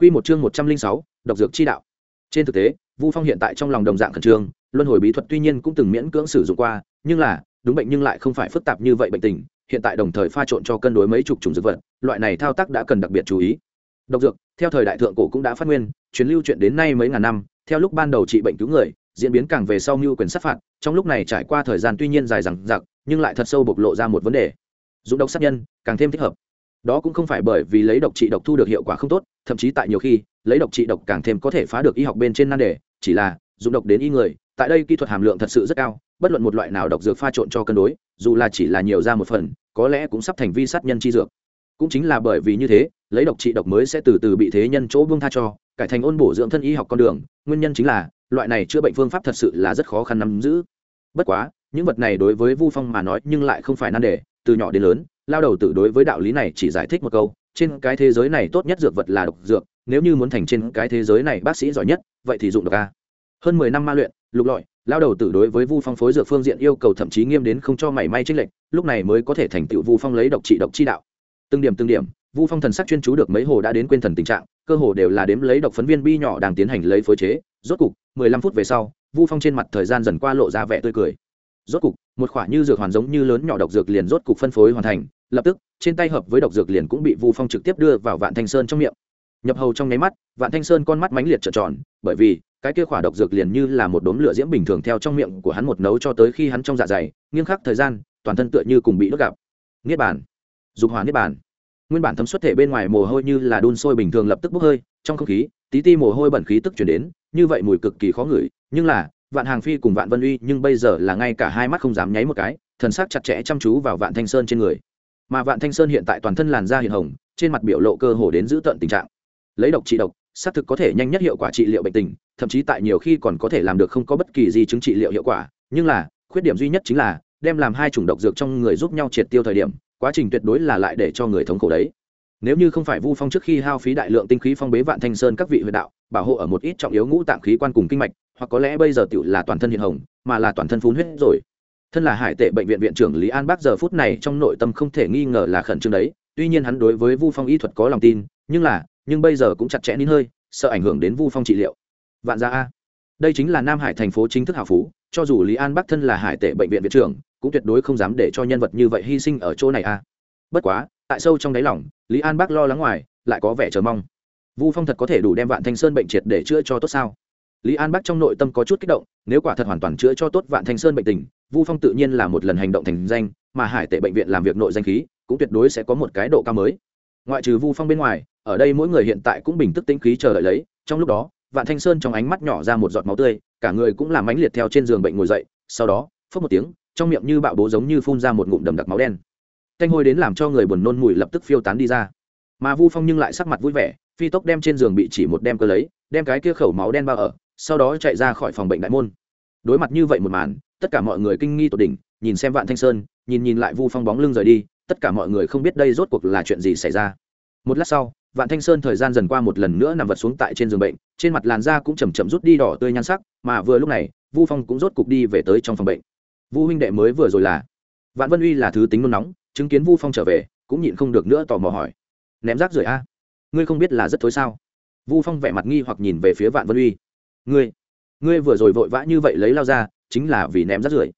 Quy một chương một trăm linh sáu, độc dược chi đạo. Trên thực tế, Vu Phong hiện tại trong lòng đồng dạng khẩn trương, luân hồi bí thuật tuy nhiên cũng từng miễn cưỡng sử dụng qua, nhưng là, đúng bệnh nhưng lại không phải phức tạp như vậy bệnh tình, hiện tại đồng thời pha trộn cho cân đối mấy chục chủng dược vật, loại này thao tác đã cần đặc biệt chú ý. Độc dược, theo thời đại thượng cổ cũng đã phát nguyên, truyền lưu chuyện đến nay mấy ngàn năm, theo lúc ban đầu trị bệnh cứu người, diễn biến càng về sau mưu quyền sát phạt, trong lúc này trải qua thời gian tuy nhiên dài dằng dặc, nhưng lại thật sâu bộc lộ ra một vấn đề. Dụng độc sát nhân, càng thêm thích hợp đó cũng không phải bởi vì lấy độc trị độc thu được hiệu quả không tốt, thậm chí tại nhiều khi, lấy độc trị độc càng thêm có thể phá được y học bên trên nan đề, chỉ là, dùng độc đến y người, tại đây kỹ thuật hàm lượng thật sự rất cao, bất luận một loại nào độc dược pha trộn cho cân đối, dù là chỉ là nhiều ra một phần, có lẽ cũng sắp thành vi sát nhân chi dược. Cũng chính là bởi vì như thế, lấy độc trị độc mới sẽ từ từ bị thế nhân chỗ buông tha cho, cải thành ôn bổ dưỡng thân y học con đường. Nguyên nhân chính là, loại này chữa bệnh phương pháp thật sự là rất khó khăn nắm giữ. Bất quá, những vật này đối với vu phong mà nói nhưng lại không phải nan đề từ nhỏ đến lớn, lao đầu tử đối với đạo lý này chỉ giải thích một câu, trên cái thế giới này tốt nhất dược vật là độc dược, nếu như muốn thành trên cái thế giới này bác sĩ giỏi nhất, vậy thì dụng độc a. Hơn mười năm ma luyện, lục lọi, lao đầu tử đối với vu phong phối dược phương diện yêu cầu thậm chí nghiêm đến không cho mảy may tranh lệch, lúc này mới có thể thành tựu vu phong lấy độc trị độc chi đạo. Từng điểm từng điểm, vu phong thần sắc chuyên chú được mấy hồ đã đến quên thần tình trạng, cơ hồ đều là đếm lấy độc phấn viên bi nhỏ đang tiến hành lấy phối chế. Rốt cục, mười lăm phút về sau, vu phong trên mặt thời gian dần qua lộ ra vẻ tươi cười rốt cục, một khoả như dược hoàn giống như lớn nhỏ độc dược liền rốt cục phân phối hoàn thành, lập tức, trên tay hợp với độc dược liền cũng bị vu phong trực tiếp đưa vào vạn thanh sơn trong miệng. Nhập hầu trong nháy mắt, vạn thanh sơn con mắt mánh liệt trợn tròn, bởi vì, cái kia khỏa độc dược liền như là một đốm lửa diễm bình thường theo trong miệng của hắn một nấu cho tới khi hắn trong dạ dày, nghiêng khắc thời gian, toàn thân tựa như cùng bị đốt gặp. Niết bàn. Dục hỏa niết bàn. Nguyên bản thấm xuất thể bên ngoài mồ hôi như là đun sôi bình thường lập tức bốc hơi, trong không khí, tí ti mồ hôi bẩn khí tức chuyển đến, như vậy mùi cực kỳ khó ngửi, nhưng là vạn hàng phi cùng vạn vân uy, nhưng bây giờ là ngay cả hai mắt không dám nháy một cái, thần sắc chặt chẽ chăm chú vào vạn thanh sơn trên người. Mà vạn thanh sơn hiện tại toàn thân làn da hiện hồng, trên mặt biểu lộ cơ hồ đến giữ tận tình trạng. Lấy độc trị độc, xác thực có thể nhanh nhất hiệu quả trị liệu bệnh tình, thậm chí tại nhiều khi còn có thể làm được không có bất kỳ gì chứng trị liệu hiệu quả. Nhưng là, khuyết điểm duy nhất chính là, đem làm hai chủng độc dược trong người giúp nhau triệt tiêu thời điểm, quá trình tuyệt đối là lại để cho người thống khổ đấy nếu như không phải vu phong trước khi hao phí đại lượng tinh khí phong bế vạn thanh sơn các vị huyện đạo, bảo hộ ở một ít trọng yếu ngũ tạng khí quan cùng kinh mạch, hoặc có lẽ bây giờ tựu là toàn thân hiện hồng, mà là toàn thân phun huyết rồi. Thân là hải tệ bệnh viện viện trưởng lý an bác giờ phút này trong nội tâm không thể nghi ngờ là khẩn trương đấy. Tuy nhiên hắn đối với vu phong y thuật có lòng tin, nhưng là, nhưng bây giờ cũng chặt chẽ nín hơi, sợ ảnh hưởng đến vu phong trị liệu. Vạn gia a. Đây chính là nam hải thành phố chính thức hào phú, cho dù lý an bắc thân là hải tệ bệnh viện viện trưởng, cũng tuyệt đối không dám để cho nhân vật như vậy hy sinh ở chỗ này a. Bất quá tại sâu trong đáy lòng, lý an bắc lo lắng ngoài, lại có vẻ chờ mong. Vu phong thật có thể đủ đem vạn thanh sơn bệnh triệt để chữa cho tốt sao? Lý an bắc trong nội tâm có chút kích động, nếu quả thật hoàn toàn chữa cho tốt vạn thanh sơn bệnh tình, vu phong tự nhiên là một lần hành động thành danh, mà hải tệ bệnh viện làm việc nội danh khí, cũng tuyệt đối sẽ có một cái độ cao mới. Ngoại trừ vu phong bên ngoài, ở đây mỗi người hiện tại cũng bình tức tĩnh khí chờ đợi lấy, trong lúc đó, vạn thanh sơn trong ánh mắt nhỏ ra một giọt máu tươi, cả người cũng làm ánh liệt theo trên giường bệnh ngồi dậy, sau đó phớt một tiếng, trong miệng như bạo bố giống như phun ra một ngụm đầm đặc máu đen thanh hôi đến làm cho người buồn nôn mùi lập tức phiêu tán đi ra. Mà vu phong nhưng lại sắc mặt vui vẻ, phi tốc đem trên giường bị chỉ một đem cơ lấy, đem cái kia khẩu máu đen bao ở, sau đó chạy ra khỏi phòng bệnh đại môn. Đối mặt như vậy một màn, tất cả mọi người kinh nghi tột đỉnh, nhìn xem vạn thanh sơn, nhìn nhìn lại vu phong bóng lưng rời đi, tất cả mọi người không biết đây rốt cuộc là chuyện gì xảy ra. Một lát sau, vạn thanh sơn thời gian dần qua một lần nữa nằm vật xuống tại trên giường bệnh, trên mặt làn da cũng chầm chậm rút đi đỏ tươi nhan sắc, mà vừa lúc này, vu phong cũng rốt cục đi về tới trong phòng bệnh. Vu huynh đệ mới vừa rồi là vạn vân uy là thứ tính nôn nóng chứng kiến vu phong trở về, cũng nhịn không được nữa tò mò hỏi. Ném rác rưởi a? Ngươi không biết là rất thối sao? Vu phong vẻ mặt nghi hoặc nhìn về phía vạn vân uy. Ngươi ngươi vừa rồi vội vã như vậy lấy lao ra, chính là vì ném rác rưởi.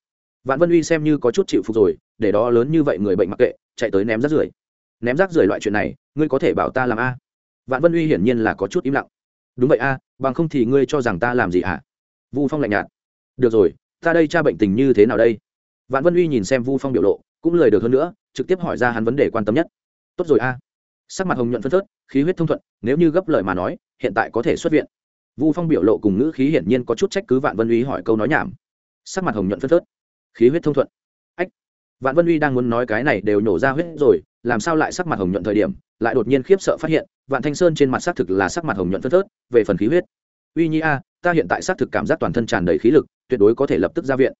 Vạn vân uy xem như có chút chịu phục rồi, để đó lớn như vậy người bệnh mặc kệ, chạy tới ném rác rưởi. Ném rác rưởi loại chuyện này, ngươi có thể bảo ta làm a? Vạn vân uy hiển nhiên là có chút im lặng. Đúng vậy a, bằng không thì ngươi cho rằng ta làm gì hả? Vu phong lạnh nhạt. Được rồi, ta đây cha bệnh tình như thế nào đây? Vạn vân uy nhìn xem vu phong biểu lộ, cũng lời được hơn nữa trực tiếp hỏi ra hắn vấn đề quan tâm nhất. Tốt rồi a. Sắc mặt hồng nhuận phân phớt, khí huyết thông thuận, nếu như gấp lời mà nói, hiện tại có thể xuất viện. Vu phong biểu lộ cùng ngữ khí hiển nhiên có chút trách cứ vạn vân uy hỏi câu nói nhảm. Sắc mặt hồng nhuận phân phớt, khí huyết thông thuận. Ách, vạn vân uy đang muốn nói cái này đều nhổ ra huyết rồi, làm sao lại sắc mặt hồng nhuận thời điểm, lại đột nhiên khiếp sợ phát hiện, vạn thanh sơn trên mặt xác thực là sắc mặt hồng nhuận phân phớt, về phần khí huyết. Uy nhi a, ta hiện tại xác thực cảm giác toàn thân tràn đầy khí lực, tuyệt đối có thể lập tức ra viện.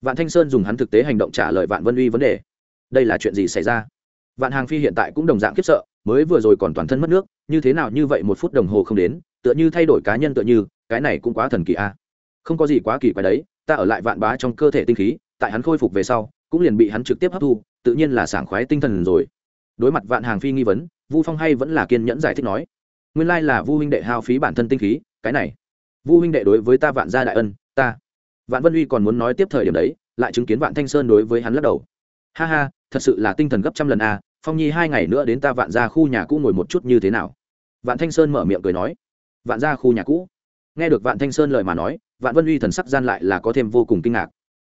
Vạn thanh sơn dùng hắn thực tế hành động trả lời vạn vân uy vấn đề đây là chuyện gì xảy ra? Vạn hàng phi hiện tại cũng đồng dạng khiếp sợ, mới vừa rồi còn toàn thân mất nước, như thế nào như vậy một phút đồng hồ không đến, tựa như thay đổi cá nhân tựa như, cái này cũng quá thần kỳ a. Không có gì quá kỳ quái đấy, ta ở lại vạn bá trong cơ thể tinh khí, tại hắn khôi phục về sau, cũng liền bị hắn trực tiếp hấp thu, tự nhiên là sảng khoái tinh thần rồi. Đối mặt vạn hàng phi nghi vấn, vu phong hay vẫn là kiên nhẫn giải thích nói, nguyên lai là vu huynh đệ hao phí bản thân tinh khí, cái này, vu huynh đệ đối với ta vạn gia đại ân, ta. Vạn vân uy còn muốn nói tiếp thời điểm đấy, lại chứng kiến vạn thanh sơn đối với hắn lắc đầu. Ha ha thật sự là tinh thần gấp trăm lần a, phong nhi hai ngày nữa đến ta vạn gia khu nhà cũ ngồi một chút như thế nào? Vạn thanh sơn mở miệng cười nói. Vạn gia khu nhà cũ? Nghe được vạn thanh sơn lời mà nói, vạn vân uy thần sắc gian lại là có thêm vô cùng kinh ngạc.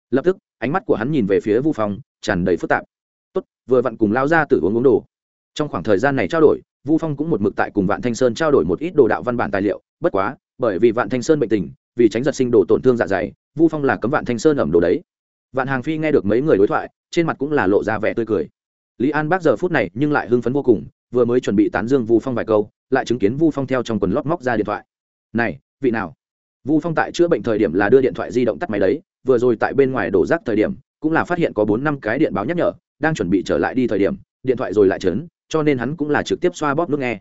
Lập tức, ánh mắt của hắn nhìn về phía vu phong, tràn đầy phức tạp. Tốt, vừa vặn cùng lao ra tự uống uống đồ. Trong khoảng thời gian này trao đổi, vu phong cũng một mực tại cùng vạn thanh sơn trao đổi một ít đồ đạo văn bản tài liệu. Bất quá, bởi vì vạn thanh sơn bệnh tình, vì tránh giật sinh đồ tổn thương dạ dày, vu phong là cấm vạn thanh sơn ẩm đồ đấy. Vạn hàng phi nghe được mấy người đối thoại trên mặt cũng là lộ ra vẻ tươi cười. Lý an bác giờ phút này nhưng lại hưng phấn vô cùng, vừa mới chuẩn bị tán dương vu phong vài câu, lại chứng kiến vu phong theo trong quần lót móc ra điện thoại. Này, vị nào? Vu phong tại chữa bệnh thời điểm là đưa điện thoại di động tắt máy đấy, vừa rồi tại bên ngoài đổ rác thời điểm, cũng là phát hiện có bốn năm cái điện báo nhắc nhở, đang chuẩn bị trở lại đi thời điểm, điện thoại rồi lại trấn cho nên hắn cũng là trực tiếp xoa bóp nước nghe.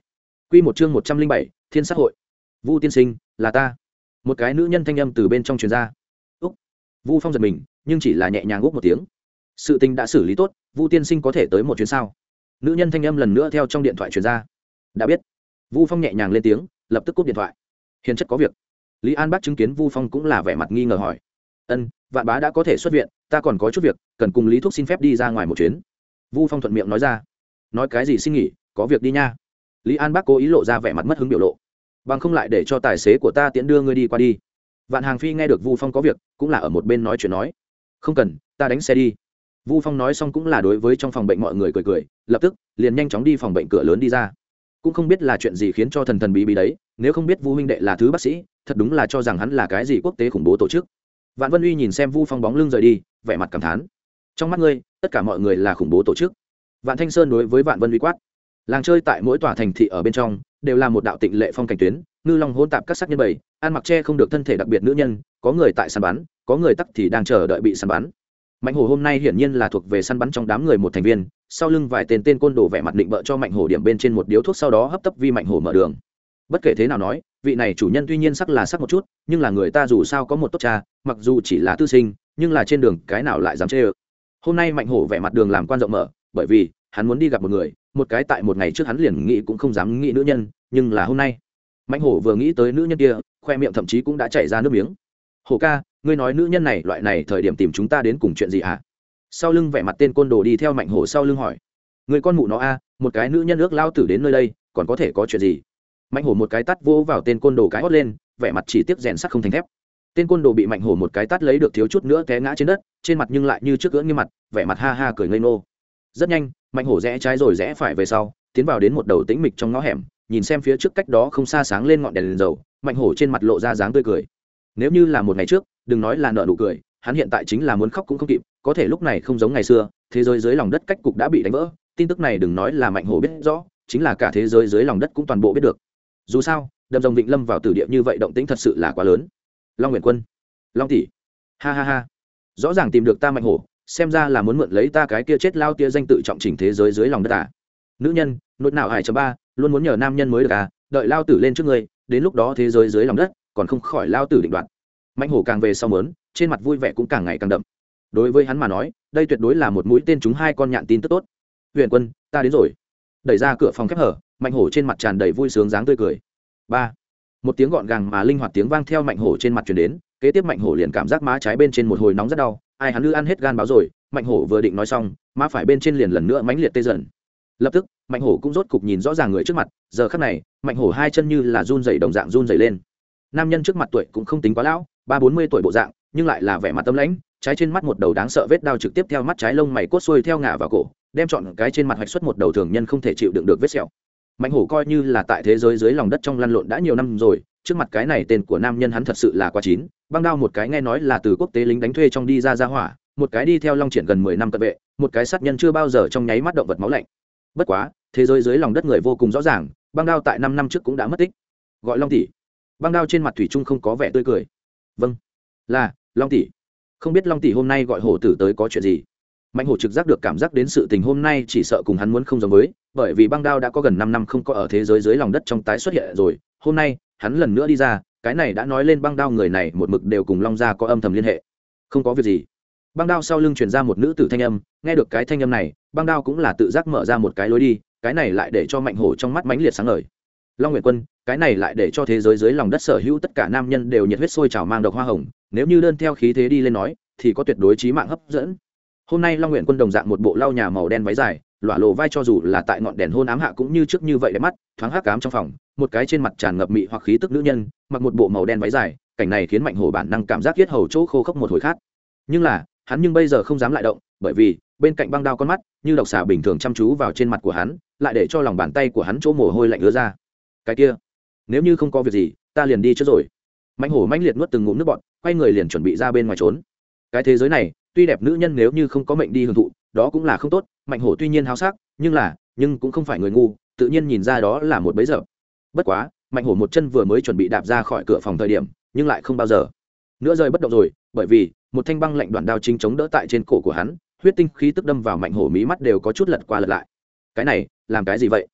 Q một chương một trăm linh bảy, thiên xã hội. Vu tiên sinh, là ta. Một cái nữ nhân thanh âm từ bên trong truyền ra. Úc. Vu phong giật mình, nhưng chỉ là nhẹ nhàng úc một tiếng sự tình đã xử lý tốt, vu tiên sinh có thể tới một chuyến sao? Nữ nhân thanh âm lần nữa theo trong điện thoại truyền ra. Đã biết. Vu phong nhẹ nhàng lên tiếng, lập tức cúp điện thoại. Hiền chất có việc. Lý an bác chứng kiến vu phong cũng là vẻ mặt nghi ngờ hỏi. Ân, vạn bá đã có thể xuất viện, ta còn có chút việc, cần cùng lý thúc xin phép đi ra ngoài một chuyến. Vu phong thuận miệng nói ra. Nói cái gì xin nghỉ, có việc đi nha. Lý an bác cố ý lộ ra vẻ mặt mất hứng biểu lộ. Bằng không lại để cho tài xế của ta tiễn đưa ngươi đi qua đi. Vạn hàng phi nghe được vu phong có việc, cũng là ở một bên nói chuyện nói. Không cần, ta đánh xe đi vu phong nói xong cũng là đối với trong phòng bệnh mọi người cười cười, lập tức, liền nhanh chóng đi phòng bệnh cửa lớn đi ra. Cũng không biết là chuyện gì khiến cho thần thần bí bí đấy, nếu không biết vu huynh đệ là thứ bác sĩ, thật đúng là cho rằng hắn là cái gì quốc tế khủng bố tổ chức. Vạn vân uy nhìn xem vu phong bóng lưng rời đi, vẻ mặt cảm thán. Trong mắt ngươi, tất cả mọi người là khủng bố tổ chức. Vạn thanh sơn đối với vạn vân uy quát. Làng chơi tại mỗi tòa thành thị ở bên trong, đều là một đạo tịnh lệ phong cảnh tuyến, ngư long hôn tạp các sắc nhân bầy, ăn mặc tre không được thân thể đặc biệt nữ nhân, có người tại săn bắn, có người tắc thì đang chờ đợi bị săn bắn mạnh hồ hôm nay hiển nhiên là thuộc về săn bắn trong đám người một thành viên, sau lưng vài tên tên côn đồ vẻ mặt định bợ cho mạnh hồ điểm bên trên một điếu thuốc sau đó hấp tấp vi mạnh hồ mở đường. Bất kể thế nào nói, vị này chủ nhân tuy nhiên sắc là sắc một chút, nhưng là người ta dù sao có một tốt cha, mặc dù chỉ là tư sinh, nhưng là trên đường cái nào lại dám chê ơ. Hôm nay mạnh hổ vẻ mặt đường làm quan rộng mở, bởi vì, hắn muốn đi gặp một người, một cái tại một ngày trước hắn liền nghĩ cũng không dám nghĩ nữ nhân, nhưng là hôm nay, mạnh hổ vừa nghĩ tới nữ nhân kia, khoe miệng thậm chí cũng đã chảy ra nước miếng. Hổ ca ngươi nói nữ nhân này loại này thời điểm tìm chúng ta đến cùng chuyện gì ạ à? sau lưng vẻ mặt tên côn đồ đi theo mạnh hổ sau lưng hỏi. Người con mụ nó a một cái nữ nhân ước lao tử đến nơi đây còn có thể có chuyện gì? Mạnh hổ một cái tắt vô vào tên côn đồ cái hót lên vẻ mặt chỉ tiếc rèn sắt không thành thép. Tên côn đồ bị mạnh hổ một cái tắt lấy được thiếu chút nữa té ngã trên đất trên mặt nhưng lại như trước gỡ như mặt vẻ mặt ha ha cười ngây ngô. Rất nhanh mạnh hổ rẽ trái rồi rẽ phải về sau tiến vào đến một đầu tĩnh mịch trong ngõ hẻm nhìn xem phía trước cách đó không xa sáng lên ngọn đèn, đèn dầu mạnh hổ trên mặt lộ ra dáng tươi cười. Nếu như là một ngày trước đừng nói là nợ nụ cười, hắn hiện tại chính là muốn khóc cũng không kịp, có thể lúc này không giống ngày xưa, thế giới dưới lòng đất cách cục đã bị đánh vỡ, tin tức này đừng nói là mạnh hổ biết rõ, chính là cả thế giới dưới lòng đất cũng toàn bộ biết được. Dù sao đầm rồng vịnh lâm vào tử địa như vậy động tĩnh thật sự là quá lớn. Long nguyện quân, long tỷ, ha ha ha, rõ ràng tìm được ta mạnh hổ, xem ra là muốn mượn lấy ta cái kia chết lao tia danh tự trọng trình thế giới dưới lòng đất à. nữ nhân, nốt nào hải chấm ba, luôn muốn nhờ nam nhân mới được à đợi lao tử lên trước ngươi, đến lúc đó thế giới dưới lòng đất còn không khỏi lao tử định đoạt mạnh hổ càng về sau mớn, trên mặt vui vẻ cũng càng ngày càng đậm. Đối với hắn mà nói, đây tuyệt đối là một mũi tên chúng hai con nhạn tin tức tốt. Huyền quân, ta đến rồi. Đẩy ra cửa phòng khép hở mạnh hổ trên mặt tràn đầy vui sướng dáng tươi cười. Ba. Một tiếng gọn gàng mà linh hoạt tiếng vang theo mạnh hổ trên mặt chuyển đến, kế tiếp mạnh hổ liền cảm giác má trái bên trên một hồi nóng rất đau, ai hắn lư ăn hết gan báo rồi mạnh hổ vừa định nói xong, má phải bên trên liền lần nữa mãnh liệt tê dần. Lập tức mạnh hổ cũng rốt cục nhìn rõ ràng người trước mặt, giờ khắc này mạnh hổ hai chân như là run dày đồng dạng run dày lên. Nam nhân trước mặt tuổi cũng không tính quá lão ba bốn mươi tuổi bộ dạng, nhưng lại là vẻ mặt tâm lãnh, trái trên mắt một đầu đáng sợ vết đao trực tiếp theo mắt trái lông mày cốt xuôi theo ngả vào cổ, đem chọn cái trên mặt hạch xuất một đầu thường nhân không thể chịu đựng được vết sẹo. Mạnh hổ coi như là tại thế giới dưới lòng đất trong lăn lộn đã nhiều năm rồi, trước mặt cái này tên của nam nhân hắn thật sự là quá chín, băng đao một cái nghe nói là từ quốc tế lính đánh thuê trong đi ra ra hỏa, một cái đi theo long triển gần mười năm cận vệ, một cái sát nhân chưa bao giờ trong nháy mắt động vật máu lạnh. Bất quá, thế giới dưới lòng đất người vô cùng rõ ràng, băng đao tại năm năm trước cũng đã mất tích. Gọi long tỷ. Băng đao trên mặt thủy trung không có vẻ tươi cười vâng. Là, long tỷ. Không biết long tỷ hôm nay gọi hổ tử tới có chuyện gì? Mạnh hổ trực giác được cảm giác đến sự tình hôm nay chỉ sợ cùng hắn muốn không giống với, bởi vì băng đao đã có gần năm năm không có ở thế giới dưới lòng đất trong tái xuất hiện rồi. Hôm nay, hắn lần nữa đi ra, cái này đã nói lên băng đao người này một mực đều cùng long gia có âm thầm liên hệ. Không có việc gì. Băng đao sau lưng truyền ra một nữ tử thanh âm, nghe được cái thanh âm này, băng đao cũng là tự giác mở ra một cái lối đi, cái này lại để cho mạnh hổ trong mắt mãnh liệt sáng ngời long nguyện quân, cái này lại để cho thế giới dưới lòng đất sở hữu tất cả nam nhân đều nhiệt huyết sôi trào mang độc hoa hồng, nếu như đơn theo khí thế đi lên nói, thì có tuyệt đối trí mạng hấp dẫn. Hôm nay long nguyện quân đồng dạng một bộ lau nhà màu đen váy dài, lỏa lộ vai cho dù là tại ngọn đèn hôn ám hạ cũng như trước như vậy đẹp mắt, thoáng hắc cám trong phòng, một cái trên mặt tràn ngập mị hoặc khí tức nữ nhân, mặc một bộ màu đen váy dài, cảnh này khiến mạnh hổ bản năng cảm giác yết hầu chỗ khô khốc một hồi khác nhưng là, hắn nhưng bây giờ không dám lại động, bởi vì, bên cạnh băng đao con mắt, như độc xà bình thường chăm chú vào trên mặt của hắn, lại để cho lòng bàn tay của hắn chỗ mồ hôi lạnh ứa ra cái kia. Nếu như không có việc gì, ta liền đi trước rồi. Mạnh hổ mãnh liệt nuốt từng ngụm nước bọt, quay người liền chuẩn bị ra bên ngoài trốn. Cái thế giới này, tuy đẹp nữ nhân nếu như không có mệnh đi hưởng thụ, đó cũng là không tốt mạnh hổ tuy nhiên háo sắc, nhưng là, nhưng cũng không phải người ngu, tự nhiên nhìn ra đó là một bấy giờ. Bất quá mạnh hổ một chân vừa mới chuẩn bị đạp ra khỏi cửa phòng thời điểm, nhưng lại không bao giờ. Nữa rơi bất động rồi, bởi vì, một thanh băng lạnh đoạn đao chính chống đỡ tại trên cổ của hắn, huyết tinh khí tức đâm vào mạnh hổ mí mắt đều có chút lật qua lật lại. Cái này, làm cái gì vậy?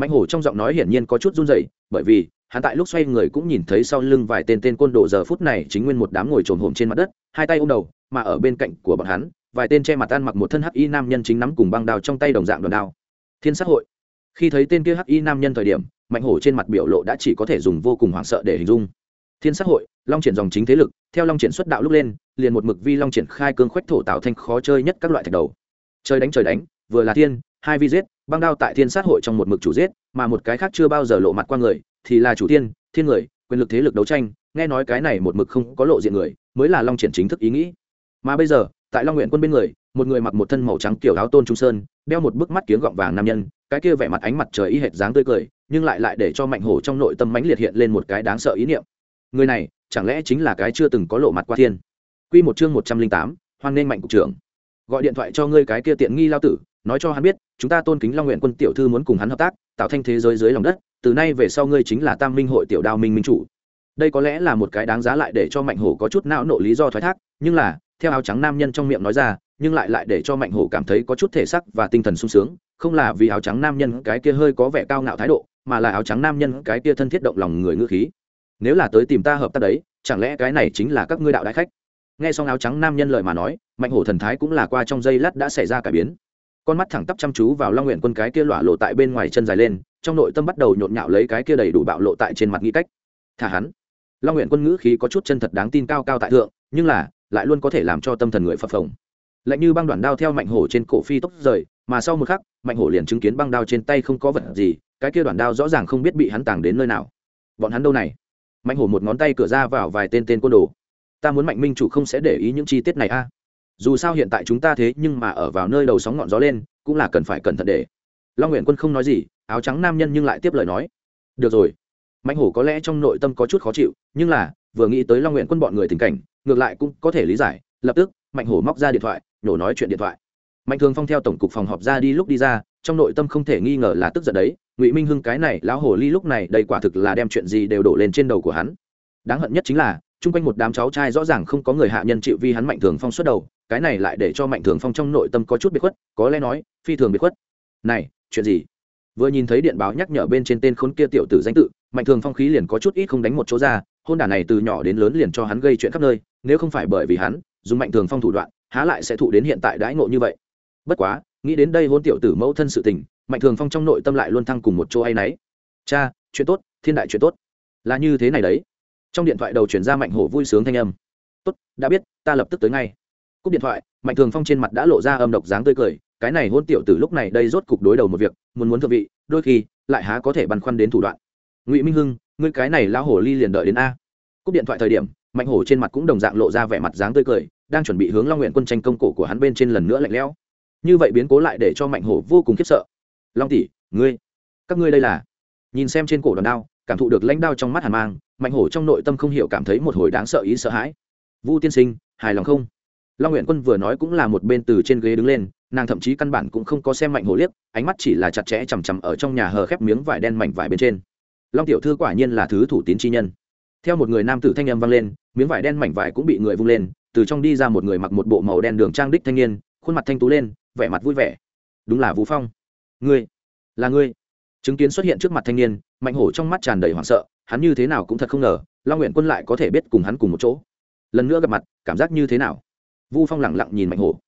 Mạnh hổ trong giọng nói hiển nhiên có chút run rẩy, bởi vì, hắn tại lúc xoay người cũng nhìn thấy sau lưng vài tên tên côn đồ giờ phút này chính nguyên một đám ngồi trồn hổm trên mặt đất, hai tay ôm đầu, mà ở bên cạnh của bọn hắn, vài tên che mặt ăn mặc một thân hắc y nam nhân chính nắm cùng băng đao trong tay đồng dạng đòn đao. Thiên sát hội. Khi thấy tên kia hắc y nam nhân thời điểm mạnh hổ trên mặt biểu lộ đã chỉ có thể dùng vô cùng hoảng sợ để hình dung. Thiên sát hội, long triển dòng chính thế lực, theo long triển xuất đạo lúc lên, liền một mực vi long triển khai cương khoách thổ tạo thành khó chơi nhất các loại thạch đầu. Chơi đánh trời đánh, vừa là thiên, hai vi giết băng đao tại thiên sát hội trong một mực chủ giết mà một cái khác chưa bao giờ lộ mặt qua người thì là chủ tiên, thiên người quyền lực thế lực đấu tranh nghe nói cái này một mực không có lộ diện người mới là long triển chính thức ý nghĩ. Mà bây giờ tại long nguyện quân bên người một người mặc một thân màu trắng kiểu áo tôn trung sơn đeo một bức mắt kiếng gọng vàng nam nhân cái kia vẻ mặt ánh mặt trời y hệt dáng tươi cười nhưng lại lại để cho mạnh hổ trong nội tâm mãnh liệt hiện lên một cái đáng sợ ý niệm. Người này chẳng lẽ chính là cái chưa từng có lộ mặt qua thiên? Quy một chương một trăm linh tám hoan nên mạnh cục trưởng. Gọi điện thoại cho ngươi cái kia tiện nghi lao tử nói cho hắn biết, chúng ta tôn kính long nguyện quân tiểu thư muốn cùng hắn hợp tác, tạo thanh thế giới dưới lòng đất, từ nay về sau ngươi chính là tam minh hội tiểu đao minh minh chủ. Đây có lẽ là một cái đáng giá lại để cho mạnh hổ có chút não nộ lý do thoái thác, nhưng là, theo áo trắng nam nhân trong miệng nói ra, nhưng lại lại để cho mạnh hổ cảm thấy có chút thể sắc và tinh thần sung sướng, không là vì áo trắng nam nhân cái kia hơi có vẻ cao ngạo thái độ, mà là áo trắng nam nhân cái kia thân thiết động lòng người ngữ khí. Nếu là tới tìm ta hợp tác đấy, chẳng lẽ cái này chính là các ngươi đạo đại khách? Nghe xong áo trắng nam nhân lời mà nói, mạnh hổ thần thái cũng là qua trong giây lát đã xảy ra cải biến con mắt thẳng tắp chăm chú vào long nguyện quân cái kia lỏa lộ tại bên ngoài chân dài lên trong nội tâm bắt đầu nhộn nhạo lấy cái kia đầy đủ bạo lộ tại trên mặt nghĩ cách thả hắn long nguyện quân ngữ khí có chút chân thật đáng tin cao cao tại thượng nhưng là lại luôn có thể làm cho tâm thần người phập phồng lạnh như băng đoạn đao theo mạnh hổ trên cổ phi tốc rời mà sau một khắc mạnh hổ liền chứng kiến băng đao trên tay không có vật gì cái kia đoạn đao rõ ràng không biết bị hắn tàng đến nơi nào bọn hắn đâu này mạnh hổ một ngón tay cửa ra vào vài tên tên côn đồ ta muốn mạnh minh chủ không sẽ để ý những chi tiết này a dù sao hiện tại chúng ta thế nhưng mà ở vào nơi đầu sóng ngọn gió lên, cũng là cần phải cẩn thận để. Long nguyện quân không nói gì, áo trắng nam nhân nhưng lại tiếp lời nói. Được rồi. Mạnh hổ có lẽ trong nội tâm có chút khó chịu, nhưng là, vừa nghĩ tới long nguyện quân bọn người tình cảnh, ngược lại cũng có thể lý giải, lập tức mạnh hổ móc ra điện thoại, nhổ nói chuyện điện thoại. Mạnh thường phong theo tổng cục phòng họp ra đi lúc đi ra, trong nội tâm không thể nghi ngờ là tức giận đấy, ngụy minh hưng cái này, lão hồ ly lúc này đầy quả thực là đem chuyện gì đều đổ lên trên đầu của hắn. Đáng hận nhất chính là, chung quanh một đám cháu trai rõ ràng không có người hạ nhân chịu vi hắn mạnh thường phong xuất đầu cái này lại để cho mạnh thường phong trong nội tâm có chút biệt khuất, có lẽ nói, phi thường biệt khuất. Này, chuyện gì? Vừa nhìn thấy điện báo nhắc nhở bên trên tên khốn kia tiểu tử danh tự, mạnh thường phong khí liền có chút ít không đánh một chỗ ra, hôn đả này từ nhỏ đến lớn liền cho hắn gây chuyện khắp nơi, nếu không phải bởi vì hắn, dùng mạnh thường phong thủ đoạn, há lại sẽ thụ đến hiện tại đãi ngộ như vậy. Bất quá, nghĩ đến đây hôn tiểu tử mẫu thân sự tình, mạnh thường phong trong nội tâm lại luôn thăng cùng một chỗ hay nấy. Cha, chuyện tốt, thiên đại chuyện tốt. Là như thế này đấy. Trong điện thoại đầu chuyển ra mạnh hổ vui sướng thanh âm. Tốt, đã biết, ta lập tức tới ngay cúp điện thoại, mạnh thường phong trên mặt đã lộ ra âm độc dáng tươi cười, cái này hôn tiểu tử lúc này đây rốt cục đối đầu một việc, muốn muốn thượng vị, đôi khi, lại há có thể băn khoăn đến thủ đoạn. Ngụy minh hưng, ngươi cái này lao hổ ly liền đợi đến a. Cúp điện thoại thời điểm, mạnh hổ trên mặt cũng đồng dạng lộ ra vẻ mặt dáng tươi cười, đang chuẩn bị hướng long nguyện quân tranh công cổ của hắn bên trên lần nữa lạnh lẽo. Như vậy biến cố lại để cho mạnh hổ vô cùng khiếp sợ. Long tỷ, ngươi, các ngươi đây là? Nhìn xem trên cổ đòn đao, cảm thụ được lãnh đao trong mắt hàn mang, mạnh hổ trong nội tâm không hiểu cảm thấy một hồi đáng sợ ý sợ hãi. Vu tiên sinh, hài lòng không? Long nguyện quân vừa nói cũng là một bên từ trên ghế đứng lên, nàng thậm chí căn bản cũng không có xem mạnh hồ liếc, ánh mắt chỉ là chặt chẽ chằm chằm ở trong nhà hờ khép miếng vải đen mảnh vải bên trên. Long tiểu thư quả nhiên là thứ thủ tín chi nhân. Theo một người nam tử thanh âm vang lên, miếng vải đen mảnh vải cũng bị người vung lên, từ trong đi ra một người mặc một bộ màu đen đường trang đích thanh niên, khuôn mặt thanh tú lên, vẻ mặt vui vẻ. Đúng là vũ phong. Ngươi, là ngươi. Chứng kiến xuất hiện trước mặt thanh niên, mạnh hổ trong mắt tràn đầy hoảng sợ, hắn như thế nào cũng thật không ngờ, long nguyện quân lại có thể biết cùng hắn cùng một chỗ. Lần nữa gặp mặt, cảm giác như thế nào? Vu phong lẳng lặng nhìn mạnh hổ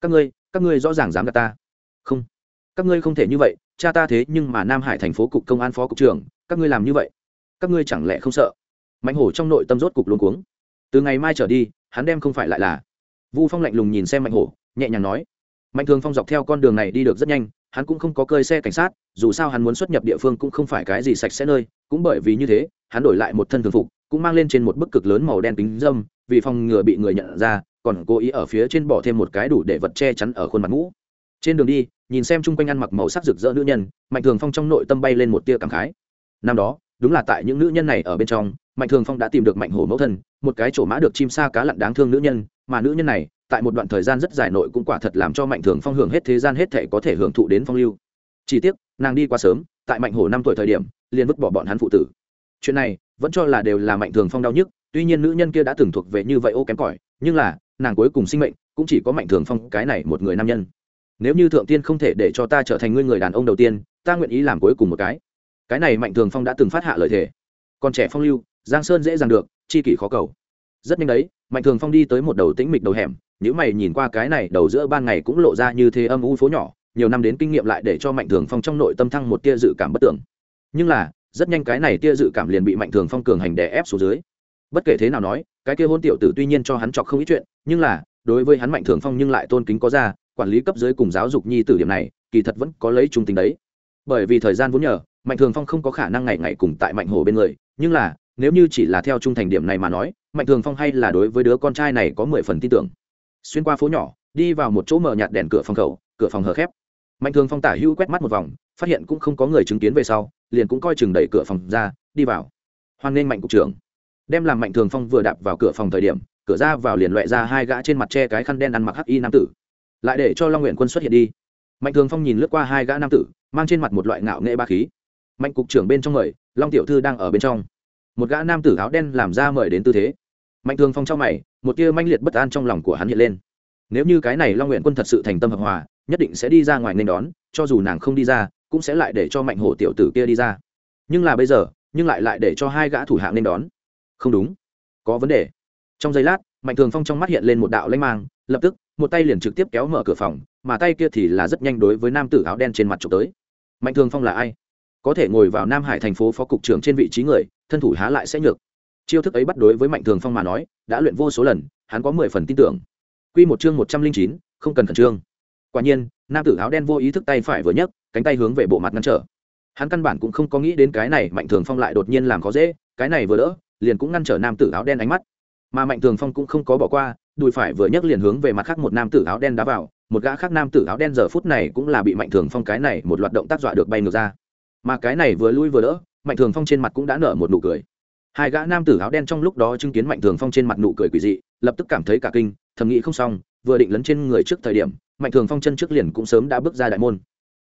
các ngươi các ngươi rõ ràng dám gạt ta không các ngươi không thể như vậy cha ta thế nhưng mà nam hải thành phố cục công an phó cục trưởng các ngươi làm như vậy các ngươi chẳng lẽ không sợ mạnh hổ trong nội tâm rốt cục luôn cuống từ ngày mai trở đi hắn đem không phải lại là vu phong lạnh lùng nhìn xem mạnh hổ nhẹ nhàng nói mạnh thường phong dọc theo con đường này đi được rất nhanh hắn cũng không có cơi xe cảnh sát dù sao hắn muốn xuất nhập địa phương cũng không phải cái gì sạch sẽ nơi cũng bởi vì như thế hắn đổi lại một thân thường phục cũng mang lên trên một bức cực lớn màu đen kính dâm vì phòng ngừa bị người nhận ra còn cố ý ở phía trên bỏ thêm một cái đủ để vật che chắn ở khuôn mặt mũ. Trên đường đi, nhìn xem chung quanh ăn mặc màu sắc rực rỡ nữ nhân, mạnh thường phong trong nội tâm bay lên một tia cảm khái. Năm đó, đúng là tại những nữ nhân này ở bên trong, mạnh thường phong đã tìm được mạnh hổ mẫu thân, một cái chỗ mã được chim sa cá lặn đáng thương nữ nhân, mà nữ nhân này, tại một đoạn thời gian rất dài nội cũng quả thật làm cho mạnh thường phong hưởng hết thế gian hết thể có thể hưởng thụ đến phong lưu. Chỉ tiếc, nàng đi quá sớm, tại mạnh hổ năm tuổi thời điểm, liền vứt bỏ bọn hắn phụ tử. Chuyện này, vẫn cho là đều là mạnh thường phong đau nhức, tuy nhiên nữ nhân kia đã từng thuộc về như vậy ô kém cỏi, nhưng là nàng cuối cùng sinh mệnh cũng chỉ có mạnh thường phong cái này một người nam nhân. Nếu như thượng tiên không thể để cho ta trở thành ngươi người đàn ông đầu tiên, ta nguyện ý làm cuối cùng một cái. Cái này mạnh thường phong đã từng phát hạ lời thề. Còn trẻ phong lưu, giang sơn dễ dàng được, chi kỷ khó cầu. Rất nhanh đấy, mạnh thường phong đi tới một đầu tĩnh mịch đầu hẻm nếu mày nhìn qua cái này đầu giữa ban ngày cũng lộ ra như thế âm u phố nhỏ, nhiều năm đến kinh nghiệm lại để cho mạnh thường phong trong nội tâm thăng một tia dự cảm bất tưởng nhưng là, rất nhanh cái này tia dự cảm liền bị mạnh thường phong cường hành đè ép xuống dưới. Bất kể thế nào nói cái kia hôn tiểu tử tuy nhiên cho hắn chọc không ít chuyện, nhưng là, đối với hắn mạnh thường phong nhưng lại tôn kính có ra, quản lý cấp dưới cùng giáo dục nhi tử điểm này, kỳ thật vẫn có lấy trung tình đấy. Bởi vì thời gian vốn nhờ, mạnh thường phong không có khả năng ngày ngày cùng tại mạnh hồ bên người, nhưng là, nếu như chỉ là theo trung thành điểm này mà nói, mạnh thường phong hay là đối với đứa con trai này có mười phần tin tưởng. Xuyên qua phố nhỏ, đi vào một chỗ mở nhạt đèn cửa phòng khẩu, cửa phòng hở khép. Mạnh thường phong tả hữu quét mắt một vòng, phát hiện cũng không có người chứng kiến về sau, liền cũng coi chừng đẩy cửa phòng ra, đi vào. Hoan nghênh mạnh cục trưởng đem làm mạnh thường phong vừa đạp vào cửa phòng thời điểm, cửa ra vào liền loại ra hai gã trên mặt che cái khăn đen ăn mặc hắc y nam tử. Lại để cho long nguyện quân xuất hiện đi. Mạnh thường phong nhìn lướt qua hai gã nam tử, mang trên mặt một loại ngạo nghệ ba khí. Mạnh cục trưởng bên trong mời, long tiểu thư đang ở bên trong. Một gã nam tử áo đen làm ra mời đến tư thế. Mạnh thường phong trong mày, một tia manh liệt bất an trong lòng của hắn hiện lên. Nếu như cái này long nguyện quân thật sự thành tâm hợp hòa, nhất định sẽ đi ra ngoài nên đón, cho dù nàng không đi ra, cũng sẽ lại để cho mạnh hổ tiểu tử kia đi ra. Nhưng là bây giờ, nhưng lại lại để cho hai gã thủ hạng nên đón không đúng. Có vấn đề. Trong giây lát, mạnh thường phong trong mắt hiện lên một đạo lãnh mang, lập tức, một tay liền trực tiếp kéo mở cửa phòng, mà tay kia thì là rất nhanh đối với nam tử áo đen trên mặt trộm tới. Mạnh thường phong là ai? Có thể ngồi vào nam hải thành phố phó cục trưởng trên vị trí người, thân thủ há lại sẽ nhược. Chiêu thức ấy bắt đối với mạnh thường phong mà nói, đã luyện vô số lần, hắn có mười phần tin tưởng. Q một chương một trăm linh chín, không cần khẩn trương. Quả nhiên, nam tử áo đen vô ý thức tay phải vừa nhấc, cánh tay hướng về bộ mặt ngăn trở. Hắn căn bản cũng không có nghĩ đến cái này mạnh thường phong lại đột nhiên làm khó dễ, cái này vừa đỡ liền cũng ngăn trở nam tử áo đen ánh mắt. Mà mạnh thường phong cũng không có bỏ qua, đùi phải vừa nhấc liền hướng về mặt khác một nam tử áo đen đá vào, một gã khác nam tử áo đen giờ phút này cũng là bị mạnh thường phong cái này một loạt động tác dọa được bay ngược ra. Mà cái này vừa lui vừa đỡ, mạnh thường phong trên mặt cũng đã nở một nụ cười. Hai gã nam tử áo đen trong lúc đó chứng kiến mạnh thường phong trên mặt nụ cười quỷ dị, lập tức cảm thấy cả kinh, thầm nghĩ không xong, vừa định lấn trên người trước thời điểm, mạnh thường phong chân trước liền cũng sớm đã bước ra đại môn.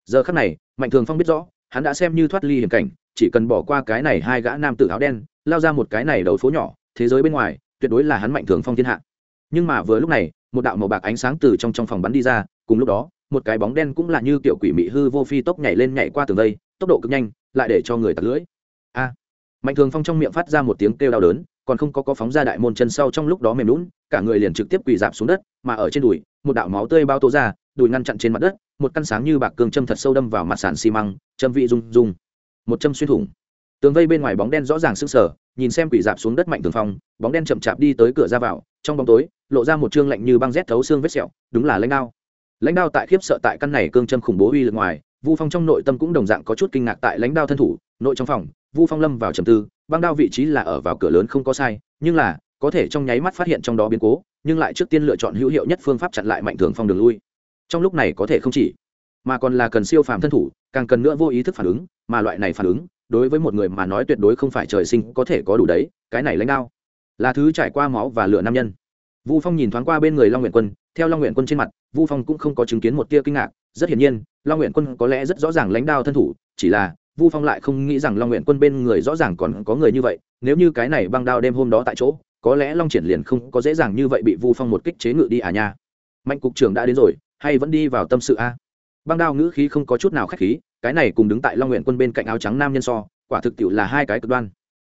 Giờ khắc này, mạnh thường phong biết rõ, hắn đã xem như thoát ly hiểm cảnh, chỉ cần bỏ qua cái này hai gã nam tử áo đen lao ra một cái này đầu phố nhỏ, thế giới bên ngoài, tuyệt đối là hắn mạnh thường phong thiên hạ. Nhưng mà vừa lúc này, một đạo màu bạc ánh sáng từ trong trong phòng bắn đi ra, cùng lúc đó, một cái bóng đen cũng là như kiểu quỷ mị hư vô phi tốc nhảy lên nhảy qua tường vây, tốc độ cực nhanh, lại để cho người tạt lưỡi. A! Mạnh thường phong trong miệng phát ra một tiếng kêu đau đớn, còn không có có phóng ra đại môn chân sau trong lúc đó mềm lún cả người liền trực tiếp quỳ dạp xuống đất, mà ở trên đùi, một đạo máu tươi bao tố ra, đùi ngăn chặn trên mặt đất, một căn sáng như bạc cương châm thật sâu đâm vào mặt sàn xi măng, châm vị rung rung. Một châm xuyên thủng tường vây bên ngoài bóng đen rõ ràng sưng sờ, nhìn xem quỷ dạp xuống đất mạnh thường phong, bóng đen chậm chạp đi tới cửa ra vào, trong bóng tối, lộ ra một chương lạnh như băng rét thấu xương vết sẹo, đúng là lãnh đao. Lãnh đao tại khiếp sợ tại căn này cương châm khủng bố uy lực ngoài, vu phong trong nội tâm cũng đồng dạng có chút kinh ngạc tại lãnh đao thân thủ, nội trong phòng, vu phong lâm vào trầm tư, băng đao vị trí là ở vào cửa lớn không có sai, nhưng là, có thể trong nháy mắt phát hiện trong đó biến cố, nhưng lại trước tiên lựa chọn hữu hiệu nhất phương pháp chặn lại mạnh thường phong đường lui. Trong lúc này có thể không chỉ, mà còn là cần siêu phàm thân thủ, càng cần nữa vô ý thức phản ứng, mà loại này phản ứng đối với một người mà nói tuyệt đối không phải trời sinh có thể có đủ đấy, cái này lãnh đao. Là thứ trải qua máu và lửa nam nhân. Vu phong nhìn thoáng qua bên người long nguyện quân, theo long nguyện quân trên mặt, vu phong cũng không có chứng kiến một tia kinh ngạc. Rất hiển nhiên, long nguyện quân có lẽ rất rõ ràng lãnh đao thân thủ, chỉ là vu phong lại không nghĩ rằng long nguyện quân bên người rõ ràng còn có người như vậy. Nếu như cái này băng đao đêm hôm đó tại chỗ, có lẽ long triển liền không có dễ dàng như vậy bị vu phong một kích chế ngự đi à nha. Mạnh cục trưởng đã đến rồi, hay vẫn đi vào tâm sự a? Băng đao ngữ khí không có chút nào khách khí, cái này cùng đứng tại long nguyện quân bên cạnh áo trắng nam nhân so, quả thực tiệu là hai cái cực đoan.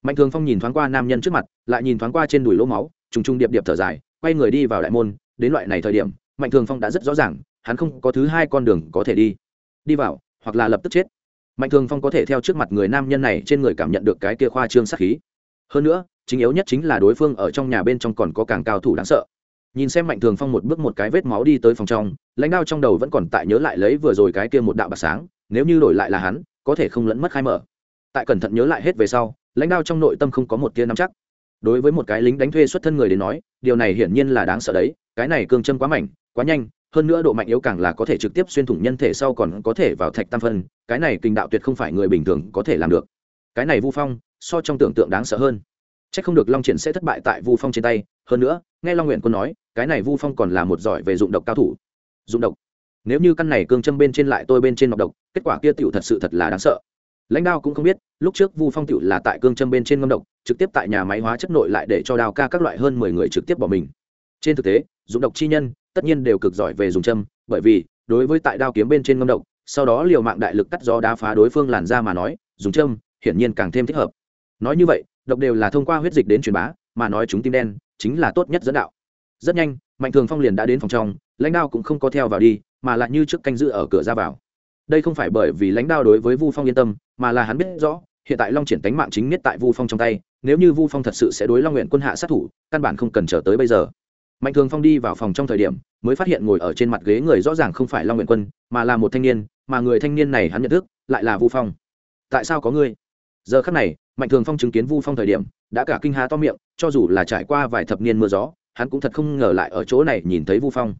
Mạnh thường phong nhìn thoáng qua nam nhân trước mặt, lại nhìn thoáng qua trên đùi lỗ máu, trùng trùng điệp điệp thở dài, quay người đi vào đại môn, đến loại này thời điểm, mạnh thường phong đã rất rõ ràng, hắn không có thứ hai con đường có thể đi. Đi vào, hoặc là lập tức chết. Mạnh thường phong có thể theo trước mặt người nam nhân này trên người cảm nhận được cái kia khoa trương sắc khí. Hơn nữa, chính yếu nhất chính là đối phương ở trong nhà bên trong còn có càng cao thủ đáng sợ nhìn xem mạnh thường phong một bước một cái vết máu đi tới phòng trong, lãnh đạo trong đầu vẫn còn tại nhớ lại lấy vừa rồi cái kia một đạo bạc sáng, nếu như đổi lại là hắn, có thể không lẫn mất khai mở. Tại cẩn thận nhớ lại hết về sau, lãnh đạo trong nội tâm không có một tia nắm chắc. Đối với một cái lính đánh thuê xuất thân người đến nói, điều này hiển nhiên là đáng sợ đấy, cái này cương châm quá mạnh, quá nhanh, hơn nữa độ mạnh yếu càng là có thể trực tiếp xuyên thủng nhân thể sau còn có thể vào thạch tam phân, cái này kinh đạo tuyệt không phải người bình thường có thể làm được. Cái này vu phong, so trong tưởng tượng đáng sợ hơn c h ắ c không được long triển sẽ thất bại tại vu phong trên tay. Hơn nữa, nghe long nguyện quân nói, cái này vu phong còn là một giỏi về dụng độc cao thủ. Dụng độc? Nếu như căn này cương châm bên trên lại tôi bên trên nọc độc, kết quả kia tựu thật sự thật là đáng sợ. Lãnh đạo cũng không biết, lúc trước vu phong tựu là tại cương châm bên trên ngâm độc, trực tiếp tại nhà máy hóa chất nội lại để cho đào ca các loại hơn mười người trực tiếp bỏ mình. Trên thực tế, dụng độc chi nhân, tất nhiên đều cực giỏi về dùng châm, bởi vì, đối với tại đao kiếm bên trên ngâm độc, sau đó liều mạng đại lực cắt gió đá phá đối phương làn ra mà nói, dùng châm, hiển nhiên càng thêm thích hợp. Nói như vậy độc đều là thông qua huyết dịch đến truyền bá, mà nói chúng tim đen chính là tốt nhất dẫn đạo. Rất nhanh, mạnh thường phong liền đã đến phòng trong, lãnh đạo cũng không có theo vào đi, mà lại như trước canh giữ ở cửa ra vào. Đây không phải bởi vì lãnh đạo đối với vu phong yên tâm, mà là hắn biết rõ, hiện tại long triển tánh mạng chính nhất tại vu phong trong tay, nếu như vu phong thật sự sẽ đối long nguyện quân hạ sát thủ, căn bản không cần chờ tới bây giờ. Mạnh thường phong đi vào phòng trong thời điểm, mới phát hiện ngồi ở trên mặt ghế người rõ ràng không phải long nguyện quân, mà là một thanh niên, mà người thanh niên này hắn nhận thức, lại là vu phong. Tại sao có ngươi? Giờ khắc này mạnh thường phong chứng kiến vu phong thời điểm, đã cả kinh há to miệng, cho dù là trải qua vài thập niên mưa gió, hắn cũng thật không ngờ lại ở chỗ này nhìn thấy vu phong.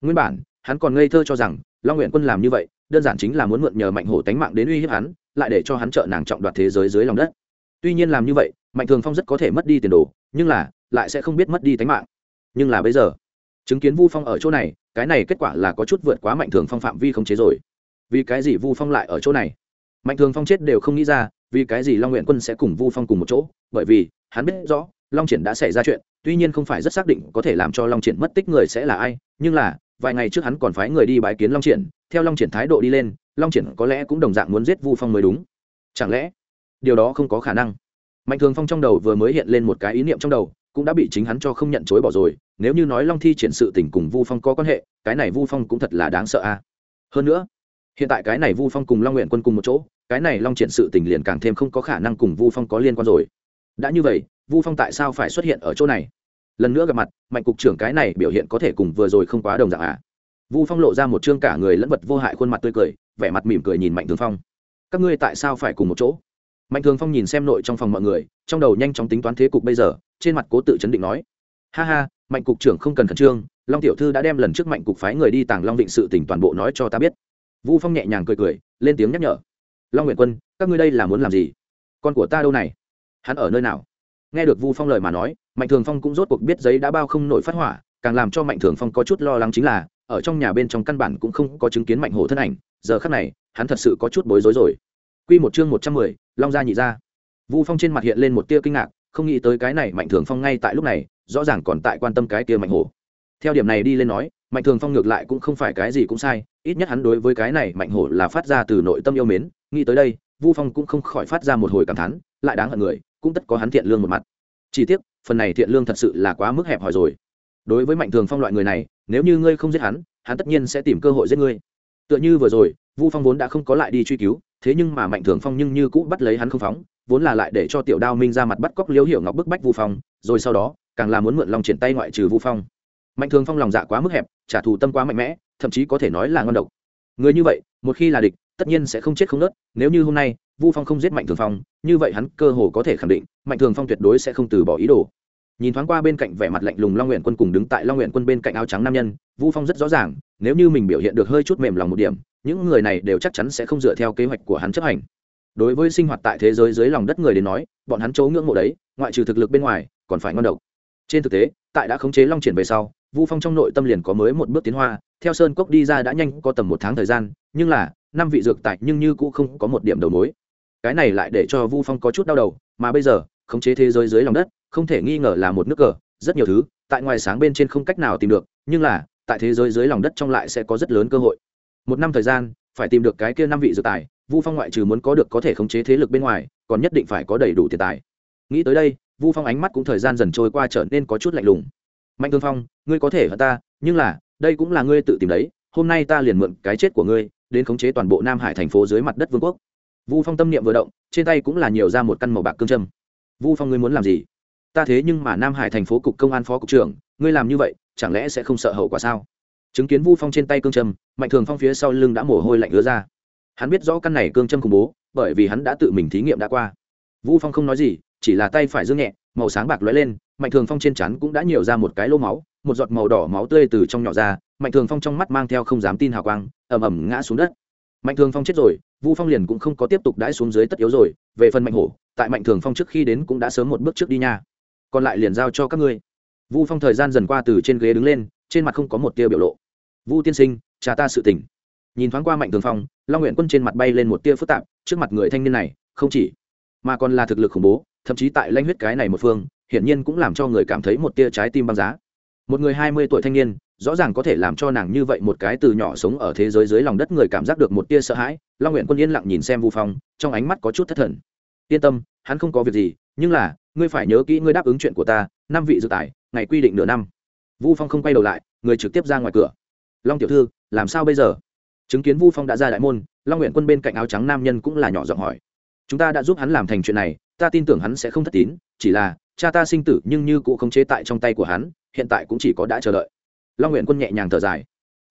Nguyên bản, hắn còn ngây thơ cho rằng, long nguyện quân làm như vậy, đơn giản chính là muốn mượn nhờ mạnh hổ tánh mạng đến uy hiếp hắn, lại để cho hắn trợ nàng trọng đoạt thế giới dưới lòng đất. Tuy nhiên làm như vậy, mạnh thường phong rất có thể mất đi tiền đồ, nhưng là, lại sẽ không biết mất đi tánh mạng. Nhưng là bây giờ, chứng kiến vu phong ở chỗ này, cái này kết quả là có chút vượt quá mạnh thường phong phạm vi không chế rồi. Vì cái gì vu phong lại ở chỗ này? Mạnh thường phong chết đều không nghĩ ra vì cái gì long nguyện quân sẽ cùng vu phong cùng một chỗ? Bởi vì, hắn biết rõ, long triển đã xảy ra chuyện, tuy nhiên không phải rất xác định có thể làm cho long triển mất tích người sẽ là ai, nhưng là, vài ngày trước hắn còn phái người đi bái kiến long triển, theo long triển thái độ đi lên, long triển có lẽ cũng đồng dạng muốn giết vu phong mới đúng. Chẳng lẽ, điều đó không có khả năng? Mạnh thường phong trong đầu vừa mới hiện lên một cái ý niệm trong đầu, cũng đã bị chính hắn cho không nhận chối bỏ rồi, nếu như nói long thi triển sự tình cùng vu phong có quan hệ, cái này vu phong cũng thật là đáng sợ a. Hơn nữa, hiện tại cái này vu phong cùng long nguyện quân cùng một chỗ cái này long triển sự tình liền càng thêm không có khả năng cùng vu phong có liên quan rồi. Đã như vậy, vu phong tại sao phải xuất hiện ở chỗ này? Lần nữa gặp mặt, mạnh cục trưởng cái này biểu hiện có thể cùng vừa rồi không quá đồng dạng à? Vu phong lộ ra một chương cả người lẫn vật vô hại khuôn mặt tươi cười, vẻ mặt mỉm cười nhìn mạnh thường phong. Các ngươi tại sao phải cùng một chỗ? Mạnh thường phong nhìn xem nội trong phòng mọi người, trong đầu nhanh chóng tính toán thế cục bây giờ, trên mặt cố tự chấn định nói. Ha ha, mạnh cục trưởng không cần khẩn trương, long tiểu thư đã đem lần trước mạnh cục phái người đi tàng long định sự tỉnh toàn bộ nói cho ta biết. Vu phong nhẹ nhàng cười cười, lên tiếng nhắc nhở long nguyện quân các ngươi đây là muốn làm gì con của ta đâu này hắn ở nơi nào nghe được vu phong lời mà nói mạnh thường phong cũng rốt cuộc biết giấy đã bao không nổi phát hỏa càng làm cho mạnh thường phong có chút lo lắng chính là ở trong nhà bên trong căn bản cũng không có chứng kiến mạnh hổ thân ảnh giờ khắc này hắn thật sự có chút bối rối rồi Quy một chương một trăm mười, Long gia nhị gia. Vu Phong trên mặt hiện lên một tia kinh ngạc, không nghĩ tới cái này Mạnh Thường Phong ngay tại lúc này, rõ ràng còn tại quan tâm cái tia Mạnh Hổ. Theo điểm này đi lên nói, Mạnh Thường Phong ngược lại cũng không phải cái gì cũng sai, ít nhất hắn đối với cái này Mạnh Hổ là phát ra từ nội tâm yêu mến, nghĩ tới đây, Vu Phong cũng không khỏi phát ra một hồi cảm thán, lại đáng hận người, cũng tất có hắn thiện lương một mặt. Chỉ tiếc, phần này thiện lương thật sự là quá mức hẹp hòi rồi. Đối với Mạnh Thường Phong loại người này, nếu như ngươi không giết hắn, hắn tất nhiên sẽ tìm cơ hội giết ngươi. Tựa như vừa rồi, Vu Phong vốn đã không có lại đi truy cứu, thế nhưng mà mạnh thường phong nhưng như cũ bắt lấy hắn không phóng vốn là lại để cho tiểu đao minh ra mặt bắt cóc liễu hiểu ngọc bức bách vu phong rồi sau đó càng là muốn mượn lòng triển tay ngoại trừ vu phong mạnh thường phong lòng dạ quá mức hẹp trả thù tâm quá mạnh mẽ, thậm chí có thể nói là ngon độc. Người như vậy, một khi là địch, tất nhiên sẽ không chết không nớt, nếu như hôm nay, vu phong không giết mạnh thường phong, như vậy hắn cơ hồ có thể khẳng định, mạnh thường phong tuyệt đối sẽ không từ bỏ ý đồ. Nhìn thoáng qua bên cạnh vẻ mặt lạnh lùng long nguyện quân cùng đứng tại long nguyện quân bên cạnh áo trắng nam nhân, vu phong rất rõ ràng, nếu như mình biểu hiện được hơi chút mềm lòng một điểm, những người này đều chắc chắn sẽ không dựa theo kế hoạch của hắn chấp hành. Đối với sinh hoạt tại thế giới dưới lòng đất người đến nói, bọn hắn chấu ngưỡng mộ đấy, ngoại trừ thực lực bên ngoài, còn phải ngon độc. Trên thực tế tại đã khống chế long triển về sau, vu phong trong nội tâm liền có mới một bước tiến hoa, theo sơn cốc đi ra đã nhanh có tầm một tháng thời gian, nhưng là, năm vị dược tại nhưng như cũng không có một điểm đầu mối. Cái này lại để cho vu phong có chút đau đầu, mà bây giờ, khống chế thế giới dưới lòng đất, không thể nghi ngờ là một nước cờ, rất nhiều thứ, tại ngoài sáng bên trên không cách nào tìm được, nhưng là, tại thế giới dưới lòng đất trong lại sẽ có rất lớn cơ hội. Một năm thời gian, phải tìm được cái kia năm vị dược tài, vu phong ngoại trừ muốn có được có thể khống chế thế lực bên ngoài, còn nhất định phải có đầy đủ tiền tài. Nghĩ tới đây vu phong ánh mắt cũng thời gian dần trôi qua trở nên có chút lạnh lùng. Mạnh thương phong, ngươi có thể hận ta, nhưng là, đây cũng là ngươi tự tìm đấy, hôm nay ta liền mượn cái chết của ngươi, đến khống chế toàn bộ nam hải thành phố dưới mặt đất vương quốc. Vu phong tâm niệm vừa động, trên tay cũng là nhiều ra một căn màu bạc cương châm. Vu phong ngươi muốn làm gì? Ta thế nhưng mà nam hải thành phố cục công an phó cục trưởng, ngươi làm như vậy, chẳng lẽ sẽ không sợ hậu quả sao? Chứng kiến vu phong trên tay cương châm, mạnh thường phong phía sau lưng đã mồ hôi lạnh ứa ra. Hắn biết rõ căn này cương châm khủng bố, bởi vì hắn đã tự mình thí nghiệm đã qua. Vu phong không nói gì chỉ là tay phải dương nhẹ, màu sáng bạc lóe lên, mạnh thường phong trên chắn cũng đã nhiều ra một cái lô máu, một giọt màu đỏ máu tươi từ trong nhỏ ra, mạnh thường phong trong mắt mang theo không dám tin hào quang, ầm ầm ngã xuống đất. Mạnh thường phong chết rồi, vu phong liền cũng không có tiếp tục đãi xuống dưới tất yếu rồi, về phần mạnh hổ, tại mạnh thường phong trước khi đến cũng đã sớm một bước trước đi nha. Còn lại liền giao cho các ngươi. Vu phong thời gian dần qua từ trên ghế đứng lên, trên mặt không có một tia biểu lộ. Vu tiên sinh, cha ta sự tỉnh nhìn thoáng qua mạnh thường phong, long nguyện quân trên mặt bay lên một tia phức tạp, trước mặt người thanh niên này, không chỉ, mà còn là thực lực khủng bố thậm chí tại lanh huyết cái này một phương, hiển nhiên cũng làm cho người cảm thấy một tia trái tim băng giá. Một người hai mươi tuổi thanh niên, rõ ràng có thể làm cho nàng như vậy một cái từ nhỏ sống ở thế giới dưới lòng đất người cảm giác được một tia sợ hãi. Long nguyện quân yên lặng nhìn xem vu phong, trong ánh mắt có chút thất thần. Yên tâm, hắn không có việc gì, nhưng là, ngươi phải nhớ kỹ ngươi đáp ứng chuyện của ta, năm vị dự tài, ngày quy định nửa năm. Vu phong không quay đầu lại, người trực tiếp ra ngoài cửa. Long tiểu thư, làm sao bây giờ? Chứng kiến vu phong đã ra đại môn, long nguyện quân bên cạnh áo trắng nam nhân cũng là nhỏ giọng hỏi. Chúng ta đã giúp hắn làm thành chuyện này ta tin tưởng hắn sẽ không thất tín, chỉ là, cha ta sinh tử nhưng như cụ không chế tại trong tay của hắn, hiện tại cũng chỉ có đã chờ đợi. Long nguyện quân nhẹ nhàng thở dài.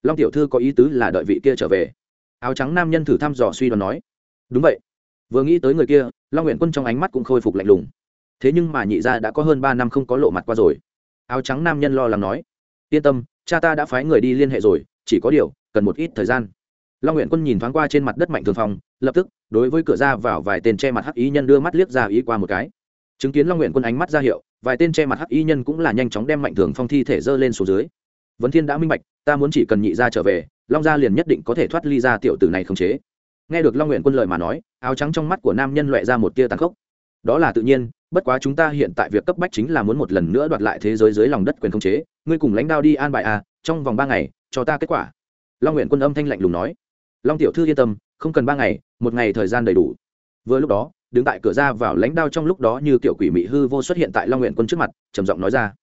Long tiểu thư có ý tứ là đợi vị kia trở về. Áo trắng nam nhân thử thăm dò suy đoán nói. Đúng vậy. Vừa nghĩ tới người kia, long nguyện quân trong ánh mắt cũng khôi phục lạnh lùng. Thế nhưng mà nhị gia đã có hơn ba năm không có lộ mặt qua rồi. Áo trắng nam nhân lo lắng nói. Yên tâm, cha ta đã phái người đi liên hệ rồi, chỉ có điều, cần một ít thời gian long nguyện quân nhìn thoáng qua trên mặt đất mạnh thường phong, lập tức, đối với cửa ra vào vài tên che mặt hắc ý nhân đưa mắt liếc ra ý qua một cái. Chứng kiến long nguyện quân ánh mắt ra hiệu, vài tên che mặt hắc y nhân cũng là nhanh chóng đem mạnh thường phong thi thể dơ lên xuống dưới. Vấn thiên đã minh bạch, ta muốn chỉ cần nhị ra trở về, long gia liền nhất định có thể thoát ly ra tiểu tử này không chế. Nghe được long nguyện quân lời mà nói, áo trắng trong mắt của nam nhân loại ra một tia tàn khốc. Đó là tự nhiên, bất quá chúng ta hiện tại việc cấp bách chính là muốn một lần nữa đoạt lại thế giới dưới lòng đất quyền không chế. Ngươi cùng lãnh đạo đi an bài a trong vòng ba ngày, cho ta kết quả. Long nguyện quân âm thanh lạnh lùng nói long tiểu thư yên tâm, không cần ba ngày, một ngày thời gian đầy đủ. Vừa lúc đó, đứng tại cửa ra vào lãnh đao trong lúc đó như tiểu quỷ mị hư vô xuất hiện tại long nguyện quân trước mặt, trầm giọng nói ra.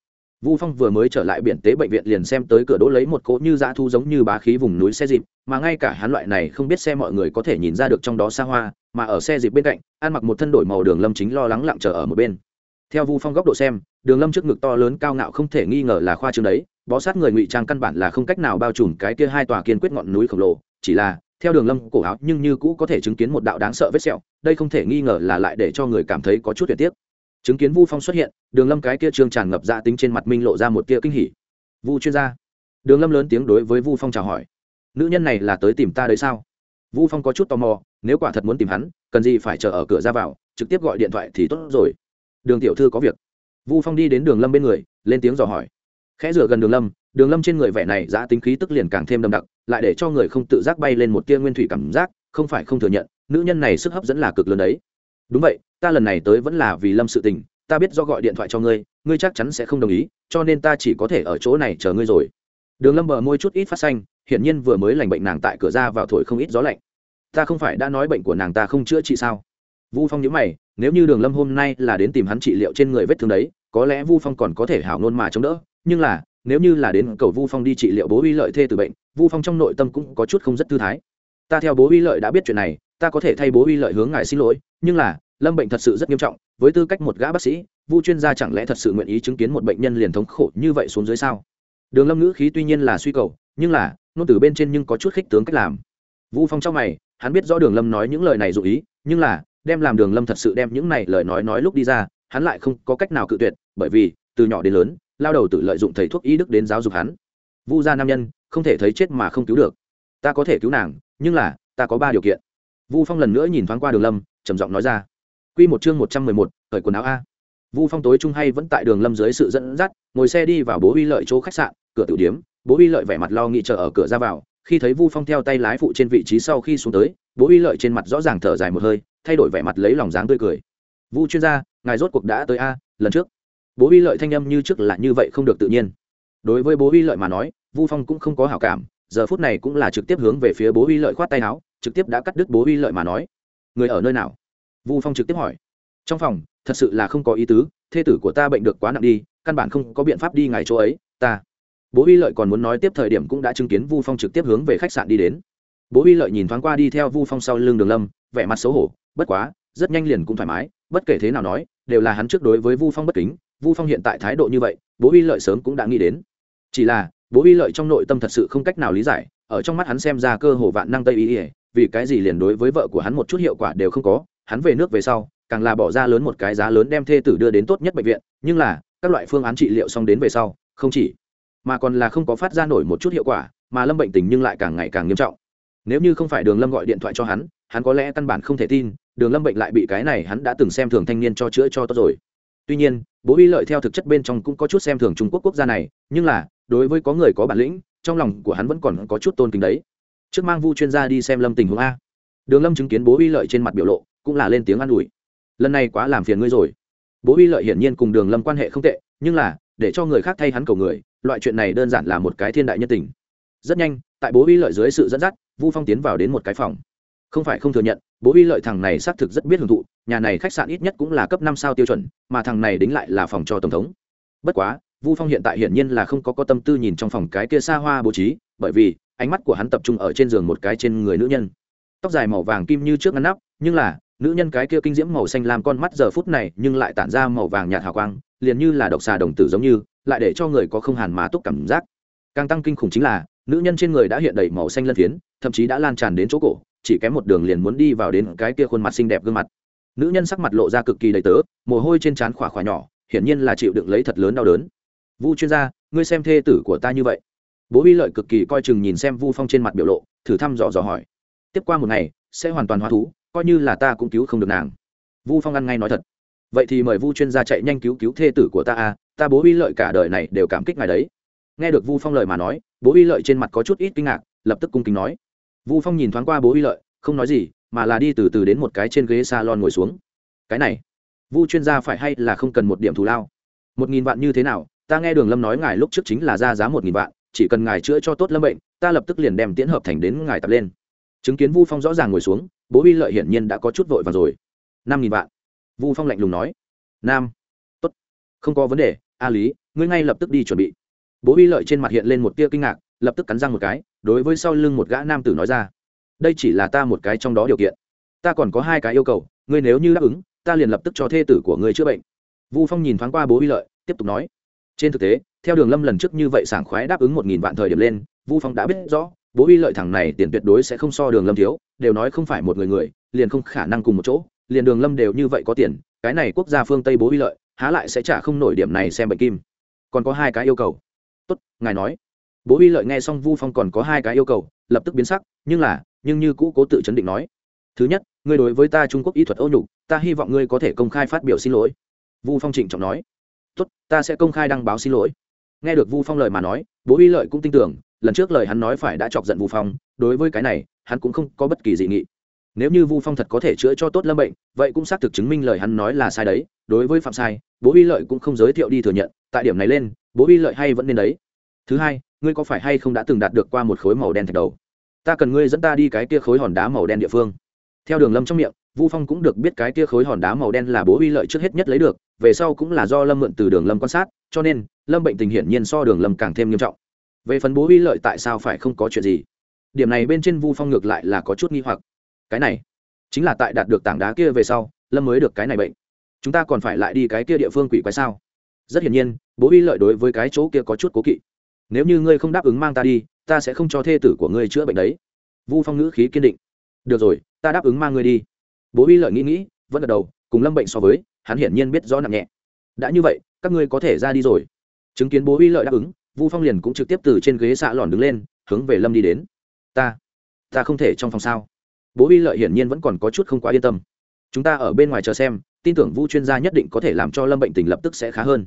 Vu phong vừa mới trở lại biển tế bệnh viện liền xem tới cửa đỗ lấy một cỗ như dã thu giống như bá khí vùng núi xe dịp, mà ngay cả hắn loại này không biết xe mọi người có thể nhìn ra được trong đó xa hoa, mà ở xe dịp bên cạnh, ăn mặc một thân đổi màu đường lâm chính lo lắng lặng chờ ở một bên. Theo vu phong góc độ xem, đường lâm trước ngực to lớn cao ngạo không thể nghi ngờ là khoa trương đấy, bó sát người ngụy trang căn bản là không cách nào bao trùm cái kia hai tòa kiên quyết ngọn núi khổng lồ, chỉ là theo đường lâm cổ áo, nhưng như cũ có thể chứng kiến một đạo đáng sợ vết sẹo, đây không thể nghi ngờ là lại để cho người cảm thấy có chút tuyệt tiếc. Chứng kiến vu phong xuất hiện, đường lâm cái kia trương tràn ngập dạ tính trên mặt minh lộ ra một tia kinh hỉ. Vu chuyên gia. Đường lâm lớn tiếng đối với vu phong chào hỏi. Nữ nhân này là tới tìm ta đấy sao? Vu phong có chút tò mò, nếu quả thật muốn tìm hắn, cần gì phải chờ ở cửa ra vào, trực tiếp gọi điện thoại thì tốt rồi. Đường tiểu thư có việc. Vu phong đi đến đường lâm bên người, lên tiếng dò hỏi khẽ rửa gần đường lâm đường lâm trên người vẻ này giã tính khí tức liền càng thêm đậm đặc, lại để cho người không tự giác bay lên một tia nguyên thủy cảm giác, không phải không thừa nhận, nữ nhân này sức hấp dẫn là cực lớn đấy. Đúng vậy, ta lần này tới vẫn là vì lâm sự tình, ta biết do gọi điện thoại cho ngươi ngươi chắc chắn sẽ không đồng ý, cho nên ta chỉ có thể ở chỗ này chờ ngươi rồi. Đường lâm bờ môi chút ít phát xanh, hiển nhiên vừa mới lành bệnh nàng tại cửa ra vào thổi không ít gió lạnh. Ta không phải đã nói bệnh của nàng ta không chữa trị sao? Vu phong nhớ mày, nếu như đường lâm hôm nay là đến tìm hắn trị liệu trên người vết thương đấy, có lẽ vu phong còn có thể hảo nôn mà chống đỡ nhưng là, nếu như là đến cầu vu phong đi trị liệu bố uy lợi thê từ bệnh, vu phong trong nội tâm cũng có chút không rất thư thái. Ta theo bố uy lợi đã biết chuyện này, ta có thể thay bố uy lợi hướng ngài xin lỗi, nhưng là, lâm bệnh thật sự rất nghiêm trọng, với tư cách một gã bác sĩ, vu chuyên gia chẳng lẽ thật sự nguyện ý chứng kiến một bệnh nhân liền thống khổ như vậy xuống dưới sao? Đường lâm ngữ khí tuy nhiên là suy cầu, nhưng là, nôn từ bên trên nhưng có chút khích tướng cách làm. Vu phong trong mày, hắn biết rõ đường lâm nói những lời này dụ ý, nhưng là, đem làm đường lâm thật sự đem những này lời nói nói lúc đi ra, hắn lại không có cách nào cự tuyệt, bởi vì, từ nhỏ đến lớn lao đầu tự lợi dụng thầy thuốc y đức đến giáo dục hắn. Vu gia nam nhân, không thể thấy chết mà không cứu được. Ta có thể cứu nàng, nhưng là, ta có ba điều kiện. Vu phong lần nữa nhìn thoáng qua đường lâm, trầm giọng nói ra. Q một chương một trăm mười một khởi quần áo a. Vu phong tối trung hay vẫn tại đường lâm dưới sự dẫn dắt, ngồi xe đi vào bố Huy lợi chỗ khách sạn, cửa tử điếm, bố Huy lợi vẻ mặt lo nghĩ chờ ở cửa ra vào. Khi thấy vu phong theo tay lái phụ trên vị trí sau khi xuống tới, bố Huy lợi trên mặt rõ ràng thở dài một hơi, thay đổi vẻ mặt lấy lòng dáng tươi cười. Vu chuyên gia, ngài rốt cuộc đã tới a, lần trước bố uy lợi thanh âm như trước là như vậy không được tự nhiên. Đối với bố uy lợi mà nói, vu phong cũng không có hảo cảm, giờ phút này cũng là trực tiếp hướng về phía bố uy lợi khoát tay áo, trực tiếp đã cắt đứt bố uy lợi mà nói. Người ở nơi nào? Vu phong trực tiếp hỏi. Trong phòng, thật sự là không có ý tứ, thê tử của ta bệnh được quá nặng đi, căn bản không có biện pháp đi ngày chỗ ấy, ta. Bố uy lợi còn muốn nói tiếp thời điểm cũng đã chứng kiến vu phong trực tiếp hướng về khách sạn đi đến. Bố uy lợi nhìn thoáng qua đi theo vu phong sau lưng đường lâm, vẻ mặt xấu hổ, bất quá, rất nhanh liền cũng thoải mái, bất kể thế nào nói, đều là hắn trước đối với vu phong bất kính vu phong hiện tại thái độ như vậy, bố uy lợi sớm cũng đã nghĩ đến. Chỉ là, bố uy lợi trong nội tâm thật sự không cách nào lý giải, ở trong mắt hắn xem ra cơ hồ vạn năng tây ý ỉa vì cái gì liền đối với vợ của hắn một chút hiệu quả đều không có, hắn về nước về sau, càng là bỏ ra lớn một cái giá lớn đem thê tử đưa đến tốt nhất bệnh viện, nhưng là, các loại phương án trị liệu xong đến về sau, không chỉ, mà còn là không có phát ra nổi một chút hiệu quả, mà lâm bệnh tình nhưng lại càng ngày càng nghiêm trọng. Nếu như không phải đường lâm gọi điện thoại cho hắn hắn có lẽ căn bản không thể tin, đường lâm bệnh lại bị cái này hắn đã từng xem thường thanh niên cho chữa cho tốt rồi. Tuy nhiên bố uy lợi theo thực chất bên trong cũng có chút xem thường trung quốc quốc gia này, nhưng là, đối với có người có bản lĩnh, trong lòng của hắn vẫn còn có chút tôn kính đấy. Trước mang vu chuyên gia đi xem lâm tình huống a. Đường lâm chứng kiến bố uy lợi trên mặt biểu lộ, cũng là lên tiếng an ủi. Lần này quá làm phiền ngươi rồi. Bố uy lợi hiển nhiên cùng đường lâm quan hệ không tệ, nhưng là, để cho người khác thay hắn cầu người, loại chuyện này đơn giản là một cái thiên đại nhân tình. Rất nhanh, tại bố uy lợi dưới sự dẫn dắt, vu phong tiến vào đến một cái phòng. Không phải không thừa nhận bố uy lợi thằng này xác thực rất biết hưởng thụ, nhà này khách sạn ít nhất cũng là cấp năm sao tiêu chuẩn, mà thằng này đính lại là phòng cho tổng thống. Bất quá, vu phong hiện tại hiển nhiên là không có có tâm tư nhìn trong phòng cái kia xa hoa bố trí, bởi vì ánh mắt của hắn tập trung ở trên giường một cái trên người nữ nhân. Tóc dài màu vàng kim như trước ngăn nắp, nhưng là, nữ nhân cái kia kinh diễm màu xanh làm con mắt giờ phút này nhưng lại tản ra màu vàng nhạt hào quang, liền như là độc xà đồng tử giống như, lại để cho người có không hàn má túc cảm giác. Càng tăng kinh khủng chính là, nữ nhân trên người đã hiện đầy màu xanh lân phiến, thậm chí đã lan tràn đến chỗ cổ chỉ kém một đường liền muốn đi vào đến cái kia khuôn mặt xinh đẹp gương mặt. Nữ nhân sắc mặt lộ ra cực kỳ đầy tớ, mồ hôi trên trán khỏa khỏa nhỏ, hiển nhiên là chịu đựng lấy thật lớn đau đớn. Vu chuyên gia, ngươi xem thê tử của ta như vậy. Bố uy lợi cực kỳ coi chừng nhìn xem vu phong trên mặt biểu lộ, thử thăm dò dò hỏi. Tiếp qua một ngày, sẽ hoàn toàn hóa thú, coi như là ta cũng cứu không được nàng. Vu phong ăn ngay nói thật. Vậy thì mời vu chuyên gia chạy nhanh cứu cứu thê tử của ta à ta bố uy lợi cả đời này đều cảm kích ngài đấy. Nghe được vu phong lời mà nói, bố uy lợi trên mặt có chút ít kinh ngạc, lập tức cung kính nói vu phong nhìn thoáng qua bố uy lợi, không nói gì, mà là đi từ từ đến một cái trên ghế salon ngồi xuống. Cái này, vu chuyên gia phải hay là không cần một điểm thù lao? Một nghìn vạn như thế nào? Ta nghe đường lâm nói ngài lúc trước chính là ra giá một nghìn vạn, chỉ cần ngài chữa cho tốt lâm bệnh, ta lập tức liền đem tiễn hợp thành đến ngài tập lên. Chứng kiến vu phong rõ ràng ngồi xuống, bố uy lợi hiển nhiên đã có chút vội vàng rồi. Năm nghìn vạn. Vu phong lạnh lùng nói. Nam. Tốt. Không có vấn đề. A lý, ngươi ngay lập tức đi chuẩn bị. Bố uy lợi trên mặt hiện lên một tia kinh ngạc lập tức cắn răng một cái, đối với sau lưng một gã nam tử nói ra, đây chỉ là ta một cái trong đó điều kiện. Ta còn có hai cái yêu cầu, ngươi nếu như đáp ứng, ta liền lập tức cho thê tử của ngươi chữa bệnh. Vu phong nhìn thoáng qua bố uy lợi, tiếp tục nói, trên thực tế, theo đường lâm lần trước như vậy sảng khoái đáp ứng một nghìn vạn thời điểm lên, vu phong đã biết rõ, bố uy lợi thằng này tiền tuyệt đối sẽ không so đường lâm thiếu, đều nói không phải một người người, liền không khả năng cùng một chỗ, liền đường lâm đều như vậy có tiền, cái này quốc gia phương tây bố uy lợi, há lại sẽ trả không nổi điểm này xem bệnh kim. Còn có hai cái yêu cầu. Tốt, ngài nói bố Huy lợi nghe xong vu phong còn có hai cái yêu cầu, lập tức biến sắc, nhưng là, nhưng như cũ cố tự chấn định nói. Thứ nhất, ngươi đối với ta trung quốc y thuật ô nhục, ta hy vọng ngươi có thể công khai phát biểu xin lỗi. Vu phong trịnh trọng nói. Tốt, ta sẽ công khai đăng báo xin lỗi. Nghe được vu phong lời mà nói, bố Huy lợi cũng tin tưởng, lần trước lời hắn nói phải đã chọc giận vu phong, đối với cái này, hắn cũng không có bất kỳ dị nghị. Nếu như vu phong thật có thể chữa cho tốt lâm bệnh, vậy cũng xác thực chứng minh lời hắn nói là sai đấy, đối với phạm sai, bố Huy lợi cũng không giới thiệu đi thừa nhận, tại điểm này lên, bố Huy lợi hay vẫn nên đấy thứ hai, ngươi có phải hay không đã từng đạt được qua một khối màu đen thạch đầu? Ta cần ngươi dẫn ta đi cái kia khối hòn đá màu đen địa phương. Theo đường lâm trong miệng, vu phong cũng được biết cái kia khối hòn đá màu đen là bố uy lợi trước hết nhất lấy được, về sau cũng là do lâm mượn từ đường lâm quan sát, cho nên, lâm bệnh tình hiển nhiên so đường lâm càng thêm nghiêm trọng. Về phần bố uy lợi tại sao phải không có chuyện gì? Điểm này bên trên vu phong ngược lại là có chút nghi hoặc. Cái này, chính là tại đạt được tảng đá kia về sau, lâm mới được cái này bệnh. Chúng ta còn phải lại đi cái kia địa phương quỷ quái sao? Rất hiển nhiên, bố uy lợi đối với cái chỗ kia có chút cố kỵ nếu như ngươi không đáp ứng mang ta đi, ta sẽ không cho thê tử của ngươi chữa bệnh đấy. Vu phong ngữ khí kiên định. Được rồi, ta đáp ứng mang ngươi đi. Bố uy lợi nghĩ nghĩ, vẫn gật đầu, cùng lâm bệnh so với, hắn hiển nhiên biết rõ nặng nhẹ. Đã như vậy, các ngươi có thể ra đi rồi. Chứng kiến bố uy lợi đáp ứng, vu phong liền cũng trực tiếp từ trên ghế xạ lòn đứng lên, hướng về lâm đi đến. Ta ta không thể trong phòng sao? Bố uy lợi hiển nhiên vẫn còn có chút không quá yên tâm. Chúng ta ở bên ngoài chờ xem, tin tưởng vu chuyên gia nhất định có thể làm cho lâm bệnh tình lập tức sẽ khá hơn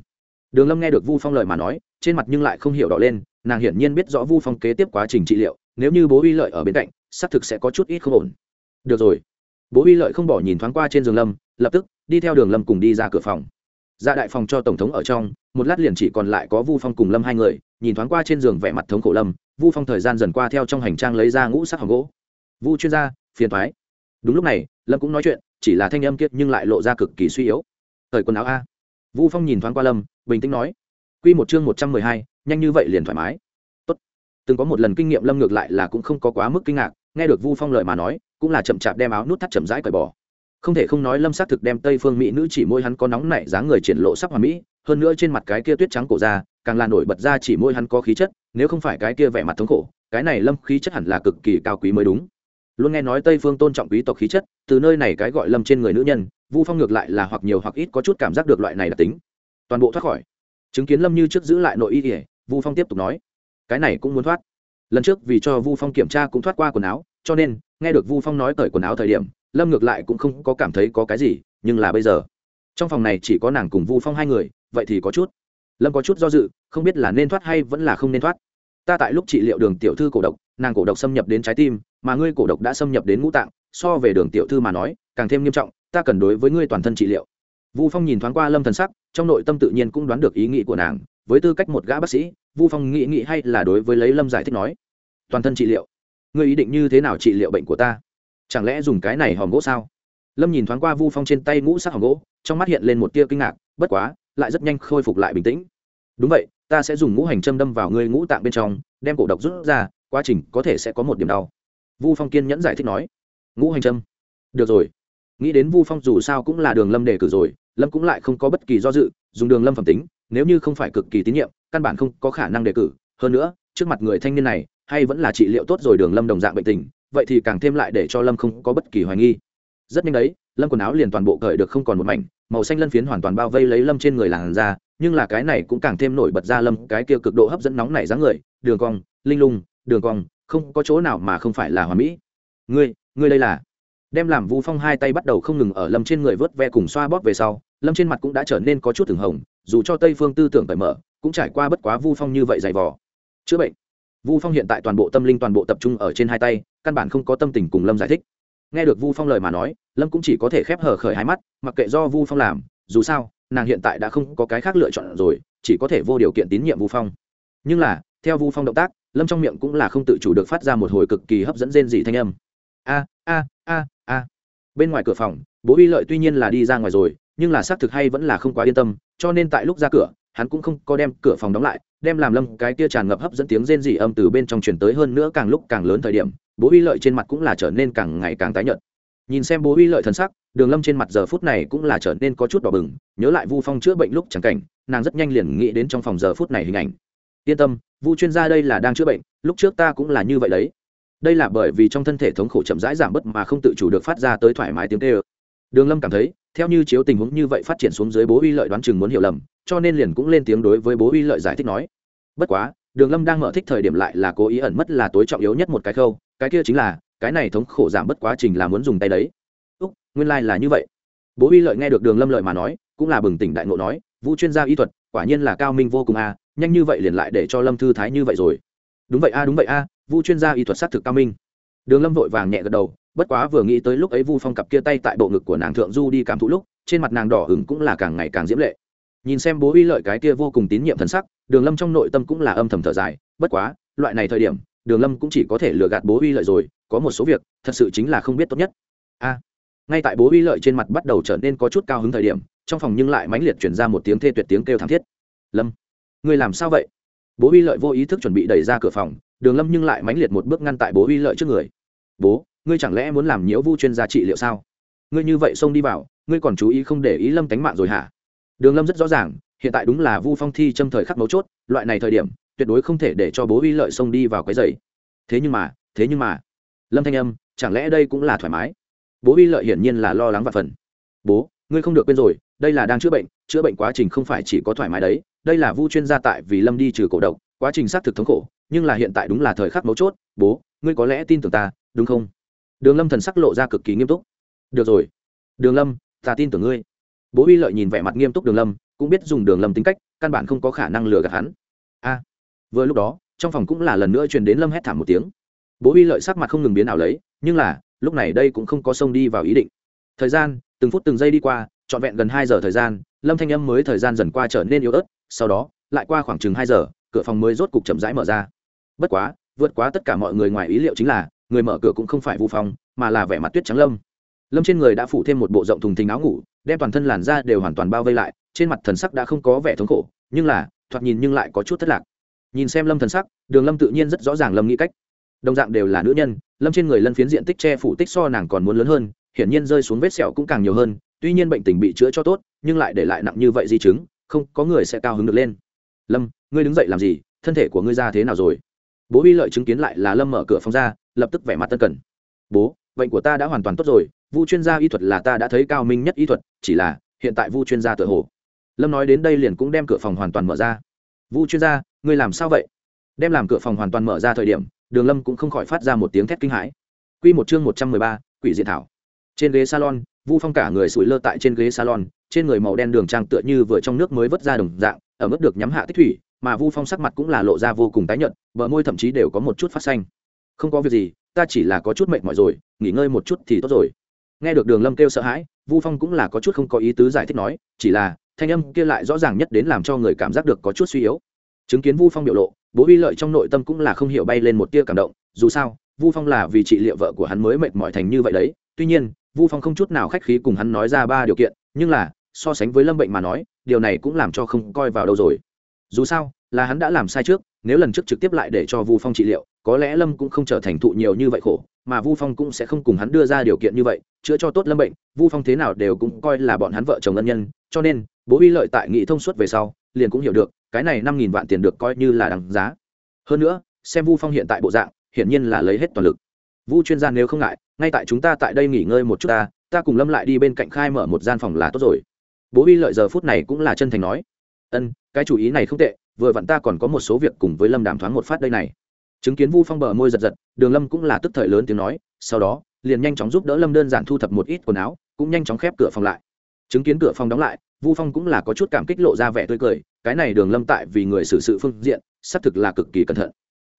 đường lâm nghe được vu phong lời mà nói, trên mặt nhưng lại không hiểu đỏ lên, nàng hiển nhiên biết rõ vu phong kế tiếp quá trình trị liệu, nếu như bố uy lợi ở bên cạnh, xác thực sẽ có chút ít không ổn. Được rồi. Bố uy lợi không bỏ nhìn thoáng qua trên giường lâm, lập tức đi theo đường lâm cùng đi ra cửa phòng. Ra đại phòng cho tổng thống ở trong, một lát liền chỉ còn lại có vu phong cùng lâm hai người, nhìn thoáng qua trên giường vẻ mặt thống khổ lâm, vu phong thời gian dần qua theo trong hành trang lấy ra ngũ sắc hỏng gỗ. Vu chuyên gia, phiền thoái đúng lúc này, lâm cũng nói chuyện, chỉ là thanh âm kiệt nhưng lại lộ ra cực kỳ suy yếu. Thời quần áo a vu phong nhìn thoáng qua lâm, bình tĩnh nói, Quy một chương một trăm mười hai, nhanh như vậy liền thoải mái. Tốt. từng có một lần kinh nghiệm lâm ngược lại là cũng không có quá mức kinh ngạc, nghe được vu phong lời mà nói, cũng là chậm chạp đem áo nút thắt chậm rãi cởi bỏ. Không thể không nói lâm xác thực đem tây phương mỹ nữ chỉ môi hắn có nóng nảy dáng người triển lộ sắc hoàn mỹ, hơn nữa trên mặt cái kia tuyết trắng cổ ra càng là nổi bật ra chỉ môi hắn có khí chất, nếu không phải cái kia vẻ mặt thống khổ, cái này lâm khí chất hẳn là cực kỳ cao quý mới đúng. Luôn nghe nói tây phương tôn trọng quý tộc khí chất, từ nơi này cái gọi lâm trên người nữ nhân vu phong ngược lại là hoặc nhiều hoặc ít có chút cảm giác được loại này đặc tính. Toàn bộ thoát khỏi. Chứng kiến lâm như trước giữ lại nội y ỉa vu phong tiếp tục nói. Cái này cũng muốn thoát. Lần trước vì cho vu phong kiểm tra cũng thoát qua quần áo, cho nên, nghe được vu phong nói cởi quần áo thời điểm, lâm ngược lại cũng không có cảm thấy có cái gì, nhưng là bây giờ. Trong phòng này chỉ có nàng cùng vu phong hai người, vậy thì có chút. Lâm có chút do dự, không biết là nên thoát hay vẫn là không nên thoát. Ta tại lúc trị liệu đường tiểu thư cổ độc, nàng cổ độc xâm nhập đến trái tim, mà ngươi cổ độc đã xâm nhập đến ngũ tạng, so về đường tiểu thư mà nói càng thêm nghiêm trọng, ta cần đối với ngươi toàn thân trị liệu. Vu phong nhìn thoáng qua lâm thần sắc, trong nội tâm tự nhiên cũng đoán được ý nghĩ của nàng. Với tư cách một gã bác sĩ, vu phong nghĩ nghĩ hay là đối với lấy lâm giải thích nói, toàn thân trị liệu? Ngươi ý định như thế nào trị liệu bệnh của ta? Chẳng lẽ dùng cái này hòm gỗ sao? Lâm nhìn thoáng qua vu phong trên tay ngũ sắc hòm gỗ, trong mắt hiện lên một tia kinh ngạc, bất quá, lại rất nhanh khôi phục lại bình tĩnh. Đúng vậy, ta sẽ dùng ngũ hành châm đâm vào ngươi ngũ tạng bên trong, đem cổ độc rút ra, quá trình có thể sẽ có một điểm đau. Vu phong kiên nhẫn giải thích nói, ngũ hành châm? Được rồi nghĩ đến vu phong dù sao cũng là đường lâm đề cử rồi, lâm cũng lại không có bất kỳ do dự, dùng đường lâm phẩm tính, nếu như không phải cực kỳ tín nhiệm, căn bản không có khả năng đề cử. Hơn nữa, trước mặt người thanh niên này, hay vẫn là trị liệu tốt rồi đường lâm đồng dạng bệnh tình, vậy thì càng thêm lại để cho lâm không có bất kỳ hoài nghi. Rất nhanh đấy, lâm quần áo liền toàn bộ cởi được không còn một mảnh, màu xanh lân phiến hoàn toàn bao vây lấy lâm trên người làn da, nhưng là cái này cũng càng thêm nổi bật ra lâm cái kia cực độ hấp dẫn nóng nảy dáng người, đường cong, linh lung, đường cong, không có chỗ nào mà không phải là hoàn mỹ. Ngươi ngươi đây là? Đem làm vu phong hai tay bắt đầu không ngừng ở lâm trên người vớt ve cùng xoa bóp về sau, lâm trên mặt cũng đã trở nên có chút từng hồng, dù cho tây phương tư tưởng cởi mở, cũng trải qua bất quá vu phong như vậy dày vò. Chữa bệnh. Vu phong hiện tại toàn bộ tâm linh toàn bộ tập trung ở trên hai tay, căn bản không có tâm tình cùng lâm giải thích. Nghe được vu phong lời mà nói, lâm cũng chỉ có thể khép hở khởi hai mắt, mặc kệ do vu phong làm, dù sao, nàng hiện tại đã không có cái khác lựa chọn rồi, chỉ có thể vô điều kiện tín nhiệm vu phong. Nhưng là, theo vu phong động tác, lâm trong miệng cũng là không tự chủ được phát ra một hồi cực kỳ hấp dẫn rên dị thanh âm. A a a. Bên ngoài cửa phòng, bố uy lợi tuy nhiên là đi ra ngoài rồi, nhưng là xác thực hay vẫn là không quá yên tâm, cho nên tại lúc ra cửa, hắn cũng không có đem cửa phòng đóng lại, đem làm lâm cái kia tràn ngập hấp dẫn tiếng rên dị âm từ bên trong truyền tới hơn nữa càng lúc càng lớn thời điểm, bố uy lợi trên mặt cũng là trở nên càng ngày càng tái nhợt. Nhìn xem bố uy lợi thần sắc, đường lâm trên mặt giờ phút này cũng là trở nên có chút đỏ bừng, nhớ lại vu phong chữa bệnh lúc chẳng cảnh, nàng rất nhanh liền nghĩ đến trong phòng giờ phút này hình ảnh. Yên tâm, vu chuyên gia đây là đang chữa bệnh, lúc trước ta cũng là như vậy đấy đây là bởi vì trong thân thể thống khổ chậm rãi giảm bớt mà không tự chủ được phát ra tới thoải mái tiếng tê ơ đường lâm cảm thấy, theo như chiếu tình huống như vậy phát triển xuống dưới bố uy lợi đoán chừng muốn hiểu lầm, cho nên liền cũng lên tiếng đối với bố uy lợi giải thích nói. Bất quá, đường lâm đang mở thích thời điểm lại là cố ý ẩn mất là tối trọng yếu nhất một cái khâu, cái kia chính là, cái này thống khổ giảm bớt quá trình là muốn dùng tay đấy. Úc, nguyên lai、like、là như vậy. Bố uy lợi nghe được đường lâm lợi mà nói, cũng là bừng tỉnh đại ngộ nói, vũ chuyên gia y thuật, quả nhiên là cao minh vô cùng a nhanh như vậy liền lại để cho lâm thư thái như vậy rồi đúng vậy a, đúng vậy a, vu chuyên gia y thuật s á t thực cao minh. Đường lâm vội vàng nhẹ gật đầu, bất quá vừa nghĩ tới lúc ấy vu phong cặp kia tay tại bộ ngực của nàng thượng du đi cảm thụ lúc, trên mặt nàng đỏ hứng cũng là càng ngày càng diễm lệ. Nhìn xem bố uy lợi cái kia vô cùng tín nhiệm thần sắc, đường lâm trong nội tâm cũng là âm thầm thở dài, bất quá, loại này thời điểm, đường lâm cũng chỉ có thể lừa gạt bố uy lợi rồi, có một số việc, thật sự chính là không biết tốt nhất. A, ngay tại bố uy lợi trên mặt bắt đầu trở nên có chút cao hứng thời điểm, trong phòng nhưng lại mãnh liệt chuyển ra một tiếng thê tuyệt tiếng kêu thảm thiết. Lâm, ngươi làm sao vậy? Bố uy lợi vô ý thức chuẩn bị đẩy ra cửa phòng, đường lâm nhưng lại mãnh liệt một bước ngăn tại bố uy lợi trước người. Bố, ngươi chẳng lẽ muốn làm nhiễu vu chuyên gia trị liệu sao? Ngươi như vậy xông đi vào, ngươi còn chú ý không để ý lâm tánh mạng rồi hả? Đường lâm rất rõ ràng, hiện tại đúng là vu phong thi châm thời khắc mấu chốt, loại này thời điểm, tuyệt đối không thể để cho bố uy lợi xông đi vào cái giày. Thế nhưng mà, thế nhưng mà. Lâm thanh âm, chẳng lẽ đây cũng là thoải mái? Bố uy lợi hiển nhiên là lo lắng và phần. Bố ngươi không được quên rồi, đây là đang chữa bệnh chữa bệnh quá trình không phải chỉ có thoải mái đấy, đây là vu chuyên gia tại vì lâm đi trừ cổ độc, quá trình xác thực thống khổ, nhưng là hiện tại đúng là thời khắc mấu chốt, bố, ngươi có lẽ tin tưởng ta, đúng không? Đường lâm thần sắc lộ ra cực kỳ nghiêm túc. Được rồi. Đường lâm, ta tin tưởng ngươi. Bố uy lợi nhìn vẻ mặt nghiêm túc đường lâm, cũng biết dùng đường lâm tính cách, căn bản không có khả năng lừa gạt hắn. A. Vừa lúc đó, trong phòng cũng là lần nữa truyền đến lâm hét thảm một tiếng. Bố uy lợi sắc mặt không ngừng biến ảo lấy, nhưng là, lúc này đây cũng không có xông đi vào ý định. Thời gian từng phút từng giây đi qua, trọn vẹn gần hai giờ thời gian, lâm thanh âm mới thời gian dần qua trở nên yếu ớt, sau đó, lại qua khoảng chừng hai giờ, cửa phòng mới rốt cục chậm rãi mở ra. Bất quá, vượt quá tất cả mọi người ngoài ý liệu chính là, người mở cửa cũng không phải vu phong, mà là vẻ mặt tuyết trắng lâm. Lâm trên người đã phủ thêm một bộ rộng thùng thình áo ngủ, đem toàn thân làn da đều hoàn toàn bao vây lại, trên mặt thần sắc đã không có vẻ thống khổ, nhưng là, thoạt nhìn nhưng lại có chút thất lạc. Nhìn xem lâm thần sắc, đường lâm tự nhiên rất rõ ràng lâm nghĩ cách. Đồng dạng đều là nữ nhân, lâm trên người lân phiến diện tích che phủ tích so nàng còn muốn lớn hơn hiển nhiên rơi xuống vết sẹo cũng càng nhiều hơn, tuy nhiên bệnh tình bị chữa cho tốt, nhưng lại để lại nặng như vậy di chứng, không, có người sẽ cao hứng được lên. Lâm, ngươi đứng dậy làm gì? Thân thể của ngươi ra thế nào rồi? Bố uy lợi chứng kiến lại là lâm mở cửa phòng ra, lập tức vẻ mặt tân cần. Bố, bệnh của ta đã hoàn toàn tốt rồi, vu chuyên gia y thuật là ta đã thấy cao minh nhất y thuật, chỉ là hiện tại vu chuyên gia tự hồ. Lâm nói đến đây liền cũng đem cửa phòng hoàn toàn mở ra. Vu chuyên gia, ngươi làm sao vậy? Đem làm cửa phòng hoàn toàn mở ra thời điểm, đường lâm cũng không khỏi phát ra một tiếng thét kinh hãi. Q một chương một trăm mười ba, quỷ diện thảo trên ghế salon, vu phong cả người sủi lơ tại trên ghế salon, trên người màu đen đường trang tựa như vừa trong nước mới vớt ra đồng dạng, ở mức được nhắm hạ tích thủy, mà vu phong sắc mặt cũng là lộ ra vô cùng tái nhợt, bờ môi thậm chí đều có một chút phát xanh. Không có việc gì, ta chỉ là có chút mệt mỏi rồi, nghỉ ngơi một chút thì tốt rồi. Nghe được đường lâm kêu sợ hãi, vu phong cũng là có chút không có ý tứ giải thích nói, chỉ là, thanh âm kia lại rõ ràng nhất đến làm cho người cảm giác được có chút suy yếu. Chứng kiến vu phong biểu lộ, bố uy lợi trong nội tâm cũng là không hiểu bay lên một tia cảm động, dù sao, vu phong là vì trị liệu vợ của hắn mới mệt mỏi thành như vậy đấy, tuy nhiên vu phong không chút nào khách khí cùng hắn nói ra ba điều kiện, nhưng là, so sánh với lâm bệnh mà nói, điều này cũng làm cho không coi vào đâu rồi. Dù sao, là hắn đã làm sai trước, nếu lần trước trực tiếp lại để cho vu phong trị liệu, có lẽ lâm cũng không trở thành thụ nhiều như vậy khổ, mà vu phong cũng sẽ không cùng hắn đưa ra điều kiện như vậy, chữa cho tốt lâm bệnh, vu phong thế nào đều cũng coi là bọn hắn vợ chồng ân nhân, cho nên, bố uy lợi tại nghị thông suốt về sau, liền cũng hiểu được, cái này năm nghìn vạn tiền được coi như là đáng giá. Hơn nữa, xem vu phong hiện tại bộ dạng, hiển nhiên là lấy hết toàn lực vu chuyên gia nếu không ngại, ngay tại chúng ta tại đây nghỉ ngơi một chút ta ta cùng lâm lại đi bên cạnh khai mở một gian phòng là tốt rồi. Bố Vi lợi giờ phút này cũng là chân thành nói. Ân, cái chủ ý này không tệ, vừa vặn ta còn có một số việc cùng với lâm đàm thoáng một phát đây này. Chứng kiến vu phong bờ môi giật giật, đường lâm cũng là tức thời lớn tiếng nói, sau đó, liền nhanh chóng giúp đỡ lâm đơn giản thu thập một ít quần áo, cũng nhanh chóng khép cửa phòng lại. Chứng kiến cửa phòng đóng lại, vu phong cũng là có chút cảm kích lộ ra vẻ tươi cười, cái này đường lâm tại vì người xử sự phương diện, xác thực là cực kỳ cẩn thận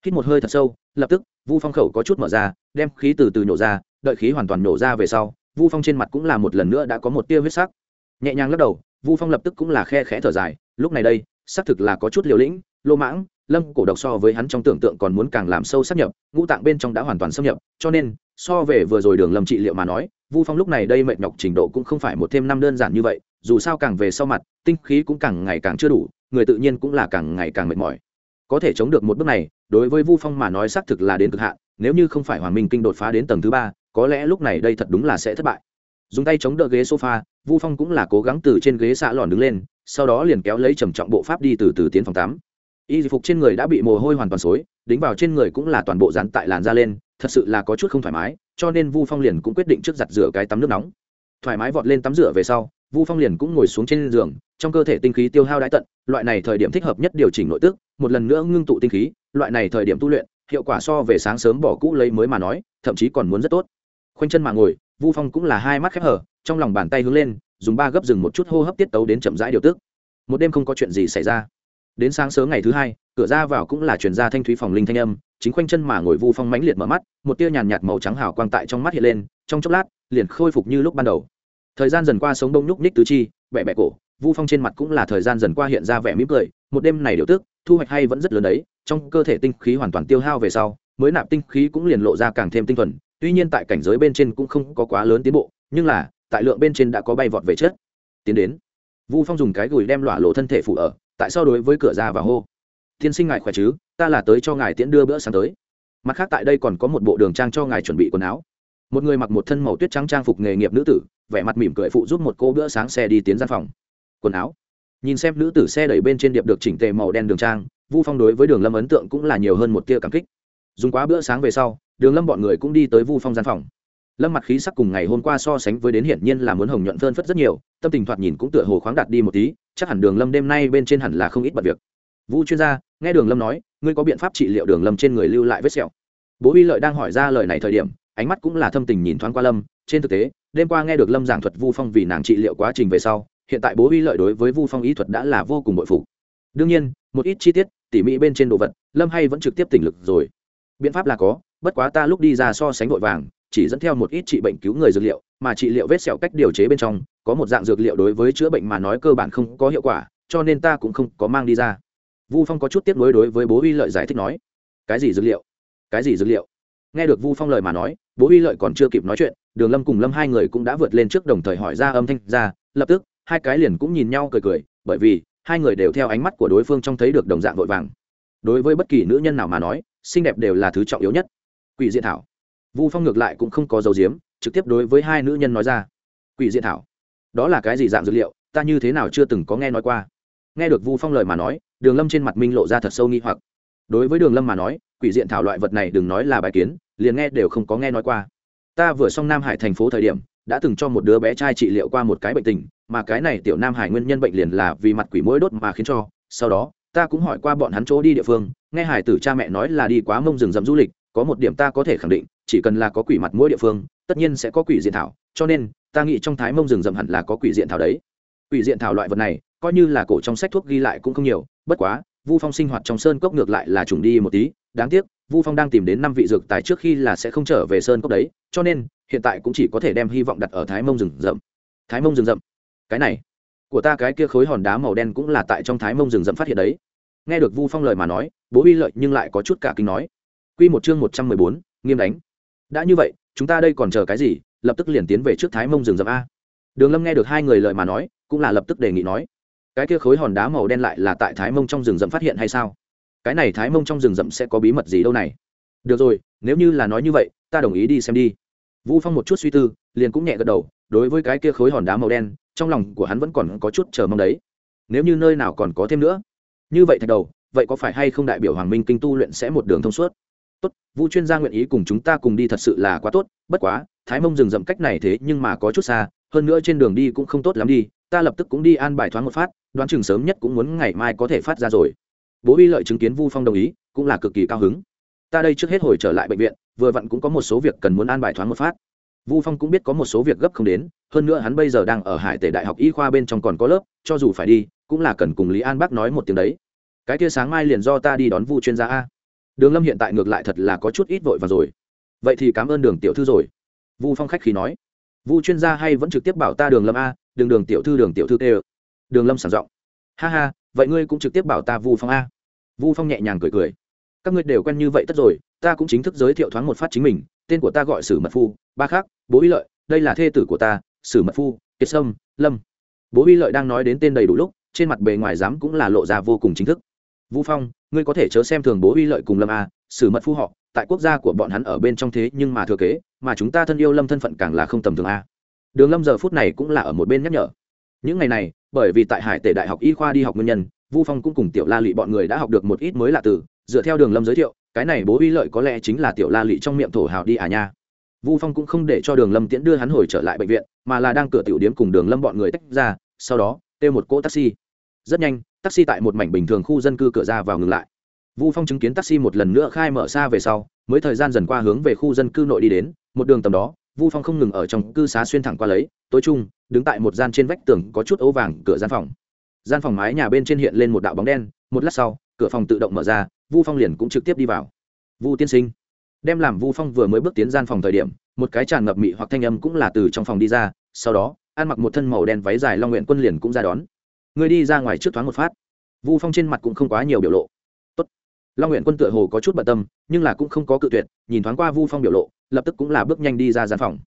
hít một hơi thật sâu, lập tức, vu phong khẩu có chút mở ra, đem khí từ từ nhổ ra, đợi khí hoàn toàn nổ ra về sau, vu phong trên mặt cũng là một lần nữa đã có một tia huyết sắc. Nhẹ nhàng lắc đầu, vu phong lập tức cũng là khe khẽ thở dài, lúc này đây, xác thực là có chút liều lĩnh, lô mãng, lâm cổ độc so với hắn trong tưởng tượng còn muốn càng làm sâu sắc nhập, ngũ tạng bên trong đã hoàn toàn xâm nhập, cho nên, so về vừa rồi đường lâm trị liệu mà nói, vu phong lúc này đây mệt nhọc trình độ cũng không phải một thêm năm đơn giản như vậy, dù sao càng về sau mặt, tinh khí cũng càng ngày càng chưa đủ, người tự nhiên cũng là càng ngày càng mệt mỏi có thể chống được một bước này, đối với vu phong mà nói xác thực là đến cực hạn, nếu như không phải hoàng minh kinh đột phá đến tầng thứ ba, có lẽ lúc này đây thật đúng là sẽ thất bại. Dùng tay chống đỡ ghế sofa, vu phong cũng là cố gắng từ trên ghế xạ lòn đứng lên, sau đó liền kéo lấy trầm trọng bộ pháp đi từ từ tiến phòng tám y phục trên người đã bị mồ hôi hoàn toàn xối, đính vào trên người cũng là toàn bộ dán tại làn da lên, thật sự là có chút không thoải mái, cho nên vu phong liền cũng quyết định trước giặt rửa cái tắm nước nóng. Thoải mái vọt lên tắm rửa về sau vu phong liền cũng ngồi xuống trên giường, trong cơ thể tinh khí tiêu hao đãi tận, loại này thời điểm thích hợp nhất điều chỉnh nội tức, một lần nữa ngưng tụ tinh khí, loại này thời điểm tu luyện, hiệu quả so về sáng sớm bỏ cũ lấy mới mà nói, thậm chí còn muốn rất tốt. Khoanh chân mà ngồi, vu phong cũng là hai mắt khép hở, trong lòng bàn tay hướng lên, dùng ba gấp dừng một chút hô hấp tiết tấu đến chậm rãi điều tức. Một đêm không có chuyện gì xảy ra. Đến sáng sớm ngày thứ hai, cửa ra vào cũng là chuyển ra thanh thúy phòng linh thanh âm, chính khoanh chân mà ngồi vu phong mãnh liệt mở mắt, một tia nhàn nhạt màu trắng hào quang tại trong mắt hiện lên, trong chốc lát, liền khôi phục như lúc ban đầu thời gian dần qua sống đông nhúc nhích tứ chi bẹ bẹ cổ, vu phong trên mặt cũng là thời gian dần qua hiện ra vẻ mỉm cười, một đêm này điều tức, thu hoạch hay vẫn rất lớn đấy, trong cơ thể tinh khí hoàn toàn tiêu hao về sau, mới nạp tinh khí cũng liền lộ ra càng thêm tinh thuần, tuy nhiên tại cảnh giới bên trên cũng không có quá lớn tiến bộ, nhưng là, tại lượng bên trên đã có bay vọt về chết tiến đến, vu phong dùng cái gùi đem lọa lộ thân thể phụ ở, tại sao đối với cửa ra và hô, tiên sinh ngài khỏe chứ? Ta là tới cho ngài tiễn đưa bữa sáng tới. Mặt khác tại đây còn có một bộ đường trang cho ngài chuẩn bị quần áo một người mặc một thân màu tuyết trắng trang phục nghề nghiệp nữ tử, vẻ mặt mỉm cười phụ giúp một cô bữa sáng xe đi tiến gian phòng. Quần áo. Nhìn xem nữ tử xe đẩy bên trên điệp được chỉnh tề màu đen đường trang, vu phong đối với đường lâm ấn tượng cũng là nhiều hơn một tia cảm kích. Dùng quá bữa sáng về sau, đường lâm bọn người cũng đi tới vu phong gian phòng. Lâm mặt khí sắc cùng ngày hôm qua so sánh với đến hiển nhiên là muốn hồng nhuận phơn phất rất nhiều, tâm tình thoạt nhìn cũng tựa hồ khoáng đạt đi một tí, chắc hẳn đường lâm đêm nay bên trên hẳn là không ít bật việc. Vu chuyên gia, nghe đường lâm nói, ngươi có biện pháp trị liệu đường lâm trên người lưu lại vết sẹo. Bố huy lợi đang hỏi ra lời này thời điểm ánh mắt cũng là thâm tình nhìn thoáng qua lâm. Trên thực tế, đêm qua nghe được lâm giảng thuật vu phong vì nàng trị liệu quá trình về sau, hiện tại bố uy lợi đối với vu phong ý thuật đã là vô cùng bội phụ đương nhiên, một ít chi tiết, tỉ mỉ bên trên đồ vật, lâm hay vẫn trực tiếp tỉnh lực rồi. Biện pháp là có, bất quá ta lúc đi ra so sánh vội vàng, chỉ dẫn theo một ít trị bệnh cứu người dược liệu, mà trị liệu vết sẹo cách điều chế bên trong, có một dạng dược liệu đối với chữa bệnh mà nói cơ bản không có hiệu quả, cho nên ta cũng không có mang đi ra. Vu phong có chút tiếp nối đối với bố uy lợi giải thích nói, cái gì dược liệu? Cái gì dược liệu? Nghe được vu phong lời mà nói bố uy lợi còn chưa kịp nói chuyện, đường lâm cùng lâm hai người cũng đã vượt lên trước đồng thời hỏi ra âm thanh ra, lập tức, hai cái liền cũng nhìn nhau cười cười, bởi vì, hai người đều theo ánh mắt của đối phương trông thấy được đồng dạng vội vàng. Đối với bất kỳ nữ nhân nào mà nói, xinh đẹp đều là thứ trọng yếu nhất. Quỷ diện thảo. Vu phong ngược lại cũng không có dấu diếm trực tiếp đối với hai nữ nhân nói ra. Quỷ diện thảo. Đó là cái gì dạng dược liệu, ta như thế nào chưa từng có nghe nói qua. Nghe được vu phong lời mà nói, đường lâm trên mặt minh lộ ra thật sâu nghi hoặc. Đối với đường lâm mà nói, quỷ diện thảo loại vật này đừng nói là bài kiến liền nghe đều không có nghe nói qua. Ta vừa xong nam hải thành phố thời điểm, đã từng cho một đứa bé trai trị liệu qua một cái bệnh tình, mà cái này tiểu nam hải nguyên nhân bệnh liền là vì mặt quỷ mũi đốt mà khiến cho. Sau đó, ta cũng hỏi qua bọn hắn chỗ đi địa phương, nghe hải tử cha mẹ nói là đi quá mông rừng rậm du lịch, có một điểm ta có thể khẳng định, chỉ cần là có quỷ mặt mũi địa phương, tất nhiên sẽ có quỷ diện thảo, cho nên, ta nghĩ trong thái mông rừng rậm hẳn là có quỷ diện thảo đấy. Quỷ diện thảo loại vật này, coi như là cổ trong sách thuốc ghi lại cũng không nhiều, bất quá, vu phong sinh hoạt trong sơn cốc ngược lại là trùng đi một tí, đáng tiếc vu phong đang tìm đến năm vị dược tài trước khi là sẽ không trở về sơn cốc đấy, cho nên, hiện tại cũng chỉ có thể đem hy vọng đặt ở thái mông rừng rậm. Thái mông rừng rậm? Cái này, của ta cái kia khối hòn đá màu đen cũng là tại trong thái mông rừng rậm phát hiện đấy. Nghe được vu phong lời mà nói, bố uy lợi nhưng lại có chút cả kinh nói. Q một chương một trăm mười bốn, nghiêm đánh. Đã như vậy, chúng ta đây còn chờ cái gì? Lập tức liền tiến về trước thái mông rừng rậm a. Đường lâm nghe được hai người lời mà nói, cũng là lập tức đề nghị nói. Cái kia khối hòn đá màu đen lại là tại thái mông trong rừng rậm phát hiện hay sao? Cái này thái mông trong rừng rậm sẽ có bí mật gì đâu này? Được rồi, nếu như là nói như vậy, ta đồng ý đi xem đi. Vũ phong một chút suy tư, liền cũng nhẹ gật đầu, đối với cái kia khối hòn đá màu đen, trong lòng của hắn vẫn còn có chút chờ mong đấy. Nếu như nơi nào còn có thêm nữa. Như vậy thạch đầu, vậy có phải hay không đại biểu hoàng minh kinh tu luyện sẽ một đường thông suốt? Tốt, vu chuyên gia nguyện ý cùng chúng ta cùng đi thật sự là quá tốt, bất quá, thái mông rừng rậm cách này thế nhưng mà có chút xa, hơn nữa trên đường đi cũng không tốt lắm đi, ta lập tức cũng đi an bài thoáng một phát, đoán chừng sớm nhất cũng muốn ngày mai có thể phát ra rồi bố uy lợi chứng kiến vu phong đồng ý, cũng là cực kỳ cao hứng. Ta đây trước hết hồi trở lại bệnh viện, vừa vặn cũng có một số việc cần muốn an bài thoáng một phát. Vu phong cũng biết có một số việc gấp không đến, hơn nữa hắn bây giờ đang ở hải tể đại học y khoa bên trong còn có lớp, cho dù phải đi, cũng là cần cùng lý an bác nói một tiếng đấy. Cái kia sáng mai liền do ta đi đón vu chuyên gia a. Đường lâm hiện tại ngược lại thật là có chút ít vội và rồi. Vậy thì cảm ơn đường tiểu thư rồi. Vu phong khách khí nói. Vu chuyên gia hay vẫn trực tiếp bảo ta đường lâm a đường đường tiểu thư, đường tiểu thư tê đường lâm sảng giọng. Ha ha vậy ngươi cũng trực tiếp bảo ta vu phong a vu phong nhẹ nhàng cười cười các ngươi đều quen như vậy tất rồi ta cũng chính thức giới thiệu thoáng một phát chính mình tên của ta gọi sử mật phu ba khác bố uy lợi đây là thê tử của ta sử mật phu kiệt sâm lâm bố uy lợi đang nói đến tên đầy đủ lúc trên mặt bề ngoài dám cũng là lộ ra vô cùng chính thức vũ phong ngươi có thể chớ xem thường bố uy lợi cùng lâm a sử mật phu họ tại quốc gia của bọn hắn ở bên trong thế nhưng mà thừa kế mà chúng ta thân yêu lâm thân phận càng là không tầm thường a đường lâm giờ phút này cũng là ở một bên nhắc nhở những ngày này, bởi vì tại hải tể đại học y khoa đi học nguyên nhân, vu phong cũng cùng tiểu la lị bọn người đã học được một ít mới lạ từ. Dựa theo đường lâm giới thiệu, cái này bố uy lợi có lẽ chính là tiểu la lị trong miệng thổ hào đi à nha. Vu phong cũng không để cho đường lâm tiễn đưa hắn hồi trở lại bệnh viện, mà là đang cửa tiểu điếm cùng đường lâm bọn người tách ra, sau đó, kêu một cỗ taxi. Rất nhanh, taxi tại một mảnh bình thường khu dân cư cửa ra vào ngừng lại. Vu phong chứng kiến taxi một lần nữa khai mở xa về sau, mới thời gian dần qua hướng về khu dân cư nội đi đến, một đường tầm đó vu phong không ngừng ở trong cư xá xuyên thẳng qua lấy, tối trung, đứng tại một gian trên vách tường có chút ấu vàng cửa gian phòng. Gian phòng mái nhà bên trên hiện lên một đạo bóng đen, một lát sau, cửa phòng tự động mở ra, vu phong liền cũng trực tiếp đi vào. Vu tiên sinh. Đem làm vu phong vừa mới bước tiến gian phòng thời điểm, một cái tràn ngập mị hoặc thanh âm cũng là từ trong phòng đi ra, sau đó, ăn mặc một thân màu đen váy dài long nguyện quân liền cũng ra đón. Người đi ra ngoài trước thoáng một phát. Vu phong trên mặt cũng không quá nhiều biểu lộ. Tốt. long nguyện quân tựa hồ có chút bận tâm, nhưng là cũng không có cự tuyệt, nhìn thoáng qua vu phong biểu lộ lập tức cũng là bước nhanh đi ra gian phòng.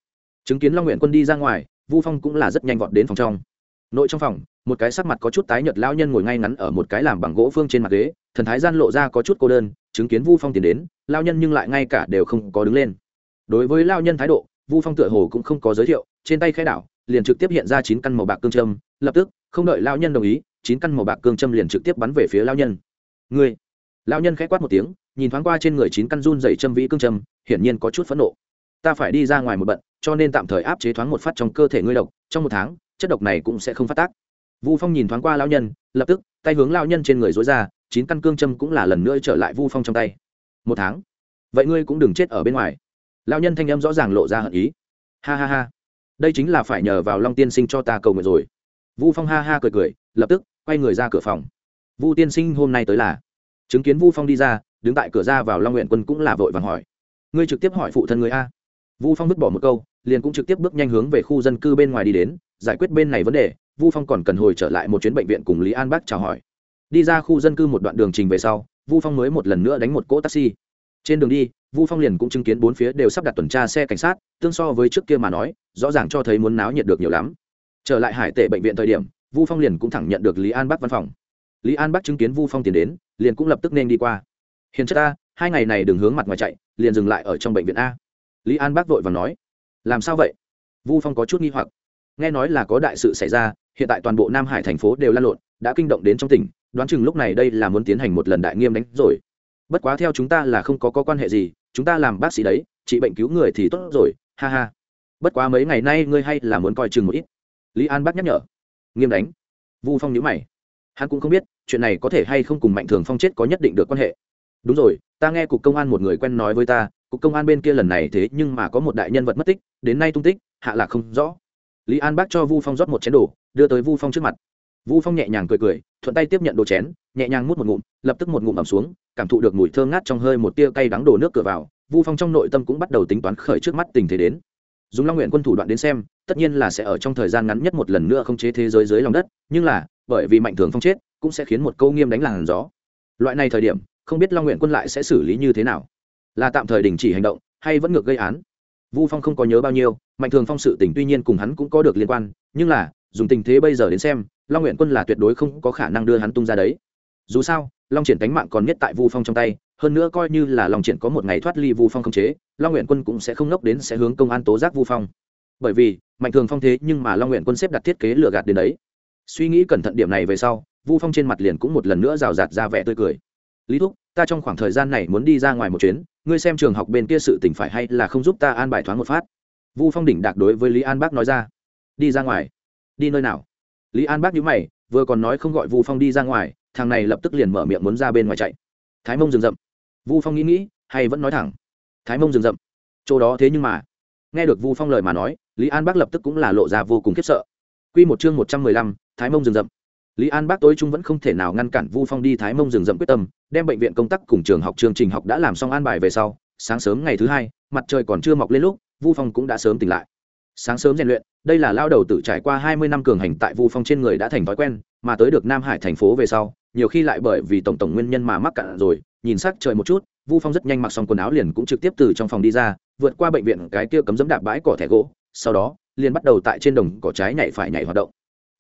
Chứng kiến long nguyện quân đi ra ngoài, vu phong cũng là rất nhanh vọt đến phòng trong. Nội trong phòng, một cái sắc mặt có chút tái nhợt lão nhân ngồi ngay ngắn ở một cái làm bằng gỗ phương trên mặt ghế, thần thái gian lộ ra có chút cô đơn, chứng kiến vu phong tiến đến lao nhân nhưng lại ngay cả đều không có đứng lên. Đối với lao nhân thái độ, vu phong tựa hồ cũng không có giới thiệu, trên tay khai đảo, liền trực tiếp hiện ra chín căn màu bạc cương châm, lập tức, không đợi lao nhân đồng ý, chín căn màu bạc cương châm liền trực tiếp bắn về phía lao nhân. Người lao nhân khẽ quát một tiếng nhìn thoáng qua trên người chín căn run dày châm vĩ cương châm, hiển nhiên có chút phẫn nộ. Ta phải đi ra ngoài một bận, cho nên tạm thời áp chế thoáng một phát trong cơ thể ngươi độc, trong một tháng, chất độc này cũng sẽ không phát tác. Vu phong nhìn thoáng qua lao nhân, lập tức, tay hướng lao nhân trên người dối ra, chín căn cương châm cũng là lần nữa trở lại vu phong trong tay. Một tháng? Vậy ngươi cũng đừng chết ở bên ngoài. Lao nhân thanh âm rõ ràng lộ ra hận ý. Ha ha ha. Đây chính là phải nhờ vào long tiên sinh cho ta cầu nguyện rồi. Vu phong ha ha cười cười, lập tức, quay người ra cửa phòng. Vu tiên sinh hôm nay tới là. Chứng kiến vu phong đi ra đứng tại cửa ra vào long nguyện quân cũng là vội vàng hỏi. Ngươi trực tiếp hỏi phụ thân người a? Vu phong vứt bỏ một câu, liền cũng trực tiếp bước nhanh hướng về khu dân cư bên ngoài đi đến, giải quyết bên này vấn đề. Vu phong còn cần hồi trở lại một chuyến bệnh viện cùng lý an bác chào hỏi. Đi ra khu dân cư một đoạn đường trình về sau, vu phong mới một lần nữa đánh một cỗ taxi. Trên đường đi, vu phong liền cũng chứng kiến bốn phía đều sắp đặt tuần tra xe cảnh sát, tương so với trước kia mà nói, rõ ràng cho thấy muốn náo nhiệt được nhiều lắm. Trở lại hải tệ bệnh viện thời điểm, vu phong liền cũng thẳng nhận được lý an bắc văn phòng. Lý an bắc chứng kiến vu phong tiến đến, liền cũng lập tức nên đi qua hiền chất a hai ngày này đừng hướng mặt ngoài chạy liền dừng lại ở trong bệnh viện a. Lý an bác vội và nói. Làm sao vậy? Vu phong có chút nghi hoặc. Nghe nói là có đại sự xảy ra hiện tại toàn bộ nam hải thành phố đều lan lộn đã kinh động đến trong tỉnh đoán chừng lúc này đây là muốn tiến hành một lần đại nghiêm đánh rồi. Bất quá theo chúng ta là không có, có quan hệ gì chúng ta làm bác sĩ đấy trị bệnh cứu người thì tốt rồi ha ha. Bất quá mấy ngày nay ngươi hay là muốn coi chừng một ít. Lý an bác nhắc nhở. Nghiêm đánh. Vu phong nhữ mày. Hắn cũng không biết chuyện này có thể hay không cùng mạnh thường phong chết có nhất định được quan hệ đúng rồi, ta nghe cục công an một người quen nói với ta, cục công an bên kia lần này thế nhưng mà có một đại nhân vật mất tích, đến nay tung tích, hạ lạc không rõ. Lý an bác cho vu phong rót một chén đồ, đưa tới vu phong trước mặt. Vu phong nhẹ nhàng cười cười, thuận tay tiếp nhận đồ chén, nhẹ nhàng mút một ngụm, lập tức một ngụm ẩm xuống, cảm thụ được mùi thơm ngát trong hơi một tia cay đắng đổ nước cửa vào, vu phong trong nội tâm cũng bắt đầu tính toán khởi trước mắt tình thế đến. Dùng long nguyện quân thủ đoạn đến xem, tất nhiên là sẽ ở trong thời gian ngắn nhất một lần nữa không chế thế giới dưới lòng đất, nhưng là, bởi vì mạnh thường phong chết, cũng sẽ khiến một câu nghiêm đánh làn gió. Loại này thời điểm không biết long nguyện quân lại sẽ xử lý như thế nào? Là tạm thời đình chỉ hành động, hay vẫn ngược gây án? Vu phong không có nhớ bao nhiêu, mạnh thường phong sự tình tuy nhiên cùng hắn cũng có được liên quan, nhưng là, dùng tình thế bây giờ đến xem, long nguyện quân là tuyệt đối không có khả năng đưa hắn tung ra đấy. Dù sao, long triển cánh mạng còn nhất tại vu phong trong tay, hơn nữa coi như là long triển có một ngày thoát ly vu phong không chế, long nguyện quân cũng sẽ không nốc đến sẽ hướng công an tố giác vu phong. Bởi vì, mạnh thường phong thế nhưng mà long nguyện quân xếp đặt thiết kế lừa gạt đến đấy. Suy nghĩ cẩn thận điểm này về sau, vu phong trên mặt liền cũng một lần nữa rào rạt ra vẻ tươi cười lý thúc, ta trong khoảng thời gian này muốn đi ra ngoài một chuyến, ngươi xem trường học bên kia sự tỉnh phải hay là không giúp ta an bài thoáng một phát. Vu phong đỉnh đạc đối với lý an bác nói ra. Đi ra ngoài. Đi nơi nào? Lý an bác nhíu mày, vừa còn nói không gọi vu phong đi ra ngoài, thằng này lập tức liền mở miệng muốn ra bên ngoài chạy. Thái mông rừng rậm. Vu phong nghĩ nghĩ, hay vẫn nói thẳng. Thái mông rừng rậm. Chỗ đó thế nhưng mà. Nghe được vu phong lời mà nói, lý an bác lập tức cũng là lộ ra vô cùng khiếp sợ. Q một chương một trăm mười lăm, thái mông rừng rậm. Lý an bác tối trung vẫn không thể nào ngăn cản vu phong đi thái mông rừng rậm quyết tâm đem bệnh viện công tác cùng trường học chương trình học đã làm xong an bài về sau, sáng sớm ngày thứ hai, mặt trời còn chưa mọc lên lúc, vu phong cũng đã sớm tỉnh lại. Sáng sớm rèn luyện, đây là lao đầu tự trải qua hai mươi năm cường hành tại vu phong trên người đã thành thói quen, mà tới được nam hải thành phố về sau, nhiều khi lại bởi vì tổng tổng nguyên nhân mà mắc cạn rồi, nhìn sắc trời một chút, vu phong rất nhanh mặc xong quần áo liền cũng trực tiếp từ trong phòng đi ra, vượt qua bệnh viện cái kia cấm dẫm đạp bãi cỏ thẻ gỗ, sau đó, liền bắt đầu tại trên đồng cỏ trái nhảy phải nhảy hoạt động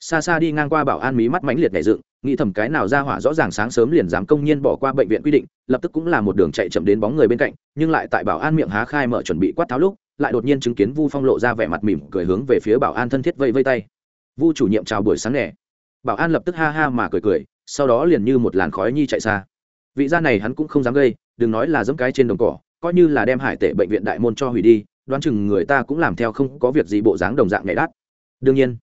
xa xa đi ngang qua bảo an mí mắt mãnh liệt nhảy dựng, nghĩ thầm cái nào ra hỏa rõ ràng sáng sớm liền dám công nhiên bỏ qua bệnh viện quy định, lập tức cũng là một đường chạy chậm đến bóng người bên cạnh, nhưng lại tại bảo an miệng há khai mở chuẩn bị quát tháo lúc, lại đột nhiên chứng kiến vu phong lộ ra vẻ mặt mỉm cười hướng về phía bảo an thân thiết vây vây tay. Vu chủ nhiệm chào buổi sáng nẻ bảo an lập tức ha ha mà cười cười, sau đó liền như một làn khói nhi chạy xa. Vị gia này hắn cũng không dám gây, đừng nói là dẫm cái trên đồng cỏ, coi như là đem hải tệ bệnh viện đại môn cho hủy đi, đoán chừng người ta cũng làm theo không có việc gì bộ dáng đồng dạng nhảy đắt đương nhiên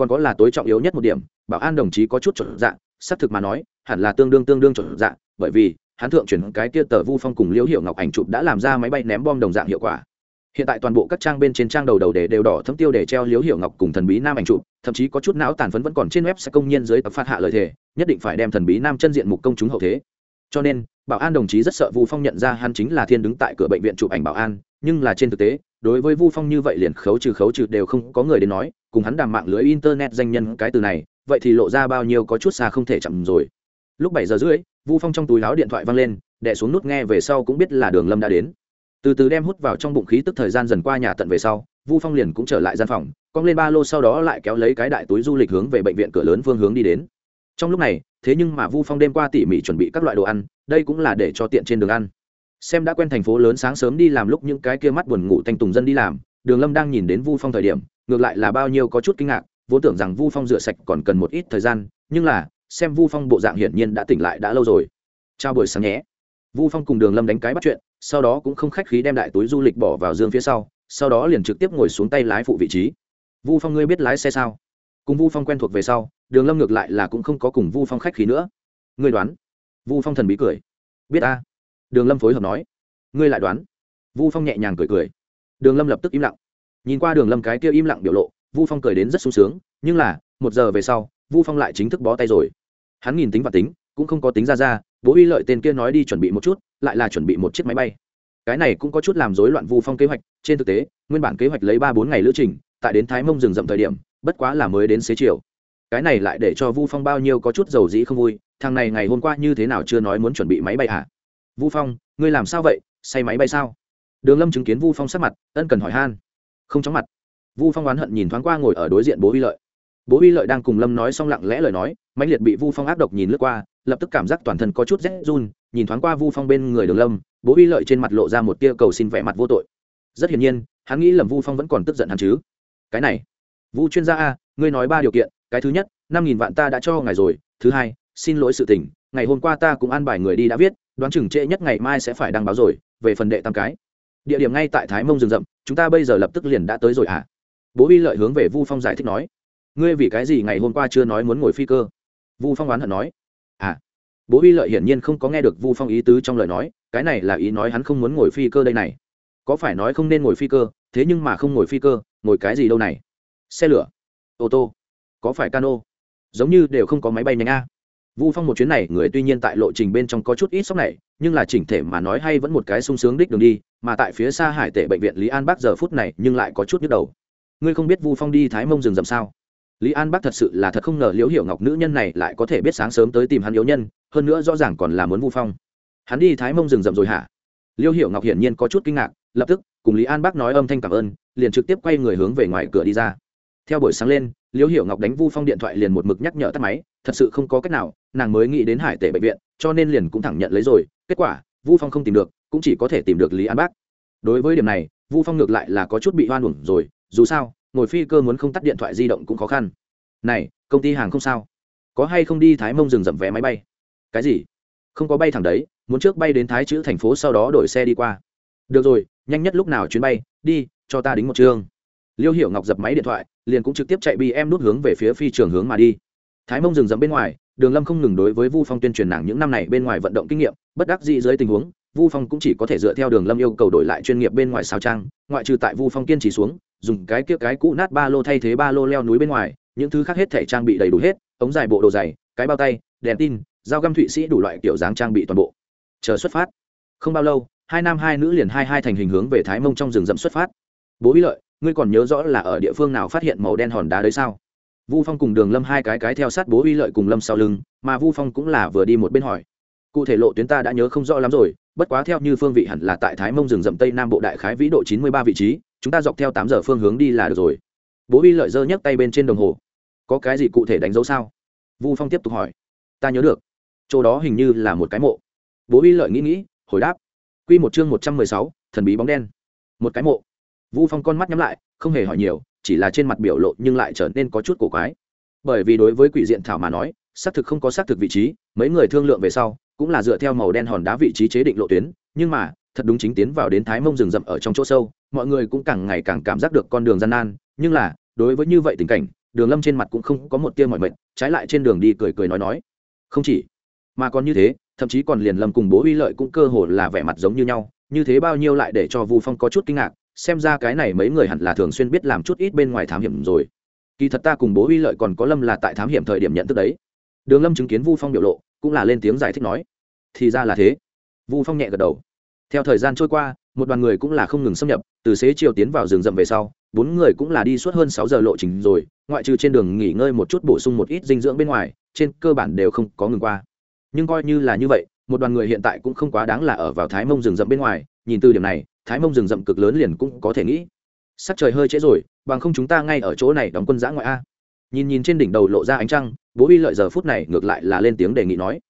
còn có là tối trọng yếu nhất một điểm, bảo an đồng chí có chút chuẩn dạng xác thực mà nói, hẳn là tương đương tương đương chuẩn dạng bởi vì, hắn thượng chuyển cái kia tờ vu phong cùng liễu hiệu ngọc ảnh chụp đã làm ra máy bay ném bom đồng dạng hiệu quả. Hiện tại toàn bộ các trang bên trên trang đầu đầu để đều đỏ thấm tiêu để treo liễu hiệu ngọc cùng thần bí nam ảnh chụp, thậm chí có chút não tàn phấn vẫn còn trên web sẽ công nhiên dưới tập phát hạ lời thề, nhất định phải đem thần bí nam chân diện mục công chúng hậu thế cho nên, bảo an đồng chí rất sợ vu phong nhận ra hắn chính là thiên đứng tại cửa bệnh viện chụp ảnh bảo an, nhưng là trên thực tế, đối với vu phong như vậy liền khấu trừ khấu trừ đều không có người đến nói, cùng hắn đàm mạng lưới internet danh nhân cái từ này, vậy thì lộ ra bao nhiêu có chút xa không thể chậm rồi. Lúc bảy giờ rưỡi, vu phong trong túi láo điện thoại văng lên đẻ xuống nút nghe về sau cũng biết là đường lâm đã đến. Từ từ đem hút vào trong bụng khí tức thời gian dần qua nhà tận về sau, vu phong liền cũng trở lại gian phòng, cong lên ba lô sau đó lại kéo lấy cái đại túi du lịch hướng về bệnh viện cửa lớn phương hướng đi đến. Trong lúc này thế nhưng mà vu phong đêm qua tỉ mỉ chuẩn bị các loại đồ ăn, đây cũng là để cho tiện trên đường ăn. Xem đã quen thành phố lớn sáng sớm đi làm lúc những cái kia mắt buồn ngủ thanh tùng dân đi làm, đường lâm đang nhìn đến vu phong thời điểm, ngược lại là bao nhiêu có chút kinh ngạc vốn tưởng rằng vu phong rửa sạch còn cần một ít thời gian, nhưng là, xem vu phong bộ dạng hiển nhiên đã tỉnh lại đã lâu rồi. Chào buổi sáng nhé. Vu phong cùng đường lâm đánh cái bắt chuyện, sau đó cũng không khách khí đem đại túi du lịch bỏ vào dương phía sau sau đó liền trực tiếp ngồi xuống tay lái phụ vị trí. Vu phong ngươi biết lái xe sao? Cùng vu phong quen thuộc về sau đường lâm ngược lại là cũng không có cùng vu phong khách khí nữa. Ngươi đoán? Vu phong thần bí cười. Biết a đường lâm phối hợp nói. Ngươi lại đoán? Vu phong nhẹ nhàng cười cười. Đường lâm lập tức im lặng. Nhìn qua đường lâm cái kia im lặng biểu lộ, vu phong cười đến rất sung sướng, nhưng là, một giờ về sau, vu phong lại chính thức bó tay rồi. Hắn nhìn tính và tính, cũng không có tính ra ra, bố uy lợi tên kia nói đi chuẩn bị một chút, lại là chuẩn bị một chiếc máy bay. Cái này cũng có chút làm rối loạn vu phong kế hoạch, trên thực tế, nguyên bản kế hoạch lấy ba bốn ngày lữ trình, tại đến thái mông rừng rậm thời điểm, bất quá là mới đến xế chiều cái này lại để cho vu phong bao nhiêu có chút dầu dĩ không vui, thằng này ngày hôm qua như thế nào chưa nói muốn chuẩn bị máy bay à vu phong, ngươi làm sao vậy? Say máy bay sao? Đường lâm chứng kiến vu phong sắc mặt, ân cần hỏi han. Không chóng mặt. Vu phong oán hận nhìn thoáng qua ngồi ở đối diện bố uy lợi. Bố uy lợi đang cùng lâm nói xong lặng lẽ lời nói, mãnh liệt bị vu phong áp độc nhìn lướt qua, lập tức cảm giác toàn thân có chút rét run, nhìn thoáng qua vu phong bên người đường lâm, bố uy lợi trên mặt lộ ra một tia cầu xin vẻ mặt vô tội. Rất hiển nhiên, hắn nghĩ lầm vu phong vẫn còn tức giận hắn chứ. Cái này, vu chuyên gia a, ngươi nói ba điều kiện cái thứ nhất, năm nghìn vạn ta đã cho ngài rồi. Thứ hai, xin lỗi sự tình, ngày hôm qua ta cũng an bài người đi đã viết, đoán chừng trễ nhất ngày mai sẽ phải đăng báo rồi. Về phần đệ tam cái, địa điểm ngay tại thái mông rừng rậm, chúng ta bây giờ lập tức liền đã tới rồi à bố Vi lợi hướng về vu phong giải thích nói. Ngươi vì cái gì ngày hôm qua chưa nói muốn ngồi phi cơ? Vu phong oán hận nói. À bố Vi lợi hiển nhiên không có nghe được vu phong ý tứ trong lời nói, cái này là ý nói hắn không muốn ngồi phi cơ đây này. Có phải nói không nên ngồi phi cơ, thế nhưng mà không ngồi phi cơ, ngồi cái gì đâu này? Xe lửa, ô tô có phải cano? Giống như đều không có máy bay nhanh a. Vu phong một chuyến này, người tuy nhiên tại lộ trình bên trong có chút ít sốc này, nhưng là chỉnh thể mà nói hay vẫn một cái sung sướng đích đường đi, mà tại phía xa hải Tệ bệnh viện lý an Bác giờ phút này nhưng lại có chút nhức đầu. Ngươi không biết vu phong đi thái mông rừng rậm sao? Lý an Bác thật sự là thật không ngờ liễu hiểu ngọc nữ nhân này lại có thể biết sáng sớm tới tìm hắn yếu nhân, hơn nữa rõ ràng còn là muốn vu phong. Hắn đi thái mông rừng rậm rồi hả? Liễu hiểu ngọc hiển nhiên có chút kinh ngạc, lập tức cùng lý an Bác nói âm thanh cảm ơn, liền trực tiếp quay người hướng về ngoài cửa đi ra. Theo buổi sáng lên liễu hiểu ngọc đánh vu phong điện thoại liền một mực nhắc nhở tắt máy, thật sự không có cách nào, nàng mới nghĩ đến hải tể bệnh viện, cho nên liền cũng thẳng nhận lấy rồi, kết quả, vu phong không tìm được, cũng chỉ có thể tìm được lý an bác. Đối với điểm này, vu phong ngược lại là có chút bị hoan hủng rồi, dù sao, ngồi phi cơ muốn không tắt điện thoại di động cũng khó khăn. Này, công ty hàng không sao? Có hay không đi thái mông dừng dậm vé máy bay? Cái gì? Không có bay thẳng đấy, muốn trước bay đến thái chữ thành phố sau đó đổi xe đi qua. Được rồi, nhanh nhất lúc nào chuyến bay, đi, cho ta đính một chương liêu hiểu ngọc dập máy điện thoại, liền cũng trực tiếp chạy bị em nút hướng về phía phi trường hướng mà đi. Thái mông dừng dẫm bên ngoài, đường lâm không ngừng đối với vu phong tuyên truyền nàng những năm này bên ngoài vận động kinh nghiệm, bất đắc dĩ dưới tình huống, vu phong cũng chỉ có thể dựa theo đường lâm yêu cầu đổi lại chuyên nghiệp bên ngoài sao trang, ngoại trừ tại vu phong kiên trì xuống, dùng cái kia cái cũ nát ba lô thay thế ba lô leo núi bên ngoài, những thứ khác hết thể trang bị đầy đủ hết, ống dài bộ đồ dày, cái bao tay, đèn tin, dao găm thụy sĩ đủ loại kiểu dáng trang bị toàn bộ. Chờ xuất phát. Không bao lâu, hai nam hai nữ liền hai hai thành hình hướng về thái mông trong rừng rậm xuất phát. Bố bí lợi ngươi còn nhớ rõ là ở địa phương nào phát hiện màu đen hòn đá đấy sao? Vu phong cùng đường lâm hai cái cái theo sát bố uy lợi cùng lâm sau lưng, mà vu phong cũng là vừa đi một bên hỏi. Cụ thể lộ tuyến ta đã nhớ không rõ lắm rồi, bất quá theo như phương vị hẳn là tại thái mông rừng rậm tây nam bộ đại khái vĩ độ chín mươi ba vị trí, chúng ta dọc theo tám giờ phương hướng đi là được rồi. Bố uy lợi giơ nhấc tay bên trên đồng hồ. Có cái gì cụ thể đánh dấu sao? Vu phong tiếp tục hỏi. Ta nhớ được. Chỗ đó hình như là một cái mộ. Bố uy lợi nghĩ nghĩ, hồi đáp. Q một chương một trăm mười sáu, thần bí bóng đen. Một cái mộ vu phong con mắt nhắm lại, không hề hỏi nhiều, chỉ là trên mặt biểu lộ nhưng lại trở nên có chút cổ quái. Bởi vì đối với quỷ diện thảo mà nói, xác thực không có xác thực vị trí, mấy người thương lượng về sau, cũng là dựa theo màu đen hòn đá vị trí chế định lộ tuyến, nhưng mà, thật đúng chính tiến vào đến thái mông rừng rậm ở trong chỗ sâu, mọi người cũng càng ngày càng cảm giác được con đường gian nan, nhưng là, đối với như vậy tình cảnh, đường lâm trên mặt cũng không có một tia mọi mệnh trái lại trên đường đi cười cười nói nói. Không chỉ, mà còn như thế, thậm chí còn liền lâm cùng bố uy lợi cũng cơ hồ là vẻ mặt giống như nhau, như thế bao nhiêu lại để cho vu phong có chút kinh ngạc xem ra cái này mấy người hẳn là thường xuyên biết làm chút ít bên ngoài thám hiểm rồi. Kỳ thật ta cùng bố uy lợi còn có lâm là tại thám hiểm thời điểm nhận thức đấy. Đường lâm chứng kiến vu phong biểu lộ, cũng là lên tiếng giải thích nói, thì ra là thế. Vu phong nhẹ gật đầu. Theo thời gian trôi qua, một đoàn người cũng là không ngừng xâm nhập, từ xế chiều tiến vào rừng rậm về sau, bốn người cũng là đi suốt hơn sáu giờ lộ trình rồi, ngoại trừ trên đường nghỉ ngơi một chút bổ sung một ít dinh dưỡng bên ngoài, trên cơ bản đều không có ngừng qua. Nhưng coi như là như vậy, một đoàn người hiện tại cũng không quá đáng là ở vào thái mông rừng rậm bên ngoài, nhìn từ điểm này thái mông rừng rậm cực lớn liền cũng có thể nghĩ. Sắc trời hơi trễ rồi, bằng không chúng ta ngay ở chỗ này đóng quân giã ngoại a. Nhìn nhìn trên đỉnh đầu lộ ra ánh trăng, bố uy lợi giờ phút này ngược lại là lên tiếng đề nghị nói.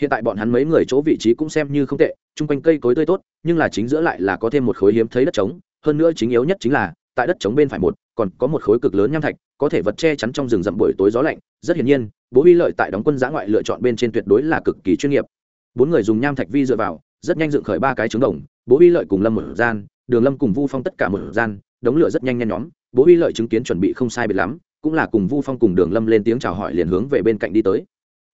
Hiện tại bọn hắn mấy người chỗ vị trí cũng xem như không tệ, chung quanh cây cối tươi tốt, nhưng là chính giữa lại là có thêm một khối hiếm thấy đất trống, hơn nữa chính yếu nhất chính là, tại đất trống bên phải một, còn có một khối cực lớn nham thạch, có thể vật che chắn trong rừng rậm buổi tối gió lạnh. Rất hiển nhiên, bố uy lợi tại đóng quân giã ngoại lựa chọn bên trên tuyệt đối là cực kỳ chuyên nghiệp. Bốn người dùng nham thạch vi dựa vào, rất nhanh dựng khởi ba cái trứng đồng bố uy lợi cùng lâm một gian, đường lâm cùng vu phong tất cả một gian, đống lửa rất nhanh nhanh nhóm. Bố uy lợi chứng kiến chuẩn bị không sai biệt lắm, cũng là cùng vu phong cùng đường lâm lên tiếng chào hỏi liền hướng về bên cạnh đi tới.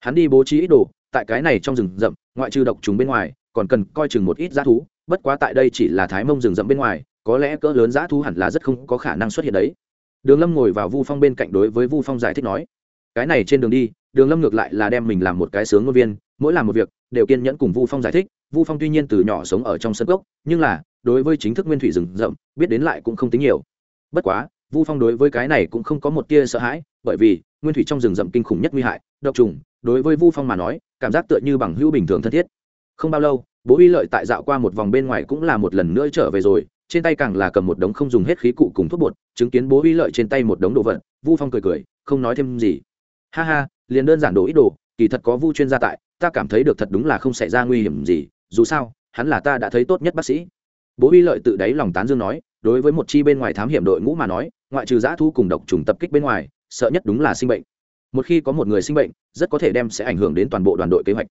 Hắn đi bố trí ít đồ, tại cái này trong rừng rậm, ngoại trừ độc trùng bên ngoài, còn cần coi chừng một ít g thú, bất quá tại đây chỉ là thái mông rừng rậm bên ngoài, có lẽ cỡ lớn g thú hẳn là rất không có khả năng xuất hiện đấy. Đường lâm ngồi vào vu phong bên cạnh đối với vu phong giải thích nói, cái này trên đường đi, đường lâm ngược lại là đem mình làm một cái sướng ngôn viên, mỗi làm một việc, đều kiên nhẫn cùng vu phong giải thích vu phong tuy nhiên từ nhỏ sống ở trong sân gốc nhưng là, đối với chính thức nguyên thủy rừng rậm, biết đến lại cũng không tính nhiều. Bất quá, vu phong đối với cái này cũng không có một tia sợ hãi, bởi vì, nguyên thủy trong rừng rậm kinh khủng nhất nguy hại, độc trùng, đối với vu phong mà nói, cảm giác tựa như bằng hữu bình thường thân thiết. Không bao lâu, bố uy lợi tại dạo qua một vòng bên ngoài cũng là một lần nữa trở về rồi, trên tay càng là cầm một đống không dùng hết khí cụ cùng thuốc bột, chứng kiến bố uy lợi trên tay một đống đồ vật, vu phong cười cười, không nói thêm gì. Ha ha, liền đơn giản đồ ít đồ, kỳ thật có vu chuyên gia tại, ta cảm thấy được thật đúng là không xảy ra nguy hiểm gì dù sao, hắn là ta đã thấy tốt nhất bác sĩ. Bố huy lợi tự đáy lòng tán dương nói, đối với một chi bên ngoài thám hiểm đội ngũ mà nói, ngoại trừ giã thu cùng độc trùng tập kích bên ngoài, sợ nhất đúng là sinh bệnh. Một khi có một người sinh bệnh, rất có thể đem sẽ ảnh hưởng đến toàn bộ đoàn đội kế hoạch.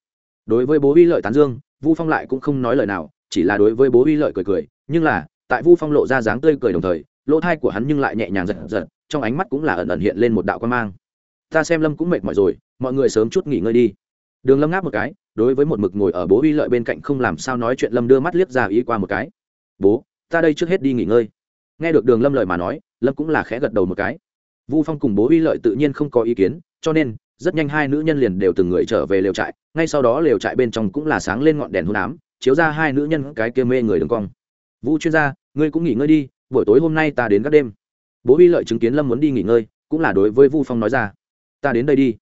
Đối với bố huy lợi tán dương, vu phong lại cũng không nói lời nào, chỉ là đối với bố huy lợi cười cười, nhưng là, tại vu phong lộ ra dáng tươi cười đồng thời, lỗ thai của hắn nhưng lại nhẹ nhàng giật giật, trong ánh mắt cũng là ẩn ẩn hiện lên một đạo quan mang. Ta xem lâm cũng mệt mỏi rồi, mọi người sớm chút nghỉ ngơi đi đường lâm ngáp một cái, đối với một mực ngồi ở bố uy lợi bên cạnh không làm sao nói chuyện lâm đưa mắt liếc ra ý qua một cái. Bố, ta đây trước hết đi nghỉ ngơi. Nghe được đường lâm lời mà nói, lâm cũng là khẽ gật đầu một cái. Vu phong cùng bố uy lợi tự nhiên không có ý kiến, cho nên, rất nhanh hai nữ nhân liền đều từng người trở về lều trại, ngay sau đó lều trại bên trong cũng là sáng lên ngọn đèn hôn ám, chiếu ra hai nữ nhân cái kia mê người đường cong. Vu chuyên gia, ngươi cũng nghỉ ngơi đi, buổi tối hôm nay ta đến các đêm. Bố uy lợi chứng kiến lâm muốn đi nghỉ ngơi, cũng là đối với vu phong nói ra. Ta đến đây đi.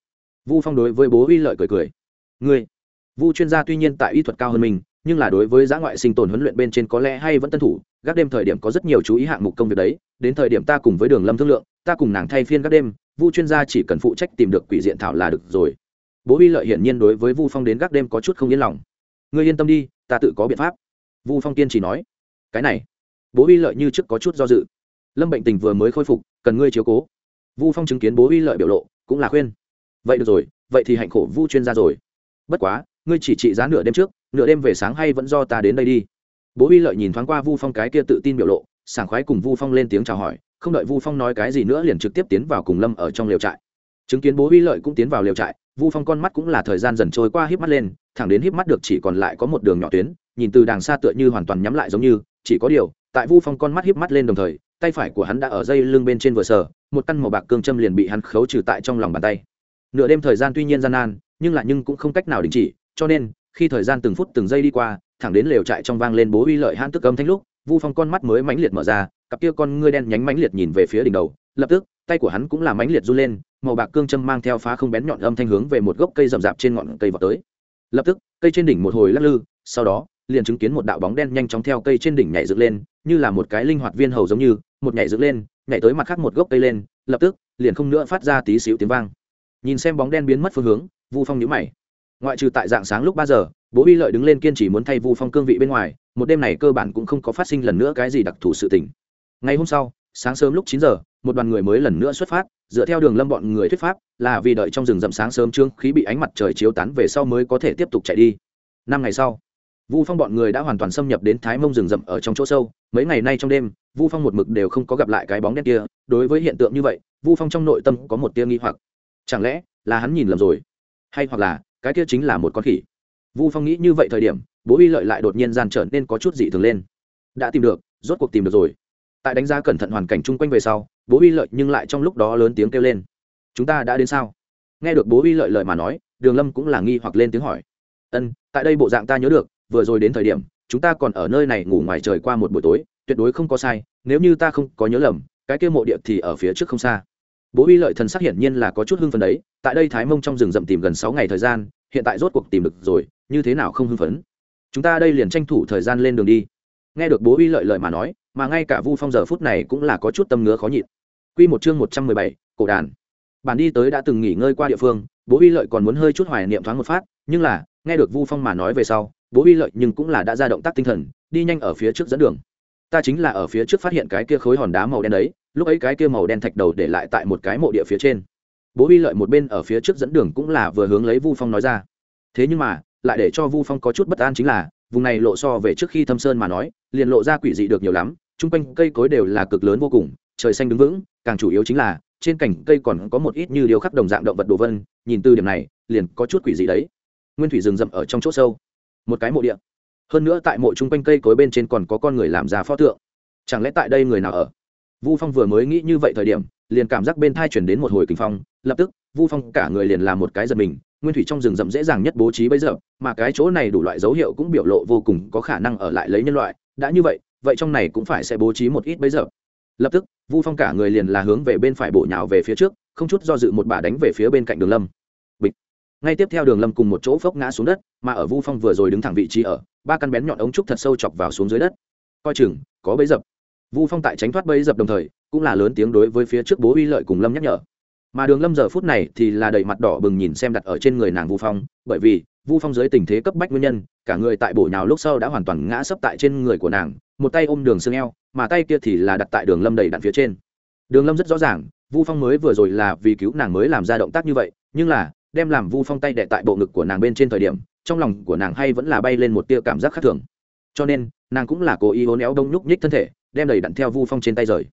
Vu phong đối với bố uy lợi cười cười ngươi. Vu chuyên gia tuy nhiên tại y thuật cao hơn mình, nhưng là đối với giã ngoại sinh tồn huấn luyện bên trên có lẽ hay vẫn tân thủ, gác đêm thời điểm có rất nhiều chú ý hạng mục công việc đấy, đến thời điểm ta cùng với đường lâm thương lượng, ta cùng nàng thay phiên gác đêm, vu chuyên gia chỉ cần phụ trách tìm được quỷ diện thảo là được rồi. Bố uy lợi hiển nhiên đối với vu phong đến gác đêm có chút không yên lòng. Ngươi yên tâm đi, ta tự có biện pháp. Vu phong tiên chỉ nói. Cái này. Bố uy lợi như trước có chút do dự. Lâm bệnh tình vừa mới khôi phục, cần ngươi chiếu cố. Vu phong chứng kiến bố uy lợi biểu lộ, cũng là khuyên. Vậy được rồi, vậy thì hạnh khổ vu chuyên gia rồi bất quá, ngươi chỉ trị giá nửa đêm trước, nửa đêm về sáng hay vẫn do ta đến đây đi. Bố uy lợi nhìn thoáng qua vu phong cái kia tự tin biểu lộ, sảng khoái cùng vu phong lên tiếng chào hỏi, không đợi vu phong nói cái gì nữa liền trực tiếp tiến vào cùng lâm ở trong lều trại. Chứng kiến bố uy lợi cũng tiến vào lều trại, vu phong con mắt cũng là thời gian dần trôi qua híp mắt lên, thẳng đến híp mắt được chỉ còn lại có một đường nhỏ tuyến, nhìn từ đàng xa tựa như hoàn toàn nhắm lại giống như, chỉ có điều, tại vu phong con mắt híp mắt lên đồng thời, tay phải của hắn đã ở dây lưng bên trên vừa sờ, một căn màu bạc cương châm liền bị hắn khấu trừ tại trong lòng bàn tay. Nửa đêm thời gian tuy nhiên gian nan nhưng lại nhưng cũng không cách nào đình chỉ, cho nên, khi thời gian từng phút từng giây đi qua, thẳng đến lều trại trong vang lên bố uy lợi hãn tức âm thanh lúc, vu phong con mắt mới mãnh liệt mở ra, cặp kia con ngươi đen nhánh mãnh liệt nhìn về phía đỉnh đầu, lập tức, tay của hắn cũng là mãnh liệt run lên, màu bạc cương châm mang theo phá không bén nhọn âm thanh hướng về một gốc cây rậm rạp trên ngọn cây vào tới. Lập tức, cây trên đỉnh một hồi lắc lư, sau đó, liền chứng kiến một đạo bóng đen nhanh chóng theo cây trên đỉnh nhảy dựng lên, như là một cái linh hoạt viên hầu giống như, một nhảy dựng lên, nhảy tới mặt khác một gốc cây lên, lập tức, liền không nữa phát ra tí xíu tiếng vang. Nhìn xem bóng đen biến mất phương hướng vu phong nhữ mày. Ngoại trừ tại dạng sáng lúc ba giờ, bố uy lợi đứng lên kiên trì muốn thay vu phong cương vị bên ngoài, một đêm này cơ bản cũng không có phát sinh lần nữa cái gì đặc thù sự tình. Ngày hôm sau, sáng sớm lúc chín giờ, một đoàn người mới lần nữa xuất phát, dựa theo đường lâm bọn người thuyết pháp, là vì đợi trong rừng rậm sáng sớm trương khí bị ánh mặt trời chiếu tán về sau mới có thể tiếp tục chạy đi. Năm ngày sau, vu phong bọn người đã hoàn toàn xâm nhập đến thái mông rừng rậm ở trong chỗ sâu. Mấy ngày nay trong đêm, vu phong một mực đều không có gặp lại cái bóng đen kia. Đối với hiện tượng như vậy, vu phong trong nội tâm có một tia nghi hoặc. Chẳng lẽ là hắn nhìn lầm rồi? Hay hoặc là, cái kia chính là một con khỉ. Vu phong nghĩ như vậy thời điểm, bố uy lợi lại đột nhiên gian trở nên có chút dị thường lên. Đã tìm được, rốt cuộc tìm được rồi. Tại đánh giá cẩn thận hoàn cảnh chung quanh về sau, bố uy lợi nhưng lại trong lúc đó lớn tiếng kêu lên. Chúng ta đã đến sao? Nghe được bố uy lợi lợi mà nói, đường lâm cũng là nghi hoặc lên tiếng hỏi. Ân, tại đây bộ dạng ta nhớ được, vừa rồi đến thời điểm, chúng ta còn ở nơi này ngủ ngoài trời qua một buổi tối, tuyệt đối không có sai, nếu như ta không có nhớ lầm, cái kia mộ địa thì ở phía trước không xa bố uy lợi thần sắc hiển nhiên là có chút hưng phấn đấy, tại đây thái mông trong rừng rậm tìm gần sáu ngày thời gian, hiện tại rốt cuộc tìm được rồi, như thế nào không hưng phấn? Chúng ta đây liền tranh thủ thời gian lên đường đi. Nghe được bố uy lợi lợi mà nói, mà ngay cả vu phong giờ phút này cũng là có chút tâm ngứa khó nhịn. Q một chương một trăm mười bảy, cổ đàn. Bản đi tới đã từng nghỉ ngơi qua địa phương, bố uy lợi còn muốn hơi chút hoài niệm thoáng một phát, nhưng là, nghe được vu phong mà nói về sau, bố uy lợi nhưng cũng là đã ra động tác tinh thần, đi nhanh ở phía trước dẫn đường. Ta chính là ở phía trước phát hiện cái kia khối hòn đá màu đen đấy lúc ấy cái kia màu đen thạch đầu để lại tại một cái mộ địa phía trên. Bố vi lợi một bên ở phía trước dẫn đường cũng là vừa hướng lấy vu phong nói ra. Thế nhưng mà, lại để cho vu phong có chút bất an chính là, vùng này lộ so về trước khi thâm sơn mà nói, liền lộ ra quỷ dị được nhiều lắm t r u n g quanh cây cối đều là cực lớn vô cùng, trời xanh đứng vững, càng chủ yếu chính là, trên cành cây còn có một ít như điêu khắc đồng dạng động vật đồ vân, nhìn từ điểm này, liền có chút quỷ dị đấy. Nguyên thủy rừng rậm ở trong c h ỗ sâu, một cái mộ địa. Hơn nữa tại mộ chung quanh cây cối bên trên còn có con người làm ra pho tượng. Chẳng lẽ tại đây người nào ở? Vu phong vừa mới nghĩ như vậy thời điểm, liền cảm giác bên thai chuyển đến một hồi kinh phong, lập tức, vu phong cả người liền làm một cái giật mình, nguyên thủy trong rừng rậm dễ dàng nhất bố trí bấy giờ, mà cái chỗ này đủ loại dấu hiệu cũng biểu lộ vô cùng có khả năng ở lại lấy nhân loại, đã như vậy vậy trong này cũng phải sẽ bố trí một ít bấy giờ. Lập tức, vu phong cả người liền là hướng về bên phải bộ nhào về phía trước, không chút do dự một bà đánh về phía bên cạnh đường lâm. Bịch. Ngay tiếp theo đường lâm cùng một chỗ phốc ngã xuống đất, mà ở vu phong vừa rồi đứng thẳng vị trí ở, ba căn bén nhọn ống trúc thật sâu chọc vào xuống dưới đất. Coi chừng, có bấy dập vu phong tại tránh thoát bấy dập đồng thời, cũng là lớn tiếng đối với phía trước bố uy lợi cùng lâm nhắc nhở. Mà đường lâm giờ phút này thì là đầy mặt đỏ bừng nhìn xem đặt ở trên người nàng vu phong, bởi vì vu phong dưới tình thế cấp bách nguyên nhân, cả người tại bổ nhào lúc sau đã hoàn toàn ngã sấp tại trên người của nàng, một tay ôm đường xương eo, mà tay kia thì là đặt tại đường lâm đầy đạn phía trên. Đường lâm rất rõ ràng, vu phong mới vừa rồi là vì cứu nàng mới làm ra động tác như vậy, nhưng là, đem làm vu phong tay đệ tại bộ ngực của nàng bên trên thời điểm, trong lòng của nàng hay vẫn là bay lên một tia cảm giác khác thường. Cho nên, nàng cũng là cố ý hố néo đông nhúc nhích thân thể đem đầy đặn theo vu phong trên tay rời.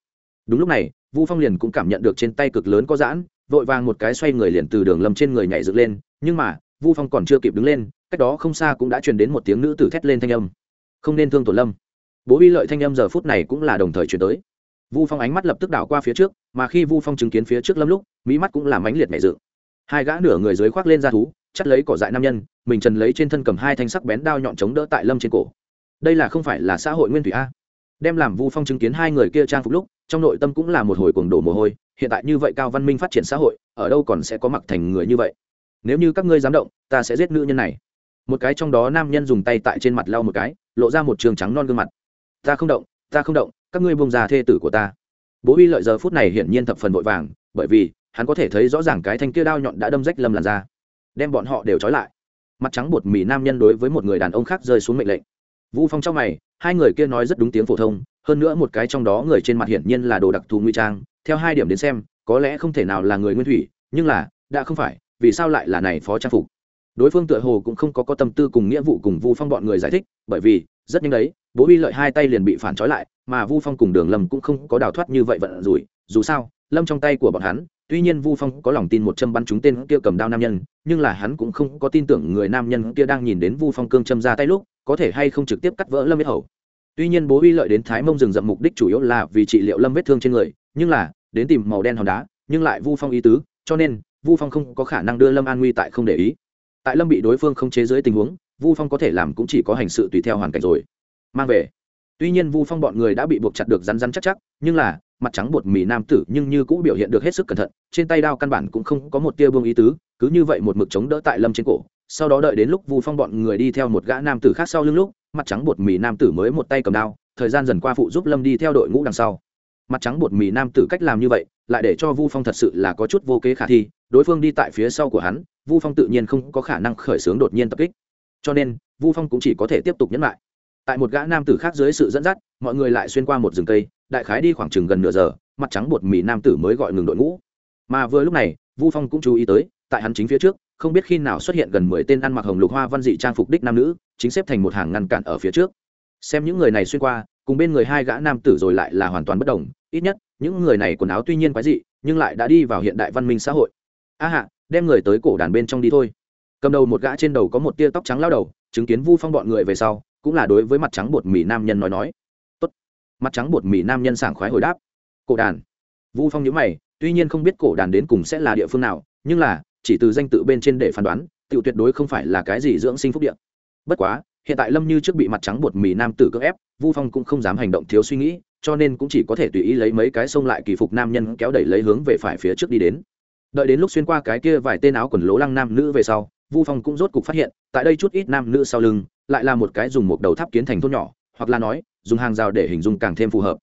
Đúng lúc này, vu phong liền cũng cảm nhận được trên tay cực lớn có giãn, vội vàng một cái xoay người liền từ đường lâm trên người nhảy dựng lên, nhưng mà, vu phong còn chưa kịp đứng lên, cách đó không xa cũng đã truyền đến một tiếng nữ tử thét lên thanh âm. Không nên thương tổn lâm. Bố uy lợi thanh âm giờ phút này cũng là đồng thời truyền tới. Vu phong ánh mắt lập tức đảo qua phía trước, mà khi vu phong chứng kiến phía trước lâm lúc mỹ mắt cũng làm ánh liệt mẹ dự hai gã nửa người dưới khoác lên ra thú, chắt lấy cỏ dại nam nhân, mình trần lấy trên thân cầm hai thanh sắc bén đao nhọn chống đỡ tại lâm trên cổ. Đây là không phải là xã hội nguyên thủy a đem làm vu phong chứng kiến hai người kia trang phục lúc, trong nội tâm cũng là một hồi cuồng đổ mồ hôi, hiện tại như vậy cao văn minh phát triển xã hội, ở đâu còn sẽ có mặc thành người như vậy? Nếu như các ngươi dám động, ta sẽ giết nữ nhân này. Một cái trong đó nam nhân dùng tay tại trên mặt lau một cái, lộ ra một trường trắng non gương mặt. Ta không động, ta không động, các ngươi bông ra thê tử của ta. Bố uy lợi giờ phút này hiển nhiên thập phần vội vàng, bởi vì, hắn có thể thấy rõ ràng cái thanh kia đao nhọn đã đâm rách lâm làn ra đem bọn họ đều trói lại. Mặt trắng bột mì nam nhân đối với một người đàn ông khác rơi xuống mệnh lệnh. Vu phong trong mày hai người kia nói rất đúng tiếng phổ thông, hơn nữa một cái trong đó người trên mặt hiển nhiên là đồ đặc thù nguy trang, theo hai điểm đến xem, có lẽ không thể nào là người nguyên thủy, nhưng là, đã không phải, vì sao lại là này phó trang phục? Đối phương tựa hồ cũng không có có tâm tư cùng nghĩa vụ cùng vu phong bọn người giải thích, bởi vì, rất nhanh đấy, bố uy lợi hai tay liền bị phản trói lại, mà vu phong cùng đường lâm cũng không có đào thoát như vậy vận rủi, dù sao, lâm trong tay của bọn hắn, tuy nhiên vu phong có lòng tin một châm bắn chúng tên kia cầm đao nam nhân, nhưng là hắn cũng không có tin tưởng người nam nhân kia đang nhìn đến vu phong cương châm ra tay lúc có thể hay không trực tiếp cắt vỡ lâm vết hầu. Tuy nhiên bố uy lợi đến thái mông rừng rậm mục đích chủ yếu là vì trị liệu lâm vết thương trên người, nhưng là, đến tìm màu đen hòn đá, nhưng lại vu phong ý tứ, cho nên, vu phong không có khả năng đưa lâm an nguy tại không để ý. Tại lâm bị đối phương không chế dưới tình huống, vu phong có thể làm cũng chỉ có hành sự tùy theo hoàn cảnh rồi. Mang về. Tuy nhiên vu phong bọn người đã bị buộc chặt được rắn rắn chắc chắc, nhưng là, mặt trắng bột mì nam tử nhưng như cũng biểu hiện được hết sức cẩn thận, trên tay đao căn bản cũng không có một tia buông ý tứ, cứ như vậy một mực chống đỡ tại lâm trên cổ sau đó đợi đến lúc vu phong bọn người đi theo một gã nam tử khác sau lưng lúc, mặt trắng bột mì nam tử mới một tay cầm đao, thời gian dần qua phụ giúp lâm đi theo đội ngũ đằng sau. Mặt trắng bột mì nam tử cách làm như vậy, lại để cho vu phong thật sự là có chút vô kế khả thi, đối phương đi tại phía sau của hắn, vu phong tự nhiên không có khả năng khởi xướng đột nhiên tập kích. Cho nên, vu phong cũng chỉ có thể tiếp tục nhấn lại. Tại một gã nam tử khác dưới sự dẫn dắt, mọi người lại xuyên qua một rừng cây, đại khái đi khoảng chừng gần nửa giờ, mặt trắng bột mì nam tử mới gọi ngừng đội ngũ. Mà vừa lúc này, vu phong cũng chú ý tới, tại hắn chính phía trước không biết khi nào xuất hiện gần mười tên ăn mặc hồng lục hoa văn dị trang phục đích nam nữ, chính xếp thành một hàng ngăn cản ở phía trước. Xem những người này xuyên qua, cùng bên người hai gã nam tử rồi lại là hoàn toàn bất đồng. Ít nhất, những người này quần áo tuy nhiên quái dị, nhưng lại đã đi vào hiện đại văn minh xã hội. A hạ, đem người tới cổ đàn bên trong đi thôi. Cầm đầu một gã trên đầu có một tia tóc trắng lao đầu, chứng kiến vu phong bọn người về sau, cũng là đối với mặt trắng bột mì nam nhân nói nói. Tốt. mặt trắng bột mì nam nhân sảng khoái hồi đáp. Cổ đàn. Vu phong nhớ mày, tuy nhiên không biết cổ đàn đến cùng sẽ là địa phương nào, nhưng là chỉ từ danh tự bên trên để phán đoán tự tuyệt đối không phải là cái gì dưỡng sinh phúc địa. Bất quá, hiện tại lâm như trước bị mặt trắng bột mì nam tử cưỡng ép, vu phong cũng không dám hành động thiếu suy nghĩ, cho nên cũng chỉ có thể tùy ý lấy mấy cái xông lại kỳ phục nam nhân kéo đẩy lấy hướng về phải phía trước đi đến. Đợi đến lúc xuyên qua cái kia vài tên áo quần lố lăng nam nữ về sau, vu phong cũng rốt cục phát hiện, tại đây chút ít nam nữ sau lưng, lại là một cái dùng một đầu tháp kiến thành thôn nhỏ, hoặc là nói, dùng hàng rào để hình dung càng thêm phù hợp.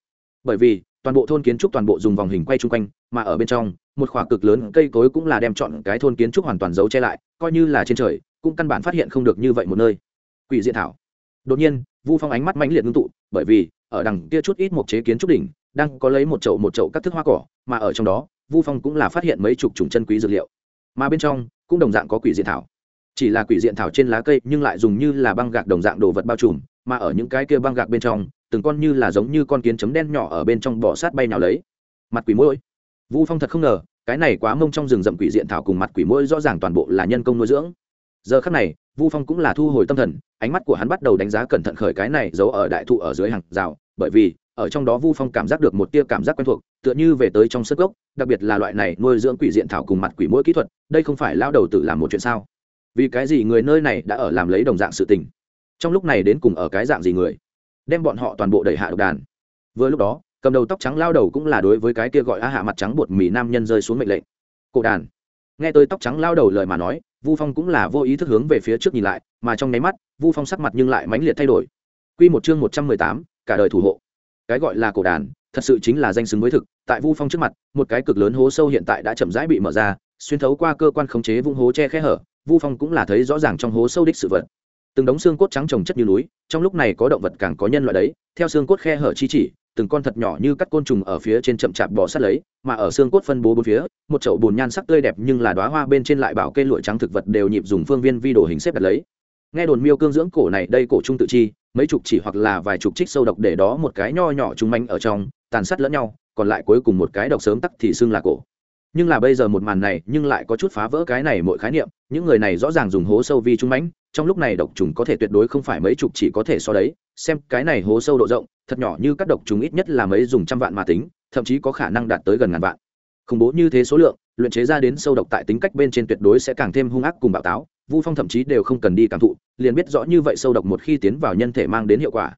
Bởi vì, toàn bộ thôn kiến trúc toàn bộ dùng vòng hình quay chung quanh, mà ở bên trong một khỏa cực lớn cây cối cũng là đem chọn cái thôn kiến trúc hoàn toàn giấu che lại, coi như là trên trời, cũng căn bản phát hiện không được như vậy một nơi. Quỷ diện thảo. Đột nhiên, vu phong ánh mắt mãnh liệt ngưng tụ, bởi vì, ở đằng kia chút ít một chế kiến trúc đỉnh, đang có lấy một chậu một chậu các thức hoa cỏ, mà ở trong đó, vu phong cũng là phát hiện mấy chục chủng chân quý dược liệu. Mà bên trong, cũng đồng dạng có quỷ diện thảo. Chỉ là quỷ diện thảo trên lá cây nhưng lại dùng như là băng gạc đồng dạng đồ vật bao trùm, mà ở những cái kia băng gạc bên trong, từng con như là giống như con kiến chấm đen nhỏ ở bên trong bọ sát bay nào lấy. Mặt quỷ mũi vu phong thật không ngờ, cái này quá mông trong rừng rậm quỷ diện thảo cùng mặt quỷ mũi rõ ràng toàn bộ là nhân công nuôi dưỡng. Giờ khắc này, vu phong cũng là thu hồi tâm thần, ánh mắt của hắn bắt đầu đánh giá cẩn thận khởi cái này giấu ở đại thụ ở dưới hàng rào, bởi vì, ở trong đó vu phong cảm giác được một tia cảm giác quen thuộc, tựa như về tới trong sức gốc, đặc biệt là loại này nuôi dưỡng quỷ diện thảo cùng mặt quỷ mũi kỹ thuật, đây không phải lao đầu tự làm một chuyện sao? Vì cái gì người nơi này đã ở làm lấy đồng dạng sự tình? Trong lúc này đến cùng ở cái dạng gì người? Đem bọn họ toàn bộ đẩy hạ độc đàn. Vừa lúc đó cầm đầu tóc trắng lao đầu cũng là đối với cái kia gọi a hạ mặt trắng bột mì nam nhân rơi xuống mệnh lệnh. Cổ đàn. Nghe tới tóc trắng lao đầu lời mà nói, vu phong cũng là vô ý thức hướng về phía trước nhìn lại, mà trong nháy mắt, vu phong sắc mặt nhưng lại mãnh liệt thay đổi. Q một chương một trăm mười tám, cả đời thủ hộ. Cái gọi là cổ đàn, thật sự chính là danh xứng với thực, tại vu phong trước mặt, một cái cực lớn hố sâu hiện tại đã chậm rãi bị mở ra, xuyên thấu qua cơ quan khống chế vung hố che khe hở, vu phong cũng là thấy rõ ràng trong hố sâu đích sự vật. Từng đống xương cốt trắng trồng chất như núi, trong lúc này có động vật càng có nhân loại đấy, theo xương cốt khe hở chi chỉ từng con thật nhỏ như cắt côn trùng ở phía trên chậm chạp bò sát lấy, mà ở xương cốt phân bố bốn phía, một chậu bùn nhan sắc tươi đẹp nhưng là đóa hoa bên trên lại bảo cây lụa trắng thực vật đều nhịp dùng phương viên vi đồ hình xếp đặt lấy. Nghe đồn miêu cương dưỡng cổ này đây cổ trung tự chi, mấy chục chỉ hoặc là vài chục trích sâu độc để đó một cái nho nhỏ trung manh ở trong, tàn sát lẫn nhau, còn lại cuối cùng một cái độc sớm tắc thì xương là cổ. Nhưng là bây giờ một màn này, nhưng lại có chút phá vỡ cái này mỗi khái niệm, những người này rõ ràng dùng hố sâu vi trung mãnh trong lúc này độc trùng có thể tuyệt đối không phải mấy chục chỉ có thể so đấy, xem cái này hố sâu độ rộng thật nhỏ như các độc trùng ít nhất là mấy dùng trăm vạn mà tính, thậm chí có khả năng đạt tới gần ngàn vạn. Khủng bố như thế số lượng, luyện chế ra đến sâu độc tại tính cách bên trên tuyệt đối sẽ càng thêm hung ác cùng bạo táo, vu phong thậm chí đều không cần đi cảm thụ, liền biết rõ như vậy sâu độc một khi tiến vào nhân thể mang đến hiệu quả.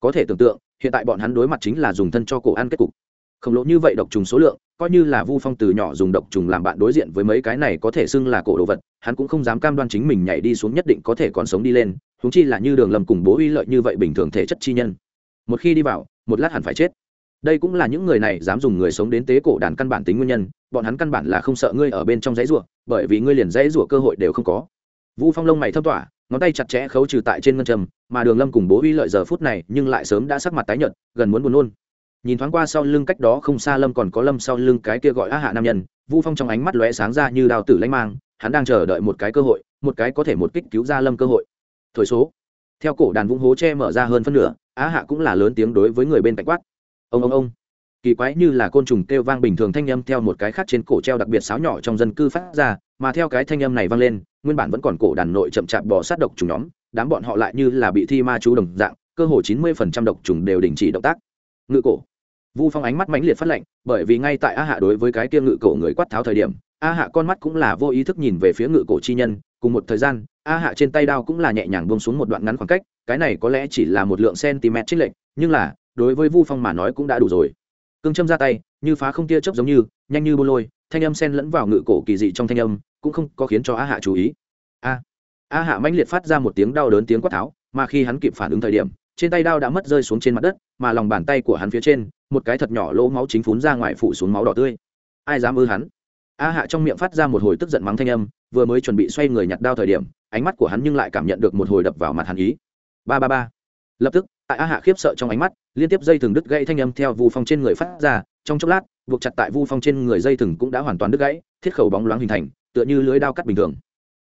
Có thể tưởng tượng, hiện tại bọn hắn đối mặt chính là dùng thân cho cổ ăn kết cục. Khổng lỗ như vậy độc trùng số lượng, coi như là vu phong từ nhỏ dùng độc trùng làm bạn đối diện với mấy cái này có thể xưng là cổ đồ vật, hắn cũng không dám cam đoan chính mình nhảy đi xuống nhất định có thể còn sống đi lên húng chi là như đường lầm cùng bố uy lợi như vậy bình thường thể chất chi nhân một khi đi vào, một lát hẳn phải chết. Đây cũng là những người này dám dùng người sống đến tế cổ đàn căn bản tính nguyên nhân, bọn hắn căn bản là không sợ ngươi ở bên trong dãy rủa, bởi vì ngươi liền dãy rủa cơ hội đều không có. Vu phong lông mày thâm tỏa, ngón tay chặt chẽ khấu trừ tại trên ngân trầm mà đường lâm cùng bố uy lợi giờ phút này nhưng lại sớm đã sắc mặt tái nhợt, gần muốn buồn nôn. Nhìn thoáng qua sau lưng cách đó không xa lâm còn có lâm sau lưng cái kia gọi á hạ nam nhân, vu phong trong ánh mắt lóe sáng ra như đào tử lanh mang, hắn đang chờ đợi một cái cơ hội, một cái có thể một kích cứu ra lâm cơ hội. Thổi số. Theo cổ đàn vũng hố che mở ra hơn phân nửa á hạ cũng là lớn tiếng đối với người bên cạnh quát. Ông ông ông. Kỳ quái như là côn trùng kêu vang bình thường thanh âm theo một cái khác trên cổ treo đặc biệt sáo nhỏ trong dân cư phát ra, mà theo cái thanh âm này vang lên, nguyên bản vẫn còn cổ đàn nội chậm chạp bò sát độc trùng nhóm, đám bọn họ lại như là bị thi ma chú đồng dạng, cơ hồ chín mươi phần trăm độc trùng đều đình chỉ động tác. Ngự cổ. Vu phong ánh mắt mãnh liệt phát lệnh, bởi vì ngay tại a hạ đối với cái kia ngự cổ người quát tháo thời điểm a hạ con mắt cũng là vô ý thức nhìn về phía ngự cổ chi nhân cùng một thời gian, a hạ trên tay đao cũng là nhẹ nhàng bông xuống một đoạn ngắn khoảng cách, cái này có lẽ chỉ là một lượng cm trích lệnh nhưng là, đối với vu phong mà nói cũng đã đủ rồi. Cương châm ra tay, như phá không tia chớp giống như, nhanh như bô lôi, thanh âm sen lẫn vào ngự cổ kỳ dị trong thanh âm, cũng không có khiến cho a hạ chú ý. A a hạ mãnh liệt phát ra một tiếng đau đớn tiếng quát tháo, mà khi hắn kịp phản ứng thời điểm, trên tay đao đã mất rơi xuống trên mặt đất, mà lòng bàn tay của hắn phía trên, một cái thật nhỏ lỗ máu chính phún ra ngoài phủ xuống máu đỏ tươi. Ai dám ư hắn? A hạ trong miệng phát ra một hồi tức giận mắng thanh âm vừa mới chuẩn bị xoay người nhặt đao thời điểm, ánh mắt của hắn nhưng lại cảm nhận được một hồi đập vào mặt hắn ý. Ba ba ba. Lập tức, tại a hạ khiếp sợ trong ánh mắt, liên tiếp dây thừng đứt gãy thanh âm theo vu phong trên người phát ra, trong chốc lát, buộc chặt tại vu phong trên người dây thừng cũng đã hoàn toàn đứt gãy, thiết khẩu bóng loáng hình thành, tựa như lưới đao cắt bình thường.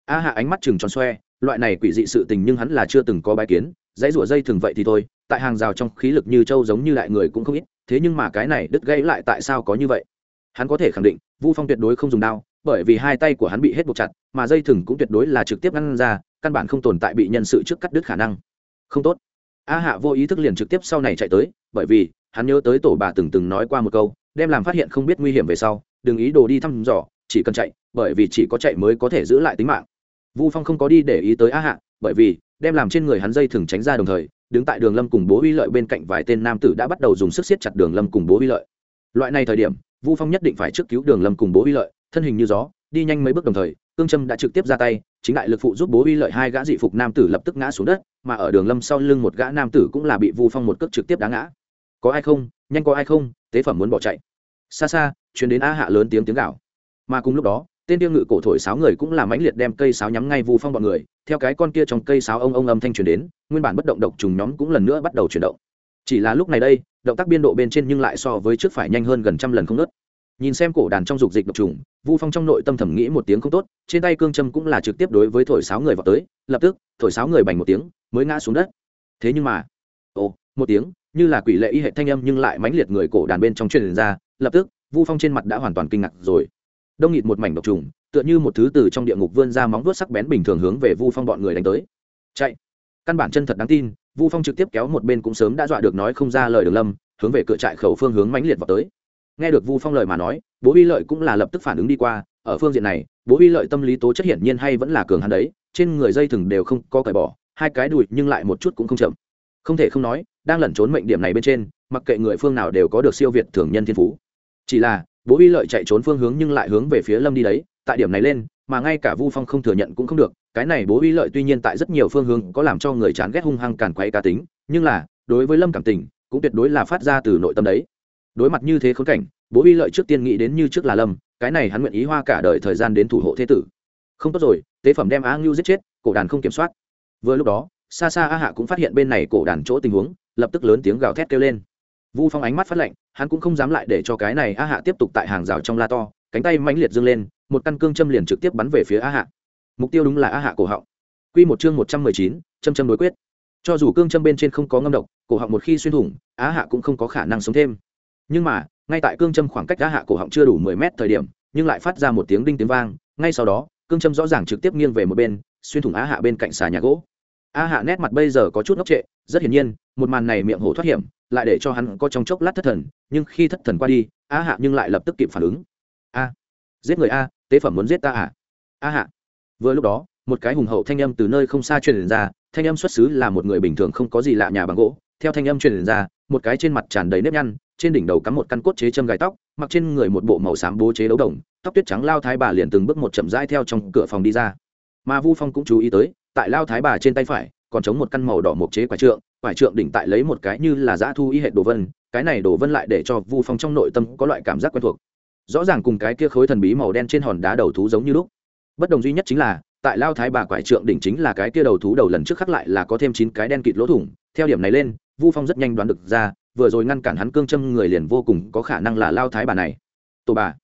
A hạ ánh mắt chừng tròn xoe, loại này quỷ dị sự tình nhưng hắn là chưa từng có bài kiến, dãy rủa dây thừng vậy thì thôi, tại hàng rào trong khí lực như trâu giống như đại người cũng không ít, thế nhưng mà cái này đứt gãy lại tại sao có như vậy? Hắn có thể khẳng định, vu phong tuyệt đối không dùng đao bởi vì hai tay của hắn bị hết buộc chặt, mà dây thừng cũng tuyệt đối là trực tiếp ngăn ra, căn bản không tồn tại bị nhân sự trước cắt đứt khả năng. Không tốt. A hạ vô ý thức liền trực tiếp sau này chạy tới, bởi vì hắn nhớ tới tổ bà từng từng nói qua một câu, đem làm phát hiện không biết nguy hiểm về sau, đừng ý đồ đi thăm dò, chỉ cần chạy, bởi vì chỉ có chạy mới có thể giữ lại tính mạng. Vu phong không có đi để ý tới a hạ, bởi vì đem làm trên người hắn dây thừng tránh ra đồng thời, đứng tại đường lâm cùng bố uy lợi bên cạnh vài tên nam tử đã bắt đầu dùng sức siết chặt đường lâm cùng bố uy lợi. Loại này thời điểm, vu phong nhất định phải trước cứu đường lâm cùng bố uy lợi thân hình như gió, đi nhanh mấy bước đồng thời, cương trâm đã trực tiếp ra tay, chính đại lực phụ giúp bố uy lợi hai gã dị phục nam tử lập tức ngã xuống đất, mà ở đường lâm sau lưng một gã nam tử cũng là bị vu phong một cước trực tiếp đá ngã. Có ai không? Nhanh có ai không? Tế phẩm muốn bỏ chạy. Xa xa chuyến đến a hạ lớn tiếng tiếng gạo mà cùng lúc đó, tên tiêu ngự cổ thổi sáo người cũng là mãnh liệt đem cây sáo nhắm ngay vu phong bọn người, theo cái con kia trong cây sáo ông ông âm thanh truyền đến, nguyên bản bất động độc trùng nhóm cũng lần nữa bắt đầu chuyển động. Chỉ là lúc này đây, động tác biên độ bên trên nhưng lại so với trước phải nhanh hơn gần trăm lần không nớt nhìn xem cổ đàn trong dục dịch độc trùng, vu phong trong nội tâm thẩm nghĩ một tiếng không tốt, trên tay cương châm cũng là trực tiếp đối với thổi sáo người vào tới, lập tức, thổi sáo người bành một tiếng, mới ngã xuống đất. Thế nhưng mà, ồ, một tiếng, như là quỷ lệ y hệ thanh âm nhưng lại mãnh liệt người cổ đàn bên trong truyền ra, lập tức, vu phong trên mặt đã hoàn toàn kinh ngạc rồi. Đông nghịt một mảnh độc trùng, tựa như một thứ từ trong địa ngục vươn ra móng vuốt sắc bén bình thường hướng về vu phong bọn người đánh tới. Chạy. Căn bản chân thật đáng tin, vu phong trực tiếp kéo một bên cũng sớm đã dọa được nói không ra lời đường lâm, hướng về cửa trại khẩu phương hướng mãnh liệt vào tới nghe được vu phong lời mà nói, bố Vi lợi cũng là lập tức phản ứng đi qua, ở phương diện này, bố Vi lợi tâm lý tố chất hiển nhiên hay vẫn là cường hắn đấy, trên người dây thừng đều không có cởi bỏ, hai cái đùi nhưng lại một chút cũng không chậm. Không thể không nói, đang lẩn trốn mệnh điểm này bên trên, mặc kệ người phương nào đều có được siêu việt thường nhân thiên phú. Chỉ là, bố Vi lợi chạy trốn phương hướng nhưng lại hướng về phía lâm đi đấy, tại điểm này lên, mà ngay cả vu phong không thừa nhận cũng không được, cái này bố Vi lợi tuy nhiên tại rất nhiều phương hướng có làm cho người chán ghét hung hăng càn quay cá tính, nhưng là, đối với lâm cảm tình, cũng tuyệt đối là phát ra từ nội tâm đấy đối mặt như thế khốn cảnh, bố uy lợi trước tiên nghĩ đến như trước là lâm, cái này hắn nguyện ý hoa cả đời thời gian đến thủ hộ thế tử. Không tốt rồi, tế phẩm đem á ngưu giết chết, cổ đàn không kiểm soát. Vừa lúc đó xa xa a hạ cũng phát hiện bên này cổ đàn chỗ tình huống, lập tức lớn tiếng gào thét kêu lên. Vu phong ánh mắt phát lạnh, hắn cũng không dám lại để cho cái này a hạ tiếp tục tại hàng rào trong la to, cánh tay mãnh liệt dâng lên, một căn cương châm liền trực tiếp bắn về phía a hạ. Mục tiêu đúng là a hạ cổ họng. Q một chương một trăm mười chín, châm châm đối quyết. Cho dù cương châm bên trên không có ngâm độc, cổ họng một khi xuyên thủng, a hạ cũng không có khả năng sống thêm nhưng mà, ngay tại cương châm khoảng cách a hạ cổ họng chưa đủ mười mét thời điểm, nhưng lại phát ra một tiếng đinh tiếng vang, ngay sau đó, cương châm rõ ràng trực tiếp nghiêng về một bên, xuyên thủng á hạ bên cạnh xà nhà gỗ. A hạ nét mặt bây giờ có chút ngốc trệ, rất hiển nhiên, một màn này miệng hổ thoát hiểm, lại để cho hắn có trong chốc lát thất thần, nhưng khi thất thần qua đi a hạ nhưng lại lập tức kịp phản ứng. A, giết người a, tế phẩm muốn giết ta à? A hạ, vừa lúc đó, một cái hùng hậu thanh âm từ nơi không xa truyền ra, thanh âm xuất xứ là một người bình thường không có gì lạ nhà bằng gỗ, theo thanh âm truyền ra, một cái trên mặt tràn đầy nếp nhăn trên đỉnh đầu cắm một căn cốt chế châm gài tóc, mặc trên người một bộ màu xám bố chế đấu đồng, tóc tuyết trắng lao thái bà liền từng bước một chậm rãi theo trong cửa phòng đi ra. Mà vu phong cũng chú ý tới, tại lao thái bà trên tay phải, còn chống một căn màu đỏ mộc chế quả trượng quả trượng đỉnh tại lấy một cái như là dã thu y hệ đồ vân, cái này đồ vân lại để cho vu phong trong nội tâm có loại cảm giác quen thuộc. Rõ ràng cùng cái kia khối thần bí màu đen trên hòn đá đầu thú giống như lúc. Bất đồng duy nhất chính là, tại lao thái bà quải trượng đỉnh chính là cái kia đầu thú đầu lần trước khắc lại là có thêm chín cái đen kịt lỗ thủng. Theo điểm này lên, vu phong rất nhanh đoán được ra vừa rồi ngăn cản hắn cương châm người liền vô cùng có khả năng là lao thái bà này. Tổ bà.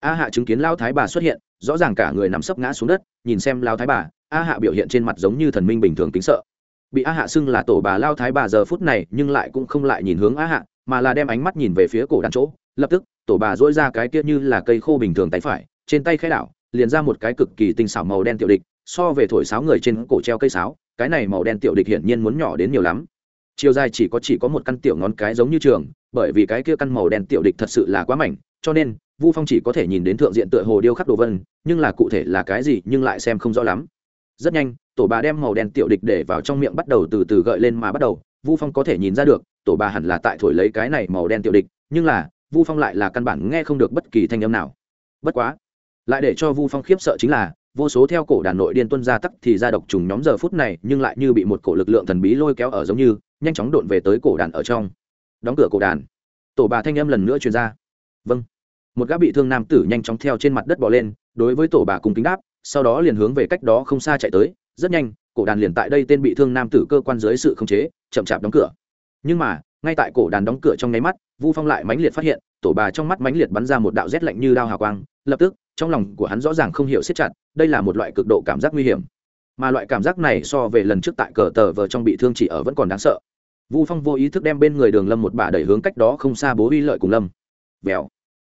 A hạ chứng kiến lao thái bà xuất hiện, rõ ràng cả người nằm sấp ngã xuống đất, nhìn xem lao thái bà, a hạ biểu hiện trên mặt giống như thần minh bình thường tính sợ. Bị a hạ xưng là tổ bà lao thái bà giờ phút này nhưng lại cũng không lại nhìn hướng a hạ, mà là đem ánh mắt nhìn về phía cổ đàn chỗ, lập tức, tổ bà dỗi ra cái kia như là cây khô bình thường tay phải, trên tay khai đảo, liền ra một cái cực kỳ tinh xảo màu đen tiểu địch, so về thổi sáo người trên cổ treo cây sáo, cái này màu đen tiểu địch hiển nhiên muốn nhỏ đến nhiều lắm chiều dài chỉ có chỉ có một căn tiểu ngón cái giống như trường, bởi vì cái kia căn màu đen tiểu địch thật sự là quá mảnh, cho nên, vu phong chỉ có thể nhìn đến thượng diện tựa hồ điêu khắc đồ vân, nhưng là cụ thể là cái gì nhưng lại xem không rõ lắm. Rất nhanh, tổ bà đem màu đen tiểu địch để vào trong miệng bắt đầu từ từ gợi lên mà bắt đầu, vu phong có thể nhìn ra được, tổ bà hẳn là tại thổi lấy cái này màu đen tiểu địch, nhưng là, vu phong lại là căn bản nghe không được bất kỳ thanh âm nào. Bất quá, lại để cho vu phong khiếp sợ chính là, vô số theo cổ đàn nội điên tuân ra tắc thì ra độc trùng nhóm giờ phút này nhưng lại như bị một cổ lực lượng thần bí lôi kéo ở giống như nhanh chóng độn về tới cổ đàn ở trong. Đóng cửa cổ đàn. Tổ bà thanh âm lần nữa truyền ra. Vâng. Một gã bị thương nam tử nhanh chóng theo trên mặt đất bỏ lên, đối với tổ bà cùng kính đáp, sau đó liền hướng về cách đó không xa chạy tới. Rất nhanh, cổ đàn liền tại đây tên bị thương nam tử cơ quan dưới sự khống chế, chậm chạp đóng cửa. Nhưng mà, ngay tại cổ đàn đóng cửa trong nháy mắt, vu phong lại mãnh liệt phát hiện, tổ bà trong mắt mãnh liệt bắn ra một đạo rét lạnh như đao hào quang. Lập tức, trong lòng của hắn rõ ràng không hiểu siết chặt, đây là một loại cực độ cảm giác nguy hiểm. Mà loại cảm giác này so về lần trước tại cờ tờ vờ trong bị thương chỉ ở vẫn còn đáng sợ vu phong vô ý thức đem bên người đường lâm một bà đẩy hướng cách đó không xa bố uy lợi cùng lâm. Vèo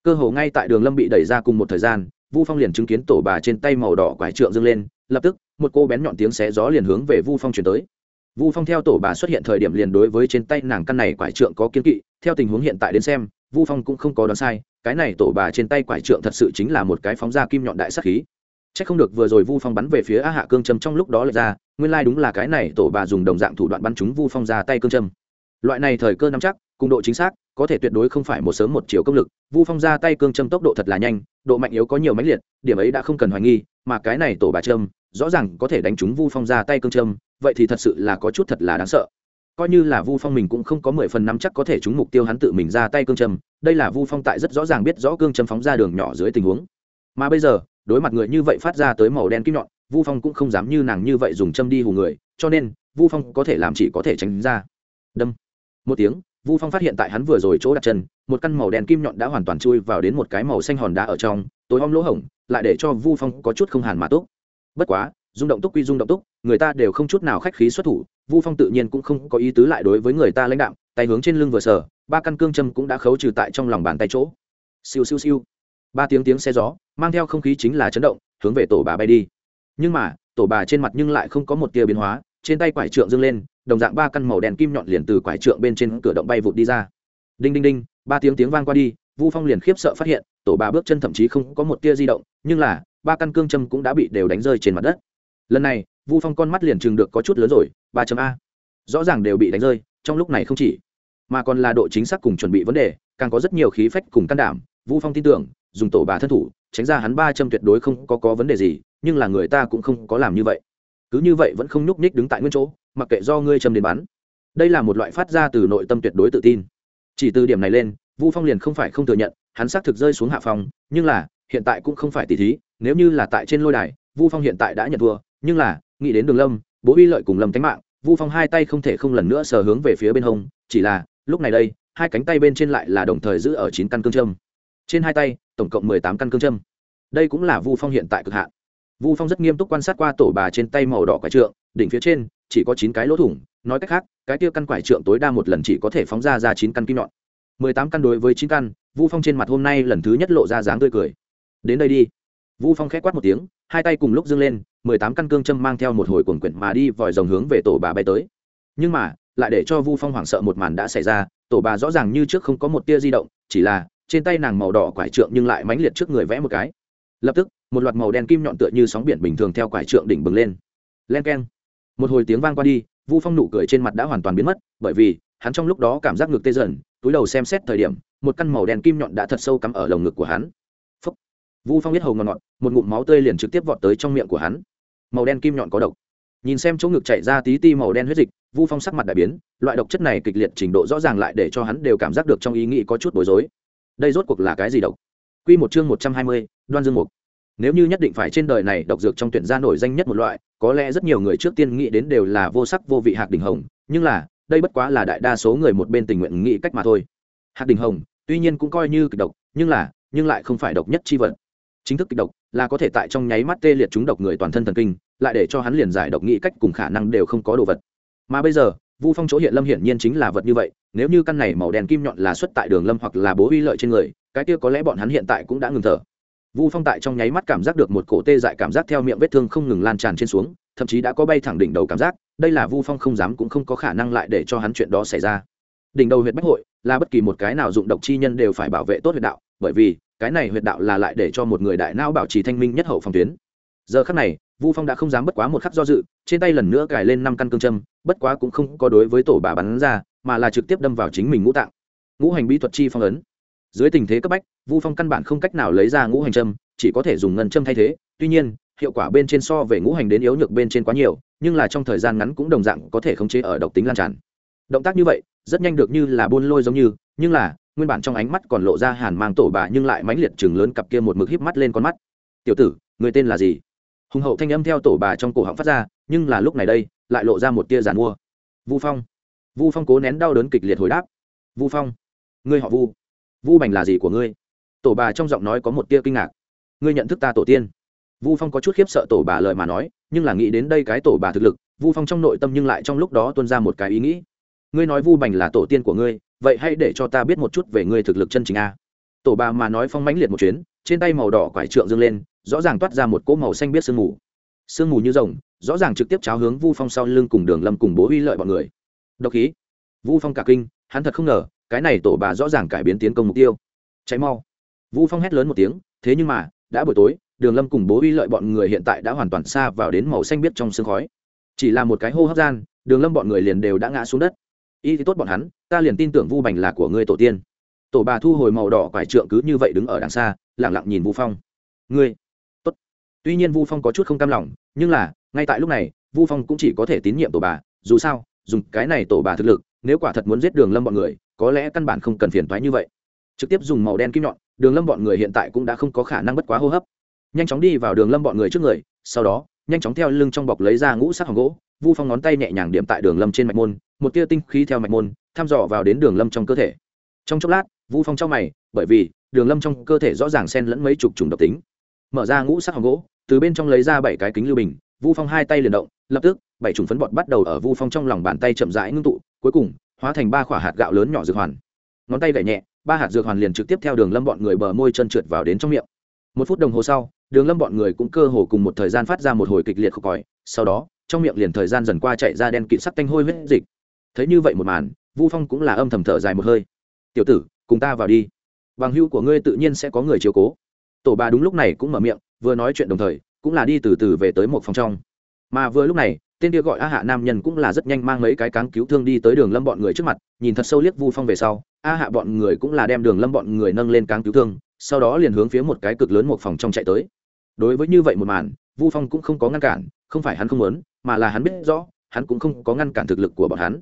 cơ hồ ngay tại đường lâm bị đẩy ra cùng một thời gian, vu phong liền chứng kiến tổ bà trên tay màu đỏ quải trượng dâng lên, lập tức, một cô bén nhọn tiếng xé gió liền hướng về vu phong chuyển tới. Vu phong theo tổ bà xuất hiện thời điểm liền đối với trên tay nàng căn này quải trượng có kiên kỵ, theo tình huống hiện tại đến xem, vu phong cũng không có đoán sai, cái này tổ bà trên tay quải trượng thật sự chính là một cái phóng ra kim nhọn đại sắc khí. Chắc không được vừa rồi Vu Phong bắn về phía A Hạ cương châm trong lúc đó lại ra, nguyên lai đúng là cái này tổ bà dùng đồng dạng thủ đoạn bắn chúng Vu Phong ra tay cương châm. Loại này thời cơ nắm chắc, cùng độ chính xác, có thể tuyệt đối không phải một sớm một chiều công lực, Vu Phong ra tay cương châm tốc độ thật là nhanh, độ mạnh yếu có nhiều mãnh liệt, điểm ấy đã không cần hoài nghi, mà cái này tổ bà châm, rõ ràng có thể đánh trúng Vu Phong ra tay cương châm, vậy thì thật sự là có chút thật là đáng sợ coi như là vu phong mình cũng không có mười phần năm chắc có thể trúng mục tiêu hắn tự mình ra tay cương châm đây là vu phong tại rất rõ ràng biết rõ cương châm phóng ra đường nhỏ dưới tình huống mà bây giờ đối mặt người như vậy phát ra tới màu đen kim nhọn, vu phong cũng không dám như nàng như vậy dùng châm đi hù người, cho nên, vu phong có thể làm chỉ có thể tránh ra. Đâm. Một tiếng, vu phong phát hiện tại hắn vừa rồi chỗ đặt chân, một căn màu đen kim nhọn đã hoàn toàn chui vào đến một cái màu xanh hòn đá ở trong, tối om lỗ hổng, lại để cho vu phong có chút không hàn mà tốt bất quá rung động túc quy rung động túc, người ta đều không chút nào khách khí xuất thủ, vu phong tự nhiên cũng không có ý tứ lại đối với người ta lãnh đạo tay hướng trên lưng vừa sờ, ba căn cương châm cũng đã khấu trừ tại trong lòng bàn tay chỗ. Siêu siêu siêu ba tiếng tiếng xe gió, mang theo không khí chính là chấn động, hướng về tổ bà bay đi. Nhưng mà, tổ bà trên mặt nhưng lại không có một tia biến hóa, trên tay quải trượng dâng lên, đồng dạng ba căn màu đen kim nhọn liền từ quải trượng bên trên cửa động bay vụt đi ra. Đinh đinh đinh, ba tiếng tiếng vang qua đi, vu phong liền khiếp sợ phát hiện, tổ bà bước chân thậm chí không có một tia di động, nhưng là, ba căn cương châm cũng đã bị đều đánh rơi trên mặt đất. Lần này, vu phong con mắt liền chừng được có chút lớn rồi, ba chấm a. Rõ ràng đều bị đánh rơi, trong lúc này không chỉ, mà còn là độ chính xác cùng chuẩn bị vấn đề, càng có rất nhiều khí phách cùng can đảm, vu phong tin tưởng dùng tổ bà thân thủ tránh ra hắn ba châm tuyệt đối không có, có vấn đề gì nhưng là người ta cũng không có làm như vậy. Cứ như vậy vẫn không nhúc nhích đứng tại nguyên chỗ mặc kệ do ngươi châm đến bắn. Đây là một loại phát ra từ nội tâm tuyệt đối tự tin. Chỉ từ điểm này lên vu phong liền không phải không thừa nhận hắn xác thực rơi xuống hạ phòng nhưng là hiện tại cũng không phải tỷ thí nếu như là tại trên lôi đài vu phong hiện tại đã nhận thua nhưng là nghĩ đến đường lâm bố uy lợi cùng lâm tánh mạng vu phong hai tay không thể không lần nữa sờ hướng về phía bên hông chỉ là lúc này đây hai cánh tay bên trên lại là đồng thời giữ ở chín căn cương châm. Trên hai tay tổng cộng mười tám căn cương châm. Đây cũng là vu phong hiện tại cực hạn. Vu phong rất nghiêm túc quan sát qua tổ bà trên tay màu đỏ quải trượng, đỉnh phía trên chỉ có chín cái lỗ thủng, nói cách khác, cái kia căn quải trượng tối đa một lần chỉ có thể phóng ra ra chín căn kim nhọn. Mười tám căn đối với chín căn, vu phong trên mặt hôm nay lần thứ nhất lộ ra dáng tươi cười. Đến đây đi. Vu phong k h é quát một tiếng, hai tay cùng lúc dâng lên, mười tám căn cương châm mang theo một hồi cuồn quyển mà đi vòi rồng hướng về tổ bà bay tới. Nhưng mà, lại để cho vu phong hoảng sợ một màn đã xảy ra, tổ bà rõ ràng như trước không có một tia di động, chỉ là trên tay nàng màu đỏ quải trượng nhưng lại mãnh liệt trước người vẽ một cái. Lập tức, một loạt màu đen kim nhọn tựa như sóng biển bình thường theo quải trượng đỉnh bừng lên. Len k e n một hồi tiếng vang qua đi, vu phong nụ cười trên mặt đã hoàn toàn biến mất, bởi vì, hắn trong lúc đó cảm giác ngực tê dần, túi đầu xem xét thời điểm, một căn màu đen kim nhọn đã thật sâu cắm ở lồng ngực của hắn. Phúc. vu phong biết hầu ngọt ngọt, một ngụm máu tươi liền trực tiếp vọt tới trong miệng của hắn. Màu đen kim nhọn có độc. Nhìn xem chỗ ngực chảy ra tí ti màu đen huyết dịch, vu phong sắc mặt đại biến, loại độc chất này kịch liệt trình độ rõ ràng lại để cho hắn đều cảm giác được trong ý nghĩ có chút bối rối đây rốt cuộc là cái gì độc Quy một chương một trăm hai mươi, Đoan Dương Mục. Nếu như nhất định phải trên đời này độc dược trong tuyển gia nổi danh nhất một loại, có lẽ rất nhiều người trước tiên nghĩ đến đều là vô sắc vô vị hạt đỉnh hồng, nhưng là, đây bất quá là đại đa số người một bên tình nguyện nghĩ cách mà thôi. Hạt đỉnh hồng, tuy nhiên cũng coi như kịch độc, nhưng là, nhưng lại không phải độc nhất chi vật. Chính thức kịch độc là có thể tại trong nháy mắt tê liệt chúng độc người toàn thân thần kinh, lại để cho hắn liền giải độc nghĩ cách cùng khả năng đều không có đồ vật. Mà bây giờ, Vu Phong chỗ hiện lâm hiển nhiên chính là vật như vậy, nếu như căn này màu đen kim nhọn là xuất tại Đường Lâm hoặc là bố uy lợi trên người, cái kia có lẽ bọn hắn hiện tại cũng đã ngừng thở. Vu phong tại trong nháy mắt cảm giác được một cổ tê dại cảm giác theo miệng vết thương không ngừng lan tràn trên xuống thậm chí đã có bay thẳng đỉnh đầu cảm giác đây là vu phong không dám cũng không có khả năng lại để cho hắn chuyện đó xảy ra. Đỉnh đầu huyệt bách hội là bất kỳ một cái nào dụng độc chi nhân đều phải bảo vệ tốt huyệt đạo bởi vì cái này huyệt đạo là lại để cho một người đại não bảo trì thanh minh nhất hậu phòng tuyến giờ khắc này, vu phong đã không dám bất quá một khắc do dự, trên tay lần nữa cài lên năm căn cương châm, bất quá cũng không có đối với tổ bà bắn ra, mà là trực tiếp đâm vào chính mình ngũ tạng. Ngũ hành bí thuật chi phong ấn. Dưới tình thế cấp bách, vu phong căn bản không cách nào lấy ra ngũ hành châm, chỉ có thể dùng ngân châm thay thế. Tuy nhiên, hiệu quả bên trên so về ngũ hành đến yếu nhược bên trên quá nhiều, nhưng là trong thời gian ngắn cũng đồng dạng có thể khống chế ở độc tính lan tràn. Động tác như vậy, rất nhanh được như là buôn lôi giống như, nhưng là, nguyên bản trong ánh mắt còn lộ ra hàn mang tổ bà nhưng lại mãnh liệt chừng lớn cặp kia một mực híp mắt lên con mắt. Tiểu tử, người tên là gì? Hùng hậu thanh âm theo tổ bà trong cổ họng phát ra, nhưng là lúc này đây, lại lộ ra một tia giàn mua. Vu phong. Vu phong cố nén đau đớn kịch liệt hồi đáp. Vu phong, ngươi họ vu. Vu bành là gì của ngươi? Tổ bà trong giọng nói có một tia kinh ngạc. Ngươi nhận thức ta tổ tiên. Vu phong có chút khiếp sợ tổ bà lời mà nói, nhưng là nghĩ đến đây cái tổ bà thực lực, vu phong trong nội tâm nhưng lại trong lúc đó tuân ra một cái ý nghĩ. Ngươi nói vu bành là tổ tiên của ngươi, vậy hãy để cho ta biết một chút về ngươi thực lực chân chính a. Tổ bà mà nói phong mãnh liệt một chuyến, trên tay màu đỏ quải trượng dâng lên rõ ràng toát ra một cỗ màu xanh biết sương mù. Sương mù như rồng, rõ ràng trực tiếp cháo hướng vu phong sau lưng cùng đường lâm cùng bố uy lợi bọn người. Độc khí. Vu phong cả kinh, hắn thật không ngờ, cái này tổ bà rõ ràng cải biến tiến công mục tiêu. Cháy mau. Vu phong hét lớn một tiếng, thế nhưng mà, đã buổi tối, đường lâm cùng bố uy lợi bọn người hiện tại đã hoàn toàn xa vào đến màu xanh biếc trong sương khói. Chỉ là một cái hô hấp gian, đường lâm bọn người liền đều đã ngã xuống đất. Y thì tốt bọn hắn, ta liền tin tưởng vu bành là của ngươi tổ tiên. Tổ bà thu hồi màu đỏ quải trượng cứ như vậy đứng ở đằng xa lẳng lặng nhìn vu phong. Ngươi tuy nhiên vu phong có chút không cam lòng, nhưng là, ngay tại lúc này, vu phong cũng chỉ có thể tín nhiệm tổ bà, dù sao, dùng cái này tổ bà thực lực, nếu quả thật muốn giết đường lâm bọn người, có lẽ căn bản không cần phiền toái như vậy. Trực tiếp dùng màu đen kim nhọn, đường lâm bọn người hiện tại cũng đã không có khả năng bất quá hô hấp. Nhanh chóng đi vào đường lâm bọn người trước người, sau đó, nhanh chóng theo lưng trong bọc lấy ra ngũ sắc hồng gỗ, vu phong ngón tay nhẹ nhàng điểm tại đường lâm trên mạch môn, một tia tinh khí theo mạch môn, thăm dò vào đến đường lâm trong cơ thể. Trong chốc lát, vu phong trong mày, bởi vì đường lâm trong cơ thể rõ ràng xen lẫn mấy chục trùng độc tính. Mở ra ngũ sắc hồng gỗ từ bên trong lấy ra bảy cái kính lưu bình, vu phong hai tay liền động, lập tức, bảy chủng phấn bọt bắt đầu ở vu phong trong lòng bàn tay chậm rãi ngưng tụ, cuối cùng, hóa thành ba quả hạt gạo lớn nhỏ dược hoàn. Ngón tay gậy nhẹ, ba hạt dược hoàn liền trực tiếp theo đường lâm bọn người bờ môi chân trượt vào đến trong miệng. Một phút đồng hồ sau, đường lâm bọn người cũng cơ hồ cùng một thời gian phát ra một hồi kịch liệt khóc còi, sau đó, trong miệng liền thời gian dần qua chạy ra đen kịt sắc tanh hôi huyết dịch. Thấy như vậy một màn, vu phong cũng là âm thầm thở dài một hơi. Tiểu tử, cùng ta vào đi. Bằng hưu của ngươi tự nhiên sẽ có người chiếu cố. Tổ bà đúng lúc này cũng mở miệng vừa nói chuyện đồng thời, cũng là đi từ từ về tới một phòng trong. Mà vừa lúc này, tên kia gọi a hạ nam nhân cũng là rất nhanh mang mấy cái cáng cứu thương đi tới đường lâm bọn người trước mặt, nhìn thật sâu liếc vu phong về sau, a hạ bọn người cũng là đem đường lâm bọn người nâng lên cáng cứu thương, sau đó liền hướng phía một cái cực lớn một phòng trong chạy tới. Đối với như vậy một màn, vu phong cũng không có ngăn cản, không phải hắn không muốn, mà là hắn biết rõ, hắn cũng không có ngăn cản thực lực của bọn hắn.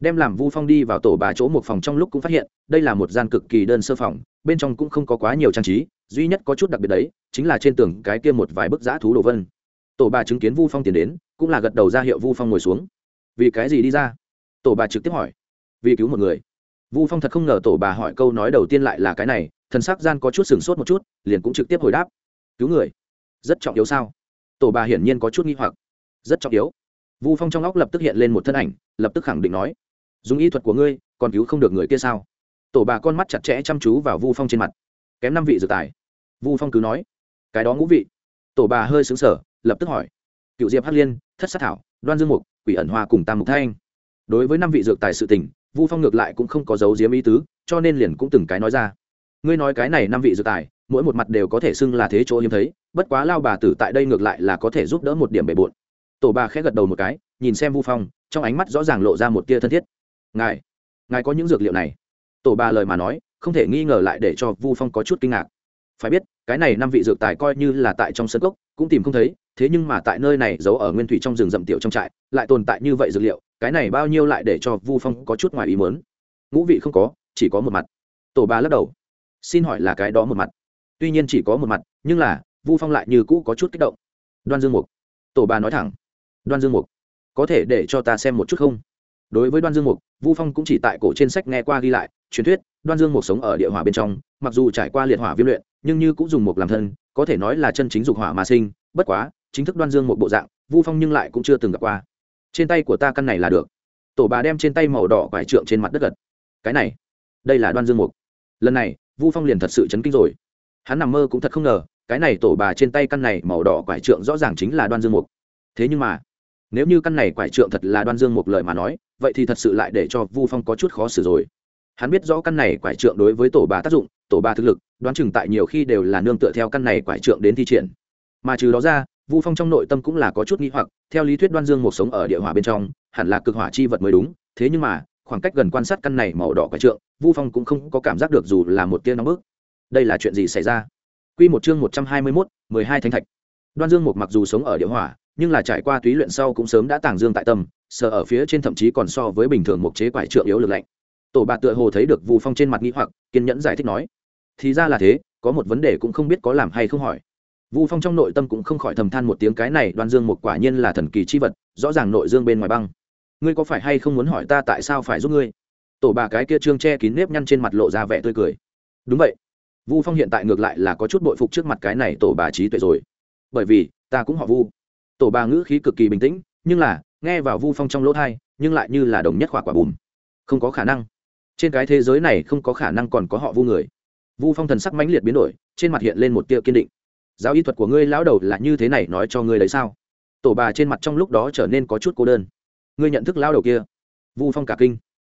Đem làm vu phong đi vào tổ bà chỗ một phòng trong lúc cũng phát hiện, đây là một gian cực kỳ đơn sơ phòng, bên trong cũng không có quá nhiều trang trí duy nhất có chút đặc biệt đấy, chính là trên tường cái kia một vài bức giã thú đồ vân. Tổ bà chứng kiến vu phong tiến đến, cũng là gật đầu ra hiệu vu phong ngồi xuống. Vì cái gì đi ra? Tổ bà trực tiếp hỏi. Vì cứu một người. Vu phong thật không ngờ tổ bà hỏi câu nói đầu tiên lại là cái này, thần sắc gian có chút sửng sốt một chút, liền cũng trực tiếp hồi đáp. Cứu người? Rất trọng yếu sao? Tổ bà hiển nhiên có chút nghi hoặc. Rất trọng yếu. Vu phong trong óc lập tức hiện lên một thân ảnh, lập tức khẳng định nói. Dùng y thuật của ngươi, còn cứu không được người kia sao? Tổ bà con mắt chặt chẽ chăm chú vào vu phong trên mặt. Kém năm vị dự tài vu phong cứ nói, cái đó ngũ vị. Tổ bà hơi xứng sở lập tức hỏi, cựu diệp hắc liên, thất sát thảo, đoan dương mục, quỷ ẩn hoa cùng tam mục thanh. Đối với năm vị dược tài sự tình, vu phong ngược lại cũng không có dấu diếm ý tứ, cho nên liền cũng từng cái nói ra. Ngươi nói cái này năm vị dược tài, mỗi một mặt đều có thể xưng là thế chỗ hiếm thấy, bất quá lao bà tử tại đây ngược lại là có thể giúp đỡ một điểm bề bộn. Tổ bà khẽ gật đầu một cái, nhìn xem vu phong, trong ánh mắt rõ ràng lộ ra một tia thân thiết. Ngài ngài có những dược liệu này? Tổ bà lời mà nói, không thể nghi ngờ lại để cho vu phong có chút kinh ngạc phải biết, cái này năm vị dược tài coi như là tại trong sân cốc, cũng tìm không thấy, thế nhưng mà tại nơi này giấu ở nguyên thủy trong rừng rậm tiểu trong trại, lại tồn tại như vậy dược liệu, cái này bao nhiêu lại để cho vu phong có chút ngoài ý mớn ngũ vị không có, chỉ có một mặt. Tổ ba lắc đầu. Xin hỏi là cái đó một mặt. Tuy nhiên chỉ có một mặt, nhưng là, vu phong lại như cũ có chút kích động. Đoan dương mục. Tổ bà nói thẳng. Đoan dương mục. Có thể để cho ta xem một chút không? Đối với đoan dương mục, vu phong cũng chỉ tại cổ trên sách nghe qua ghi lại, truyền thuyết đoan dương một sống ở địa hỏa bên trong, mặc dù trải qua liệt hỏa viêm luyện, nhưng như cũng dùng một làm thân, có thể nói là chân chính dục hỏa mà sinh, bất quá, chính thức đoan dương một bộ dạng, vu phong nhưng lại cũng chưa từng gặp qua. Trên tay của ta căn này là được. Tổ bà đem trên tay màu đỏ quải trượng trên mặt đất gật. Cái này, đây là đoan dương mục. Lần này, vu phong liền thật sự chấn kinh rồi. Hắn nằm mơ cũng thật không ngờ, cái này tổ bà trên tay căn này màu đỏ quải trượng rõ ràng chính là đoan dương mục. Thế nhưng mà, nếu như căn này quải trượng thật là đoan dương mục lời mà nói, vậy thì thật sự lại để cho vu phong có chút khó xử rồi hắn biết rõ căn này quải trượng đối với tổ bà tác dụng tổ bà thực lực đoán chừng tại nhiều khi đều là nương tựa theo căn này quải trượng đến thi triển mà trừ đó ra vu phong trong nội tâm cũng là có chút nghĩ hoặc theo lý thuyết đoan dương một sống ở địa hỏa bên trong hẳn là cực hỏa chi vật mới đúng thế nhưng mà khoảng cách gần quan sát căn này màu đỏ quải trượng vu phong cũng không có cảm giác được dù là một tia nóng bức đây là chuyện gì xảy ra Quy một chương một trăm hai mươi 121, mười hai thánh thạch. Đoan Dương một mặc dù sống ở địa hỏa, nhưng là trải qua túy luyện sau cũng sớm đã tàng dương tại tâm, sợ ở phía trên thậm chí còn so với bình thường một chế quải trượng yếu lực lạnh. Tổ bà tựa hồ thấy được Vu Phong trên mặt nghi hoặc, kiên nhẫn giải thích nói: "Thì ra là thế, có một vấn đề cũng không biết có làm hay không hỏi." Vu Phong trong nội tâm cũng không khỏi thầm than một tiếng cái này Đoan Dương một quả nhiên là thần kỳ chi vật, rõ ràng nội dương bên ngoài băng. Ngươi có phải hay không muốn hỏi ta tại sao phải giúp ngươi? Tổ bà cái kia trương che kín nếp nhăn trên mặt lộ ra vẻ tươi cười. Đúng vậy. Vu Phong hiện tại ngược lại là có chút bội phục trước mặt cái này tổ bà trí tuệ rồi. Bởi vì, ta cũng họ Vu. Tổ bà ngữ khí cực kỳ bình tĩnh, nhưng là, nghe vào Vu Phong trong lỗ tai, nhưng lại như là đồng nhất khỏa quả bùm. Không có khả năng. Trên cái thế giới này không có khả năng còn có họ Vu người. Vu Phong thần sắc mãnh liệt biến đổi, trên mặt hiện lên một tia kiên định. Giáo y thuật của ngươi lão đầu là như thế này nói cho ngươi đấy sao? Tổ bà trên mặt trong lúc đó trở nên có chút cô đơn. Ngươi nhận thức lão đầu kia? Vu phong cả kinh.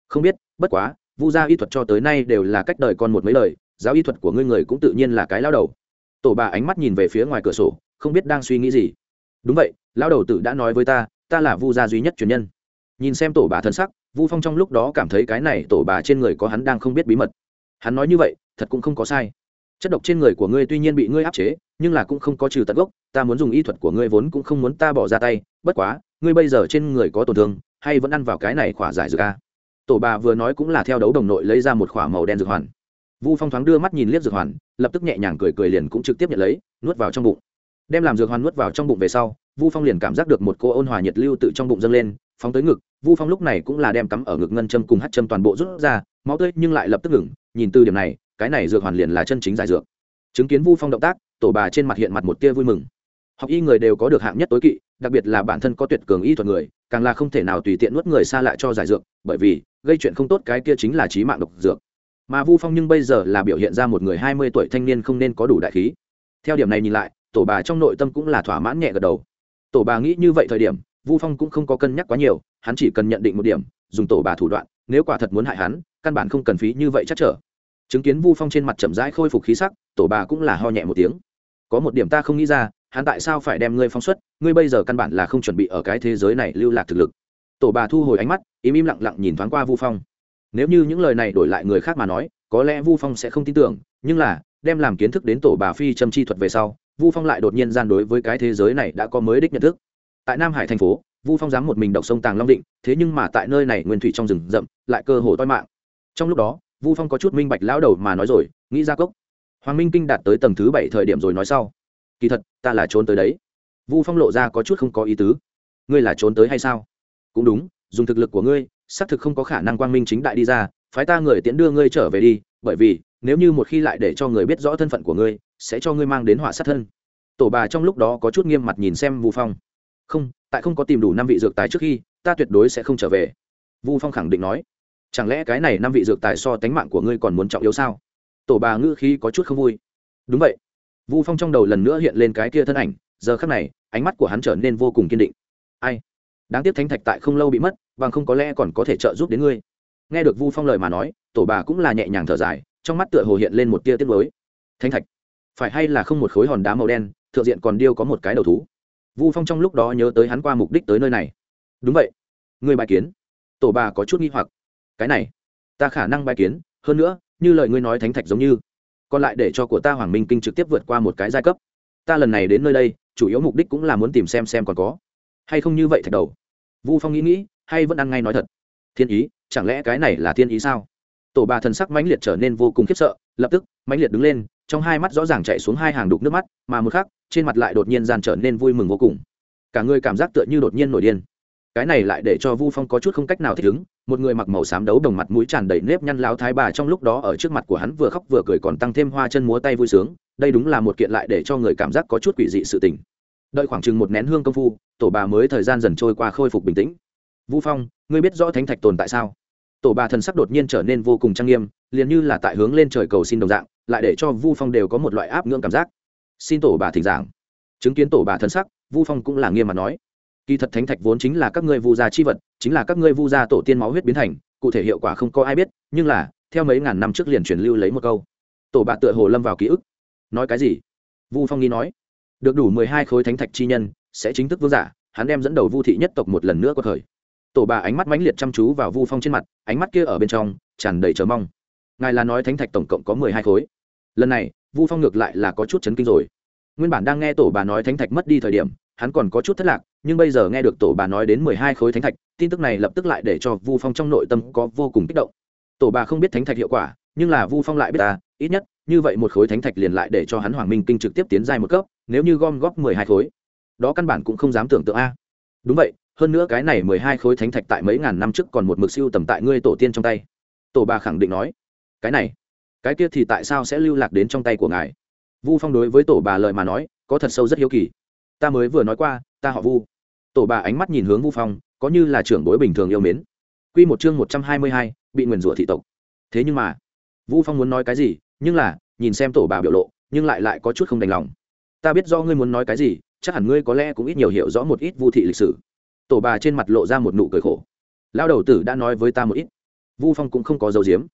Không biết bất quá vu gia y thuật cho tới nay đều là cách đời con một mấy lời giáo y thuật của ngươi người cũng tự nhiên là cái lão đầu. Tổ bà ánh mắt nhìn về phía ngoài cửa sổ không biết đang suy nghĩ gì. Đúng vậy lão đầu tự đã nói với ta ta là vu gia duy nhất truyền nhân. Nhìn xem tổ bà thân sắc vu phong trong lúc đó cảm thấy cái này tổ bà trên người có hắn đang không biết bí mật. Hắn nói như vậy, thật cũng không có sai. Chất độc trên người của ngươi tuy nhiên bị ngươi áp chế, nhưng là cũng không có trừ tận gốc, ta muốn dùng y thuật của ngươi vốn cũng không muốn ta bỏ ra tay, bất quá, ngươi bây giờ trên người có tổn thương, hay vẫn ăn vào cái này khỏa giải dược a? Tổ bà vừa nói cũng là theo đấu đồng nội lấy ra một khỏa màu đen dược hoàn. Vu phong thoáng đưa mắt nhìn liếc dược hoàn, lập tức nhẹ nhàng cười cười liền cũng trực tiếp nhận lấy, nuốt vào trong bụng. Đem làm dược hoàn nuốt vào trong bụng về sau, vu phong liền cảm giác được một cô ôn hòa nhiệt lưu tự trong bụng dâng lên, phóng tới ngực vu phong lúc này cũng là đem cắm ở ngực ngân châm cùng hát châm toàn bộ rút ra, máu tươi nhưng lại lập tức ngừng, nhìn từ điểm này, cái này dược hoàn liền là chân chính giải dược. Chứng kiến vu phong động tác, tổ bà trên mặt hiện mặt một tia vui mừng. Học y người đều có được hạng nhất tối kỵ, đặc biệt là bản thân có tuyệt cường y thuật người, càng là không thể nào tùy tiện nuốt người xa lạ cho giải dược, bởi vì, gây chuyện không tốt cái kia chính là trí mạng độc dược. Mà vu phong nhưng bây giờ là biểu hiện ra một người hai mươi tuổi thanh niên không nên có đủ đại khí. Theo điểm này nhìn lại, tổ bà trong nội tâm cũng là thỏa mãn nhẹ gật đầu. Tổ bà nghĩ như vậy thời điểm vu phong cũng không có cân nhắc quá nhiều, hắn chỉ cần nhận định một điểm, dùng tổ bà thủ đoạn, nếu quả thật muốn hại hắn, căn bản không cần phí như vậy chắc trở. Chứng kiến vu phong trên mặt chậm rãi khôi phục khí sắc, tổ bà cũng là ho nhẹ một tiếng. Có một điểm ta không nghĩ ra, hắn tại sao phải đem ngươi phóng xuất, ngươi bây giờ căn bản là không chuẩn bị ở cái thế giới này lưu lạc thực lực. Tổ bà thu hồi ánh mắt, im im lặng lặng nhìn thoáng qua vu phong. Nếu như những lời này đổi lại người khác mà nói, có lẽ vu phong sẽ không tin tưởng, nhưng là, đem làm kiến thức đến tổ bà phi châm chi thuật về sau, vu phong lại đột nhiên gian đối với cái thế giới này đã có mới đích nhận thức tại nam hải thành phố, vu phong dám một mình độc sông tàng long định, thế nhưng mà tại nơi này nguyên thủy trong rừng rậm, lại cơ hồ toi mạng. Trong lúc đó, vu phong có chút minh bạch lão đầu mà nói rồi, nghĩ ra cốc. Hoàng minh kinh đạt tới tầng thứ bảy thời điểm rồi nói sau. Kỳ thật, ta là trốn tới đấy. Vu phong lộ ra có chút không có ý tứ. Ngươi là trốn tới hay sao? Cũng đúng, dùng thực lực của ngươi, xác thực không có khả năng quang minh chính đại đi ra, phái ta người tiễn đưa ngươi trở về đi, bởi vì, nếu như một khi lại để cho người biết rõ thân phận của ngươi, sẽ cho ngươi mang đến họa sát thân. Tổ bà trong lúc đó có chút nghiêm mặt nhìn xem vu phong không, tại không có tìm đủ năm vị dược tài trước khi, ta tuyệt đối sẽ không trở về. Vu phong khẳng định nói. Chẳng lẽ cái này năm vị dược tài so tánh mạng của ngươi còn muốn trọng yếu sao? Tổ bà ngữ khí có chút không vui. Đúng vậy. Vu phong trong đầu lần nữa hiện lên cái kia thân ảnh, giờ khắc này, ánh mắt của hắn trở nên vô cùng kiên định. Ai? Đáng tiếc thánh thạch tại không lâu bị mất và không có lẽ còn có thể trợ giúp đến ngươi. Nghe được vu phong lời mà nói, tổ bà cũng là nhẹ nhàng thở dài, trong mắt tựa hồ hiện lên một tia tiết mới thánh thạch, phải hay là không một khối hòn đá màu đen, thượng diện còn điêu có một cái đầu thú? Vu phong trong lúc đó nhớ tới hắn qua mục đích tới nơi này. Đúng vậy. Người bài kiến. Tổ bà có chút nghi hoặc. Cái này, ta khả năng bài kiến. Hơn nữa, như lời ngươi nói thánh thạch giống như. Còn lại để cho của ta hoàng minh kinh trực tiếp vượt qua một cái giai cấp. Ta lần này đến nơi đây, chủ yếu mục đích cũng là muốn tìm xem xem còn có hay không như vậy thạch đầu. Vu phong nghĩ nghĩ, hay vẫn ăn ngay nói thật. Thiên ý, chẳng lẽ cái này là thiên ý sao? Tổ bà thần sắc mãnh liệt trở nên vô cùng khiếp sợ, lập tức, mãnh liệt đứng lên, trong hai mắt rõ ràng chạy xuống hai hàng đục nước mắt, mà một khắc trên mặt lại đột nhiên gian trở nên vui mừng vô cùng. Cả người cảm giác tựa như đột nhiên nổi điên. Cái này lại để cho vu phong có chút không cách nào thích ứng, một người mặc màu xám đấu đồng mặt mũi tràn đầy nếp nhăn láo thái bà trong lúc đó ở trước mặt của hắn vừa khóc vừa cười còn tăng thêm hoa chân múa tay vui sướng, đây đúng là một kiện lại để cho người cảm giác có chút quỷ dị sự tình. Đợi khoảng chừng một nén hương công phu, tổ bà mới thời gian dần trôi qua khôi phục bình tĩnh. Vu phong, ngươi biết rõ thánh thạch tồn tại sao? Tổ bà thần sắc đột nhiên trở nên vô cùng trang nghiêm, liền như là tại hướng lên trời cầu xin đồng dạng, lại để cho vu phong đều có một loại áp ngưỡng cảm giác xin tổ bà thỉnh giảng. Chứng kiến tổ bà thần sắc, vu phong cũng là nghiêm mà nói. Kỳ thật thánh thạch vốn chính là các ngươi vu gia chi vật, chính là các ngươi vu gia tổ tiên máu huyết biến thành, cụ thể hiệu quả không có ai biết, nhưng là, theo mấy ngàn năm trước liền truyền lưu lấy một câu. Tổ bà tựa hồ lâm vào ký ức. Nói cái gì? Vu phong nghi nói. Được đủ mười hai khối thánh thạch chi nhân, sẽ chính thức vương giả, hắn đem dẫn đầu vu thị nhất tộc một lần nữa có thời tổ bà ánh mắt mãnh liệt chăm chú vào vu phong trên mặt, ánh mắt kia ở bên trong, tràn đầy chờ mong. Ngài là nói thánh thạch tổng cộng có mười hai khối. Lần này vu phong ngược lại là có chút chấn kinh rồi. Nguyên bản đang nghe tổ bà nói thánh thạch mất đi thời điểm, hắn còn có chút thất lạc, nhưng bây giờ nghe được tổ bà nói đến mười hai khối thánh thạch, tin tức này lập tức lại để cho vu phong trong nội tâm có vô cùng kích động. Tổ bà không biết thánh thạch hiệu quả, nhưng là vu phong lại biết ta ít nhất, như vậy một khối thánh thạch liền lại để cho hắn hoàng minh kinh trực tiếp tiến dài một cấp, nếu như gom góp mười hai khối, đó căn bản cũng không dám tưởng tượng a. Đúng vậy, hơn nữa cái này mười hai khối thánh thạch tại mấy ngàn năm trước còn một mực siêu tầm tại ngươi tổ tiên trong tay. Tổ bà khẳng định nói, cái này cái kia thì tại sao sẽ lưu lạc đến trong tay của ngài? Vu phong đối với tổ bà lời mà nói, có thật sâu rất hiếu kỳ. Ta mới vừa nói qua, ta họ vu. Tổ bà ánh mắt nhìn hướng vu phong, có như là trưởng bối bình thường yêu mến. Q một chương một trăm hai mươi hai, bị nguyền rủa thị tộc. Thế nhưng mà, vu phong muốn nói cái gì, nhưng là, nhìn xem tổ bà biểu lộ, nhưng lại lại có chút không đành lòng. Ta biết do ngươi muốn nói cái gì, chắc hẳn ngươi có lẽ cũng ít nhiều hiểu rõ một ít vu thị lịch sử. Tổ bà trên mặt lộ ra một nụ cười khổ. Lao đầu tử đã nói với ta một ít. Vu phong cũng không có dấu diếm.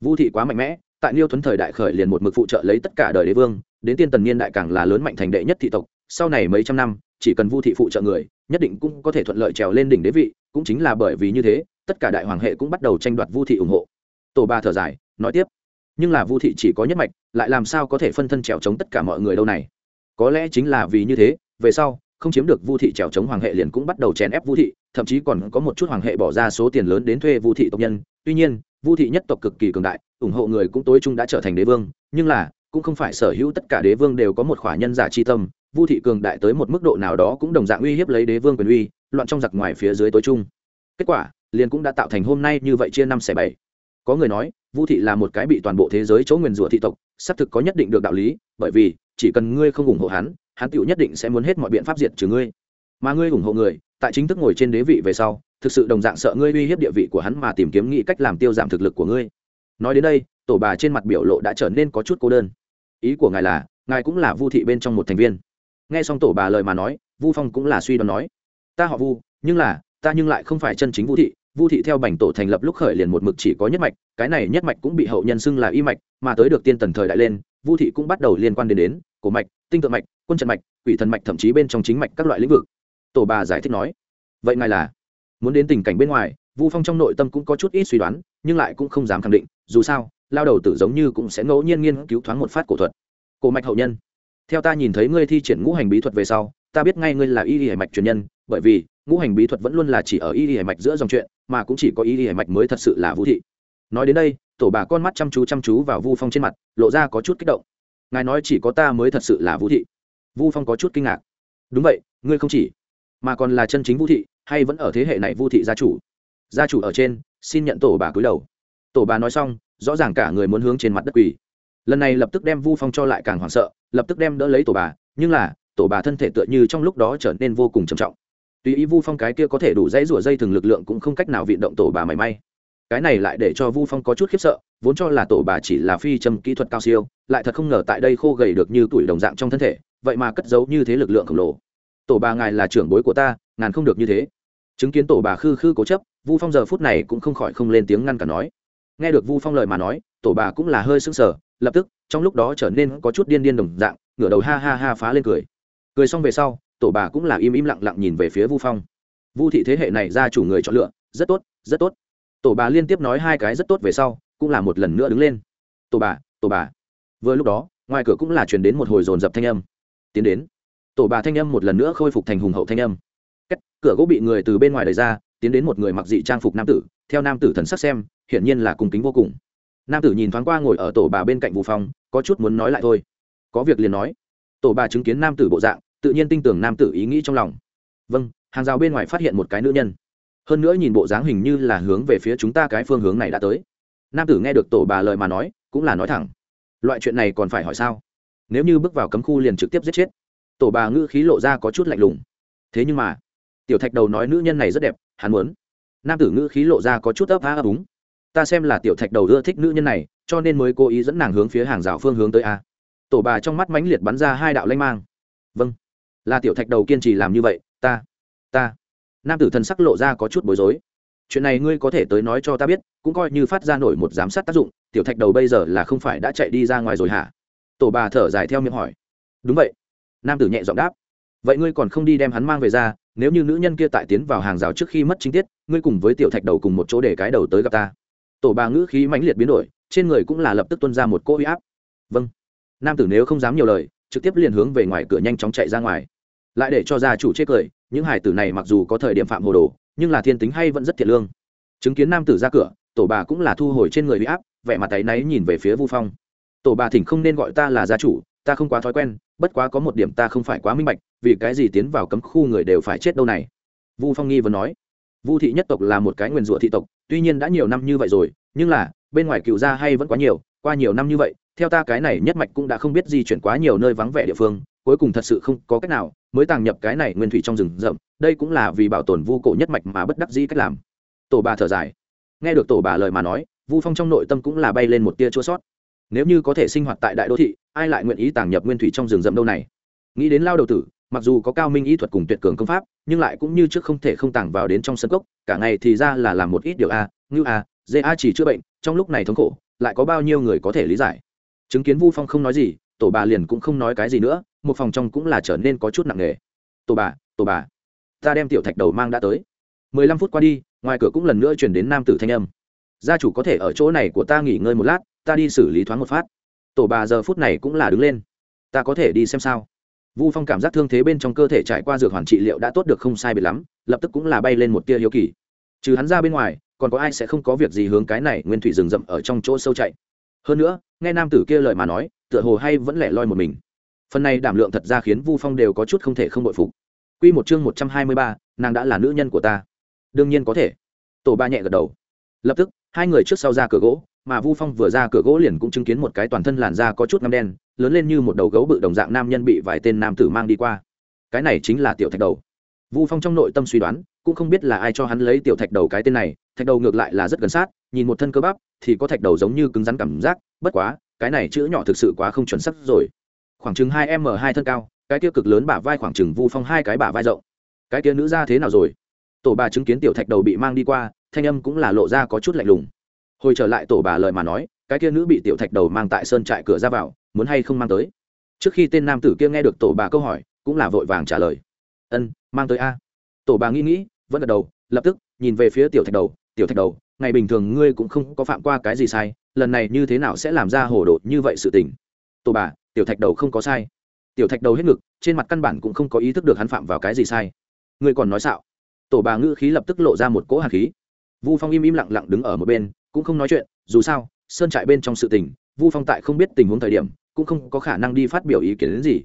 Vu thị quá mạnh mẽ tại niêu thuấn thời đại khởi liền một mực phụ trợ lấy tất cả đời đế vương, đến tiên tần niên đại càng là lớn mạnh thành đệ nhất thị tộc, sau này mấy trăm năm, chỉ cần vu thị phụ trợ người, nhất định cũng có thể thuận lợi trèo lên đỉnh đế vị, cũng chính là bởi vì như thế, tất cả đại hoàng hệ cũng bắt đầu tranh đoạt vu thị ủng hộ. Tổ ba thở dài, nói tiếp, nhưng là vu thị chỉ có nhất mạch, lại làm sao có thể phân thân trèo chống tất cả mọi người đâu này? Có lẽ chính là vì như thế, về sau, không chiếm được vu thị trèo chống hoàng hệ liền cũng bắt đầu chèn ép vu thị, thậm chí còn có một chút hoàng hệ bỏ ra số tiền lớn đến thuê vu thị tộc nhân. Tuy nhiên vu thị nhất tộc cực kỳ cường đại, ủng hộ người cũng tối trung đã trở thành đế vương, nhưng là, cũng không phải sở hữu tất cả đế vương đều có một khỏa nhân giả chi tâm, vu thị cường đại tới một mức độ nào đó cũng đồng dạng uy hiếp lấy đế vương quyền uy, loạn trong giặc ngoài phía dưới tối trung. Kết quả, liền cũng đã tạo thành hôm nay như vậy chia năm xẻ bảy. Có người nói, vu thị là một cái bị toàn bộ thế giới chỗ nguyền rủa thị tộc, xác thực có nhất định được đạo lý, bởi vì, chỉ cần ngươi không ủng hộ hắn hắn tựu nhất định sẽ muốn hết mọi biện pháp diệt trừ ngươi. Mà ngươi ủng hộ người, tại chính thức ngồi trên đế vị về sau thực sự đồng dạng sợ ngươi uy hiếp địa vị của hắn mà tìm kiếm nghĩ cách làm tiêu giảm thực lực của ngươi. Nói đến đây, tổ bà trên mặt biểu lộ đã trở nên có chút cô đơn. Ý của ngài là, ngài cũng là vu thị bên trong một thành viên. Nghe xong tổ bà lời mà nói, vu phong cũng là suy đoán nói, ta họ vu, nhưng là, ta nhưng lại không phải chân chính vu thị. Vu thị theo bành tổ thành lập lúc khởi liền một mực chỉ có nhất mạch, cái này nhất mạch cũng bị hậu nhân xưng là y mạch, mà tới được tiên tần thời đại lên, vu thị cũng bắt đầu liên quan đến đến, cổ mạch, tinh tượng mạch, quân trận mạch, quỷ thần mạch, thậm chí bên trong chính mạch các loại lĩnh vực. Tổ bà giải thích nói, vậy ngài là muốn đến tình cảnh bên ngoài, vu phong trong nội tâm cũng có chút ít suy đoán, nhưng lại cũng không dám khẳng định, dù sao, lao đầu tử giống như cũng sẽ ngẫu nhiên nghiên cứu thoáng một phát cổ thuật. Cổ mạch hậu nhân. Theo ta nhìn thấy ngươi thi triển ngũ hành bí thuật về sau, ta biết ngay ngươi là y y hải mạch truyền nhân, bởi vì, ngũ hành bí thuật vẫn luôn là chỉ ở y y hải mạch giữa dòng chuyện, mà cũng chỉ có y y hải mạch mới thật sự là vũ thị. Nói đến đây, tổ bà con mắt chăm chú chăm chú vào vu phong trên mặt, lộ ra có chút kích động. Ngài nói chỉ có ta mới thật sự là vũ thị. Vu phong có chút kinh ngạc. Đúng vậy, ngươi không chỉ, mà còn là chân chính vũ thị hay vẫn ở thế hệ này vô thị gia chủ? Gia chủ ở trên, xin nhận tổ bà cúi đầu. Tổ bà nói xong, rõ ràng cả người muốn hướng trên mặt đất quỳ. Lần này lập tức đem vu phong cho lại càng hoảng sợ, lập tức đem đỡ lấy tổ bà, nhưng là, tổ bà thân thể tựa như trong lúc đó trở nên vô cùng trầm trọng. Tùy ý vu phong cái kia có thể đủ dãy rủa dây thường lực lượng cũng không cách nào vị động tổ bà mảy may. Cái này lại để cho vu phong có chút khiếp sợ, vốn cho là tổ bà chỉ là phi châm kỹ thuật cao siêu, lại thật không ngờ tại đây khô gầy được như tuổi đồng dạng trong thân thể, vậy mà cất giấu như thế lực lượng khổng lồ. Tổ bà ngài là trưởng bối của ta, ngàn không được như thế chứng kiến tổ bà khư khư cố chấp, vu phong giờ phút này cũng không khỏi không lên tiếng ngăn cả nói. Nghe được vu phong lời mà nói, tổ bà cũng là hơi sững sờ, lập tức, trong lúc đó trở nên có chút điên điên đồng dạng, ngửa đầu ha ha ha phá lên cười. Cười xong về sau, tổ bà cũng là im im lặng lặng nhìn về phía vu phong. Vu thị thế hệ này ra chủ người chọn lựa, rất tốt rất tốt. Tổ bà liên tiếp nói hai cái rất tốt về sau, cũng là một lần nữa đứng lên. Tổ bà tổ bà. Vừa lúc đó, ngoài cửa cũng là truyền đến một hồi dồn dập thanh âm. Tiến đến. Tổ bà thanh âm một lần nữa khôi phục thành hùng hậu thanh âm. Cách, cửa gỗ bị người từ bên ngoài đẩy ra tiến đến một người mặc dị trang phục nam tử. Theo nam tử thần sắc xem hiển nhiên là cung kính vô cùng. Nam tử nhìn thoáng qua ngồi ở tổ bà bên cạnh vụ phòng có chút muốn nói lại thôi. Có việc liền nói. Tổ bà chứng kiến nam tử bộ dạng tự nhiên tin tưởng nam tử ý nghĩ trong lòng. Vâng hàng rào bên ngoài phát hiện một cái nữ nhân. Hơn nữa nhìn bộ dáng hình như là hướng về phía chúng ta cái phương hướng này đã tới. Nam tử nghe được tổ bà lời mà nói cũng là nói thẳng. Loại chuyện này còn phải hỏi sao? Nếu như bước vào cấm khu liền trực tiếp giết chết. Tổ bà ngữ khí lộ ra có chút lạnh lùng. Thế nhưng mà tiểu thạch đầu nói nữ nhân này rất đẹp, hắn muốn. Nam tử ngữ khí lộ ra có chút ấp á ấp úng. Ta xem là tiểu thạch đầu ưa thích nữ nhân này, cho nên mới cố ý dẫn nàng hướng phía hàng rào phương hướng tới a. Tổ bà trong mắt mãnh liệt bắn ra hai đạo lanh mang. Vâng. Là tiểu thạch đầu kiên trì làm như vậy, ta ta. Nam tử thần sắc lộ ra có chút bối rối. Chuyện này ngươi có thể tới nói cho ta biết, cũng coi như phát ra nổi một giám sát tác dụng, tiểu thạch đầu bây giờ là không phải đã chạy đi ra ngoài rồi hả? Tổ bà thở dài theo miệng hỏi. Đúng vậy. Nam tử nhẹ giọng đáp vậy ngươi còn không đi đem hắn mang về ra, nếu như nữ nhân kia tại tiến vào hàng rào trước khi mất chính tiết, ngươi cùng với tiểu thạch đầu cùng một chỗ để cái đầu tới gặp ta. Tổ bà ngữ khí mãnh liệt biến đổi, trên người cũng là lập tức tuân ra một cỗ huy áp. Vâng. Nam tử nếu không dám nhiều lời, trực tiếp liền hướng về ngoài cửa nhanh chóng chạy ra ngoài. Lại để cho gia chủ chê cười, những hải tử này mặc dù có thời điểm phạm hồ đồ, nhưng là thiên tính hay vẫn rất thiệt lương. Chứng kiến nam tử ra cửa, tổ bà cũng là thu hồi trên người huy áp, vẻ mặt tay náy nhìn về phía vu phong. Tổ bà thỉnh không nên gọi ta là gia chủ ta không quá thói quen, bất quá có một điểm ta không phải quá minh bạch, vì cái gì tiến vào cấm khu người đều phải chết đâu này? Vu phong nghi vừa nói. Vu thị nhất tộc là một cái nguyền rủa thị tộc, tuy nhiên đã nhiều năm như vậy rồi, nhưng là, bên ngoài cựu gia hay vẫn quá nhiều, qua nhiều năm như vậy, theo ta cái này nhất mạch cũng đã không biết di chuyển quá nhiều nơi vắng vẻ địa phương, cuối cùng thật sự không có cách nào mới tàng nhập cái này nguyên thủy trong rừng rậm, đây cũng là vì bảo tồn vu cổ nhất mạch mà bất đắc dĩ cách làm. Tổ bà thở dài. Nghe được tổ bà lời mà nói, vu phong trong nội tâm cũng là bay lên một tia chua sót nếu như có thể sinh hoạt tại đại đô thị, ai lại nguyện ý tàng nhập nguyên thủy trong rừng rậm đâu này? Nghĩ đến lao đầu tử, mặc dù có cao minh ý thuật cùng tuyệt cường công pháp, nhưng lại cũng như trước không thể không tàng vào đến trong sân cốc, cả ngày thì ra là làm một ít điều a ngưu a, dê a chỉ chữa bệnh, trong lúc này thống khổ, lại có bao nhiêu người có thể lý giải? Chứng kiến vu phong không nói gì, tổ bà liền cũng không nói cái gì nữa, một phòng trong cũng là trở nên có chút nặng nề. Tổ bà tổ bà, ta đem tiểu thạch đầu mang đã tới. Mười lăm phút qua đi, ngoài cửa cũng lần nữa chuyển đến nam tử thanh âm. Gia chủ có thể ở chỗ này của ta nghỉ ngơi một lát ta đi xử lý thoáng một phát. Tổ bà giờ phút này cũng là đứng lên. Ta có thể đi xem sao? Vu phong cảm giác thương thế bên trong cơ thể trải qua dược hoàn trị liệu đã tốt được không sai biệt lắm, lập tức cũng là bay lên một tia hiếu kỳ. Trừ hắn ra bên ngoài, còn có ai sẽ không có việc gì hướng cái này nguyên thủy rừng rậm ở trong chỗ sâu chạy? Hơn nữa, nghe nam tử kia lời mà nói, tựa hồ hay vẫn lẻ loi một mình. Phần này đảm lượng thật ra khiến vu phong đều có chút không thể không bội phục. Q một chương một trăm hai mươi ba, nàng đã là nữ nhân của ta. Đương nhiên có thể. Tổ ba nhẹ gật đầu. Lập tức, hai người trước sau ra cửa gỗ mà vu phong vừa ra cửa gỗ liền cũng chứng kiến một cái toàn thân làn da có chút ngăm đen, lớn lên như một đầu gấu bự đồng dạng nam nhân bị vài tên nam tử mang đi qua. Cái này chính là tiểu thạch đầu. Vu phong trong nội tâm suy đoán, cũng không biết là ai cho hắn lấy tiểu thạch đầu cái tên này, thạch đầu ngược lại là rất gần sát, nhìn một thân cơ bắp, thì có thạch đầu giống như cứng rắn cảm giác, bất quá, cái này chữ nhỏ thực sự quá không chuẩn sắc rồi. Khoảng chừng hai m hai thân cao, cái kia cực lớn bả vai khoảng chừng vu phong hai cái bả vai rộng. Cái kia nữ ra thế nào rồi? Tổ bà chứng kiến tiểu thạch đầu bị mang đi qua, thanh âm cũng là lộ ra có chút lạnh lùng hồi trở lại tổ bà lời mà nói, cái kia nữ bị tiểu thạch đầu mang tại sơn trại cửa ra vào, muốn hay không mang tới? Trước khi tên nam tử kia nghe được tổ bà câu hỏi, cũng là vội vàng trả lời. Ân, mang tới a. Tổ bà nghĩ nghĩ, vẫn gật đầu, lập tức nhìn về phía tiểu thạch đầu, tiểu thạch đầu, ngày bình thường ngươi cũng không có phạm qua cái gì sai, lần này như thế nào sẽ làm ra hồ đột như vậy sự tình? Tổ bà, tiểu thạch đầu không có sai. Tiểu thạch đầu hết ngực, trên mặt căn bản cũng không có ý thức được hắn phạm vào cái gì sai. Ngươi còn nói xạo. Tổ bà ngữ khí lập tức lộ ra một cỗ hạt khí. Vu phong im im lặng lặng đứng ở một bên cũng không nói chuyện, dù sao, sơn trại bên trong sự tình, vu phong tại không biết tình huống thời điểm, cũng không có khả năng đi phát biểu ý kiến đến gì.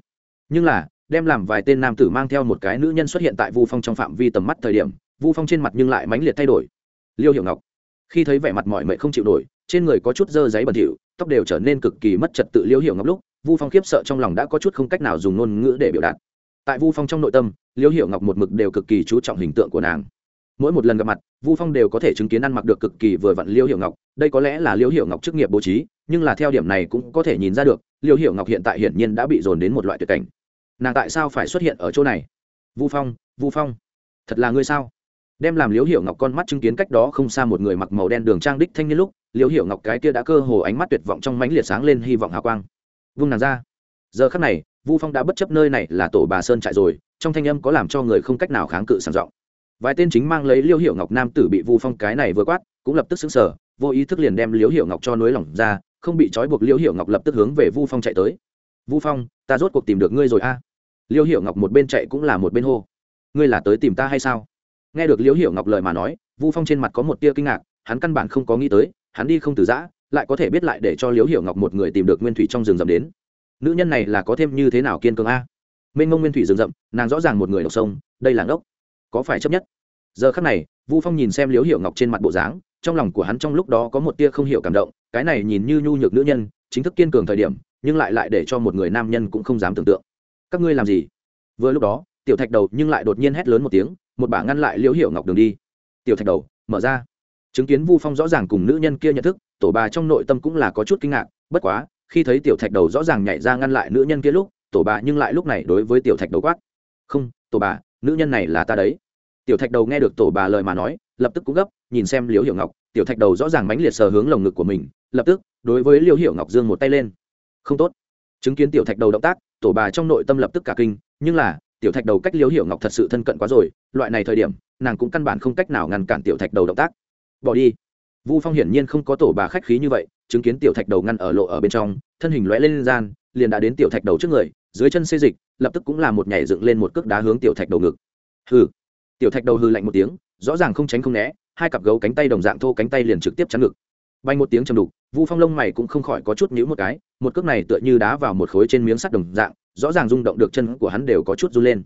Nhưng là, đem làm vài tên nam tử mang theo một cái nữ nhân xuất hiện tại vu phong trong phạm vi tầm mắt thời điểm, vu phong trên mặt nhưng lại mãnh liệt thay đổi. Liêu hiểu ngọc. Khi thấy vẻ mặt mọi mệnh không chịu nổi, trên người có chút dơ giấy bẩn thỉu, tóc đều trở nên cực kỳ mất trật tự liêu hiểu ngọc lúc, vu phong khiếp sợ trong lòng đã có chút không cách nào dùng ngôn ngữ để biểu đạt. Tại vu phong trong nội tâm, liêu hiểu ngọc một mực đều cực kỳ chú trọng hình tượng của nàng mỗi một lần gặp mặt, vu phong đều có thể chứng kiến ăn mặc được cực kỳ vừa vặn liêu hiểu ngọc. Đây có lẽ là liêu hiểu ngọc chức nghiệp bố trí, nhưng là theo điểm này cũng có thể nhìn ra được, liêu hiểu ngọc hiện tại hiển nhiên đã bị dồn đến một loại tuyệt cảnh. Nàng tại sao phải xuất hiện ở chỗ này? Vu phong vu phong, thật là ngươi sao? Đem làm liễu hiểu ngọc con mắt chứng kiến cách đó không xa một người mặc màu đen đường trang đích thanh niên lúc liễu hiểu ngọc cái kia đã cơ hồ ánh mắt tuyệt vọng trong mánh liệt sáng lên hy vọng hào quang. Vung nàng ra. Giờ khắc này, vu phong đã bất chấp nơi này là tổ bà sơn trại rồi, trong thanh âm có làm cho người không cách nào kháng cự sàng giọng vài tên chính mang lấy liễu hiểu ngọc nam tử bị vu phong cái này vừa quát, cũng lập tức xứng sở vô ý thức liền đem liễu hiểu ngọc cho nối lỏng ra, không bị trói buộc liễu hiểu ngọc lập tức hướng về vu phong chạy tới. Vu phong, ta rốt cuộc tìm được ngươi rồi a. Liễu hiểu ngọc một bên chạy cũng là một bên hô. Ngươi là tới tìm ta hay sao? Nghe được liễu hiểu ngọc lời mà nói, vu phong trên mặt có một tia kinh ngạc, hắn căn bản không có nghĩ tới, hắn đi không từ giã, lại có thể biết lại để cho liễu hiểu ngọc một người tìm được nguyên thủy trong rừng rậm đến. Nữ nhân này là có thêm như thế nào kiên cường a? Mênh mông nguyên thủy rừng rậm, nàng rõ ràng một người đọc sông, đây là ngốc có phải chấp nhất? Giờ khắc này, vu phong nhìn xem liễu hiểu ngọc trên mặt bộ dáng, trong lòng của hắn trong lúc đó có một tia không hiểu cảm động, cái này nhìn như nhu nhược nữ nhân, chính thức kiên cường thời điểm, nhưng lại lại để cho một người nam nhân cũng không dám tưởng tượng. Các ngươi làm gì? Vừa lúc đó, tiểu thạch đầu nhưng lại đột nhiên hét lớn một tiếng, một bả ngăn lại liễu hiểu ngọc đường đi. Tiểu thạch đầu, mở ra. Chứng kiến vu phong rõ ràng cùng nữ nhân kia nhận thức, tổ bà trong nội tâm cũng là có chút kinh ngạc, bất quá, khi thấy tiểu thạch đầu rõ ràng nhảy ra ngăn lại nữ nhân kia lúc, tổ bà nhưng lại lúc này đối với tiểu thạch đầu quát. Không, tổ bà nữ nhân này là ta đấy. Tiểu thạch đầu nghe được tổ bà lời mà nói, lập tức cũng gấp, nhìn xem liễu hiểu ngọc, tiểu thạch đầu rõ ràng mãnh liệt sờ hướng lồng ngực của mình, lập tức, đối với liễu hiểu ngọc dương một tay lên. Không tốt. Chứng kiến tiểu thạch đầu động tác, tổ bà trong nội tâm lập tức cả kinh, nhưng là, tiểu thạch đầu cách liễu hiểu ngọc thật sự thân cận quá rồi, loại này thời điểm, nàng cũng căn bản không cách nào ngăn cản tiểu thạch đầu động tác. Bỏ đi. Vu phong hiển nhiên không có tổ bà khách khí như vậy, chứng kiến tiểu thạch đầu ngăn ở lộ ở bên trong, thân hình lóe lên gian, liền đã đến tiểu thạch đầu trước người dưới chân xê dịch, lập tức cũng là một nhảy dựng lên một cước đá hướng tiểu thạch đầu ngực. Hừ. Tiểu thạch đầu hư lạnh một tiếng, rõ ràng không tránh không né, hai cặp gấu cánh tay đồng dạng thô cánh tay liền trực tiếp chắn ngực. Bay một tiếng chầm đục, vu phong lông mày cũng không khỏi có chút nhữ một cái, một cước này tựa như đá vào một khối trên miếng sắt đồng dạng, rõ ràng rung động được chân của hắn đều có chút run lên.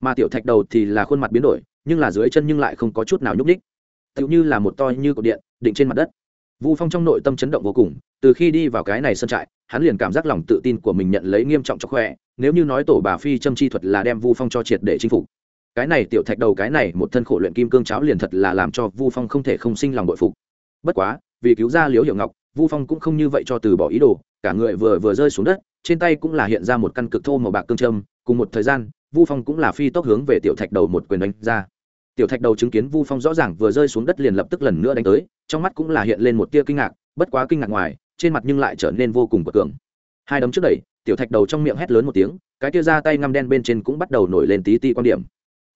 Mà tiểu thạch đầu thì là khuôn mặt biến đổi, nhưng là dưới chân nhưng lại không có chút nào nhúc ních tựu như là một to như cột điện, định trên mặt đất. Vu phong trong nội tâm chấn động vô cùng, từ khi đi vào cái này sân trại, hắn liền cảm giác lòng tự tin của mình nhận lấy nghiêm trọng cho khỏe nếu như nói tổ bà phi châm chi thuật là đem vu phong cho triệt để chinh phục, cái này tiểu thạch đầu cái này một thân khổ luyện kim cương cháo liền thật là làm cho vu phong không thể không sinh lòng bội phục. Bất quá, vì cứu ra liễu hiệu ngọc, vu phong cũng không như vậy cho từ bỏ ý đồ, cả người vừa vừa rơi xuống đất, trên tay cũng là hiện ra một căn cực thô màu bạc cương châm, cùng một thời gian, vu phong cũng là phi tốc hướng về tiểu thạch đầu một quyền đánh ra. Tiểu thạch đầu chứng kiến vu phong rõ ràng vừa rơi xuống đất liền lập tức lần nữa đánh tới, trong mắt cũng là hiện lên một tia kinh ngạc, bất quá kinh ngạc ngoài, trên mặt nhưng lại trở nên vô cùng bất cường. Hai đấm trước đẩy tiểu thạch đầu trong miệng hét lớn một tiếng, cái tia ra tay ngăm đen bên trên cũng bắt đầu nổi lên tí ti quan điểm.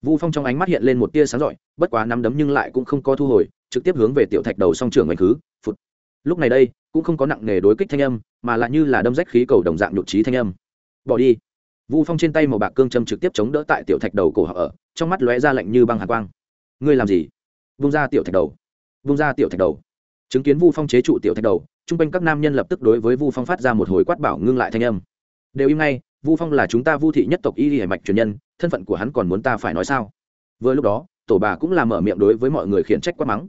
Vu phong trong ánh mắt hiện lên một tia sáng rọi, bất quá nắm đấm nhưng lại cũng không có thu hồi, trực tiếp hướng về tiểu thạch đầu song trưởng oanh khứ, phụt. Lúc này đây, cũng không có nặng nề đối kích thanh âm, mà lại như là đâm rách khí cầu đồng dạng nhụt trí thanh âm. Bỏ đi. Vu phong trên tay màu bạc cương châm trực tiếp chống đỡ tại tiểu thạch đầu cổ họ ở, trong mắt lóe ra lạnh như băng hàn quang. Ngươi làm gì? Vung ra tiểu thạch đầu. Vung ra tiểu thạch đầu. Chứng kiến vu phong chế trụ tiểu thạch đầu chung quanh các nam nhân lập tức đối với vu phong phát ra một hồi quát bảo ngưng lại thanh âm đều im ngay, vu phong là chúng ta vu thị nhất tộc y hải mạch truyền nhân, thân phận của hắn còn muốn ta phải nói sao? Vừa lúc đó, tổ bà cũng làm mở miệng đối với mọi người khiển trách quát mắng.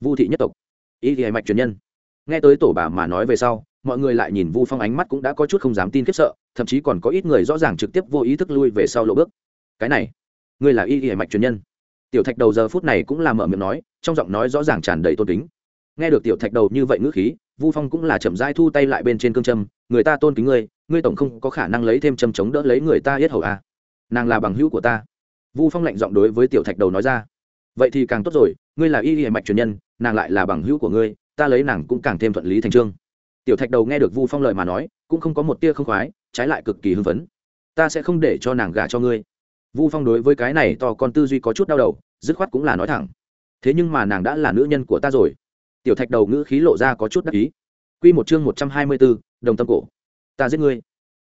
Vu thị nhất tộc y hải mạch truyền nhân. Nghe tới tổ bà mà nói về sau, mọi người lại nhìn vu phong ánh mắt cũng đã có chút không dám tin khiếp sợ, thậm chí còn có ít người rõ ràng trực tiếp vô ý thức lui về sau lộ bước. Cái này, ngươi là y y mạch truyền nhân. Tiểu thạch đầu giờ phút này cũng là mở miệng nói, trong giọng nói rõ ràng tràn đầy tôn kính. Nghe được tiểu thạch đầu như vậy ngữ khí, vu phong cũng là chậm dai thu tay lại bên trên cương châm, người ta tôn kính ngươi ngươi tổng không có khả năng lấy thêm châm chống đỡ lấy người ta yết hầu à. nàng là bằng hữu của ta. Vu phong lạnh giọng đối với tiểu thạch đầu nói ra. Vậy thì càng tốt rồi, ngươi là y y mạch truyền nhân, nàng lại là bằng hữu của ngươi, ta lấy nàng cũng càng thêm thuận lý thành trương. Tiểu thạch đầu nghe được vu phong lời mà nói, cũng không có một tia không khoái, trái lại cực kỳ hưng phấn. Ta sẽ không để cho nàng gả cho ngươi. Vu phong đối với cái này to con tư duy có chút đau đầu, dứt khoát cũng là nói thẳng. Thế nhưng mà nàng đã là nữ nhân của ta rồi. Tiểu thạch đầu ngữ khí lộ ra có chút đắc ý. Q một chương một trăm hai mươi bốn đồng tâm cổ ta giết ngươi.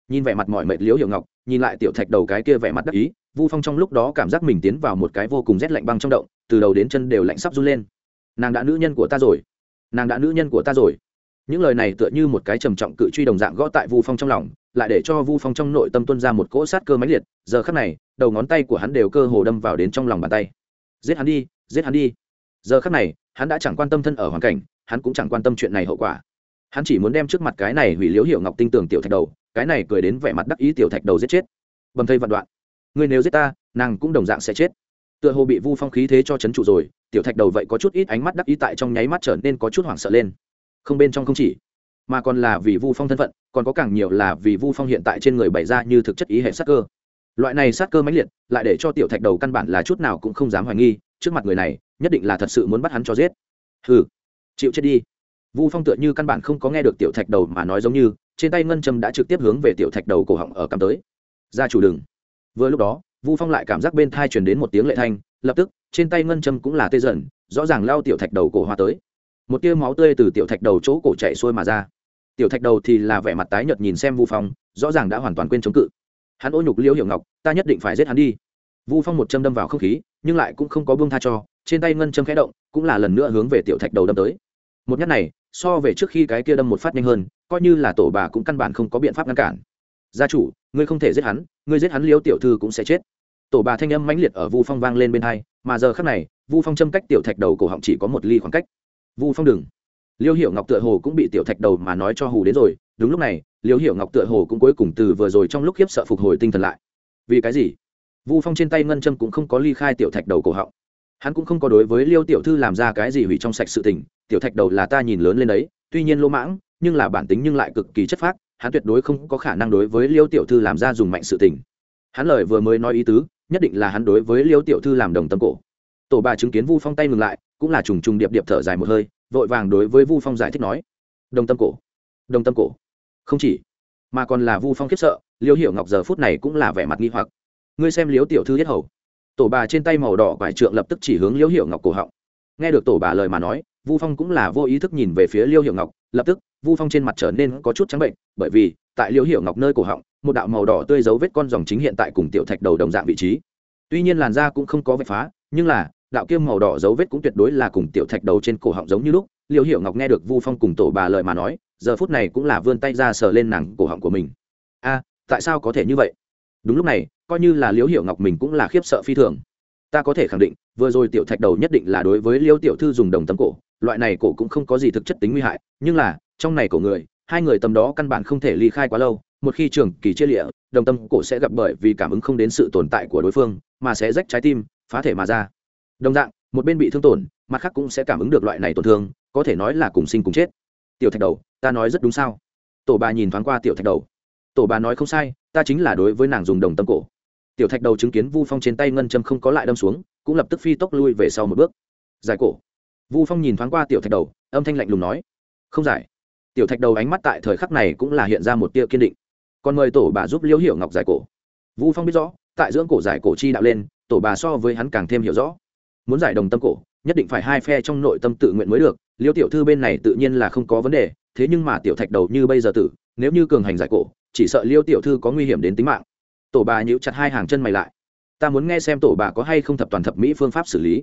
Nhìn vẻ mặt mọi mệt liễu hiểu ngọc, nhìn lại tiểu thạch đầu cái kia vẻ mặt đắc ý, vu phong trong lúc đó cảm giác mình tiến vào một cái vô cùng rét lạnh băng trong động, từ đầu đến chân đều lạnh sắp run lên. Nàng đã nữ nhân của ta rồi. Nàng đã nữ nhân của ta rồi. Những lời này tựa như một cái trầm trọng cự truy đồng dạng gõ tại vu phong trong lòng, lại để cho vu phong trong nội tâm tuân ra một cỗ sát cơ mãnh liệt. Giờ khắc này, đầu ngón tay của hắn đều cơ hồ đâm vào đến trong lòng bàn tay. Giết hắn đi, giết hắn đi. Giờ khắc này, hắn đã chẳng quan tâm thân ở hoàn cảnh, hắn cũng chẳng quan tâm chuyện này hậu quả hắn chỉ muốn đem trước mặt cái này hủy liếu hiểu ngọc tinh tường tiểu thạch đầu, cái này cười đến vẻ mặt đắc ý tiểu thạch đầu giết chết. Bầm thây vạn đoạn. Người nếu giết ta, nàng cũng đồng dạng sẽ chết. Tựa hồ bị vu phong khí thế cho c h ấ n trụ rồi, tiểu thạch đầu vậy có chút ít ánh mắt đắc ý tại trong nháy mắt trở nên có chút hoảng sợ lên. Không bên trong không chỉ, mà còn là vì vu phong thân phận, còn có càng nhiều là vì vu phong hiện tại trên người bày ra như thực chất ý hệ sát cơ. Loại này sát cơ mãnh liệt, lại để cho tiểu thạch đầu căn bản là chút nào cũng không dám hoài nghi, trước mặt người này, nhất định là thật sự muốn bắt hắn cho giết. Hừ, chịu chết đi vu phong tựa như căn bản không có nghe được tiểu thạch đầu mà nói giống như, trên tay ngân châm đã trực tiếp hướng về tiểu thạch đầu cổ họng ở cắm tới. Ra chủ đừng. Vừa lúc đó, vu phong lại cảm giác bên thai truyền đến một tiếng lệ thanh, lập tức, trên tay ngân châm cũng là tê dần, rõ ràng lao tiểu thạch đầu cổ hoa tới. Một tia máu tươi từ tiểu thạch đầu chỗ cổ chạy xuôi mà ra. Tiểu thạch đầu thì là vẻ mặt tái nhợt nhìn xem vu phong, rõ ràng đã hoàn toàn quên chống cự. Hắn ô nhục liễu hiểu ngọc, ta nhất định phải giết hắn đi. Vu phong một châm đâm vào không khí, nhưng lại cũng không có buông tha cho, trên tay ngân châm khẽ động, cũng là lần nữa hướng về tiểu thạch đầu đâm tới. Một nhát này so về trước khi cái kia đâm một phát nhanh hơn, coi như là tổ bà cũng căn bản không có biện pháp ngăn cản. Gia chủ, ngươi không thể giết hắn, ngươi giết hắn liêu tiểu thư cũng sẽ chết. Tổ bà thanh âm mãnh liệt ở vu phong vang lên bên hai, mà giờ khắc này, vu phong châm cách tiểu thạch đầu cổ họng chỉ có một ly khoảng cách. Vu phong đừng. Liêu hiểu ngọc tựa hồ cũng bị tiểu thạch đầu mà nói cho hù đến rồi, đúng lúc này, liêu hiểu ngọc tựa hồ cũng cuối cùng từ vừa rồi trong lúc khiếp sợ phục hồi tinh thần lại. Vì cái gì? Vu phong trên tay ngân châm cũng không có ly khai tiểu thạch đầu cổ họng hắn cũng không có đối với liêu tiểu thư làm ra cái gì hủy trong sạch sự tình, tiểu thạch đầu là ta nhìn lớn lên đấy, tuy nhiên lỗ mãng, nhưng là bản tính nhưng lại cực kỳ chất phác, hắn tuyệt đối không có khả năng đối với liêu tiểu thư làm ra dùng mạnh sự tình. Hắn lời vừa mới nói ý tứ, nhất định là hắn đối với liêu tiểu thư làm đồng tâm cổ. Tổ bà chứng kiến vu phong tay ngừng lại, cũng là trùng trùng điệp điệp thở dài một hơi, vội vàng đối với vu phong giải thích nói, đồng tâm cổ, đồng tâm cổ. Không chỉ, mà còn là vu phong khiếp sợ, liêu hiểu ngọc giờ phút này cũng là vẻ mặt nghi hoặc. Ngươi xem liếu tiểu thư yết hầu tổ bà trên tay màu đỏ vải trượng lập tức chỉ hướng liêu hiểu ngọc cổ họng. Nghe được tổ bà lời mà nói, vu phong cũng là vô ý thức nhìn về phía liêu hiểu ngọc, lập tức, vu phong trên mặt trở nên có chút trắng bệnh, bởi vì, tại liêu hiểu ngọc nơi cổ họng, một đạo màu đỏ tươi dấu vết con dòng chính hiện tại cùng tiểu thạch đầu đồng dạng vị trí. Tuy nhiên làn da cũng không có vạch phá, nhưng là, đạo kiêm màu đỏ dấu vết cũng tuyệt đối là cùng tiểu thạch đầu trên cổ họng giống như lúc. Liêu hiểu ngọc nghe được vu phong cùng tổ bà lời mà nói, giờ phút này cũng là vươn tay ra sờ lên nàng cổ họng của mình. A, tại sao có thể như vậy? Đúng lúc này, coi như là liêu hiểu ngọc mình cũng là khiếp sợ phi thường. Ta có thể khẳng định, vừa rồi tiểu thạch đầu nhất định là đối với liêu tiểu thư dùng đồng tấm cổ, loại này cổ cũng không có gì thực chất tính nguy hại, nhưng là, trong này cổ người, hai người tầm đó căn bản không thể ly khai quá lâu, một khi trường kỳ chia lịa, đồng tâm cổ sẽ gặp bởi vì cảm ứng không đến sự tồn tại của đối phương, mà sẽ rách trái tim, phá thể mà ra. Đồng dạng, một bên bị thương tổn, mặt khác cũng sẽ cảm ứng được loại này tổn thương, có thể nói là cùng sinh cùng chết. Tiểu thạch đầu, ta nói rất đúng sao? Tổ bà nhìn thoáng qua tiểu thạch đầu tổ bà nói không sai, ta chính là đối với nàng dùng đồng tâm cổ. Tiểu thạch đầu chứng kiến vu phong trên tay ngân châm không có lại đâm xuống, cũng lập tức phi tốc lui về sau một bước. Giải cổ. Vu phong nhìn thoáng qua tiểu thạch đầu, âm thanh lạnh lùng nói, không giải. Tiểu thạch đầu ánh mắt tại thời khắc này cũng là hiện ra một tia kiên định. Còn mời tổ bà giúp liễu hiểu ngọc giải cổ. Vu phong biết rõ, tại dưỡng cổ giải cổ chi đạo lên, tổ bà so với hắn càng thêm hiểu rõ. Muốn giải đồng tâm cổ, nhất định phải hai phe trong nội tâm tự nguyện mới được liêu tiểu thư bên này tự nhiên là không có vấn đề, thế nhưng mà tiểu thạch đầu như bây giờ tử, nếu như cường hành giải cổ chỉ sợ liêu tiểu thư có nguy hiểm đến tính mạng. Tổ bà nhíu chặt hai hàng chân mày lại. Ta muốn nghe xem tổ bà có hay không thập toàn thập mỹ phương pháp xử lý.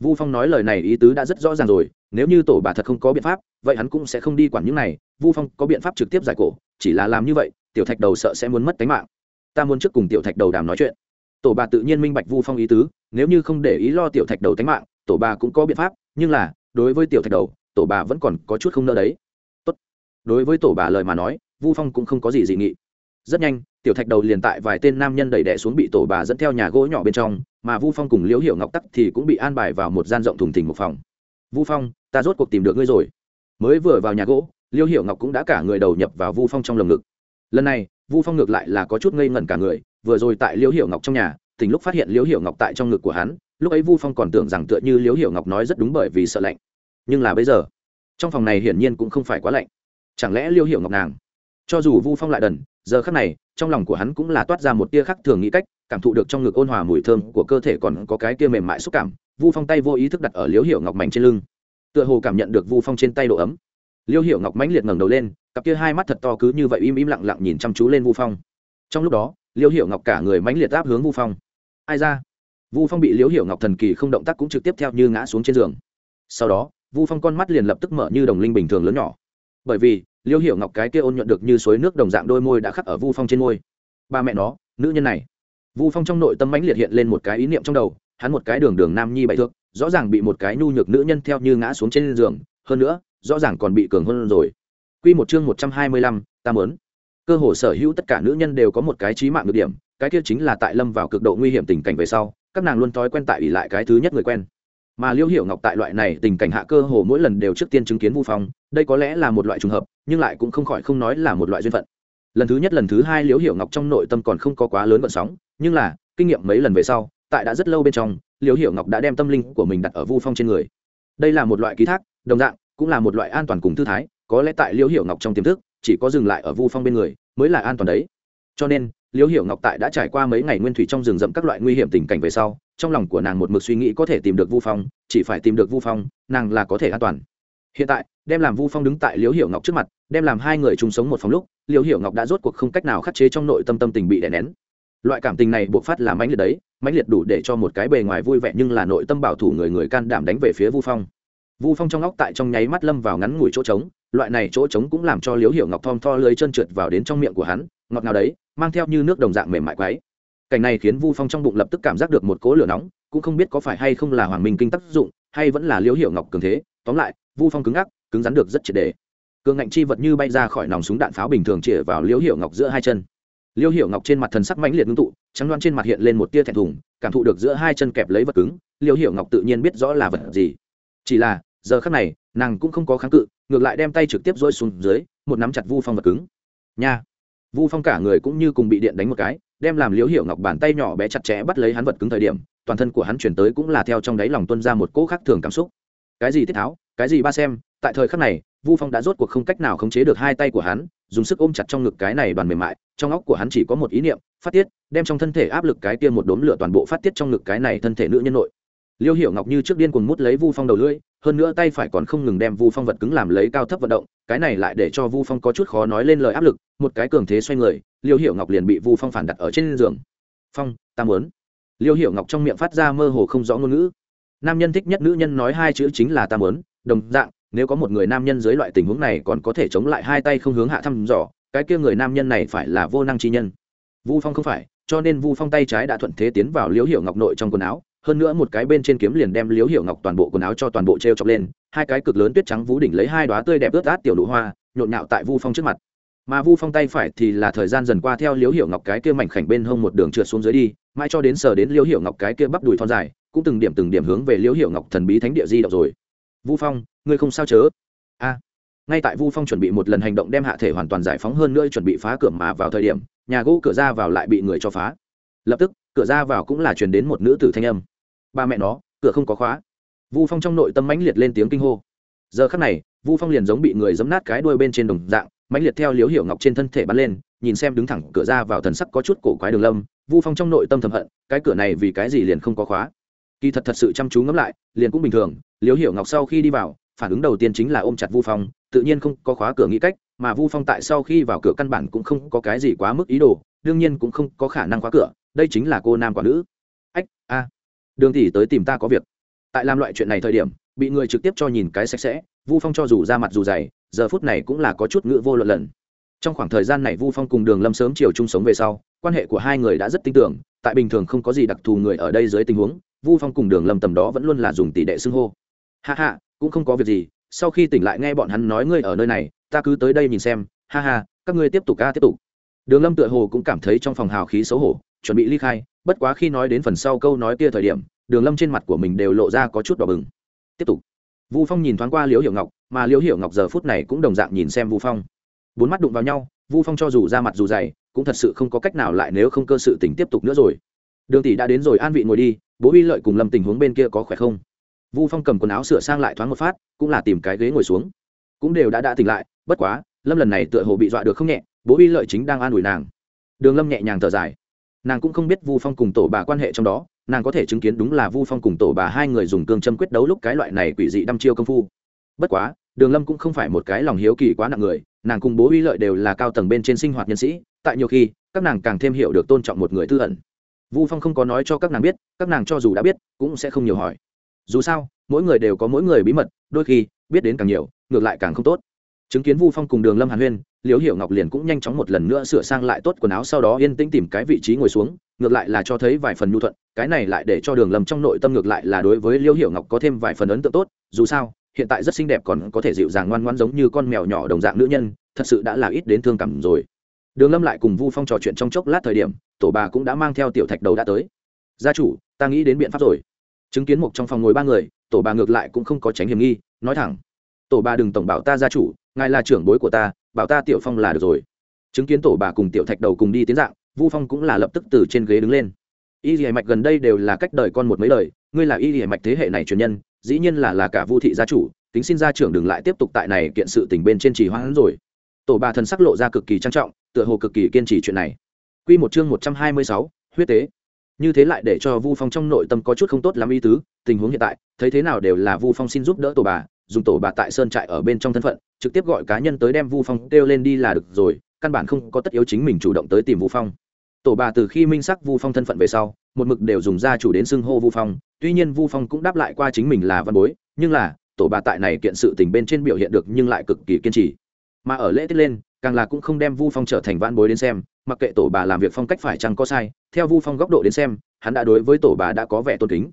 Vu phong nói lời này ý tứ đã rất rõ ràng rồi, nếu như tổ bà thật không có biện pháp, vậy hắn cũng sẽ không đi quản những này. Vu phong có biện pháp trực tiếp giải cổ, chỉ là làm như vậy, tiểu thạch đầu sợ sẽ muốn mất tính mạng. Ta muốn trước cùng tiểu thạch đầu đàm nói chuyện. Tổ bà tự nhiên minh bạch vu phong ý tứ, nếu như không để ý lo tiểu thạch đầu tính mạng, tổ bà cũng có biện pháp, nhưng là, đối với tiểu thạch đầu, tổ bà vẫn còn có chút không nỡ đấy. Tốt. đối với tổ bà lời mà nói vu phong cũng không có gì dị nghị. Rất nhanh, tiểu thạch đầu liền tại vài tên nam nhân đẩy đẻ xuống bị tổ bà dẫn theo nhà gỗ nhỏ bên trong, mà vu phong cùng liễu hiểu ngọc tắc thì cũng bị an bài vào một gian rộng thùng thình một phòng. Vu phong, ta rốt cuộc tìm được ngươi rồi. Mới vừa vào nhà gỗ, liễu hiểu ngọc cũng đã cả người đầu nhập vào vu phong trong lồng ngực. Lần này, vu phong ngược lại là có chút ngây ngẩn cả người, vừa rồi tại liễu hiểu ngọc trong nhà, tình lúc phát hiện liễu hiểu ngọc tại trong ngực của hắn, lúc ấy vu phong còn tưởng rằng tựa như liễu hiểu ngọc nói rất đúng bởi vì sợ lạnh. Nhưng là bây giờ, trong phòng này hiển nhiên cũng không phải quá lạnh. Chẳng lẽ liễu hiểu ngọc nàng cho dù vu phong lại đần, giờ khắc này, trong lòng của hắn cũng là toát ra một tia khắc thường nghĩ cách, cảm thụ được trong ngực ôn hòa mùi thơm của cơ thể còn có cái tia mềm mại xúc cảm, vu phong tay vô ý thức đặt ở liễu hiểu ngọc mảnh trên lưng. Tựa hồ cảm nhận được vu phong trên tay độ ấm. Liễu hiểu ngọc mãnh liệt ngẩng đầu lên, cặp kia hai mắt thật to cứ như vậy im im lặng lặng nhìn chăm chú lên vu phong. Trong lúc đó, liễu hiểu ngọc cả người mãnh liệt áp hướng vu phong. Ai ra? Vu phong bị liễu hiểu ngọc thần kỳ không động tác cũng trực tiếp theo như ngã xuống trên giường. Sau đó, vu phong con mắt liền lập tức mở như đồng linh bình thường lớn nhỏ. Bởi vì liêu hiểu ngọc cái kia ôn nhuận được như suối nước đồng dạng đôi môi đã khắc ở vu phong trên môi ba mẹ nó nữ nhân này vu phong trong nội tâm mãnh liệt hiện lên một cái ý niệm trong đầu hắn một cái đường đường nam nhi bậy thước rõ ràng bị một cái nhu nhược nữ nhân theo như ngã xuống trên giường hơn nữa rõ ràng còn bị cường hơn rồi Quy một chương một trăm hai mươi lăm, ta muốn. Cơ hồ sở hữu tất cả nữ nhân đều có một cái chí mạng nhược điểm, cái kia chính là tại lâm vào cực độ nguy hiểm tình cảnh về sau, các nàng luôn thói quen tại ủy lại cái thứ nhất người quen. Mà Liêu Hiểu Ngọc tại loại này tình cảnh hạ cơ hồ mỗi lần đều trước tiên chứng kiến Vu Phong, đây có lẽ là một loại trùng hợp, nhưng lại cũng không khỏi không nói là một loại duyên phận. Lần thứ nhất lần thứ hai liễu Hiểu Ngọc trong nội tâm còn không có quá lớn vận sóng, nhưng là, kinh nghiệm mấy lần về sau, tại đã rất lâu bên trong, liễu Hiểu Ngọc đã đem tâm linh của mình đặt ở Vu Phong trên người. Đây là một loại ký thác, đồng dạng, cũng là một loại an toàn cùng thư thái, có lẽ tại liễu hiểu ngọc trong tiềm thức chỉ có dừng lại ở vu phong bên người mới là an toàn đấy cho nên liễu hiểu ngọc tại đã trải qua mấy ngày nguyên thủy trong rừng rậm các loại nguy hiểm tình cảnh về sau trong lòng của nàng một mực suy nghĩ có thể tìm được vu phong chỉ phải tìm được vu phong nàng là có thể an toàn hiện tại, đem làm vu phong đứng tại liễu hiểu ngọc trước mặt, đem làm hai người chung sống một phòng lúc, liễu hiểu ngọc đã rốt cuộc không cách nào khắc chế trong nội tâm tâm tình bị đè nén. Loại cảm tình này buộc phát là mãnh liệt đấy, mãnh liệt đủ để cho một cái bề ngoài vui vẻ nhưng là nội tâm bảo thủ người người can đảm đánh về phía vu phong. Vu phong trong óc tại trong nháy mắt lâm vào ngắn ngủi chỗ trống, loại này chỗ trống cũng làm cho Liễu hiểu ngọc thom tho lưới chân trượt vào đến trong miệng của hắn, ngọt nào đấy, mang theo như nước đồng dạng mềm mại quái. Cảnh này khiến vu phong trong bụng lập tức cảm giác được một cỗ lửa nóng, cũng không biết có phải hay không là hoàng minh kinh tác dụng, hay vẫn là Liễu hiểu ngọc cường thế tóm lại, vu phong cứng ngắc, cứng rắn được rất triệt đề. Cường ngạnh chi vật như bay ra khỏi nòng súng đạn pháo bình thường chĩa vào liễu hiểu ngọc giữa hai chân. Liêu hiểu ngọc trên mặt thần sắc mãnh liệt ngưng tụ, trắng đoan trên mặt hiện lên một tia thẹn thùng, cảm thụ được giữa hai chân kẹp lấy vật cứng liêu hiểu ngọc tự nhiên biết rõ là vật gì. Chỉ là, giờ khắc này, nàng cũng không có kháng cự, ngược lại đem tay trực tiếp dỗi xuống dưới, một nắm chặt vu phong vật cứng. Nha! Vu phong cả người cũng như cùng bị điện đánh một cái, đem làm liễu hiểu ngọc bàn tay nhỏ bé chặt chẽ bắt lấy hắn vật cứng thời điểm, toàn thân của hắn chuyển tới cũng là theo trong đáy lòng tuân ra một cỗ khác thường cảm xúc cái gì tiết tháo, cái gì ba xem, tại thời khắc này, vu phong đã rốt cuộc không cách nào khống chế được hai tay của hắn, dùng sức ôm chặt trong ngực cái này đoàn mềm mại, trong óc của hắn chỉ có một ý niệm, phát tiết, đem trong thân thể áp lực cái kia một đốm lửa toàn bộ phát tiết trong ngực cái này thân thể nữ nhân nội. Liêu hiểu ngọc như trước điên cuồng mút lấy vu phong đầu lưỡi, hơn nữa tay phải còn không ngừng đem vu phong vật cứng làm lấy cao thấp vận động, cái này lại để cho vu phong có chút khó nói lên lời áp lực, một cái cường thế xoay người, liêu hiểu ngọc liền bị vu phong phản đặt ở trên giường. Phong, ta muốn. Liêu hiểu ngọc trong miệng phát ra mơ hồ không rõ ngôn ngữ nam nhân thích nhất nữ nhân nói hai chữ chính là ta muốn, đồng dạng, nếu có một người nam nhân dưới loại tình huống này còn có thể chống lại hai tay không hướng hạ thăm dò, cái kia người nam nhân này phải là vô năng chi nhân. Vu phong không phải, cho nên vu phong tay trái đã thuận thế tiến vào liễu hiểu ngọc nội trong quần áo, hơn nữa một cái bên trên kiếm liền đem Liễu hiểu ngọc toàn bộ quần áo cho toàn bộ t r e o chọc lên, hai cái cực lớn tuyết trắng vú đỉnh lấy hai đoá tươi đẹp ướt át tiểu nụ hoa, nhộn nhạo tại vu phong trước mặt. Mà vu phong tay phải thì là thời gian dần qua theo Liễu hiểu ngọc cái kia mảnh khảnh bên hông một đường trượt xuống dưới đi, mãi cho đến sờ đến Liễu hiểu ngọc cái kia bắp đùi thon dài cũng từng điểm từng điểm hướng về liếu hiệu ngọc thần bí thánh địa di động rồi. Vu phong, ngươi không sao chớ? A. Ngay tại vu phong chuẩn bị một lần hành động đem hạ thể hoàn toàn giải phóng hơn nữa chuẩn bị phá cửa mà vào thời điểm, nhà gỗ cửa ra vào lại bị người cho phá. Lập tức, cửa ra vào cũng là truyền đến một nữ tử thanh âm. Ba mẹ nó, cửa không có khóa. Vu phong trong nội tâm mãnh liệt lên tiếng kinh hô. Giờ khắc này, vu phong liền giống bị người giấm nát cái đuôi bên trên đồng dạng, mãnh liệt theo liếu hiểu ngọc trên thân thể bắn lên, nhìn xem đứng thẳng cửa ra vào thần sắc có chút cổ quái đường lâm, vu phong trong nội tâm thầm hận, cái cửa này vì cái gì liền không có khóa? Kỳ thật thật sự chăm chú ngẫm lại, liền cũng bình thường, Liễu hiểu ngọc sau khi đi vào, phản ứng đầu tiên chính là ôm chặt vu phong, tự nhiên không có khóa cửa nghĩ cách, mà vu phong tại sau khi vào cửa căn bản cũng không có cái gì quá mức ý đồ, đương nhiên cũng không có khả năng khóa cửa, đây chính là cô nam quả nữ. Ách, a. Đường tỷ tới tìm ta có việc. Tại làm loại chuyện này thời điểm, bị người trực tiếp cho nhìn cái sạch sẽ, vu phong cho dù ra mặt dù dày, giờ phút này cũng là có chút ngữ vô luận lần. Trong khoảng thời gian này vu phong cùng đường lâm sớm chiều chung sống về sau, quan hệ của hai người đã rất tin tưởng tại bình thường không có gì đặc thù người ở đây dưới tình huống vu phong cùng đường lâm tầm đó vẫn luôn là dùng tỷ đệ xưng hô ha ha cũng không có việc gì sau khi tỉnh lại nghe bọn hắn nói ngươi ở nơi này ta cứ tới đây nhìn xem ha ha các ngươi tiếp tục ca tiếp tục đường lâm tựa hồ cũng cảm thấy trong phòng hào khí xấu hổ chuẩn bị ly khai bất quá khi nói đến phần sau câu nói kia thời điểm đường lâm trên mặt của mình đều lộ ra có chút đỏ bừng tiếp tục vu phong nhìn thoáng qua liễu hiểu ngọc mà liễu hiểu ngọc giờ phút này cũng đồng dạng nhìn xem vu phong bốn mắt đụng vào nhau vu phong cho dù ra mặt dù dày cũng thật sự không có cách nào lại nếu không cơ sự tỉnh tiếp tục nữa rồi đường tỷ đã đến rồi, an vị ngồi đi, bố uy lợi cùng lâm tình huống bên kia có khỏe không? Vu phong cầm quần áo sửa sang lại thoáng một phát, cũng là tìm cái ghế ngồi xuống. Cũng đều đã đã tỉnh lại, bất quá, lâm lần này tựa hồ bị dọa được không nhẹ, bố uy lợi chính đang an ủi nàng. Đường lâm nhẹ nhàng thở dài. Nàng cũng không biết vu phong cùng tổ bà quan hệ trong đó, nàng có thể chứng kiến đúng là vu phong cùng tổ bà hai người dùng cương châm quyết đấu lúc cái loại này quỷ dị đăm chiêu công phu. Bất quá, đường lâm cũng không phải một cái lòng hiếu kỳ quá nặng người, nàng cùng bố uy lợi đều là cao tầng bên trên sinh hoạt nhân sĩ, tại nhiều khi, các nàng càng thêm hiểu được tôn trọng một người tư ẩn vu phong không có nói cho các nàng biết, các nàng cho dù đã biết, cũng sẽ không nhiều hỏi. Dù sao, mỗi người đều có mỗi người bí mật, đôi khi, biết đến càng nhiều, ngược lại càng không tốt. Chứng kiến vu phong cùng đường lâm hàn huyên, liễu hiểu ngọc liền cũng nhanh chóng một lần nữa sửa sang lại tốt quần áo sau đó yên tĩnh tìm cái vị trí ngồi xuống, ngược lại là cho thấy vài phần nhu thuận, cái này lại để cho đường lâm trong nội tâm ngược lại là đối với liễu hiểu ngọc có thêm vài phần ấn tượng tốt, dù sao, hiện tại rất xinh đẹp còn có thể dịu dàng ngoan ngoan giống như con mèo nhỏ đồng dạng nữ nhân, thật sự đã là ít đến thương cảm rồi đường lâm lại cùng vu phong trò chuyện trong chốc lát thời điểm, tổ bà cũng đã mang theo tiểu thạch đầu đã tới. Gia chủ, ta nghĩ đến biện pháp rồi. Chứng kiến một trong phòng ngồi ba người, tổ bà ngược lại cũng không có tránh hiểm nghi, nói thẳng. Tổ bà đừng tổng bảo ta gia chủ, ngài là trưởng bối của ta, bảo ta tiểu phong là được rồi. Chứng kiến tổ bà cùng tiểu thạch đầu cùng đi tiến dạng, vu phong cũng là lập tức từ trên ghế đứng lên. Y dì mạch gần đây đều là cách đời con một mấy đời, ngươi là y dì mạch thế hệ này truyền nhân, dĩ nhiên là là cả vu thị gia chủ tính xin gia trưởng đừng lại tiếp tục tại này kiện sự tình bên trên trì hoãn rồi tổ bà thần sắc lộ ra cực kỳ trang trọng tựa hồ cực kỳ kiên trì chuyện này Quy một chương một trăm hai mươi sáu, huyết tế. Như thế lại để cho Vu Phong trong nội tâm có chút không tốt lắm ý tứ, tình huống hiện tại, thấy thế nào đều là Vu Phong xin giúp đỡ tổ bà, dùng tổ bà tại sơn trại ở bên trong thân phận, trực tiếp gọi cá nhân tới đem Vu Phong kêu lên đi là được rồi, căn bản không có tất yếu chính mình chủ động tới tìm Vu Phong. Tổ bà từ khi minh sắc Vu Phong thân phận về sau, một mực đều dùng gia chủ đến xưng hô Vu Phong, tuy nhiên Vu Phong cũng đáp lại qua chính mình là văn bối, nhưng là, tổ bà tại này kiện sự tình bên trên biểu hiện được nhưng lại cực kỳ kiên trì. Mà ở lễ tiết lên, càng là cũng không đem Vu Phong trở thành vãn bối đến xem, mặc kệ tổ bà làm việc phong cách phải chăng có sai theo vu phong góc độ đến xem hắn đã đối với tổ bà đã có vẻ tôn kính.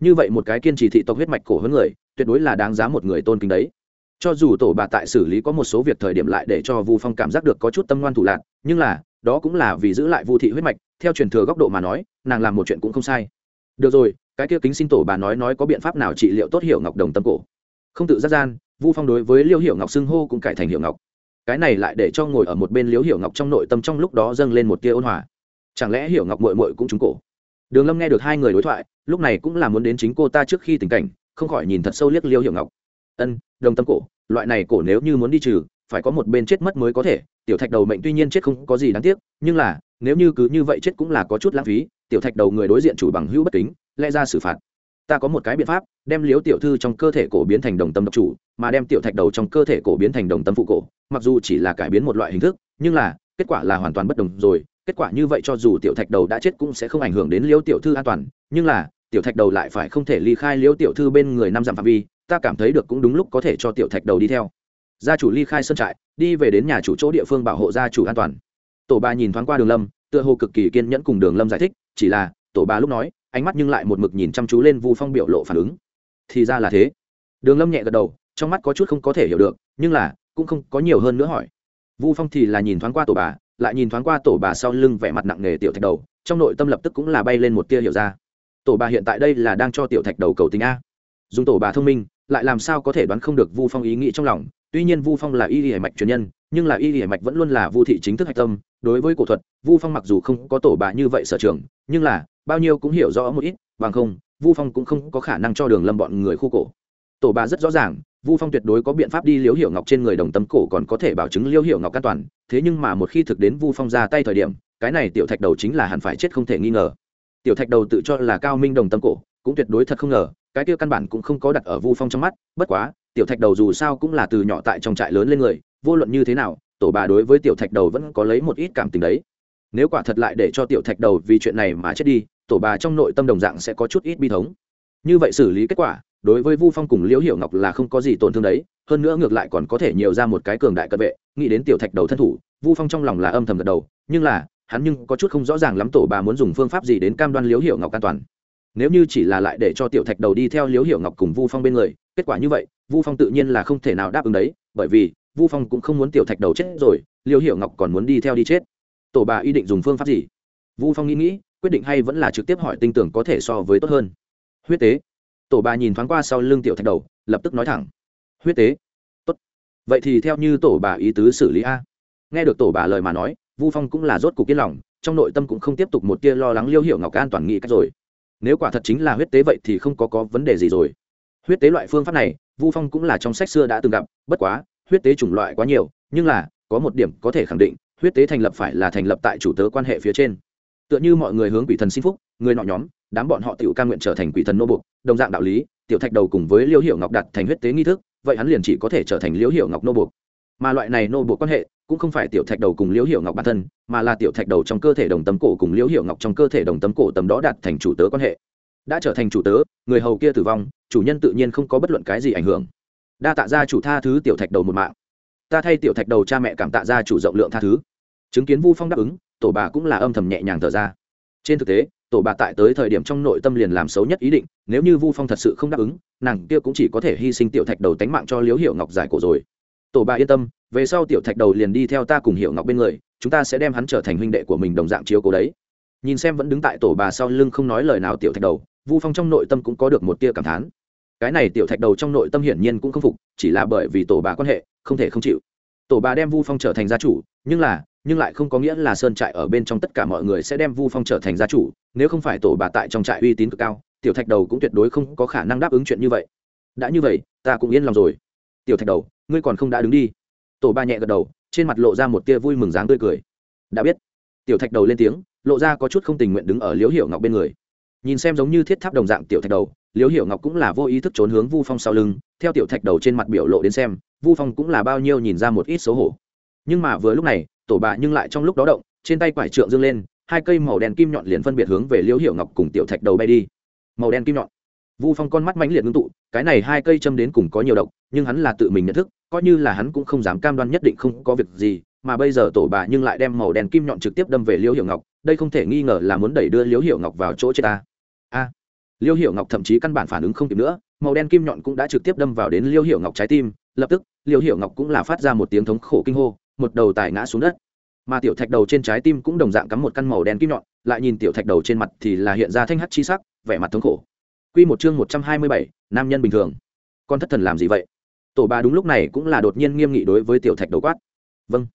Như vậy một cái kiên trì thị tộc huyết mạch cổ hơn người tuyệt đối là đáng giá một người tôn kính đấy. Cho dù tổ bà tại xử lý có một số việc thời điểm lại để cho vu phong cảm giác được có chút tâm ngoan thủ lạc nhưng là đó cũng là vì giữ lại vu thị huyết mạch theo truyền thừa góc độ mà nói nàng làm một chuyện cũng không sai. Được rồi cái kia kính xin tổ bà nói nói có biện pháp nào trị liệu tốt hiểu ngọc đồng tâm cổ. Không tự giác gian vu phong đối với liêu hiểu ngọc xưng hô cũng cải thành hiểu ngọc cái này lại để cho ngồi ở một bên liếu hiểu ngọc trong nội tâm trong lúc đó dâng lên một tia ôn hòa. Chẳng lẽ hiểu ngọc mội mội cũng trúng cổ? Đường lâm nghe được hai người đối thoại, lúc này cũng là muốn đến chính cô ta trước khi tình cảnh, không khỏi nhìn thật sâu liếc liêu hiểu ngọc. Ân, đồng tâm cổ, loại này cổ nếu như muốn đi trừ, phải có một bên chết mất mới có thể. Tiểu thạch đầu mệnh tuy nhiên chết không có gì đáng tiếc, nhưng là, nếu như cứ như vậy chết cũng là có chút lãng phí. Tiểu thạch đầu người đối diện chủ bằng hữu bất kính, lẽ ra xử phạt ta có một cái biện pháp, đem liếu tiểu thư trong cơ thể cổ biến thành đồng tâm độc chủ, mà đem tiểu thạch đầu trong cơ thể cổ biến thành đồng tâm phụ cổ. Mặc dù chỉ là cải biến một loại hình thức, nhưng là, kết quả là hoàn toàn bất đồng rồi. Kết quả như vậy cho dù tiểu thạch đầu đã chết cũng sẽ không ảnh hưởng đến liêu tiểu thư an toàn. Nhưng là, tiểu thạch đầu lại phải không thể ly khai liêu tiểu thư bên người năm dặm phạm vi, ta cảm thấy được cũng đúng lúc có thể cho tiểu thạch đầu đi theo. Gia chủ ly khai sân trại, đi về đến nhà chủ chỗ địa phương bảo hộ gia chủ an toàn. Tổ ba nhìn thoáng qua đường lâm, tựa hồ cực kỳ kiên nhẫn cùng đường lâm giải thích, chỉ là, tổ ba lúc nói ánh mắt nhưng lại một mực nhìn chăm chú lên vu phong biểu lộ phản ứng. Thì ra là thế. Đường lâm nhẹ gật đầu, trong mắt có chút không có thể hiểu được, nhưng là, cũng không có nhiều hơn nữa hỏi. Vu phong thì là nhìn thoáng qua tổ bà, lại nhìn thoáng qua tổ bà sau lưng vẻ mặt nặng nề tiểu thạch đầu, trong nội tâm lập tức cũng là bay lên một tia hiểu ra. Tổ bà hiện tại đây là đang cho tiểu thạch đầu cầu tình a. Dùng tổ bà thông minh, lại làm sao có thể đoán không được vu phong ý nghĩ trong lòng. Tuy nhiên vu phong là y y hải mạch truyền nhân, nhưng là y y hải mạch vẫn luôn là vu thị chính thức hạch tâm. Đối với cổ thuật, vu phong mặc dù không có tổ bà như vậy sở trường, nhưng là bao nhiêu cũng hiểu rõ một ít, bằng không, vu phong cũng không có khả năng cho đường lâm bọn người khu cổ. Tổ bà rất rõ ràng, vu phong tuyệt đối có biện pháp đi liễu hiệu ngọc trên người đồng tâm cổ còn có thể bảo chứng liễu hiệu ngọc an toàn, thế nhưng mà một khi thực đến vu phong ra tay thời điểm, cái này tiểu thạch đầu chính là hẳn phải chết không thể nghi ngờ. Tiểu thạch đầu tự cho là cao minh đồng tâm cổ, cũng tuyệt đối thật không ngờ, cái kia căn bản cũng không có đặt ở vu phong trong mắt, bất quá, tiểu thạch đầu dù sao cũng là từ nhỏ tại trong trại lớn lên người, vô luận như thế nào, tổ bà đối với tiểu thạch đầu vẫn có lấy một ít cảm tình đấy nếu quả thật lại để cho tiểu thạch đầu vì chuyện này mà chết đi, tổ bà trong nội tâm đồng dạng sẽ có chút ít bi thống. Như vậy xử lý kết quả, đối với vu phong cùng liễu hiểu ngọc là không có gì tổn thương đấy, hơn nữa ngược lại còn có thể nhiều ra một cái cường đại cận vệ, nghĩ đến tiểu thạch đầu thân thủ, vu phong trong lòng là âm thầm gật đầu, nhưng là, hắn nhưng có chút không rõ ràng lắm tổ bà muốn dùng phương pháp gì đến cam đoan liễu hiểu ngọc an toàn. Nếu như chỉ là lại để cho tiểu thạch đầu đi theo liễu hiểu ngọc cùng vu phong bên người, kết quả như vậy, vu phong tự nhiên là không thể nào đáp ứng đấy, bởi vì vu phong cũng không muốn tiểu thạch đầu chết rồi, liễu hiểu ngọc còn muốn đi theo đi chết tổ bà ý định dùng phương pháp gì? Vu phong nghĩ nghĩ, quyết định hay vẫn là trực tiếp hỏi tinh tưởng có thể so với tốt hơn. Huyết tế. Tổ bà nhìn thoáng qua sau lưng tiểu thạch đầu, lập tức nói thẳng. Huyết tế. Tốt. Vậy thì theo như tổ bà ý tứ xử lý a. Nghe được tổ bà lời mà nói, vu phong cũng là rốt cục yên lòng, trong nội tâm cũng không tiếp tục một tia lo lắng liêu hiểu ngọc an toàn nghĩ cách rồi. Nếu quả thật chính là huyết tế vậy thì không có có vấn đề gì rồi. Huyết tế loại phương pháp này, vu phong cũng là trong sách xưa đã từng gặp, bất quá, huyết tế chủng loại quá nhiều, nhưng là, có một điểm có thể khẳng định huyết tế thành lập phải là thành lập tại chủ tớ quan hệ phía trên. Tựa như mọi người hướng quỷ thần xin phúc, người nọ nhóm, đám bọn họ tiểu ca nguyện trở thành quỷ thần nô bục đồng dạng đạo lý, tiểu thạch đầu cùng với liêu hiểu ngọc đặt thành huyết tế nghi thức, vậy hắn liền chỉ có thể trở thành liêu hiểu ngọc nô bục mà loại này nô bục quan hệ cũng không phải tiểu thạch đầu cùng liêu hiểu ngọc bản thân, mà là tiểu thạch đầu trong cơ thể đồng tấm cổ cùng liêu hiểu ngọc trong cơ thể đồng tấm cổ tầm đó đặt thành chủ tớ quan hệ. Đã trở thành chủ tớ, người hầu kia tử vong, chủ nhân tự nhiên không có bất luận cái gì ảnh hưởng. Đa tạ ra chủ tha thứ tiểu thạch đầu một mạng. Ta thay tiểu thạch đầu cha mẹ cảm tạ ra chủ rộng lượng tha thứ chứng kiến vu phong đáp ứng, tổ bà cũng là âm thầm nhẹ nhàng thở ra. Trên thực tế, tổ bà tại tới thời điểm trong nội tâm liền làm xấu nhất ý định, nếu như vu phong thật sự không đáp ứng, nàng kia cũng chỉ có thể hy sinh tiểu thạch đầu tánh mạng cho liếu hiệu ngọc giải cổ rồi. Tổ bà yên tâm, về sau tiểu thạch đầu liền đi theo ta cùng hiệu ngọc bên người, chúng ta sẽ đem hắn trở thành huynh đệ của mình đồng dạng chiếu cố đấy. Nhìn xem vẫn đứng tại tổ bà sau lưng không nói lời nào tiểu thạch đầu, vu phong trong nội tâm cũng có được một tia cảm thán. Cái này tiểu thạch đầu trong nội tâm hiển nhiên cũng không phục, chỉ là bởi vì tổ bà quan hệ, không thể không chịu. Tổ bà đem vu phong trở thành gia chủ, nhưng là nhưng lại không có nghĩa là sơn trại ở bên trong tất cả mọi người sẽ đem vu phong trở thành gia chủ, nếu không phải tổ bà tại trong trại uy tín cực cao, tiểu thạch đầu cũng tuyệt đối không có khả năng đáp ứng chuyện như vậy. Đã như vậy, ta cũng yên lòng rồi. Tiểu thạch đầu, ngươi còn không đã đứng đi. Tổ ba nhẹ gật đầu, trên mặt lộ ra một tia vui mừng dáng tươi cười. Đã biết. Tiểu thạch đầu lên tiếng, lộ ra có chút không tình nguyện đứng ở liễu hiểu ngọc bên người. Nhìn xem giống như thiết tháp đồng dạng tiểu thạch đầu, liễu hiểu ngọc cũng là vô ý thức trốn hướng vu phong sau lưng, theo tiểu thạch đầu trên mặt biểu lộ đến xem, vu phong cũng là bao nhiêu nhìn ra một ít xấu hổ. Nhưng mà vừa lúc này tổ bà nhưng lại trong lúc đó động, trên tay quải trượng dương lên, hai cây màu đen kim nhọn liền phân biệt hướng về liễu hiểu ngọc cùng tiểu thạch đầu bay đi. Màu đen kim nhọn. Vu phong con mắt mãnh liệt ngưng tụ, cái này hai cây châm đến cùng có nhiều độc, nhưng hắn là tự mình nhận thức, coi như là hắn cũng không dám cam đoan nhất định không có việc gì, mà bây giờ tổ bà nhưng lại đem màu đen kim nhọn trực tiếp đâm về liễu hiểu ngọc, đây không thể nghi ngờ là muốn đẩy đưa liễu hiểu ngọc vào chỗ chết ta. A. Liễu hiểu ngọc thậm chí căn bản phản ứng không kịp nữa, màu đen kim nhọn cũng đã trực tiếp đâm vào đến liễu hiểu ngọc trái tim, lập tức, liễu hiểu ngọc cũng là phát ra một tiếng thống khổ kinh hô một đầu tài ngã xuống đất mà tiểu thạch đầu trên trái tim cũng đồng dạng cắm một căn màu đen kim nhọn lại nhìn tiểu thạch đầu trên mặt thì là hiện ra thanh hắt chi sắc vẻ mặt thống khổ Quy một chương một trăm hai mươi bảy, nam nhân bình thường. Con thất thần làm gì vậy? Tổ bà đúng lúc này cũng là đột nhiên nghiêm nghị đối với tiểu thạch đầu quát. Vâng.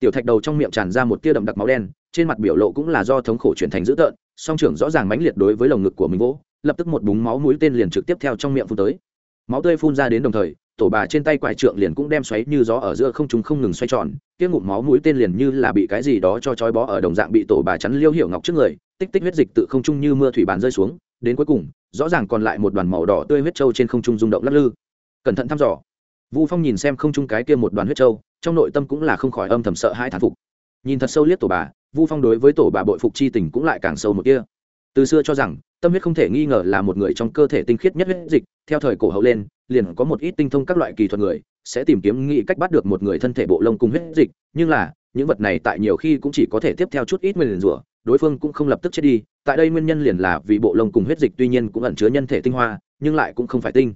Tiểu thạch đầu trong miệng tràn ra một tia đậm đặc máu đen, trên mặt biểu lộ cũng là do thống khổ chuyển thành dữ tợn, song trưởng rõ ràng mãnh liệt đối với lồng ngực của mình vỗ, lập tức một búng máu mũi tên liền trực tiếp theo trong miệng phun tới. Máu tươi phun ra đến đồng thời, tổ bà trên tay quải trượng liền cũng đem xoáy như gió ở giữa không trung không ngừng xoay tròn, kia ngụm máu mũi tên liền như là bị cái gì đó cho chói bó ở đồng dạng bị tổ bà chắn liêu hiểu ngọc trước người, tích tích huyết dịch tự không trung như mưa thủy bàn rơi xuống, đến cuối cùng, rõ ràng còn lại một đoàn màu đỏ tươi huyết trâu trên không trung rung động lắc lư. Cẩn thận thăm dò. Vu phong nhìn xem không trung cái kia một đoàn huyết trâu trong nội tâm cũng là không khỏi âm thầm sợ hai thán phục. Nhìn thật sâu liếc tổ bà vu phong đối với tổ bà bội phục chi tình cũng lại càng sâu một kia từ xưa cho rằng, tâm huyết không thể nghi ngờ là một người trong cơ thể tinh khiết nhất huyết dịch, theo thời cổ hậu lên, liền có một ít tinh thông các loại kỳ thuật người, sẽ tìm kiếm nghĩ cách bắt được một người thân thể bộ lông cùng huyết dịch, nhưng là, những vật này tại nhiều khi cũng chỉ có thể tiếp theo chút ít nguyên rủa, đối phương cũng không lập tức chết đi, tại đây nguyên nhân liền là vì bộ lông cùng huyết dịch tuy nhiên cũng ẩn chứa nhân thể tinh hoa, nhưng lại cũng không phải tinh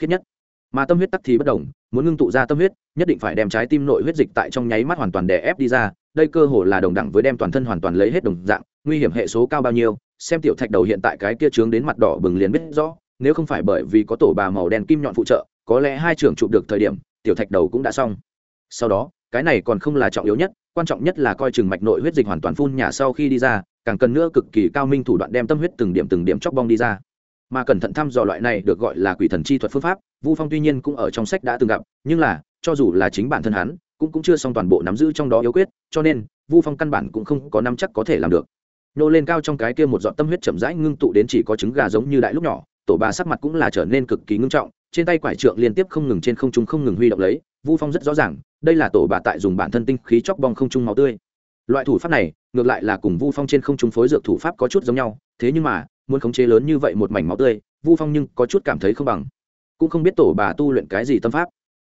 khiết nhất mà tâm huyết tắc thì bất đồng, muốn ngưng tụ ra tâm huyết, nhất định phải đem trái tim nội huyết dịch tại trong nháy mắt hoàn toàn đè ép đi ra, đây cơ hồ là đồng đẳng với đem toàn thân hoàn toàn lấy hết đồng dạng, nguy hiểm hệ số cao bao nhiêu, xem tiểu thạch đầu hiện tại cái kia trướng đến mặt đỏ bừng liền biết rõ, nếu không phải bởi vì có tổ bà màu đen kim nhọn phụ trợ, có lẽ hai trưởng chụp được thời điểm, tiểu thạch đầu cũng đã xong. Sau đó, cái này còn không là trọng yếu nhất, quan trọng nhất là coi chừng mạch nội huyết dịch hoàn toàn phun nhà sau khi đi ra, càng cần nữa cực kỳ cao minh thủ đoạn đem tâm huyết từng điểm từng điểm chóc bong đi ra mà cẩn thận thăm dò loại này được gọi là quỷ thần chi thuật phương pháp, vu phong tuy nhiên cũng ở trong sách đã từng gặp, nhưng là, cho dù là chính bản thân hắn, cũng cũng chưa xong toàn bộ nắm giữ trong đó yếu quyết, cho nên, vu phong căn bản cũng không có nắm chắc có thể làm được. Nô lên cao trong cái kia một dọn tâm huyết chậm rãi ngưng tụ đến chỉ có trứng gà giống như đại lúc nhỏ, tổ bà sắc mặt cũng là trở nên cực kỳ ngưng trọng, trên tay quải trượng liên tiếp không ngừng trên không trung không ngừng huy động lấy, vu phong rất rõ ràng, đây là tổ bà tại dùng bản thân tinh khí chóc bong không trung máu tươi. Loại thủ pháp này, ngược lại là cùng vu phong trên không trung phối dược thủ pháp có chút giống nhau, thế nhưng mà muốn khống chế lớn như vậy một mảnh máu tươi, vu phong nhưng có chút cảm thấy không bằng. Cũng không biết tổ bà tu luyện cái gì tâm pháp.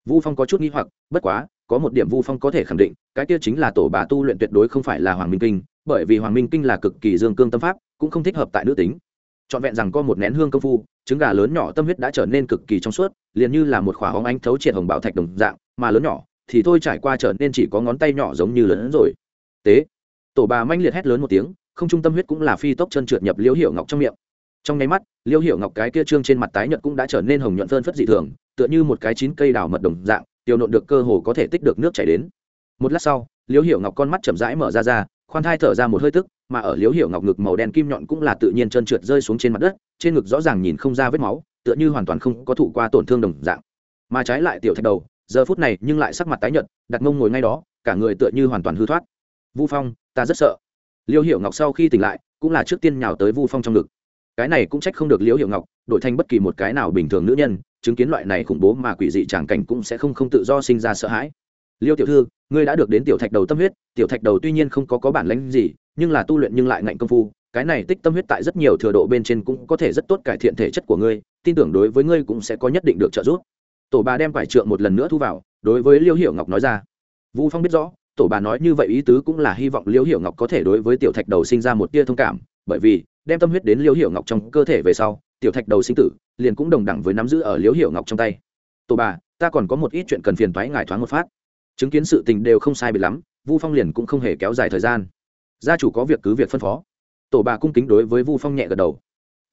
Vu phong có chút nghi hoặc, bất quá, có một điểm vu phong có thể khẳng định, cái kia chính là tổ bà tu luyện tuyệt đối không phải là hoàng minh kinh, bởi vì hoàng minh kinh là cực kỳ dương cương tâm pháp, cũng không thích hợp tại nữ tính. Trọn vẹn rằng có một nén hương công phu, trứng gà lớn nhỏ tâm huyết đã trở nên cực kỳ trong suốt, liền như là một khỏa hóng ánh thấu triệt hồng bảo thạch đồng dạng, mà lớn nhỏ thì thôi trải qua trở nên chỉ có ngón tay nhỏ giống như lớn rồi. Tế. Tổ bà manh liệt hét lớn một tiếng không trung tâm huyết cũng là phi tốc chân trượt nhập liễu hiểu ngọc trong miệng. Trong nháy mắt, liễu hiểu ngọc cái kia trương trên mặt tái nhợt cũng đã trở nên hồng nhuận phơn phất dị thường, tựa như một cái chín cây đào mật đồng dạng, tiêu nộn được cơ hồ có thể tích được nước chảy đến. Một lát sau, liễu hiểu ngọc con mắt chậm rãi mở ra ra, khoan thai thở ra một hơi tức, mà ở liễu hiểu ngọc ngực màu đen kim nhọn cũng là tự nhiên chân trượt rơi xuống trên mặt đất, trên ngực rõ ràng nhìn không ra vết máu, tựa như hoàn toàn không có thụ qua tổn thương đồng dạng. Mà trái lại tiểu thạch đầu, giờ phút này nhưng lại sắc mặt tái nhợt, đặt mông ngồi ngay đó, cả người tựa như hoàn toàn hư thoát. Vu phong, ta rất sợ liêu hiểu ngọc sau khi tỉnh lại, cũng là trước tiên nhào tới vu phong trong ngực. Cái này cũng trách không được liêu hiểu ngọc, đổi thành bất kỳ một cái nào bình thường nữ nhân, chứng kiến loại này khủng bố mà quỷ dị tràng cảnh cũng sẽ không không tự do sinh ra sợ hãi. Liêu tiểu thư, ngươi đã được đến tiểu thạch đầu tâm huyết, tiểu thạch đầu tuy nhiên không có có bản lãnh gì, nhưng là tu luyện nhưng lại ngạnh công phu, cái này tích tâm huyết tại rất nhiều thừa độ bên trên cũng có thể rất tốt cải thiện thể chất của ngươi, tin tưởng đối với ngươi cũng sẽ có nhất định được trợ giúp. Tổ bà đem quải trượng một lần nữa thu vào, đối với liêu hiểu ngọc nói ra. Vu phong biết rõ tổ bà nói như vậy ý tứ cũng là hy vọng liêu hiểu ngọc có thể đối với tiểu thạch đầu sinh ra một tia thông cảm, bởi vì, đem tâm huyết đến liêu hiểu ngọc trong cơ thể về sau, tiểu thạch đầu sinh tử, liền cũng đồng đẳng với nắm giữ ở liêu hiểu ngọc trong tay. Tổ bà, ta còn có một ít chuyện cần phiền thoái ngài thoáng một phát. Chứng kiến sự tình đều không sai biệt lắm, vu phong liền cũng không hề kéo dài thời gian. Gia chủ có việc cứ việc phân phó. Tổ bà cung kính đối với vu phong nhẹ gật đầu.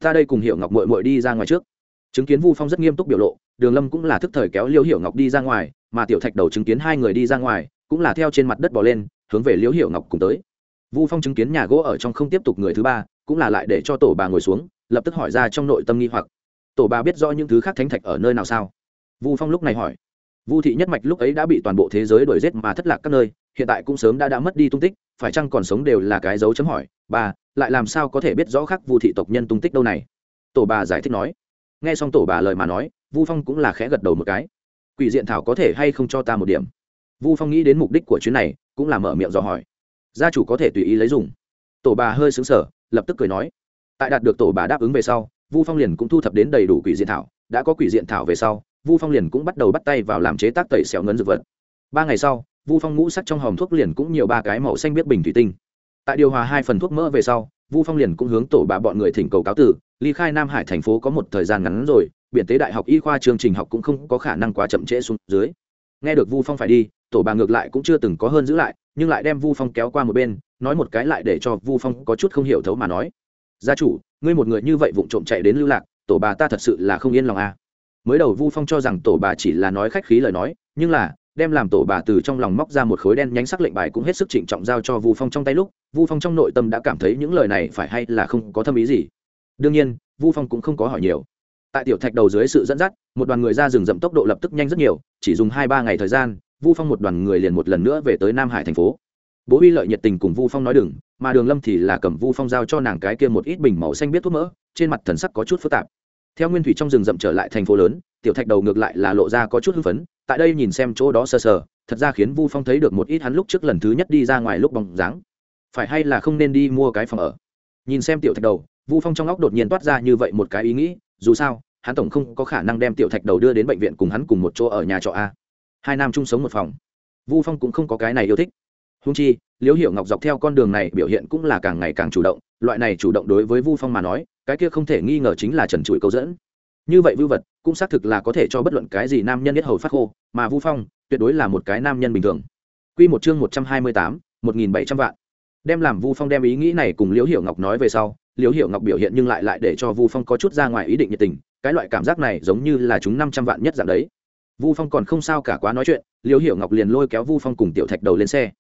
Ta đây cùng hiểu ngọc mội mội đi ra ngoài trước. Chứng kiến vu phong rất nghiêm túc biểu lộ, đường lâm cũng là thức thời kéo liêu hiểu ngọc đi ra ngoài, mà tiểu thạch đầu chứng kiến hai người đi ra ngoài cũng là theo trên mặt đất bỏ lên hướng về liễu hiểu ngọc cùng tới. Vu phong chứng kiến nhà gỗ ở trong không tiếp tục người thứ ba cũng là lại để cho tổ bà ngồi xuống lập tức hỏi ra trong nội tâm nghi hoặc. Tổ bà biết rõ những thứ khác thánh thạch ở nơi nào sao? Vu phong lúc này hỏi. Vu thị nhất mạch lúc ấy đã bị toàn bộ thế giới đuổi giết mà thất lạc các nơi hiện tại cũng sớm đã đã mất đi tung tích phải chăng còn sống đều là cái dấu chấm hỏi. Bà, lại làm sao có thể biết rõ khác vu thị tộc nhân tung tích đâu này? Tổ bà giải thích nói. Nghe xong tổ bà lời mà nói vu phong cũng là khẽ gật đầu một cái. Quỷ diện thảo có thể hay không cho ta một điểm? Vu phong nghĩ đến mục đích của chuyến này, cũng là mở miệng dò hỏi. Gia chủ có thể tùy ý lấy dùng. Tổ bà hơi xứng sở lập tức cười nói. Tại đạt được tổ bà đáp ứng về sau, vu phong liền cũng thu thập đến đầy đủ quỷ diện thảo. Đã có quỷ diện thảo về sau, vu phong liền cũng bắt đầu bắt tay vào làm chế tác tẩy xẻo ngấn dược vật. Ba ngày sau, vu phong ngũ sắc trong hòm thuốc liền cũng nhiều ba cái màu xanh biết bình thủy tinh. Tại điều hòa hai phần thuốc mỡ về sau, vu phong liền cũng hướng tổ bà bọn người thỉnh cầu cáo tử ly khai nam hải thành phố có một thời gian ngắn rồi biện tế đại học y khoa chương trình học cũng không có khả năng quá chậm trễ xuống dưới nghe được vu phong phải đi, tổ bà ngược lại cũng chưa từng có hơn giữ lại, nhưng lại đem vu phong kéo qua một bên, nói một cái lại để cho vu phong có chút không hiểu thấu mà nói. Gia chủ, ngươi một người như vậy vụng trộm chạy đến lưu lạc, tổ bà ta thật sự là không yên lòng à? Mới đầu vu phong cho rằng tổ bà chỉ là nói khách khí lời nói, nhưng là, đem làm tổ bà từ trong lòng móc ra một khối đen nhánh sắc lệnh bài cũng hết sức trịnh trọng giao cho vu phong trong tay lúc, vu phong trong nội tâm đã cảm thấy những lời này phải hay là không có thâm ý gì. Đương nhiên, vu phong cũng không có hỏi nhiều tại tiểu thạch đầu dưới sự dẫn dắt, một đoàn người ra rừng rậm tốc độ lập tức nhanh rất nhiều, chỉ dùng hai ba ngày thời gian, vu phong một đoàn người liền một lần nữa về tới nam hải thành phố. Bố huy lợi nhiệt tình cùng vu phong nói đừng, mà đường lâm thì là cầm vu phong giao cho nàng cái kia một ít bình màu xanh biết thuốc mỡ, trên mặt thần sắc có chút phức tạp. Theo nguyên thủy trong rừng rậm trở lại thành phố lớn, tiểu thạch đầu ngược lại là lộ ra có chút hưng phấn, tại đây nhìn xem chỗ đó sờ sờ, thật ra khiến vu phong thấy được một ít hắn lúc trước lần thứ nhất đi ra ngoài lúc bóng dáng. Phải hay là không nên đi mua cái phòng ở? Nhìn xem tiểu thạch đầu, vu phong trong óc đột nhiên toát ra như vậy một cái ý nghĩ, dù sao hắn tổng không có khả năng đem tiểu thạch đầu đưa đến bệnh viện cùng hắn cùng một chỗ ở nhà trọ a. Hai nam chung sống một phòng. Vu phong cũng không có cái này yêu thích. Húng chi, liễu hiểu ngọc dọc theo con đường này biểu hiện cũng là càng ngày càng chủ động, loại này chủ động đối với vu phong mà nói, cái kia không thể nghi ngờ chính là trần trụi câu dẫn. Như vậy vưu vật cũng xác thực là có thể cho bất luận cái gì nam nhân biết hầu phát khô, mà vu phong tuyệt đối là một cái nam nhân bình thường. Q một chương một trăm hai mươi tám, một nghìn bảy trăm vạn. Đem làm vu phong đem ý nghĩ này cùng liễu hiểu ngọc nói về sau, liễu hiểu ngọc biểu hiện nhưng lại lại để cho vu phong có chút ra ngoài ý định nhiệt tình cái loại cảm giác này giống như là chúng năm trăm vạn nhất dạng đấy. Vu phong còn không sao cả quá nói chuyện, liễu hiểu ngọc liền lôi kéo vu phong cùng tiểu thạch đầu lên xe.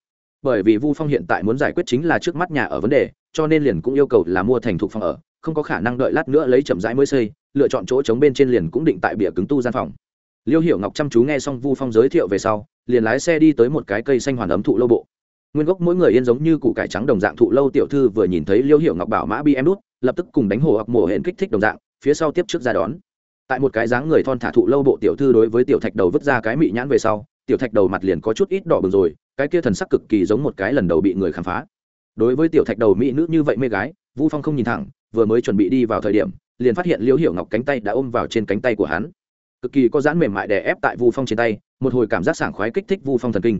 Bởi vì vu phong hiện tại muốn giải quyết chính là trước mắt nhà ở vấn đề, cho nên liền cũng yêu cầu là mua thành thục phòng ở, không có khả năng đợi lát nữa lấy chậm rãi mới xây, lựa chọn chỗ trống bên trên liền cũng định tại bìa cứng tu gian phòng. Liêu hiểu ngọc chăm chú nghe xong vu phong giới thiệu về sau, liền lái xe đi tới một cái cây xanh hoàn ấm thụ lâu bộ. Nguyên gốc mỗi người yên giống như củ cải trắng đồng dạng thụ lâu tiểu thư vừa nhìn thấy liêu hiểu ngọc bảo mã bi em đút lập tức cùng đánh hồ hoặc mổ hển kích thích đồng dạng phía sau tiếp trước ra đón. Tại một cái dáng người thon thả thụ lâu bộ tiểu thư đối với tiểu thạch đầu vứt ra cái mị nhãn về sau, tiểu thạch đầu mặt liền có chút ít đỏ bừng rồi, cái kia thần sắc cực kỳ giống một cái lần đầu bị người khám phá. Đối với tiểu thạch đầu mỹ nữ như vậy mê gái, vu phong không nhìn thẳng, vừa mới chuẩn bị đi vào thời điểm, liền phát hiện liễu hiểu ngọc cánh tay đã ôm vào trên cánh tay của hắn. Cực kỳ có dáng mềm mại đè ép tại vu phong trên tay, một hồi cảm giác sảng khoái kích thích vu phong thần kinh.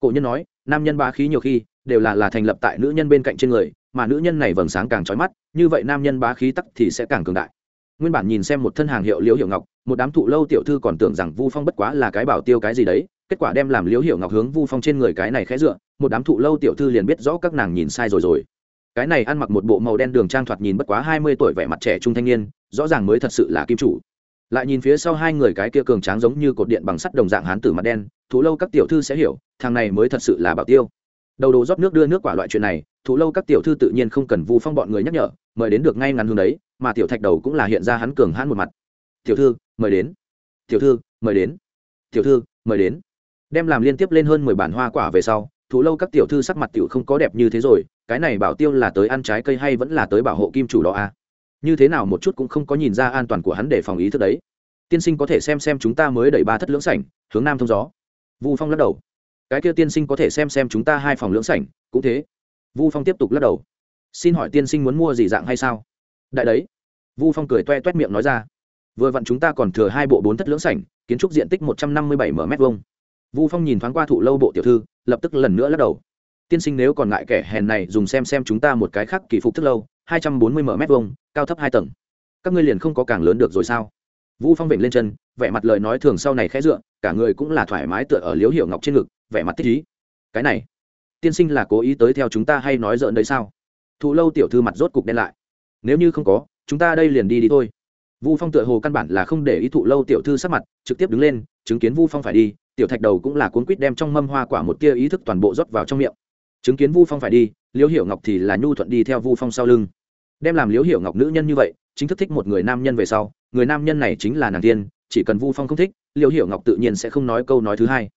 Cổ nhân nói, nam nhân ba khí nhiều khi, đều là là thành lập tại nữ nhân bên cạnh trên người, mà nữ nhân này vầng sáng càng trói mắt, như vậy nam nhân bá khí tắc thì sẽ càng cường đại nguyên bản nhìn xem một thân hàng hiệu liễu hiểu ngọc, một đám thụ lâu tiểu thư còn tưởng rằng vu phong bất quá là cái bảo tiêu cái gì đấy, kết quả đem làm liễu hiểu ngọc hướng vu phong trên người cái này khẽ dựa, một đám thụ lâu tiểu thư liền biết rõ các nàng nhìn sai rồi rồi. Cái này ăn mặc một bộ màu đen đường trang thoạt nhìn bất quá hai mươi tuổi vẻ mặt trẻ trung thanh niên, rõ ràng mới thật sự là kim chủ. Lại nhìn phía sau hai người cái kia cường tráng giống như cột điện bằng sắt đồng dạng hán tử mặt đen, thụ lâu các tiểu thư sẽ hiểu, thằng này mới thật sự là bảo tiêu. Đầu đồ rót nước đưa nước quả loại chuyện này, thụ lâu các tiểu thư tự nhiên không cần vu phong bọn người nhắc nhở, mời đến được ngay ngắn hướng đấy mà tiểu thạch đầu cũng là hiện ra hắn cường hãn một mặt. Tiểu thư, mời đến. Tiểu thư, mời đến. Tiểu thư, mời đến. Đem làm liên tiếp lên hơn mười bản hoa quả về sau Thủ lâu các tiểu thư sắc mặt tiểu không có đẹp như thế rồi, cái này bảo tiêu là tới ăn trái cây hay vẫn là tới bảo hộ kim chủ đó à? Như thế nào một chút cũng không có nhìn ra an toàn của hắn để phòng ý thức đấy. Tiên sinh có thể xem xem chúng ta mới đẩy ba thất lưỡng sảnh, hướng nam thông gió. Vu phong lắc đầu. Cái kia tiên sinh có thể xem xem chúng ta hai phòng lưỡng sảnh, cũng thế. Vu phong tiếp tục lắc đầu. Xin hỏi tiên sinh muốn mua gì dạng hay sao? Đại đấy. Vu phong cười toe toét miệng nói ra. Vừa vặn chúng ta còn thừa hai bộ bốn thất lưỡng sảnh, kiến trúc diện tích một trăm năm mươi bảy m hai vu phong nhìn thoáng qua thụ lâu bộ tiểu thư, lập tức lần nữa lắc đầu. Tiên sinh nếu còn ngại kẻ hèn này, dùng xem xem chúng ta một cái khác kỳ phục thức lâu, hai trăm bốn mươi m m vông cao thấp hai tầng. Các ngươi liền không có càng lớn được rồi sao? Vu phong vịnh lên chân, vẻ mặt lời nói thường sau này khẽ dựa, cả người cũng là thoải mái tựa ở liếu hiểu ngọc trên ngực, vẻ mặt thích ý. Cái này, tiên sinh là cố ý tới theo chúng ta hay nói dợn đấy sao? Thụ lâu tiểu thư mặt rốt cục đen lại nếu như không có, chúng ta đây liền đi đi thôi. Vu phong tựa hồ căn bản là không để ý thụ lâu tiểu thư sắc mặt, trực tiếp đứng lên, chứng kiến vu phong phải đi, tiểu thạch đầu cũng là cuốn quýt đem trong mâm hoa quả một tia ý thức toàn bộ rót vào trong miệng. Chứng kiến vu phong phải đi, liễu hiểu ngọc thì là nhu thuận đi theo vu phong sau lưng. Đem làm liễu hiểu ngọc nữ nhân như vậy, chính thức thích một người nam nhân về sau, người nam nhân này chính là nàng tiên, chỉ cần vu phong không thích, liễu hiểu ngọc tự nhiên sẽ không nói câu nói thứ hai.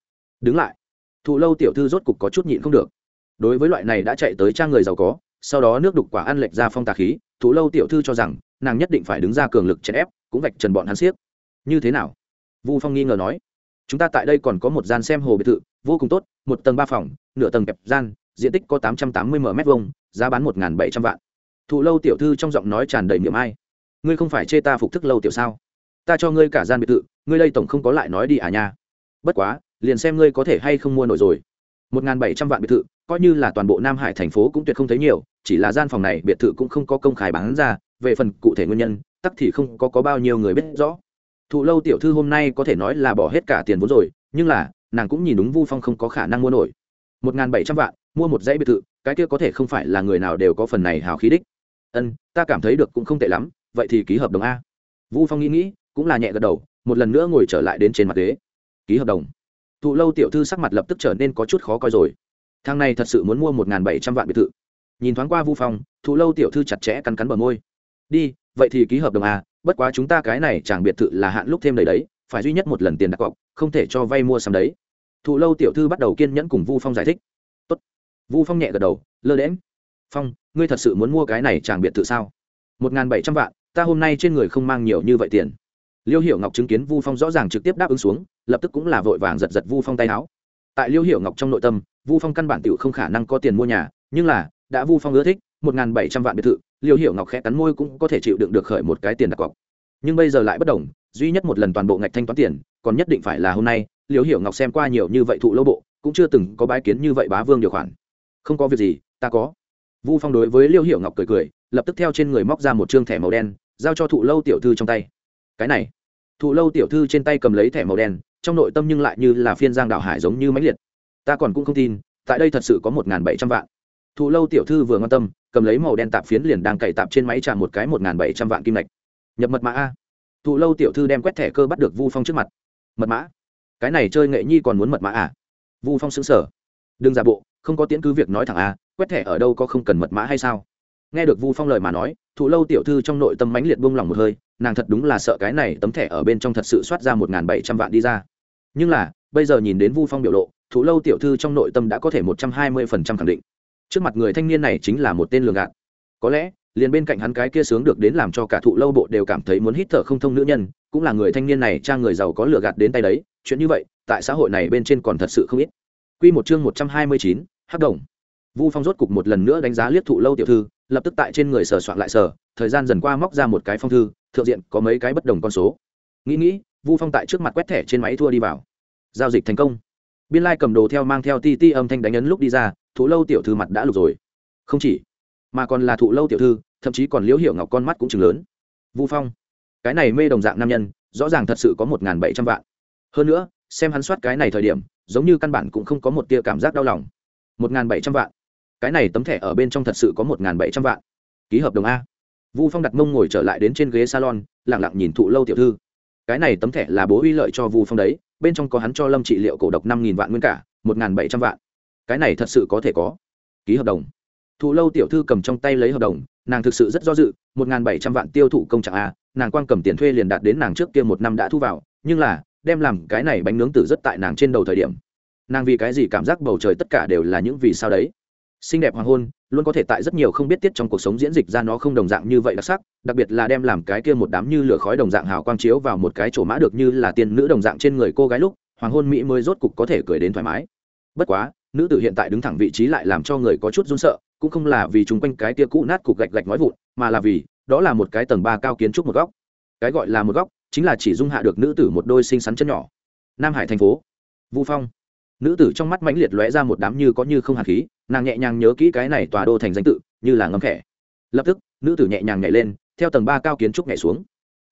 Đứng lại. Thụ lâu tiểu thư rốt cục có chút nhịn không được. Đối với loại này đã chạy tới trang người giàu có, sau đó nước đục quả ăn lệch ra phong tà khí thủ lâu tiểu thư cho rằng, nàng nhất định phải đứng ra cường lực chèn ép, cũng vạch trần bọn hắn siếc. Như thế nào? Vu phong nghi ngờ nói. Chúng ta tại đây còn có một gian xem hồ biệt thự, vô cùng tốt, một tầng ba phòng, nửa tầng kẹp gian, diện tích có tám trăm tám mươi m hai giá bán một bảy trăm vạn. Thụ lâu tiểu thư trong giọng nói tràn đầy miệng ai. Ngươi không phải chê ta phục thức lâu tiểu sao? Ta cho ngươi cả gian biệt thự, ngươi đây tổng không có lại nói đi à nha. Bất quá, liền xem ngươi có thể hay không mua nổi rồi. Một bảy trăm vạn biệt thự, coi như là toàn bộ nam hải thành phố cũng tuyệt không thấy nhiều chỉ là gian phòng này biệt thự cũng không có công khai bán ra về phần cụ thể nguyên nhân tắc thì không có, có bao nhiêu người biết rõ. Thụ lâu tiểu thư hôm nay có thể nói là bỏ hết cả tiền vốn rồi nhưng là nàng cũng nhìn đúng vu phong không có khả năng mua nổi. Một n g h n bảy trăm vạn mua một dãy biệt thự cái kia có thể không phải là người nào đều có phần này hào khí đích. Ân ta cảm thấy được cũng không tệ lắm vậy thì ký hợp đồng a. Vu phong nghĩ nghĩ cũng là nhẹ gật đầu một lần nữa ngồi trở lại đến trên mặt ghế. Ký hợp đồng. Thụ lâu tiểu thư sắc mặt lập tức trở nên có chút khó coi rồi. Thang này thật sự muốn mua một n g h n bảy trăm vạn biệt thự nhìn thoáng qua vu phong, thụ lâu tiểu thư chặt chẽ cắn cắn bờ môi. Đi, vậy thì ký hợp đồng à bất quá chúng ta cái này chẳng biệt thự là hạn lúc thêm đầy đấy, phải duy nhất một lần tiền đặt cọc, không thể cho vay mua sắm đấy. Thụ lâu tiểu thư bắt đầu kiên nhẫn cùng vu phong giải thích. Tốt. vu phong nhẹ gật đầu, lơ đễm phong, ngươi thật sự muốn mua cái này chẳng biệt thự sao? Một n g h n bảy trăm vạn, ta hôm nay trên người không mang nhiều như vậy tiền. Liêu hiểu ngọc chứng kiến vu phong rõ ràng trực tiếp đáp ứng xuống, lập tức cũng là vội vàng giật giật vu phong tay áo. Tại liêu hiểu ngọc trong nội tâm, vu phong căn bản t không khả năng có tiền mua nhà, nhưng là đã vu phong ưa thích, một n g h n bảy trăm vạn biệt thự, liêu hiểu ngọc khẽ cắn môi cũng có thể chịu đựng được khởi một cái tiền đặt cọc. Nhưng bây giờ lại bất đồng, duy nhất một lần toàn bộ ngạch thanh toán tiền, còn nhất định phải là hôm nay, liêu hiểu ngọc xem qua nhiều như vậy thụ lâu bộ, cũng chưa từng có bái kiến như vậy bá vương điều khoản. Không có việc gì, ta có. Vu phong đối với liêu hiểu ngọc cười cười, lập tức theo trên người móc ra một chương thẻ màu đen, giao cho thụ lâu tiểu thư trong tay. Cái này. Thụ lâu tiểu thư trên tay cầm lấy thẻ màu đen, trong nội tâm nhưng lại như là phiên giang đảo hải giống như máy liệt. Ta còn cũng không tin, tại đây thật sự có một bảy trăm vạn thụ lâu tiểu thư vừa ngon tâm, cầm lấy màu đen tạp phiến liền đang cày tạp trên máy trả một cái một bảy trăm vạn kim lệch nhập mật mã a. Thụ lâu tiểu thư đem quét thẻ cơ bắt được vu phong trước mặt. Mật mã? Cái này chơi nghệ nhi còn muốn mật mã à? Vu phong xứng sở đừng giả bộ, không có tiễn cứ việc nói thẳng a, quét thẻ ở đâu có không cần mật mã hay sao? Nghe được vu phong lời mà nói, thụ lâu tiểu thư trong nội tâm mãnh liệt buông lỏng một hơi, nàng thật đúng là sợ cái này tấm thẻ ở bên trong thật sự soát ra một bảy trăm vạn đi ra. Nhưng là, bây giờ nhìn đến vu phong biểu lộ, thụ lâu tiểu thư trong nội tâm đã có thể một trăm hai mươi phần trăm khẳng định trước mặt người thanh niên này chính là một tên lường gạt có lẽ liền bên cạnh hắn cái kia sướng được đến làm cho cả thụ lâu bộ đều cảm thấy muốn hít thở không thông nữ nhân cũng là người thanh niên này trang người giàu có lừa gạt đến tay đấy chuyện như vậy tại xã hội này bên trên còn thật sự không ít Quy một chương một trăm hai mươi chín, hắc đồng. Vu Phong rốt cục một lần nữa đánh giá liếc thụ lâu tiểu thư, lập tức tại trên người sờ soạn lại sờ, thời gian dần qua móc ra một cái phong thư, thượng diện có mấy cái bất đồng con số. Nghĩ nghĩ, Vu Phong tại trước mặt quét thẻ trên máy thua đi vào. Giao dịch thành công. Biên lai cầm đồ theo mang theo ti ti âm thanh đánh ấn lúc đi ra, thụ lâu tiểu thư mặt đã lục rồi. Không chỉ, mà còn là thụ lâu tiểu thư, thậm chí còn liễu hiểu ngọc con mắt cũng chừng lớn. Vu phong, cái này mê đồng dạng nam nhân, rõ ràng thật sự có một n g h n bảy trăm vạn. Hơn nữa, xem hắn soát cái này thời điểm, giống như căn bản cũng không có một tia cảm giác đau lòng. Một n g h n bảy trăm vạn. Cái này tấm thẻ ở bên trong thật sự có một n g h n bảy trăm vạn. Ký hợp đồng a. Vu phong đặt mông ngồi trở lại đến trên ghế salon lẳng lặng nhìn thụ lâu tiểu thư. Cái này tấm thẻ là bố uy lợi cho vu phong đấy, bên trong có hắn cho lâm trị liệu cổ độc năm nghìn vạn nguyên cả, một n g h n bảy trăm vạn cái này thật sự có thể có. Ký hợp đồng. Thụ lâu tiểu thư cầm trong tay lấy hợp đồng, nàng thực sự rất do dự, một n g h n bảy trăm vạn tiêu thụ công trạng a, nàng quan cầm tiền thuê liền đạt đến nàng trước kia một năm đã thu vào, nhưng là, đem làm cái này bánh nướng tử rất tại nàng trên đầu thời điểm. Nàng vì cái gì cảm giác bầu trời tất cả đều là những vì sao đấy? Xinh đẹp hoàng hôn, luôn có thể tại rất nhiều không biết tiết trong cuộc sống diễn dịch ra nó không đồng dạng như vậy đặc sắc, đặc biệt là đem làm cái kia một đám như lửa khói đồng dạng hào quang chiếu vào một cái chỗ mã được như là tiên nữ đồng dạng trên người cô gái lúc, hoàng hôn mỹ mới rốt cục có thể cười đến thoải mái. Bất quá nữ tử hiện tại đứng thẳng vị trí lại làm cho người có chút run sợ, cũng không là vì chung quanh cái tia cũ nát cục gạch gạch nói vụn, mà là vì đó là một cái tầng ba cao kiến trúc một góc. Cái gọi là một góc chính là chỉ dung hạ được nữ tử một đôi xinh xắn chân nhỏ. Nam hải thành phố, vu phong. Nữ tử trong mắt mãnh liệt lóe ra một đám như có như không hạt khí, nàng nhẹ nhàng nhớ kỹ cái này tòa đô thành danh tự, như là ngấm khẽ. Lập tức, nữ tử nhẹ nhàng nhảy lên, theo tầng ba cao kiến trúc nhảy xuống.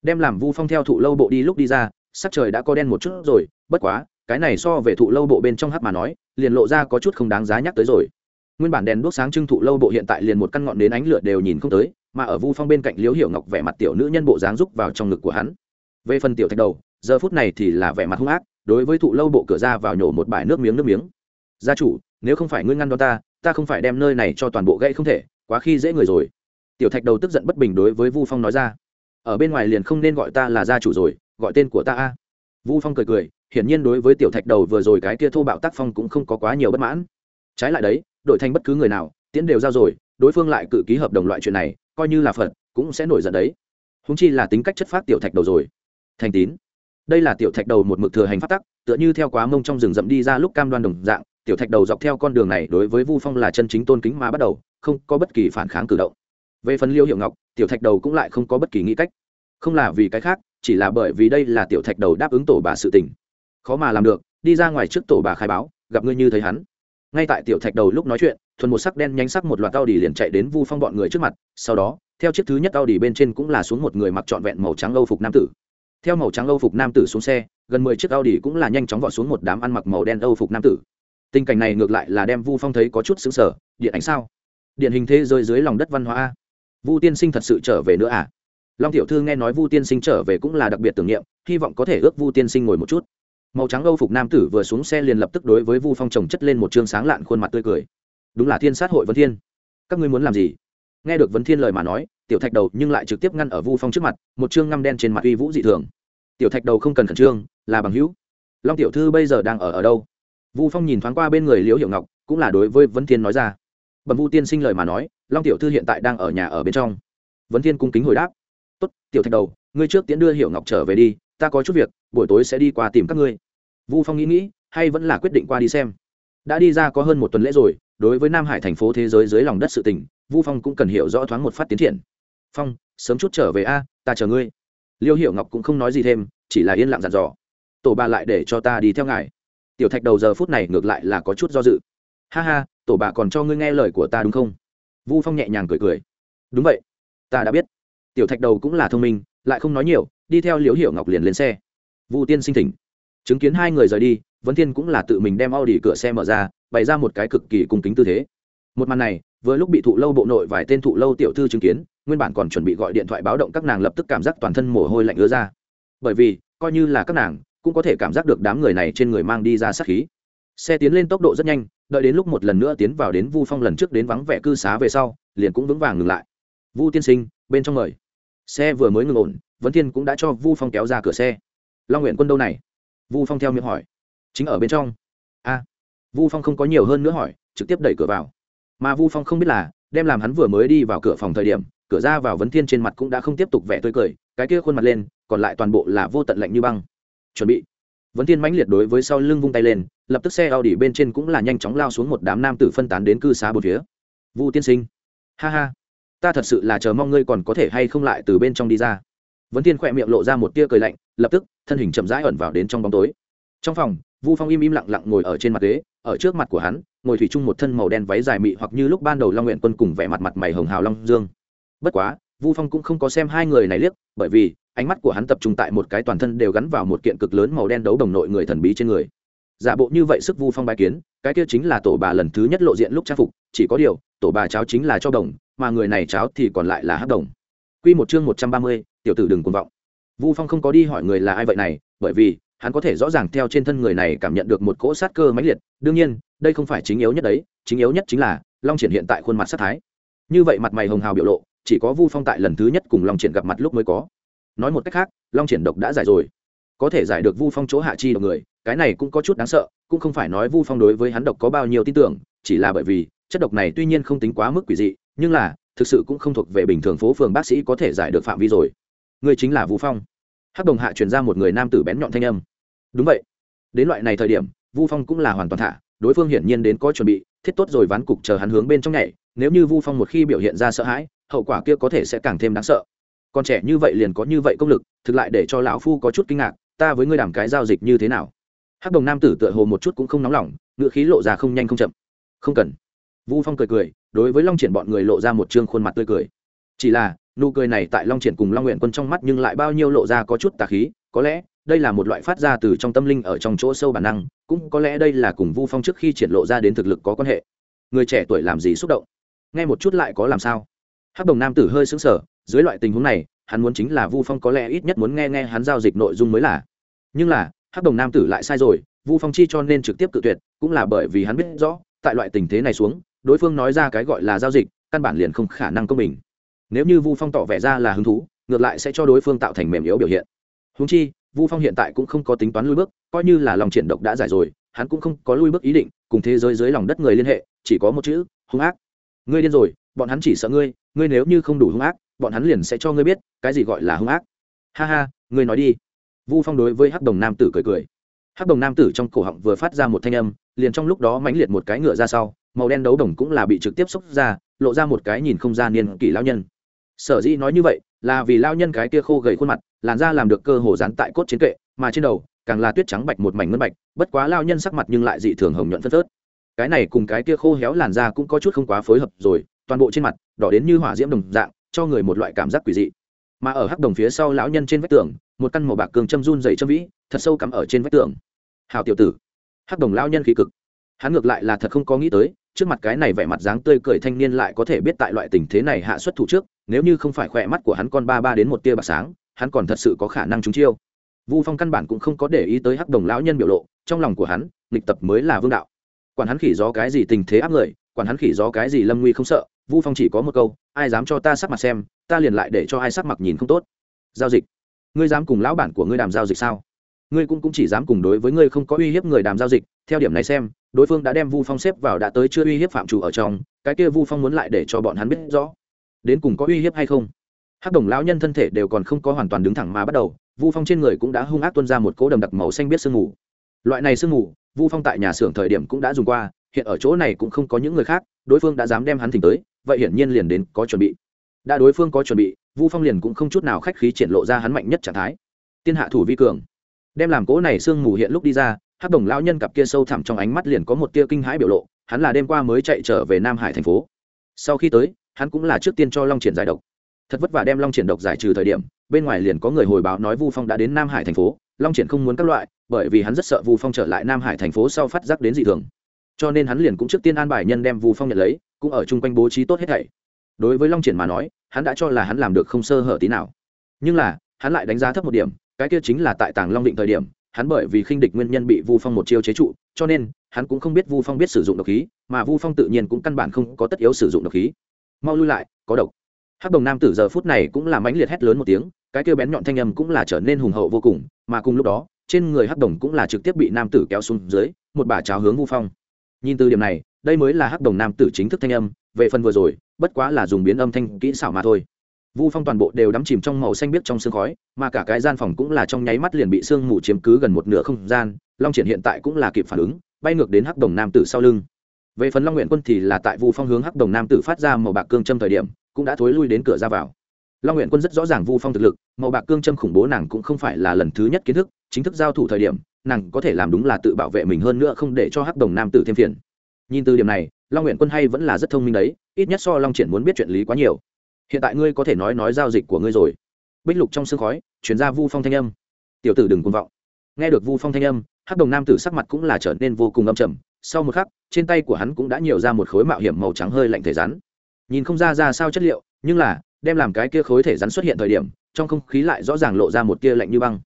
Đem làm vu phong theo thụ lâu bộ đi lúc đi ra, sắc trời đã có đen một chút rồi, bất quá, cái này so về thụ lâu bộ bên trong hát mà nói liền lộ ra có chút không đáng giá nhắc tới rồi. Nguyên bản đèn đuốc sáng trưng thụ lâu bộ hiện tại liền một căn ngọn đến ánh lửa đều nhìn không tới, mà ở vu phong bên cạnh Liễu hiểu ngọc vẻ mặt tiểu nữ nhân bộ dáng rúc vào trong ngực của hắn. Về phần tiểu thạch đầu, giờ phút này thì là vẻ mặt hung ác, đối với thụ lâu bộ cửa ra vào nhổ một bãi nước miếng nước miếng. Gia chủ, nếu không phải ngươi ngăn đón ta ta không phải đem nơi này cho toàn bộ gãy không thể, quá khi dễ người rồi. Tiểu thạch đầu tức giận bất bình đối với vu phong nói ra. Ở bên ngoài liền không nên gọi ta là gia chủ rồi, gọi tên của ta a. Vu phong cười cười hiển nhiên đối với tiểu thạch đầu vừa rồi cái kia thô bạo tác phong cũng không có quá nhiều bất mãn. Trái lại đấy đội thành bất cứ người nào, tiễn đều giao rồi, đối phương lại cự ký hợp đồng loại chuyện này, coi như là phật, cũng sẽ nổi giận đấy. Húng chi là tính cách chất phát tiểu thạch đầu rồi. Thành tín. Đây là tiểu thạch đầu một mực thừa hành phát tắc, tựa như theo quá mông trong rừng rậm đi ra lúc cam đoan đồng dạng, tiểu thạch đầu dọc theo con đường này đối với vu phong là chân chính tôn kính mà bắt đầu, không có bất kỳ phản kháng cử động. Về phần liêu hiệu ngọc, tiểu thạch đầu cũng lại không có bất kỳ nghĩ cách. Không là vì cái khác, chỉ là bởi vì đây là tiểu thạch đầu đáp ứng tổ bà sự tình khó mà làm được, đi ra ngoài trước tổ bà khai báo, gặp ngươi như thấy hắn. Ngay tại tiểu thạch đầu lúc nói chuyện, thuần một sắc đen nhánh sắc một loạt tao đỉ liền chạy đến vu phong bọn người trước mặt, sau đó, theo chiếc thứ nhất tao đỉ bên trên cũng là xuống một người mặc trọn vẹn màu trắng âu phục nam tử. Theo màu trắng âu phục nam tử xuống xe, gần mười chiếc tao đỉ cũng là nhanh chóng vọt xuống một đám ăn mặc màu đen âu phục nam tử. Tình cảnh này ngược lại là đem vu phong thấy có chút xứng sở điện ánh sao? Điện hình thế rơi dưới lòng đất văn hóa a. Vu tiên sinh thật sự trở về nữa à? Long tiểu thư nghe nói vu tiên sinh trở về cũng là đặc biệt tưởng niệm, hy vọng có thể ước vu tiên sinh ngồi một chút màu trắng âu phục nam tử vừa xuống xe liền lập tức đối với vu phong trồng chất lên một chương sáng lạn khuôn mặt tươi cười. Đúng là thiên sát hội vấn thiên. Các ngươi muốn làm gì? Nghe được vấn thiên lời mà nói, tiểu thạch đầu nhưng lại trực tiếp ngăn ở vu phong trước mặt, một chương ngăm đen trên mặt uy vũ dị thường. Tiểu thạch đầu không cần khẩn trương, là bằng hữu. Long tiểu thư bây giờ đang ở ở đâu? Vu phong nhìn thoáng qua bên người liễu hiệu ngọc, cũng là đối với vấn thiên nói ra. Bẩm vu tiên sinh lời mà nói, long tiểu thư hiện tại đang ở nhà ở bên trong. Vấn thiên cung kính hồi đáp. Tốt, tiểu thạch đầu, ngươi trước tiễn đưa hiệu ngọc trở về đi, ta có chút việc, buổi tối sẽ đi qua tìm các ngươi vu phong nghĩ nghĩ, hay vẫn là quyết định qua đi xem. Đã đi ra có hơn một tuần lễ rồi, đối với nam hải thành phố thế giới dưới lòng đất sự tình, vu phong cũng cần hiểu rõ thoáng một phát tiến triển. Phong, sớm chút trở về a, ta chờ ngươi. Liêu hiểu ngọc cũng không nói gì thêm, chỉ là yên lặng dặn dò. Tổ bà lại để cho ta đi theo ngài. Tiểu thạch đầu giờ phút này ngược lại là có chút do dự. Ha ha, tổ bà còn cho ngươi nghe lời của ta đúng không? Vu phong nhẹ nhàng cười cười. Đúng vậy, ta đã biết. Tiểu thạch đầu cũng là thông minh, lại không nói nhiều, đi theo liễu hiểu ngọc liền lên xe. Vu tiên sinh thỉnh chứng kiến hai người rời đi vấn thiên cũng là tự mình đem Audi cửa xe mở ra, bày ra một cái cực kỳ cung kính tư thế. Một màn này, vừa lúc bị thụ lâu bộ nội vài tên thụ lâu tiểu thư chứng kiến, nguyên bản còn chuẩn bị gọi điện thoại báo động các nàng lập tức cảm giác toàn thân mồ hôi lạnh ứa ra. Bởi vì, coi như là các nàng, cũng có thể cảm giác được đám người này trên người mang đi ra sát khí. Xe tiến lên tốc độ rất nhanh, đợi đến lúc một lần nữa tiến vào đến vu phong lần trước đến vắng vẻ cư xá về sau, liền cũng vững vàng ngừng lại. Vu tiên sinh, bên trong mời. Xe vừa mới ngừng ổn vấn thiên cũng đã cho vu phong kéo ra cửa xe. Long nguyện quân đâu này? Vu phong theo miệng hỏi. Chính ở bên trong. A vu phong không có nhiều hơn nữa hỏi, trực tiếp đẩy cửa vào. Mà vu phong không biết là, đem làm hắn vừa mới đi vào cửa phòng thời điểm, cửa ra vào vấn thiên trên mặt cũng đã không tiếp tục vẻ tươi cười, cái kia khuôn mặt lên, còn lại toàn bộ là vô tận lạnh như băng. Chuẩn bị. Vấn thiên mãnh liệt đối với sau lưng vung tay lên, lập tức xe a u đi bên trên cũng là nhanh chóng lao xuống một đám nam tử phân tán đến cư xá bốn phía. Vu tiên sinh. Ha ha. Ta thật sự là chờ mong ngươi còn có thể hay không lại từ bên trong đi ra. Vấn thiên khỏe miệng lộ ra một tia cười lạnh, lập tức thân hình chậm rãi ẩn vào đến trong bóng tối. Trong phòng vu phong im im lặng lặng ngồi ở trên mặt ghế ở trước mặt của hắn ngồi thủy chung một thân màu đen váy dài mị hoặc như lúc ban đầu long nguyện quân cùng vẻ mặt mặt mày hồng hào long dương. Bất quá vu phong cũng không có xem hai người này liếc bởi vì ánh mắt của hắn tập trung tại một cái toàn thân đều gắn vào một kiện cực lớn màu đen đấu đồng nội người thần bí trên người. Giả bộ như vậy sức vu phong bài kiến cái kia chính là tổ bà lần thứ nhất lộ diện lúc trang phục chỉ có điều tổ bà cháo chính là cho đồng mà người này cháo thì còn lại là hát đồng. Quy một chương một trăm ba mươi, tiểu tử đừng cuồng vọng. Vu Phong không có đi hỏi người là ai vậy này, bởi vì hắn có thể rõ ràng theo trên thân người này cảm nhận được một cỗ sát cơ mãnh liệt, đương nhiên, đây không phải chính yếu nhất đấy, chính yếu nhất chính là Long Triển hiện tại khuôn mặt sát thái. Như vậy mặt mày hồng hào biểu lộ, chỉ có Vu Phong tại lần thứ nhất cùng Long Triển gặp mặt lúc mới có. Nói một cách khác, Long Triển độc đã giải rồi. Có thể giải được Vu Phong chỗ hạ chi độc người, cái này cũng có chút đáng sợ, cũng không phải nói Vu Phong đối với hắn độc có bao nhiêu tin tưởng, chỉ là bởi vì chất độc này tuy nhiên không tính quá mức quỷ dị, nhưng là thực sự cũng không thuộc về bình thường phố phường bác sĩ có thể giải được phạm vi rồi Ngươi chính là vũ phong. Hắc đồng hạ truyền ra một người nam tử bén nhọn thanh âm. Đúng vậy. Đến loại này thời điểm, vu phong cũng là hoàn toàn thả, đối phương hiển nhiên đến có chuẩn bị, thiết tốt rồi ván cục chờ hắn hướng bên trong nhảy, nếu như vu phong một khi biểu hiện ra sợ hãi, hậu quả kia có thể sẽ càng thêm đáng sợ. Còn trẻ như vậy liền có như vậy công lực, thực lại để cho lão phu có chút kinh ngạc, ta với ngươi đảm cái giao dịch như thế nào? Hắc đồng nam tử tựa hồ một chút cũng không nóng lòng, ngựa khí lộ ra không nhanh không chậm. Không cần. Vu phong cười cười, đối với long triển bọn người lộ ra một trương khuôn mặt tươi cười. Chỉ là nụ cười này tại long triển cùng long nguyện quân trong mắt nhưng lại bao nhiêu lộ ra có chút tà khí, có lẽ đây là một loại phát ra từ trong tâm linh ở trong chỗ sâu bản năng, cũng có lẽ đây là cùng vu phong trước khi triển lộ ra đến thực lực có quan hệ. Người trẻ tuổi làm gì xúc động? Nghe một chút lại có làm sao? Hắc đồng nam tử hơi sững sờ, dưới loại tình huống này, hắn muốn chính là vu phong có lẽ ít nhất muốn nghe nghe hắn giao dịch nội dung mới là. Nhưng là, hắc đồng nam tử lại sai rồi, vu phong chi cho nên trực tiếp cự tuyệt, cũng là bởi vì hắn biết rõ, tại loại tình thế này xuống, đối phương nói ra cái gọi là giao dịch, căn bản liền không khả năng công bình nếu như vu phong tỏ vẻ ra là hứng thú, ngược lại sẽ cho đối phương tạo thành mềm yếu biểu hiện. Húng chi, vu phong hiện tại cũng không có tính toán lui bước, coi như là lòng triển độc đã giải rồi, hắn cũng không có lui bước ý định, cùng thế giới dưới lòng đất người liên hệ, chỉ có một chữ, hung ác. Ngươi điên rồi, bọn hắn chỉ sợ ngươi ngươi nếu như không đủ hung ác, bọn hắn liền sẽ cho ngươi biết, cái gì gọi là hung ác. Ha ha, ngươi nói đi. Vu phong đối với hắc đồng nam tử cười cười. Hắc đồng nam tử trong cổ họng vừa phát ra một thanh âm, liền trong lúc đó mãnh liệt một cái ngựa ra sau, màu đen đấu đồng cũng là bị trực tiếp xúc ra, lộ ra một cái nhìn không ra niên kỷ lao nhân sở dĩ nói như vậy là vì lao nhân cái kia khô gầy khuôn mặt, làn da làm được cơ hồ dán tại cốt chiến kệ, mà trên đầu càng là tuyết trắng bạch một mảnh ngân bạch, bất quá lao nhân sắc mặt nhưng lại dị thường hồng nhuận phân phớt. Cái này cùng cái kia khô héo làn da cũng có chút không quá phối hợp rồi, toàn bộ trên mặt đỏ đến như hỏa diễm đồng dạng, cho người một loại cảm giác quỷ dị. Mà ở hắc đồng phía sau lão nhân trên vách tường, một căn màu bạc cường châm run dày châm vĩ, thật sâu cắm ở trên vách tường. Hào tiểu tử. Hắc đồng lão nhân khí cực. Hắn ngược lại là thật không có nghĩ tới trước mặt cái này vẻ mặt dáng tươi cười thanh niên lại có thể biết tại loại tình thế này hạ xuất thủ trước, nếu như không phải khỏe mắt của hắn con ba ba đến một tia bạc sáng, hắn còn thật sự có khả năng trúng chiêu. Vu phong căn bản cũng không có để ý tới hắc đồng lão nhân biểu lộ, trong lòng của hắn lịch tập mới là vương đạo. Quản hắn khỉ gió cái gì tình thế áp người, quản hắn khỉ gió cái gì lâm nguy không sợ, vu phong chỉ có một câu, ai dám cho ta sắc mặt xem, ta liền lại để cho ai sắc mặt nhìn không tốt. Giao dịch. Ngươi dám cùng lão bản của ngươi đàm giao dịch sao? Ngươi cũng, cũng chỉ dám cùng đối với ngươi không có uy hiếp người đàm giao dịch. Theo điểm này xem đối phương đã đem vu phong xếp vào đã tới chưa uy hiếp phạm chủ ở trong cái kia vu phong muốn lại để cho bọn hắn biết rõ đến cùng có uy hiếp hay không. Hắc đồng lão nhân thân thể đều còn không có hoàn toàn đứng thẳng mà bắt đầu vu phong trên người cũng đã hung ác tuân ra một cỗ đầm đặc màu xanh biết sương mù. Loại này sương mù vu phong tại nhà xưởng thời điểm cũng đã dùng qua hiện ở chỗ này cũng không có những người khác đối phương đã dám đem hắn thỉnh tới vậy hiển nhiên liền đến có chuẩn bị. Đã đối phương có chuẩn bị vu phong liền cũng không chút nào khách khí triển lộ ra hắn mạnh nhất trạng thái. Tiên hạ thủ vi cường đem làm cỗ này sương mù hiện lúc đi ra, hắc đồng lão nhân cặp kia sâu thẳm trong ánh mắt liền có một tia kinh hãi biểu lộ, hắn là đêm qua mới chạy trở về nam hải thành phố. Sau khi tới, hắn cũng là trước tiên cho long triển giải độc. Thật vất vả đem long triển độc giải trừ thời điểm, bên ngoài liền có người hồi báo nói vu phong đã đến nam hải thành phố, long triển không muốn các loại, bởi vì hắn rất sợ vu phong trở lại nam hải thành phố sau phát giác đến dị thường. Cho nên hắn liền cũng trước tiên an bài nhân đem vu phong nhận lấy, cũng ở chung quanh bố trí tốt hết thảy. Đối với long triển mà nói, hắn đã cho là hắn làm được không sơ hở tí nào. Nhưng là, hắn lại đánh giá thấp một điểm cái kia chính là tại tàng long định thời điểm, hắn bởi vì khinh địch nguyên nhân bị vu phong một chiêu chế trụ, cho nên, hắn cũng không biết vu phong biết sử dụng độc khí, mà vu phong tự nhiên cũng căn bản không có tất yếu sử dụng độc khí. Mau lui lại, có độc. Hắc đồng nam tử giờ phút này cũng là mãnh liệt hét lớn một tiếng, cái kia bén nhọn thanh âm cũng là trở nên hùng hậu vô cùng, mà cùng lúc đó, trên người hắc đồng cũng là trực tiếp bị nam tử kéo xuống dưới, một bà cháo hướng vu phong. Nhìn từ điểm này, đây mới là hắc đồng nam tử chính thức thanh âm, về phần vừa rồi, bất quá là dùng biến âm thanh kỹ xảo mà thôi vu phong toàn bộ đều đắm chìm trong màu xanh biếc trong sương khói, mà cả cái gian phòng cũng là trong nháy mắt liền bị sương mù chiếm cứ gần một nửa không gian, long triển hiện tại cũng là kịp phản ứng, bay ngược đến hắc đồng nam tử sau lưng. Về phần long nguyện quân thì là tại vu phong hướng hắc đồng nam tử phát ra màu bạc cương châm thời điểm, cũng đã thối lui đến cửa ra vào. Long nguyện quân rất rõ ràng vu phong thực lực, màu bạc cương châm khủng bố nàng cũng không phải là lần thứ nhất kiến thức, chính thức giao thủ thời điểm, nàng có thể làm đúng là tự bảo vệ mình hơn nữa không để cho hắc đồng nam tử thêm phiền. Nhìn từ điểm này, long nguyện quân hay vẫn là rất thông minh đấy, ít nhất so long triển muốn biết chuyện lý quá nhiều hiện tại ngươi có thể nói nói giao dịch của ngươi rồi. Bích lục trong sương khói chuyển ra vu phong thanh âm. Tiểu tử đừng cuồng vọng. Nghe được vu phong thanh âm, hắc đồng nam tử sắc mặt cũng là trở nên vô cùng âm trầm. Sau một khắc, trên tay của hắn cũng đã nhiều ra một khối mạo hiểm màu trắng hơi lạnh thể rắn. Nhìn không ra ra sao chất liệu, nhưng là, đem làm cái kia khối thể rắn xuất hiện thời điểm, trong không khí lại rõ ràng lộ ra một tia lạnh như băng.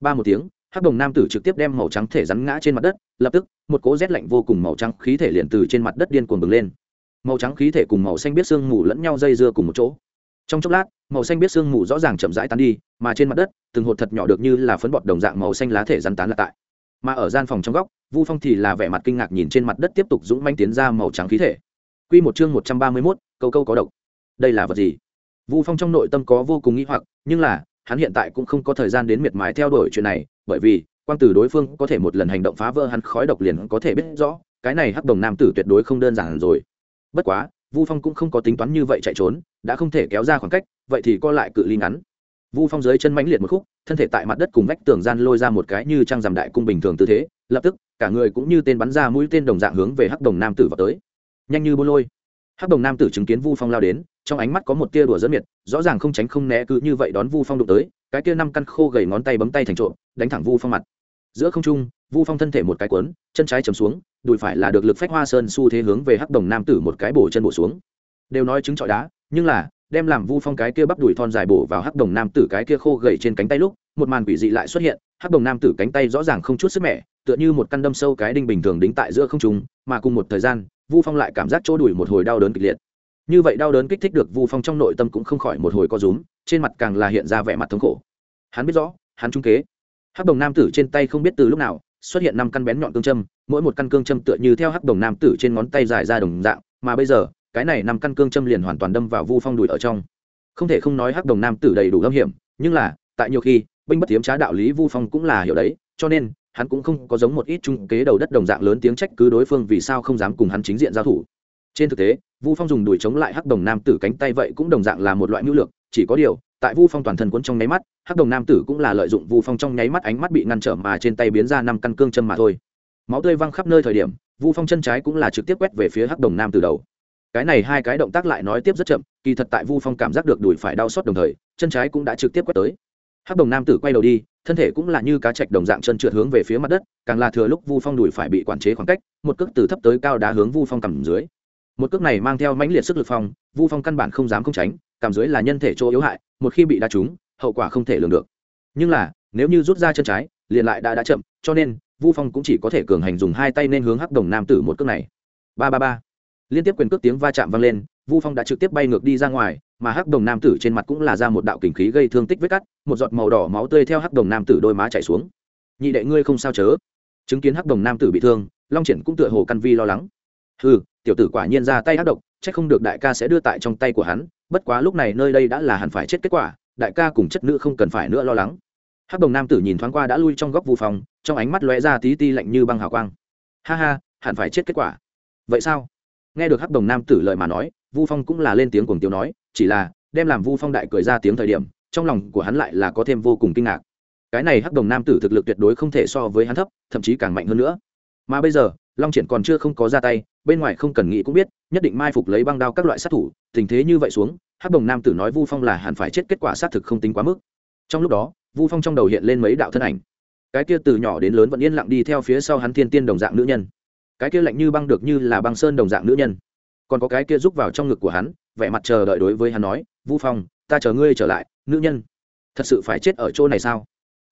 Ba một tiếng, hắc đồng nam tử trực tiếp đem màu trắng thể rắn ngã trên mặt đất, lập tức, một cỗ rét lạnh vô cùng màu trắng khí thể liền từ trên mặt đất điên cuồng bừng lên màu trắng khí thể cùng màu xanh biết sương mù lẫn nhau dây dưa cùng một chỗ trong chốc lát màu xanh biết sương mù rõ ràng chậm rãi tán đi mà trên mặt đất từng hột thật nhỏ được như là phấn bọt đồng dạng màu xanh lá thể rắn tán lại tại mà ở gian phòng trong góc vu phong thì là vẻ mặt kinh ngạc nhìn trên mặt đất tiếp tục dũng manh tiến ra màu trắng khí thể Quy một chương một trăm ba mươi 131, câu câu có độc. Đây là vật gì? Vu Phong trong nội tâm có vô cùng nghĩ hoặc, nhưng là, hắn hiện tại cũng không có thời gian đến miệt mài theo đuổi chuyện này, bởi vì, quang tử đối phương có thể một lần hành động phá vỡ hắn khói độc liền có thể biết rõ, cái này hắc đồng nam tử tuyệt đối không đơn giản rồi. Bất quá, Vu Phong cũng không có tính toán như vậy chạy trốn, đã không thể kéo ra khoảng cách, vậy thì co lại cự ly ngắn. Vu Phong dưới chân mãnh liệt một khúc, thân thể tại mặt đất cùng vách tường gian lôi ra một cái như trang giảm đại cung bình thường tư thế, lập tức cả người cũng như tên bắn ra mũi tên đồng dạng hướng về hắc đồng nam tử vào tới. Nhanh như bô lôi. Hắc đồng nam tử chứng kiến vu phong lao đến trong ánh mắt có một tia đùa dẫn miệt rõ ràng không tránh không né cứ như vậy đón vu phong đụng tới cái tia năm căn khô gầy ngón tay bấm tay thành trộm đánh thẳng vu phong mặt. Giữa không trung vu phong thân thể một cái quấn chân trái chầm xuống đùi phải là được lực phách hoa sơn xu thế hướng về hắc đồng nam tử một cái bổ chân bổ xuống. Đều nói chứng trọi đá, nhưng là, đem làm vu phong cái kia bắp đùi thon dài bổ vào hắc đồng nam tử cái kia khô gầy trên cánh tay lúc, một màn quỷ dị lại xuất hiện, hắc đồng nam tử cánh tay rõ ràng không chút sức mẻ, tựa như một căn đâm sâu cái đinh bình thường đính tại giữa không trung, mà cùng một thời gian, vu phong lại cảm giác chỗ đùi một hồi đau đớn kịch liệt. Như vậy đau đớn kích thích được vu phong trong nội tâm cũng không khỏi một hồi co rúm, trên mặt càng là hiện ra vẻ mặt thống khổ. Hắn biết rõ, hắn trung kế. Hắc đồng nam tử trên tay không biết từ lúc nào, xuất hiện năm căn bén nhọn cương châm mỗi một căn cương châm tựa như theo hắc đồng nam tử trên ngón tay dài ra đồng dạng, mà bây giờ, cái này năm căn cương châm liền hoàn toàn đâm vào vu phong đùi ở trong. Không thể không nói hắc đồng nam tử đầy đủ âm hiểm, nhưng là, tại nhiều khi, binh bất tiếm trá đạo lý vu phong cũng là hiểu đấy, cho nên, hắn cũng không có giống một ít trung kế đầu đất đồng dạng lớn tiếng trách cứ đối phương vì sao không dám cùng hắn chính diện giao thủ. Trên thực tế, vu phong dùng đuổi chống lại hắc đồng nam tử cánh tay vậy cũng đồng dạng là một loại mưu lược, chỉ có điều, tại vu phong toàn thân cuốn trong nháy mắt, hắc đồng nam tử cũng là lợi dụng vu phong trong nháy mắt ánh mắt bị ngăn trở mà trên tay biến ra năm căn cương châm mà thôi máu tươi văng khắp nơi thời điểm, vu phong chân trái cũng là trực tiếp quét về phía hắc đồng nam tử đầu. Cái này hai cái động tác lại nói tiếp rất chậm, kỳ thật tại vu phong cảm giác được đùi phải đau xót đồng thời, chân trái cũng đã trực tiếp quét tới. Hắc đồng nam tử quay đầu đi, thân thể cũng là như cá chạch đồng dạng chân trượt hướng về phía mặt đất, càng là thừa lúc vu phong đùi phải bị quản chế khoảng cách, một cước từ thấp tới cao đá hướng vu phong cầm dưới. Một cước này mang theo mãnh liệt sức lực phong, vu phong căn bản không dám không tránh cảm dưới là nhân thể chỗ yếu hại, một khi bị đá trúng, hậu quả không thể lường được. Nhưng là, nếu như rút ra chân trái, liền lại đã đã chậm, cho nên vu phong cũng chỉ có thể cường hành dùng hai tay nên hướng hắc đồng nam tử một cước này. Ba ba ba. Liên tiếp quyền cước tiếng va chạm vang lên, vu phong đã trực tiếp bay ngược đi ra ngoài, mà hắc đồng nam tử trên mặt cũng là ra một đạo kình khí gây thương tích vết cắt, một giọt màu đỏ máu tươi theo hắc đồng nam tử đôi má chảy xuống. Nhị đệ ngươi không sao chớ. Chứng kiến hắc đồng nam tử bị thương, long triển cũng tựa hồ căn vi lo lắng. Ừ tiểu tử quả nhiên ra tay hắc độc, chắc không được đại ca sẽ đưa tại trong tay của hắn, bất quá lúc này nơi đây đã là hẳn phải chết kết quả, đại ca cùng chất nữ không cần phải nữa lo lắng hắc đồng nam tử nhìn thoáng qua đã lui trong góc vu phòng, trong ánh mắt lóe ra tí ti lạnh như băng hào quang. Ha ha, hẳn phải chết kết quả. Vậy sao? Nghe được hắc đồng nam tử lời mà nói, vu phong cũng là lên tiếng cuồng tiêu nói, chỉ là, đem làm vu phong đại cười ra tiếng thời điểm, trong lòng của hắn lại là có thêm vô cùng kinh ngạc. Cái này hắc đồng nam tử thực lực tuyệt đối không thể so với hắn thấp, thậm chí càng mạnh hơn nữa. Mà bây giờ, long triển còn chưa không có ra tay, bên ngoài không cần nghĩ cũng biết, nhất định mai phục lấy băng đao các loại sát thủ, tình thế như vậy xuống, hắc đồng nam tử nói vu phong là hẳn phải chết kết quả xác thực không tính quá mức. Trong lúc đó vu phong trong đầu hiện lên mấy đạo thân ảnh. Cái kia từ nhỏ đến lớn vẫn yên lặng đi theo phía sau hắn thiên tiên đồng dạng nữ nhân. Cái kia lạnh như băng được như là băng sơn đồng dạng nữ nhân. Còn có cái kia rúc vào trong ngực của hắn, vẻ mặt chờ đợi đối với hắn nói, vu phong, ta chờ ngươi trở lại, nữ nhân. Thật sự phải chết ở chỗ này sao?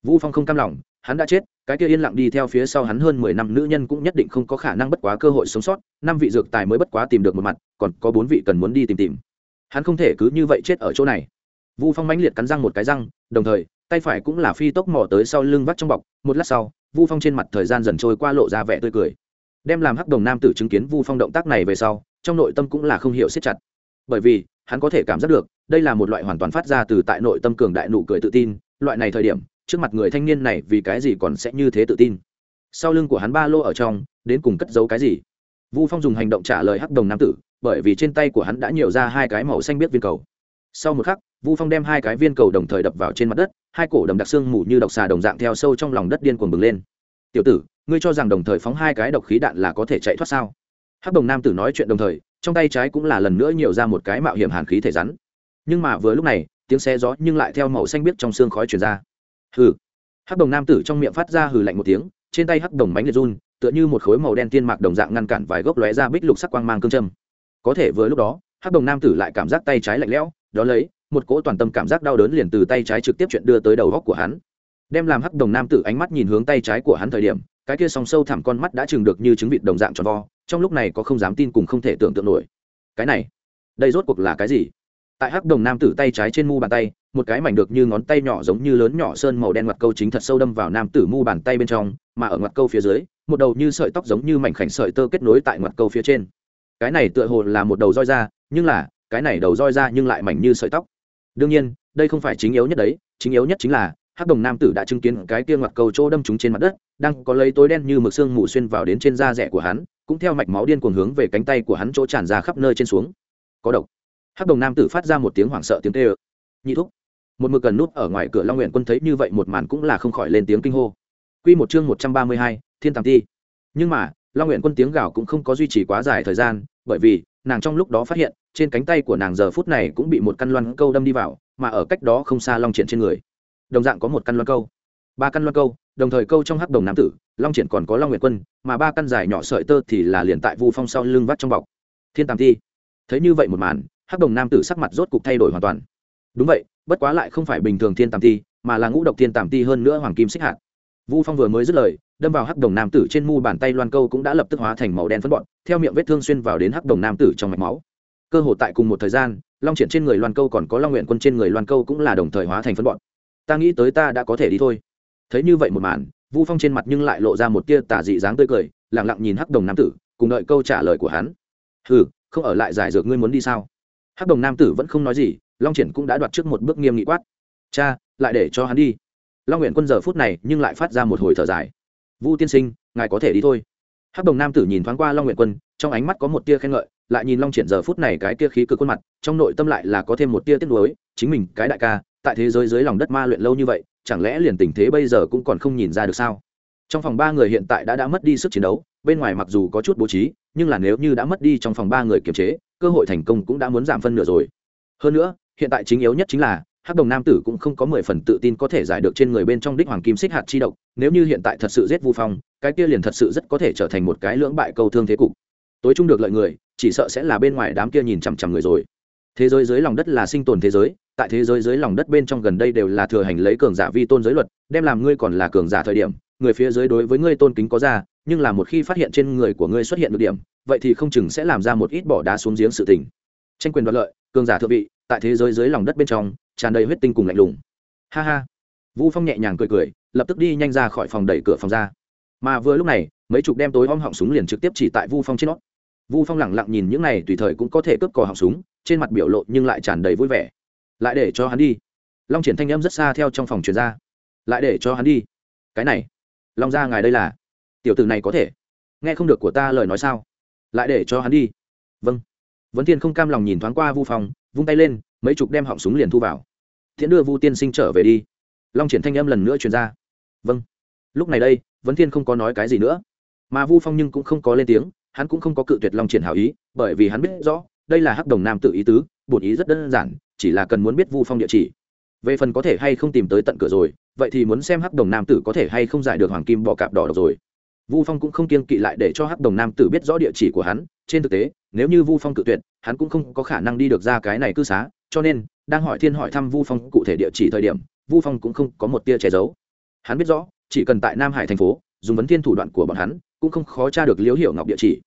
Vu phong không cam lòng, hắn đã chết, cái kia yên lặng đi theo phía sau hắn hơn mười năm nữ nhân cũng nhất định không có khả năng bất quá cơ hội sống sót, năm vị dược tài mới bất quá tìm được một mặt, còn có bốn vị cần muốn đi tìm tìm. Hắn không thể cứ như vậy chết ở chỗ này. Vu phong mãnh liệt cắn răng một cái răng, đồng thời tay phải cũng là phi tốc mò tới sau lưng vắt trong bọc, một lát sau, vu phong trên mặt thời gian dần trôi qua lộ ra vẻ tươi cười. Đem làm hắc đồng nam tử chứng kiến vu phong động tác này về sau, trong nội tâm cũng là không hiểu siết chặt. Bởi vì, hắn có thể cảm giác được, đây là một loại hoàn toàn phát ra từ tại nội tâm cường đại nụ cười tự tin, loại này thời điểm, trước mặt người thanh niên này vì cái gì còn sẽ như thế tự tin? Sau lưng của hắn ba lô ở trong, đến cùng cất giấu cái gì? Vu phong dùng hành động trả lời hắc đồng nam tử, bởi vì trên tay của hắn đã nhiều ra hai cái màu xanh biết viên cầu sau một khắc, vu phong đem hai cái viên cầu đồng thời đập vào trên mặt đất, hai cổ đầm đặc xương mù như độc xà đồng dạng theo sâu trong lòng đất điên cuồng bừng lên. Tiểu tử, ngươi cho rằng đồng thời phóng hai cái độc khí đạn là có thể chạy thoát sao? Hắc đồng nam tử nói chuyện đồng thời, trong tay trái cũng là lần nữa nhiều ra một cái mạo hiểm hàn khí thể rắn. Nhưng mà vừa lúc này, tiếng xe gió nhưng lại theo màu xanh biếc trong xương khói chuyển ra. Hừ. Hắc đồng nam tử trong miệng phát ra hừ lạnh một tiếng, trên tay hắc đồng bánh liệt run, tựa như một khối màu đen tiên mạc đồng dạng ngăn cản vài gốc lóe ra bích lục sắc quang mang cương châm. Có thể vừa lúc đó, hắc đồng nam tử lại cảm giác tay trái lạnh lẽo đó lấy, một cỗ toàn tâm cảm giác đau đớn liền từ tay trái trực tiếp chuyện đưa tới đầu góc của hắn. Đem làm hắc đồng nam tử ánh mắt nhìn hướng tay trái của hắn thời điểm, cái kia sòng sâu thẳm con mắt đã chừng được như trứng vịt đồng dạng tròn vo, trong lúc này có không dám tin cùng không thể tưởng tượng nổi. Cái này, đây rốt cuộc là cái gì? Tại hắc đồng nam tử tay trái trên mu bàn tay, một cái mảnh được như ngón tay nhỏ giống như lớn nhỏ sơn màu đen ngoặt câu chính thật sâu đâm vào nam tử mu bàn tay bên trong, mà ở ngoặt câu phía dưới, một đầu như sợi tóc giống như mảnh khảnh sợi tơ kết nối tại ngoặt câu phía trên. Cái này tựa hồ là một đầu roi da nhưng là cái này đầu roi ra nhưng lại mảnh như sợi tóc. Đương nhiên đây không phải chính yếu nhất đấy chính yếu nhất chính là hắc đồng nam tử đã chứng kiến cái kia ngoặt cầu chỗ đâm trúng trên mặt đất đang có lấy tối đen như mực xương mù xuyên vào đến trên da rẻ của hắn cũng theo mạch máu điên cuồng hướng về cánh tay của hắn chỗ tràn ra khắp nơi trên xuống. Có độc. Hắc đồng nam tử phát ra một tiếng hoảng sợ tiếng tê ơ nhị thúc. Một mực gần nút ở ngoài cửa long nguyện quân thấy như vậy một màn cũng là không khỏi lên tiếng kinh hô. Quy một chương một trăm ba mươi hai, Thiên tàng Ti. Nhưng mà, Long Nguyện Quân tiếng gào cũng không có duy trì quá dài thời gian, bởi vì, nàng trong lúc đó phát hiện, trên cánh tay của nàng giờ phút này cũng bị một căn loan câu đâm đi vào, mà ở cách đó không xa Long Triển trên người. Đồng dạng có một căn loan câu. Ba căn loan câu, đồng thời câu trong hắc đồng nam tử, Long Triển còn có Long nguyệt Quân, mà ba căn dài nhỏ sợi tơ thì là liền tại Vu Phong sau lưng vắt trong bọc. Thiên Tàm thi. Thấy như vậy một màn, hắc đồng nam tử sắc mặt rốt cục thay đổi hoàn toàn. Đúng vậy, bất quá lại không phải bình thường Thiên Tàm thi, mà là ngũ độc Thiên Tàm thi hơn nữa hoàng kim xích hạt vu phong vừa mới dứt lời đâm vào hắc đồng nam tử trên mu bàn tay loan câu cũng đã lập tức hóa thành màu đen phân bọn theo miệng vết thương xuyên vào đến hắc đồng nam tử trong mạch máu cơ hội tại cùng một thời gian, long triển trên người loan câu còn có long nguyện quân trên người loan câu cũng là đồng thời hóa thành phân bọn. Ta nghĩ tới ta đã có thể đi thôi. Thấy như vậy một màn, vu phong trên mặt nhưng lại lộ ra một tia tà dị dáng tươi cười lẳng lặng nhìn hắc đồng nam tử, cùng đợi câu trả lời của hắn. Ừ không ở lại giải dược ngươi muốn đi sao? Hắc đồng nam tử vẫn không nói gì, long triển cũng đã đoạt trước một bước nghiêm nghị quát. Cha, lại để cho hắn đi. Long nguyện quân giờ phút này nhưng lại phát ra một hồi thở dài. Vu tiên sinh, ngài có thể đi thôi. Hắc đồng nam tử nhìn thoáng qua long nguyện quân, trong ánh mắt có một tia khen ngợi lại nhìn long triển giờ phút này cái kia khí cực khuôn mặt, trong nội tâm lại là có thêm một tia tiếc nuối, chính mình cái đại ca, tại thế giới dưới lòng đất ma luyện lâu như vậy, chẳng lẽ liền tình thế bây giờ cũng còn không nhìn ra được sao? Trong phòng ba người hiện tại đã đã mất đi sức chiến đấu, bên ngoài mặc dù có chút bố trí, nhưng là nếu như đã mất đi trong phòng ba người kiềm chế, cơ hội thành công cũng đã muốn giảm phân nửa rồi. Hơn nữa, hiện tại chính yếu nhất chính là, hắc đồng nam tử cũng không có mười phần tự tin có thể giải được trên người bên trong đích hoàng kim xích hạt chi độc, nếu như hiện tại thật sự giết vu phong, cái kia liền thật sự rất có thể trở thành một cái lưỡng bại câu thương thế cục. Tối trung được lợi người chỉ sợ sẽ là bên ngoài đám kia nhìn chằm chằm người rồi. Thế giới dưới lòng đất là sinh tồn thế giới, tại thế giới dưới lòng đất bên trong gần đây đều là thừa hành lấy cường giả vi tôn giới luật, đem làm ngươi còn là cường giả thời điểm, người phía dưới đối với ngươi tôn kính có ra, nhưng là một khi phát hiện trên người của ngươi xuất hiện được điểm, vậy thì không chừng sẽ làm ra một ít bỏ đá xuống giếng sự tình. Tranh quyền đoạt lợi, cường giả thượng vị, tại thế giới dưới lòng đất bên trong, tràn đầy huyết tinh cùng lạnh lùng. Ha ha. Vũ phong nhẹ nhàng cười cười, lập tức đi nhanh ra khỏi phòng đẩy cửa phòng ra. Mà vừa lúc này, mấy chục đem tối om họng súng liền trực tiếp chỉ tại vu phong trên nó vu phong lẳng lặng nhìn những này tùy thời cũng có thể cướp cò họng súng, trên mặt biểu lộ nhưng lại tràn đầy vui vẻ. Lại để cho hắn đi. Long triển thanh âm rất xa theo trong phòng truyền ra. Lại để cho hắn đi. Cái này, long ra ngài đây là? Tiểu tử này có thể. Nghe không được của ta lời nói sao? Lại để cho hắn đi. Vâng. Vấn thiên không cam lòng nhìn thoáng qua vu phong, vung tay lên, mấy chục đem họng súng liền thu vào. Thiện đưa vu tiên sinh trở về đi. Long triển thanh âm lần nữa truyền ra. Vâng. Lúc này đây, vấn thiên không có nói cái gì nữa. Mà vu phong nhưng cũng không có lên tiếng hắn cũng không có cự tuyệt long triển hảo ý, bởi vì hắn biết rõ, đây là hắc đồng nam tự ý tứ, bổn ý rất đơn giản, chỉ là cần muốn biết vu phong địa chỉ. Về phần có thể hay không tìm tới tận cửa rồi, vậy thì muốn xem hắc đồng nam tử có thể hay không giải được hoàng kim bọ cạp đỏ độc rồi. Vu phong cũng không kiên kỵ lại để cho hắc đồng nam tử biết rõ địa chỉ của hắn, trên thực tế, nếu như vu phong cự tuyệt, hắn cũng không có khả năng đi được ra cái này cư xá, cho nên, đang hỏi thiên hỏi thăm vu phong cụ thể địa chỉ thời điểm, vu phong cũng không có một tia che giấu. Hắn biết rõ, chỉ cần tại nam hải thành phố dùng vấn thiên thủ đoạn của bọn hắn, cũng không khó tra được liễu hiểu ngọc địa chỉ.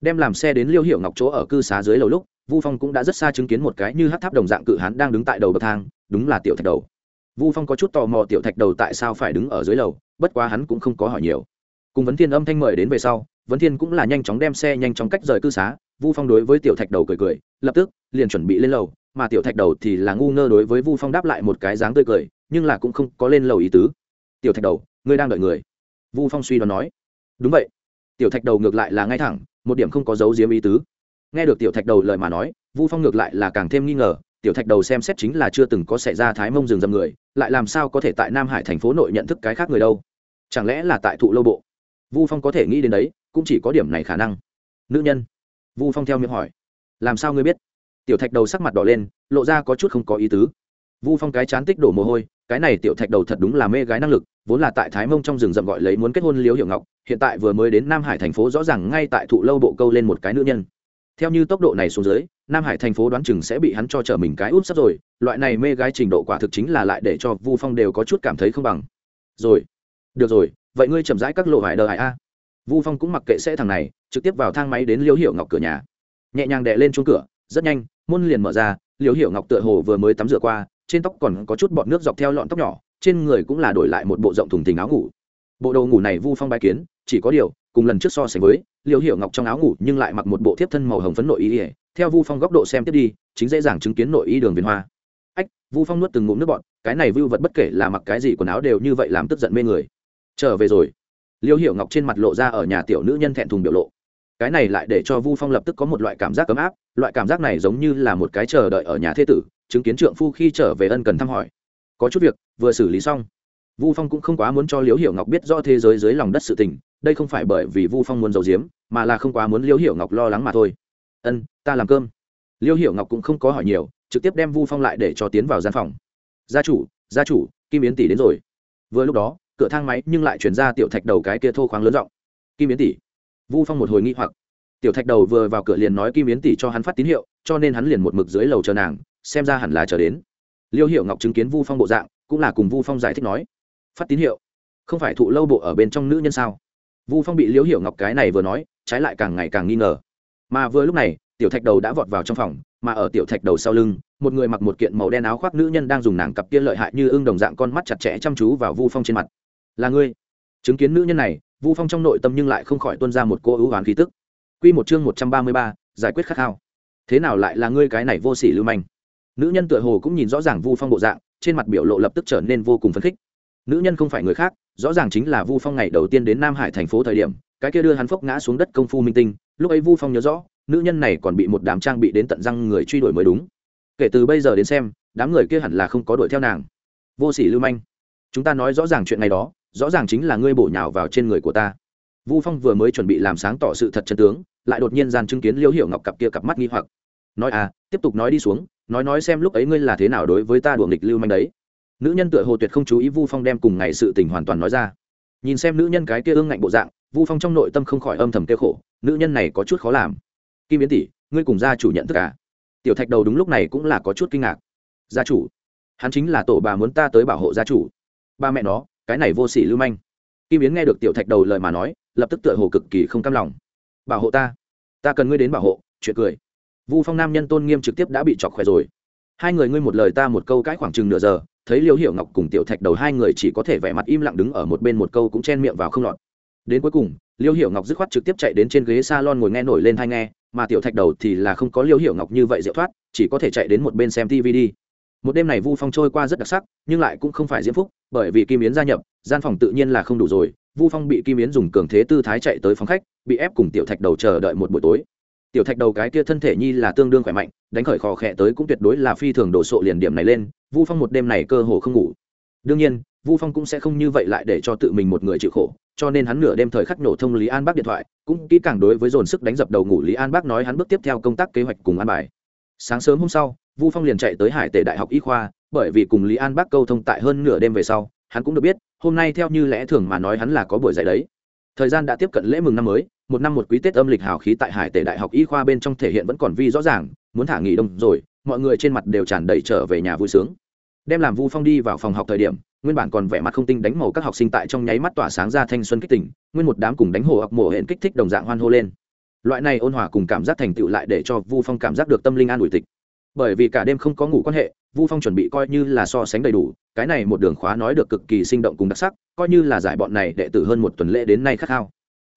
Đem làm xe đến liễu hiểu ngọc chỗ ở cư xá dưới lầu lúc, vu phong cũng đã rất xa chứng kiến một cái như hát tháp đồng dạng cự hắn đang đứng tại đầu bậc thang, đúng là tiểu thạch đầu. Vu phong có chút tò mò tiểu thạch đầu tại sao phải đứng ở dưới lầu, bất quá hắn cũng không có hỏi nhiều. Cùng vấn thiên âm thanh mời đến về sau, vấn thiên cũng là nhanh chóng đem xe nhanh chóng cách rời cư xá, vu phong đối với tiểu thạch đầu cười cười, lập tức, liền chuẩn bị lên lầu, mà tiểu thạch đầu thì là ngu ngơ đối với vu phong đáp lại một cái dáng tươi cười, nhưng là cũng không có lên lầu ý tứ. Tiểu thạch đầu, ngươi đang đợi người vu phong suy đoán nói, đúng vậy, tiểu thạch đầu ngược lại là ngay thẳng, một điểm không có dấu diếm ý tứ. Nghe được tiểu thạch đầu lời mà nói, vu phong ngược lại là càng thêm nghi ngờ, tiểu thạch đầu xem xét chính là chưa từng có xảy ra thái mông rừng dầm người, lại làm sao có thể tại nam hải thành phố nội nhận thức cái khác người đâu? Chẳng lẽ là tại thụ lâu bộ? Vu phong có thể nghĩ đến đấy, cũng chỉ có điểm này khả năng. Nữ nhân? Vu phong theo miệng hỏi. Làm sao ngươi biết? Tiểu thạch đầu sắc mặt đỏ lên, lộ ra có chút không có ý tứ. Vu phong cái chán tích đổ mồ hôi cái này tiểu thạch đầu thật đúng là mê gái năng lực, vốn là tại thái mông trong rừng rậm gọi lấy muốn kết hôn liễu hiệu ngọc, hiện tại vừa mới đến nam hải thành phố rõ ràng ngay tại thụ lâu bộ câu lên một cái nữ nhân. Theo như tốc độ này xuống dưới, nam hải thành phố đoán chừng sẽ bị hắn cho trở mình cái út sắp rồi, loại này mê gái trình độ quả thực chính là lại để cho vu phong đều có chút cảm thấy không bằng. Rồi, được rồi, vậy ngươi chậm rãi các lộ hải đờ hải a. Vu phong cũng mặc kệ sẽ thằng này, trực tiếp vào thang máy đến liễu hiệu ngọc cửa nhà. Nhẹ nhàng đè lên chuông cửa, rất nhanh, môn liền mở ra, liễu hiệu ngọc tựa hồ vừa mới tắm rửa qua trên tóc còn có chút bọt nước dọc theo lọn tóc nhỏ, trên người cũng là đổi lại một bộ rộng thùng thình áo ngủ. Bộ đồ ngủ này vu phong bài kiến, chỉ có điều, cùng lần trước so sánh với, liễu Hiểu ngọc trong áo ngủ nhưng lại mặc một bộ thiếp thân màu hồng phấn nội y ỉa theo vu phong góc độ xem tiếp đi, chính dễ dàng chứng kiến nội y đường viền hoa. Ách, vu phong nuốt từng ngụm nước bọt, cái này vưu vật bất kể là mặc cái gì quần áo đều như vậy làm tức giận mê người. Trở về rồi. Liêu hiểu ngọc trên mặt lộ ra ở nhà tiểu nữ nhân thẹn thùng biểu lộ. Cái này lại để cho vu phong lập tức có một loại cảm giác ấm áp, loại cảm giác này giống như là một cái chờ đợi ở nhà thế tử chứng kiến trượng phu khi trở về ân cần thăm hỏi. Có chút việc, vừa xử lý xong. Vu phong cũng không quá muốn cho liễu hiểu ngọc biết rõ thế giới dưới lòng đất sự tình, đây không phải bởi vì vu phong muốn giấu giếm, mà là không quá muốn liễu hiểu ngọc lo lắng mà thôi. Ân, ta làm cơm. Liễu hiểu ngọc cũng không có hỏi nhiều, trực tiếp đem vu phong lại để cho tiến vào gian phòng. Gia chủ gia chủ, kim yến tỷ đến rồi. Vừa lúc đó, cửa thang máy nhưng lại chuyển ra tiểu thạch đầu cái kia thô khoáng lớn rộng kim yến tỷ. Vu phong một hồi nghi hoặc. Tiểu thạch đầu vừa vào cửa liền nói kim yến tỷ cho hắn phát tín hiệu, cho nên hắn liền một mực dưới lầu chờ nàng xem ra hẳn là chờ đến. Liêu hiệu ngọc chứng kiến vu phong bộ dạng, cũng là cùng vu phong giải thích nói, phát tín hiệu, không phải thụ lâu bộ ở bên trong nữ nhân sao? Vu phong bị liêu hiệu ngọc cái này vừa nói, trái lại càng ngày càng nghi ngờ. Mà vừa lúc này, tiểu thạch đầu đã vọt vào trong phòng, mà ở tiểu thạch đầu sau lưng, một người mặc một kiện màu đen áo khoác nữ nhân đang dùng nàng cặp kia lợi hại như ưng đồng dạng con mắt chặt chẽ chăm chú vào vu phong trên mặt. Là ngươi. Chứng kiến nữ nhân này, vu phong trong nội tâm nhưng lại không khỏi tuân ra một cô ưu hoán khí tức. Q một chương một trăm ba mươi ba, giải quyết khát khao. Thế nào lại là ngươi cái này vô sỉ lưu manh? Nữ nhân tựa hồ cũng nhìn rõ ràng vu phong bộ dạng, trên mặt biểu lộ lập tức trở nên vô cùng phấn khích. Nữ nhân không phải người khác, rõ ràng chính là vu phong ngày đầu tiên đến nam hải thành phố thời điểm, cái kia đưa hắn phốc ngã xuống đất công phu minh tinh, lúc ấy vu phong nhớ rõ, nữ nhân này còn bị một đám trang bị đến tận răng người truy đuổi mới đúng. Kể từ bây giờ đến xem, đám người kia hẳn là không có đuổi theo nàng. Vô sỉ lưu manh. Chúng ta nói rõ ràng chuyện này đó, rõ ràng chính là ngươi bổ nhào vào trên người của ta. Vu phong vừa mới chuẩn bị làm sáng tỏ sự thật chân tướng, lại đột nhiên gian chứng kiến liêu hiểu ngọc cặp kia cặp mắt nghi hoặc. Nói à tiếp tục nói đi xuống nói nói xem lúc ấy ngươi là thế nào đối với ta đùa nghịch lưu manh đấy. Nữ nhân tựa hồ tuyệt không chú ý vu phong đem cùng ngày sự tình hoàn toàn nói ra. Nhìn xem nữ nhân cái kia ương ngạnh bộ dạng, vu phong trong nội tâm không khỏi âm thầm kêu khổ, nữ nhân này có chút khó làm. Kim biến tỷ, ngươi cùng gia chủ nhận tất cả à? tiểu thạch đầu đúng lúc này cũng là có chút kinh ngạc. Gia chủ? Hắn chính là tổ bà muốn ta tới bảo hộ gia chủ. Ba mẹ nó, cái này vô sỉ lưu manh. Kim biến nghe được tiểu thạch đầu lời mà nói, lập tức tựa hồ cực kỳ không cam lòng. Bảo hộ ta? Ta cần ngươi đến bảo hộ, chuyện cười vu phong nam nhân tôn nghiêm trực tiếp đã bị chọc khỏe rồi hai người ngươi một lời ta một câu cãi khoảng chừng nửa giờ thấy liêu hiểu ngọc cùng tiểu thạch đầu hai người chỉ có thể vẻ mặt im lặng đứng ở một bên một câu cũng chen miệng vào không lọt đến cuối cùng liêu hiểu ngọc dứt khoát trực tiếp chạy đến trên ghế s a lon ngồi nghe nổi lên hay nghe mà tiểu thạch đầu thì là không có liêu hiểu ngọc như vậy diệu thoát chỉ có thể chạy đến một bên xem tv đi một đêm này vu phong trôi qua rất đặc sắc nhưng lại cũng không phải diễm phúc bởi vì kim yến gia nhập gian phòng tự nhiên là không đủ rồi vu phong bị kim yến dùng cường thế tư thái chạy tới phòng khách bị ép cùng tiểu thạch đầu chờ đợi một buổi tối tiểu thạch đầu cái kia thân thể nhi là tương đương khỏe mạnh, đánh khởi khò khẽ tới cũng tuyệt đối là phi thường đổ sộ liền điểm này lên, vu phong một đêm này cơ hồ không ngủ. Đương nhiên, vu phong cũng sẽ không như vậy lại để cho tự mình một người chịu khổ, cho nên hắn nửa đêm thời khắc nổ thông lý an bác điện thoại, cũng kỹ càng đối với dồn sức đánh dập đầu ngủ lý an bác nói hắn bước tiếp theo công tác kế hoạch cùng an bài. Sáng sớm hôm sau, vu phong liền chạy tới hải tể đại học y khoa, bởi vì cùng lý an bác câu thông tại hơn nửa đêm về sau, hắn cũng được biết, hôm nay theo như lẽ thường mà nói hắn là có buổi dạy đấy. Thời gian đã tiếp cận lễ mừng năm mới một năm một quý tết âm lịch hào khí tại hải tể đại học y khoa bên trong thể hiện vẫn còn vi rõ ràng, muốn thả nghỉ đông rồi, mọi người trên mặt đều tràn đầy trở về nhà vui sướng. Đem làm vu phong đi vào phòng học thời điểm, nguyên bản còn vẻ mặt không tinh đánh màu các học sinh tại trong nháy mắt tỏa sáng ra thanh xuân kích tỉnh nguyên một đám cùng đánh hồ ọc mổ hẹn kích thích đồng dạng hoan hô lên. Loại này ôn hòa cùng cảm giác thành tựu lại để cho vu phong cảm giác được tâm linh an ủi tịch. Bởi vì cả đêm không có ngủ quan hệ, vu phong chuẩn bị coi như là so sánh đầy đủ, cái này một đường khóa nói được cực kỳ sinh động cùng đặc sắc, coi như là giải bọn này đệ tử hơn một tuần lễ đến nay khát khao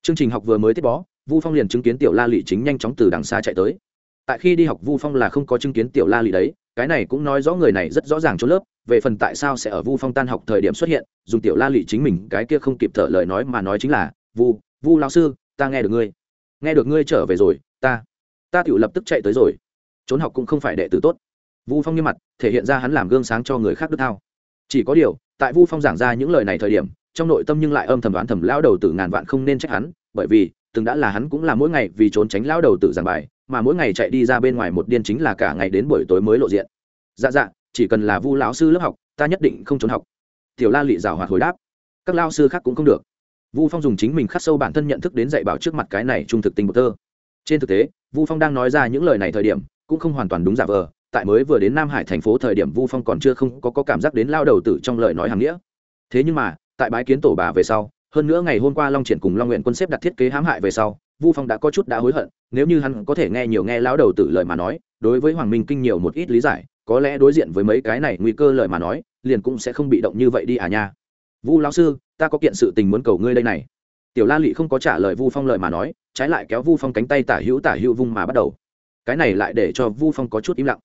chương trình học vừa mới tiếp bó, vu phong liền chứng kiến tiểu la lị chính nhanh chóng từ đằng xa chạy tới. Tại khi đi học, vu phong là không có chứng kiến tiểu la lị đấy, cái này cũng nói rõ người này rất rõ ràng cho lớp, về phần tại sao sẽ ở vu phong tan học thời điểm xuất hiện, dùng tiểu la lị chính mình cái kia không kịp thở lời nói mà nói chính là, vu vu lao sư, ta nghe được ngươi. Nghe được ngươi trở về rồi, ta ta tự lập tức chạy tới rồi. Trốn học cũng không phải đệ tử tốt. Vu phong như mặt, thể hiện ra hắn làm gương sáng cho người khác đức thao. Chỉ có điều, tại vu phong giảng ra những lời này thời điểm trong nội tâm nhưng lại âm thầm đoán thầm lão đầu tử ngàn vạn không nên trách hắn bởi vì từng đã là hắn cũng là mỗi ngày vì trốn tránh lão đầu tử giảng bài mà mỗi ngày chạy đi ra bên ngoài một điên chính là cả ngày đến buổi tối mới lộ diện. Dạ dạ chỉ cần là vu lão sư lớp học ta nhất định không trốn học. Tiểu la lị rào hoạt hồi đáp. Các lao sư khác cũng không được. Vu phong dùng chính mình khắc sâu bản thân nhận thức đến dạy bảo trước mặt cái này trung thực tình một thơ trên thực tế vu phong đang nói ra những lời này thời điểm cũng không hoàn toàn đúng giả vờ tại mới vừa đến nam hải thành phố thời điểm vu phong còn chưa không có, có cảm giác đến lao đầu tử trong lời nói hàng nghĩa. Thế nhưng mà tại bái kiến tổ bà về sau, hơn nữa ngày hôm qua long triển cùng long nguyện quân xếp đặt thiết kế hãm hại về sau, vu phong đã có chút đã hối hận, nếu như hắn có thể nghe nhiều nghe lão đầu tử lời mà nói, đối với hoàng minh kinh nhiều một ít lý giải, có lẽ đối diện với mấy cái này nguy cơ lời mà nói, liền cũng sẽ không bị động như vậy đi à nha. Vu lão sư, ta có kiện sự tình muốn cầu ngươi đây này. Tiểu la lị không có trả lời vu phong lời mà nói, trái lại kéo vu phong cánh tay tả hữu tả hữu vung mà bắt đầu. Cái này lại để cho vu phong có chút im lặng.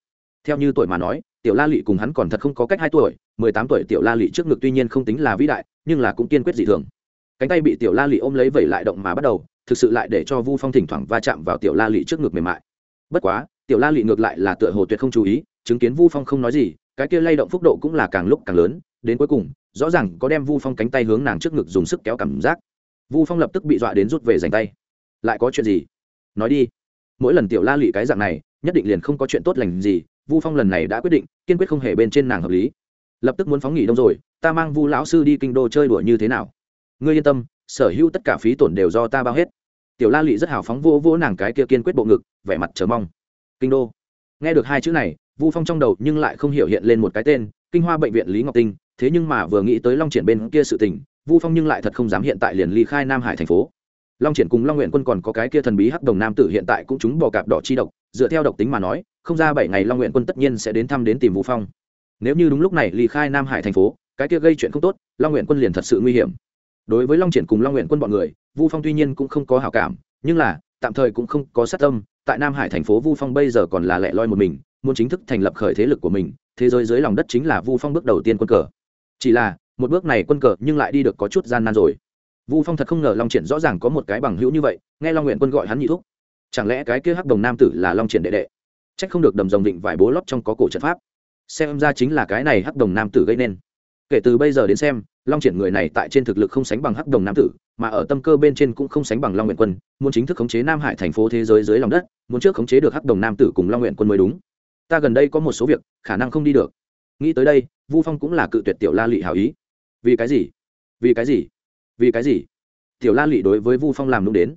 Theo như tuổi mà nói, tiểu la lị cùng hắn còn thật không có cách hai tuổi, mười tám tuổi tiểu la lị trước ngực tuy nhiên không tính là vĩ đại nhưng là cũng kiên quyết dị thường. Cánh tay bị tiểu la lị ôm lấy vẩy lại động mà bắt đầu, thực sự lại để cho vu phong thỉnh thoảng va chạm vào tiểu la lị trước ngực mềm mại. Bất quá, tiểu la lị ngược lại là tựa hồ tuyệt không chú ý, chứng kiến vu phong không nói gì, cái kia lay động phúc độ cũng là càng lúc càng lớn, đến cuối cùng, rõ ràng có đem vu phong cánh tay hướng nàng trước ngực dùng sức kéo cảm giác. Vu phong lập tức bị dọa đến rút về dành tay. Lại có chuyện gì? Nói đi. Mỗi lần tiểu la lị cái dạng này, nhất định liền không có chuyện tốt lành gì, vu phong lần này đã quyết định, kiên quyết không hề bên trên nàng hợp lý lập tức muốn phóng nghỉ đông rồi, ta mang vu lão sư đi kinh đô chơi đùa như thế nào? Ngươi yên tâm, sở hữu tất cả phí tổn đều do ta bao hết. Tiểu la lị rất hào phóng vô vô nàng cái kia kiên quyết bộ ngực, vẻ mặt chờ mong. Kinh đô. Nghe được hai chữ này, vu phong trong đầu nhưng lại không hiểu hiện lên một cái tên, kinh hoa bệnh viện lý ngọc tinh, thế nhưng mà vừa nghĩ tới long triển bên kia sự tình, vu phong nhưng lại thật không dám hiện tại liền ly khai nam hải thành phố. Long triển cùng long nguyện quân còn có cái kia thần bí hắc đồng nam tử hiện tại cũng chúng bò cạp đỏ chi độc, dựa theo độc tính mà nói, không ra bảy ngày long nguyện quân tất nhiên sẽ đến thăm đến tìm vu phong nếu như đúng lúc này ly khai nam hải thành phố, cái kia gây chuyện không tốt, long nguyện quân liền thật sự nguy hiểm. Đối với long triển cùng long nguyện quân bọn người, vu phong tuy nhiên cũng không có hảo cảm, nhưng là, tạm thời cũng không có sát tâm, tại nam hải thành phố vu phong bây giờ còn là lẻ loi một mình, muốn chính thức thành lập khởi thế lực của mình, thế giới dưới lòng đất chính là vu phong bước đầu tiên quân cờ. Chỉ là, một bước này quân cờ nhưng lại đi được có chút gian nan rồi. Vu phong thật không ngờ long triển rõ ràng có một cái bằng hữu như vậy, nghe long nguyện quân gọi hắn nhị thúc. Chẳng lẽ cái kia hắc đồng nam tử là long triển đệ đệ? Trách không được đầm rồng định vải bố lót trong có cổ trận pháp xem ra chính là cái này hắc đồng nam tử gây nên. Kể từ bây giờ đến xem, long triển người này tại trên thực lực không sánh bằng hắc đồng nam tử, mà ở tâm cơ bên trên cũng không sánh bằng long nguyện quân, muốn chính thức khống chế nam hải thành phố thế giới dưới lòng đất, muốn trước khống chế được hắc đồng nam tử cùng long nguyện quân mới đúng. Ta gần đây có một số việc, khả năng không đi được. Nghĩ tới đây, vu phong cũng là cự tuyệt tiểu la lị hảo ý. Vì cái gì? Vì cái gì? Vì cái gì? Tiểu la lị đối với vu phong làm đúng đến.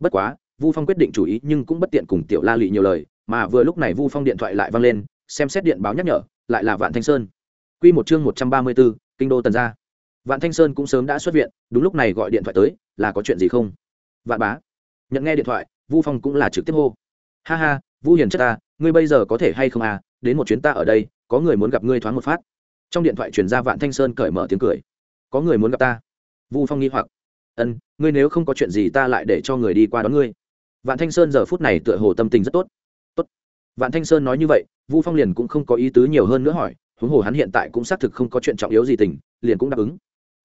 Bất quá, vu phong quyết định chủ ý nhưng cũng bất tiện cùng tiểu la lị nhiều lời, mà vừa lúc này vu phong điện thoại lại vang lên, xem xét điện báo nhắc nhở lại là vạn thanh sơn. Q một chương một trăm ba mươi b ố kinh đô tần gia. Vạn thanh sơn cũng sớm đã xuất viện, đúng lúc này gọi điện thoại tới, là có chuyện gì không? Vạn bá, nhận nghe điện thoại, vu phong cũng là trực tiếp hô. Ha ha, vu hiền chất ta, ngươi bây giờ có thể hay không à đến một chuyến ta ở đây, có người muốn gặp ngươi thoáng một phát. Trong điện thoại chuyển ra vạn thanh sơn cởi mở tiếng cười. Có người muốn gặp ta? Vu phong nghi hoặc. Ân, ngươi nếu không có chuyện gì ta lại để cho người đi qua đón ngươi. Vạn thanh sơn giờ phút này tựa hồ tâm tình rất tốt vạn thanh sơn nói như vậy, vu phong liền cũng không có ý tứ nhiều hơn nữa hỏi, huống hồ hắn hiện tại cũng xác thực không có chuyện trọng yếu gì tình, liền cũng đáp ứng.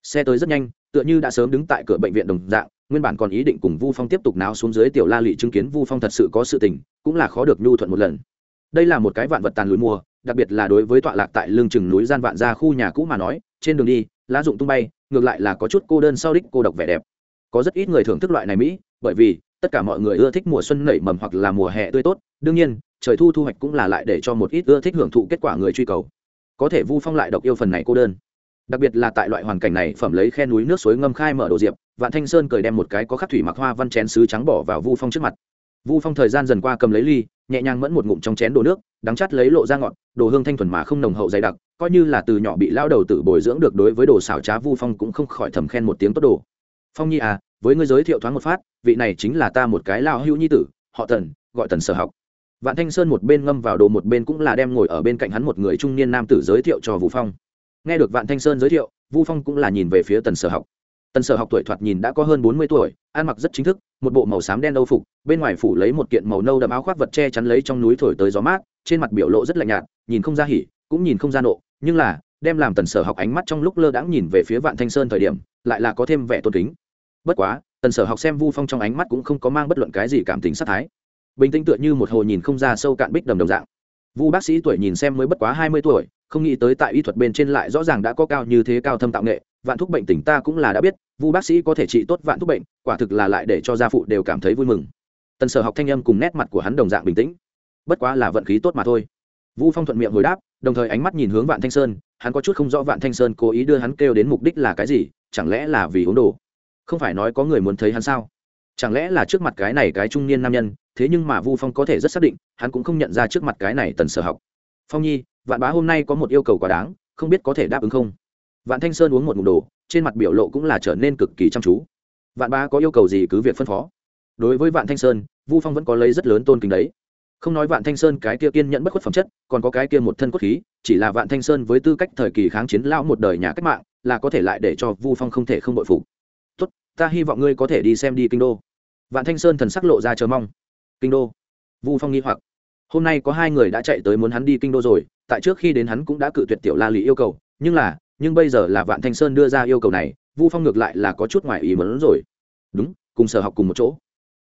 Xe tới rất nhanh, tựa như đã sớm đứng tại cửa bệnh viện đồng dạng, nguyên bản còn ý định cùng vu phong tiếp tục náo xuống dưới tiểu la lị chứng kiến vu phong thật sự có sự tình, cũng là khó được nhu thuận một lần. Đây là một cái vạn vật tàn lùi mùa, đặc biệt là đối với tọa lạc tại lương chừng núi gian vạn Gia khu nhà cũ mà nói, trên đường đi, lá dụng tung bay, ngược lại là có chút cô đơn sau đích cô độc vẻ đẹp. Có rất ít người thưởng thức loại này mỹ, bởi vì tất cả mọi người ưa thích mùa xuân nảy mầm hoặc là mùa hè tươi tốt, đương nhiên, trời thu thu hoạch cũng là lại để cho một ít ưa thích hưởng thụ kết quả người truy cầu. Có thể vu phong lại độc yêu phần này cô đơn. Đặc biệt là tại loại hoàn cảnh này, phẩm lấy khe núi nước suối ngâm khai mở đồ diệp, vạn thanh sơn cười đem một cái có khắc thủy mặc hoa văn chén sứ trắng bỏ vào vu phong trước mặt. Vu phong thời gian dần qua cầm lấy ly, nhẹ nhàng mẫn một ngụm trong chén đồ nước, đắng chắt lấy lộ ra ngọn, đồ hương thanh thuần mà không nồng hậu dày đặc, coi như là từ nhỏ bị lao đầu tự bồi dưỡng được đối với đồ xảo trá vu phong cũng không khỏi thầm khen một tiếng tốt đồ. Phong nhi à với ngươi giới thiệu thoáng một phát, vị này chính là ta một cái lao hữu nhi tử, họ tần, gọi tần sở học. Vạn thanh sơn một bên ngâm vào đồ một bên cũng là đem ngồi ở bên cạnh hắn một người trung niên nam tử giới thiệu cho vũ phong. Nghe được vạn thanh sơn giới thiệu vũ phong cũng là nhìn về phía tần sở học. Tần sở học tuổi thoạt nhìn đã có hơn bốn mươi tuổi, ăn mặc rất chính thức, một bộ màu xám đen âu phục, bên ngoài phủ lấy một kiện màu nâu đậm áo khoác vật che chắn lấy trong núi thổi tới gió mát, trên mặt biểu lộ rất lạnh nhạt, nhìn không ra hỉ, cũng nhìn không ra nộ, nhưng là, đem làm tần sở học ánh mắt trong lúc lơ đãng nhìn về phía vạn thanh sơn thời điểm, lại là có thêm vẻ tôn kính bất quá, tần sở học xem vu phong trong ánh mắt cũng không có mang bất luận cái gì cảm tính sát thái. Bình tĩnh tựa như một hồ nhìn không ra sâu cạn bích đầm đồng dạng. Vu bác sĩ tuổi nhìn xem mới bất quá hai mươi tuổi, không nghĩ tới tại y thuật bên trên lại rõ ràng đã có cao như thế cao thâm tạo nghệ, vạn thuốc bệnh tỉnh ta cũng là đã biết, vu bác sĩ có thể trị tốt vạn thuốc bệnh, quả thực là lại để cho gia phụ đều cảm thấy vui mừng. Tần sở học thanh âm cùng nét mặt của hắn đồng dạng bình tĩnh. Bất quá là vận khí tốt mà thôi. Vu phong thuận miệng hồi đáp, đồng thời ánh mắt nhìn hướng vạn thanh sơn, hắn có chút không rõ vạn thanh sơn cố ý đưa hắn kêu đến mục đích là cái gì, chẳng lẽ là vì uống đồ? Không phải nói có người muốn thấy hắn sao? Chẳng lẽ là trước mặt cái này cái trung niên nam nhân, thế nhưng mà vu phong có thể rất xác định, hắn cũng không nhận ra trước mặt cái này tần sở học. Phong nhi, vạn bá hôm nay có một yêu cầu quá đáng, không biết có thể đáp ứng không? Vạn thanh sơn uống một ngụm đồ, trên mặt biểu lộ cũng là trở nên cực kỳ chăm chú. Vạn bá có yêu cầu gì cứ việc phân phó. Đối với vạn thanh sơn, vu phong vẫn có lấy rất lớn tôn kính đấy. Không nói vạn thanh sơn cái kia kiên nhẫn bất khuất phẩm chất, còn có cái kia một thân cốt khí, chỉ là vạn thanh sơn với tư cách thời kỳ kháng chiến lão một đời nhà cách mạng, là có thể lại để cho vu phong không thể không bội phục ta hy vọng ngươi có thể đi xem đi kinh đô. Vạn thanh sơn thần sắc lộ ra chờ mong. Kinh đô. Vu phong nghi hoặc. Hôm nay có hai người đã chạy tới muốn hắn đi kinh đô rồi, tại trước khi đến hắn cũng đã cự tuyệt tiểu la lý yêu cầu. Nhưng là, nhưng bây giờ là vạn thanh sơn đưa ra yêu cầu này, vu phong ngược lại là có chút ngoài ý mớn rồi. Đúng, cùng sở học cùng một chỗ.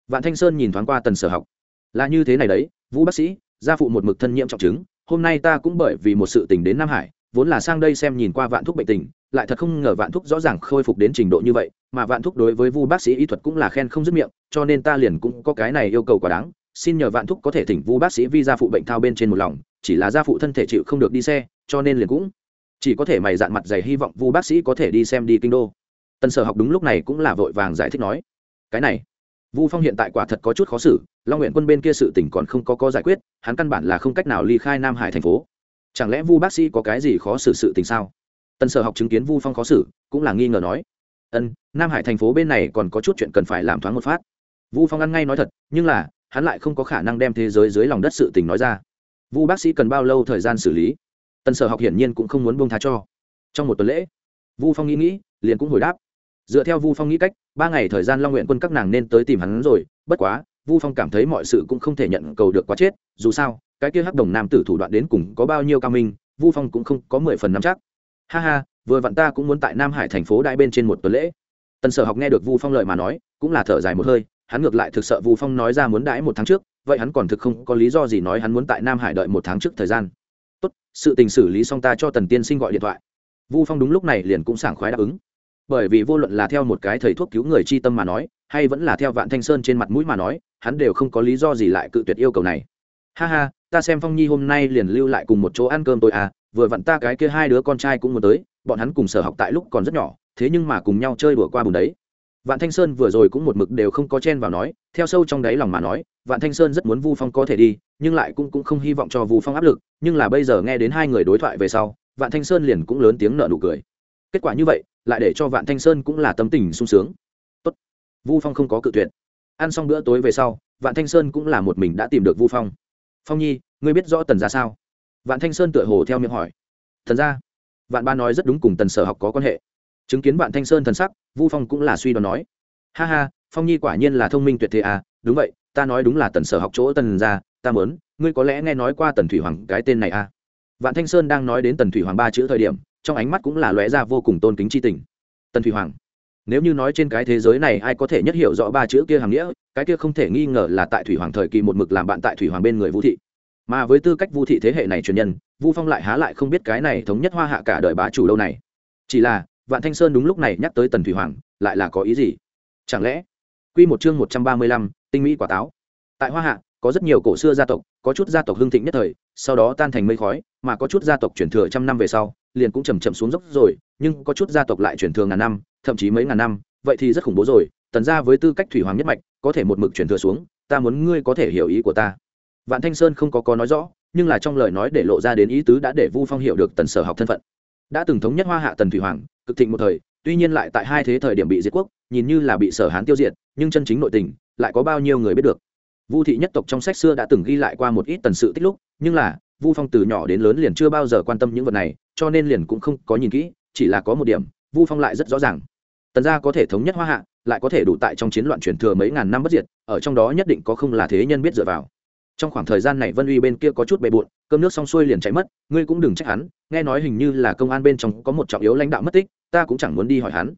Vạn thanh sơn nhìn thoáng qua tần sở học. Là như thế này đấy vũ bác sĩ, gia phụ một mực thân nhiễm trọng chứng, hôm nay ta cũng bởi vì một sự tình đến nam hải, vốn là sang đây xem nhìn qua vạn thuốc bệnh tình lại thật không ngờ vạn thúc rõ ràng khôi phục đến trình độ như vậy, mà vạn thúc đối với vu bác sĩ y thuật cũng là khen không dứt miệng, cho nên ta liền cũng có cái này yêu cầu quá đáng, xin nhờ vạn thúc có thể thỉnh vu bác sĩ vi ra phụ bệnh thao bên trên một lòng, chỉ là gia phụ thân thể chịu không được đi xe, cho nên liền cũng chỉ có thể mày dạn mặt dày hy vọng vu bác sĩ có thể đi xem đi kinh đô. Tần sở học đúng lúc này cũng là vội vàng giải thích nói, cái này, vu phong hiện tại quả thật có chút khó xử, long nguyện quân bên kia sự tỉnh còn không có có giải quyết, hắn căn bản là không cách nào ly khai nam hải thành phố. Chẳng lẽ vu bác sĩ có cái gì khó xử sự tình sao? Tần sở học chứng kiến vu phong khó xử, cũng là nghi ngờ nói, ân, nam hải thành phố bên này còn có chút chuyện cần phải làm thoáng một phát. Vu phong ăn ngay nói thật, nhưng là, hắn lại không có khả năng đem thế giới dưới lòng đất sự tình nói ra. Vu bác sĩ cần bao lâu thời gian xử lý? Tần sở học hiển nhiên cũng không muốn buông tha cho. Trong một tuần lễ, vu phong nghĩ nghĩ, liền cũng hồi đáp. Dựa theo vu phong nghĩ cách, ba ngày thời gian long nguyện quân các nàng nên tới tìm hắn rồi, bất quá, vu phong cảm thấy mọi sự cũng không thể nhận cầu được quá chết, dù sao, cái kia hắc đồng nam tử thủ đoạn đến cùng có bao nhiêu cao minh, vu phong cũng không có mười phần nắm chắc ha ha, vừa vặn ta cũng muốn tại nam hải thành phố đại bên trên một tuần lễ. Tần sở học nghe được vu phong lợi mà nói, cũng là thở dài một hơi, hắn ngược lại thực sợ vu phong nói ra muốn đãi một tháng trước, vậy hắn còn thực không có lý do gì nói hắn muốn tại nam hải đợi một tháng trước thời gian. Tốt, sự tình xử lý xong ta cho tần tiên sinh gọi điện thoại. Vu phong đúng lúc này liền cũng sảng khoái đáp ứng. Bởi vì vô luận là theo một cái thầy thuốc cứu người chi tâm mà nói, hay vẫn là theo vạn thanh sơn trên mặt mũi mà nói, hắn đều không có lý do gì lại cự tuyệt yêu cầu này. Ha ha, ta xem phong nhi hôm nay liền lưu lại cùng một chỗ ăn cơm tôi à vừa vặn ta cái kia hai đứa con trai cũng muốn tới, bọn hắn cùng sở học tại lúc còn rất nhỏ, thế nhưng mà cùng nhau chơi đùa qua bùn đấy. Vạn thanh sơn vừa rồi cũng một mực đều không có chen vào nói, theo sâu trong đáy lòng mà nói, vạn thanh sơn rất muốn vu phong có thể đi, nhưng lại cũng cũng không hy vọng cho vu phong áp lực, nhưng là bây giờ nghe đến hai người đối thoại về sau, vạn thanh sơn liền cũng lớn tiếng nợ nụ cười. Kết quả như vậy, lại để cho vạn thanh sơn cũng là tâm tình sung sướng. Tốt. Vu phong không có cự tuyệt. Ăn xong bữa tối về sau, vạn thanh sơn cũng là một mình đã tìm được vu phong. Phong nhi, ngươi biết rõ tần ra sao? Vạn thanh sơn tựa hồ theo miệng hỏi. Thần ra vạn ba nói rất đúng cùng tần sở học có quan hệ. Chứng kiến vạn thanh sơn thần sắc, vu phong cũng là suy đoán nói. Ha ha, phong nhi quả nhiên là thông minh tuyệt thế à đúng vậy, ta nói đúng là tần sở học chỗ tần ra ta mớn ngươi có lẽ nghe nói qua tần thủy hoàng cái tên này à. Vạn thanh sơn đang nói đến tần thủy hoàng ba chữ thời điểm, trong ánh mắt cũng là lóe ra vô cùng tôn kính c h i tình. Tần thủy hoàng, nếu như nói trên cái thế giới này ai có thể nhất hiểu rõ ba chữ kia hàm nghĩa, cái kia không thể nghi ngờ là tại thủy hoàng thời kỳ một mực làm bạn tại thủy hoàng bên người vũ thị mà với tư cách Vu thị thế hệ này truyền nhân, vu phong lại há lại không biết cái này thống nhất hoa hạ cả đời bá chủ lâu này. Chỉ là, vạn thanh sơn đúng lúc này nhắc tới tần thủy hoàng, lại là có ý gì? Chẳng lẽ, quy một chương một trăm ba mươi lăm, tinh mỹ quả táo. Tại hoa hạ, có rất nhiều cổ xưa gia tộc, có chút gia tộc hưng thịnh nhất thời, sau đó tan thành mây khói, mà có chút gia tộc chuyển thừa trăm năm về sau, liền cũng chầm chậm xuống dốc rồi, nhưng có chút gia tộc lại chuyển thừa ngàn năm, thậm chí mấy ngàn năm, vậy thì rất khủng bố rồi. Tần gia với tư cách thủy hoàng nhất mạch, có thể một mực chuyển thừa xuống, ta muốn ngươi có thể hiểu ý của ta vạn thanh sơn không có có nói rõ, nhưng là trong lời nói để lộ ra đến ý tứ đã để vu phong hiểu được tần sở học thân phận. Đã từng thống nhất hoa hạ tần thủy hoàng, cực thịnh một thời, tuy nhiên lại tại hai thế thời điểm bị diệt quốc, nhìn như là bị sở hán tiêu diệt, nhưng chân chính nội tình, lại có bao nhiêu người biết được. Vu thị nhất tộc trong sách xưa đã từng ghi lại qua một ít tần sự tích lúc, nhưng là, vu phong từ nhỏ đến lớn liền chưa bao giờ quan tâm những vật này, cho nên liền cũng không có nhìn kỹ, chỉ là có một điểm, vu phong lại rất rõ ràng. Tần gia có thể thống nhất hoa hạ, lại có thể đủ tại trong chiến loạn truyền thừa mấy ngàn năm bất diệt, ở trong đó nhất định có không là thế nhân biết dựa vào trong khoảng thời gian này vân uy bên kia có chút bề bộn, cơm nước xong xuôi liền cháy mất, ngươi cũng đừng trách hắn, nghe nói hình như là công an bên trong có một trọng yếu lãnh đạo mất tích, ta cũng chẳng muốn đi hỏi hắn.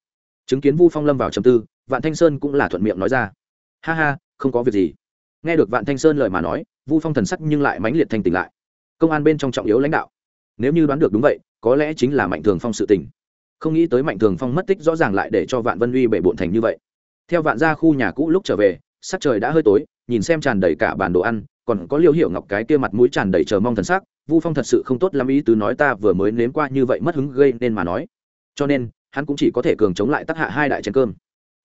Chứng kiến vu phong lâm vào trầm tư, vạn thanh sơn cũng là thuận miệng nói ra. Ha ha, không có việc gì. Nghe được vạn thanh sơn lời mà nói, vu phong thần sắc nhưng lại mãnh liệt thanh tỉnh lại. Công an bên trong trọng yếu lãnh đạo. Nếu như đoán được đúng vậy, có lẽ chính là mạnh thường phong sự tình. Không nghĩ tới mạnh thường phong mất tích rõ ràng lại để cho vạn vân uy bể bộn thành như vậy. Theo vạn ra khu nhà cũ lúc trở về, sắc trời đã hơi tối, nhìn xem tràn đầy cả bàn đồ ăn còn có liêu hiểu ngọc cái kia mặt mũi tràn đầy chờ mong thần sắc, vu phong thật sự không tốt lắm ý tứ nói ta vừa mới nếm qua như vậy mất hứng gây nên mà nói. Cho nên, hắn cũng chỉ có thể cường chống lại tác hạ hai đại chén cơm.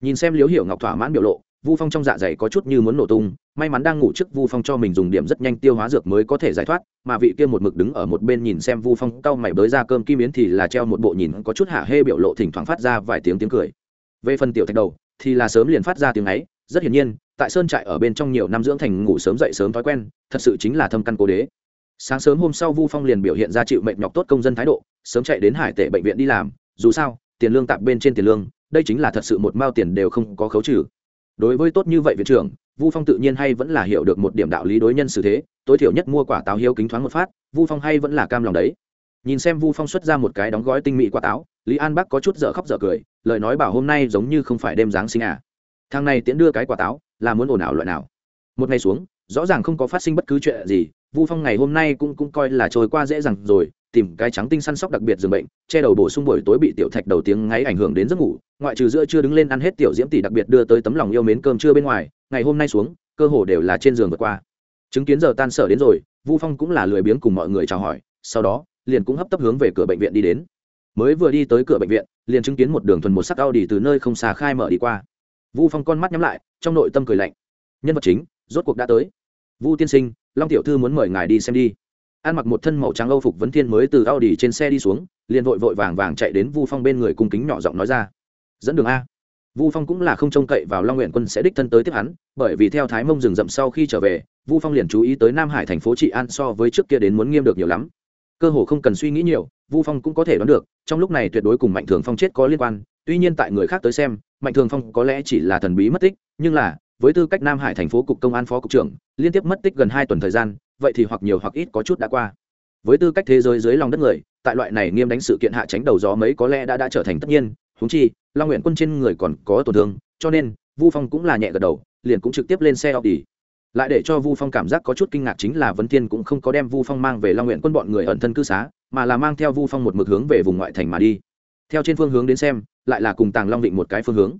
Nhìn xem liêu hiểu ngọc thỏa mãn biểu lộ, vu phong trong dạ dày có chút như muốn nổ tung, may mắn đang ngủ trước vu phong cho mình dùng điểm rất nhanh tiêu hóa dược mới có thể giải thoát, mà vị kia một mực đứng ở một bên nhìn xem vu phong cau mày bới ra cơm kim yến thì là treo một bộ nhìn có chút hạ hê biểu lộ thỉnh thoảng phát ra vài tiếng tiếng cười. Về phần tiểu thạch đầu, thì là sớm liền phát ra tiếng ấy, rất hiển nhiên tại sơn trại ở bên trong nhiều năm dưỡng thành ngủ sớm dậy sớm thói quen, thật sự chính là thâm căn cố đế. Sáng sớm hôm sau vu phong liền biểu hiện ra chịu mệnh nhọc tốt công dân thái độ, sớm chạy đến hải tệ bệnh viện đi làm, dù sao, tiền lương tạm bên trên tiền lương, đây chính là thật sự một mao tiền đều không có khấu trừ. Đối với tốt như vậy viện trưởng, vu phong tự nhiên hay vẫn là hiểu được một điểm đạo lý đối nhân xử thế, tối thiểu nhất mua quả táo hiếu kính thoáng một phát, vu phong hay vẫn là cam lòng đấy. Nhìn xem vu phong xuất ra một cái đóng gói tinh mỹ quả táo, lý an bắc có chút dở khóc dở cười, lời nói bảo hôm nay giống như không phải đêm giáng sinh à. Thằng này tiễn đưa cái quả táo là muốn ồn ào loại nào? Một ngày xuống, rõ ràng không có phát sinh bất cứ chuyện gì, vu phong ngày hôm nay cũng cũng coi là trôi qua dễ dàng rồi, tìm cái trắng tinh săn sóc đặc biệt giường bệnh, che đầu bổ sung buổi tối bị tiểu thạch đầu tiếng ngáy ảnh hưởng đến giấc ngủ, ngoại trừ giữa chưa đứng lên ăn hết tiểu diễm tỷ đặc biệt đưa tới tấm lòng yêu mến cơm trưa bên ngoài, ngày hôm nay xuống, cơ hồ đều là trên giường vượt qua. Chứng kiến giờ tan sở đến rồi, vu phong cũng là lười biếng cùng mọi người chào hỏi, sau đó, liền cũng hấp tấp hướng về cửa bệnh viện đi đến. Mới vừa đi tới cửa bệnh viện, liền chứng kiến một đường thuần một sắc đau đi từ nơi không xa khai mở đi qua vu phong con mắt nhắm lại, trong nội tâm cười lạnh. Nhân vật chính, rốt cuộc đã tới. Vu tiên sinh, long tiểu thư muốn mời ngài đi xem đi. Ăn mặc một thân màu trắng âu phục vấn thiên mới từ a u d i trên xe đi xuống, liền vội vội vàng vàng chạy đến vu phong bên người cung kính nhỏ giọng nói ra. Dẫn đường a. Vu phong cũng là không trông cậy vào long nguyện quân sẽ đích thân tới tiếp hắn, bởi vì theo thái mông rừng rậm sau khi trở về, vu phong liền chú ý tới nam hải thành phố trị an so với trước kia đến muốn nghiêm được nhiều lắm cơ hồ không cần suy nghĩ nhiều, vu phong cũng có thể đoán được, trong lúc này tuyệt đối cùng mạnh thường phong chết có liên quan, tuy nhiên tại người khác tới xem, mạnh thường phong có lẽ chỉ là thần bí mất tích, nhưng là, với tư cách nam hải thành phố cục công an phó cục trưởng, liên tiếp mất tích gần hai tuần thời gian, vậy thì hoặc nhiều hoặc ít có chút đã qua. Với tư cách thế giới dưới lòng đất người, tại loại này nghiêm đánh sự kiện hạ tránh đầu gió mấy có lẽ đã đã trở thành tất nhiên húng chi, long nguyện quân trên người còn có tổn thương, cho nên, vu phong cũng là nhẹ gật đầu, liền cũng trực tiếp lên xe audi lại để cho vu phong cảm giác có chút kinh ngạc chính là vấn thiên cũng không có đem vu phong mang về long nguyện quân bọn người ẩn thân cư xá, mà là mang theo vu phong một mực hướng về vùng ngoại thành mà đi. Theo trên phương hướng đến xem, lại là cùng tàng long định một cái phương hướng.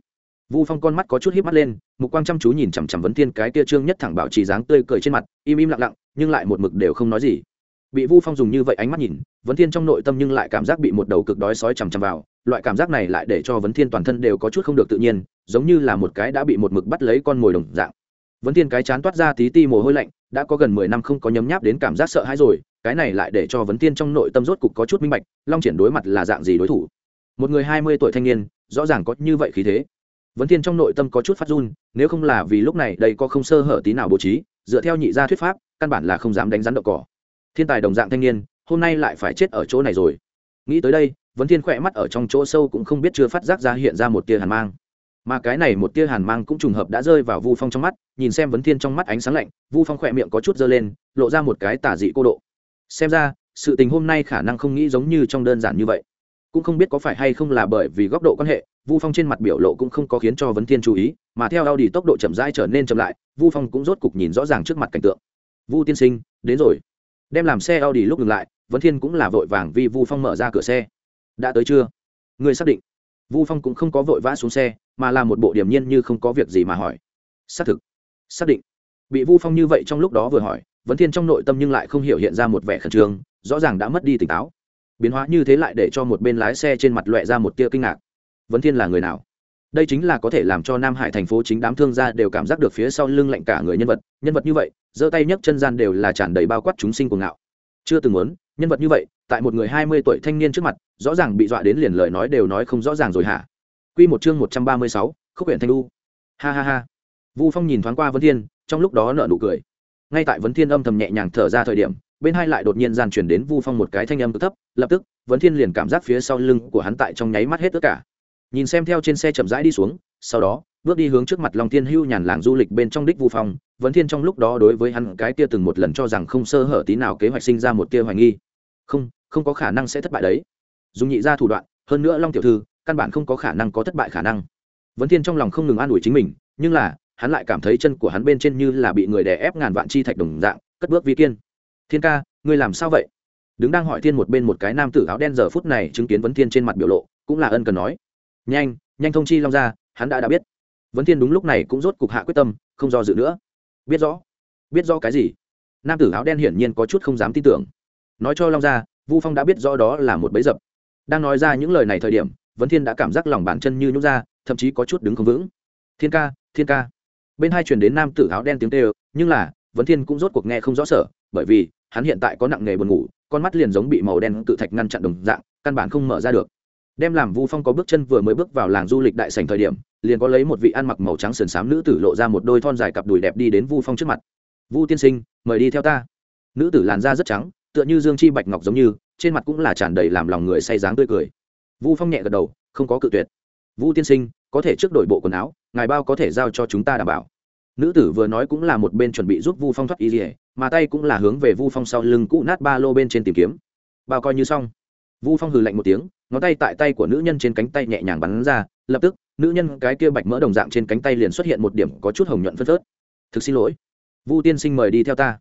Vu phong con mắt có chút híp mắt lên, mục quang chăm chú nhìn chằm chằm vấn thiên cái tia trương nhất thẳng bảo trì dáng tươi cười trên mặt, im im lặng lặng, nhưng lại một mực đều không nói gì. Bị vu phong dùng như vậy ánh mắt nhìn, vấn thiên trong nội tâm nhưng lại cảm giác bị một đầu cực đói sói chằm chằm vào, loại cảm giác này lại để cho vấn thiên toàn thân đều có chút không được tự nhiên, giống như là một cái đã bị một mực bắt lấy con mồi đồng dạng vấn thiên cái chán toát ra tí ti mồ hôi lạnh, đã có gần mười năm không có nhấm nháp đến cảm giác sợ hãi rồi, cái này lại để cho vấn thiên trong nội tâm rốt cục có chút minh bạch, long triển đối mặt là dạng gì đối thủ. Một người hai mươi tuổi thanh niên, rõ ràng có như vậy khí thế. Vấn thiên trong nội tâm có chút phát run, nếu không là vì lúc này đây có không sơ hở tí nào bố trí, dựa theo nhị gia thuyết pháp, căn bản là không dám đánh rắn đậu cỏ. Thiên tài đồng dạng thanh niên, hôm nay lại phải chết ở chỗ này rồi. Nghĩ tới đây, vấn thiên khỏe mắt ở trong chỗ sâu cũng không biết chưa phát giác ra hiện ra một tia hàn mang mà cái này một tia hàn mang cũng trùng hợp đã rơi vào vu phong trong mắt nhìn xem vấn thiên trong mắt ánh sáng lạnh vu phong khỏe miệng có chút dơ lên lộ ra một cái tả dị cô độ xem ra sự tình hôm nay khả năng không nghĩ giống như trong đơn giản như vậy cũng không biết có phải hay không là bởi vì góc độ quan hệ vu phong trên mặt biểu lộ cũng không có khiến cho vấn thiên chú ý mà theo đau đi tốc độ chậm rãi trở nên chậm lại vu phong cũng rốt cục nhìn rõ ràng trước mặt cảnh tượng vu tiên sinh đến rồi đem làm xe Audi lúc ngừng lại, Vấn Thiên cũng là vội vàng vì Vu Phong mở ra cửa xe. "Đã tới chưa?" Người xác định. Vu Phong cũng không có vội vã xuống xe, mà là một bộ điềm nhiên như không có việc gì mà hỏi. "Xác thực." "Xác định." Bị Vu Phong như vậy trong lúc đó vừa hỏi, Vấn Thiên trong nội tâm nhưng lại không hiểu hiện ra một vẻ khẩn trương, rõ ràng đã mất đi tỉnh táo. Biến hóa như thế lại để cho một bên lái xe trên mặt loẹ ra một tia kinh ngạc. Vấn Thiên là người nào? đây chính là có thể làm cho nam hải thành phố chính đám thương gia đều cảm giác được phía sau lưng lạnh cả người nhân vật nhân vật như vậy giơ tay nhấc chân gian đều là tràn đầy bao quát chúng sinh của ngạo chưa từng muốn, nhân vật như vậy, tại một người hai mươi tuổi thanh niên trước mặt, rõ ràng bị dọa đến liền lời nói đều nói không rõ ràng rồi hả? Q một chương một trăm ba mươi sáu, khúc huyện thanh lu ha ha ha. Vu phong nhìn thoáng qua vấn thiên, trong lúc đó nợ nụ cười. Ngay tại vấn thiên âm thầm nhẹ nhàng thở ra thời điểm, bên hai lại đột nhiên gian chuyển đến vu phong một cái thanh âm thấp, lập tức vấn thiên liền cảm giác phía sau lưng của hắn tại trong nháy mắt hết tất cả. Nhìn xem theo trên xe chậm rãi đi xuống, sau đó bước đi hướng trước mặt long thiên hưu nhàn làng du lịch bên trong đích vu phong, vấn thiên trong lúc đó đối với hắn cái tia từng một lần cho rằng không sơ hở tí nào kế hoạch sinh ra một tia hoài nghi. Không không có khả năng sẽ thất bại đấy. Dùng nhị ra thủ đoạn, hơn nữa long tiểu thư, căn bản không có khả năng có thất bại khả năng. Vấn thiên trong lòng không ngừng an ủi chính mình, nhưng là, hắn lại cảm thấy chân của hắn bên trên như là bị người đè ép ngàn vạn chi thạch đồng dạng, cất bước vi kiên. Thiên ca, ngươi làm sao vậy? Đứng đang hỏi thiên một bên một cái nam tử áo đen giờ phút này chứng kiến vấn thiên trên mặt biểu lộ, cũng là ân cần nói. Nhanh nhanh thông chi long ra hắn đã đã biết vấn thiên đúng lúc này cũng rốt cục hạ quyết tâm, không do dự nữa. Biết rõ. Biết rõ cái gì? Nam tử áo đen hiển nhiên có chút không dám tin tưởng. Nói cho long ra vu phong đã biết rõ đó là một bẫy dập. Đang nói ra những lời này thời điểm, vấn thiên đã cảm giác lòng bàn chân như nhút ra, thậm chí có chút đứng không vững. Thiên ca thiên ca. Bên hai chuyển đến nam tử áo đen tiếng tê nhưng là, vấn thiên cũng rốt cuộc nghe không rõ sở, bởi vì, hắn hiện tại có nặng nghề buồn ngủ, con mắt liền giống bị màu đen cự thạch ngăn chặn đồng dạng, căn bản không mở ra được. Đem làm vu phong có bước chân vừa mới bước vào làng du lịch đại sành thời điểm liền có lấy một vị ăn mặc màu trắng sườn xám nữ tử lộ ra một đôi thon dài cặp đùi đẹp đi đến vu phong trước mặt. Vu tiên sinh, mời đi theo ta. Nữ tử làn da rất trắng, tựa như dương chi bạch ngọc giống như, trên mặt cũng là tràn đầy làm lòng người say dáng tươi cười. Vu phong nhẹ gật đầu, không có cự tuyệt. Vu tiên sinh, có thể trước đổi bộ quần áo, ngài bao có thể giao cho chúng ta đảm bảo. Nữ tử vừa nói cũng là một bên chuẩn bị giúp vu phong thoát y dỉa mà tay cũng là hướng về vu phong sau lưng cũ nát ba lô bên trên tìm kiếm. Bao coi như xong. Vu phong hừ lạnh một tiếng, ngón tay tại tay của nữ nhân trên cánh tay nhẹ nhàng bắn ra, lập tức nữ nhân cái kia bạch mỡ đồng dạng trên cánh tay liền xuất hiện một điểm có chút hồng nhuận phân phớt. Thực xin lỗi. Vu tiên sinh mời đi theo ta.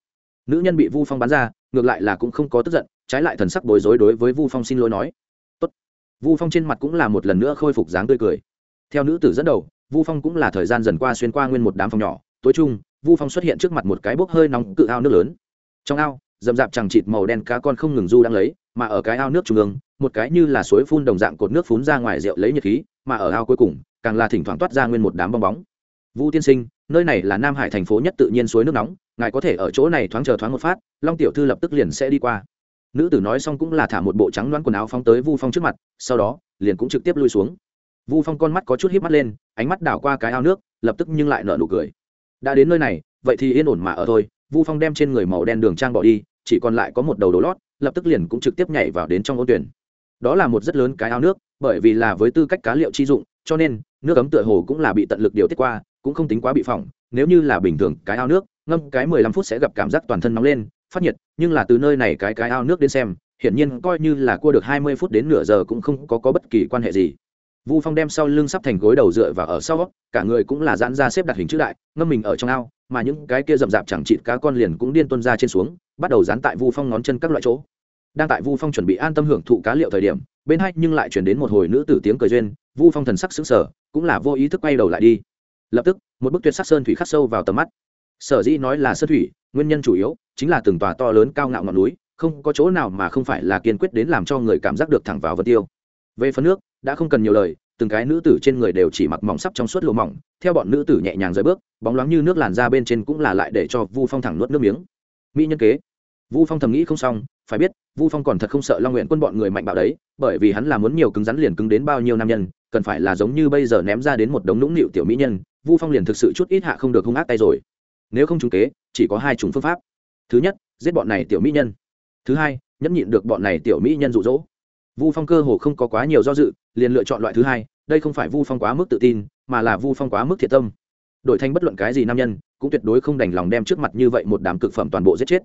Nữ nhân bị vu phong bán ra, ngược lại là cũng không có tức giận, trái lại thần sắc bối rối đối với vu phong xin lỗi nói. Tốt. vu phong trên mặt cũng là một lần nữa khôi phục dáng tươi cười. Theo nữ tử dẫn đầu, vu phong cũng là thời gian dần qua xuyên qua nguyên một đám phòng nhỏ. Tối trung vu phong xuất hiện trước mặt một cái bốc hơi nóng cự ao nước lớn. Trong ao dầm dạp chẳng chịt màu đen cá con không ngừng du đang lấy, mà ở cái ao nước trung ương, một cái như là suối phun đồng dạng cột nước phun ra ngoài rượu lấy nhiệt khí mà ở ao cuối cùng, càng là thỉnh thoảng toát ra nguyên một đám bong bóng. Vu tiên sinh, nơi này là nam hải thành phố nhất tự nhiên suối nước nóng, ngài có thể ở chỗ này thoáng chờ thoáng một phát, long tiểu thư lập tức liền sẽ đi qua. Nữ tử nói xong cũng là thả một bộ trắng loãng quần áo phóng tới vu phong trước mặt, sau đó, liền cũng trực tiếp lui xuống. Vu phong con mắt có chút híp mắt lên, ánh mắt đảo qua cái ao nước, lập tức nhưng lại nở nụ cười. Đã đến nơi này, vậy thì yên ổn mà ở thôi. Vu phong đem trên người màu đen đường trang bỏ đi, chỉ còn lại có một đầu đồ lót, lập tức liền cũng trực tiếp nhảy vào đến trong ô tuyển đó là một rất lớn cái ao nước bởi vì là với tư cách cá liệu chi dụng cho nên nước ấm tựa hồ cũng là bị tận lực điều tiết qua cũng không tính quá bị phỏng. Nếu như là bình thường cái ao nước ngâm cái mười lăm phút sẽ gặp cảm giác toàn thân nóng lên phát nhiệt nhưng là từ nơi này cái cái ao nước đến xem hiển nhiên coi như là cua được hai mươi phút đến nửa giờ cũng không có, có bất kỳ quan hệ gì. Vu phong đem sau lưng sắp thành gối đầu dựa và ở sau cả người cũng là giãn ra xếp đặt hình chữ đại ngâm mình ở trong ao mà những cái kia rậm rạp chẳng chịt cá con liền cũng điên tuân ra trên xuống bắt đầu dán tại vu phong ngón chân các loại chỗ đang tại vu phong chuẩn bị an tâm hưởng thụ cá liệu thời điểm, bên hai nhưng lại chuyển đến một hồi nữ tử tiếng cười duyên, vu phong thần sắc sững sờ, cũng là vô ý thức quay đầu lại đi. Lập tức, một bức tuyệt sắc sơn thủy khắc sâu vào tầm mắt. Sở dĩ nói là sơn thủy, nguyên nhân chủ yếu chính là từng tòa to lớn cao ngạo ngọn núi, không có chỗ nào mà không phải là kiên quyết đến làm cho người cảm giác được thẳng vào vân tiêu. Về phần nước, đã không cần nhiều lời, từng cái nữ tử trên người đều chỉ mặc mỏng sắp trong suốt lụa mỏng, theo bọn nữ tử nhẹ nhàng rời bước, bóng loáng như nước làn ra bên trên cũng là lại để cho vu phong thẳng nuốt nước miếng. Mỹ nhân kế. Vu phong thầm nghĩ không xong phải biết, vu phong còn thật không sợ long nguyện quân bọn người mạnh bạo đấy, bởi vì hắn là muốn nhiều cứng rắn liền cứng đến bao nhiêu nam nhân, cần phải là giống như bây giờ ném ra đến một đống nũng nịu tiểu mỹ nhân, vu phong liền thực sự chút ít hạ không được hung ác tay rồi. Nếu không trúng kế, chỉ có hai chủng phương pháp. Thứ nhất, giết bọn này tiểu mỹ nhân. Thứ hai, nhẫn nhịn được bọn này tiểu mỹ nhân rụ rỗ vu phong cơ hồ không có quá nhiều do dự, liền lựa chọn loại thứ hai, đây không phải vu phong quá mức tự tin, mà là vu phong quá mức thiệt tâm. Đổi thành bất luận cái gì nam nhân, cũng tuyệt đối không đành lòng đem trước mặt như vậy một đám cực phẩm toàn bộ giết chết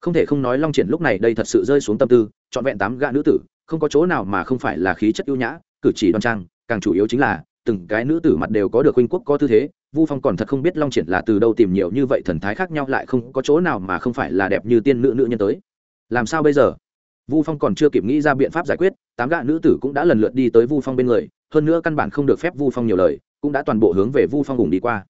không thể không nói long triển lúc này đây thật sự rơi xuống tâm tư, trọn vẹn tám gã nữ tử, không có chỗ nào mà không phải là khí chất ưu nhã, cử chỉ đoan trang, càng chủ yếu chính là, từng cái nữ tử mặt đều có được huynh quốc có tư thế, vu phong còn thật không biết long triển là từ đâu tìm nhiều như vậy thần thái khác nhau lại không có chỗ nào mà không phải là đẹp như tiên nữ nữ nhân tới. Làm sao bây giờ? Vu phong còn chưa kịp nghĩ ra biện pháp giải quyết, tám gã nữ tử cũng đã lần lượt đi tới vu phong bên người, hơn nữa căn bản không được phép vu phong nhiều lời, cũng đã toàn bộ hướng về vu phong cùng đi qua.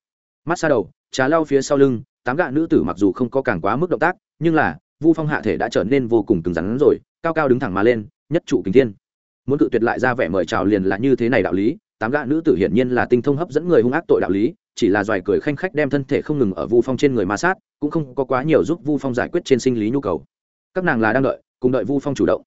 Mắt xa đầu, trà lao phía sau lưng tám gã nữ tử mặc dù không có càng quá mức động tác, nhưng là, vu phong hạ thể đã trở nên vô cùng cứng rắn rồi, cao cao đứng thẳng mà lên, nhất trụ kính thiên. Muốn cự tuyệt lại ra vẻ mời chào liền là như thế này đạo lý, tám gã nữ tử hiển nhiên là tinh thông hấp dẫn người hung ác tội đạo lý, chỉ là doài cười khanh khách đem thân thể không ngừng ở vu phong trên người ma sát, cũng không có quá nhiều giúp vu phong giải quyết trên sinh lý nhu cầu. Các nàng là đang đợi, cùng đợi vu phong chủ động.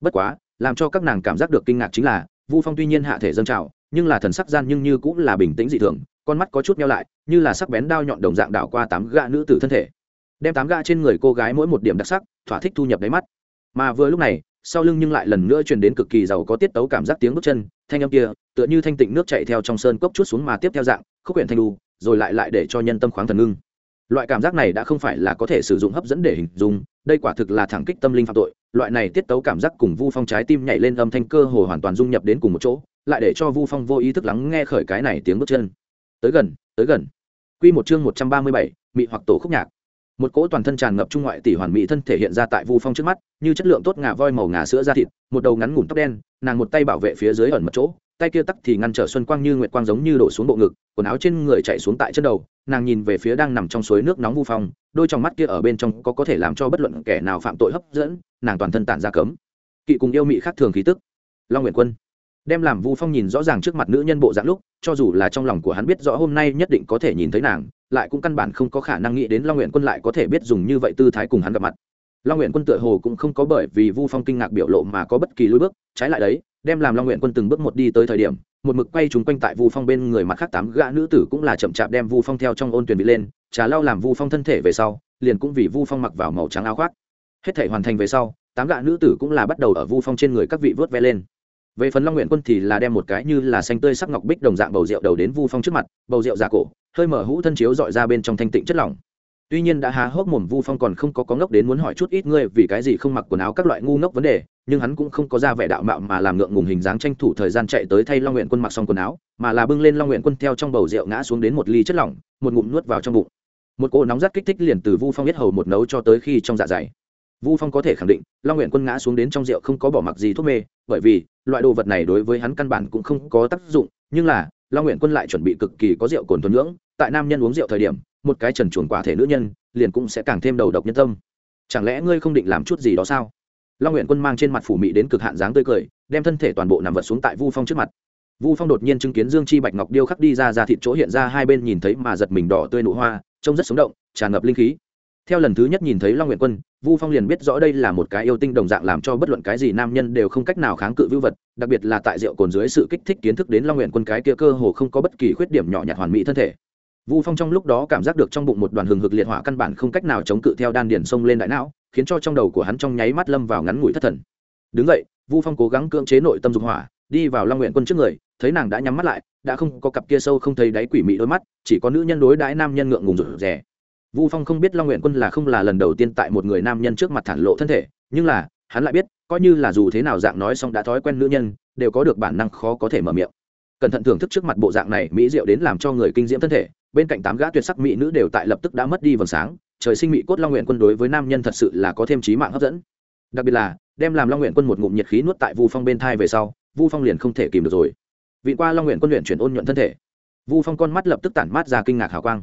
Bất quá, làm cho các nàng cảm giác được kinh ngạc chính là, vu phong tuy nhiên hạ thể dâng trào, nhưng là thần sắc gian nhưng như cũng là bình tĩnh dị thường con mắt có chút nhau lại, như là sắc bén đao nhọn đồng dạng đảo qua tám gã nữ tử thân thể. Đem tám gã trên người cô gái mỗi một điểm đặc sắc, thỏa thích thu nhập đáy mắt. Mà vừa lúc này, sau lưng nhưng lại lần nữa truyền đến cực kỳ giàu có tiết tấu cảm giác tiếng bước chân, thanh âm kia, tựa như thanh tịnh nước chạy theo trong sơn cốc chút xuống mà tiếp theo dạng, khúc quyển thanh đu, rồi lại lại để cho nhân tâm khoáng thần ngưng. Loại cảm giác này đã không phải là có thể sử dụng hấp dẫn để hình dung, đây quả thực là thẳng kích tâm linh phạm tội. Loại này tiết tấu cảm giác cùng vu phong trái tim nhảy lên âm thanh cơ hồ hoàn toàn dung nhập đến cùng một chỗ, lại để cho vu phong vô ý thức lắng nghe khởi cái này tiếng bước chân tới gần tới gần. Q một chương một trăm ba mươi bảy, mị hoặc tổ khúc nhạc. Một cỗ toàn thân tràn ngập trung ngoại tỷ hoàn mỹ thân thể hiện ra tại vu phong trước mắt, như chất lượng tốt ngà voi màu ngà sữa da thịt, một đầu ngắn ngủn tóc đen, nàng một tay bảo vệ phía dưới ẩn mật chỗ, tay kia tắc thì ngăn trở xuân quang như nguyệt quang giống như đổ xuống bộ ngực, quần áo trên người chạy xuống tại chân đầu, nàng nhìn về phía đang nằm trong suối nước nóng vu phong, đôi trong mắt kia ở bên trong có có thể làm cho bất luận kẻ nào phạm tội hấp dẫn, nàng toàn thân tản ra cấm. Kỵ cùng yêu mị khác thường khí tức. Long nguyện quân đem làm vu phong nhìn rõ ràng trước mặt nữ nhân bộ dạng lúc, cho dù là trong lòng của hắn biết rõ hôm nay nhất định có thể nhìn thấy nàng, lại cũng căn bản không có khả năng nghĩ đến long nguyện quân lại có thể biết dùng như vậy tư thái cùng hắn gặp mặt. Long nguyện quân tựa hồ cũng không có bởi vì vu phong kinh ngạc biểu lộ mà có bất kỳ lối bước, trái lại đấy, đem làm long nguyện quân từng bước một đi tới thời điểm, một mực quay chúng quanh tại vu phong bên người mặt khác tám gã nữ tử cũng là chậm chạp đem vu phong theo trong ôn tuyển bị lên, trà lau làm vu phong thân thể về sau, liền cũng vì vu phong mặc vào màu trắng áo khoác. Hết thể hoàn thành về sau, tám gã nữ tử cũng là bắt đầu ở vu phong trên người các vị vớt ve lên về phần long nguyện quân thì là đem một cái như là xanh tươi sắc ngọc bích đồng dạng bầu rượu đầu đến vu phong trước mặt, bầu rượu giả cổ, hơi mở hũ thân chiếu dọi ra bên trong thanh tịnh chất lỏng. Tuy nhiên đã há hốc mồm vu phong còn không có có ngốc đến muốn hỏi chút ít ngươi vì cái gì không mặc quần áo các loại ngu ngốc vấn đề, nhưng hắn cũng không có ra vẻ đạo mạo mà làm ngượng ngùng hình dáng tranh thủ thời gian chạy tới thay long nguyện quân mặc xong quần áo, mà là bưng lên long nguyện quân theo trong bầu rượu ngã xuống đến một ly chất lỏng, một ngụm nuốt vào trong bụng. Một cỗ nóng rát kích thích liền từ vu phong biết hầu một nấu cho tới khi trong dạ dày vu phong có thể khẳng định, long nguyện quân ngã xuống đến trong rượu không có bỏ mặc gì thuốc mê, bởi vì, loại đồ vật này đối với hắn căn bản cũng không có tác dụng, nhưng là, long nguyện quân lại chuẩn bị cực kỳ có rượu cồn thuần ngưỡng tại nam nhân uống rượu thời điểm, một cái trần chuồn quả thể nữ nhân, liền cũng sẽ càng thêm đầu độc nhân tâm. Chẳng lẽ ngươi không định làm chút gì đó sao? Long nguyện quân mang trên mặt phủ mị đến cực hạn dáng tươi cười, đem thân thể toàn bộ nằm vật xuống tại vu phong trước mặt. Vu phong đột nhiên chứng kiến dương chi bạch ngọc điêu khắc đi ra ra thịt chỗ hiện ra hai bên nhìn thấy mà giật mình đỏ tươi nụ hoa, trông rất sống động, tràn ngập linh khí theo lần thứ nhất nhìn thấy long nguyện quân, vu phong liền biết rõ đây là một cái yêu tinh đồng dạng làm cho bất luận cái gì nam nhân đều không cách nào kháng cự vưu vật, đặc biệt là tại rượu cồn dưới sự kích thích kiến thức đến long nguyện quân cái kia cơ hồ không có bất kỳ khuyết điểm nhỏ nhặt hoàn mỹ thân thể. Vu phong trong lúc đó cảm giác được trong bụng một đoàn hừng hực liệt hỏa căn bản không cách nào chống cự theo đan điền sông lên đại não, khiến cho trong đầu của hắn trong nháy mắt lâm vào ngắn ngủi thất thần. Đứng vậy vu phong cố gắng cưỡng chế nội tâm dục hỏa, đi vào long nguyện quân trước người, thấy nàng đã nhắm mắt lại, đã không có cặp kia sâu không thấy đáy quỷ mị đôi mắt, chỉ có nữ nhân đối đãi nam nhân ngượng ngùng rụt rè vu phong không biết long nguyện quân là không là lần đầu tiên tại một người nam nhân trước mặt thản lộ thân thể, nhưng là, hắn lại biết, coi như là dù thế nào dạng nói xong đã thói quen nữ nhân, đều có được bản năng khó có thể mở miệng. Cẩn thận thưởng thức trước mặt bộ dạng này, mỹ diệu đến làm cho người kinh diễm thân thể, bên cạnh tám gã tuyệt sắc mỹ nữ đều tại lập tức đã mất đi vầng sáng, trời sinh mỹ cốt long nguyện quân đối với nam nhân thật sự là có thêm trí mạng hấp dẫn. Đặc biệt là, đem làm long nguyện quân một ngụm nhiệt khí nuốt tại vu phong bên thai về sau, vu phong liền không thể kìm được rồi. Vị qua long nguyện quân luyện chuyển ôn nhuận thân thể, vu phong con mắt lập tức tản mát ra kinh ngạc hào quang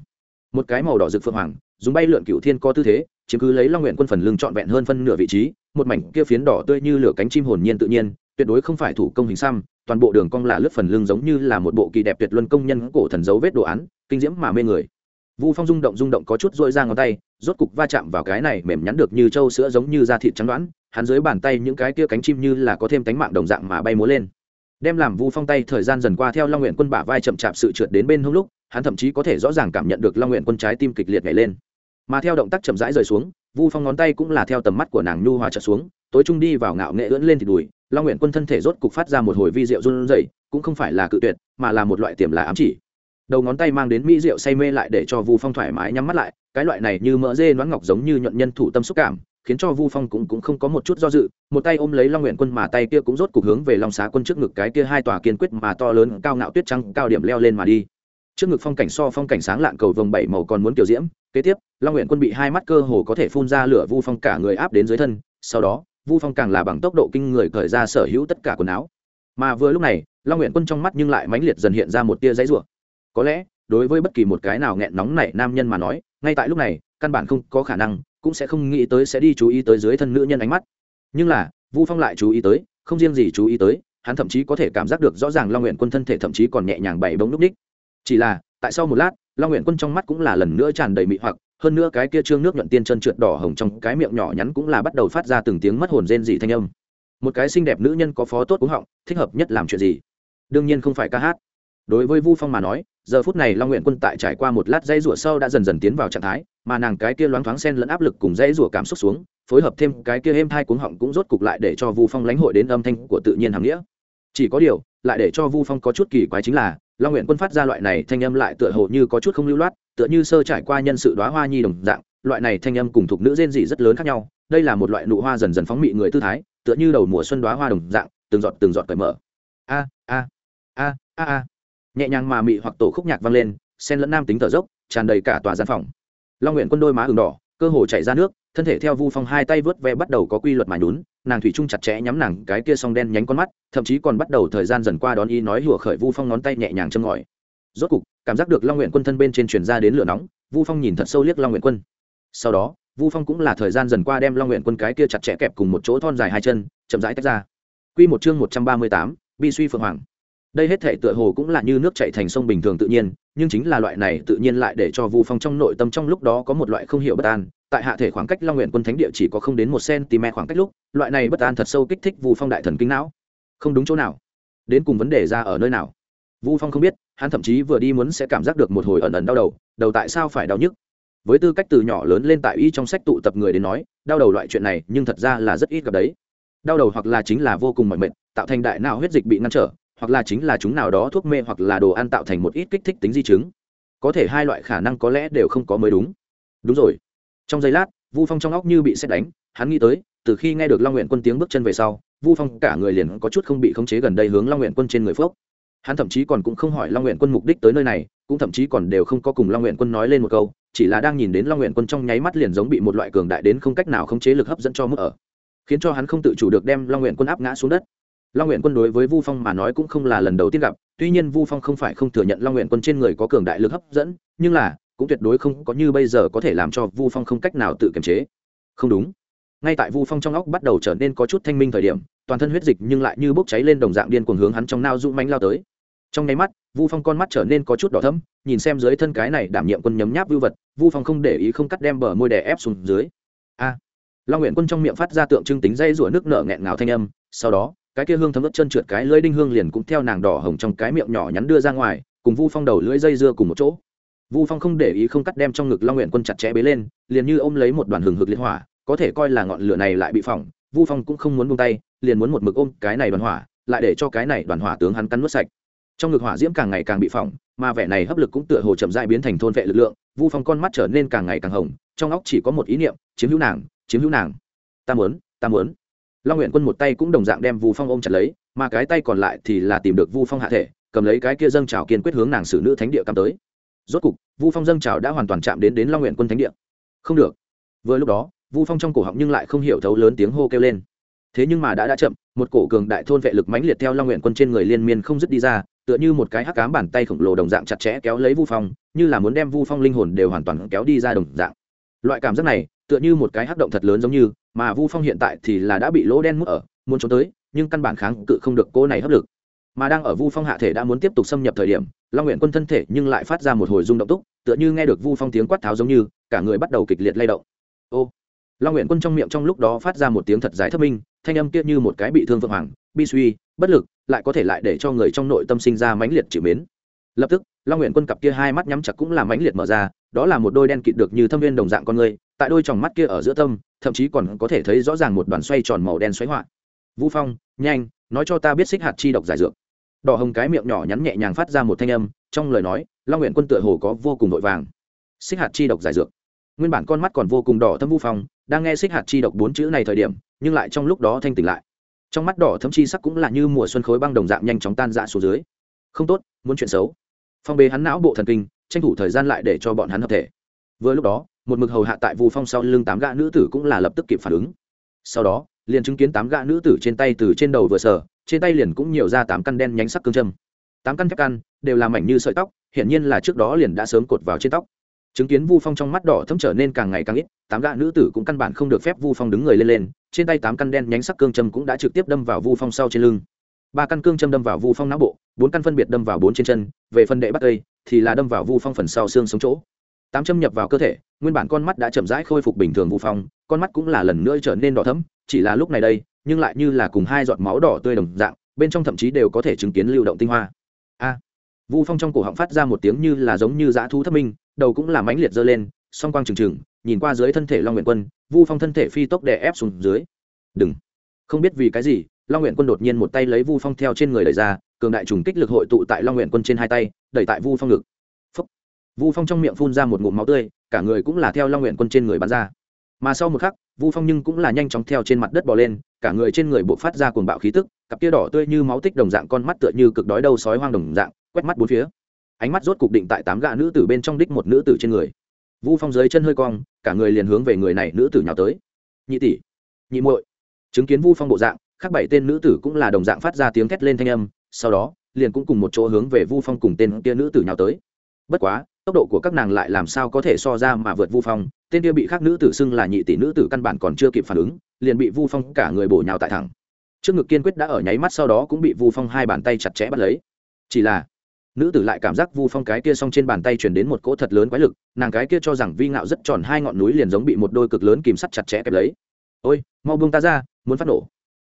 một cái màu đỏ rực phượng hoàng, dùng bay lượn cựu thiên co tư thế, chiếm cứ lấy long nguyện quân phần lưng trọn vẹn hơn phân nửa vị trí, một mảnh kia phiến đỏ tươi như lửa cánh chim hồn nhiên tự nhiên, tuyệt đối không phải thủ công hình xăm, toàn bộ đường cong là lướt phần lưng giống như là một bộ kỳ đẹp tuyệt luân công nhân cổ thần dấu vết đồ án, kinh diễm mà mê người. Vu phong rung động rung động có chút dội ra ngón tay, rốt cục va chạm vào cái này mềm nhắn được như trâu sữa giống như da thịt trắng đoán, hắn dưới bàn tay những cái kia cánh chim như là có thêm cánh mạng đồng dạng mà bay múa lên. Đem làm vu phong tay thời gian dần qua theo long nguyện quân bả vai chậm chạp sự trượt đến bên hông lúc hắn thậm chí có thể rõ ràng cảm nhận được long nguyện quân trái tim kịch liệt nhảy lên mà theo động tác chậm rãi rời xuống vu phong ngón tay cũng là theo tầm mắt của nàng nhu hòa trở xuống tối trung đi vào ngạo nghệ ưỡn lên thì đùi long nguyện quân thân thể rốt cục phát ra một hồi vi rượu run rẩy cũng không phải là cự tuyệt mà là một loại tiềm là ám chỉ. Đầu ngón tay mang đến mỹ rượu say mê lại để cho vu phong thoải mái nhắm mắt lại cái loại này như mỡ dê nón ngọc giống như nhuận nhân thủ tâm xúc cảm khiến cho vu phong cũng, cũng không có một chút do dự một tay ôm lấy long nguyện quân mà tay kia cũng rốt cục hướng về long xá quân trước ngực cái kia hai tòa kiên quyết mà to lớn cao ngạo tuyết trắng cao điểm leo lên mà đi trước ngực phong cảnh so phong cảnh sáng lạn cầu vồng bảy màu còn muốn kiểu diễm, kế tiếp, long nguyện quân bị hai mắt cơ hồ có thể phun ra lửa vu phong cả người áp đến dưới thân, sau đó, vu phong càng là bằng tốc độ kinh người cởi ra sở hữu tất cả quần áo. Mà vừa lúc này, long nguyện quân trong mắt nhưng lại mãnh liệt dần hiện ra một tia giấy rủa. Có lẽ, đối với bất kỳ một cái nào nghẹn nóng nảy nam nhân mà nói, ngay tại lúc này, căn bản không có khả năng, cũng sẽ không nghĩ tới sẽ đi chú ý tới dưới thân nữ nhân ánh mắt. Nhưng là, vu phong lại chú ý tới, không riêng gì chú ý tới, hắn thậm chí có thể cảm giác được rõ ràng long nguyện quân thân thể thậm chí còn nhẹ nhàng bảy bóng núp ních chỉ là, tại sau một lát, long nguyện quân trong mắt cũng là lần nữa tràn đầy mị hoặc, hơn nữa cái kia trương nước nhuận tiên chân trượt đỏ hồng trong cái miệng nhỏ nhắn cũng là bắt đầu phát ra từng tiếng mất hồn rên dị thanh âm. Một cái xinh đẹp nữ nhân có phó tốt cúng họng, thích hợp nhất làm chuyện gì? Đương nhiên không phải ca hát. Đối với vu phong mà nói, giờ phút này long nguyện quân tại trải qua một lát dây rủa sâu đã dần dần tiến vào trạng thái, mà nàng cái kia loáng thoáng sen lẫn áp lực cùng dây rủa cảm xúc xuống, phối hợp thêm cái kia êm thai cuống họng cũng rốt cục lại để cho vu phong lãnh hội đến âm thanh của tự nhiên hàm nghĩa. Chỉ có điều, lại để cho vu phong có chút kỳ quái chính là long nguyện quân phát ra loại này thanh âm lại tựa hồ như có chút không lưu loát, tựa như sơ trải qua nhân sự đoá hoa nhi đồng dạng, loại này thanh âm cùng thuộc nữ rên dị rất lớn khác nhau. Đây là một loại nụ hoa dần dần phóng mị người tư thái, tựa như đầu mùa xuân đoá hoa đồng dạng, từng giọt từng giọt cởi mở. A a a a a. Nhẹ nhàng mà mị hoặc tổ khúc nhạc vang lên sen lẫn nam tính thở dốc, tràn đầy cả tòa gian phòng. Long nguyện quân đôi má ừng đỏ cơ hồ chảy ra nước, thân thể theo vu phong hai tay vớt ve bắt đầu có quy luật mài nhún, nàng thủy trung chặt chẽ nhắm nàng cái kia song đen nhánh con mắt, thậm chí còn bắt đầu thời gian dần qua đón y nói hùa khởi vu phong ngón tay nhẹ nhàng châm ngòi. Rốt cục, cảm giác được long nguyện quân thân bên trên truyền ra đến lửa nóng, vu phong nhìn thật sâu liếc long nguyện quân. Sau đó, vu phong cũng là thời gian dần qua đem long nguyện quân cái kia chặt chẽ kẹp cùng một chỗ thon dài hai chân, chậm rãi tách ra. Q một chương một trăm ba mươi tám, bi suy phượng hoàng. Đây hết thể tựa hồ cũng là như nước chảy thành sông bình thường tự nhiên nhưng chính là loại này tự nhiên lại để cho vu phong trong nội tâm trong lúc đó có một loại không hiểu bất an. Tại hạ thể khoảng cách long nguyện quân thánh địa chỉ có không đến một cm khoảng cách lúc, loại này bất an thật sâu kích thích vu phong đại thần kinh não. Không đúng chỗ nào. Đến cùng vấn đề ra ở nơi nào? Vu phong không biết, hắn thậm chí vừa đi muốn sẽ cảm giác được một hồi ẩn ẩn đau đầu đầu tại sao phải đau nhức? Với tư cách từ nhỏ lớn lên tại y trong sách tụ tập người đến nói, đau đầu loại chuyện này nhưng thật ra là rất ít gặp đấy. Đau đầu hoặc là chính là vô cùng mỏi mệt, tạo thành đại não huyết dịch bị ngăn trở hoặc là chính là chúng nào đó thuốc mê hoặc là đồ ăn tạo thành một ít kích thích tính di chứng. Có thể hai loại khả năng có lẽ đều không có mới đúng. Đúng rồi. Trong giây lát, vu phong trong óc như bị xét đánh, hắn nghĩ tới, từ khi nghe được long nguyện quân tiếng bước chân về sau, vu phong cả người liền có chút không bị khống chế gần đây hướng long nguyện quân trên người phước hắn thậm chí còn cũng không hỏi long nguyện quân mục đích tới nơi này, cũng thậm chí còn đều không có cùng long nguyện quân nói lên một câu, chỉ là đang nhìn đến long nguyện quân trong nháy mắt liền giống bị một loại cường đại đến không cách nào khống chế lực hấp dẫn cho mức ở, khiến cho hắn không tự chủ được đem long nguyện quân áp ngã xuống đất long nguyện quân đối với vu phong mà nói cũng không là lần đầu tiên gặp, tuy nhiên vu phong không phải không thừa nhận long nguyện quân trên người có cường đại lực hấp dẫn, nhưng là, cũng tuyệt đối không có như bây giờ có thể làm cho vu phong không cách nào tự kiềm chế. Không đúng. Ngay tại vu phong trong óc bắt đầu trở nên có chút thanh minh thời điểm, toàn thân huyết dịch nhưng lại như bốc cháy lên đồng dạng điên cuồng hướng hắn trong nao dũng mánh lao tới. Trong nháy mắt, vu phong con mắt trở nên có chút đỏ thấm nhìn xem dưới thân cái này đảm nhiệm quân nhấm nháp vưu vật, vu phong không để ý không cắt đem bờ môi đè ép xuống dưới. A. Long nguyện quân trong miệng phát ra tượng trưng tính dây rủa nước nở nghẹn ngào thanh âm, sau đó cái kia hương thấm ướt chân trượt cái lưỡi đinh hương liền cũng theo nàng đỏ hồng trong cái miệng nhỏ nhắn đưa ra ngoài, cùng vu phong đầu lưỡi dây dưa cùng một chỗ. Vu phong không để ý không cắt đem trong ngực long nguyện quân chặt chẽ bế lên, liền như ôm lấy một đoàn hừng hực liên hỏa, có thể coi là ngọn lửa này lại bị phỏng, vu phong cũng không muốn buông tay, liền muốn một mực ôm cái này đoàn hỏa, lại để cho cái này đoàn hỏa tướng hắn cắn nuốt sạch. Trong ngực hỏa diễm càng ngày càng bị phỏng, mà vẻ này hấp lực cũng tựa hồ chậm dại biến thành thôn vệ lực lượng, vu phong con mắt trở nên càng ngày càng hồng, trong óc chỉ có một ý niệm, chiếm hữu nàng, chiếm hữu nàng. Ta muốn ta muốn long nguyện quân một tay cũng đồng dạng đem vu phong ôm chặt lấy, mà cái tay còn lại thì là tìm được vu phong hạ thể, cầm lấy cái kia dâng trào kiên quyết hướng nàng xử nữ thánh địa cắm tới. Rốt cục, vu phong dâng trào đã hoàn toàn chạm đến đến long nguyện quân thánh địa. Không được. Vừa lúc đó, vu phong trong cổ họng nhưng lại không hiểu thấu lớn tiếng hô kêu lên. Thế nhưng mà đã đã chậm, một cổ cường đại thôn vệ lực mãnh liệt theo long nguyện quân trên người liên miên không dứt đi ra, tựa như một cái hắc cám bàn tay khổng lồ đồng dạng chặt chẽ kéo lấy vu phong, như là muốn đem vu phong linh hồn đều hoàn toàn kéo đi ra đồng dạng. Loại cảm giác này, tựa như một cái hắc động thật lớn giống như mà vu phong hiện tại thì là đã bị lỗ đen mút ở, muốn trốn tới, nhưng căn bản kháng cự không được cô này hấp lực. Mà đang ở vu phong hạ thể đã muốn tiếp tục xâm nhập thời điểm, long nguyện quân thân thể nhưng lại phát ra một hồi rung động túc, tựa như nghe được vu phong tiếng quát tháo giống như, cả người bắt đầu kịch liệt lay động. Ô! Long nguyện quân trong miệng trong lúc đó phát ra một tiếng thật dài thất minh, thanh âm kia như một cái bị thương vượng hoàng, bi suy, bất lực, lại có thể lại để cho người trong nội tâm sinh ra mãnh liệt chịu mến. Lập tức, long nguyện quân cặp kia hai mắt nhắm chặt cũng là mãnh liệt mở ra, đó là một đôi đen kịt được như thâm viên đồng dạng con người tại đôi tròng mắt kia ở giữa tâm, thậm chí còn có thể thấy rõ ràng một đoàn xoay tròn màu đen xoáy họa. Vũ phong, nhanh, nói cho ta biết xích hạt chi độc giải dược. Đỏ hồng cái miệng nhỏ nhắn nhẹ nhàng phát ra một thanh âm, trong lời nói, long nguyện quân tựa hồ có vô cùng vội vàng. Xích hạt chi độc giải dược. Nguyên bản con mắt còn vô cùng đỏ thâm vũ phong, đang nghe xích hạt chi độc bốn chữ này thời điểm, nhưng lại trong lúc đó thanh tỉnh lại. Trong mắt đỏ thâm chi sắc cũng là như mùa xuân khối băng đồng dạng nhanh chóng tan rã xuống dưới. Không tốt, muốn chuyện xấu. Phong bế hắn não bộ thần kinh, tranh thủ thời gian lại để cho bọn hắn hợp thể vừa lúc đó một mực hầu hạ tại vu phong sau lưng tám gã nữ tử cũng là lập tức kịp phản ứng. Sau đó liền chứng kiến tám gã nữ tử trên tay từ trên đầu vừa sở, trên tay liền cũng nhiều ra tám căn đen nhánh sắc cương châm. Tám căn thép căn đều làm mảnh như sợi tóc hiển nhiên là trước đó liền đã sớm cột vào trên tóc. Chứng kiến vu phong trong mắt đỏ thấm trở nên càng ngày càng ít tám gã nữ tử cũng căn bản không được phép vu phong đứng người lên lên trên tay tám căn đen nhánh sắc cương châm cũng đã trực tiếp đâm vào vu phong sau trên lưng. Ba căn cương châm đâm vào vu phong não bộ bốn căn phân biệt đâm vào bốn trên chân về phân đệ bắt tây thì là đâm vào vu phong phần sau xương sống chỗ tám châm nhập vào cơ thể, nguyên bản con mắt đã chậm rãi khôi phục bình thường vu phong, con mắt cũng là lần nữa trở nên đỏ thấm chỉ là lúc này đây, nhưng lại như là cùng hai giọt máu đỏ tươi đồng dạng, bên trong thậm chí đều có thể chứng kiến lưu động tinh hoa. A! Vu phong trong cổ họng phát ra một tiếng như là giống như dã thú thất minh, đầu cũng là mãnh liệt dơ lên, song quang trừng trừng, nhìn qua dưới thân thể long nguyện quân, vu phong thân thể phi tốc đè ép xuống dưới. Đừng! Không biết vì cái gì, long nguyện quân đột nhiên một tay lấy vu phong theo trên người đẩy ra, cường đại trùng kích lực hội tụ tại long nguyện quân trên hai tay, đẩy tại vu phong ngực vu phong trong miệng phun ra một ngụm máu tươi, cả người cũng là theo long nguyện quân trên người bắn ra. Mà sau một khắc, vu phong nhưng cũng là nhanh chóng theo trên mặt đất bò lên, cả người trên người buộc phát ra cuồng bạo khí tức, cặp tia đỏ tươi như máu tích đồng dạng con mắt tựa như cực đói đầu sói hoang đồng dạng, quét mắt bốn phía. Ánh mắt rốt cục định tại tám gã nữ tử bên trong đích một nữ tử trên người. Vu phong dưới chân hơi cong, cả người liền hướng về người này nữ tử nhào tới. Nhị tỷ, nhị muội. Chứng kiến vu phong bộ dạng, khác bảy tên nữ tử cũng là đồng dạng phát ra tiếng thét lên thanh âm, sau đó, liền cũng cùng một chỗ hướng về vu phong cùng tên kia nữ tử nhào tới. Bất quá tốc độ của các nàng lại làm sao có thể so ra mà vượt vu phong, tên kia bị khác nữ tử xưng là nhị tỷ nữ tử căn bản còn chưa kịp phản ứng, liền bị vu phong cả người bổ nhào tại thẳng. Trước ngực kiên quyết đã ở nháy mắt sau đó cũng bị vu phong hai bàn tay chặt chẽ bắt lấy. Chỉ là, nữ tử lại cảm giác vu phong cái kia s o n g trên bàn tay chuyển đến một cỗ thật lớn quái lực, nàng cái kia cho rằng vi ngạo rất tròn hai ngọn núi liền giống bị một đôi cực lớn kìm sắt chặt chẽ kẹp lấy. Ôi, mau buông ta ra, muốn phát nổ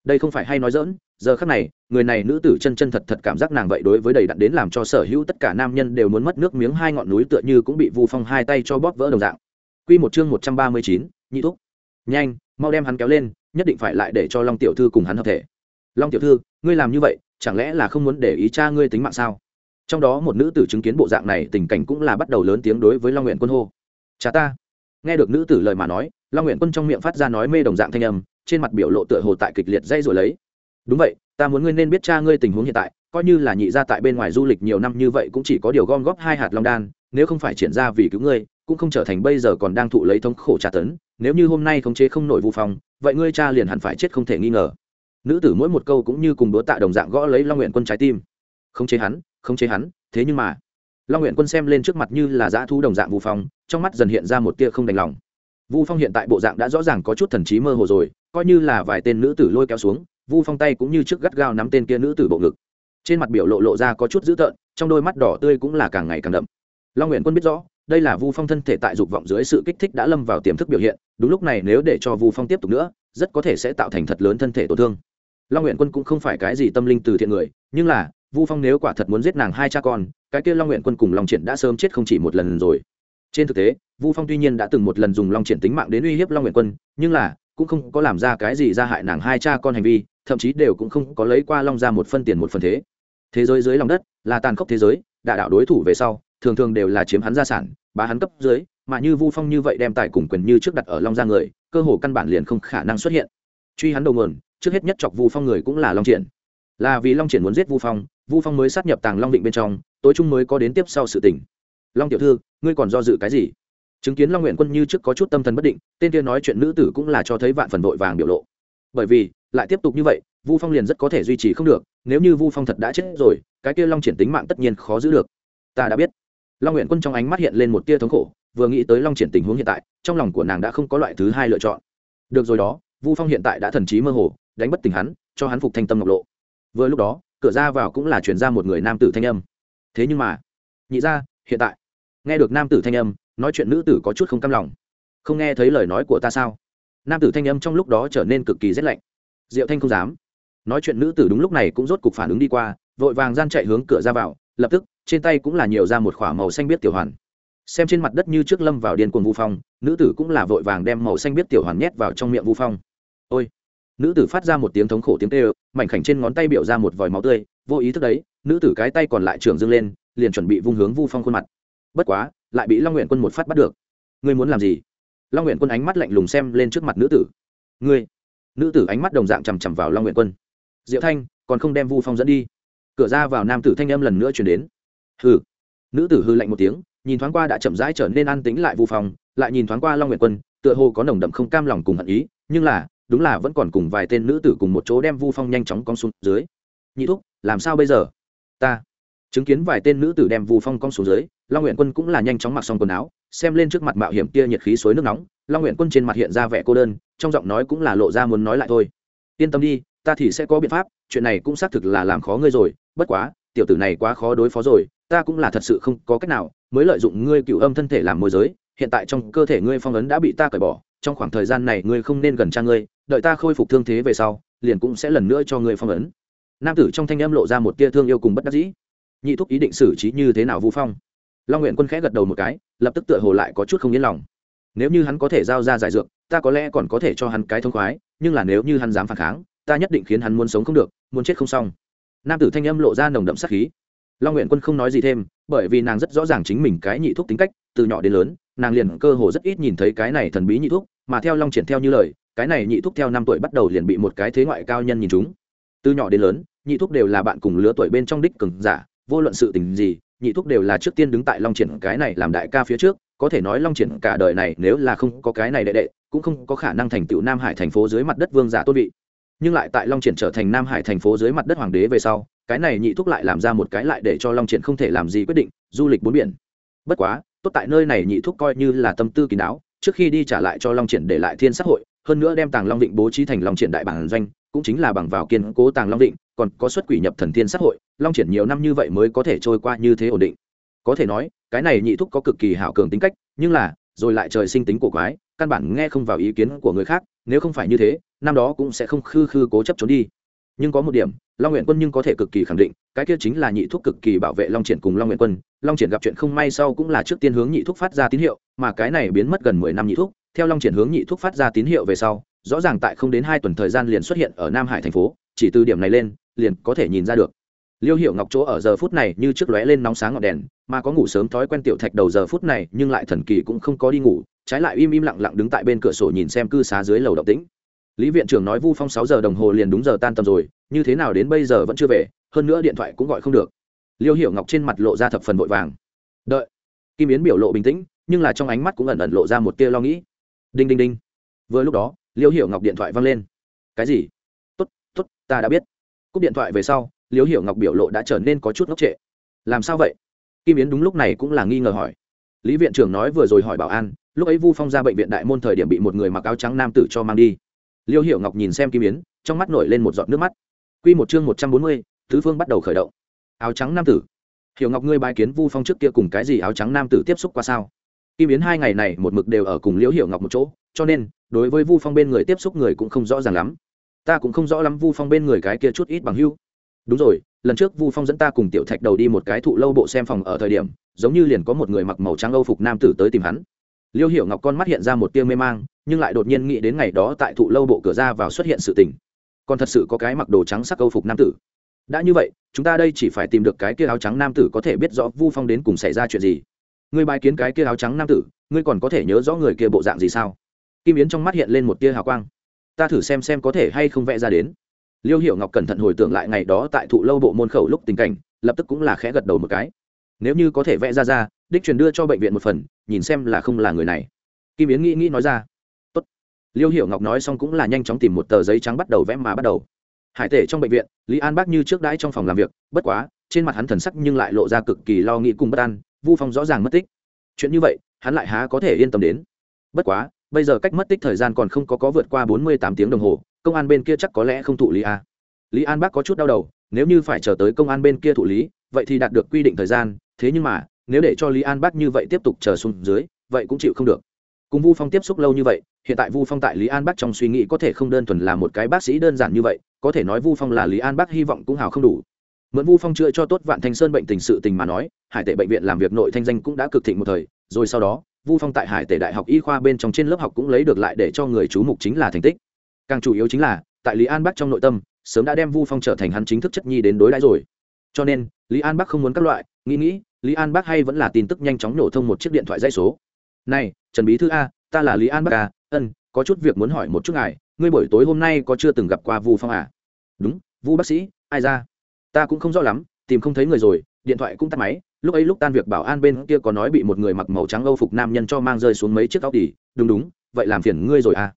đây không phải hay nói dỡn, giờ khác này, người này nữ tử chân chân thật thật cảm giác nàng vậy đối với đầy đặn đến làm cho sở hữu tất cả nam nhân đều muốn mất nước miếng hai ngọn núi tựa như cũng bị vu phong hai tay cho bóp vỡ đồng dạng. Q một chương một trăm ba mươi chín, nhị thúc. Nhanh, mau đem hắn kéo lên, nhất định phải lại để cho long tiểu thư cùng hắn hợp thể. Long tiểu thư, ngươi làm như vậy, chẳng lẽ là không muốn để ý cha ngươi tính mạng sao? Trong đó một nữ tử chứng kiến bộ dạng này, tình cảnh cũng là bắt đầu lớn tiếng đối với long nguyện quân hô. Cha ta. Nghe được nữ tử lời mà nói, long nguyện quân trong miệng phát ra nói mê đồng dạng thanh âm trên mặt biểu lộ tựa hồ tại kịch liệt dây rồi lấy. Đúng vậy, ta muốn ngươi nên biết cha ngươi tình huống hiện tại, coi như là nhị gia tại bên ngoài du lịch nhiều năm như vậy cũng chỉ có điều gom góp hai hạt long đan, nếu không phải triển ra vì cứu ngươi, cũng không trở thành bây giờ còn đang thụ lấy thống khổ tra tấn, nếu như hôm nay khống chế không nổi vu phong, vậy ngươi cha liền hẳn phải chết không thể nghi ngờ. Nữ tử mỗi một câu cũng như cùng đúa tạ đồng dạng gõ lấy long nguyện quân trái tim. Khống chế hắn, khống chế hắn, thế nhưng mà, long nguyện quân xem lên trước mặt như là dã thu đồng dạng vu phong, trong mắt dần hiện ra một tia không đành lòng. Vu phong hiện tại bộ dạng đã rõ ràng có chút thần trí mơ hồ rồi coi như là vài tên nữ tử lôi kéo xuống, vu phong tay cũng như trước gắt gao nắm tên kia nữ tử bộ ngực. Trên mặt biểu lộ lộ ra có chút dữ tợn, trong đôi mắt đỏ tươi cũng là càng ngày càng đậm. Long nguyện quân biết rõ, đây là vu phong thân thể tại dục vọng dưới sự kích thích đã lâm vào tiềm thức biểu hiện, đúng lúc này nếu để cho vu phong tiếp tục nữa, rất có thể sẽ tạo thành thật lớn thân thể tổn thương. Long nguyện quân cũng không phải cái gì tâm linh từ thiện người, nhưng là, vu phong nếu quả thật muốn giết nàng hai cha con, cái kia long nguyện quân cùng long triển đã sớm chết không chỉ một lần rồi. Trên thực tế, vu phong tuy nhiên đã từng một lần dùng long triển tính mạng đến uy hiếp long nguyện quân, nhưng là cũng không có làm ra cái gì ra hại nàng hai cha con hành vi, thậm chí đều cũng không có lấy qua long ra một phân tiền một phần thế. Thế giới dưới lòng đất, là tàn khốc thế giới, đả đạo đối thủ về sau, thường thường đều là chiếm hắn gia sản, bá hắn cấp dưới, mà như vu phong như vậy đem tài cùng quyền như trước đặt ở long ra người, cơ hồ căn bản liền không khả năng xuất hiện. Truy hắn đầu nguồn, trước hết nhất chọc vu phong người cũng là long triển. Là vì long triển muốn giết vu phong vu phong mới sát nhập tàng long định bên trong, tối trung mới có đến tiếp sau sự tình. Long tiểu thư, ngươi còn do dự cái gì? Chứng kiến long nguyện quân như trước có chút tâm thần bất định, tên kia nói chuyện nữ tử cũng là cho thấy vạn phần vội vàng biểu lộ. Bởi vì, lại tiếp tục như vậy, vu phong liền rất có thể duy trì không được, nếu như vu phong thật đã chết rồi, cái kia long triển tính mạng tất nhiên khó giữ được. Ta đã biết. Long nguyện quân trong ánh mắt hiện lên một tia thống khổ, vừa nghĩ tới long triển tình huống hiện tại, trong lòng của nàng đã không có loại thứ hai lựa chọn. Được rồi đó, vu phong hiện tại đã thần trí mơ hồ, đánh bất tỉnh hắn, cho hắn phục thanh tâm ngọc lộ. Vừa lúc đó, cửa ra vào cũng là chuyển ra một người nam tử thanh âm. Thế nhưng mà, nhị ra hiện tại, nghe được nam tử thanh âm nói chuyện nữ tử có chút không cam lòng. Không nghe thấy lời nói của ta sao? Nam tử thanh âm trong lúc đó trở nên cực kỳ rét lạnh. Diệu thanh không dám. Nói chuyện nữ tử đúng lúc này cũng rốt cục phản ứng đi qua, vội vàng gian chạy hướng cửa ra vào, lập tức, trên tay cũng là nhiều ra một k h ỏ a màu xanh biết tiểu hoàn. Xem trên mặt đất như trước lâm vào điên cuồng vu phong, nữ tử cũng là vội vàng đem màu xanh biết tiểu hoàn nhét vào trong miệng vu phong. Ôi! Nữ tử phát ra một tiếng thống khổ tiếng tê ơ mảnh khảnh trên ngón tay biểu ra một vòi máu tươi, vô ý thức đấy, nữ tử cái tay còn lại trưởng dâng lên, liền chuẩn bị vung hướng vu phong khuôn mặt bất quá, lại bị long nguyện quân một phát bắt được. Ngươi muốn làm gì? Long nguyện quân ánh mắt lạnh lùng xem lên trước mặt nữ tử. Ngươi, nữ tử ánh mắt đồng dạng chằm chằm vào long nguyện quân. Diệu thanh, còn không đem vu phong dẫn đi. Cửa ra vào nam tử thanh âm lần nữa chuyển đến. Hừ. Nữ tử hư lạnh một tiếng, nhìn thoáng qua đã chậm rãi trở nên an tính lại vu phong, lại nhìn thoáng qua long nguyện quân, tựa hồ có nồng đậm không cam lòng cùng hận ý, nhưng là, đúng là vẫn còn cùng vài tên nữ tử cùng một chỗ đem vu phong nhanh chóng cong xuống dưới. Nhị thúc, làm sao bây giờ? Ta. Chứng kiến vài tên nữ tử đem vu phong cong xuống dưới long nguyện quân cũng là nhanh chóng mặc xong quần áo, xem lên trước mặt mạo hiểm kia nhiệt khí suối nước nóng, long nguyện quân trên mặt hiện ra vẻ cô đơn, trong giọng nói cũng là lộ ra muốn nói lại thôi. Yên tâm đi, ta thì sẽ có biện pháp, chuyện này cũng xác thực là làm khó ngươi rồi, bất quá, tiểu tử này quá khó đối phó rồi, ta cũng là thật sự không có cách nào, mới lợi dụng ngươi cựu âm thân thể làm môi giới, hiện tại trong cơ thể ngươi phong ấn đã bị ta cởi bỏ, trong khoảng thời gian này ngươi không nên gần cha ngươi, đợi ta khôi phục thương thế về sau, liền cũng sẽ lần nữa cho ngươi phong ấn. Nam tử trong thanh âm lộ ra một tia thương yêu cùng bất đắc dĩ. Nhị thúc ý định xử trí như thế nào vu phong? Long nguyện quân khẽ gật đầu một cái, lập tức tựa hồ lại có chút không yên lòng. Nếu như hắn có thể giao ra giải dược, ta có lẽ còn có thể cho hắn cái thông khoái, nhưng là nếu như hắn dám phản kháng, ta nhất định khiến hắn muốn sống không được, muốn chết không xong. Nam tử thanh âm lộ ra nồng đậm sát khí. Long nguyện quân không nói gì thêm, bởi vì nàng rất rõ ràng chính mình cái nhị thuốc tính cách, từ nhỏ đến lớn, nàng liền cơ hồ rất ít nhìn thấy cái này thần bí nhị thuốc, mà theo long triển theo như lời, cái này nhị thuốc theo năm tuổi bắt đầu liền bị một cái thế ngoại cao nhân nhìn chúng. Từ nhỏ đến lớn, nhị thuốc đều là bạn cùng lứa tuổi bên trong đích cường giả, vô luận sự tình gì nhị thúc đều là trước tiên đứng tại long triển cái này làm đại ca phía trước, có thể nói long triển cả đời này nếu là không có cái này đệ đệ, cũng không có khả năng thành tựu nam hải thành phố dưới mặt đất vương giả tôn vị. Nhưng lại tại long triển trở thành nam hải thành phố dưới mặt đất hoàng đế về sau, cái này nhị thúc lại làm ra một cái lại để cho long triển không thể làm gì quyết định, du lịch bốn biển. Bất quá, tốt tại nơi này nhị thúc coi như là tâm tư kín đáo trước khi đi trả lại cho long triển để lại thiên xã hội, hơn nữa đem tàng long định bố trí thành long triển đại bản doanh cũng chính là bằng vào kiên cố tàng long định, còn có xuất quỷ nhập thần thiên xã hội, long triển nhiều năm như vậy mới có thể trôi qua như thế ổn định. Có thể nói, cái này nhị thúc có cực kỳ hảo cường tính cách, nhưng là, rồi lại trời sinh tính của quái, căn bản nghe không vào ý kiến của người khác, nếu không phải như thế, năm đó cũng sẽ không khư khư cố chấp trốn đi. Nhưng có một điểm, long nguyện quân nhưng có thể cực kỳ khẳng định, cái kia chính là nhị thuốc cực kỳ bảo vệ long triển cùng long nguyện quân, long triển gặp chuyện không may sau cũng là trước tiên hướng nhị thuốc phát ra tín hiệu, mà cái này biến mất gần mười năm nhị thuốc theo long triển hướng nhị thuốc phát ra tín hiệu về sau rõ ràng tại không đến hai tuần thời gian liền xuất hiện ở nam hải thành phố, chỉ từ điểm này lên, liền có thể nhìn ra được. Liêu hiệu ngọc chỗ ở giờ phút này như trước lóe lên nóng sáng ngọn đèn, mà có ngủ sớm thói quen tiểu thạch đầu giờ phút này, nhưng lại thần kỳ cũng không có đi ngủ, trái lại im im lặng lặng đứng tại bên cửa sổ nhìn xem cư xá dưới lầu động tĩnh. Lý viện trưởng nói vu phong sáu giờ đồng hồ liền đúng giờ tan tầm rồi, như thế nào đến bây giờ vẫn chưa về, hơn nữa điện thoại cũng gọi không được. Liêu hiểu ngọc trên mặt lộ ra thập phần vội vàng. Đợi. Kim yến biểu lộ bình tĩnh, nhưng là trong ánh mắt cũng ẩn ẩn lộ ra một tia lo nghĩ. Đinh đinh đinh. Vừa lúc đó liêu hiểu ngọc điện thoại văng lên. Cái gì? Tốt tốt, ta đã biết. Cúp điện thoại về sau liêu hiểu ngọc biểu lộ đã trở nên có chút ngốc trệ. Làm sao vậy? Kim yến đúng lúc này cũng là nghi ngờ hỏi. Lý viện trưởng nói vừa rồi hỏi bảo an, lúc ấy vu phong ra bệnh viện đại môn thời điểm bị một người mặc áo trắng nam tử cho mang đi. Liêu hiểu ngọc nhìn xem kim yến, trong mắt nổi lên một giọt nước mắt. Q một chương một trăm bốn mươi thứ phương bắt đầu khởi động. Áo trắng nam tử. Hiểu ngọc ngươi bài kiến vu phong trước kia cùng cái gì áo trắng nam tử tiếp xúc qua sao? Kim yến hai ngày này một mực đều ở cùng liễu hiểu ngọc một chỗ, cho nên đối với vu phong bên người tiếp xúc người cũng không rõ ràng lắm. Ta cũng không rõ lắm vu phong bên người cái kia chút ít bằng hưu đúng rồi, lần trước vu phong dẫn ta cùng tiểu thạch đầu đi một cái thụ lâu bộ xem phòng ở thời điểm, giống như liền có một người mặc màu trắng âu phục nam tử tới tìm hắn. Liêu hiểu ngọc con mắt hiện ra một tia mê mang, nhưng lại đột nhiên nghĩ đến ngày đó tại thụ lâu bộ cửa ra vào xuất hiện sự tình. Còn thật sự có cái mặc đồ trắng sắc âu phục nam tử. Đã như vậy, chúng ta đây chỉ phải tìm được cái kia áo trắng nam tử có thể biết rõ vu phong đến cùng xảy ra chuyện gì. Ngươi bài kiến cái kia áo trắng nam tử, ngươi còn có thể nhớ rõ người kia bộ dạng gì sao? Kim yến trong mắt hiện lên một tia hào quang. Ta thử xem xem có thể hay không vẽ ra đến. Liêu hiểu ngọc cẩn thận hồi tưởng lại ngày đó tại thụ lâu bộ môn khẩu lúc tình cảnh, lập tức cũng là khẽ gật đầu một cái. Nếu như có thể vẽ ra ra, đích truyền đưa cho bệnh viện một phần, nhìn xem là không là người này. Kim yến nghĩ nghĩ nói ra. Tốt. liêu hiểu ngọc nói xong cũng là nhanh chóng tìm một tờ giấy trắng bắt đầu vẽ mà bắt đầu. Hải tể trong bệnh viện, lý an bác như trước đãi trong phòng làm việc, bất quá, trên mặt hắn thần sắc nhưng lại lộ ra cực kỳ lo nghĩ cùng bất an, vu phong rõ ràng mất tích. Chuyện như vậy, hắn lại há có thể yên tâm đến. Bất quá bây giờ cách mất tích thời gian còn không có có vượt qua bốn mươi tám tiếng đồng hồ, công an bên kia chắc có lẽ không thụ lý a. Lý an bác có chút đau đầu, nếu như phải chờ tới công an bên kia thụ lý, vậy thì đạt được quy định thời gian, thế nhưng mà, nếu để cho lý an bác như vậy tiếp tục chờ xuống dưới, vậy cũng chịu không được. Cùng vu phong tiếp xúc lâu như vậy, hiện tại vu phong tại lý an bắc trong suy nghĩ có thể không đơn thuần là một cái bác sĩ đơn giản như vậy, có thể nói vu phong là lý an bắc hy vọng cũng hào không đủ. Mượn vu phong chữa cho tốt vạn thanh sơn bệnh tình sự tình mà nói, hải tệ bệnh viện làm việc nội thanh danh cũng đã cực thịnh một thời, rồi sau đó vu phong tại hải tể đại học y khoa bên trong trên lớp học cũng lấy được lại để cho người chú mục chính là thành tích. Càng chủ yếu chính là, tại lý an bắc trong nội tâm, sớm đã đem vu phong trở thành hắn chính thức chất nhi đến đối đãi rồi. Cho nên, lý an bắc không muốn các loại, nghĩ nghĩ, lý an bắc hay vẫn là tin tức nhanh chóng nổ thông một chiếc điện thoại dây số. Này, trần bí thư a, ta là lý an bắc a ân, có chút việc muốn hỏi một chút ngài, ngươi buổi tối hôm nay có chưa từng gặp qua vu phong à? Đúng, vu bác sĩ, ai ra? Ta cũng không rõ lắm, tìm không thấy người rồi, điện thoại cũng tắt máy lúc ấy lúc tan việc bảo an bên kia có nói bị một người mặc màu trắng âu phục nam nhân cho mang rơi xuống mấy chiếc áo tỉ đúng đúng, vậy làm phiền ngươi rồi à.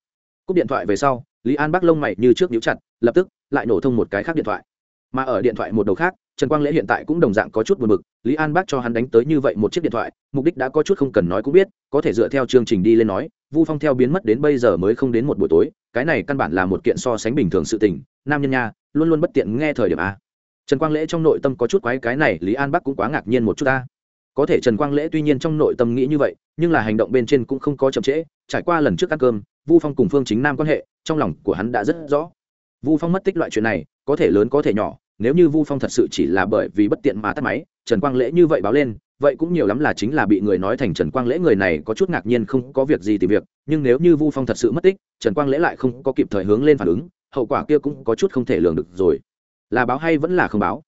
Cúp điện thoại về sau, lý an bắc lông mày như trước nhíu chặt, lập tức lại nổ thông một cái khác điện thoại. Mà ở điện thoại một đầu khác, trần quang lễ hiện tại cũng đồng dạng có chút buồn bực, lý an bác cho hắn đánh tới như vậy một chiếc điện thoại, mục đích đã có chút không cần nói cũng biết, có thể dựa theo chương trình đi lên nói, vu phong theo biến mất đến bây giờ mới không đến một buổi tối, cái này căn bản là một kiện so sánh bình thường sự tình, nam nhân nha, luôn luôn bất tiện nghe thời điểm a trần quang lễ trong nội tâm có chút quái, cái này lý an bắc cũng quá ngạc nhiên một chút ta. Có thể trần quang lễ tuy nhiên trong nội tâm nghĩ như vậy, nhưng là hành động bên trên cũng không có chậm trễ, trải qua lần trước ăn cơm, vu phong cùng phương chính nam quan hệ, trong lòng của hắn đã rất rõ. Vu phong mất tích loại chuyện này, có thể lớn có thể nhỏ, nếu như vu phong thật sự chỉ là bởi vì bất tiện mà tắt máy, trần quang lễ như vậy báo lên, vậy cũng nhiều lắm là chính là bị người nói thành trần quang lễ người này có chút ngạc nhiên không có việc gì tìm việc, nhưng nếu như vu phong thật sự mất tích, trần quang lễ lại không có kịp thời hướng lên phản ứng, hậu quả kia cũng có chút không thể lường được rồi là báo hay vẫn là không báo?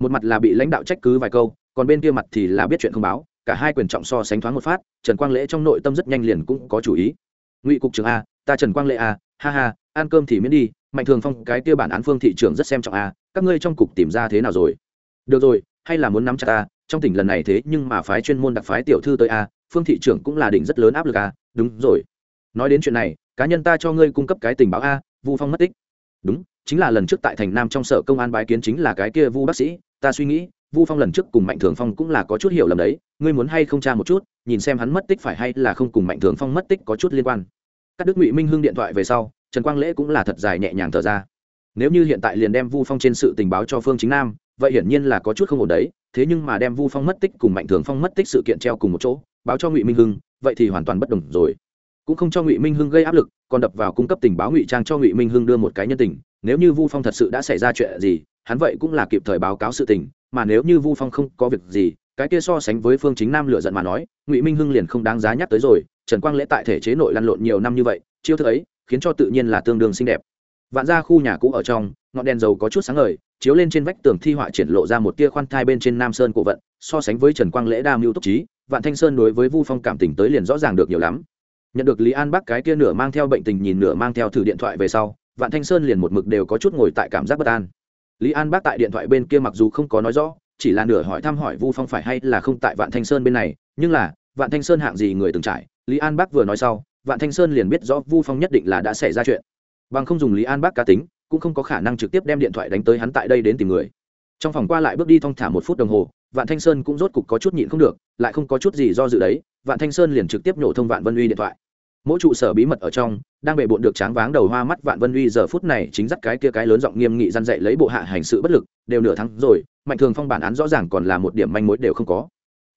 Một mặt là bị lãnh đạo trách cứ vài câu, còn bên kia mặt thì là biết chuyện không báo, cả hai quyền trọng so sánh thoáng một phát, trần quang lễ trong nội tâm rất nhanh liền cũng có chủ ý. Ngụy cục trưởng a, ta trần quang lễ a, ha ha, ăn cơm thì miễn đi, mạnh thường phong, cái kia bản án phương thị trường rất xem trọng a, các ngươi trong cục tìm ra thế nào rồi? Được rồi, hay là muốn nắm chặt ta? trong tỉnh lần này thế nhưng mà phái chuyên môn đặc phái tiểu thư tới a, phương thị trưởng cũng là đỉnh rất lớn áp lực a. Đúng rồi. Nói đến chuyện này, cá nhân ta cho ngươi cung cấp cái tình báo a, vu phong mất tích. Đúng chính là lần trước tại thành nam trong sở công an bái kiến chính là cái kia vu bác sĩ, ta suy nghĩ, vu phong lần trước cùng mạnh thường phong cũng là có chút hiểu lầm đấy, ngươi muốn hay không tra một chút, nhìn xem hắn mất tích phải hay là không cùng mạnh thường phong mất tích có chút liên quan. Các đức ngụy minh hưng điện thoại về sau, trần quang lễ cũng là thật dài nhẹ nhàng thở ra. Nếu như hiện tại liền đem vu phong trên sự tình báo cho phương chính nam, vậy hiển nhiên là có chút không ổn đấy, thế nhưng mà đem vu phong mất tích cùng mạnh thường phong mất tích sự kiện treo cùng một chỗ, báo cho ngụy minh hưng, vậy thì hoàn toàn bất đồng rồi cũng không cho ngụy minh hưng gây áp lực còn đập vào cung cấp tình báo ngụy trang cho ngụy minh hưng đưa một cái nhân tình nếu như vu phong thật sự đã xảy ra chuyện gì hắn vậy cũng là kịp thời báo cáo sự tình mà nếu như vu phong không có việc gì cái kia so sánh với phương chính nam lựa giận mà nói ngụy minh hưng liền không đáng giá nhắc tới rồi trần quang lễ tại thể chế nội lăn lộn nhiều năm như vậy chiêu thức ấy khiến cho tự nhiên là tương đương xinh đẹp vạn ra khu nhà cũ ở trong ngọn đèn dầu có chút sáng ngời chiếu lên trên vách tường thi họa triển lộ ra một tia khoan thai bên trên nam sơn cổ vận so sánh với trần quang lễ đa mưu túc trí vạn thanh sơn đối với vu phong cảm tình tới liền rõ ràng được nhiều lắm nhận được lý an bắc cái kia nửa mang theo bệnh tình nhìn nửa mang theo thử điện thoại về sau, vạn thanh sơn liền một mực đều có chút ngồi tại cảm giác bất an. Lý an bác tại điện thoại bên kia mặc dù không có nói rõ, chỉ là nửa hỏi thăm hỏi vu phong phải hay là không tại vạn thanh sơn bên này, nhưng là, vạn thanh sơn hạng gì người từng trải, lý an bác vừa nói sau, vạn thanh sơn liền biết rõ vu phong nhất định là đã xảy ra chuyện. Bằng không dùng lý an bác cá tính, cũng không có khả năng trực tiếp đem điện thoại đánh tới hắn tại đây đến tìm người. Trong phòng qua lại bước đi thong thả một phút đồng hồ, vạn thanh sơn cũng rốt cục có chút nhịn không được, lại không có chút gì do dự đấy, vạn thanh sơn liền trực tiếp nhổ thông vạn vân uy điện thoại mỗi trụ sở bí mật ở trong, đang bề bộn được tráng váng đầu hoa mắt vạn vân uy giờ phút này chính dắt cái kia cái lớn giọng nghiêm nghị răn dậy lấy bộ hạ hành sự bất lực, đều nửa tháng rồi, mạnh thường phong bản án rõ ràng còn là một điểm manh mối đều không có.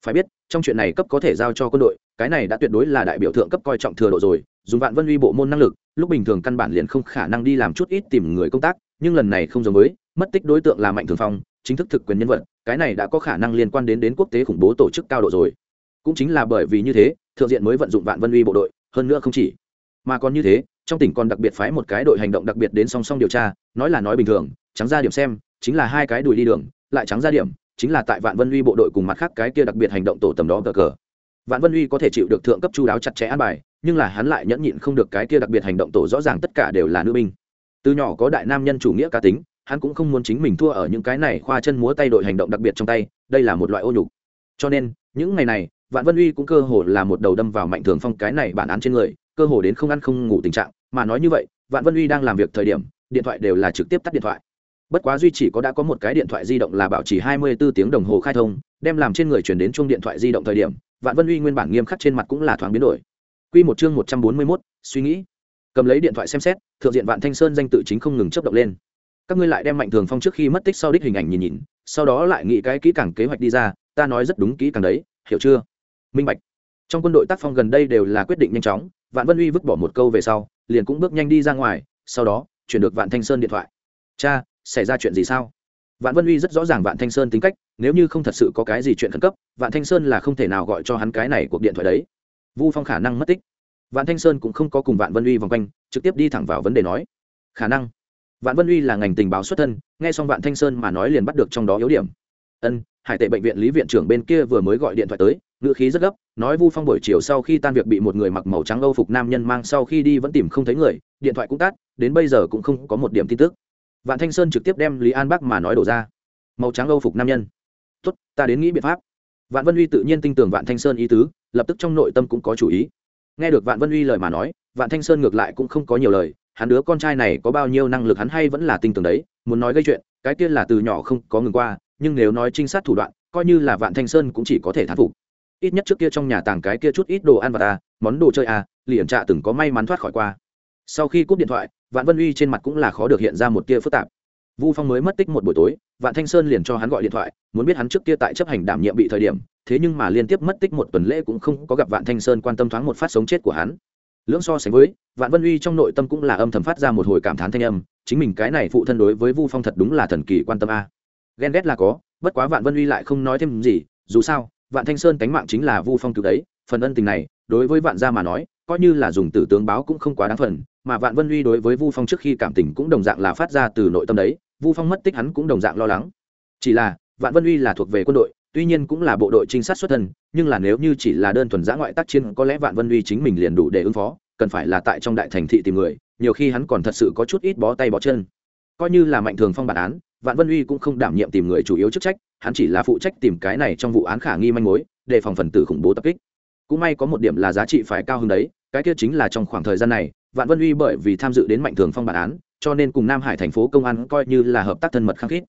Phải biết, trong chuyện này cấp có thể giao cho quân đội, cái này đã tuyệt đối là đại biểu thượng cấp coi trọng thừa độ rồi, dùng vạn vân uy bộ môn năng lực, lúc bình thường căn bản liền không khả năng đi làm chút ít tìm người công tác, nhưng lần này không giống với, mất tích đối tượng là mạnh thường phong, chính thức thực quyền nhân vật, cái này đã có khả năng liên quan đến đến quốc tế khủng bố tổ chức cao độ rồi. Cũng chính là bởi vì như thế, thượng diện mới vận dụng vạn vân uy bộ đội hơn nữa không chỉ. Mà còn như thế, trong tỉnh còn đặc biệt phái một cái đội hành động đặc biệt đến song song điều tra, nói là nói bình thường, trắng ra điểm xem, chính là hai cái đùi đi đường, lại trắng ra điểm, chính là tại vạn vân uy bộ đội cùng mặt khác cái kia đặc biệt hành động tổ tầm đó cờ cờ. Vạn vân uy có thể chịu được thượng cấp chu đáo chặt chẽ an bài, nhưng là hắn lại nhẫn nhịn không được cái kia đặc biệt hành động tổ rõ ràng tất cả đều là nữ binh. Từ nhỏ có đại nam nhân chủ nghĩa cá tính, hắn cũng không muốn chính mình thua ở những cái này khoa chân múa tay đội hành động đặc biệt trong tay, đây là một loại ô nhục. Cho nên, những ngày này vạn vân uy cũng cơ hồ là một đầu đâm vào mạnh thường phong cái này bản án trên người cơ hồ đến không ăn không ngủ tình trạng. Mà nói như vậy vạn vân uy đang làm việc thời điểm điện thoại đều là trực tiếp tắt điện thoại. Bất quá duy chỉ có đã có một cái điện thoại di động là bảo trì 24 tiếng đồng hồ khai thông đem làm trên người chuyển đến chuông điện thoại di động thời điểm vạn vân uy nguyên bản nghiêm khắc trên mặt cũng là thoáng biến đổi. Quy một chương 141, suy nghĩ. Cầm lấy điện thoại xem xét thượng diện vạn thanh sơn danh tự chính không ngừng chớp động lên. Các ngươi lại đem mạnh thường phong trước khi mất tích sau đích hình ảnh nhìn nhìn sau đó lại nghĩ cái kỹ càng kế hoạch đi ra ta nói rất đúng kỹ càng đấy hiểu chưa? Minh bạch. Trong quân đội tác phong gần đây đều là quyết định nhanh chóng, vạn vân uy vứt bỏ một câu về sau, liền cũng bước nhanh đi ra ngoài, sau đó, chuyển được vạn thanh sơn điện thoại. Cha, xảy ra chuyện gì sao? Vạn vân uy rất rõ ràng vạn thanh sơn tính cách, nếu như không thật sự có cái gì chuyện khẩn cấp, vạn thanh sơn là không thể nào gọi cho hắn cái này cuộc điện thoại đấy. Vu phong khả năng mất tích. Vạn thanh sơn cũng không có cùng vạn vân uy vòng quanh, trực tiếp đi thẳng vào vấn đề nói. Khả năng. Vạn vân uy là ngành tình báo xuất thân, nghe xong vạn thanh sơn mà nói liền bắt được trong đó yếu điểm. Ân, hải tệ bệnh viện lý viện trưởng bên kia vừa mới gọi điện thoại tới ngựa khí rất gấp, nói vu phong buổi chiều sau khi tan việc bị một người mặc màu trắng âu phục nam nhân mang sau khi đi vẫn tìm không thấy người, điện thoại cũng tắt, đến bây giờ cũng không có một điểm tin tức. Vạn thanh sơn trực tiếp đem lý an bắc mà nói đổ ra. Màu trắng âu phục nam nhân. Tốt, ta đến nghĩ biện pháp. Vạn vân uy tự nhiên tin tưởng vạn thanh sơn ý tứ, lập tức trong nội tâm cũng có chủ ý. Nghe được vạn vân uy lời mà nói, vạn thanh sơn ngược lại cũng không có nhiều lời, hắn đứa con trai này có bao nhiêu năng lực hắn hay vẫn là tin tưởng đấy, muốn nói gây chuyện, cái kia là từ nhỏ không có ngừng qua, nhưng nếu nói trinh sát thủ đoạn, coi như là vạn thanh sơn cũng chỉ có thể thán phục ít nhất trước kia trong nhà tàng cái kia chút ít đồ ăn và ta, món đồ chơi à liền trạ từng có may mắn thoát khỏi qua. Sau khi cúp điện thoại, vạn vân uy trên mặt cũng là khó được hiện ra một tia phức tạp. Vu phong mới mất tích một buổi tối, vạn thanh sơn liền cho hắn gọi điện thoại, muốn biết hắn trước kia tại chấp hành đảm nhiệm bị thời điểm, thế nhưng mà liên tiếp mất tích một tuần lễ cũng không có gặp vạn thanh sơn quan tâm thoáng một phát sống chết của hắn. Lưỡng so sánh với, vạn vân uy trong nội tâm cũng là âm thầm phát ra một hồi cảm thán thanh âm, chính mình cái này phụ thân đối với vu phong thật đúng là thần kỳ quan tâm a. Ghen ghét là có, bất quá vạn vân uy lại không nói thêm gì, dù sao vạn thanh sơn cánh mạng chính là vu phong cứu đấy, phần ân tình này, đối với vạn gia mà nói, coi như là dùng tử tướng báo cũng không quá đáng phần, mà vạn vân uy đối với vu phong trước khi cảm tình cũng đồng dạng là phát ra từ nội tâm đấy, vu phong mất tích hắn cũng đồng dạng lo lắng. Chỉ là, vạn vân uy là thuộc về quân đội, tuy nhiên cũng là bộ đội trinh sát xuất thân, nhưng là nếu như chỉ là đơn thuần giã ngoại tác chiến, có lẽ vạn vân uy chính mình liền đủ để ứng phó, cần phải là tại trong đại thành thị tìm người, nhiều khi hắn còn thật sự có chút ít bó tay bó chân. Coi như là mạnh thường phong bản án vạn vân uy cũng không đảm nhiệm tìm người chủ yếu chức trách, hắn chỉ là phụ trách tìm cái này trong vụ án khả nghi manh mối, để phòng phần tử khủng bố tập kích. Cũng may có một điểm là giá trị phải cao hơn đấy, cái kia chính là trong khoảng thời gian này, vạn vân uy bởi vì tham dự đến mạnh thường phong bản án, cho nên cùng nam hải thành phố công an coi như là hợp tác thân mật khăng khít.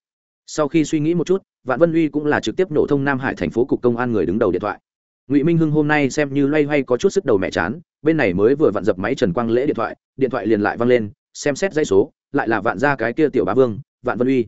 Sau khi suy nghĩ một chút, vạn vân uy cũng là trực tiếp nổ thông nam hải thành phố cục công an người đứng đầu điện thoại. Ngụy minh hưng hôm nay xem như loay hoay có chút sức đầu mẹ chán, bên này mới vừa vặn dập máy trần quang lễ điện thoại điện thoại liền lại văng lên, xem xét dây số, lại là vạn ra cái kia tiểu bá vương, vạn vân uy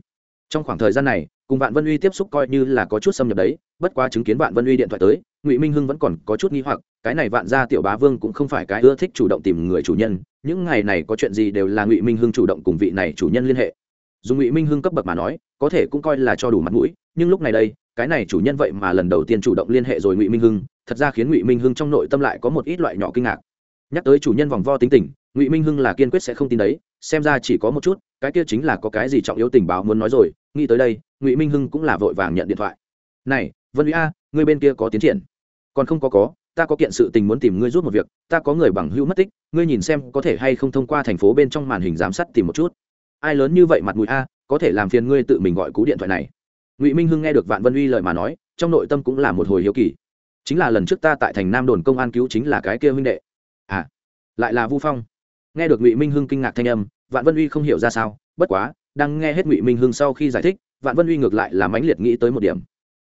trong khoảng thời gian này, cùng vạn vân uy tiếp xúc coi như là có chút xâm nhập đấy, bất quá chứng kiến vạn vân uy điện thoại tới, ngụy minh hưng vẫn còn có chút nghi hoặc, cái này vạn gia tiểu bá vương cũng không phải cái ưa thích chủ động tìm người chủ nhân, những ngày này có chuyện gì đều là ngụy minh hưng chủ động cùng vị này chủ nhân liên hệ. Dùng ngụy minh hưng cấp bậc mà nói, có thể cũng coi là cho đủ mặt mũi, nhưng lúc này đây, cái này chủ nhân vậy mà lần đầu tiên chủ động liên hệ rồi ngụy minh hưng, thật ra khiến ngụy minh hưng trong nội tâm lại có một ít loại nhỏ kinh ngạc. Nhắc tới chủ nhân vòng vo tính tình, ngụy minh hưng là kiên quyết sẽ không tin đấy, xem ra chỉ có một chút, cái kia chính là có cái gì trọng yếu tình báo muốn nói rồi nghĩ tới đây, ngụy minh hưng cũng là vội vàng nhận điện thoại. Này, vân uy a người bên kia có tiến triển. Còn không có có. Ta có kiện sự tình muốn tìm ngươi rút một việc. Ta có người bằng hữu mất tích, ngươi nhìn xem có thể hay không thông qua thành phố bên trong màn hình giám sát tìm một chút. Ai lớn như vậy mặt mũi a, có thể làm phiền ngươi tự mình gọi cú điện thoại này. Ngụy minh hưng nghe được vạn vân uy lời mà nói, trong nội tâm cũng là một hồi hiếu kỳ. Chính là lần trước ta tại thành nam đồn công an cứu chính là cái kia huynh đệ. À lại là vu phong. Nghe được ngụy minh hưng kinh ngạc thanh âm, vạn vân uy không hiểu ra sao, bất quá đang nghe hết ngụy minh hưng sau khi giải thích vạn vân uy ngược lại là mãnh liệt nghĩ tới một điểm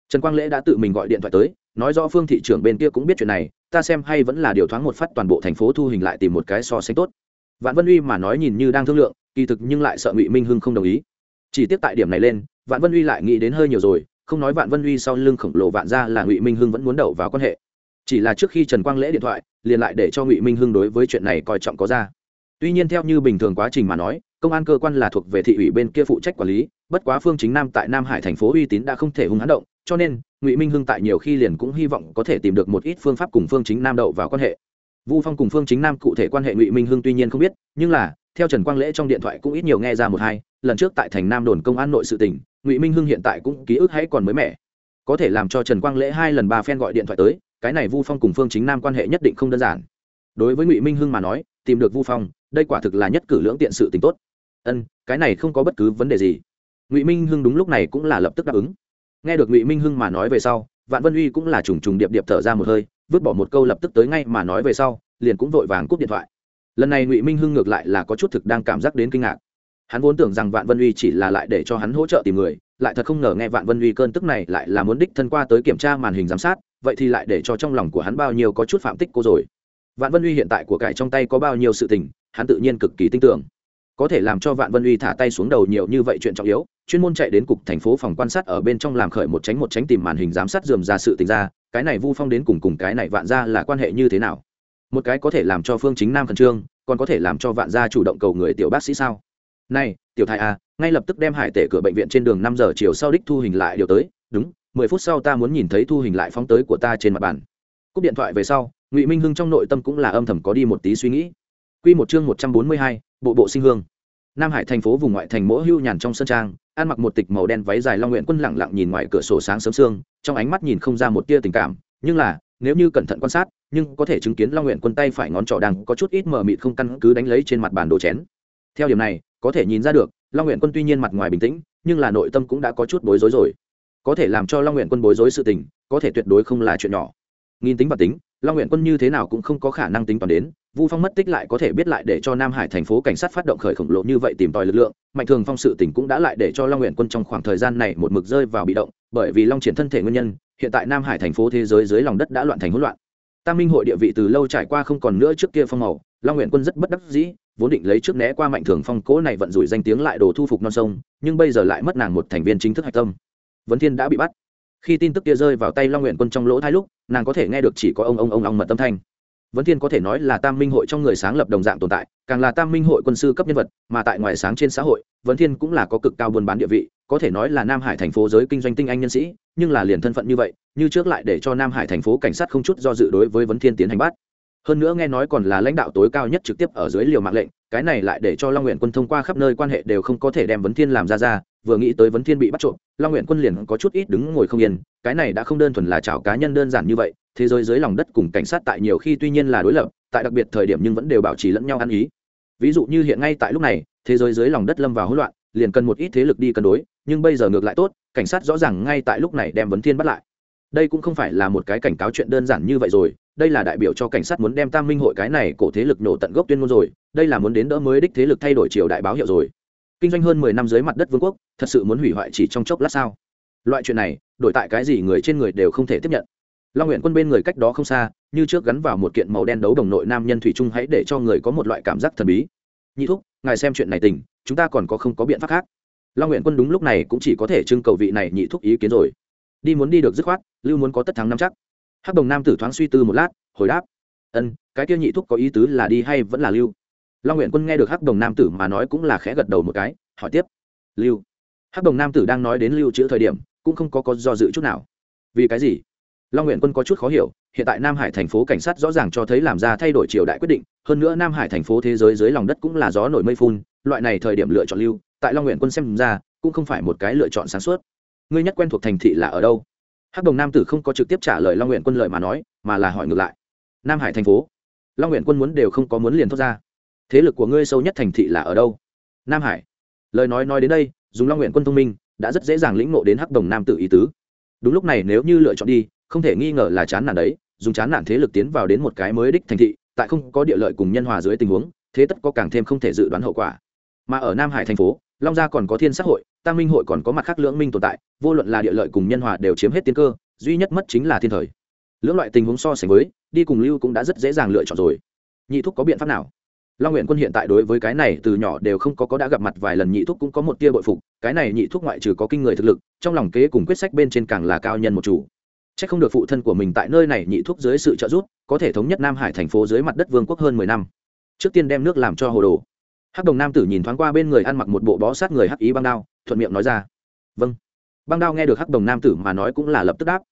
trần quang lễ đã tự mình gọi điện thoại tới nói rõ phương thị trưởng bên kia cũng biết chuyện này ta xem hay vẫn là điều thoáng một phát toàn bộ thành phố thu hình lại tìm một cái so sánh tốt vạn vân uy mà nói nhìn như đang thương lượng kỳ thực nhưng lại sợ ngụy minh hưng không đồng ý chỉ tiếp tại điểm này lên vạn vân uy lại nghĩ đến hơi nhiều rồi không nói vạn vân uy sau lưng khổng lồ vạn ra là ngụy minh hưng vẫn muốn đậu vào quan hệ chỉ là trước khi trần quang lễ điện thoại liền lại để cho ngụy minh hưng đối với chuyện này coi trọng có ra tuy nhiên theo như bình thường quá trình mà nói công an cơ quan là thuộc về thị ủy bên kia phụ trách quản lý, bất quá phương chính nam tại nam hải thành phố uy tín đã không thể hung hãn động, cho nên, ngụy minh hưng tại nhiều khi liền cũng hy vọng có thể tìm được một ít phương pháp cùng phương chính nam đậu vào quan hệ. Vu phong cùng phương chính nam cụ thể quan hệ ngụy minh hưng tuy nhiên không biết, nhưng là, theo trần quang lễ trong điện thoại cũng ít nhiều nghe ra một hai, lần trước tại thành nam đồn công an nội sự tỉnh ngụy minh hưng hiện tại cũng ký ức hãy còn mới mẻ. Có thể làm cho trần quang lễ hai lần ba phen gọi điện thoại tới, cái này vu phong cùng phương chính nam quan hệ nhất định không đơn giản. Đối với ngụy minh hưng mà nói, tìm được vu phong, đây quả thực là nhất cử lưỡng tiện sự t tốt ân, cái này không có bất cứ vấn đề gì. Ngụy minh hưng đúng lúc này cũng là lập tức đáp ứng. Nghe được ngụy minh hưng mà nói về sau, vạn vân uy cũng là trùng trùng điệp điệp thở ra một hơi, vứt bỏ một câu lập tức tới ngay mà nói về sau, liền cũng vội vàng cúp điện thoại. Lần này ngụy minh hưng ngược lại là có chút thực đang cảm giác đến kinh ngạc. Hắn vốn tưởng rằng vạn vân uy chỉ là lại để cho hắn hỗ trợ tìm người, lại thật không ngờ nghe vạn vân uy cơn tức này lại là muốn đích thân qua tới kiểm tra màn hình giám sát, vậy thì lại để cho trong lòng của hắn bao nhiêu có chút phạm tích cô rồi. Vạn vân uy hiện tại của cải trong tay có bao nhiêu sự tình, hắn tự nhiên cực kỳ tin tưởng có thể làm cho vạn vân uy thả tay xuống đầu nhiều như vậy chuyện trọng yếu, chuyên môn chạy đến cục thành phố phòng quan sát ở bên trong làm khởi một tránh một tránh tìm màn hình giám sát dườm ra sự tình ra, cái này vu phong đến cùng cùng cái này vạn ra là quan hệ như thế nào? Một cái có thể làm cho phương chính nam khẩn trương, còn có thể làm cho vạn gia chủ động cầu người tiểu bác sĩ sao? Này, tiểu thái à ngay lập tức đem hải tể cửa bệnh viện trên đường năm giờ chiều sau đích thu hình lại điều tới, đúng, mười phút sau ta muốn nhìn thấy thu hình lại phóng tới của ta trên mặt bàn. Cúp điện thoại về sau, ngụy minh hưng trong nội tâm cũng là âm thầm có đi một tí suy nghĩ. Quy một chương một trăm bốn mươi hai, bộ bộ sinh hương. Nam hải thành phố vùng ngoại thành mỗ hưu nhàn trong sân trang, ăn mặc một tịch màu đen váy dài long nguyện quân lẳng lặng nhìn ngoài cửa sổ sáng sớm sương, trong ánh mắt nhìn không ra một tia tình cảm. Nhưng là, nếu như cẩn thận quan sát, nhưng có thể chứng kiến long nguyện quân tay phải ngón trỏ đang có chút ít mờ mịt không căn cứ đánh lấy trên mặt bàn đồ chén. Theo điểm này, có thể nhìn ra được, long nguyện quân tuy nhiên mặt ngoài bình tĩnh, nhưng là nội tâm cũng đã có chút bối rối rồi. Có thể làm cho long nguyện quân bối rối sự tình, có thể tuyệt đối không là chuyện nhỏ. Nghiên tính và tính, long nguyện quân như thế nào cũng không có khả năng tính toán đến vu phong mất tích lại có thể biết lại để cho nam hải thành phố cảnh sát phát động khởi khổng lồ như vậy tìm tòi lực lượng, mạnh thường phong sự tỉnh cũng đã lại để cho long nguyện quân trong khoảng thời gian này một mực rơi vào bị động, bởi vì long triển thân thể nguyên nhân, hiện tại nam hải thành phố thế giới dưới lòng đất đã loạn thành hỗn loạn. Tam minh hội địa vị từ lâu trải qua không còn nữa trước kia phong màu, long nguyện quân rất bất đắc dĩ, vốn định lấy trước né qua mạnh thường phong cố này vận rủi danh tiếng lại đồ thu phục non sông, nhưng bây giờ lại mất nàng một thành viên chính thức hạch tâm. Vấn thiên đã bị bắt. Khi tin tức kia rơi vào tay long nguyện quân trong lỗ thai lúc, nàng có thể nghe được chỉ có ông ông ông ông mật tâm thanh vấn thiên có thể nói là tam minh hội trong người sáng lập đồng dạng tồn tại, càng là tam minh hội quân sư cấp nhân vật, mà tại ngoài sáng trên xã hội, vấn thiên cũng là có cực cao buôn bán địa vị, có thể nói là nam hải thành phố giới kinh doanh tinh anh nhân sĩ, nhưng là liền thân phận như vậy, như trước lại để cho nam hải thành phố cảnh sát không chút do dự đối với vấn thiên tiến hành bắt. Hơn nữa nghe nói còn là lãnh đạo tối cao nhất trực tiếp ở dưới liều mạng lệnh, cái này lại để cho long nguyện quân thông qua khắp nơi quan hệ đều không có thể đem vấn thiên làm ra ra, vừa nghĩ tới vấn thiên bị bắt trộm, long nguyện quân liền có chút ít đứng ngồi không yên, cái này đã không đơn thuần là chảo cá nhân đơn giản như vậy thế giới dưới lòng đất cùng cảnh sát tại nhiều khi tuy nhiên là đối lập, tại đặc biệt thời điểm nhưng vẫn đều bảo trì lẫn nhau ăn ý. Ví dụ như hiện ngay tại lúc này, thế giới dưới lòng đất lâm vào hỗn loạn, liền cần một ít thế lực đi cân đối, nhưng bây giờ ngược lại tốt, cảnh sát rõ ràng ngay tại lúc này đem vấn thiên bắt lại. Đây cũng không phải là một cái cảnh cáo chuyện đơn giản như vậy rồi, đây là đại biểu cho cảnh sát muốn đem tam minh hội cái này cổ thế lực nổ tận gốc tuyên ngôn rồi, đây là muốn đến đỡ mới đích thế lực thay đổi triều đại báo hiệu rồi. Kinh doanh hơn mười năm dưới mặt đất vương quốc, thật sự muốn hủy hoại chỉ trong chốc lát sao? Loại chuyện này, đổi tại cái gì người trên người đều không thể tiếp nhận long nguyện quân bên người cách đó không xa, như trước gắn vào một kiện màu đen đấu đồng nội nam nhân thủy trung hãy để cho người có một loại cảm giác thần bí. Nhị thúc, ngài xem chuyện này tình, chúng ta còn có không có biện pháp khác. Long nguyện quân đúng lúc này cũng chỉ có thể trưng cầu vị này nhị thúc ý kiến rồi. Đi muốn đi được dứt khoát, lưu muốn có tất thắng năm chắc. Hắc đồng nam tử thoáng suy tư một lát, hồi đáp. Ân, cái kia nhị thúc có ý tứ là đi hay vẫn là lưu? Long nguyện quân nghe được hắc đồng nam tử mà nói cũng là khẽ gật đầu một cái, hỏi tiếp. Lưu. Hắc đồng nam tử đang nói đến lưu chữ thời điểm, cũng không có có do dự chút nào. Vì cái gì? Long nguyện quân có chút khó hiểu, hiện tại nam hải thành phố cảnh sát rõ ràng cho thấy làm ra thay đổi triều đại quyết định, hơn nữa nam hải thành phố thế giới dưới lòng đất cũng là gió nổi mây phun, loại này thời điểm lựa chọn lưu, tại long nguyện quân xem ra, cũng không phải một cái lựa chọn sáng suốt. Ngươi nhất quen thuộc thành thị là ở đâu? Hắc đồng nam tử không có trực tiếp trả lời long nguyện quân lời mà nói, mà là hỏi ngược lại. Nam hải thành phố? Long nguyện quân muốn đều không có muốn liền thoát ra. Thế lực của ngươi sâu nhất thành thị là ở đâu? Nam hải. Lời nói nói đến đây, dùng long nguyện quân thông minh, đã rất dễ dàng lĩnh ngộ đến hắc đồng nam tử ý tứ. Đúng lúc này nếu như lựa chọn đi không thể nghi ngờ là chán nản đấy, dùng chán nản thế lực tiến vào đến một cái mới đích thành thị, tại không có địa lợi cùng nhân hòa dưới tình huống, thế tất có càng thêm không thể dự đoán hậu quả. Mà ở nam hải thành phố, long gia còn có thiên xã hội tăng minh hội còn có mặt khác lưỡng minh tồn tại, vô luận là địa lợi cùng nhân hòa đều chiếm hết tiên cơ, duy nhất mất chính là thiên thời. Lưỡng loại tình huống so sánh với, đi cùng lưu cũng đã rất dễ dàng lựa chọn rồi. Nhị thúc có biện pháp nào? Long nguyện quân hiện tại đối với cái này từ nhỏ đều không có có đã gặp mặt vài lần nhị thúc cũng có một tia bội phục, cái này nhị thúc ngoại trừ có kinh người thực lực, trong lòng kế cùng quyết sách bên trên càng là cao nhân một chủ chắc không được phụ thân của mình tại nơi này nhị thuốc dưới sự trợ giúp, có thể thống nhất nam hải thành phố dưới mặt đất vương quốc hơn mười năm. Trước tiên đem nước làm cho hồ đồ. Hắc đồng nam tử nhìn thoáng qua bên người ăn mặc một bộ bó sát người hắc ý băng đao, thuận miệng nói ra. Vâng. Băng đao nghe được hắc đồng nam tử mà nói cũng là lập tức đáp.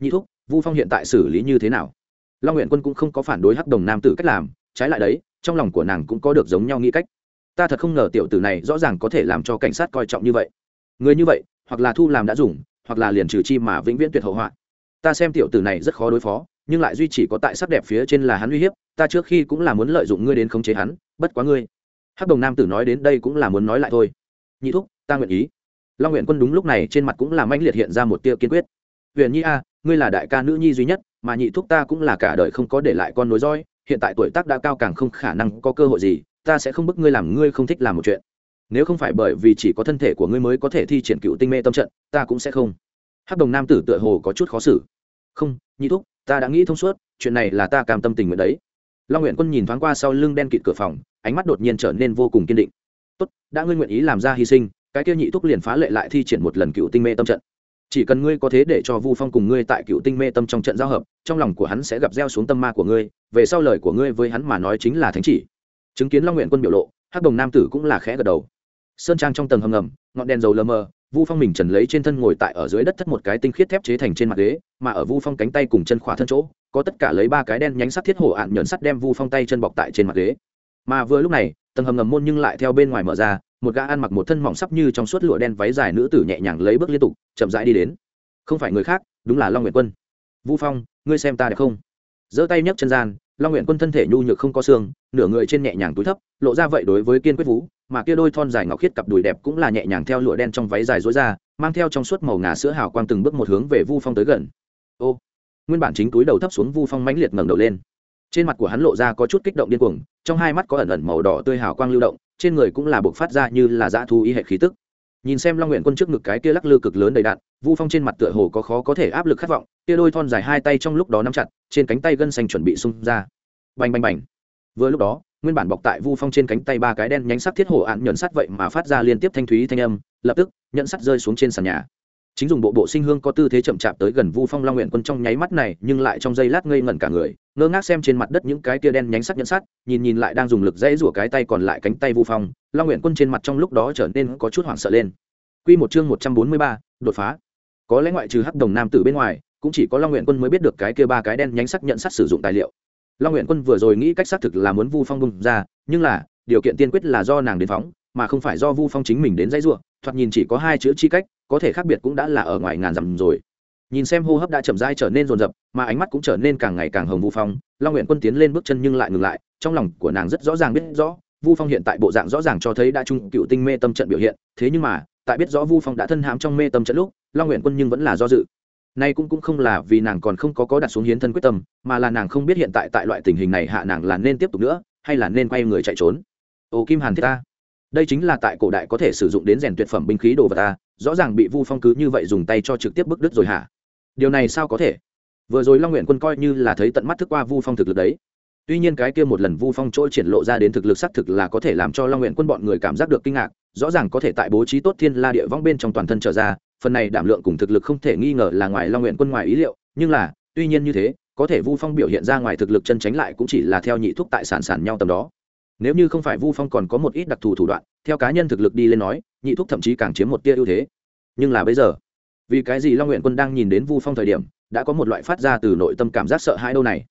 Nhị thúc, vu phong hiện tại xử lý như thế nào? Long nguyện quân cũng không có phản đối hắc đồng nam tử cách làm, trái lại đấy, trong lòng của nàng cũng có được giống nhau nghĩ cách. Ta thật không ngờ tiểu tử này rõ ràng có thể làm cho cảnh sát coi trọng như vậy. Người như vậy, hoặc là thu làm đã dùng, hoặc là liền trừ chi mà vĩnh viễn tuyệt hậu họa ta xem tiểu tử này rất khó đối phó, nhưng lại duy chỉ có tại sắc đẹp phía trên là hắn uy hiếp, ta trước khi cũng là muốn lợi dụng ngươi đến khống chế hắn, bất quá ngươi. Hắc đồng nam tử nói đến đây cũng là muốn nói lại thôi. Nhị thúc, ta nguyện ý. Long nguyện quân đúng lúc này trên mặt cũng là manh liệt hiện ra một tia kiên quyết. Huyền nhi a, ngươi là đại ca nữ nhi duy nhất, mà nhị thúc ta cũng là cả đời không có để lại con nối roi hiện tại tuổi tác đã cao càng không khả năng có cơ hội gì, ta sẽ không bức ngươi làm ngươi không thích làm một chuyện. Nếu không phải bởi vì chỉ có thân thể của ngươi mới có thể thi triển cựu tinh mê tâm trận, ta cũng sẽ không hắc đồng nam tử tựa hồ có chút khó xử. Không, nhị thúc, ta đã nghĩ thông suốt, chuyện này là ta cam tâm tình nguyện đấy. Long nguyện quân nhìn thoáng qua sau lưng đen kịt cửa phòng, ánh mắt đột nhiên trở nên vô cùng kiên định. Tốt, đã ngươi nguyện ý làm ra hy sinh, cái kia nhị thúc liền phá lệ lại thi triển một lần cựu tinh mê tâm trận. Chỉ cần ngươi có thế để cho vu phong cùng ngươi tại cựu tinh mê tâm trong trận giao hợp, trong lòng của hắn sẽ gặp gieo xuống tâm ma của ngươi, về sau lời của ngươi với hắn mà nói chính là thánh chỉ. Chứng kiến long nguyện quân biểu lộ, hắc đồng nam tử cũng là khẽ gật đầu. Sơn trang trong tầng hầm ngầm, ngọn đèn dầu lờ mờ vu phong mình trần lấy trên thân ngồi tại ở dưới đất thất một cái tinh khiết thép chế thành trên mặt ghế, mà ở vu phong cánh tay cùng chân khỏa thân chỗ, có tất cả lấy ba cái đen nhánh sắt thiết hổ ạn nhẫn sắt đem vu phong tay chân bọc tại trên mặt ghế. Mà vừa lúc này, tầng hầm ngầm môn nhưng lại theo bên ngoài mở ra, một gã ăn mặc một thân mỏng sắp như trong suốt lụa đen váy dài nữ tử nhẹ nhàng lấy bước liên tục, chậm rãi đi đến. Không phải người khác, đúng là long nguyện quân. Vu phong, ngươi xem ta đẹp không? Giơ tay nhấc chân gian, long nguyện quân thân thể nhu nhược không có xương, nửa người trên nhẹ nhàng túi thấp, lộ ra vậy đối với kiên quyết vũ mà kia đôi thon dài ngọc khiết cặp đùi đẹp cũng là nhẹ nhàng theo lụa đen trong váy dài rối ra, mang theo trong suốt màu ngà sữa hào quang từng bước một hướng về vu phong tới gần. Ô, nguyên bản chính túi đầu thấp xuống vu phong mãnh liệt ngẩng đầu lên. Trên mặt của hắn lộ ra có chút kích động điên cuồng, trong hai mắt có ẩn ẩn màu đỏ tươi hào quang lưu động, trên người cũng là buộc phát ra như là dã thu y hệ khí tức. Nhìn xem long nguyện quân trước ngực cái kia lắc lư cực lớn đầy đạn, vu phong trên mặt tựa hồ có khó có thể áp lực khát vọng, kia đôi thon dài hai tay trong lúc đó nắm chặt, trên cánh tay gân xanh chuẩn bị xung ra. Bành bành bành. Vừa lúc đó nguyên bản bọc tại vu phong trên cánh tay ba cái đen nhánh sắc thiết hổ ạn nhẫn sắt vậy mà phát ra liên tiếp thanh thúy thanh âm lập tức nhẫn sắt rơi xuống trên sàn nhà chính dùng bộ bộ sinh hương có tư thế chậm chạp tới gần vu phong long nguyện quân trong nháy mắt này nhưng lại trong giây lát ngây ngẩn cả người ngơ ngác xem trên mặt đất những cái kia đen nhánh sắt nhẫn sắt nhìn nhìn lại đang dùng lực dãy rủa cái tay còn lại cánh tay vu phong long nguyện quân trên mặt trong lúc đó trở nên có chút hoảng sợ lên Quy một chương 143, đột phá. Có lẽ ngoại trừ Hắc Đồng nam tử bên ngoài, cũng chỉ có Long Nguyện Quân mới biết được cái kia ba cái đen nhánh sắc nhận sắt sử dụng tài liệu. Long Nguyện Quân vừa rồi nghĩ cách xác thực là muốn Vu Phong bung ra, nhưng là, điều kiện tiên quyết là do nàng đến phóng, mà không phải do Vu Phong chính mình đến dãy ruộng thoạt nhìn chỉ có hai chữ chi cách, có thể khác biệt cũng đã là ở ngoài ngàn dặm rồi. Nhìn xem hô hấp đã chậm rãi trở nên rồn rập, mà ánh mắt cũng trở nên càng ngày càng hồng Vu Phong, Long Nguyện Quân tiến lên bước chân nhưng lại ngừng lại, trong lòng của nàng rất rõ ràng biết rõ, Vu Phong hiện tại bộ dạng rõ ràng cho thấy đã trung cựu tinh mê tâm trận biểu hiện, thế nhưng mà, tại biết rõ vu phong đã thân hãm trong mê tâm trận lúc long nguyện quân nhưng vẫn là do dự nay cũng cũng không là vì nàng còn không có có đặt xuống hiến thân quyết tâm, mà là nàng không biết hiện tại tại loại tình hình này hạ nàng là nên tiếp tục nữa, hay là nên quay người chạy trốn. Ô kim hàn thiết ta. Đây chính là tại cổ đại có thể sử dụng đến rèn tuyệt phẩm binh khí đồ vật ta, rõ ràng bị vu phong cứ như vậy dùng tay cho trực tiếp bức đứt rồi hả? Điều này sao có thể? Vừa rồi long nguyện quân coi như là thấy tận mắt thức qua vu phong thực lực đấy. Tuy nhiên cái kia một lần vu phong trôi triển lộ ra đến thực lực xác thực là có thể làm cho long nguyện quân bọn người cảm giác được kinh ngạc, rõ ràng có thể tại bố trí tốt thiên la địa vong bên trong toàn thân trở ra phần này đảm lượng cùng thực lực không thể nghi ngờ là ngoài long nguyện quân ngoài ý liệu, nhưng là, tuy nhiên như thế, có thể vu phong biểu hiện ra ngoài thực lực chân tránh lại cũng chỉ là theo nhị thúc tại sản sản nhau tầm đó. Nếu như không phải vu phong còn có một ít đặc thù thủ đoạn, theo cá nhân thực lực đi lên nói, nhị thúc thậm chí càng chiếm một tia ưu thế. Nhưng là bây giờ, vì cái gì long nguyện quân đang nhìn đến vu phong thời điểm, đã có một loại phát ra từ nội tâm cảm giác sợ hãi đâu này?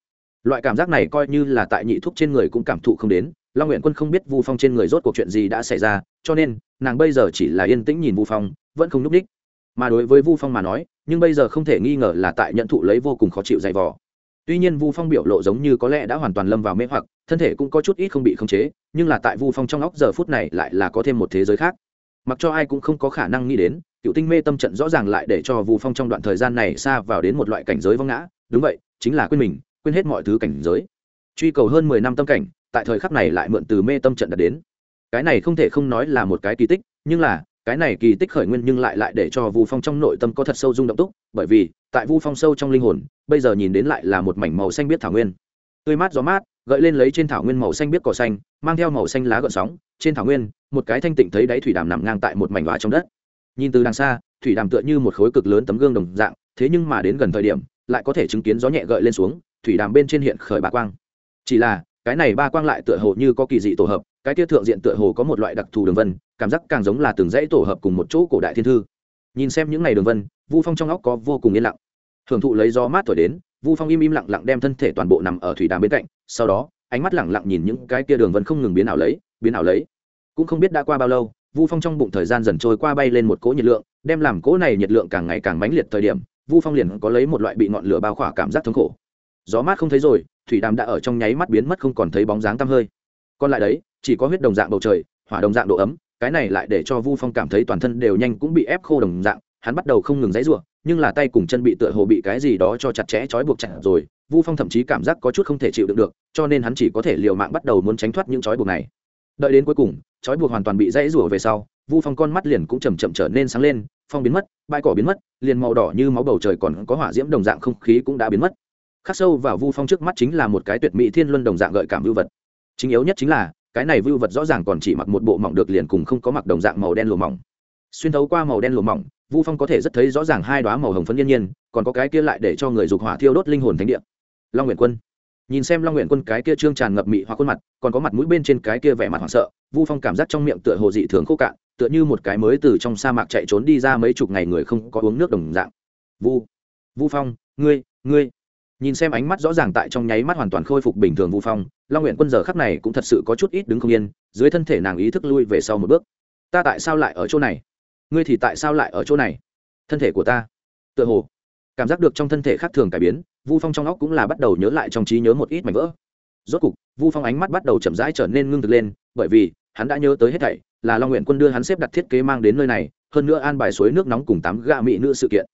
Loại cảm giác này coi như là tại nhị thúc trên người cũng cảm thụ không đến, long nguyện quân không biết vu phong trên người rốt cuộc chuyện gì đã xảy ra, cho nên, nàng bây giờ chỉ là yên tĩnh nhìn vu phong, vẫn không n ú c đ í c h mà đối với vu phong mà nói, nhưng bây giờ không thể nghi ngờ là tại nhận thụ lấy vô cùng khó chịu dày vò. Tuy nhiên vu phong biểu lộ giống như có lẽ đã hoàn toàn lâm vào mê hoặc, thân thể cũng có chút ít không bị khống chế, nhưng là tại vu phong trong óc giờ phút này lại là có thêm một thế giới khác. Mặc cho ai cũng không có khả năng nghĩ đến, cựu tinh mê tâm trận rõ ràng lại để cho vu phong trong đoạn thời gian này xa vào đến một loại cảnh giới vong ngã. Đúng vậy, chính là quên mình, quên hết mọi thứ cảnh giới. Truy cầu hơn mười năm tâm cảnh, tại thời khắc này lại mượn từ mê tâm trận đạt đến. Cái này không thể không nói là một cái kỳ tích, nhưng là cái này kỳ tích khởi nguyên nhưng lại lại để cho vu phong trong nội tâm có thật sâu rung động túc, bởi vì, tại vu phong sâu trong linh hồn, bây giờ nhìn đến lại là một mảnh màu xanh biết thảo nguyên. Tươi mát gió mát, gợi lên lấy trên thảo nguyên màu xanh biết cỏ xanh, mang theo màu xanh lá gợn sóng, trên thảo nguyên, một cái thanh tịnh thấy đáy thủy đàm nằm ngang tại một mảnh hóa trong đất. Nhìn từ đằng xa, thủy đàm tựa như một khối cực lớn tấm gương đồng dạng, thế nhưng mà đến gần thời điểm, lại có thể chứng kiến gió nhẹ gợi lên xuống, thủy đàm bên trên hiện khởi bạc quang. Chỉ là cái này ba quang lại tựa hồ như có kỳ dị tổ hợp, cái tiết thượng diện tựa hồ có một loại đặc thù đường vân, cảm giác càng giống là từng dãy tổ hợp cùng một chỗ cổ đại thiên thư. Nhìn xem những ngày đường vân, vu phong trong óc có vô cùng yên lặng. Hưởng thụ lấy gió mát thổi đến, vu phong im im lặng lặng đem thân thể toàn bộ nằm ở thủy đàm bên cạnh, sau đó, ánh mắt lặng lặng nhìn những cái kia đường vân không ngừng biến ảo lấy, biến ảo lấy. Cũng không biết đã qua bao lâu, vu phong trong bụng thời gian dần trôi qua bay lên một cỗ nhiệt lượng, đem làm cỗ này nhiệt lượng càng ngày càng mãnh liệt thời điểm, vu phong liền có lấy một loại bị ngọn lửa bao khỏa cảm giác thống khổ. Gió mát không thấy rồi thủy đàm đã ở trong nháy mắt biến mất không còn thấy bóng dáng tăm hơi. Còn lại đấy, chỉ có huyết đồng dạng bầu trời, hỏa đồng dạng độ ấm, cái này lại để cho vu phong cảm thấy toàn thân đều nhanh cũng bị ép khô đồng dạng, hắn bắt đầu không ngừng dãy ruộng nhưng là tay cùng chân bị tựa hồ bị cái gì đó cho chặt chẽ trói buộc chặt rồi, vu phong thậm chí cảm giác có chút không thể chịu đựng được, cho nên hắn chỉ có thể liều mạng bắt đầu muốn tránh thoát những trói buộc này. Đợi đến cuối cùng, trói buộc hoàn toàn bị dãy rủa về sau, vu phong con mắt liền cũng chầm chậm trở nên sáng lên, phong biến mất, bãi cỏ biến mất, liền màu đỏ như máu bầu trời còn có hỏa diễm đồng dạng không khí cũng đã biến mất khắc sâu vào vu phong trước mắt chính là một cái tuyệt mỹ thiên luân đồng dạng gợi cảm vưu vật. Chính yếu nhất chính là, cái này vưu vật rõ ràng còn chỉ mặc một bộ mỏng được liền cùng không có mặc đồng dạng màu đen lùa mỏng. Xuyên thấu qua màu đen lùa mỏng, vu phong có thể rất thấy rõ ràng hai đoá màu hồng phấn yên nhiên, còn có cái kia lại để cho người dục hỏa thiêu đốt linh hồn thánh địa. Long nguyện quân. Nhìn xem long nguyện quân cái kia trương tràn ngập mị hoặc khuôn mặt, còn có mặt mũi bên trên cái kia vẻ mặt hoảng sợ, vu phong cảm giác trong miệng tựa hồ dị thường khô cạn, tựa như một cái mới từ trong sa mạc chạy trốn đi ra mấy chục ngày người không có uống nước đồng dạng. Vu. Vu phong, ngươi ngươi nhìn xem ánh mắt rõ ràng tại trong nháy mắt hoàn toàn khôi phục bình thường vu phong, long nguyện quân giờ khắc này cũng thật sự có chút ít đứng không yên, dưới thân thể nàng ý thức lui về sau một bước. Ta tại sao lại ở chỗ này? Ngươi thì tại sao lại ở chỗ này? Thân thể của ta. Tựa hồ, cảm giác được trong thân thể khác thường cải biến, vu phong trong óc cũng là bắt đầu nhớ lại trong trí nhớ một ít mảnh vỡ. Rốt cục, vu phong ánh mắt bắt đầu chậm rãi trở nên ngưng thực lên, bởi vì, hắn đã nhớ tới hết thảy, là long nguyện quân đưa hắn xếp đặt thiết kế mang đến nơi này, hơn nữa an bài suối nước nóng cùng tám gạ mỹ nữ sự kiện.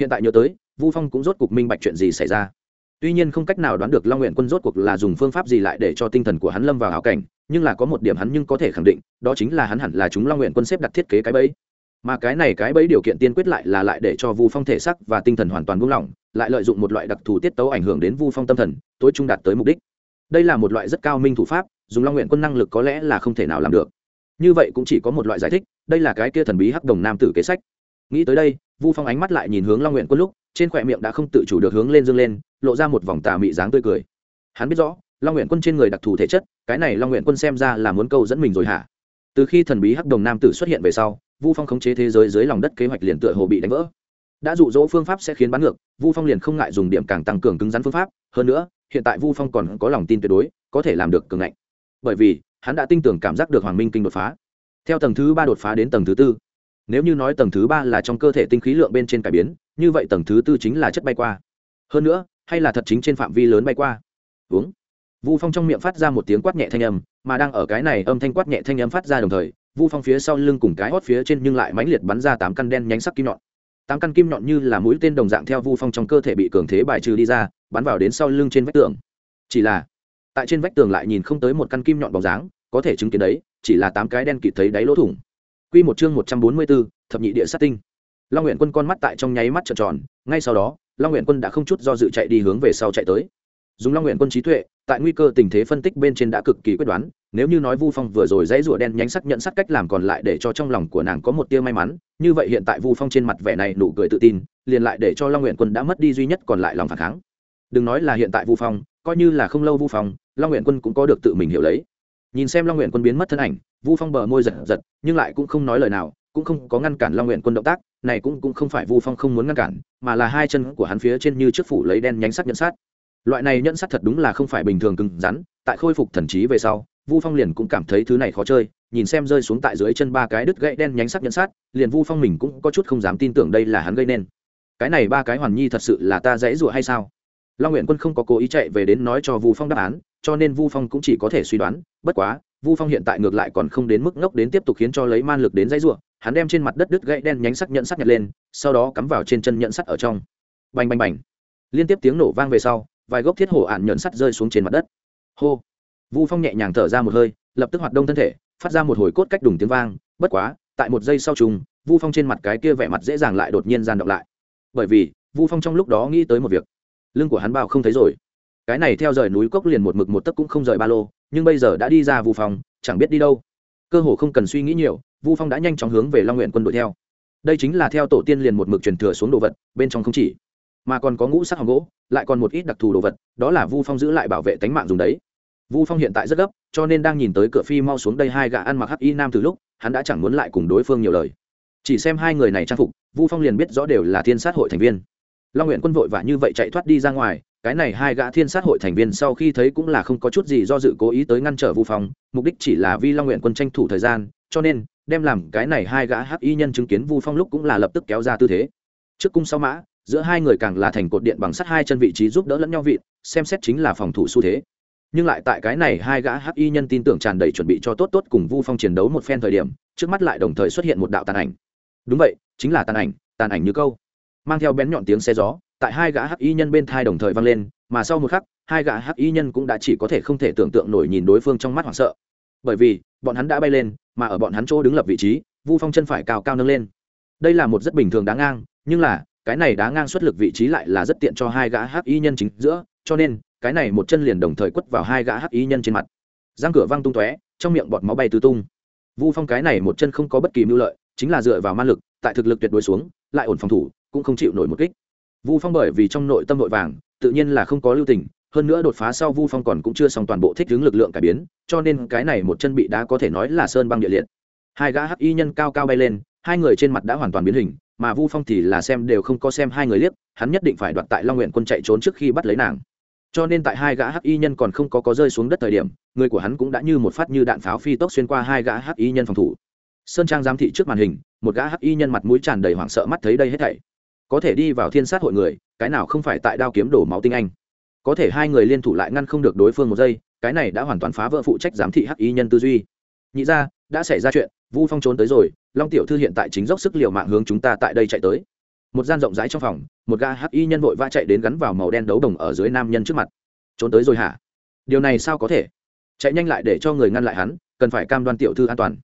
Hiện tại nhớ tới, vu phong cũng rốt cục minh bạch chuyện gì xảy ra tuy nhiên không cách nào đoán được long nguyện quân rốt cuộc là dùng phương pháp gì lại để cho tinh thần của hắn lâm vào hảo cảnh, nhưng là có một điểm hắn nhưng có thể khẳng định, đó chính là hắn hẳn là chúng long nguyện quân xếp đặt thiết kế cái bẫy. Mà cái này cái bẫy điều kiện tiên quyết lại là lại để cho vu phong thể sắc và tinh thần hoàn toàn buông lỏng, lại lợi dụng một loại đặc thù tiết tấu ảnh hưởng đến vu phong tâm thần, tối trung đạt tới mục đích. Đây là một loại rất cao minh thủ pháp, dùng long nguyện quân năng lực có lẽ là không thể nào làm được. Như vậy cũng chỉ có một loại giải thích, đây là cái kia thần bí hắc đồng nam tử kế sách nghĩ tới đây, vu phong ánh mắt lại nhìn hướng long nguyện quân lúc, trên khỏe miệng đã không tự chủ được hướng lên dương lên, lộ ra một vòng tà mị dáng tươi cười. Hắn biết rõ, long nguyện quân trên người đặc thù thể chất, cái này long nguyện quân xem ra là muốn câu dẫn mình rồi hả? Từ khi thần bí hắc đồng nam tử xuất hiện về sau, vu phong khống chế thế giới dưới lòng đất kế hoạch liền tựa hồ bị đánh vỡ. Đã dụ dỗ phương pháp sẽ khiến bắn ngược, vu phong liền không ngại dùng điểm càng tăng cường cứng rắn phương pháp, hơn nữa, hiện tại vu phong còn có lòng tin tuyệt đối, có thể làm được cường ngạnh. Bởi vì, hắn đã tin tưởng cảm giác được hoàng minh kinh đột phá. Theo tầng thứ ba đột phá đến tầng thứ tư nếu như nói tầng thứ ba là trong cơ thể tinh khí lượng bên trên cải biến, như vậy tầng thứ tư chính là chất bay qua. Hơn nữa, hay là thật chính trên phạm vi lớn bay qua. Uống. Vu phong trong miệng phát ra một tiếng quát nhẹ thanh âm, mà đang ở cái này âm thanh quát nhẹ thanh âm phát ra đồng thời, vu phong phía sau lưng cùng cái hót phía trên nhưng lại mãnh liệt bắn ra tám căn đen nhánh sắc kim nhọn. Tám căn kim nhọn như là mũi tên đồng dạng theo vu phong trong cơ thể bị cường thế bài trừ đi ra, bắn vào đến sau lưng trên vách tường. Chỉ là, tại trên vách tường lại nhìn không tới một căn kim nhọn bóng dáng, có thể chứng kiến đấy, chỉ là tám cái đen kịt thấy đáy lỗ thủng. Quy một chương một trăm bốn mươi 144, thập nhị địa sát tinh. Long Uyển Quân con mắt tại trong nháy mắt trợn tròn, ngay sau đó, Long Uyển Quân đã không chút do dự chạy đi hướng về sau chạy tới. Dùng Long Uyển Quân trí tuệ, tại nguy cơ tình thế phân tích bên trên đã cực kỳ quyết đoán, nếu như nói Vu Phong vừa rồi dãy rùa đen nhánh sắc nhận sắc cách làm còn lại để cho trong lòng của nàng có một tia may mắn, như vậy hiện tại Vu Phong trên mặt vẻ này nụ cười tự tin, liền lại để cho Long Uyển Quân đã mất đi duy nhất còn lại lòng phản kháng. Đừng nói là hiện tại Vu Phong, coi như là không lâu Vu Phong, Long Uyển Quân cũng có được tự mình hiểu lấy. Nhìn xem Long Nguyện Quân biến mất thân ảnh, Vu Phong bờ môi giật giật, nhưng lại cũng không nói lời nào, cũng không có ngăn cản long nguyện quân động tác này cũng cũng không phải vu phong không muốn ngăn cản mà là hai chân của hắn phía trên như trước phủ lấy đen nhánh sắt nhẫn sát loại này nhẫn sắt thật đúng là không phải bình thường cứng rắn tại khôi phục thần trí về sau vu phong liền cũng cảm thấy thứ này khó chơi nhìn xem rơi xuống tại dưới chân ba cái đứt gãy đen nhánh sắc nhẫn sát liền vu phong mình cũng có chút không dám tin tưởng đây là hắn gây nên. Cái này ba cái hoàn nhi thật sự là ta dễ dụa hay sao? Long nguyện quân không có cố ý chạy về đến nói cho vu phong đáp án, cho nên vu phong cũng chỉ có thể suy đoán, bất quá, vu phong hiện tại ngược lại còn không đến mức ngốc đến tiếp tục khiến cho lấy man lực đến dãy ruộng, hắn đem trên mặt đất đứt gãy đen nhánh sắc nhận sắt nhặt lên, sau đó cắm vào trên chân nhận sắt ở trong. Bành bành bành. Liên tiếp tiếng nổ vang về sau, vài gốc thiết hổ ạn nhận sắt rơi xuống trên mặt đất. Hô. Vu phong nhẹ nhàng thở ra một hơi, lập tức hoạt động thân thể, phát ra một hồi cốt cách đùng tiếng vang, bất quá, tại một giây sau trùng, vu phong trên mặt cái kia vẻ mặt dễ dàng lại đột nhiên gian động lại. Bởi vì, vu phong trong lúc đó nghĩ tới một việc lưng của hắn bao không thấy rồi. Cái này theo rời núi cốc liền một mực một tấc cũng không rời ba lô, nhưng bây giờ đã đi ra vu phong, chẳng biết đi đâu. Cơ hồ không cần suy nghĩ nhiều, vu phong đã nhanh chóng hướng về long nguyện quân đội theo. Đây chính là theo tổ tiên liền một mực truyền thừa xuống đồ vật, bên trong không chỉ, mà còn có ngũ sắc hồng gỗ, lại còn một ít đặc thù đồ vật, đó là vu phong giữ lại bảo vệ tánh mạng dùng đấy. Vu phong hiện tại rất gấp, cho nên đang nhìn tới cửa phi mau xuống đây hai gã ăn mặc hắc y nam từ lúc, hắn đã chẳng muốn lại cùng đối phương nhiều lời. Chỉ xem hai người này trang phục, vu phong liền biết rõ đều là thiên sát hội thành viên long nguyện quân vội vã như vậy chạy thoát đi ra ngoài, cái này hai gã thiên sát hội thành viên sau khi thấy cũng là không có chút gì do dự cố ý tới ngăn trở vu phong, mục đích chỉ là vì long nguyện quân tranh thủ thời gian, cho nên, đem làm cái này hai gã hắc y nhân chứng kiến vu phong lúc cũng là lập tức kéo ra tư thế. Trước cung sau mã, giữa hai người càng là thành cột điện bằng sắt hai chân vị trí giúp đỡ lẫn nhau vị xem xét chính là phòng thủ xu thế. Nhưng lại tại cái này hai gã hắc y nhân tin tưởng tràn đầy chuẩn bị cho tốt tốt cùng vu phong chiến đấu một phen thời điểm, trước mắt lại đồng thời xuất hiện một đạo tàn ảnh. Đúng vậy, chính là tàn ảnh tàn ảnh như câu mang theo bén nhọn tiếng xe gió, tại hai gã hắc y nhân bên thai đồng thời vang lên, mà sau một khắc, hai gã hắc y nhân cũng đã chỉ có thể không thể tưởng tượng nổi nhìn đối phương trong mắt hoảng sợ. Bởi vì, bọn hắn đã bay lên, mà ở bọn hắn chỗ đứng lập vị trí, vu phong chân phải cao cao nâng lên. Đây là một rất bình thường đá ngang, nhưng là, cái này đá ngang xuất lực vị trí lại là rất tiện cho hai gã hắc y nhân chính giữa, cho nên, cái này một chân liền đồng thời quất vào hai gã hắc y nhân trên mặt. Răng cửa văng tung tóe, trong miệng bọt máu bay tứ tung. Vu phong cái này một chân không có bất kỳ mưu lợi, chính là dựa vào ma lực, tại thực lực tuyệt đối xuống, lại ổn phòng thủ cũng không chịu nổi một kích. Vu phong bởi vì trong nội tâm nội vàng, tự nhiên là không có lưu tình, hơn nữa đột phá sau vu phong còn cũng chưa xong toàn bộ thích ứng lực lượng cải biến, cho nên cái này một chân bị đá có thể nói là sơn băng địa liệt. Hai gã hắc y nhân cao cao bay lên, hai người trên mặt đã hoàn toàn biến hình, mà vu phong thì là xem đều không có xem hai người liếc, hắn nhất định phải đoạt tại long nguyện quân chạy trốn trước khi bắt lấy nàng. Cho nên tại hai gã hắc y nhân còn không có có rơi xuống đất thời điểm, người của hắn cũng đã như một phát như đạn pháo phi tốc xuyên qua hai gã hắc y nhân phòng thủ. Sơn trang giám thị trước màn hình, một gã hắc y nhân mặt mũi tràn đầy hoảng sợ mắt thấy đây hết thảy có thể đi vào thiên sát hội người, cái nào không phải tại đao kiếm đổ máu tinh anh. Có thể hai người liên thủ lại ngăn không được đối phương một giây, cái này đã hoàn toàn phá vỡ phụ trách giám thị hắc y nhân tư duy. Nhị ra đã xảy ra chuyện, vu phong trốn tới rồi, long tiểu thư hiện tại chính dốc sức liều mạng hướng chúng ta tại đây chạy tới. Một gian rộng rãi trong phòng, một ga hắc y nhân vội va chạy đến gắn vào màu đen đấu đồng ở dưới nam nhân trước mặt. Trốn tới rồi hả? Điều này sao có thể? Chạy nhanh lại để cho người ngăn lại hắn, cần phải cam đoan tiểu thư an toàn.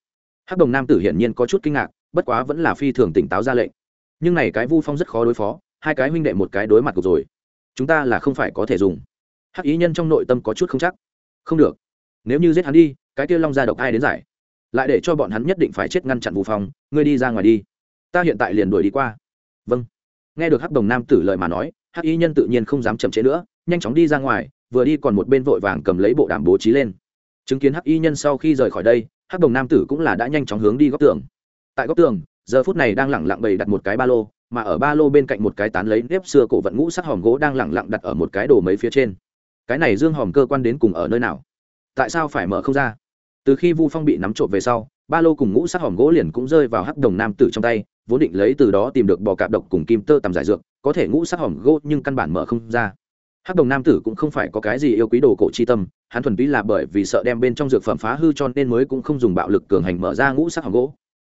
Hắc đồng nam tử hiển nhiên có chút kinh ngạc, bất quá vẫn là phi thường tỉnh táo ra lệnh nhưng này cái vu phong rất khó đối phó, hai cái huynh đệ một cái đối mặt cục rồi. Chúng ta là không phải có thể dùng. Hắc ý nhân trong nội tâm có chút không chắc. Không được. Nếu như giết hắn đi, cái kia long gia độc ai đến giải? Lại để cho bọn hắn nhất định phải chết ngăn chặn vu phong, ngươi đi ra ngoài đi. Ta hiện tại liền đuổi đi qua. Vâng. Nghe được hắc đồng nam tử lời mà nói, hắc y nhân tự nhiên không dám chậm trễ nữa, nhanh chóng đi ra ngoài, vừa đi còn một bên vội vàng cầm lấy bộ đàm bố trí lên. Chứng kiến hắc y nhân sau khi rời khỏi đây, hắc đồng nam tử cũng là đã nhanh chóng hướng đi góc tường. Tại góc tường giờ phút này đang lẳng lặng bày đặt một cái ba lô, mà ở ba lô bên cạnh một cái tán lấy nếp xưa cổ vận ngũ sắc hòm gỗ đang lẳng lặng đặt ở một cái đồ mấy phía trên. Cái này dương hòm cơ quan đến cùng ở nơi nào? Tại sao phải mở không ra? Từ khi vu phong bị nắm trộm về sau, ba lô cùng ngũ sắc hòm gỗ liền cũng rơi vào hắc đồng nam tử trong tay, vốn định lấy từ đó tìm được bò cạp độc cùng kim tơ tầm giải dược, có thể ngũ sắc hòm gỗ nhưng căn bản mở không ra. Hắc đồng nam tử cũng không phải có cái gì yêu quý đồ cổ chi tâm, hắn thuần túy là bởi vì sợ đem bên trong dược phẩm phá hư cho nên mới cũng không dùng bạo lực cường hành mở ra ngũ sắc hòm gỗ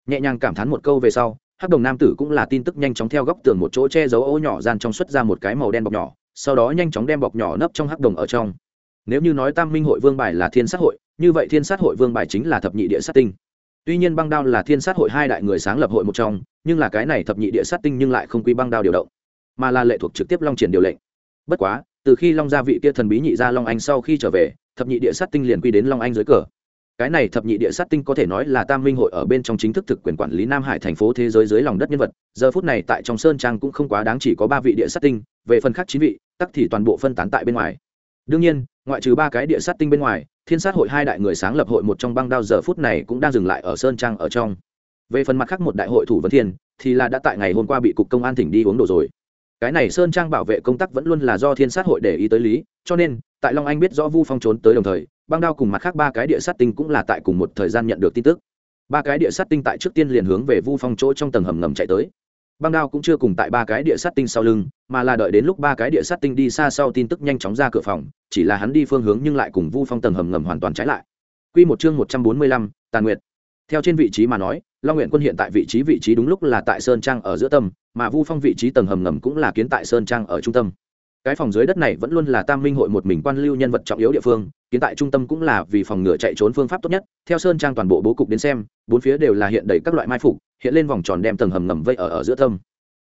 nhẹ nhàng cảm thán một câu về sau, hắc đồng nam tử cũng là tin tức nhanh chóng theo góc tường một chỗ che giấu ô nhỏ gian trong xuất ra một cái màu đen bọc nhỏ, sau đó nhanh chóng đem bọc nhỏ nấp trong hắc đồng ở trong. Nếu như nói tam minh hội vương bài là thiên sát hội, như vậy thiên sát hội vương bài chính là thập nhị địa sát tinh. Tuy nhiên băng đao là thiên sát hội hai đại người sáng lập hội một trong, nhưng là cái này thập nhị địa sát tinh nhưng lại không quy băng đao điều động, mà là lệ thuộc trực tiếp long triển điều lệnh. Bất quá, từ khi long gia vị kia thần bí nhị gia long anh sau khi trở về, thập nhị địa sát tinh liền quy đến long anh dưới cờ cái này thập nhị địa sát tinh có thể nói là tam minh hội ở bên trong chính thức thực quyền quản lý nam hải thành phố thế giới dưới lòng đất nhân vật. Giờ phút này tại trong sơn trang cũng không quá đáng chỉ có ba vị địa sát tinh, về phần khác chín vị, tắc thì toàn bộ phân tán tại bên ngoài. Đương nhiên, ngoại trừ ba cái địa sát tinh bên ngoài, thiên sát hội hai đại người sáng lập hội một trong băng đao giờ phút này cũng đang dừng lại ở sơn trang ở trong. Về phần mặt khác một đại hội thủ vấn thiên, thì là đã tại ngày hôm qua bị cục công an tỉnh đi uống đồ rồi. Cái này sơn trang bảo vệ công tác vẫn luôn là do thiên sát hội để ý tới lý, cho nên, tại long anh biết rõ vu phong trốn tới đồng thời băng đao cùng mặt khác ba cái địa sát tinh cũng là tại cùng một thời gian nhận được tin tức. Ba cái địa sát tinh tại trước tiên liền hướng về vu phong chỗ trong tầng hầm ngầm chạy tới. Băng đao cũng chưa cùng tại ba cái địa sát tinh sau lưng, mà là đợi đến lúc ba cái địa sát tinh đi xa sau tin tức nhanh chóng ra cửa phòng, chỉ là hắn đi phương hướng nhưng lại cùng vu phong tầng hầm ngầm hoàn toàn trái lại. Q một chương một trăm bốn mươi lăm, tàn nguyệt. Theo trên vị trí mà nói, long nguyện quân hiện tại vị trí vị trí đúng lúc là tại sơn trang ở giữa tâm, mà vu phong vị trí tầng hầm ngầm cũng là kiến tại sơn trang ở trung tâm cái phòng dưới đất này vẫn luôn là tam minh hội một mình quan lưu nhân vật trọng yếu địa phương, kiến tại trung tâm cũng là vì phòng ngừa chạy trốn phương pháp tốt nhất. Theo sơn trang toàn bộ bố cục đến xem, bốn phía đều là hiện đầy các loại mai phục, hiện lên vòng tròn đem tầng hầm ngầm vây ở ở giữa tâm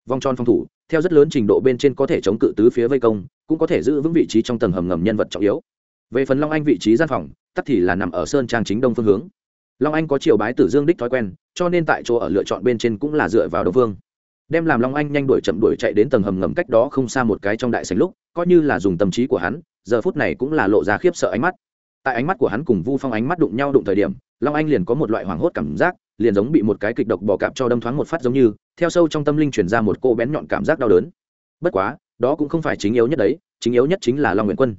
vòng tròn phòng thủ, theo rất lớn trình độ bên trên có thể chống cự tứ phía vây công, cũng có thể giữ vững vị trí trong tầng hầm ngầm nhân vật trọng yếu. Về phần long anh vị trí gian phòng, tắc thì là nằm ở sơn trang chính đông phương hướng. Long anh có chiều bái tử dương đích thói quen, cho nên tại chỗ ở lựa chọn bên trên cũng là dựa vào đông phương đem làm long anh nhanh đuổi chậm đuổi chạy đến tầng hầm ngầm cách đó không xa một cái trong đại sành lúc, coi như là dùng tâm trí của hắn, giờ phút này cũng là lộ ra khiếp sợ ánh mắt. Tại ánh mắt của hắn cùng vu phong ánh mắt đụng nhau đụng thời điểm, long anh liền có một loại hoảng hốt cảm giác, liền giống bị một cái kịch độc bò cạp cho đâm thoáng một phát giống như, theo sâu trong tâm linh chuyển ra một cô bén nhọn cảm giác đau đớn. Bất quá, đó cũng không phải chính yếu nhất đấy, chính yếu nhất chính là long nguyện quân.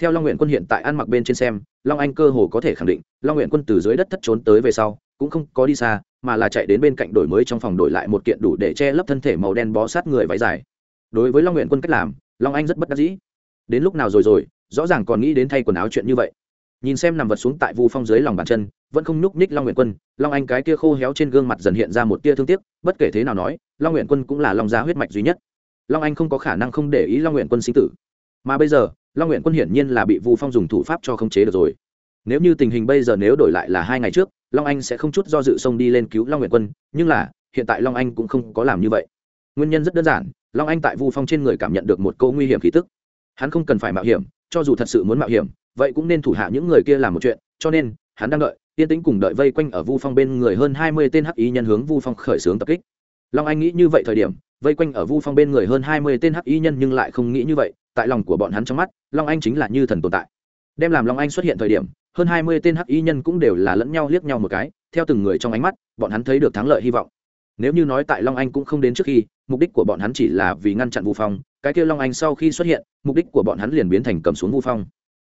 Theo long nguyện quân hiện tại ăn mặc bên trên xem, long anh cơ hồ có thể khẳng định, long nguyện quân từ dưới đất thất trốn tới về sau, cũng không có đi xa mà là chạy đến bên cạnh đổi mới trong phòng đổi lại một kiện đủ để che lấp thân thể màu đen bó sát người váy dài. Đối với long nguyện quân cách làm, long anh rất bất đắc dĩ. Đến lúc nào rồi rồi, rõ ràng còn nghĩ đến thay quần áo chuyện như vậy. Nhìn xem nằm vật xuống tại vu phong dưới lòng bàn chân, vẫn không nhúc nhích long nguyện quân, long anh cái kia khô héo trên gương mặt dần hiện ra một tia thương tiếc, bất kể thế nào nói, long nguyện quân cũng là long gia huyết mạch duy nhất. Long anh không có khả năng không để ý long nguyện quân sinh tử. Mà bây giờ, long nguyện quân hiển nhiên là bị vu phong dùng thủ pháp cho khống chế được rồi. Nếu như tình hình bây giờ nếu đổi lại là hai ngày trước long anh sẽ không chút do dự xông đi lên cứu long nguyện quân, nhưng là, hiện tại long anh cũng không có làm như vậy. Nguyên nhân rất đơn giản, long anh tại vu phong trên người cảm nhận được một câu nguy hiểm khí tức. Hắn không cần phải mạo hiểm, cho dù thật sự muốn mạo hiểm, vậy cũng nên thủ hạ những người kia làm một chuyện, cho nên, hắn đang đợi yên tĩnh cùng đợi vây quanh ở vu phong bên người hơn hai mươi tên hắc ý nhân hướng vu phong khởi xướng tập kích. Long anh nghĩ như vậy thời điểm, vây quanh ở vu phong bên người hơn hai mươi tên hắc ý nhân nhưng lại không nghĩ như vậy, tại lòng của bọn hắn trong mắt, long anh chính là như thần tồn tại. Đem làm long anh xuất hiện thời điểm hơn hai mươi tên hắc y nhân cũng đều là lẫn nhau liếc nhau một cái, theo từng người trong ánh mắt, bọn hắn thấy được thắng lợi hy vọng. Nếu như nói tại long anh cũng không đến trước khi, mục đích của bọn hắn chỉ là vì ngăn chặn vu phong, cái kia long anh sau khi xuất hiện, mục đích của bọn hắn liền biến thành cầm xuống vu phong.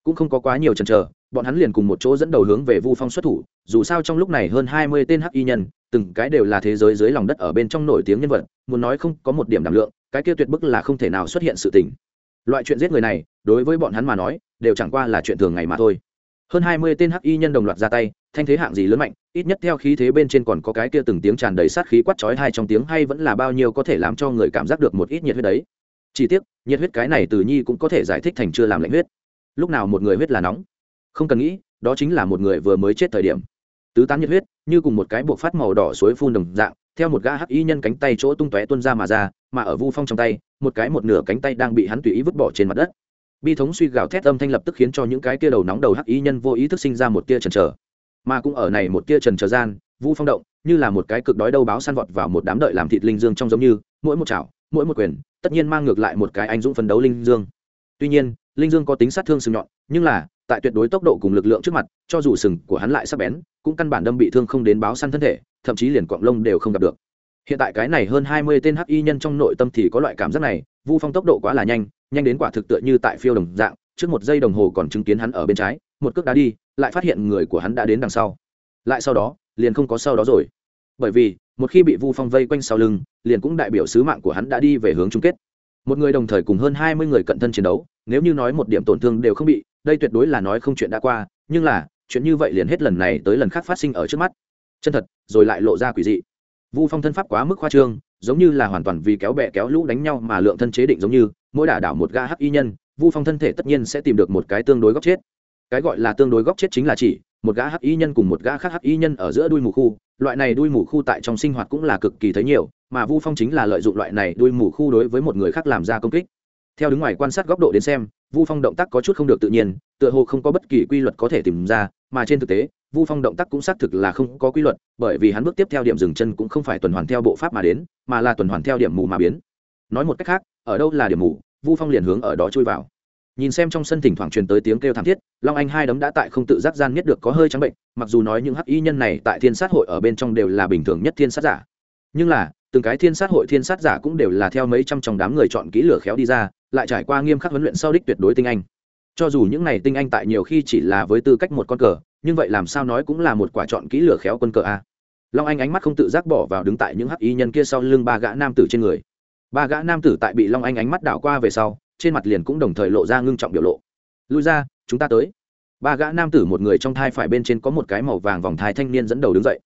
Cũng không có quá nhiều chần chờ, bọn hắn liền cùng một chỗ dẫn đầu hướng về vu phong xuất thủ, dù sao trong lúc này hơn hai mươi tên hắc y nhân, từng cái đều là thế giới dưới lòng đất ở bên trong nổi tiếng nhân vật, muốn nói không có một điểm đảm lượng, cái kia tuyệt bức là không thể nào xuất hiện sự tình. Loại chuyện giết người này, đối với bọn hắn mà nói, đều chẳng qua là chuyện thường ngày mà thôi hơn hai mươi tên hắc y nhân đồng loạt ra tay, thanh thế hạng gì lớn mạnh, ít nhất theo khí thế bên trên còn có cái kia từng tiếng tràn đầy sát khí quát chói hai trong tiếng hay vẫn là bao nhiêu có thể làm cho người cảm giác được một ít nhiệt huyết đấy. Chỉ tiếc, nhiệt huyết cái này từ nhi cũng có thể giải thích thành chưa làm lạnh huyết. Lúc nào một người huyết là nóng? Không cần nghĩ, đó chính là một người vừa mới chết thời điểm. Tứ tán nhiệt huyết, như cùng một cái buộc phát màu đỏ suối phun đồng dạng, theo một gã hắc y nhân cánh tay chỗ tung tóe tuôn ra mà ra, mà ở vu phong trong tay, một cái một nửa cánh tay đang bị hắn tùy ý vứt bỏ trên mặt đất bi thống suy gào thét âm thanh lập tức khiến cho những cái tia đầu nóng đầu hắc y nhân vô ý thức sinh ra một tia trần trở mà cũng ở này một tia trần trở gian, vu phong động, như là một cái cực đói đâu báo săn vọt vào một đám đợi làm thịt linh dương trong giống như, mỗi một chảo, mỗi một quyền, tất nhiên mang ngược lại một cái anh dũng phấn đấu linh dương. Tuy nhiên, linh dương có tính sát thương sừng nhọn, nhưng là, tại tuyệt đối tốc độ cùng lực lượng trước mặt, cho dù sừng của hắn lại sắc bén, cũng căn bản đâm bị thương không đến báo săn thân thể, thậm chí liền quạng lông đều không gặp được. Hiện tại cái này hơn hai mươi tên hắc y nhân trong nội tâm thì có loại cảm giác này, vu phong tốc độ quá là nhanh nhanh đến quả thực tựa như tại phiêu đồng dạng, trước một giây đồng hồ còn chứng kiến hắn ở bên trái, một cước đá đi, lại phát hiện người của hắn đã đến đằng sau. Lại sau đó, liền không có sau đó rồi. Bởi vì, một khi bị vu phong vây quanh sau lưng, liền cũng đại biểu sứ mạng của hắn đã đi về hướng chung kết. Một người đồng thời cùng hơn hai mươi người cận thân chiến đấu, nếu như nói một điểm tổn thương đều không bị, đây tuyệt đối là nói không chuyện đã qua, nhưng là, chuyện như vậy liền hết lần này tới lần khác phát sinh ở trước mắt. Chân thật, rồi lại lộ ra quỷ dị. Vu phong thân pháp quá mức khoa trương, giống như là hoàn toàn vì kéo bè kéo lũ đánh nhau mà lượng thân chế định giống như mỗi đả đảo một ga hắc y nhân, vu phong thân thể tất nhiên sẽ tìm được một cái tương đối góc chết. Cái gọi là tương đối góc chết chính là chỉ, một gã hắc y nhân cùng một gã khác hắc y nhân ở giữa đuôi mù khu, loại này đuôi mù khu tại trong sinh hoạt cũng là cực kỳ thấy nhiều, mà vu phong chính là lợi dụng loại này đuôi mù khu đối với một người khác làm ra công kích. Theo đứng ngoài quan sát góc độ đến xem, vu phong động tác có chút không được tự nhiên, tựa hồ không có bất kỳ quy luật có thể tìm ra, mà trên thực tế, vu phong động tác cũng xác thực là không có quy luật, bởi vì hắn bước tiếp theo điểm dừng chân cũng không phải tuần hoàn theo bộ pháp mà đến, mà là tuần hoàn theo điểm mù mà biến. Nói một cách khác ở đâu là điểm mù, vu phong liền hướng ở đó chui vào. Nhìn xem trong sân thỉnh thoảng truyền tới tiếng kêu thảm thiết, long anh hai đấm đã tại không tự giác gian nhất được có hơi trắng bệnh, mặc dù nói những hắc y nhân này tại thiên sát hội ở bên trong đều là bình thường nhất thiên sát giả. Nhưng là, từng cái thiên sát hội thiên sát giả cũng đều là theo mấy trăm trong đám người chọn kỹ lửa khéo đi ra, lại trải qua nghiêm khắc huấn luyện sau đích tuyệt đối tinh anh. Cho dù những này tinh anh tại nhiều khi chỉ là với tư cách một con cờ, nhưng vậy làm sao nói cũng là một quả chọn kỹ lửa khéo quân cờ a. Long anh ánh mắt không tự giác bỏ vào đứng tại những hắc y nhân kia sau lưng ba gã nam tử trên người ba gã nam tử tại bị long anh ánh mắt đảo qua về sau, trên mặt liền cũng đồng thời lộ ra ngưng trọng biểu lộ. Lui ra, chúng ta tới. Ba gã nam tử một người trong thai phải bên trên có một cái màu vàng vòng thai thanh niên dẫn đầu đứng dậy.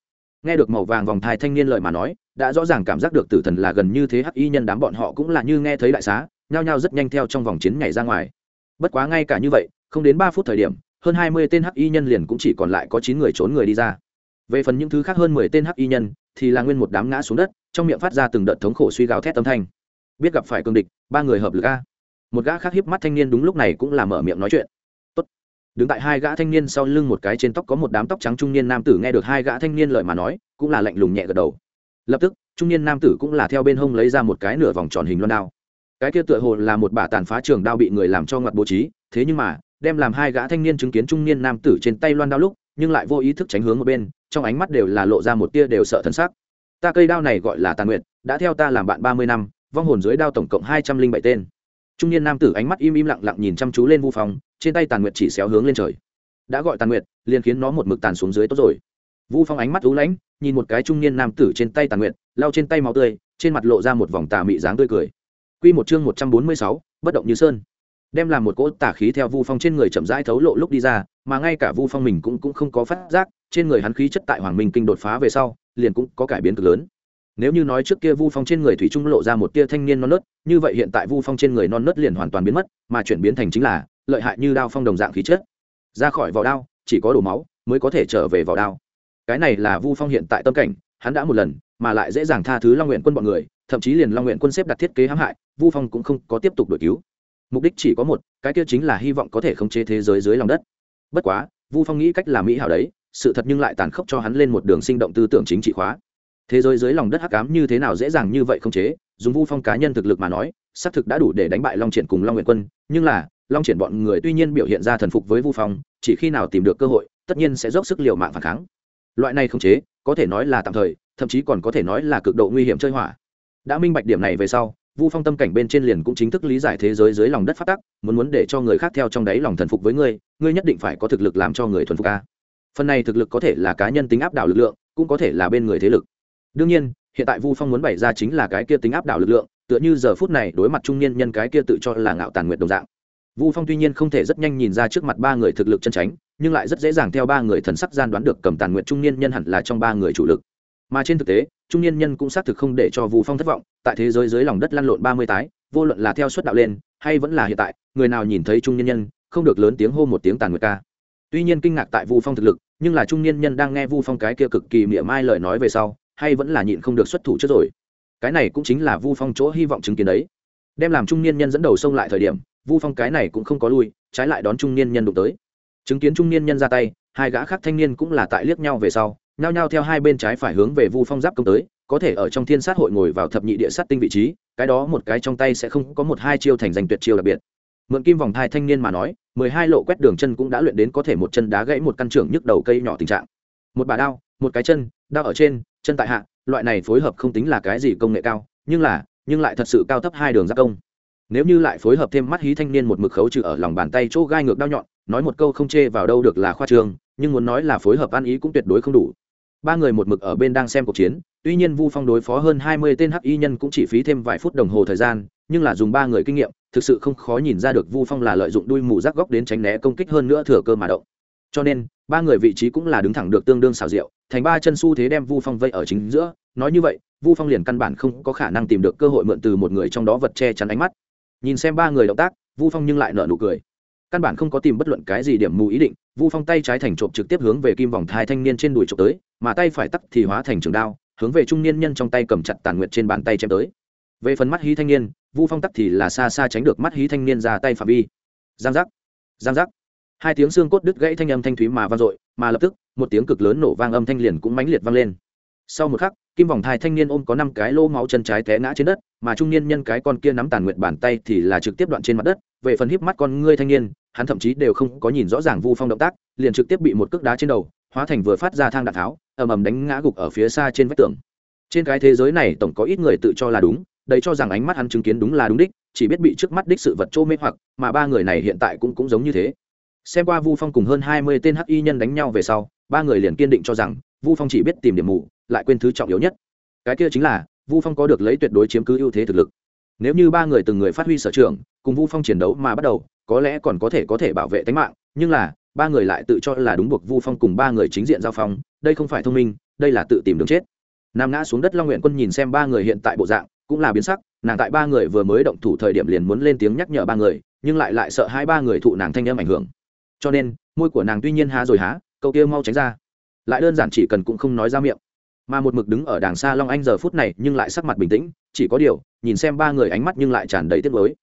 Nghe được màu vàng vòng thai thanh niên lời mà nói, đã rõ ràng cảm giác được tử thần là gần như thế hắc y nhân đám bọn họ cũng là như nghe thấy đại xá, nhao nhao rất nhanh theo trong vòng chiến nhảy ra ngoài. Bất quá ngay cả như vậy, không đến ba phút thời điểm, hơn hai mươi tên hắc y nhân liền cũng chỉ còn lại có chín người trốn người đi ra. Về phần những thứ khác hơn mười tên hắc y nhân, thì là nguyên một đám ngã xuống đất, trong miệng phát ra từng đợt thống khổ suy gào thét âm thanh biết gặp phải cương địch, ba người hợp lực a. Một gã khác hiếp mắt thanh niên đúng lúc này cũng là mở miệng nói chuyện. Tốt. đứng tại hai gã thanh niên sau lưng một cái trên tóc có một đám tóc trắng trung niên nam tử nghe được hai gã thanh niên lời mà nói, cũng là lạnh lùng nhẹ gật đầu. Lập tức, trung niên nam tử cũng là theo bên hông lấy ra một cái nửa vòng tròn hình loan đao. Cái kia tựa hồ là một bả tàn phá trường đao bị người làm cho ngoặt bố trí, thế nhưng mà, đem làm hai gã thanh niên chứng kiến trung niên nam tử trên tay loan đao lúc, nhưng lại vô ý thức tránh hướng một bên, trong ánh mắt đều là lộ ra một tia đều sợ thân xác ta cây đao này gọi là tàn nguyện đã theo ta làm bạn ba mươi năm vong hồn dưới đao tổng cộng hai trăm linh bảy tên. Trung niên nam tử ánh mắt im im lặng lặng nhìn chăm chú lên vu phong trên tay tàn nguyệt chỉ xéo hướng lên trời. Đã gọi tàn nguyệt liền khiến nó một mực tàn xuống dưới tốt rồi. Vu phong ánh mắt ú lãnh nhìn một cái trung niên nam tử trên tay tàn nguyệt lao trên tay máu tươi trên mặt lộ ra một vòng tà mị dáng tươi cười. Quy một chương một trăm bốn mươi sáu, bất động như sơn. Đem làm một cỗ tà khí theo vu phong trên người chậm rãi thấu lộ lúc đi ra mà ngay cả vu phong mình cũng cũng không có phát giác trên người hắn khí chất tại hoàng minh kinh đột phá về sau liền cũng có cải biến cực lớn nếu như nói trước kia vu phong trên người thủy trung lộ ra một tia thanh niên non nớt, như vậy hiện tại vu phong trên người non nớt liền hoàn toàn biến mất, mà chuyển biến thành chính là lợi hại như đao phong đồng dạng khí chất. Ra khỏi vỏ đao, chỉ có đổ máu mới có thể trở về vỏ đao. Cái này là vu phong hiện tại tâm cảnh, hắn đã một lần, mà lại dễ dàng tha thứ long nguyện quân bọn người, thậm chí liền long nguyện quân xếp đặt thiết kế hãm hại, vu phong cũng không có tiếp tục đổi cứu. Mục đích chỉ có một, cái kia chính là hy vọng có thể khống chế thế giới dưới lòng đất. Bất quá, vu phong nghĩ cách làm mỹ hảo đấy, sự thật nhưng lại tàn khốc cho hắn lên một đường sinh động tư tưởng chính trị khóa thế giới dưới lòng đất hắc ám như thế nào dễ dàng như vậy không chế? Dùng vu phong cá nhân thực lực mà nói, xác thực đã đủ để đánh bại long triển cùng long nguyện quân, nhưng là, long triển bọn người tuy nhiên biểu hiện ra thần phục với vu phong, chỉ khi nào tìm được cơ hội, tất nhiên sẽ dốc sức liều mạng phản kháng. Loại này không chế, có thể nói là tạm thời, thậm chí còn có thể nói là cực độ nguy hiểm chơi hỏa. Đã minh bạch điểm này về sau, vu phong tâm cảnh bên trên liền cũng chính thức lý giải thế giới dưới lòng đất phát tắc, muốn muốn để cho người khác theo trong đáy lòng thần phục với ngươi ngươi nhất định phải có thực lực làm cho người thuần phục ca phần này thực lực có thể là cá nhân tính áp đảo lực lượng, cũng có thể là bên người thế lực đương nhiên, hiện tại vu phong muốn bày ra chính là cái kia tính áp đảo lực lượng, tựa như giờ phút này đối mặt trung niên nhân cái kia tự cho là ngạo tàn nguyện đồng dạng. Vu phong tuy nhiên không thể rất nhanh nhìn ra trước mặt ba người thực lực chân tránh nhưng lại rất dễ dàng theo ba người thần sắc gian đoán được cầm tàn nguyện trung niên nhân hẳn là trong ba người chủ lực. Mà trên thực tế, trung niên nhân cũng xác thực không để cho vu phong thất vọng, tại thế giới dưới lòng đất lăn lộn ba mươi tái, vô luận là theo suất đạo lên, hay vẫn là hiện tại, người nào nhìn thấy trung niên nhân, không được lớn tiếng hô một tiếng tàn nguyệt ca. Tuy nhiên kinh ngạc tại vu phong thực lực, nhưng là trung niên nhân đang nghe vu phong cái kia cực kỳ mỉa mai lời nói về sau hay vẫn là nhịn không được xuất thủ trước rồi? Cái này cũng chính là vu phong chỗ hy vọng chứng kiến đấy. Đem làm trung niên nhân dẫn đầu xông lại thời điểm, vu phong cái này cũng không có lui, trái lại đón trung niên nhân đụng tới. Chứng kiến trung niên nhân ra tay, hai gã khác thanh niên cũng là tại liếc nhau về sau, nhao nhao theo hai bên trái phải hướng về vu phong giáp công tới, có thể ở trong thiên sát hội ngồi vào thập nhị địa sát tinh vị trí, cái đó một cái trong tay sẽ không có một hai chiêu thành danh tuyệt chiêu đặc biệt. Mượn kim vòng thai thanh niên mà nói, mười hai lộ quét đường chân cũng đã luyện đến có thể một chân đá gãy một căn trưởng nhức đầu cây nhỏ tình trạng một bà đao, một cái chân, đao ở trên, chân tại hạ, loại này phối hợp không tính là cái gì công nghệ cao, nhưng là, nhưng lại thật sự cao thấp hai đường gia công. Nếu như lại phối hợp thêm mắt hí thanh niên một mực khấu trừ ở lòng bàn tay chỗ gai ngược đao nhọn, nói một câu không chê vào đâu được là khoa trương nhưng muốn nói là phối hợp ăn ý cũng tuyệt đối không đủ. Ba người một mực ở bên đang xem cuộc chiến, tuy nhiên vu phong đối phó hơn hai mươi tên hắc y nhân cũng chỉ phí thêm vài phút đồng hồ thời gian, nhưng là dùng ba người kinh nghiệm, thực sự không khó nhìn ra được vu phong là lợi dụng đuôi mù rác góc đến tránh né công kích hơn nữa thừa cơ mà động. Cho nên ba người vị trí cũng là đứng thẳng được tương đương xào rượu thành ba chân su thế đem vu phong vây ở chính giữa. Nói như vậy, vu phong liền căn bản không có khả năng tìm được cơ hội mượn từ một người trong đó vật che chắn ánh mắt. Nhìn xem ba người động tác, vu phong nhưng lại nở nụ cười. Căn bản không có tìm bất luận cái gì điểm mù ý định, vu phong tay trái thành trộm trực tiếp hướng về kim vòng thai thanh niên trên đùi trộm tới, mà tay phải tắt thì hóa thành trường đao, hướng về trung niên nhân trong tay cầm chặt tàn nguyệt trên bàn tay chém tới. Về phần mắt hí thanh niên, vu phong tắt thì là xa xa tránh được mắt hí thanh niên ra tay phạm vi. Giang giác. Giang giác hai tiếng xương cốt đứt gãy thanh âm thanh thúy mà vang dội, mà lập tức, một tiếng cực lớn nổ vang âm thanh liền cũng mãnh liệt vang lên. Sau một khắc, kim vòng thai thanh niên ôm có năm cái lô máu chân trái té ngã trên đất, mà trung niên nhân cái con kia nắm tàn nguyện bàn tay thì là trực tiếp đoạn trên mặt đất, về phần híp mắt con ngươi thanh niên, hắn thậm chí đều không có nhìn rõ ràng vu phong động tác, liền trực tiếp bị một cước đá trên đầu, hóa thành vừa phát ra thang đạn tháo, ầm ầm đánh ngã gục ở phía xa trên vách tường. Trên cái thế giới này tổng có ít người tự cho là đúng, đầy cho rằng ánh mắt hắn chứng kiến đúng là đúng đích, chỉ biết bị trước mắt đích sự vật trô mê hoặc, mà ba người này hiện tại cũng cũng giống như thế xem qua vu phong cùng hơn hai mươi tên hắc y nhân đánh nhau về sau, ba người liền kiên định cho rằng, vu phong chỉ biết tìm điểm mù, lại quên thứ trọng yếu nhất. Cái kia chính là, vu phong có được lấy tuyệt đối chiếm cứ ưu thế thực lực. Nếu như ba người từng người phát huy sở trường, cùng vu phong chiến đấu mà bắt đầu, có lẽ còn có thể có thể bảo vệ tính mạng, nhưng là, ba người lại tự cho là đúng buộc vu phong cùng ba người chính diện giao phong, đây không phải thông minh, đây là tự tìm đường chết. Nam ngã xuống đất long nguyện quân nhìn xem ba người hiện tại bộ dạng, cũng là biến sắc, nàng tại ba người vừa mới động thủ thời điểm liền muốn lên tiếng nhắc nhở ba người, nhưng lại lại sợ hai ba người thụ nàng thanh âm ảnh hưởng cho nên, môi của nàng tuy nhiên há rồi há, cậu kia mau tránh ra. Lại đơn giản chỉ cần cũng không nói ra miệng. Mà một mực đứng ở đàng xa long anh giờ phút này nhưng lại sắc mặt bình tĩnh, chỉ có điều, nhìn xem ba người ánh mắt nhưng lại tràn đầy tiếc mới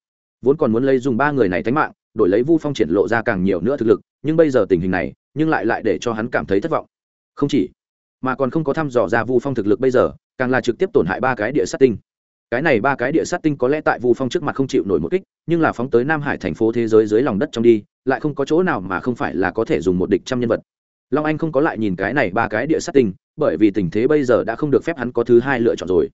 vốn còn muốn lấy dùng ba người này tánh mạng, đổi lấy vu phong triển lộ ra càng nhiều nữa thực lực, nhưng bây giờ tình hình này, nhưng lại lại để cho hắn cảm thấy thất vọng. Không chỉ, mà còn không có thăm dò ra vu phong thực lực bây giờ, càng là trực tiếp tổn hại ba cái địa sát tinh cái này ba cái địa sát tinh có lẽ tại vu phong trước mặt không chịu nổi một kích, nhưng là phóng tới nam hải thành phố thế giới dưới lòng đất trong đi, lại không có chỗ nào mà không phải là có thể dùng một địch trăm nhân vật. Long anh không có lại nhìn cái này ba cái địa sát tinh, bởi vì tình thế bây giờ đã không được phép hắn có thứ hai lựa chọn rồi.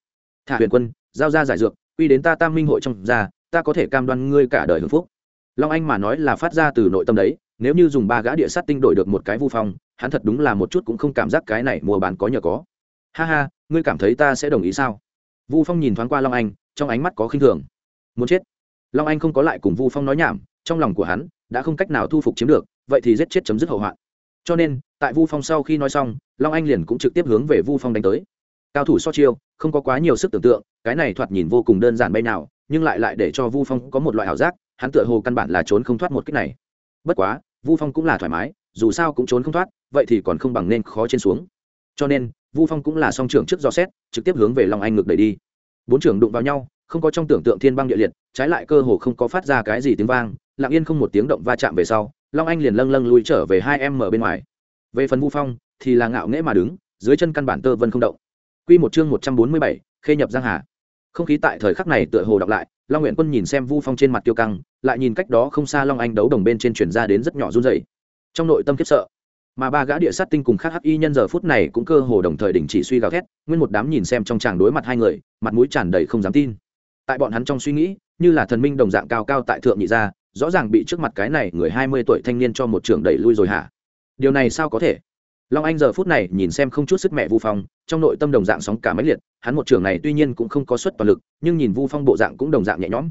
Thả huyền quân, giao ra giải dược, quy đến ta tam minh hội trong ra, ta có thể cam đoan ngươi cả đời hưởng phúc. Long anh mà nói là phát ra từ nội tâm đấy, nếu như dùng ba gã địa sát tinh đổi được một cái vu phong, hắn thật đúng là một chút cũng không cảm giác cái này mua bán có nhờ có. Ha ha, ngươi cảm thấy ta sẽ đồng ý sao? Vu phong nhìn thoáng qua long anh, trong ánh mắt có khinh thường. Muốn chết? Long anh không có lại cùng vu phong nói nhảm, trong lòng của hắn đã không cách nào thu phục chiếm được, vậy thì giết chết chấm dứt hậu hoạn. Cho nên, tại vu phong sau khi nói xong, long anh liền cũng trực tiếp hướng về vu phong đánh tới. Cao thủ so chiêu, không có quá nhiều sức tưởng tượng, cái này thoạt nhìn vô cùng đơn giản bay nào, nhưng lại lại để cho vu phong có một loại ảo giác, hắn tựa hồ căn bản là trốn không thoát một cách này. Bất quá, vu phong cũng là thoải mái, dù sao cũng trốn không thoát, vậy thì còn không bằng nên khó trên xuống. Cho nên vu phong cũng là song trưởng trước do xét, trực tiếp hướng về long anh ngược đẩy đi. Bốn trưởng đụng vào nhau, không có trong tưởng tượng thiên băng địa liệt, trái lại cơ hồ không có phát ra cái gì tiếng vang, lặng yên không một tiếng động va chạm về sau, long anh liền lâng lâng lui trở về hai em mở bên ngoài. Về phần vu phong, thì là ngạo nghễ mà đứng, dưới chân căn bản tơ vân không động. Q một chương một trăm bốn mươi bảy, khê nhập giang hà. Không khí tại thời khắc này tựa hồ đọc lại, long nguyện quân nhìn xem vu phong trên mặt tiêu căng, lại nhìn cách đó không xa long anh đấu đồng bên trên chuyển ra đến rất nhỏ run dày trong nội tâm khiếp sợ mà ba gã địa sát tinh cùng khác hắc y nhân giờ phút này cũng cơ hồ đồng thời đình chỉ suy gào thét, nguyên một đám nhìn xem trong tràng đối mặt hai người, mặt mũi tràn đầy không dám tin. Tại bọn hắn trong suy nghĩ, như là thần minh đồng dạng cao cao tại thượng nhị gia, rõ ràng bị trước mặt cái này người hai mươi tuổi thanh niên cho một trường đẩy lui rồi hả? Điều này sao có thể? Long anh giờ phút này nhìn xem không chút sức mẹ vu phong, trong nội tâm đồng dạng sóng cả máy liệt, hắn một trường này tuy nhiên cũng không có suất toàn lực, nhưng nhìn vu phong bộ dạng cũng đồng dạng nhẹ nhõm.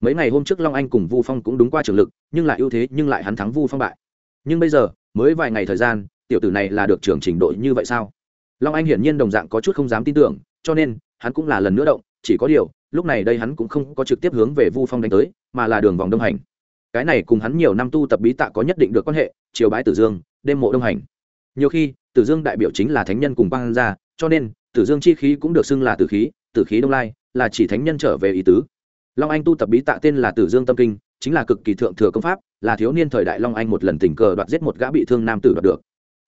Mấy ngày hôm trước long anh cùng vu phong cũng đúng qua trường lực, nhưng lại ưu thế, nhưng lại hắn thắng vu phong bại. Nhưng bây giờ mới vài ngày thời gian, tiểu tử này là được trưởng trình độ như vậy sao? Long anh hiển nhiên đồng dạng có chút không dám tin tưởng, cho nên, hắn cũng là lần nữa động, chỉ có điều, lúc này đây hắn cũng không có trực tiếp hướng về vu phong đánh tới, mà là đường vòng đông hành. Cái này cùng hắn nhiều năm tu tập bí tạ có nhất định được quan hệ, chiều bái tử dương, đêm mộ đông hành. Nhiều khi, tử dương đại biểu chính là thánh nhân cùng quang gia, cho nên, tử dương chi khí cũng được xưng là tử khí tử khí đông lai, là chỉ thánh nhân trở về ý tứ. Long anh tu tập bí tạ tên là tử dương tâm kinh chính là cực kỳ thượng thừa công pháp, là thiếu niên thời đại long anh một lần tình cờ đoạt giết một gã bị thương nam tử đoạt được.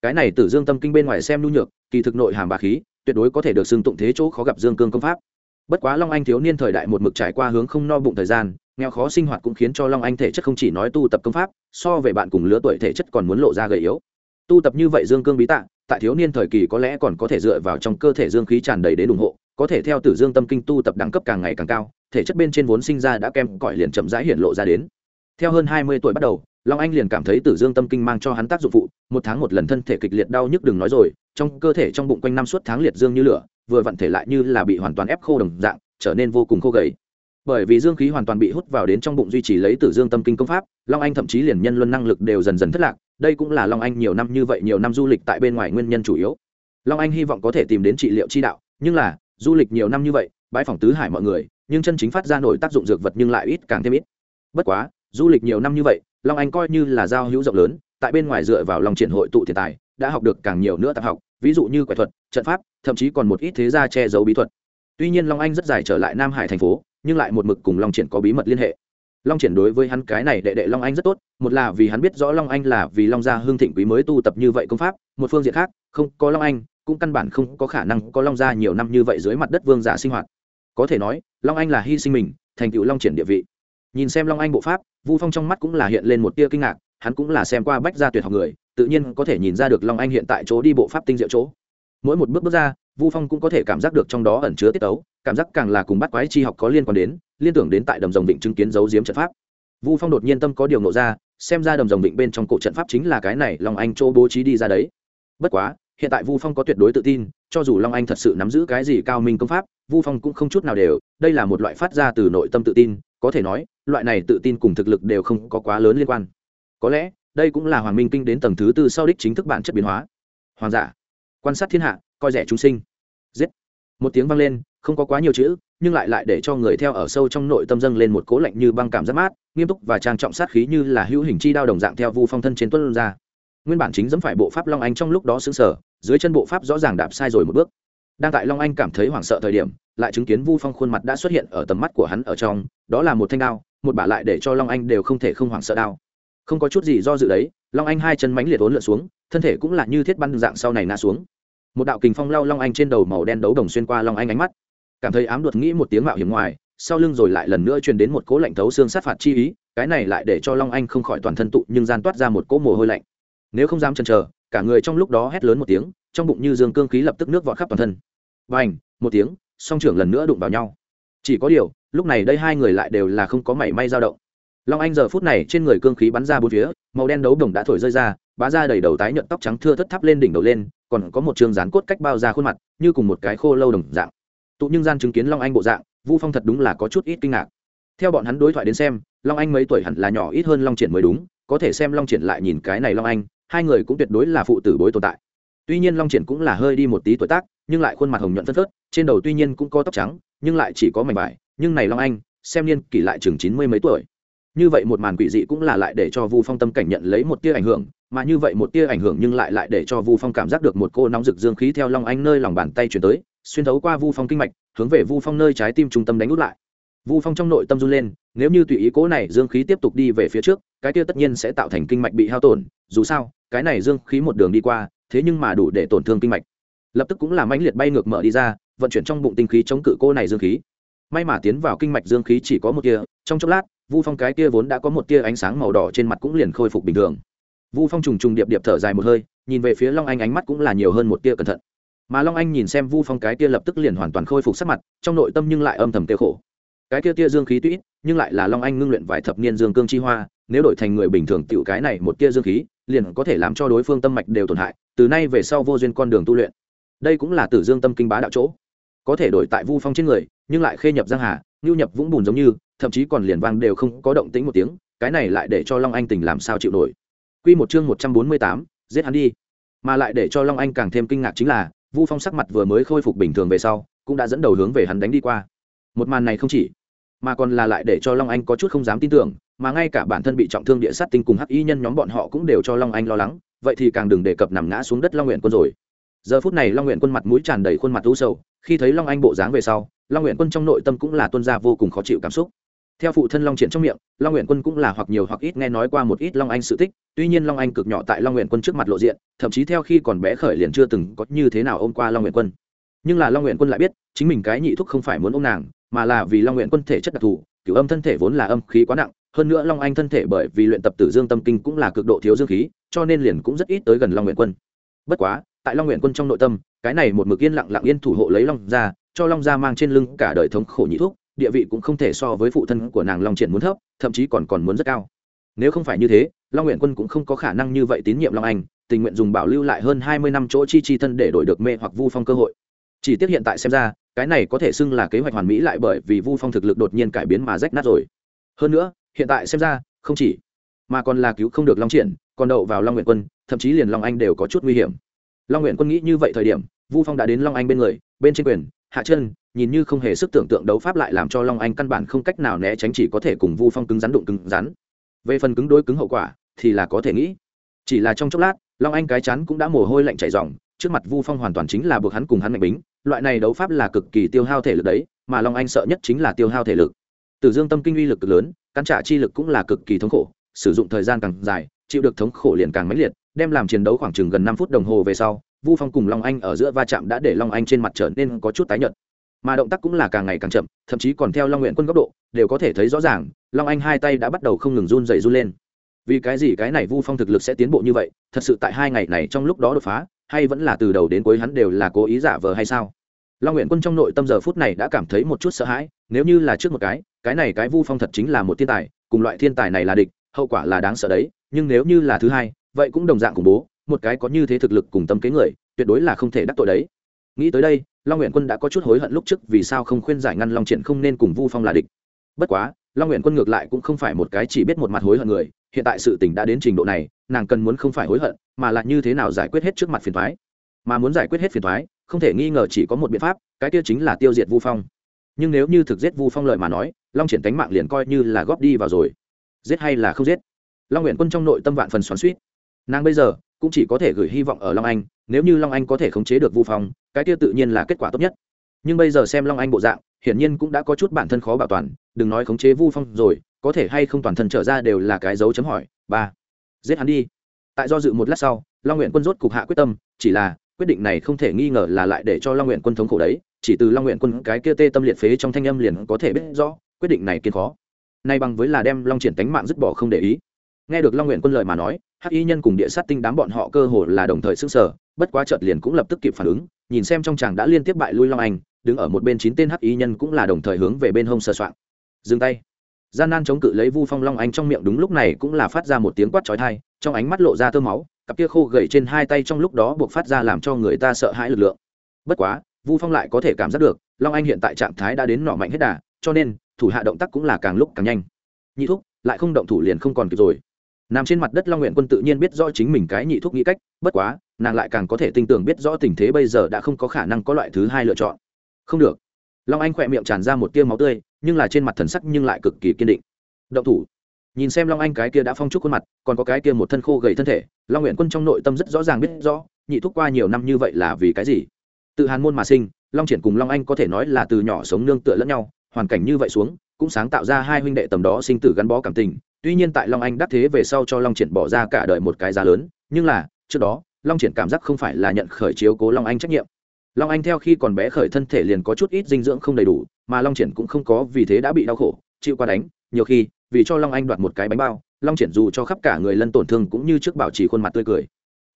Cái này tử dương tâm kinh bên ngoài xem nhu nhược, kỳ thực nội hàm bà khí, tuyệt đối có thể được xưng tụng thế chỗ khó gặp dương cương công pháp. Bất quá long anh thiếu niên thời đại một mực trải qua hướng không no bụng thời gian, nghèo khó sinh hoạt cũng khiến cho long anh thể chất không chỉ nói tu tập công pháp, so về bạn cùng lứa tuổi thể chất còn muốn lộ ra gầy yếu. Tu tập như vậy dương cương bí tạ, tại thiếu niên thời kỳ có lẽ còn có thể dựa vào trong cơ thể dương khí tràn đầy đến ủng hộ, có thể theo tử dương tâm kinh tu tập đẳng cấp càng ngày càng cao thể chất bên trên vốn sinh ra đã kem cỏi liền chậm rãi hiện lộ ra đến. Theo hơn hai mươi tuổi bắt đầu, long anh liền cảm thấy tử dương tâm kinh mang cho hắn tác dụng phụ, một tháng một lần thân thể kịch liệt đau nhức đừng nói rồi, trong cơ thể trong bụng quanh năm suốt tháng liệt dương như lửa, vừa vặn thể lại như là bị hoàn toàn ép khô đồng dạng, trở nên vô cùng khô gầy. Bởi vì dương khí hoàn toàn bị hút vào đến trong bụng duy trì lấy tử dương tâm kinh công pháp, long anh thậm chí liền nhân luân năng lực đều dần dần thất lạc, đây cũng là long anh nhiều năm như vậy nhiều năm du lịch tại bên ngoài nguyên nhân chủ yếu. Long anh hy vọng có thể tìm đến trị liệu chi đạo, nhưng là, du lịch nhiều năm như vậy bãi phòng tứ hải mọi người nhưng chân chính phát ra nổi tác dụng dược vật nhưng lại ít càng thêm ít. Bất quá, du lịch nhiều năm như vậy, long anh coi như là giao hữu rộng lớn, tại bên ngoài dựa vào lòng triển hội tụ tiền tài, đã học được càng nhiều nữa tạp học, ví dụ như quẻ thuật, trận pháp, thậm chí còn một ít thế gia che giấu bí thuật. Tuy nhiên long anh rất dài trở lại nam hải thành phố, nhưng lại một mực cùng long triển có bí mật liên hệ. Long triển đối với hắn cái này đệ đệ long anh rất tốt, một là vì hắn biết rõ long anh là vì long gia hương thịnh quý mới tu tập như vậy công pháp, một phương diện khác, không có long anh, cũng căn bản không có khả năng có long gia nhiều năm như vậy dưới mặt đất vương giả sinh hoạt có thể nói long anh là hy sinh mình thành tựu long triển địa vị. Nhìn xem long anh bộ pháp vu phong trong mắt cũng là hiện lên một tia kinh ngạc hắn cũng là xem qua bách gia tuyệt học người tự nhiên có thể nhìn ra được long anh hiện tại chỗ đi bộ pháp tinh diệu chỗ. Mỗi một bước bước ra vu phong cũng có thể cảm giác được trong đó ẩn chứa tiết tấu, cảm giác càng là cùng bắt quái chi học có liên quan đến liên tưởng đến tại đầm rồng vịnh chứng kiến dấu diếm trận pháp. Vu phong đột nhiên tâm có điều nộ ra xem ra đầm rồng vịnh bên trong cổ trận pháp chính là cái này long anh chỗ bố trí đi ra đấy. Bất quá hiện tại vu phong có tuyệt đối tự tin cho dù long anh thật sự nắm giữ cái gì cao minh công pháp, vu phong cũng không chút nào đều, đây là một loại phát ra từ nội tâm tự tin, có thể nói, loại này tự tin cùng thực lực đều không có quá lớn liên quan. Có lẽ, đây cũng là hoàng minh kinh đến tầng thứ tư sau đích chính thức bản chất biến hóa. Hoàng giả, quan sát thiên hạ, coi rẻ chúng sinh. Giết. Một tiếng vang lên, không có quá nhiều chữ, nhưng lại lại để cho người theo ở sâu trong nội tâm dâng lên một cố lạnh như băng cảm giác mát, nghiêm túc và trang trọng sát khí như là hữu hình chi đao đồng dạng theo vu phong thân trên tuân ra nguyên bản chính dẫm phải bộ pháp long anh trong lúc đó xứng sở dưới chân bộ pháp rõ ràng đạp sai rồi một bước. Đang tại long anh cảm thấy hoảng sợ thời điểm, lại chứng kiến vu phong khuôn mặt đã xuất hiện ở tầm mắt của hắn ở trong, đó là một thanh đao, một bả lại để cho long anh đều không thể không hoảng sợ đao không có chút gì do dự đấy, long anh hai chân mánh liệt ốn lượn xuống, thân thể cũng là như thiết băn dạng sau này na xuống. Một đạo kình phong lao long anh trên đầu màu đen đấu đồng xuyên qua long anh ánh mắt. Cảm thấy ám đột nghĩ một tiếng mạo hiểm ngoài, sau lưng rồi lại lần nữa truyền đến một cỗ lạnh thấu xương sát phạt chi ý, cái này lại để cho long anh không khỏi toàn thân tụ nhưng gian toát ra một cỗ mồ hôi lạnh nếu không dám chần chờ, cả người trong lúc đó hét lớn một tiếng, trong bụng như dương cương khí lập tức nước vọt khắp toàn thân. Và ảnh một tiếng, song trưởng lần nữa đụng vào nhau. Chỉ có điều, lúc này đây hai người lại đều là không có mảy may dao động. Long anh giờ phút này trên người cương khí bắn ra bốn phía, màu đen đấu đồng đã thổi rơi ra, bá ra đầy đầu tái nhuận tóc trắng thưa thất thắp lên đỉnh đầu lên, còn có một trường rán cốt cách bao ra khuôn mặt, như cùng một cái khô lâu đồng dạng. Tụ nhưng gian chứng kiến long anh bộ dạng, vu phong thật đúng là có chút ít kinh ngạc. Theo bọn hắn đối thoại đến xem, long anh mấy tuổi hẳn là nhỏ ít hơn long triển mới đúng, có thể xem long triển lại nhìn cái này long anh hai người cũng tuyệt đối là phụ tử bối tồn tại. Tuy nhiên long triển cũng là hơi đi một tí tuổi tác, nhưng lại khuôn mặt hồng nhuận phân phớt, trên đầu tuy nhiên cũng có tóc trắng, nhưng lại chỉ có mảnh vải, nhưng này long anh, xem niên kỷ lại chừng chín mươi mấy tuổi. Như vậy một màn quỷ dị cũng là lại để cho vu phong tâm cảnh nhận lấy một tia ảnh hưởng, mà như vậy một tia ảnh hưởng nhưng lại lại để cho vu phong cảm giác được một cô nóng rực dương khí theo long anh nơi lòng bàn tay chuyển tới, xuyên thấu qua vu phong kinh mạch, hướng về vu phong nơi trái tim trung tâm đánh út lại vu phong trong nội tâm run lên, nếu như tùy ý cố này dương khí tiếp tục đi về phía trước, cái kia tất nhiên sẽ tạo thành kinh mạch bị hao tổn, dù sao, cái này dương khí một đường đi qua, thế nhưng mà đủ để tổn thương kinh mạch. Lập tức cũng làm mãnh liệt bay ngược mở đi ra, vận chuyển trong bụng tinh khí chống cự cô này dương khí. May mà tiến vào kinh mạch dương khí chỉ có một tia, trong chốc lát, vu phong cái tia vốn đã có một tia ánh sáng màu đỏ trên mặt cũng liền khôi phục bình thường. Vu phong trùng trùng điệp điệp thở dài một hơi, nhìn về phía long anh ánh mắt cũng là nhiều hơn một tia cẩn thận. Mà long anh nhìn xem vu phong cái tia lập tức liền hoàn toàn khôi phục sắc mặt, trong nội tâm nhưng lại âm thầm tiêu khổ cái kia tia dương khí tuy nhưng lại là long anh ngưng luyện vài thập niên dương cương chi hoa nếu đổi thành người bình thường tiểu cái này một tia dương khí liền có thể làm cho đối phương tâm mạch đều tổn hại từ nay về sau vô duyên con đường tu luyện. Đây cũng là tử dương tâm kinh bá đạo chỗ. Có thể đổi tại vu phong trên người nhưng lại khê nhập giang hà ngưu nhập vũng bùn giống như thậm chí còn liền vang đều không có động tĩnh một tiếng cái này lại để cho long anh tình làm sao chịu nổi. Quy một chương một trăm bốn mươi tám, giết hắn đi. Mà lại để cho long anh càng thêm kinh ngạc chính là vu phong sắc mặt vừa mới khôi phục bình thường về sau cũng đã dẫn đầu hướng về hắn đánh đi qua. Một màn này không chỉ mà còn là lại để cho long anh có chút không dám tin tưởng, mà ngay cả bản thân bị trọng thương địa sát tinh cùng hắc y nhân nhóm bọn họ cũng đều cho long anh lo lắng, vậy thì càng đừng đề cập nằm ngã xuống đất long nguyện quân rồi. Giờ phút này long nguyện quân mặt mũi tràn đầy khuôn mặt u sầu, khi thấy long anh bộ dáng về sau, long nguyện quân trong nội tâm cũng là tuân ra vô cùng khó chịu cảm xúc. Theo phụ thân long triển trong miệng, long nguyện quân cũng là hoặc nhiều hoặc ít nghe nói qua một ít long anh sự tích, tuy nhiên long anh cực nhỏ tại long nguyện quân trước mặt lộ diện, thậm chí theo khi còn bé khởi liền chưa từng có như thế nào ôm qua long nguyện quân. Nhưng là long nguyện quân lại biết, chính mình cái nhị thúc không phải muốn ôm nàng mà là vì long nguyện quân thể chất đặc thù cửu âm thân thể vốn là âm khí quá nặng hơn nữa long anh thân thể bởi vì luyện tập tử dương tâm kinh cũng là cực độ thiếu dương khí cho nên liền cũng rất ít tới gần long nguyện quân. Bất quá tại long nguyện quân trong nội tâm cái này một mực yên lặng lặng yên thủ hộ lấy long ra, cho long ra mang trên lưng cả đời thống khổ nhị thuốc địa vị cũng không thể so với phụ thân của nàng long triển muốn thấp thậm chí còn còn muốn rất cao. Nếu không phải như thế long nguyện quân cũng không có khả năng như vậy tín nhiệm long anh tình nguyện dùng bảo lưu lại hơn hai mươi năm chỗ chi chi thân để đổi được mê hoặc vu phong cơ hội. Chỉ tiếc hiện tại xem ra cái này có thể xưng là kế hoạch hoàn mỹ lại bởi vì vu phong thực lực đột nhiên cải biến mà rách nát rồi. Hơn nữa, hiện tại xem ra, không chỉ mà còn là cứu không được long triển, còn đậu vào long nguyện quân, thậm chí liền long anh đều có chút nguy hiểm. Long nguyện quân nghĩ như vậy thời điểm, vu phong đã đến long anh bên người, bên trên quyền, hạ chân, nhìn như không hề sức tưởng tượng đấu pháp lại làm cho long anh căn bản không cách nào né tránh chỉ có thể cùng vu phong cứng rắn đụng cứng rắn. Về phần cứng đối cứng hậu quả, thì là có thể nghĩ. Chỉ là trong chốc lát, long anh cái chắn cũng đã mồ hôi lạnh chảy dòng trước mặt vu phong hoàn toàn chính là buộc hắn cùng hắn mạnh bính loại này đấu pháp là cực kỳ tiêu hao thể lực đấy, mà long anh sợ nhất chính là tiêu hao thể lực. Tử dương tâm kinh uy lực cực lớn, cắn trả chi lực cũng là cực kỳ thống khổ, sử dụng thời gian càng dài, chịu được thống khổ liền càng mãnh liệt, đem làm chiến đấu khoảng chừng gần năm phút đồng hồ về sau, vu phong cùng long anh ở giữa va chạm đã để long anh trên mặt trở nên có chút tái nhợt. Mà động tác cũng là càng ngày càng chậm, thậm chí còn theo long nguyện quân góc độ, đều có thể thấy rõ ràng, long anh hai tay đã bắt đầu không ngừng run dày run lên. Vì cái gì cái này vu phong thực lực sẽ tiến bộ như vậy, thật sự tại hai ngày này trong lúc đó đột phá hay vẫn là từ đầu đến cuối hắn đều là cố ý giả vờ hay sao? Long nguyện quân trong nội tâm giờ phút này đã cảm thấy một chút sợ hãi, nếu như là trước một cái cái này cái vu phong thật chính là một thiên tài, cùng loại thiên tài này là địch, hậu quả là đáng sợ đấy, nhưng nếu như là thứ hai, vậy cũng đồng dạng khủng bố, một cái có như thế thực lực cùng tâm kế người, tuyệt đối là không thể đắc tội đấy. Nghĩ tới đây, long nguyện quân đã có chút hối hận lúc trước vì sao không khuyên giải ngăn long triển không nên cùng vu phong là địch. Bất quá long nguyện quân ngược lại cũng không phải một cái chỉ biết một mặt hối hận người, hiện tại sự tình đã đến trình độ này, nàng cần muốn không phải hối hận, mà là như thế nào giải quyết hết trước mặt phiền thoái mà muốn giải quyết hết phiền thoái không thể nghi ngờ chỉ có một biện pháp, cái tiêu chính là tiêu diệt vu phong. Nhưng nếu như thực giết vu phong lợi mà nói, long triển tánh mạng liền coi như là góp đi vào rồi. Giết hay là không giết? Long nguyện quân trong nội tâm vạn phần xoắn suýt nàng bây giờ cũng chỉ có thể gửi hy vọng ở long anh, nếu như long anh có thể khống chế được vu phong, cái tiêu tự nhiên là kết quả tốt nhất. Nhưng bây giờ xem long anh bộ dạng hiển nhiên cũng đã có chút bản thân khó bảo toàn, đừng nói khống chế vu phong rồi, có thể hay không toàn thân trở ra đều là cái dấu chấm hỏi, ba, giết hắn đi. Tại do dự một lát sau, long nguyện quân rốt cục hạ quyết tâm, chỉ là, quyết định này không thể nghi ngờ là lại để cho long nguyện quân thống khổ đấy, chỉ từ long nguyện quân cái kia tê tâm liệt phế trong thanh âm liền có thể biết rõ, quyết định này kiên khó. Nay bằng với là đem long triển tánh mạng dứt bỏ không để ý. Nghe được long nguyện quân lời mà nói, hắc y nhân cùng địa sát tinh đám bọn họ cơ hồ là đồng thời sức sở bất quá chợt liền cũng lập tức kịp phản ứng, nhìn xem trong chàng đã liên tiếp bại lui long anh đứng ở một bên chín tên hắc y nhân cũng là đồng thời hướng về bên hông sờ soạn dừng tay. Gian nan chống cự lấy vu phong long anh trong miệng đúng lúc này cũng là phát ra một tiếng quát chói thai trong ánh mắt lộ ra tơ máu, cặp kia khô gầy trên hai tay trong lúc đó buộc phát ra làm cho người ta sợ hãi lực lượng. Bất quá, vu phong lại có thể cảm giác được, long anh hiện tại trạng thái đã đến nọ mạnh hết đà, cho nên, thủ hạ động tác cũng là càng lúc càng nhanh. Nhị thúc, lại không động thủ liền không còn kịp rồi. Nằm trên mặt đất long nguyện quân tự nhiên biết rõ chính mình cái nhị thúc nghĩ cách, bất quá, nàng lại càng có thể tin tưởng biết rõ tình thế bây giờ đã không có khả năng có loại thứ hai lựa chọn không được. Long anh khỏe miệng tràn ra một tia máu tươi, nhưng là trên mặt thần sắc nhưng lại cực kỳ kiên định. Động thủ. Nhìn xem long anh cái kia đã phong trúc khuôn mặt, còn có cái kia một thân khô gầy thân thể, long nguyện quân trong nội tâm rất rõ ràng biết rõ, nhị thúc qua nhiều năm như vậy là vì cái gì? Tự hàn môn mà sinh, long triển cùng long anh có thể nói là từ nhỏ sống nương tựa lẫn nhau, hoàn cảnh như vậy xuống, cũng sáng tạo ra hai huynh đệ tầm đó sinh tử gắn bó cảm tình. Tuy nhiên tại long anh đắc thế về sau cho long triển bỏ ra cả đời một cái giá lớn, nhưng là, trước đó, long triển cảm giác không phải là nhận khởi chiếu cố long anh trách nhiệm long anh theo khi còn bé khởi thân thể liền có chút ít dinh dưỡng không đầy đủ, mà long triển cũng không có vì thế đã bị đau khổ, chịu qua đánh. Nhiều khi, vì cho long anh đoạt một cái bánh bao, long triển dù cho khắp cả người lân tổn thương cũng như trước bảo trì khuôn mặt tươi cười.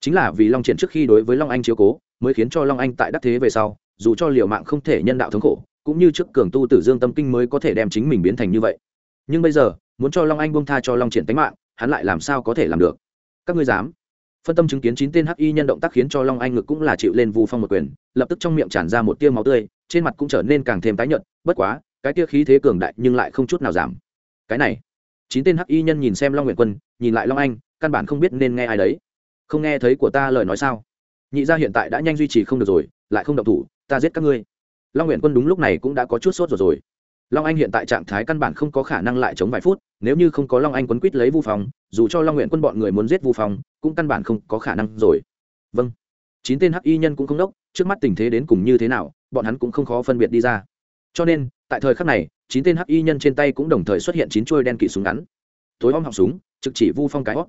Chính là vì long triển trước khi đối với long anh chiếu cố, mới khiến cho long anh tại đắc thế về sau, dù cho liều mạng không thể nhân đạo thống khổ, cũng như trước cường tu tử dương tâm kinh mới có thể đem chính mình biến thành như vậy. Nhưng bây giờ, muốn cho long anh bông tha cho long triển tánh mạng, hắn lại làm sao có thể làm được? Các ngươi dám? Phân tâm chứng kiến chín tên hắc y nhân động tác khiến cho long anh ngực cũng là chịu lên vu phong một quyền, lập tức trong miệng tràn ra một tia máu tươi, trên mặt cũng trở nên càng thêm tái nhợt, bất quá, cái tia khí thế cường đại nhưng lại không chút nào giảm. Cái này, chín tên hắc y nhân nhìn xem long nguyện quân, nhìn lại long anh, căn bản không biết nên nghe ai đấy. Không nghe thấy của ta lời nói sao? Nhị gia hiện tại đã nhanh duy trì không được rồi, lại không động thủ, ta giết các ngươi. Long nguyện quân đúng lúc này cũng đã có chút sốt rồi rồi. Long anh hiện tại trạng thái căn bản không có khả năng lại chống vài phút, nếu như không có long anh quấn quýt lấy vu phòng dù cho long nguyện quân bọn người muốn giết vu phòng cũng căn bản không có khả năng rồi. Vâng. Chín tên hắc y nhân cũng không đốc trước mắt tình thế đến cùng như thế nào bọn hắn cũng không khó phân biệt đi ra. Cho nên tại thời khắc này chín tên hắc y nhân trên tay cũng đồng thời xuất hiện chín chuôi đen kỵ súng ngắn. Tối om học súng trực chỉ vu phong cái hót.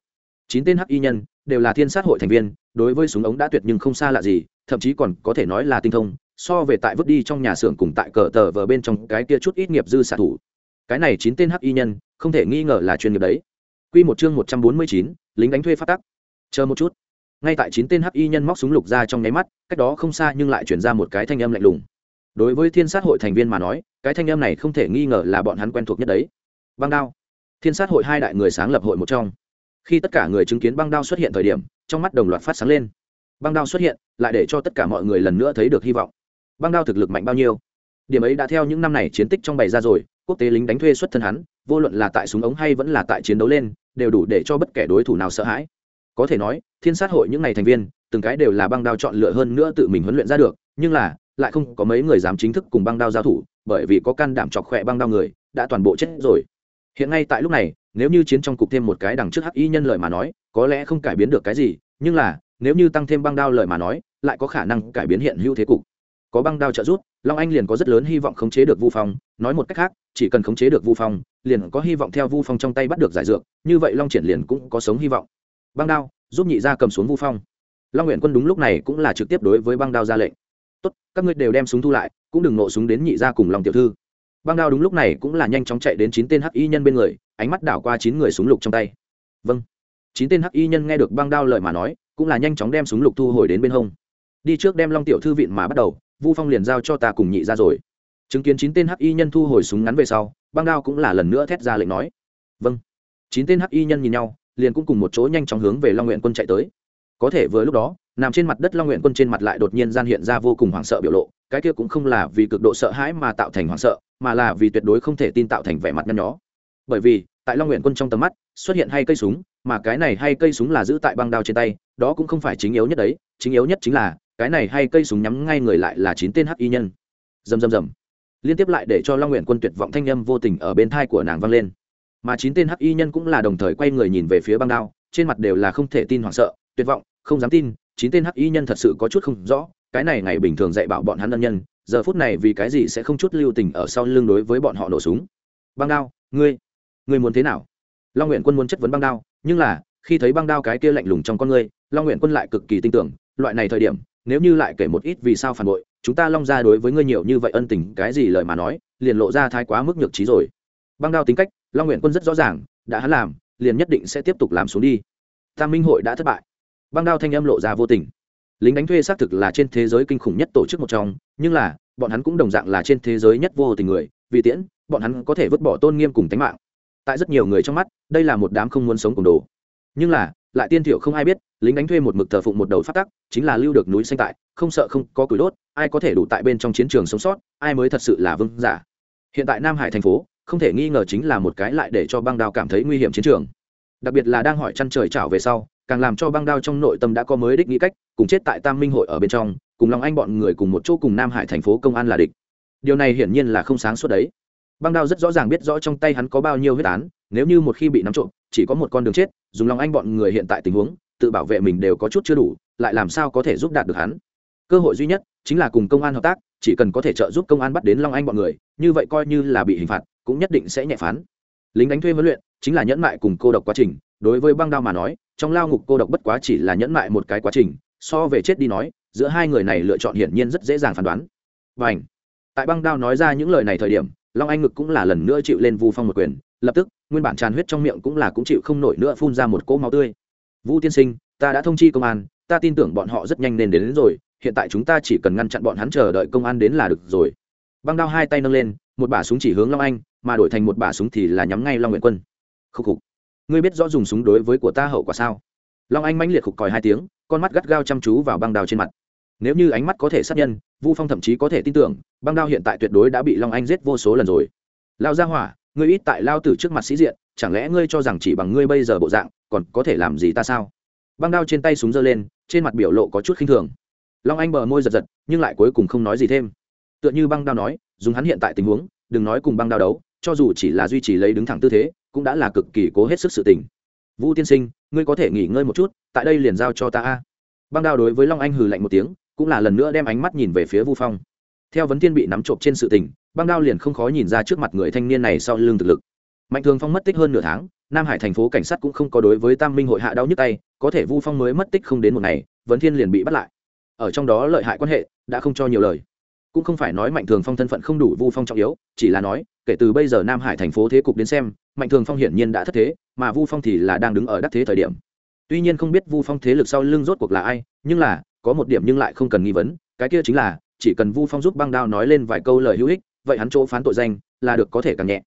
Chín tên hắc y nhân đều là thiên sát hội thành viên đối với súng ống đã tuyệt nhưng không xa lạ gì thậm chí còn có thể nói là tinh thông so về tại vứt đi trong nhà xưởng cùng tại cờ tờ vờ bên trong cái kia chút ít nghiệp dư xạ thủ. Cái này chín tên hắc y nhân không thể nghi ngờ là chuyên nghiệp đấy. Quy một chương một trăm bốn mươi chín, lính đánh thuê phát tắc. Chờ một chút. Ngay tại chín tên hắc y nhân móc súng lục ra trong nháy mắt, cách đó không xa nhưng lại truyền ra một cái thanh âm lạnh lùng. Đối với Thiên sát hội thành viên mà nói, cái thanh âm này không thể nghi ngờ là bọn hắn quen thuộc nhất đấy. Băng đao. Thiên sát hội hai đại người sáng lập hội một trong. Khi tất cả người chứng kiến băng đao xuất hiện thời điểm, trong mắt đồng loạt phát sáng lên. Băng đao xuất hiện, lại để cho tất cả mọi người lần nữa thấy được hy vọng băng đao thực lực mạnh bao nhiêu điểm ấy đã theo những năm này chiến tích trong bày ra rồi quốc tế lính đánh thuê xuất thân hắn vô luận là tại súng ống hay vẫn là tại chiến đấu lên đều đủ để cho bất kể đối thủ nào sợ hãi có thể nói, thiên sát hội những ngày thành viên, từng cái đều là băng đao chọn lựa hơn nữa tự mình huấn luyện ra được, nhưng là, lại không có mấy người dám chính thức cùng băng đao giao thủ, bởi vì có can đảm chọc khỏe băng đao người, đã toàn bộ chết rồi. Hiện ngay tại lúc này, nếu như chiến trong cục thêm một cái đằng trước hắc y nhân lời mà nói, có lẽ không cải biến được cái gì, nhưng là, nếu như tăng thêm băng đao lời mà nói, lại có khả năng cải biến hiện hữu thế cục. Có băng đao trợ giúp, long anh liền có rất lớn hy vọng khống chế được vu phong, nói một cách khác, chỉ cần khống chế được vu phong, liền có hy vọng theo vu phong trong tay bắt được giải dược, như vậy long triển liền cũng có sống hy vọng băng đao, giúp nhị gia cầm xuống vu phong. Long nguyện quân đúng lúc này cũng là trực tiếp đối với băng đao ra lệnh. Tốt, các ngươi đều đem súng thu lại, cũng đừng nộ súng đến nhị gia cùng lòng tiểu thư. Băng đao đúng lúc này cũng là nhanh chóng chạy đến chín tên hắc y nhân bên người, ánh mắt đảo qua chín người súng lục trong tay. Vâng. Chín tên hắc y nhân nghe được băng đao lời mà nói, cũng là nhanh chóng đem súng lục thu hồi đến bên hông. Đi trước đem long tiểu thư viện mà bắt đầu, vu phong liền giao cho ta cùng nhị ra rồi. Chứng kiến chín tên hắc y nhân thu hồi súng ngắn về sau, băng đao cũng là lần nữa thét ra lệnh nói. Vâng. Chín tên hắc y nhân nhìn nhau liền cũng cùng một chỗ nhanh chóng hướng về long nguyện quân chạy tới. Có thể vừa lúc đó, nằm trên mặt đất long nguyện quân trên mặt lại đột nhiên gian hiện ra vô cùng hoảng sợ biểu lộ, cái kia cũng không là vì cực độ sợ hãi mà tạo thành hoảng sợ, mà là vì tuyệt đối không thể tin tạo thành vẻ mặt nhăn nhó. Bởi vì, tại long nguyện quân trong tầm mắt, xuất hiện hai cây súng, mà cái này hai cây súng là giữ tại băng đao trên tay, đó cũng không phải chính yếu nhất đấy, chính yếu nhất chính là, cái này hai cây súng nhắm ngay người lại là chín tên hắc y nhân. Dầm dầm dầm liên tiếp lại để cho long nguyện quân tuyệt vọng thanh â m vô tình ở bên thai của nàng vang lên mà chín tên hắc y nhân cũng là đồng thời quay người nhìn về phía băng đao, trên mặt đều là không thể tin hoảng sợ, tuyệt vọng, không dám tin, chín tên hắc y nhân thật sự có chút không rõ, cái này ngày bình thường dạy bảo bọn hắn ân nhân, giờ phút này vì cái gì sẽ không chút lưu tình ở sau lưng đối với bọn họ nổ súng. Băng đao, ngươi ngươi muốn thế nào? Long nguyện quân muốn chất vấn băng đao, nhưng là, khi thấy băng đao cái kia lạnh lùng trong con ngươi, long nguyện quân lại cực kỳ tin tưởng, loại này thời điểm, nếu như lại kể một ít vì sao phản bội, chúng ta long ra đối với ngươi nhiều như vậy ân tình, cái gì lời mà nói, liền lộ ra thái quá mức nhược trí rồi. Băng đao tính cách long nguyện quân rất rõ ràng, đã hắn làm, liền nhất định sẽ tiếp tục làm xuống đi. Tam minh hội đã thất bại. Băng đao thanh âm lộ ra vô tình. Lính đánh thuê xác thực là trên thế giới kinh khủng nhất tổ chức một trong, nhưng là, bọn hắn cũng đồng dạng là trên thế giới nhất vô tình người, vì tiễn, bọn hắn có thể vứt bỏ tôn nghiêm cùng tính mạng. Tại rất nhiều người trong mắt, đây là một đám không muốn sống cùng đồ. Nhưng là, lại tiên thiệu không ai biết, lính đánh thuê một mực thờ phụng một đầu phát tắc, chính là lưu được núi xanh tại, không sợ không có củi đốt, ai có thể đủ tại bên trong chiến trường sống sót, ai mới thật sự là vương giả. Hiện tại nam hải thành phố không thể nghi ngờ chính là một cái lại để cho băng đao cảm thấy nguy hiểm chiến trường. Đặc biệt là đang hỏi chăn trời trảo về sau, càng làm cho băng đao trong nội tâm đã có mới đích nghĩ cách, cùng chết tại tam minh hội ở bên trong, cùng lòng anh bọn người cùng một chỗ cùng nam hải thành phố công an là địch. Điều này hiển nhiên là không sáng suốt đấy. Băng đao rất rõ ràng biết rõ trong tay hắn có bao nhiêu huyết án, nếu như một khi bị nắm trộm, chỉ có một con đường chết, dùng lòng anh bọn người hiện tại tình huống, tự bảo vệ mình đều có chút chưa đủ, lại làm sao có thể giúp đạt được hắn? Cơ hội duy nhất chính là cùng công an hợp tác, chỉ cần có thể trợ giúp công an bắt đến long anh bọn người, như vậy coi như là bị hình phạt cũng nhất định sẽ nhẹ phán. Lính đánh thuê huấn luyện chính là nhẫn mại cùng cô độc quá trình đối với băng đao mà nói trong lao ngục cô độc bất quá chỉ là nhẫn mại một cái quá trình so về chết đi nói giữa hai người này lựa chọn hiển nhiên rất dễ dàng phán đoán. Và ảnh tại băng đao nói ra những lời này thời điểm long anh ngực cũng là lần nữa chịu lên vu phong một quyền lập tức nguyên bản tràn huyết trong miệng cũng là cũng chịu không nổi nữa phun ra một cỗ máu tươi. Vũ tiên sinh ta đã thông chi công an ta tin tưởng bọn họ rất nhanh nên đến, đến rồi hiện tại chúng ta chỉ cần ngăn chặn bọn hắn chờ đợi công an đến là được rồi. Băng đao hai tay nâng lên một bả súng chỉ hướng long anh, mà đổi thành một bả súng thì là nhắm ngay long nguyện quân. Khúc khục. Ngươi biết rõ dùng súng đối với của ta hậu quả sao? Long anh mãnh liệt khục còi hai tiếng, con mắt gắt gao chăm chú vào băng đao trên mặt. Nếu như ánh mắt có thể sát nhân, vu phong thậm chí có thể tin tưởng, băng đao hiện tại tuyệt đối đã bị long anh giết vô số lần rồi. Lao ra hỏa, ngươi ít tại lao tử trước mặt sĩ diện, chẳng lẽ ngươi cho rằng chỉ bằng ngươi bây giờ bộ dạng, còn có thể làm gì ta sao? Băng đao trên tay súng giơ lên, trên mặt biểu lộ có chút khinh thường. Long anh bờ môi giật giật, nhưng lại cuối cùng không nói gì thêm. Tựa như băng đao nói dùng hắn hiện tại tình huống, đừng nói cùng băng đao đấu, cho dù chỉ là duy trì lấy đứng thẳng tư thế, cũng đã là cực kỳ cố hết sức sự tình. Vũ tiên sinh, ngươi có thể nghỉ ngơi một chút, tại đây liền giao cho ta a. Băng đao đối với long anh hừ lạnh một tiếng, cũng là lần nữa đem ánh mắt nhìn về phía vu phong. Theo vấn thiên bị nắm trộm trên sự tình, băng đao liền không khó nhìn ra trước mặt người thanh niên này sau lưng thực lực. Mạnh thường phong mất tích hơn nửa tháng, nam hải thành phố cảnh sát cũng không có đối với tam minh hội hạ đau nhức tay, có thể vu phong mới mất tích không đến một ngày, vấn thiên liền bị bắt lại. Ở trong đó lợi hại quan hệ, đã không cho nhiều lời cũng không phải nói mạnh thường phong thân phận không đủ vu phong trọng yếu, chỉ là nói, kể từ bây giờ nam hải thành phố thế cục đến xem, mạnh thường phong hiển nhiên đã thất thế, mà vu phong thì là đang đứng ở đắc thế thời điểm. Tuy nhiên không biết vu phong thế lực sau lưng rốt cuộc là ai, nhưng là, có một điểm nhưng lại không cần nghi vấn, cái kia chính là, chỉ cần vu phong giúp băng đao nói lên vài câu lời hữu ích, vậy hắn chỗ phán tội danh, là được có thể càng nhẹ.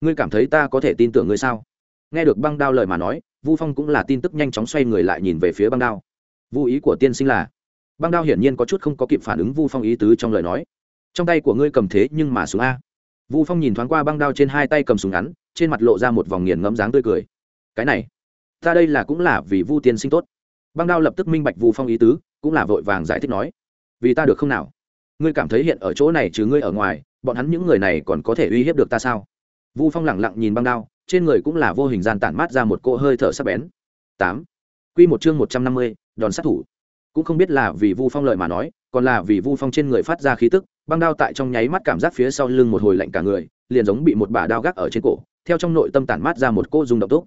Ngươi cảm thấy ta có thể tin tưởng ngươi sao? Nghe được băng đao lời mà nói, vu phong cũng là tin tức nhanh chóng xoay người lại nhìn về phía băng đao. Vu ý của tiên sinh là băng đao hiển nhiên có chút không có kịp phản ứng vu phong ý tứ trong lời nói. Trong tay của ngươi cầm thế nhưng mà súng a. Vu phong nhìn thoáng qua băng đao trên hai tay cầm súng ngắn, trên mặt lộ ra một vòng nghiền ngẫm dáng tươi cười. Cái này, ta đây là cũng là vì vu tiên sinh tốt. Băng đao lập tức minh bạch vu phong ý tứ, cũng là vội vàng giải thích nói. Vì ta được không nào? Ngươi cảm thấy hiện ở chỗ này trừ ngươi ở ngoài, bọn hắn những người này còn có thể uy hiếp được ta sao? Vu phong lẳng lặng nhìn băng đao, trên người cũng là vô hình gian tản mát ra một cỗ hơi thở sắc bén. Tám. Q một chương một trăm năm mươi, đòn sát thủ cũng không biết là vì vu phong lợi mà nói, còn là vì vu phong trên người phát ra khí tức, băng đao tại trong nháy mắt cảm giác phía sau lưng một hồi lạnh cả người, liền giống bị một bả đao gác ở trên cổ, theo trong nội tâm tản mát ra một cô rung động tốt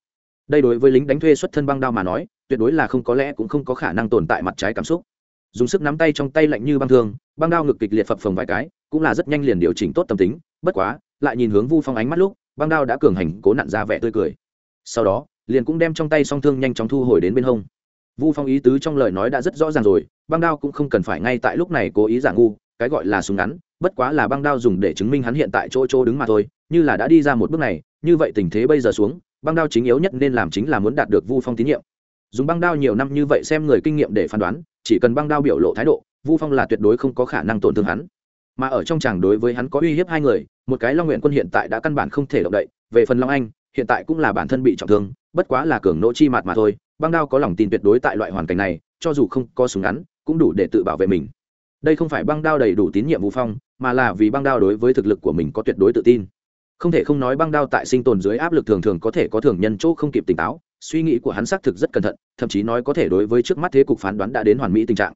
đây đối với lính đánh thuê xuất thân băng đao mà nói, tuyệt đối là không có lẽ cũng không có khả năng tồn tại mặt trái cảm xúc. Dùng sức nắm tay trong tay lạnh như băng thương, băng đao ngực kịch liệt phập phồng vài cái, cũng là rất nhanh liền điều chỉnh tốt tâm tính, bất quá, lại nhìn hướng vu phong ánh mắt lúc, băng đao đã cường hành cố nặn ra vẻ tươi cười. Sau đó, liền cũng đem trong tay song thương nhanh chóng thu hồi đến bên hông vu phong ý tứ trong lời nói đã rất rõ ràng rồi, băng đao cũng không cần phải ngay tại lúc này cố ý giả ngu, cái gọi là súng ngắn, bất quá là băng đao dùng để chứng minh hắn hiện tại chỗ chỗ đứng mà thôi, như là đã đi ra một bước này, như vậy tình thế bây giờ xuống, băng đao chính yếu nhất nên làm chính là muốn đạt được vu phong tín nhiệm. Dùng băng đao nhiều năm như vậy xem người kinh nghiệm để phán đoán, chỉ cần băng đao biểu lộ thái độ, vu phong là tuyệt đối không có khả năng tổn thương hắn. Mà ở trong chàng đối với hắn có uy hiếp hai người, một cái long nguyện quân hiện tại đã căn bản không thể động đậy, về phần long anh, hiện tại cũng là bản thân bị trọng thương, bất quá là cường nỗ chi mặt mà thôi băng đao có lòng tin tuyệt đối tại loại hoàn cảnh này, cho dù không có súng ngắn, cũng đủ để tự bảo vệ mình. Đây không phải băng đao đầy đủ tín nhiệm vũ phong, mà là vì băng đao đối với thực lực của mình có tuyệt đối tự tin. Không thể không nói băng đao tại sinh tồn dưới áp lực thường thường có thể có thường nhân chỗ không kịp tỉnh táo, suy nghĩ của hắn xác thực rất cẩn thận, thậm chí nói có thể đối với trước mắt thế cục phán đoán đã đến hoàn mỹ tình trạng.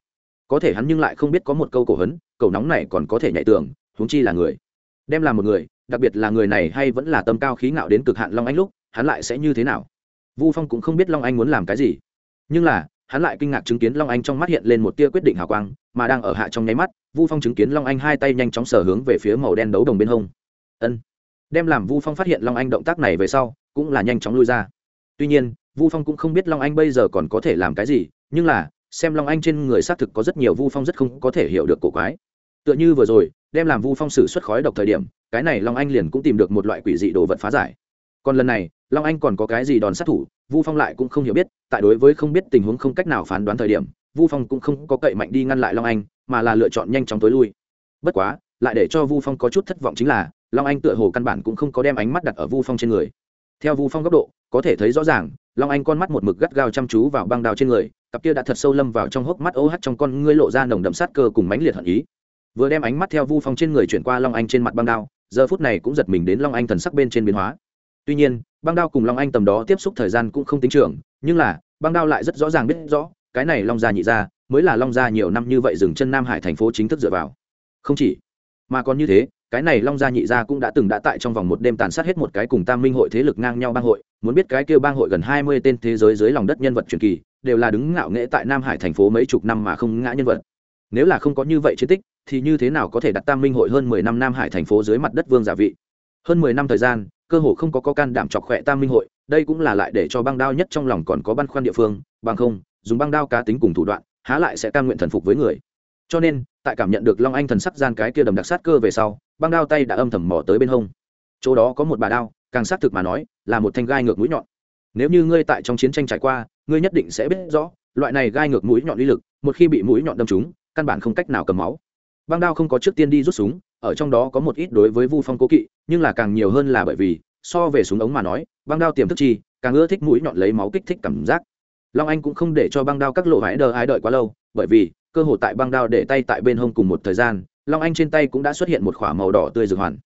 Có thể hắn nhưng lại không biết có một câu cổ hấn, cầu nóng này còn có thể nhảy tường, huống chi là người. Đem làm một người, đặc biệt là người này hay vẫn là tâm cao khí ngạo đến cực hạn long anh lúc, hắn lại sẽ như thế nào? Vu phong cũng không biết long anh muốn làm cái gì. Nhưng là, hắn lại kinh ngạc chứng kiến long anh trong mắt hiện lên một tia quyết định hào quang, mà đang ở hạ trong nháy mắt, vu phong chứng kiến long anh hai tay nhanh chóng sở hướng về phía màu đen đấu đồng bên hông. Ân. Đem làm vu phong phát hiện long anh động tác này về sau, cũng là nhanh chóng lui ra. Tuy nhiên, vu phong cũng không biết long anh bây giờ còn có thể làm cái gì, nhưng là, xem long anh trên người xác thực có rất nhiều vu phong rất không có thể hiểu được cổ quái. Tựa như vừa rồi, đem làm vu phong sử xuất khói độc thời điểm, cái này long anh liền cũng tìm được một loại quỷ dị đồ vật phá giải. Còn lần này long anh còn có cái gì đòn sát thủ, vu phong lại cũng không hiểu biết, tại đối với không biết tình huống không cách nào phán đoán thời điểm, vu phong cũng không có cậy mạnh đi ngăn lại long anh, mà là lựa chọn nhanh chóng tối lui. Bất quá, lại để cho vu phong có chút thất vọng chính là, long anh tựa hồ căn bản cũng không có đem ánh mắt đặt ở vu phong trên người. Theo vu phong góc độ, có thể thấy rõ ràng, long anh con mắt một mực gắt gao chăm chú vào băng đao trên người, cặp kia đã thật sâu lâm vào trong hốc mắt ô OH trong con ngươi lộ ra nồng đậm sát cơ cùng mãnh liệt hận ý. Vừa đem ánh mắt theo vu phong trên người chuyển qua long anh trên mặt băng đao, giờ phút này cũng giật mình đến long anh thần sắc bên trên biến hóa. Tuy nhiên băng đao cùng long anh tầm đó tiếp xúc thời gian cũng không tính trưởng nhưng là, băng đao lại rất rõ ràng biết rõ, cái này long gia nhị gia, mới là long gia nhiều năm như vậy dừng chân nam hải thành phố chính thức dựa vào. Không chỉ, mà còn như thế, cái này long gia nhị gia cũng đã từng đã tại trong vòng một đêm tàn sát hết một cái cùng tam minh hội thế lực ngang nhau bang hội, muốn biết cái kêu bang hội gần hai mươi tên thế giới dưới lòng đất nhân vật truyền kỳ, đều là đứng ngạo nghễ tại nam hải thành phố mấy chục năm mà không ngã nhân vật. Nếu là không có như vậy chiến tích, thì như thế nào có thể đặt tam minh hội hơn mười năm nam hải thành phố dưới mặt đất vương giả vị? Hơn mười năm thời gian cơ hồ không có, có can đảm chọc khỏe tam minh hội đây cũng là lại để cho băng đao nhất trong lòng còn có băn khoăn địa phương bằng không dùng băng đao cá tính cùng thủ đoạn há lại sẽ cam nguyện thần phục với người. Cho nên tại cảm nhận được long anh thần sắc gian cái kia đầm đặc sát cơ về sau băng đao tay đã âm thầm mỏ tới bên hông. Chỗ đó có một bà đao càng xác thực mà nói là một thanh gai ngược mũi nhọn. Nếu như ngươi tại trong chiến tranh trải qua ngươi nhất định sẽ biết rõ loại này gai ngược mũi nhọn uy lực một khi bị mũi nhọn đâm trúng căn bản không cách nào cầm máu. Băng đao không có trước tiên đi rút súng ở trong đó có một ít đối với vu phong cố kỵ nhưng là càng nhiều hơn là bởi vì, so về súng ống mà nói, băng đao tiềm thức chi, càng ưa thích mũi nhọn lấy máu kích thích cảm giác. Long anh cũng không để cho băng đao các lộ vải đờ ai đợi quá lâu, bởi vì, cơ hội tại băng đao để tay tại bên hông cùng một thời gian, long anh trên tay cũng đã xuất hiện một k h ỏ a màu đỏ tươi dược hoàn.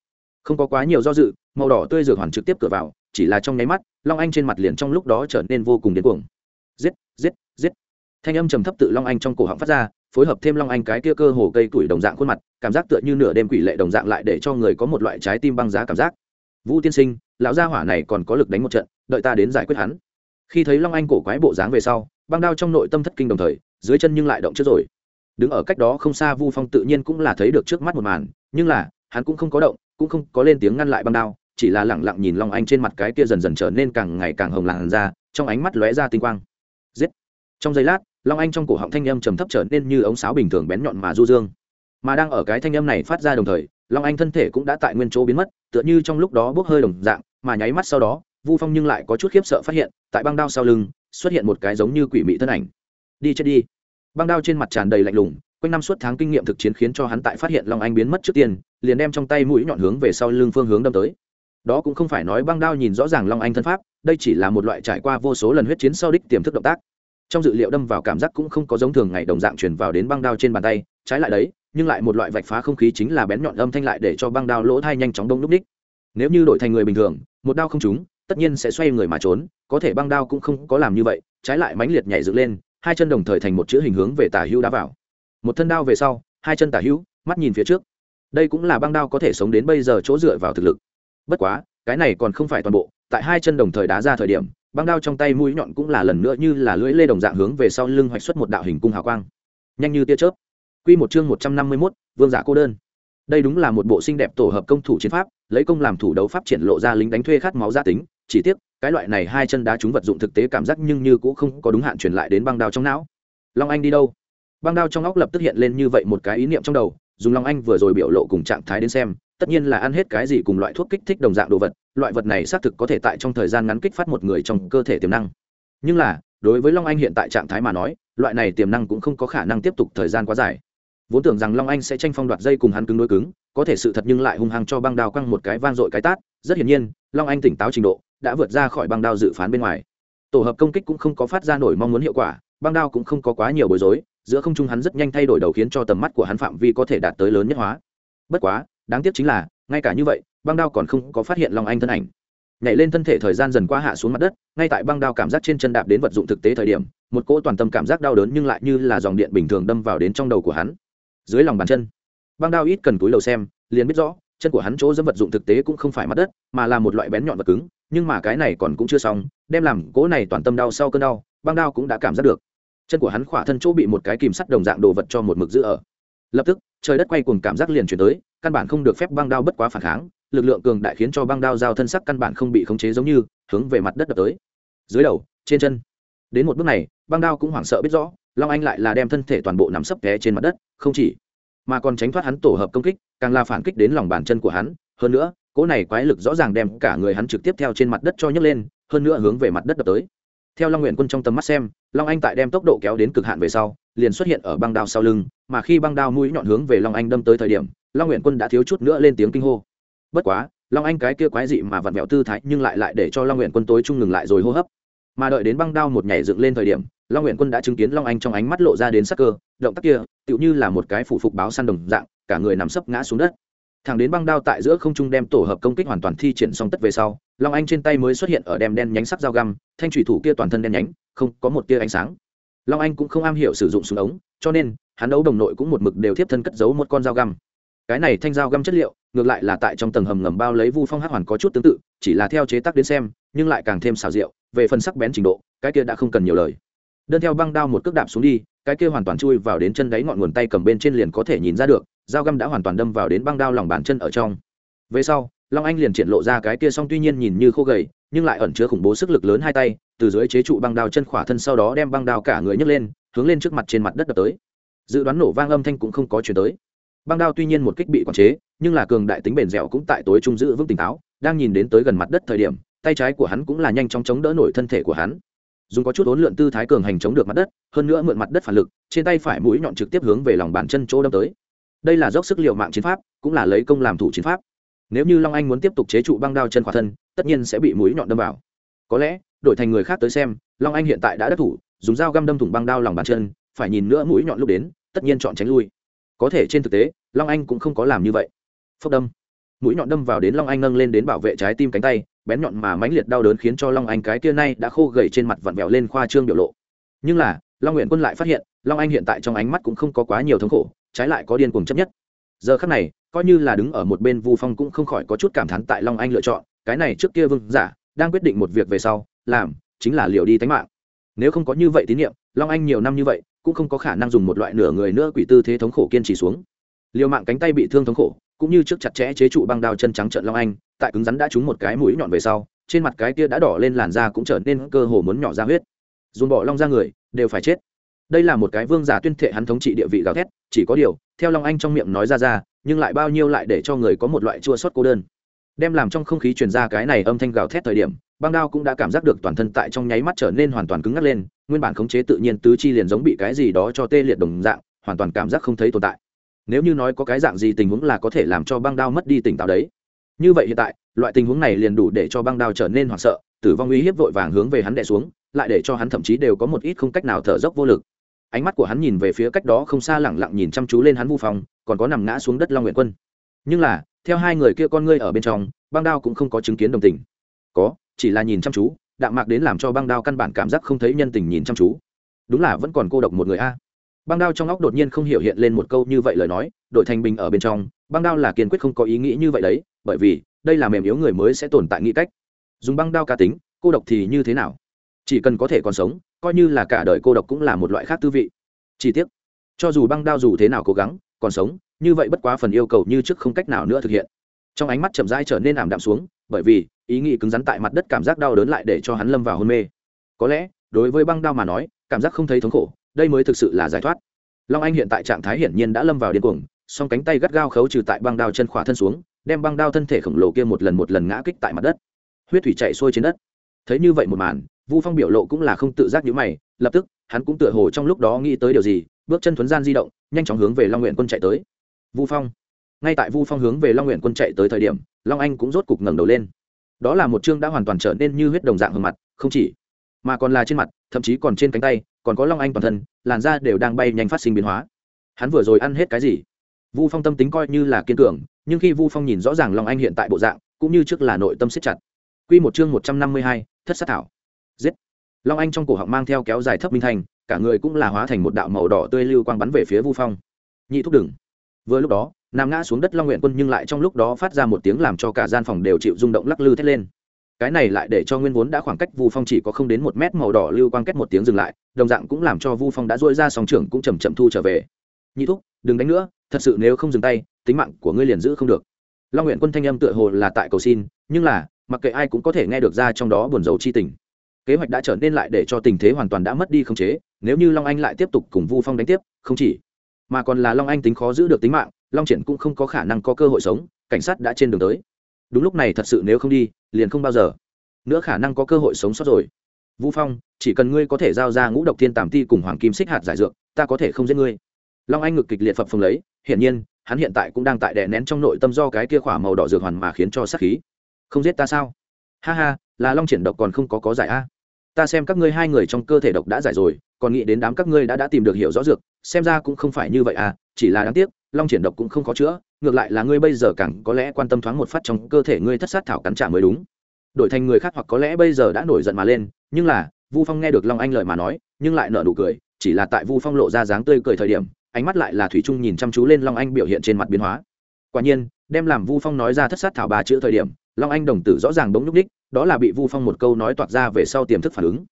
Không có quá nhiều do dự, màu đỏ tươi dược hoàn trực tiếp cửa vào, chỉ là trong nháy mắt, long anh trên mặt liền trong lúc đó trở nên vô cùng điên cuồng. Giết giết giết. Thanh âm trầm thấp tự long anh trong cổ họng phát ra phối hợp thêm long anh cái kia cơ hồ cây tuổi đồng dạng khuôn mặt, cảm giác tựa như nửa đêm quỷ lệ đồng dạng lại để cho người có một loại trái tim băng giá cảm giác. Vũ tiên sinh, lão gia hỏa này còn có lực đánh một trận, đợi ta đến giải quyết hắn. Khi thấy long anh cổ quái bộ dáng về sau, băng đao trong nội tâm thất kinh đồng thời, dưới chân nhưng lại động trước rồi. Đứng ở cách đó không xa vu phong tự nhiên cũng là thấy được trước mắt một màn, nhưng là, hắn cũng không có động, cũng không có lên tiếng ngăn lại băng đao, chỉ là lẳng lặng nhìn long anh trên mặt cái kia dần dần trở nên càng ngày càng hồng làn ra, trong ánh mắt lóe ra tinh quang. Giết! Trong giây lát long anh trong cổ họng thanh âm trầm thấp trở nên như ống sáo bình thường bén nhọn mà du dương. Mà đang ở cái thanh âm này phát ra đồng thời, long anh thân thể cũng đã tại nguyên chỗ biến mất, tựa như trong lúc đó bốc hơi đồng dạng, mà nháy mắt sau đó, vu phong nhưng lại có chút khiếp sợ phát hiện, tại băng đao sau lưng, xuất hiện một cái giống như quỷ mị thân ảnh. Đi chết đi. Băng đao trên mặt tràn đầy lạnh lùng, quanh năm suốt tháng kinh nghiệm thực chiến khiến cho hắn tại phát hiện long anh biến mất trước tiên, liền đem trong tay mũi nhọn hướng về sau lưng phương hướng đâm tới. Đó cũng không phải nói băng đao nhìn rõ ràng long anh thân pháp, đây chỉ là một loại trải qua vô số lần huyết chiến sau đích tiềm thức động tác trong dự liệu đâm vào cảm giác cũng không có giống thường ngày đồng dạng chuyển vào đến băng đao trên bàn tay, trái lại đấy, nhưng lại một loại vạch phá không khí chính là bén nhọn âm thanh lại để cho băng đao lỗ thai nhanh chóng đông núp ních. Nếu như đổi thành người bình thường, một đao không trúng, tất nhiên sẽ xoay người mà trốn, có thể băng đao cũng không có làm như vậy, trái lại mãnh liệt nhảy dựng lên, hai chân đồng thời thành một chữ hình hướng về tả hữu đá vào. Một thân đao về sau, hai chân tả hữu mắt nhìn phía trước. Đây cũng là băng đao có thể sống đến bây giờ chỗ dựa vào thực lực. Bất quá, cái này còn không phải toàn bộ, tại hai chân đồng thời đá ra thời điểm băng đao trong tay mũi nhọn cũng là lần nữa như là lưỡi lê đồng dạng hướng về sau lưng hoạch xuất một đạo hình cung hào quang. Nhanh như tia chớp. Quy một chương một trăm năm mươi 151, vương giả cô đơn. Đây đúng là một bộ xinh đẹp tổ hợp công thủ chiến pháp lấy công làm thủ đấu pháp triển lộ ra lính đánh thuê khát máu gia tính chỉ tiếc cái loại này hai chân đá trúng vật dụng thực tế cảm giác nhưng như cũng không có đúng hạn truyền lại đến băng đao trong não. Long anh đi đâu? Băng đao trong óc lập tức hiện lên như vậy một cái ý niệm trong đầu dùng long anh vừa rồi biểu lộ cùng trạng thái đến xem tất nhiên là ăn hết cái gì cùng loại thuốc kích thích đồng dạng đồ vật, loại vật này xác thực có thể tại trong thời gian ngắn kích phát một người trong cơ thể tiềm năng. Nhưng là, đối với long anh hiện tại trạng thái mà nói, loại này tiềm năng cũng không có khả năng tiếp tục thời gian quá dài. Vốn tưởng rằng long anh sẽ tranh phong đoạt dây cùng hắn cứng đối cứng, có thể sự thật nhưng lại hung hăng cho băng đao quăng một cái vang dội cái tát, rất hiển nhiên, long anh tỉnh táo trình độ, đã vượt ra khỏi băng đao dự phán bên ngoài. Tổ hợp công kích cũng không có phát ra nổi mong muốn hiệu quả, băng đao cũng không có quá nhiều bối rối, giữa không trung hắn rất nhanh thay đổi đầu khiến cho tầm mắt của hắn phạm vi có thể đạt tới lớn nhất hóa. Bất quá đáng tiếc chính là, ngay cả như vậy, băng đao còn không có phát hiện long anh thân ảnh. Nhảy lên thân thể thời gian dần qua hạ xuống mặt đất, ngay tại băng đao cảm giác trên chân đạp đến vật dụng thực tế thời điểm, một cỗ toàn tâm cảm giác đau đớn nhưng lại như là dòng điện bình thường đâm vào đến trong đầu của hắn. Dưới lòng bàn chân, băng đao ít cần túi đầu xem, liền biết rõ, chân của hắn chỗ dẫm vật dụng thực tế cũng không phải mặt đất, mà là một loại bén nhọn vật cứng, nhưng mà cái này còn cũng chưa xong, đem làm cỗ này toàn tâm đau sau cơn đau, băng đao cũng đã cảm giác được. Chân của hắn khỏa thân chỗ bị một cái kìm sắt đồng dạng đồ vật cho một mực giữ ở. Lập tức, trời đất quay cùng cảm giác liền chuyển tới căn bản không được phép băng đao bất quá phản kháng, lực lượng cường đại khiến cho băng đao giao thân sắc căn bản không bị khống chế giống như, hướng về mặt đất đập tới. Dưới đầu, trên chân. Đến một bước này, băng đao cũng hoảng sợ biết rõ, long anh lại là đem thân thể toàn bộ nằm sấp té trên mặt đất, không chỉ, mà còn tránh thoát hắn tổ hợp công kích, càng là phản kích đến lòng bàn chân của hắn. Hơn nữa, cỗ này quái lực rõ ràng đem cả người hắn trực tiếp theo trên mặt đất cho nhấc lên, hơn nữa hướng về mặt đất đập tới. Theo long nguyện quân trong tầm mắt xem, long anh tại đem tốc độ kéo đến cực hạn về sau, liền xuất hiện ở băng đao sau lưng, mà khi băng đao mũi nhọn hướng về long anh đâm tới thời điểm long nguyện quân đã thiếu chút nữa lên tiếng kinh hô. Bất quá, long anh cái kia quái dị mà vặn vẹo tư thái nhưng lại lại để cho long nguyện quân tối trung ngừng lại rồi hô hấp. Mà đợi đến băng đao một nhảy dựng lên thời điểm, long nguyện quân đã chứng kiến long anh trong ánh mắt lộ ra đến sắc cơ, động tác kia, tựu như là một cái phủ phục báo săn đồng dạng, cả người nằm sấp ngã xuống đất. Thẳng đến băng đao tại giữa không trung đem tổ hợp công kích hoàn toàn thi triển xong tất về sau, long anh trên tay mới xuất hiện ở đem đen nhánh sắc dao găm, thanh thủy thủ kia toàn thân đen nhánh, không có một tia ánh sáng. Long anh cũng không am hiểu sử dụng súng ống, cho nên, hắn đấu đồng nội cũng một mực đều tiếp thân cất giấu một con dao găm cái này thanh dao găm chất liệu, ngược lại là tại trong tầng hầm ngầm bao lấy vu phong hát hoàn có chút tương tự, chỉ là theo chế tác đến xem, nhưng lại càng thêm xào rượu về phần sắc bén trình độ, cái kia đã không cần nhiều lời. Đơn theo băng đao một cước đạp xuống đi, cái kia hoàn toàn chui vào đến chân đáy ngọn nguồn tay cầm bên trên liền có thể nhìn ra được, dao găm đã hoàn toàn đâm vào đến băng đao lòng bàn chân ở trong. Về sau, long anh liền triển lộ ra cái kia xong tuy nhiên nhìn như khô gầy, nhưng lại ẩn chứa khủng bố sức lực lớn hai tay, từ dưới chế trụ băng đao chân khỏa thân sau đó đem băng đao cả người nhấc lên, hướng lên trước mặt trên mặt đất đập tới. Dự đoán nổ vang âm thanh cũng không có chuyển tới băng đao tuy nhiên một kích bị quản chế, nhưng là cường đại tính bền dẻo cũng tại tối trung giữ vững tỉnh táo, đang nhìn đến tới gần mặt đất thời điểm, tay trái của hắn cũng là nhanh chóng chống đỡ nổi thân thể của hắn. Dùng có chút ốn lượn tư thái cường hành chống được mặt đất, hơn nữa mượn mặt đất phản lực, trên tay phải mũi nhọn trực tiếp hướng về lòng bàn chân chỗ đâm tới. Đây là dốc sức liệu mạng chiến pháp, cũng là lấy công làm thủ chiến pháp. Nếu như long anh muốn tiếp tục chế trụ băng đao chân khỏa thân, tất nhiên sẽ bị mũi nhọn đâm vào. Có lẽ, đổi thành người khác tới xem, long anh hiện tại đã đắc thủ, dùng dao găm đâm thủng băng đao lòng bàn chân, phải nhìn nữa mũi nhọn lúc đến, tất nhiên chọn tránh lui có thể trên thực tế, long anh cũng không có làm như vậy. Phốc đâm. Mũi nhọn đâm vào đến long anh nâng lên đến bảo vệ trái tim cánh tay, bén nhọn mà mãnh liệt đau đớn khiến cho long anh cái kia nay đã khô gầy trên mặt vặn vẹo lên khoa trương biểu lộ. Nhưng là, long nguyện quân lại phát hiện, long anh hiện tại trong ánh mắt cũng không có quá nhiều thống khổ, trái lại có điên cuồng chấp nhất. Giờ khắc này, coi như là đứng ở một bên vu phong cũng không khỏi có chút cảm thán tại long anh lựa chọn, cái này trước kia vương giả, đang quyết định một việc về sau, làm, chính là liều đi tánh mạng. Nếu không có như vậy tín nhiệm, long anh nhiều năm như vậy cũng không có khả năng dùng một loại nửa người nữa quỷ tư thế thống khổ kiên trì xuống. Liều mạng cánh tay bị thương thống khổ, cũng như trước chặt chẽ chế trụ băng đao chân trắng trợn long anh, tại cứng rắn đã trúng một cái mũi nhọn về sau, trên mặt cái kia đã đỏ lên làn da cũng trở nên cơ hồ muốn nhỏ ra huyết. Dùng bỏ long ra người, đều phải chết. Đây là một cái vương giả tuyên thệ hắn thống trị địa vị gào thét, chỉ có điều, theo long anh trong miệng nói ra ra, nhưng lại bao nhiêu lại để cho người có một loại chua sót cô đơn đem làm trong không khí truyền ra cái này âm thanh gào thét thời điểm, băng đao cũng đã cảm giác được toàn thân tại trong nháy mắt trở nên hoàn toàn cứng ngắc lên, nguyên bản khống chế tự nhiên tứ chi liền giống bị cái gì đó cho tê liệt đồng dạng, hoàn toàn cảm giác không thấy tồn tại. Nếu như nói có cái dạng gì tình huống là có thể làm cho băng đao mất đi tỉnh táo đấy. Như vậy hiện tại, loại tình huống này liền đủ để cho băng đao trở nên hoảng sợ, tử vong uy hiếp vội vàng hướng về hắn đè xuống, lại để cho hắn thậm chí đều có một ít không cách nào thở dốc vô lực. Ánh mắt của hắn nhìn về phía cách đó không xa lẳng lặng nhìn chăm chú lên hắn vu phòng còn có nằm ngã xuống đất long nguyện quân. Nhưng là theo hai người kia con ngươi ở bên trong băng đao cũng không có chứng kiến đồng tình. Có chỉ là nhìn chăm chú đạm mạc đến làm cho băng đao căn bản cảm giác không thấy nhân tình nhìn chăm chú. Đúng là vẫn còn cô độc một người a. Băng đao trong óc đột nhiên không hiểu hiện lên một câu như vậy lời nói đội thành bình ở bên trong băng đao là kiên quyết không có ý nghĩ như vậy đấy bởi vì đây là mềm yếu người mới sẽ tồn tại nghĩ cách. Dùng băng đao cá tính cô độc thì như thế nào? Chỉ cần có thể còn sống coi như là cả đời cô độc cũng là một loại khác tư vị. Chỉ tiếc, cho dù băng đao dù thế nào cố gắng còn sống, như vậy bất quá phần yêu cầu như trước không cách nào nữa thực hiện. Trong ánh mắt chậm rãi trở nên ảm đạm xuống, bởi vì, ý nghĩ cứng rắn tại mặt đất cảm giác đau đớn lại để cho hắn lâm vào hôn mê. Có lẽ, đối với băng đao mà nói, cảm giác không thấy thống khổ, đây mới thực sự là giải thoát. Long anh hiện tại trạng thái hiển nhiên đã lâm vào điên cuồng, song cánh tay gắt gao khấu trừ tại băng đao chân khỏa thân xuống, đem băng đao thân thể khổng lồ kia một lần một lần ngã kích tại mặt đất. Huyết thủy chạy xuôi trên đất. Thấy như vậy một màn, vu phong biểu lộ cũng là không tự giác nhíu mày, lập tức, hắn cũng tựa hồ trong lúc đó nghĩ tới điều gì bước chân thuấn gian di động, nhanh chóng hướng về long nguyện quân chạy tới. Vu phong. Ngay tại vu phong hướng về long nguyện quân chạy tới thời điểm, long anh cũng rốt cục ngẩng đầu lên. Đó là một chương đã hoàn toàn trở nên như huyết đồng dạng hờ mặt, không chỉ, mà còn là trên mặt, thậm chí còn trên cánh tay, còn có long anh toàn thân, làn da đều đang bay nhanh phát sinh biến hóa. Hắn vừa rồi ăn hết cái gì? Vu phong tâm tính coi như là kiên cường, nhưng khi vu phong nhìn rõ ràng long anh hiện tại bộ dạng, cũng như trước là nội tâm siết chặt. Q một chương một trăm năm mươi hai, thất sát thảo. Giết. Long anh trong cổ họng mang theo kéo dài thấp minh thành cả người cũng là hóa thành một đạo màu đỏ tươi lưu quang bắn về phía vu phong nhị thúc đừng vừa lúc đó nằm ngã xuống đất long nguyện quân nhưng lại trong lúc đó phát ra một tiếng làm cho cả gian phòng đều chịu rung động lắc lư thét lên cái này lại để cho nguyên vốn đã khoảng cách vu phong chỉ có không đến một mét màu đỏ lưu quang kết một tiếng dừng lại đồng dạng cũng làm cho vu phong đã dội ra sóng trưởng cũng chầm chậm thu trở về nhị thúc đừng đánh nữa thật sự nếu không dừng tay tính mạng của ngươi liền giữ không được long nguyện quân thanh âm tựa hồ là tại cầu xin nhưng là mặc kệ ai cũng có thể nghe được ra trong đó buồn rầu chi tình kế hoạch đã trở nên lại để cho tình thế hoàn toàn đã mất đi khống chế nếu như long anh lại tiếp tục cùng vu phong đánh tiếp, không chỉ, mà còn là long anh tính khó giữ được tính mạng, long triển cũng không có khả năng có cơ hội sống, cảnh sát đã trên đường tới. Đúng lúc này thật sự nếu không đi, liền không bao giờ nữa khả năng có cơ hội sống sót rồi. Vũ phong, chỉ cần ngươi có thể giao ra ngũ độc thiên tàm ti cùng hoàng kim xích hạt giải dược, ta có thể không giết ngươi. Long anh ngực kịch liệt phập phồng lấy, hiển nhiên, hắn hiện tại cũng đang tại đè nén trong nội tâm do cái kia khỏa màu đỏ dược hoàn mà khiến cho sát khí. Không giết ta sao? Ha ha, là long triển độc còn không có có giải a ta xem các ngươi hai người trong cơ thể độc đã giải rồi, còn nghĩ đến đám các ngươi đã đã tìm được hiểu rõ dược, xem ra cũng không phải như vậy à chỉ là đáng tiếc, long triển độc cũng không khó chữa, ngược lại là ngươi bây giờ càng có lẽ quan tâm thoáng một phát trong cơ thể ngươi thất sát thảo cắn trả mới đúng. Đổi thành người khác hoặc có lẽ bây giờ đã nổi giận mà lên, nhưng là, vu phong nghe được long anh lời mà nói, nhưng lại nở nụ cười, chỉ là tại vu phong lộ ra dáng tươi cười thời điểm, ánh mắt lại là thủy trung nhìn chăm chú lên long anh biểu hiện trên mặt biến hóa. Quả nhiên, đem làm vu phong nói ra thất sát thảo ba chữ thời điểm long anh đồng tử rõ ràng bỗng nhúc ních đó là bị vu phong một câu nói toạc ra về sau tiềm thức phản ứng.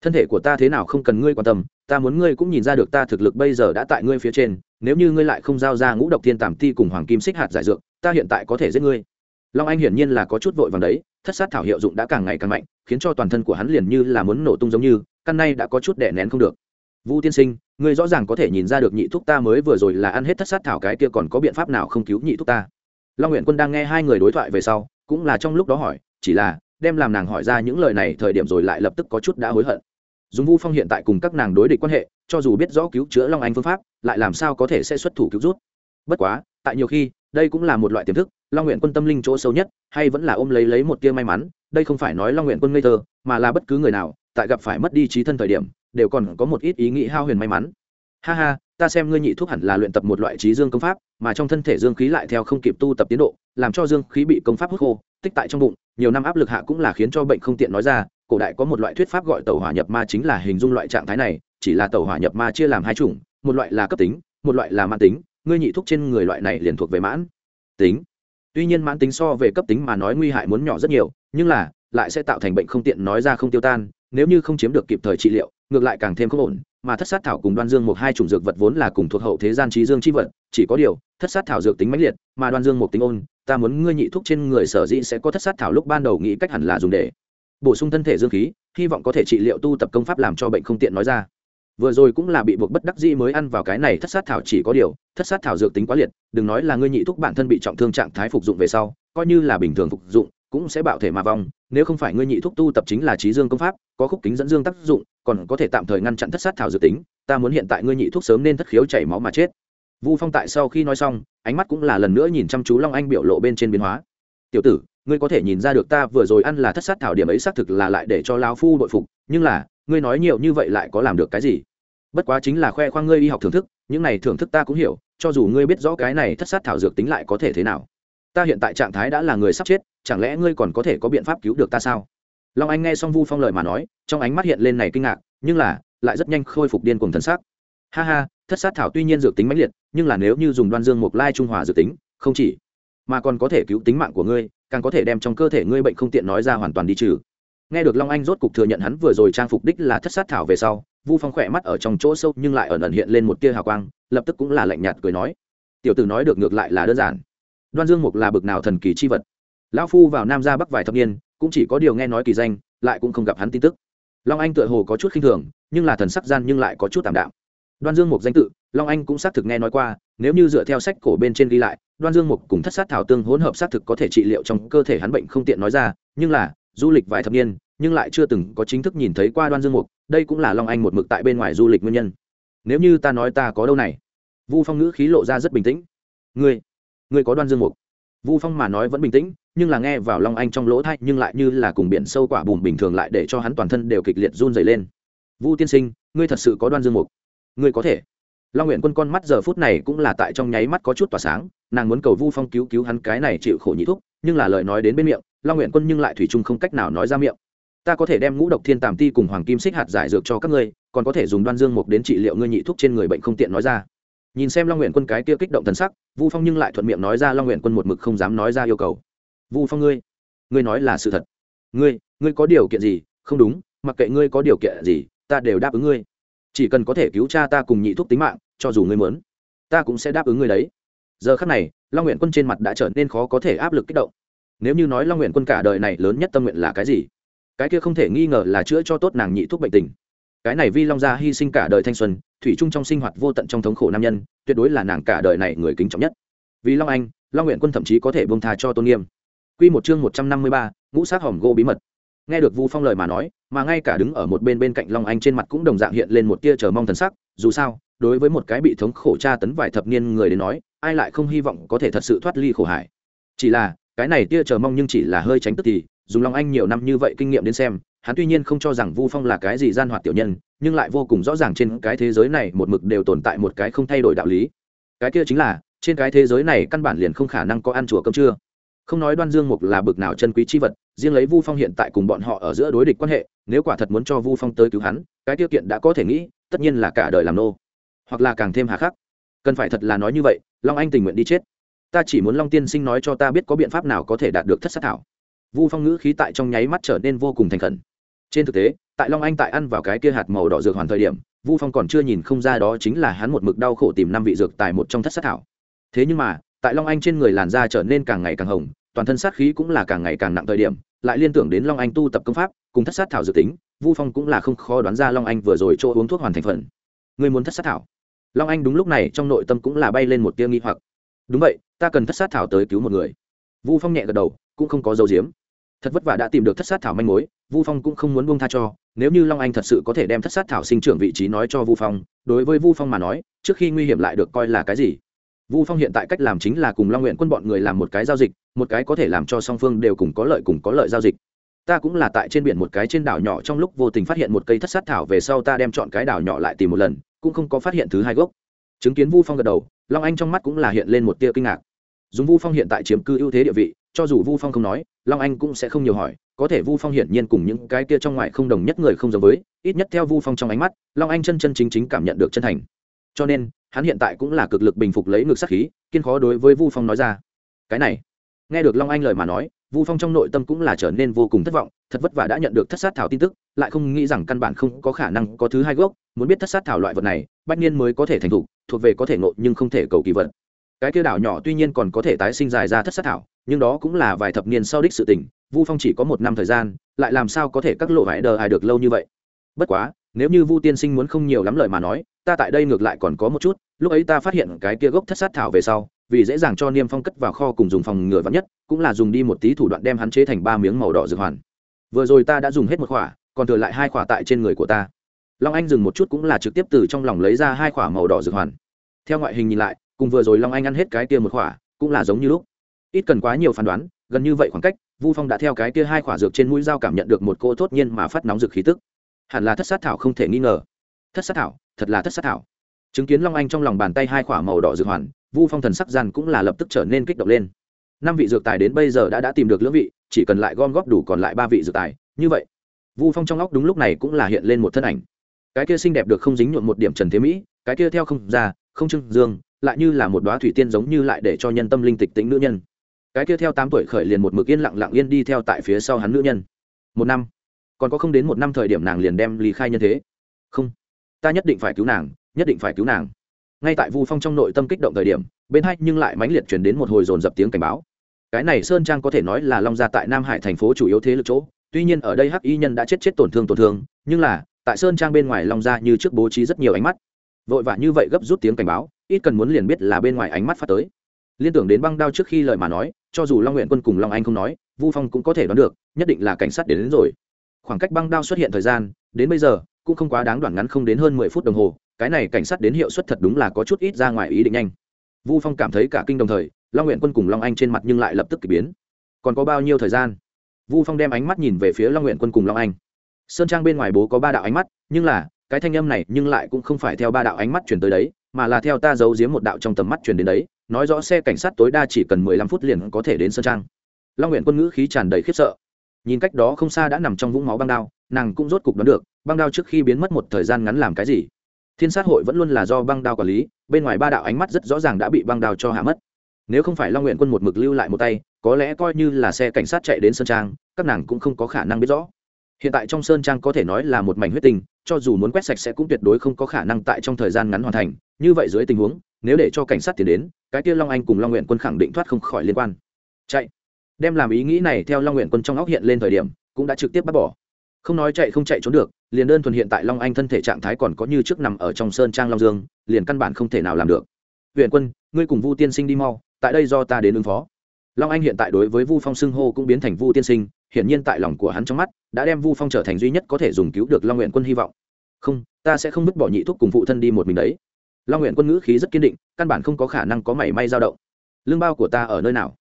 Thân thể của ta thế nào không cần ngươi quan tâm, ta muốn ngươi cũng nhìn ra được ta thực lực bây giờ đã tại ngươi phía trên, nếu như ngươi lại không giao ra ngũ độc thiên tàm ti cùng hoàng kim xích hạt giải dược, ta hiện tại có thể giết ngươi. Long anh hiển nhiên là có chút vội vàng đấy, thất sát thảo hiệu dụng đã càng ngày càng mạnh, khiến cho toàn thân của hắn liền như là muốn nổ tung giống như, căn nay đã có chút đẻ nén không được. Vu tiên sinh, ngươi rõ ràng có thể nhìn ra được nhị thúc ta mới vừa rồi là ăn hết thất sát thảo cái kia còn có biện pháp nào không cứu nhị thúc ta? Long nguyện quân đang nghe hai người đối thoại về sau cũng là trong lúc đó hỏi, chỉ là, đem làm nàng hỏi ra những lời này thời điểm rồi lại lập tức có chút đã hối hận. Dùng vu phong hiện tại cùng các nàng đối địch quan hệ, cho dù biết rõ cứu chữa long anh phương pháp, lại làm sao có thể sẽ xuất thủ cứu rút. Bất quá, tại nhiều khi, đây cũng là một loại tiềm thức, long nguyện quân tâm linh chỗ sâu nhất, hay vẫn là ôm lấy lấy một tia may mắn, đây không phải nói long nguyện quân ngây thơ, mà là bất cứ người nào, tại gặp phải mất đi trí thân thời điểm, đều còn có một ít ý nghĩ hao huyền may mắn. Ha ha, ta xem ngươi nhị thuốc hẳn là luyện tập một loại trí dương công pháp, mà trong thân thể dương khí lại theo không kịp tu tập tiến độ làm cho dương khí bị công pháp hút khô, tích tại trong bụng, nhiều năm áp lực hạ cũng là khiến cho bệnh không tiện nói ra, cổ đại có một loại thuyết pháp gọi tàu hỏa nhập ma chính là hình dung loại trạng thái này, chỉ là tàu hỏa nhập ma chia làm hai chủng, một loại là cấp tính, một loại là mãn tính, ngươi nhị thuốc trên người loại này liền thuộc về mãn tính. Tuy nhiên mãn tính so về cấp tính mà nói nguy hại muốn nhỏ rất nhiều, nhưng là, lại sẽ tạo thành bệnh không tiện nói ra không tiêu tan, nếu như không chiếm được kịp thời trị liệu, ngược lại càng thêm không ổn mà thất sát thảo cùng đoan dương một hai chủng dược vật vốn là cùng thuộc hậu thế gian trí dương chi vật, chỉ có điều, thất sát thảo dược tính mãnh liệt, mà đoan dương một tính ôn, ta muốn ngươi nhị thuốc trên người sở dĩ sẽ có thất sát thảo lúc ban đầu nghĩ cách hẳn là dùng để bổ sung thân thể dương khí, hy vọng có thể trị liệu tu tập công pháp làm cho bệnh không tiện nói ra. Vừa rồi cũng là bị buộc bất đắc dĩ mới ăn vào cái này thất sát thảo chỉ có điều, thất sát thảo dược tính quá liệt, đừng nói là ngươi nhị thuốc bản thân bị trọng thương trạng thái phục dụng về sau, coi như là bình thường phục dụng cũng sẽ bạo thể mà vong, nếu không phải ngươi nhị thúc tu tập chính là trí dương công pháp, có khúc kính dẫn dương tác dụng, còn có thể tạm thời ngăn chặn thất sát thảo dược tính, ta muốn hiện tại ngươi nhị thúc sớm nên thất khiếu chảy máu mà chết. Vu phong tại sau khi nói xong, ánh mắt cũng là lần nữa nhìn chăm chú long anh biểu lộ bên trên biến hóa. Tiểu tử, ngươi có thể nhìn ra được ta vừa rồi ăn là thất sát thảo điểm ấy xác thực là lại để cho lao phu bội phục, nhưng là, ngươi nói nhiều như vậy lại có làm được cái gì? Bất quá chính là khoe khoang ngươi y học thưởng thức, những này thưởng thức ta cũng hiểu, cho dù ngươi biết rõ cái này thất sát thảo dược tính lại có thể thế nào ta hiện tại trạng thái đã là người sắp chết, chẳng lẽ ngươi còn có thể có biện pháp cứu được ta sao? Long anh nghe xong vu phong lời mà nói, trong ánh mắt hiện lên này kinh ngạc, nhưng là, lại rất nhanh khôi phục điên cùng thần sắc. ha ha, thất sát thảo tuy nhiên dược tính mãnh liệt, nhưng là nếu như dùng đoan dương mục lai trung hòa dược tính, không chỉ, mà còn có thể cứu tính mạng của ngươi, càng có thể đem trong cơ thể ngươi bệnh không tiện nói ra hoàn toàn đi trừ. Nghe được long anh rốt cục thừa nhận hắn vừa rồi trang phục đích là thất sát thảo về sau, vu phong khỏe mắt ở trong chỗ sâu nhưng lại ẩn ẩn hiện lên một tia hào quang, lập tức cũng là lạnh nhạt cười nói. Tiểu tử nói được ngược lại là đơn giản đoan dương mục là bực nào thần kỳ chi vật. Lão phu vào nam ra bắc vài thập niên, cũng chỉ có điều nghe nói kỳ danh, lại cũng không gặp hắn tin tức. Long anh tựa hồ có chút khinh thường, nhưng là thần sắc gian nhưng lại có chút tạm đạm. Đoan dương mục danh tự, long anh cũng xác thực nghe nói qua, nếu như dựa theo sách cổ bên trên ghi lại, đoan dương mục cùng thất sát thảo tương hỗn hợp xác thực có thể trị liệu trong cơ thể hắn bệnh không tiện nói ra, nhưng là, du lịch vài thập niên, nhưng lại chưa từng có chính thức nhìn thấy qua đoan dương mục, đây cũng là long anh một mực tại bên ngoài du lịch nguyên nhân. Nếu như ta nói ta có đâu này? Vu phong ngữ khí lộ ra rất bình tĩnh. Ngươi ngươi có đoan dương mục. Vu phong mà nói vẫn bình tĩnh, nhưng là nghe vào long anh trong lỗ thay nhưng lại như là cùng biển sâu quả bùm bình thường lại để cho hắn toàn thân đều kịch liệt run dày lên. Vu tiên sinh, ngươi thật sự có đoan dương mục? Ngươi có thể. Long nguyện quân con mắt giờ phút này cũng là tại trong nháy mắt có chút tỏa sáng, nàng muốn cầu vu phong cứu cứu hắn cái này chịu khổ nhị thúc, nhưng là lời nói đến bên miệng, long nguyện quân nhưng lại thủy chung không cách nào nói ra miệng. Ta có thể đem ngũ độc thiên tàm ti cùng hoàng kim xích hạt giải dược cho các ngươi, còn có thể dùng đoan dương mục đến trị liệu ngươi nhị thuốc trên người bệnh không tiện nói ra nhìn xem long nguyện quân cái kia kích động thần sắc, vu phong nhưng lại thuận miệng nói ra long nguyện quân một mực không dám nói ra yêu cầu. Vu phong ngươi ngươi nói là sự thật. Ngươi ngươi có điều kiện gì? Không đúng, mặc kệ ngươi có điều kiện gì, ta đều đáp ứng ngươi. Chỉ cần có thể cứu cha ta cùng nhị thuốc tính mạng, cho dù ngươi muốn, ta cũng sẽ đáp ứng ngươi đấy. Giờ khắc này, long nguyện quân trên mặt đã trở nên khó có thể áp lực kích động. Nếu như nói long nguyện quân cả đời này lớn nhất tâm nguyện là cái gì? Cái kia không thể nghi ngờ là chữa cho tốt nàng nhị thuốc bệnh tình cái này vi long gia hy sinh cả đời thanh xuân, thủy chung trong sinh hoạt vô tận trong thống khổ nam nhân, tuyệt đối là nàng cả đời này người kính trọng nhất. Vì long anh, long nguyện quân thậm chí có thể bông tha cho tôn nghiêm. Q một chương một trăm năm mươi ba, ngũ sát hòm gỗ bí mật. Nghe được vu phong lời mà nói, mà ngay cả đứng ở một bên bên cạnh long anh trên mặt cũng đồng dạng hiện lên một tia chờ mong thần sắc, dù sao, đối với một cái bị thống khổ tra tấn vài thập niên người đến nói, ai lại không hy vọng có thể thật sự thoát ly khổ hải chỉ là, cái này tia chờ mong nhưng chỉ là hơi tránh tức thì, dùng long anh nhiều năm như vậy kinh nghiệm đến xem hắn tuy nhiên không cho rằng vu phong là cái gì gian hoạt tiểu nhân, nhưng lại vô cùng rõ ràng trên cái thế giới này một mực đều tồn tại một cái không thay đổi đạo lý. Cái kia chính là, trên cái thế giới này căn bản liền không khả năng có ăn chùa cơm trưa. Không nói đoan dương mục là bực nào chân quý chi vật, riêng lấy vu phong hiện tại cùng bọn họ ở giữa đối địch quan hệ, nếu quả thật muốn cho vu phong tới cứu hắn, cái tiêu kiện đã có thể nghĩ, tất nhiên là cả đời làm nô. Hoặc là càng thêm hà khắc. Cần phải thật là nói như vậy, long anh tình nguyện đi chết. Ta chỉ muốn long tiên sinh nói cho ta biết có biện pháp nào có thể đạt được thất sát thảo. Vu phong ngữ khí tại trong nháy mắt trở nên vô cùng thành khẩn trên thực tế, tại long anh tại ăn vào cái kia hạt màu đỏ dược hoàn thời điểm, vu phong còn chưa nhìn không ra đó chính là hắn một mực đau khổ tìm năm vị dược tại một trong thất sát thảo. Thế nhưng mà, tại long anh trên người làn da trở nên càng ngày càng hồng, toàn thân sát khí cũng là càng ngày càng nặng thời điểm, lại liên tưởng đến long anh tu tập công pháp, cùng thất sát thảo dự tính, vu phong cũng là không khó đoán ra long anh vừa rồi chỗ uống thuốc hoàn thành phần. Người muốn thất sát thảo? Long anh đúng lúc này trong nội tâm cũng là bay lên một tia nghi hoặc. Đúng vậy, ta cần thất sát thảo tới cứu một người. Vu phong nhẹ gật đầu, cũng không có dấu diếm. Thật vất vả đã tìm được thất sát thảo manh mối vu phong cũng không muốn buông tha cho, nếu như long anh thật sự có thể đem thất sát thảo sinh trưởng vị trí nói cho vu phong, đối với vu phong mà nói, trước khi nguy hiểm lại được coi là cái gì? Vu phong hiện tại cách làm chính là cùng long nguyện quân bọn người làm một cái giao dịch, một cái có thể làm cho song phương đều cùng có lợi cùng có lợi giao dịch. Ta cũng là tại trên biển một cái trên đảo nhỏ trong lúc vô tình phát hiện một cây thất sát thảo về sau ta đem chọn cái đảo nhỏ lại tìm một lần, cũng không có phát hiện thứ hai gốc. Chứng kiến vu phong gật đầu, long anh trong mắt cũng là hiện lên một tia kinh ngạc. Dùng vu phong hiện tại chiếm cư ưu thế địa vị, cho dù vu phong không nói, long anh cũng sẽ không nhiều hỏi có thể vu phong hiển nhiên cùng những cái kia trong ngoài không đồng nhất người không giống với, ít nhất theo vu phong trong ánh mắt, long anh chân chân chính chính cảm nhận được chân thành. Cho nên, hắn hiện tại cũng là cực lực bình phục lấy ngược sát khí, kiên khó đối với vu phong nói ra. Cái này, nghe được long anh lời mà nói, vu phong trong nội tâm cũng là trở nên vô cùng thất vọng, thật vất vả đã nhận được thất sát thảo tin tức, lại không nghĩ rằng căn bản không có khả năng có thứ hai gốc, muốn biết thất sát thảo loại vật này, bách niên mới có thể thành thục, thuộc về có thể nộ nhưng không thể cầu kỳ vật cái kia đảo nhỏ tuy nhiên còn có thể tái sinh dài ra thất sát thảo nhưng đó cũng là vài thập niên sau đích sự tình, vu phong chỉ có một năm thời gian, lại làm sao có thể các lộ vải đờ ai được lâu như vậy? Bất quá, nếu như vu tiên sinh muốn không nhiều lắm lời mà nói, ta tại đây ngược lại còn có một chút, lúc ấy ta phát hiện cái kia gốc thất sát thảo về sau, vì dễ dàng cho niêm phong cất vào kho cùng dùng phòng ngừa vắn nhất, cũng là dùng đi một tí thủ đoạn đem hắn chế thành ba miếng màu đỏ dược hoàn. Vừa rồi ta đã dùng hết một khỏa, còn thừa lại hai khỏa tại trên người của ta. Long anh dừng một chút cũng là trực tiếp từ trong lòng lấy ra hai khỏa màu đỏ dược hoàn. Theo ngoại hình nhìn lại, cùng vừa rồi long anh ăn hết cái kia một khỏa, cũng là giống như lúc ít cần quá nhiều phán đoán, gần như vậy khoảng cách, vu phong đã theo cái kia hai khỏa dược trên mũi dao cảm nhận được một cô tốt nhiên mà phát nóng dược khí tức. Hẳn là thất sát thảo không thể nghi ngờ. Thất sát thảo, thật là thất sát thảo. Chứng kiến long anh trong lòng bàn tay hai khỏa màu đỏ dược hoàn, vu phong thần sắc gian cũng là lập tức trở nên kích động lên. Năm vị dược tài đến bây giờ đã đã tìm được lưỡng vị, chỉ cần lại gom góp đủ còn lại ba vị dược tài, như vậy, vu phong trong óc đúng lúc này cũng là hiện lên một thân ảnh. Cái kia xinh đẹp được không dính nhuộm một điểm trần thế mỹ, cái kia theo không ra, không trưng dương, lại như là một đoá thủy tiên giống như lại để cho nhân tâm linh tịch tĩnh nữ nhân cái kia theo tám tuổi khởi liền một mực yên lặng lặng yên đi theo tại phía sau hắn nữ nhân. Một năm. Còn có không đến một năm thời điểm nàng liền đem lý khai nhân thế. Không. Ta nhất định phải cứu nàng, nhất định phải cứu nàng. Ngay tại vu phong trong nội tâm kích động thời điểm, bên hai nhưng lại mãnh liệt chuyển đến một hồi dồn dập tiếng cảnh báo. Cái này sơn trang có thể nói là long gia tại nam hải thành phố chủ yếu thế lực chỗ, tuy nhiên ở đây hắc y nhân đã chết chết tổn thương tổn thương, nhưng là, tại sơn trang bên ngoài long gia như trước bố trí rất nhiều ánh mắt. Vội vã như vậy gấp rút tiếng cảnh báo, ít cần muốn liền biết là bên ngoài ánh mắt phát tới liên tưởng đến băng đao trước khi lời mà nói cho dù long nguyện quân cùng long anh không nói vu phong cũng có thể đoán được nhất định là cảnh sát đến, đến rồi. Khoảng cách băng đao xuất hiện thời gian đến bây giờ cũng không quá đáng đoạn ngắn không đến hơn mười phút đồng hồ cái này cảnh sát đến hiệu suất thật đúng là có chút ít ra ngoài ý định nhanh. Vu phong cảm thấy cả kinh đồng thời long nguyện quân cùng long anh trên mặt nhưng lại lập tức k ỳ biến. Còn có bao nhiêu thời gian? Vu phong đem ánh mắt nhìn về phía long nguyện quân cùng long anh. Sơn trang bên ngoài bố có ba đạo ánh mắt nhưng là cái thanh âm này nhưng lại cũng không phải theo ba đạo ánh mắt chuyển tới đấy mà là theo ta giấu giếm một đạo trong tầm mắt truyền đến đấy, nói rõ xe cảnh sát tối đa chỉ cần mười lăm phút liền có thể đến sơn trang. Long nguyện quân ngữ khí tràn đầy khiếp sợ. Nhìn cách đó không xa đã nằm trong vũng máu băng đao, nàng cũng rốt cục đoán được, băng đao trước khi biến mất một thời gian ngắn làm cái gì. Thiên sát hội vẫn luôn là do băng đao quản lý, bên ngoài ba đạo ánh mắt rất rõ ràng đã bị băng đao cho hạ mất. Nếu không phải long nguyện quân một mực lưu lại một tay, có lẽ coi như là xe cảnh sát chạy đến sơn trang, các nàng cũng không có khả năng biết rõ. Hiện tại trong sơn trang có thể nói là một mảnh huyết tình cho dù muốn quét sạch sẽ cũng tuyệt đối không có khả năng tại trong thời gian ngắn hoàn thành như vậy dưới tình huống, nếu để cho cảnh sát tiến đến, cái kia long anh cùng long nguyện quân khẳng định thoát không khỏi liên quan. Chạy. Đem làm ý nghĩ này theo long nguyện quân trong óc hiện lên thời điểm, cũng đã trực tiếp bắt bỏ. Không nói chạy không chạy trốn được, liền đơn thuần hiện tại long anh thân thể trạng thái còn có như trước nằm ở trong sơn trang long dương, liền căn bản không thể nào làm được. Huyện quân, ngươi cùng vu tiên sinh đi mau, tại đây do ta đến ứng phó. Long anh hiện tại đối với vu phong xưng hô cũng biến thành vu tiên sinh, hiển nhiên tại lòng của hắn trong mắt, đã đem vu phong trở thành duy nhất có thể dùng cứu được long nguyện quân hy vọng. Không, ta sẽ không vứt bỏ nhị thuốc cùng phụ thân đi một mình đấy long nguyện quân ngữ khí rất kiên định, căn bản không có khả năng có mảy may dao động. Lương bao của ta ở nơi nào?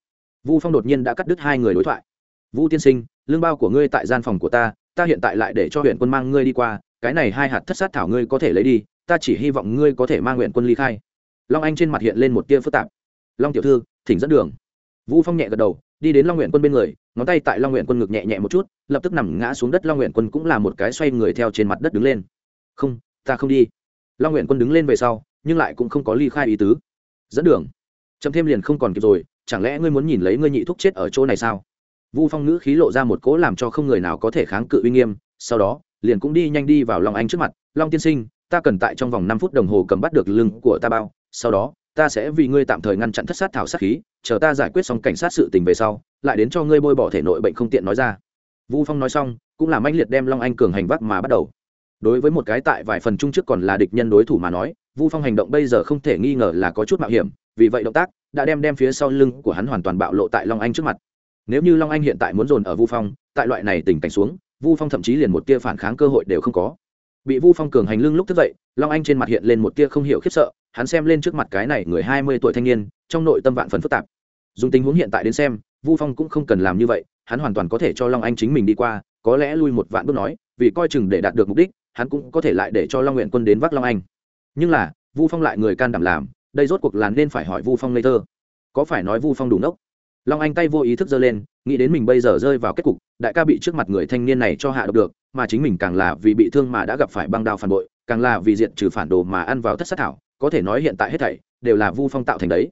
Vu phong đột nhiên đã cắt đứt hai người đối thoại. Vu tiên sinh, lương bao của ngươi tại gian phòng của ta ta hiện tại lại để cho huyện quân mang ngươi đi qua, cái này hai hạt thất sát thảo ngươi có thể lấy đi, ta chỉ hy vọng ngươi có thể mang huyện quân ly khai. Long anh trên mặt hiện lên một tia phức tạp. Long tiểu thư, thỉnh dẫn đường. Vũ phong nhẹ gật đầu, đi đến long nguyện quân bên người, ngón tay tại long nguyện quân ngực nhẹ nhẹ một chút, lập tức nằm ngã xuống đất. Long nguyện quân cũng là một cái xoay người theo trên mặt đất đứng lên. Không, ta không đi long nguyện quân đứng lên về sau, nhưng lại cũng không có ly khai ý tứ. Dẫn đường. Chấm thêm liền không còn kịp rồi, chẳng lẽ ngươi muốn nhìn lấy ngươi nhị thúc chết ở chỗ này sao? Vu phong ngữ khí lộ ra một cỗ làm cho không người nào có thể kháng cự uy nghiêm, sau đó, liền cũng đi nhanh đi vào long anh trước mặt. Long tiên sinh, ta cần tại trong vòng năm phút đồng hồ cầm bắt được lưng của ta bao, sau đó, ta sẽ vì ngươi tạm thời ngăn chặn thất sát thảo sát khí, chờ ta giải quyết xong cảnh sát sự tình về sau, lại đến cho ngươi bôi bỏ thể nội bệnh không tiện nói ra. Vu phong nói xong, cũng làm anh liệt đem long anh cường hành vác mà bắt đầu đối với một cái tại vài phần chung trước còn là địch nhân đối thủ mà nói, vu phong hành động bây giờ không thể nghi ngờ là có chút mạo hiểm, vì vậy động tác đã đem đem phía sau lưng của hắn hoàn toàn bạo lộ tại long anh trước mặt. Nếu như long anh hiện tại muốn dồn ở vu phong, tại loại này tình cảnh xuống, vu phong thậm chí liền một tia phản kháng cơ hội đều không có. Bị vu phong cường hành lưng lúc thức dậy, long anh trên mặt hiện lên một tia không hiểu khiếp sợ, hắn xem lên trước mặt cái này người hai mươi tuổi thanh niên, trong nội tâm vạn phần phức tạp. Dùng tình huống hiện tại đến xem, vu phong cũng không cần làm như vậy, hắn hoàn toàn có thể cho long anh chính mình đi qua, có lẽ lui một vạn bước nói, vì coi chừng để đạt được mục đích hắn cũng có thể lại để cho long nguyện quân đến vác long anh. Nhưng là, vu phong lại người can đảm làm, đây rốt cuộc là nên phải hỏi vu phong ngây thơ. Có phải nói vu phong đủ nốc? Long anh tay vô ý thức giơ lên, nghĩ đến mình bây giờ rơi vào kết cục, đại ca bị trước mặt người thanh niên này cho hạ độc được, mà chính mình càng là vì bị thương mà đã gặp phải băng đao phản bội, càng là vì diện trừ phản đồ mà ăn vào thất sát thảo, có thể nói hiện tại hết thảy đều là vu phong tạo thành đấy.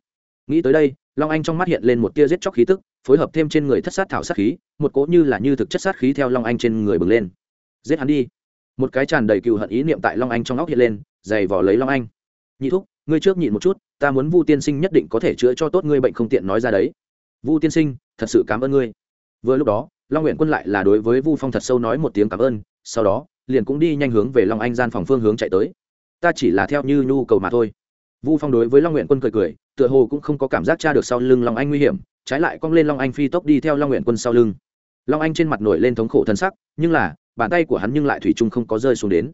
Nghĩ tới đây, long anh trong mắt hiện lên một tia giết chóc khí tức, phối hợp thêm trên người thất sát thảo sát khí, một cỗ như là như thực chất sát khí theo long anh trên người bừng lên. Giết hắn đi một cái tràn đầy cựu hận ý niệm tại long anh trong óc hiện lên dày vỏ lấy long anh. Nhị thúc, ngươi trước nhịn một chút, ta muốn vu tiên sinh nhất định có thể chữa cho tốt ngươi bệnh không tiện nói ra đấy. Vu tiên sinh, thật sự cảm ơn ngươi. Vừa lúc đó, long nguyện quân lại là đối với vu phong thật sâu nói một tiếng cảm ơn, sau đó, liền cũng đi nhanh hướng về long anh gian phòng phương hướng chạy tới. Ta chỉ là theo như nhu cầu mà thôi. Vu phong đối với long nguyện quân cười cười, tựa hồ cũng không có cảm giác tra được sau lưng long anh nguy hiểm, trái lại cong lên long anh phi tốc đi theo long nguyện quân sau lưng. Long anh trên mặt nổi lên thống khổ thân sắc, nhưng là bàn tay của hắn nhưng lại thủy chung không có rơi xuống đến.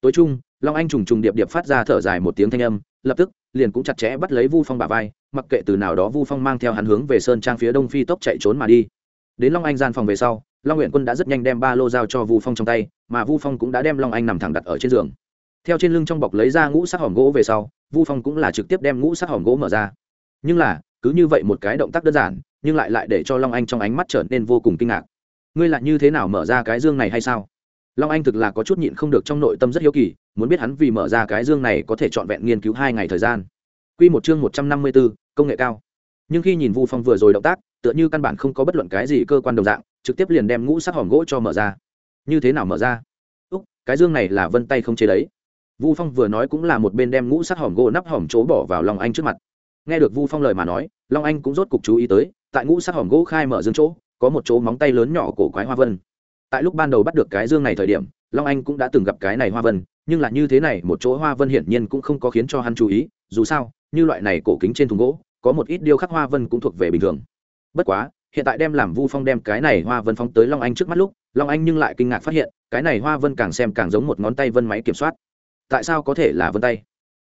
Tối trung long anh trùng trùng điệp điệp phát ra thở dài một tiếng thanh âm, lập tức, liền cũng chặt chẽ bắt lấy vu phong bả vai, mặc kệ từ nào đó vu phong mang theo hắn hướng về sơn trang phía đông phi tốc chạy trốn mà đi. Đến long anh gian phòng về sau, long nguyện quân đã rất nhanh đem ba lô giao cho vu phong trong tay, mà vu phong cũng đã đem long anh nằm thẳng đặt ở trên giường. Theo trên lưng trong bọc lấy ra ngũ sắc hòm gỗ về sau, vu phong cũng là trực tiếp đem ngũ sắc hòm gỗ mở ra. Nhưng là, cứ như vậy một cái động tác đơn giản, nhưng lại lại để cho long anh trong ánh mắt trở nên vô cùng kinh ngạc ngươi lại như thế nào mở ra cái dương này hay sao? Long anh thực là có chút nhịn không được trong nội tâm rất hiếu kỳ, muốn biết hắn vì mở ra cái dương này có thể trọn vẹn nghiên cứu hai ngày thời gian. Q một chương một trăm năm mươi bốn, công nghệ cao. Nhưng khi nhìn vu phong vừa rồi động tác, tựa như căn bản không có bất luận cái gì cơ quan đồng dạng, trực tiếp liền đem ngũ sắc hòm gỗ cho mở ra. Như thế nào mở ra? Úc, cái dương này là vân tay không chế đấy. Vu phong vừa nói cũng là một bên đem ngũ sắc hòm gỗ nắp hòm chỗ bỏ vào long anh trước mặt. Nghe được vu phong lời mà nói, long anh cũng rốt cục chú ý tới, tại ngũ sắc hòm gỗ khai mở dương chỗ có một chỗ móng tay lớn nhỏ cổ quái hoa vân. Tại lúc ban đầu bắt được cái dương này thời điểm, long anh cũng đã từng gặp cái này hoa vân, nhưng là như thế này, một chỗ hoa vân hiển nhiên cũng không có khiến cho hắn chú ý, dù sao, như loại này cổ kính trên thùng gỗ, có một ít điêu khắc hoa vân cũng thuộc về bình thường. Bất quá, hiện tại đem làm vu phong đem cái này hoa vân phóng tới long anh trước mắt lúc, long anh nhưng lại kinh ngạc phát hiện, cái này hoa vân càng xem càng giống một ngón tay vân máy kiểm soát. Tại sao có thể là vân tay?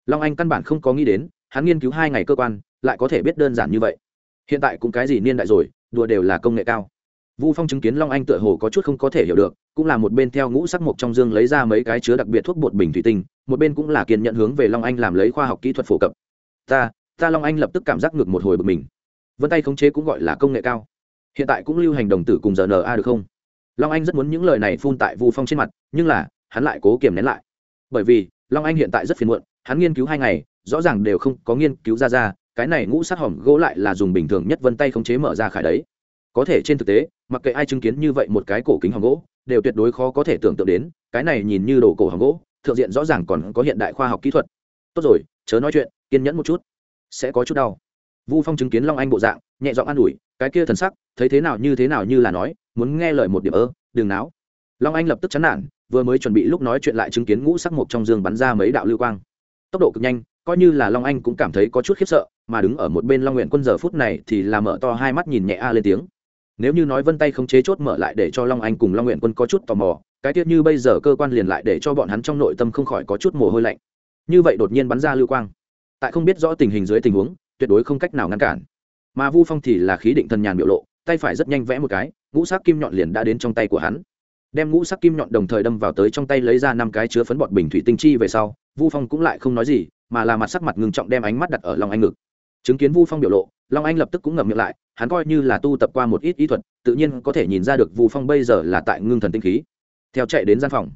Long anh căn bản không có nghĩ đến, hắn nghiên cứu hai ngày cơ quan, lại có thể biết đơn giản như vậy. Hiện tại cũng cái gì niên đại rồi đùa đều là công nghệ cao. Vu phong chứng kiến long anh tựa hồ có chút không có thể hiểu được, cũng là một bên theo ngũ sắc mộc trong dương lấy ra mấy cái chứa đặc biệt thuốc bột bình thủy tinh, một bên cũng là kiên nhận hướng về long anh làm lấy khoa học kỹ thuật phổ cập. Ta ta long anh lập tức cảm giác ngược một hồi bực mình. Vân tay khống chế cũng gọi là công nghệ cao. Hiện tại cũng lưu hành đồng tử cùng giờ a được không? Long anh rất muốn những lời này phun tại vu phong trên mặt, nhưng là, hắn lại cố kiềm nén lại. Bởi vì, long anh hiện tại rất phiền muộn, hắn nghiên cứu hai ngày, rõ ràng đều không có nghiên cứu ra ra cái này ngũ sắc hỏng gỗ lại là dùng bình thường nhất vân tay khống chế mở ra khải đấy. Có thể trên thực tế, mặc kệ ai chứng kiến như vậy một cái cổ kính hỏng gỗ, đều tuyệt đối khó có thể tưởng tượng đến, cái này nhìn như đồ cổ hỏng gỗ, thượng diện rõ ràng còn có hiện đại khoa học kỹ thuật. Tốt rồi, chớ nói chuyện, kiên nhẫn một chút. Sẽ có chút đau. Vu phong chứng kiến long anh bộ dạng, nhẹ giọng an ủi, cái kia thần sắc, thấy thế nào như thế nào như là nói, muốn nghe lời một điểm ơ, đừng náo. Long anh lập tức chán nản, vừa mới chuẩn bị lúc nói chuyện lại chứng kiến ngũ sắc mộc trong dương bắn ra mấy đạo lưu quang. Tốc độ cực nhanh coi như là long anh cũng cảm thấy có chút khiếp sợ, mà đứng ở một bên long nguyện quân giờ phút này thì là mở to hai mắt nhìn nhẹ a lên tiếng. Nếu như nói vân tay không chế chốt mở lại để cho long anh cùng long nguyện quân có chút tò mò, cái tiết như bây giờ cơ quan liền lại để cho bọn hắn trong nội tâm không khỏi có chút mồ hôi lạnh. Như vậy đột nhiên bắn ra lưu quang. Tại không biết rõ tình hình dưới tình huống, tuyệt đối không cách nào ngăn cản. Mà vu phong thì là khí định thần nhàn biểu lộ, tay phải rất nhanh vẽ một cái, ngũ sắc kim nhọn liền đã đến trong tay của hắn. Đem ngũ sắc kim nhọn đồng thời đâm vào tới trong tay lấy ra năm cái chứa phấn bọt bình thủy tinh chi về sau, vu phong cũng lại không nói gì mà là mặt sắc mặt ngưng trọng đem ánh mắt đặt ở long anh ngực. Chứng kiến vu phong biểu lộ, long anh lập tức cũng ngậm miệng lại, hắn coi như là tu tập qua một ít ý thuật, tự nhiên có thể nhìn ra được vu phong bây giờ là tại ngưng thần tinh khí. Theo chạy đến gian phòng,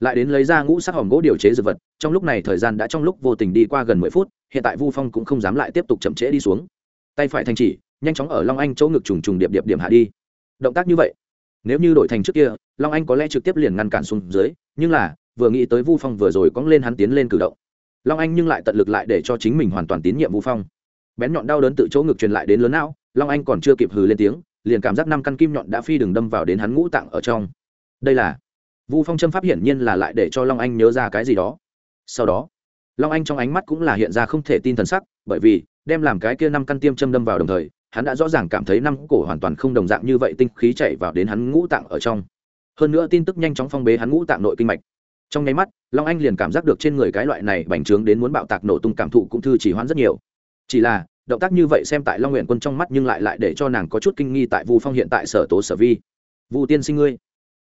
lại đến lấy ra ngũ sắc hòm gỗ điều chế dược vật, trong lúc này thời gian đã trong lúc vô tình đi qua gần mười phút, hiện tại vu phong cũng không dám lại tiếp tục chậm trễ đi xuống. Tay phải thành chỉ, nhanh chóng ở long anh chỗ ngực trùng trùng điệp điệp điểm hạ đi. Động tác như vậy, nếu như đổi thành trước kia, long anh có lẽ trực tiếp liền ngăn cản xuống dưới, nhưng là, vừa nghĩ tới vu phong vừa rồi cóng lên hắn tiến lên cử động long anh nhưng lại tận lực lại để cho chính mình hoàn toàn tín nhiệm vu phong. Bén nhọn đau đớn tự chỗ ngực truyền lại đến lớn não, long anh còn chưa kịp hừ lên tiếng, liền cảm giác năm căn kim nhọn đã phi đường đâm vào đến hắn ngũ tạng ở trong. Đây là vu phong châm pháp hiển nhiên là lại để cho long anh nhớ ra cái gì đó. Sau đó, long anh trong ánh mắt cũng là hiện ra không thể tin thần sắc, bởi vì đem làm cái kia năm căn tiêm châm đâm vào đồng thời, hắn đã rõ ràng cảm thấy năm cổ hoàn toàn không đồng dạng như vậy tinh khí chạy vào đến hắn ngũ tạng ở trong. Hơn nữa tin tức nhanh chóng phong bế hắn ngũ tạng nội kinh mạch trong nháy mắt, long anh liền cảm giác được trên người cái loại này bành trướng đến muốn bạo tạc nổ tung cảm thụ cũng thư chỉ hoãn rất nhiều. Chỉ là, động tác như vậy xem tại long nguyện quân trong mắt nhưng lại lại để cho nàng có chút kinh nghi tại vu phong hiện tại sở tố sở vi. Vu tiên sinh ngươi.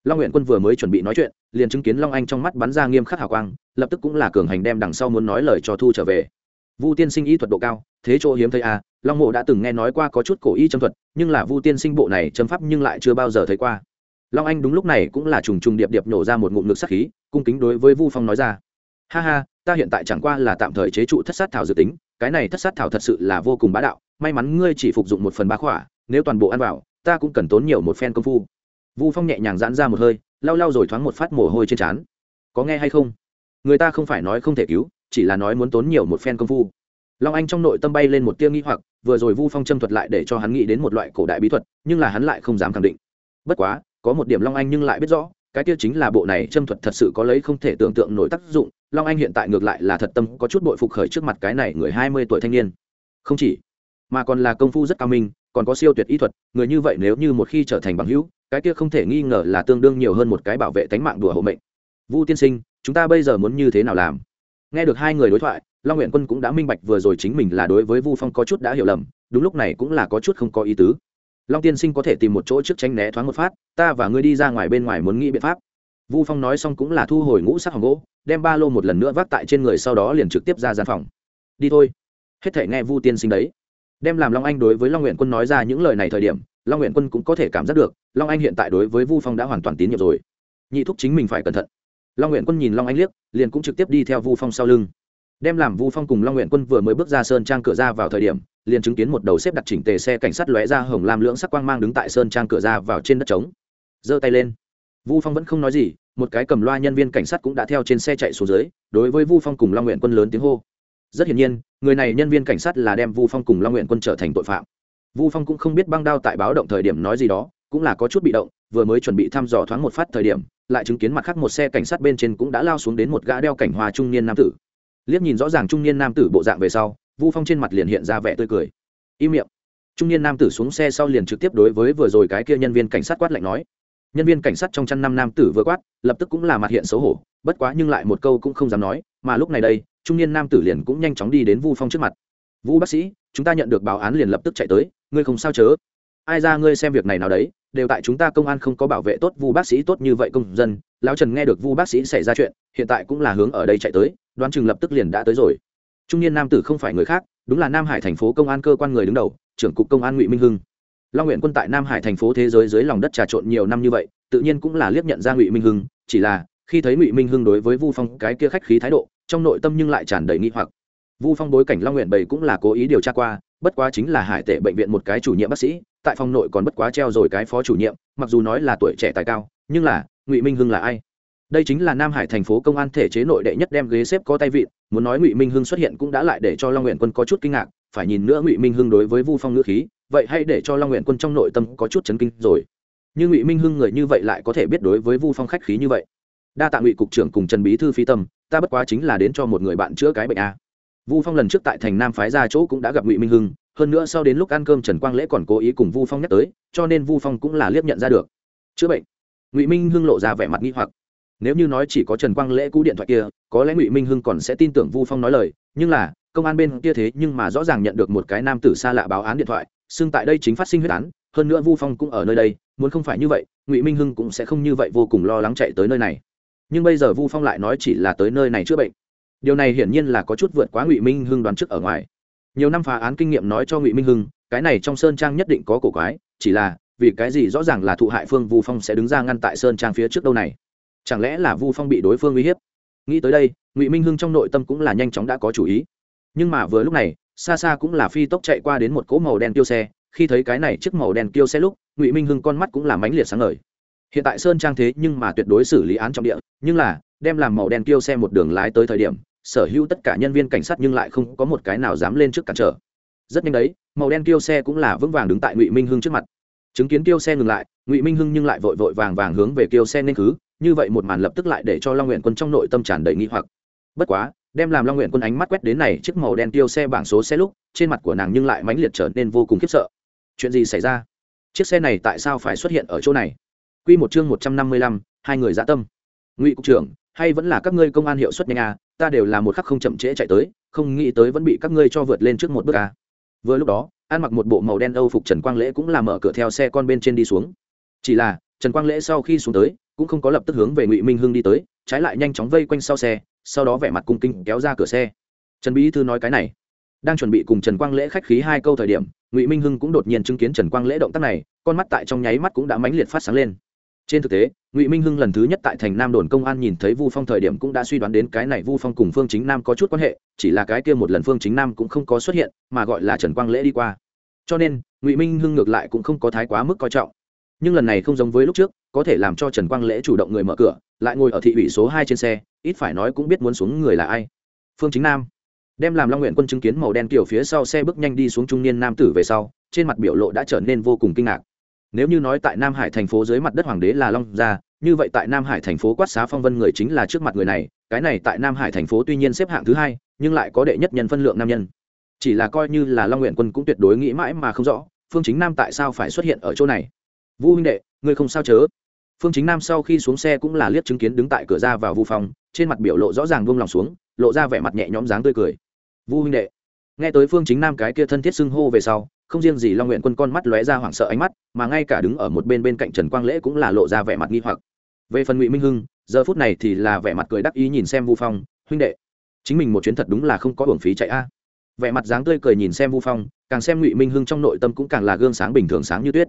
Long nguyện quân vừa mới chuẩn bị nói chuyện, liền chứng kiến long anh trong mắt bắn ra nghiêm khắc hào quang, lập tức cũng là cường hành đem đằng sau muốn nói lời cho thu trở về. Vu tiên sinh y thuật độ cao, thế chỗ hiếm thấy à long mộ đã từng nghe nói qua có chút cổ y châm thuật, nhưng là vu tiên sinh bộ này châm pháp nhưng lại chưa bao giờ thấy qua long anh đúng lúc này cũng là trùng trùng điệp điệp nổ ra một ngụm ngực sắc khí, cung kính đối với vu phong nói ra. Ha ha, ta hiện tại chẳng qua là tạm thời chế trụ thất sát thảo dự tính, cái này thất sát thảo thật sự là vô cùng bá đạo, may mắn ngươi chỉ phục dụng một phần ba khỏa, nếu toàn bộ ăn vào, ta cũng cần tốn nhiều một phen công phu. Vu phong nhẹ nhàng giãn ra một hơi, lau lau rồi thoáng một phát mồ hôi trên trán. Có nghe hay không? Người ta không phải nói không thể cứu, chỉ là nói muốn tốn nhiều một phen công phu. Long anh trong nội tâm bay lên một tia nghi hoặc, vừa rồi vu phong châm thuật lại để cho hắn nghĩ đến một loại cổ đại bí thuật, nhưng là hắn lại không dám khẳng định. Bất quá có một điểm long anh nhưng lại biết rõ, cái kia chính là bộ này châm thuật thật sự có lấy không thể tưởng tượng nổi tác dụng, long anh hiện tại ngược lại là thật tâm có chút bội phục khởi trước mặt cái này người hai mươi tuổi thanh niên. Không chỉ, mà còn là công phu rất cao minh, còn có siêu tuyệt ý thuật, người như vậy nếu như một khi trở thành bằng hữu, cái kia không thể nghi ngờ là tương đương nhiều hơn một cái bảo vệ tánh mạng đùa hộ mệnh. Vu tiên sinh, chúng ta bây giờ muốn như thế nào làm? Nghe được hai người đối thoại, long nguyện quân cũng đã minh bạch vừa rồi chính mình là đối với vu phong có chút đã hiểu lầm, đúng lúc này cũng là có chút không có ý tứ long tiên sinh có thể tìm một chỗ trước tránh né thoáng một phát, ta và ngươi đi ra ngoài bên ngoài muốn nghĩ biện pháp. Vu phong nói xong cũng là thu hồi ngũ sắc hồng gỗ, đem ba lô một lần nữa vác tại trên người sau đó liền trực tiếp ra gian phòng. Đi thôi. Hết thể nghe vu tiên sinh đấy. Đem làm long anh đối với long nguyện quân nói ra những lời này thời điểm, long nguyện quân cũng có thể cảm giác được, long anh hiện tại đối với vu phong đã hoàn toàn tín nhiệm rồi. Nhị thúc chính mình phải cẩn thận. Long nguyện quân nhìn long anh liếc, liền cũng trực tiếp đi theo vu phong sau lưng. Đem làm vu phong cùng long nguyện quân vừa mới bước ra sơn trang cửa ra vào thời điểm liền chứng kiến một đầu xếp đặt chỉnh tề xe cảnh sát lóe ra hồng lam lưỡng sắc quang mang đứng tại sơn trang cửa ra vào trên đất trống. Giơ tay lên. Vu phong vẫn không nói gì, một cái cầm loa nhân viên cảnh sát cũng đã theo trên xe chạy xuống dưới, đối với vu phong cùng long nguyện quân lớn tiếng hô. Rất hiển nhiên, người này nhân viên cảnh sát là đem vu phong cùng long nguyện quân trở thành tội phạm. Vu phong cũng không biết băng đao tại báo động thời điểm nói gì đó, cũng là có chút bị động, vừa mới chuẩn bị thăm dò thoáng một phát thời điểm, lại chứng kiến mặt khác một xe cảnh sát bên trên cũng đã lao xuống đến một gã đeo cảnh hoa trung niên nam tử. Liếc nhìn rõ ràng trung niên nam tử bộ dạng về sau vu phong trên mặt liền hiện ra vẻ tươi cười. Im miệng. Trung niên nam tử xuống xe sau liền trực tiếp đối với vừa rồi cái kia nhân viên cảnh sát quát lạnh nói. Nhân viên cảnh sát trong chăn năm nam tử vừa quát, lập tức cũng là mặt hiện xấu hổ, bất quá nhưng lại một câu cũng không dám nói, mà lúc này đây, trung niên nam tử liền cũng nhanh chóng đi đến vu phong trước mặt. Vũ bác sĩ, chúng ta nhận được báo án liền lập tức chạy tới, ngươi không sao chớ? Ai ra ngươi xem việc này nào đấy, đều tại chúng ta công an không có bảo vệ tốt vu bác sĩ tốt như vậy công dân. Lão trần nghe được vu bác sĩ xảy ra chuyện, hiện tại cũng là hướng ở đây chạy tới, đoán chừng lập tức liền đã tới rồi trung niên nam tử không phải người khác, đúng là nam hải thành phố công an cơ quan người đứng đầu, trưởng cục công an ngụy minh hưng. Long nguyện quân tại nam hải thành phố thế giới dưới lòng đất trà trộn nhiều năm như vậy, tự nhiên cũng là liếc nhận ra ngụy minh hưng, chỉ là, khi thấy ngụy minh hưng đối với vu phong cái kia khách khí thái độ, trong nội tâm nhưng lại tràn đầy nghi hoặc. Vu phong bối cảnh long nguyện bảy cũng là cố ý điều tra qua, bất quá chính là hải tệ bệnh viện một cái chủ nhiệm bác sĩ, tại phòng nội còn bất quá treo rồi cái phó chủ nhiệm, mặc dù nói là tuổi trẻ tài cao, nhưng là, ngụy minh hưng là ai? Đây chính là nam hải thành phố công an thể chế nội đệ nhất đem ghế xếp có tay vịn, muốn nói ngụy minh hưng xuất hiện cũng đã lại để cho long nguyện quân có chút kinh ngạc, phải nhìn nữa ngụy minh hưng đối với vu phong ngữ khí, vậy hay để cho long nguyện quân trong nội tâm có chút chấn kinh rồi. Như ngụy minh hưng người như vậy lại có thể biết đối với vu phong khách khí như vậy. Đa tạ ngụy cục trưởng cùng trần bí thư phi tâm, ta bất quá chính là đến cho một người bạn chữa cái bệnh a. Vu phong lần trước tại thành nam phái ra chỗ cũng đã gặp ngụy minh hưng, hơn nữa sau đến lúc ăn cơm trần quang lễ còn cố ý cùng vu phong nhắc tới, cho nên vu phong cũng là liếc nhận ra được. Chữa bệnh. Ngụy minh hưng lộ ra vẻ mặt nghi hoặc nếu như nói chỉ có trần quang lễ cú điện thoại kia, có lẽ ngụy minh hưng còn sẽ tin tưởng vu phong nói lời, nhưng là, công an bên kia thế nhưng mà rõ ràng nhận được một cái nam tử xa lạ báo án điện thoại, xưng tại đây chính phát sinh huyết án, hơn nữa vu phong cũng ở nơi đây, muốn không phải như vậy, ngụy minh hưng cũng sẽ không như vậy vô cùng lo lắng chạy tới nơi này. Nhưng bây giờ vu phong lại nói chỉ là tới nơi này chữa bệnh. Điều này hiển nhiên là có chút vượt quá ngụy minh hưng đoán trước ở ngoài. Nhiều năm phá án kinh nghiệm nói cho ngụy minh hưng, cái này trong sơn trang nhất định có cổ quái, chỉ là, vì cái gì rõ ràng là thụ hại phương vu phong sẽ đứng ra ngăn tại sơn trang phía trước đâu này? Chẳng lẽ là vu phong bị đối phương uy hiếp? Nghĩ tới đây, ngụy minh hưng trong nội tâm cũng là nhanh chóng đã có chủ ý. Nhưng mà vừa lúc này xa xa cũng là phi tốc chạy qua đến một cỗ màu đen tiêu xe. Khi thấy cái này chiếc màu đen tiêu xe lúc, ngụy minh hưng con mắt cũng là mãnh liệt sáng ngời. Hiện tại sơn trang thế nhưng mà tuyệt đối xử lý án trọng địa, nhưng là, đem làm màu đen tiêu xe một đường lái tới thời điểm, sở hữu tất cả nhân viên cảnh sát nhưng lại không có một cái nào dám lên trước cản trở. Rất nhanh đấy, màu đen tiêu xe cũng là vững vàng đứng tại ngụy minh hưng trước mặt. Chứng kiến tiêu xe ngừng lại, ngụy minh hưng nhưng lại vội vội vàng vàng hướng về tiêu xe nên cứ như vậy một màn lập tức lại để cho long nguyện quân trong nội tâm tràn đầy nghi hoặc. Bất quá, đem làm long nguyện quân ánh mắt quét đến này chiếc màu đen tiêu xe bảng số xe lúc, trên mặt của nàng nhưng lại mãnh liệt trở nên vô cùng khiếp sợ. Chuyện gì xảy ra? Chiếc xe này tại sao phải xuất hiện ở chỗ này? Q một chương một trăm năm mươi lăm, hai người dã tâm. Ngụy cục trưởng, hay vẫn là các ngươi công an hiệu suất nhanh à ta đều là một khắc không chậm trễ chạy tới, không nghĩ tới vẫn bị các ngươi cho vượt lên trước một bước à. Vừa lúc đó, ăn mặc một bộ màu đen âu phục trần quang lễ cũng là mở cửa theo xe con bên trên đi xuống. Chỉ là, trần quang lễ sau khi xuống tới cũng không có lập tức hướng về ngụy minh hưng đi tới trái lại nhanh chóng vây quanh sau xe sau đó vẻ mặt cung kinh kéo ra cửa xe trần bí thư nói cái này đang chuẩn bị cùng trần quang lễ khách khí hai câu thời điểm ngụy minh hưng cũng đột nhiên chứng kiến trần quang lễ động tác này con mắt tại trong nháy mắt cũng đã mãnh liệt phát sáng lên trên thực tế ngụy minh hưng lần thứ nhất tại thành nam đồn công an nhìn thấy vu phong thời điểm cũng đã suy đoán đến cái này vu phong cùng phương chính nam có chút quan hệ chỉ là cái kia một lần phương chính nam cũng không có xuất hiện mà gọi là trần quang lễ đi qua cho nên ngụy minh hưng ngược lại cũng không có thái quá mức coi trọng nhưng lần này không giống với lúc trước có thể làm cho trần quang lễ chủ động người mở cửa, lại ngồi ở thị ủy số hai trên xe, ít phải nói cũng biết muốn xuống người là ai. Phương chính nam. Đem làm long nguyện quân chứng kiến màu đen kiểu phía sau xe bước nhanh đi xuống trung niên nam tử về sau, trên mặt biểu lộ đã trở nên vô cùng kinh ngạc. Nếu như nói tại nam hải thành phố dưới mặt đất hoàng đế là long gia, như vậy tại nam hải thành phố quát xá phong vân người chính là trước mặt người này, cái này tại nam hải thành phố tuy nhiên xếp hạng thứ hai, nhưng lại có đệ nhất nhân phân lượng nam nhân. Chỉ là coi như là long nguyện quân cũng tuyệt đối nghĩ mãi mà không rõ, phương chính nam tại sao phải xuất hiện ở chỗ này? Vũ huynh đệ ngươi không sao chớ. Phương chính nam sau khi xuống xe cũng là liếc chứng kiến đứng tại cửa ra vào vu phòng trên mặt biểu lộ rõ ràng buông lòng xuống, lộ ra vẻ mặt nhẹ nhõm dáng tươi cười. Vu huynh đệ. Nghe tới phương chính nam cái kia thân thiết xưng hô về sau, không riêng gì long nguyện quân con mắt lóe ra hoảng sợ ánh mắt, mà ngay cả đứng ở một bên bên cạnh trần quang lễ cũng là lộ ra vẻ mặt nghi hoặc. Về phần ngụy minh hưng, giờ phút này thì là vẻ mặt cười đắc ý nhìn xem vu phong, huynh đệ, chính mình một chuyến thật đúng là không có hưởng phí chạy a. Vẻ mặt dáng tươi cười nhìn xem vu phong, càng xem ngụy minh hưng trong nội tâm cũng càng là gương sáng bình thường sáng như tuyết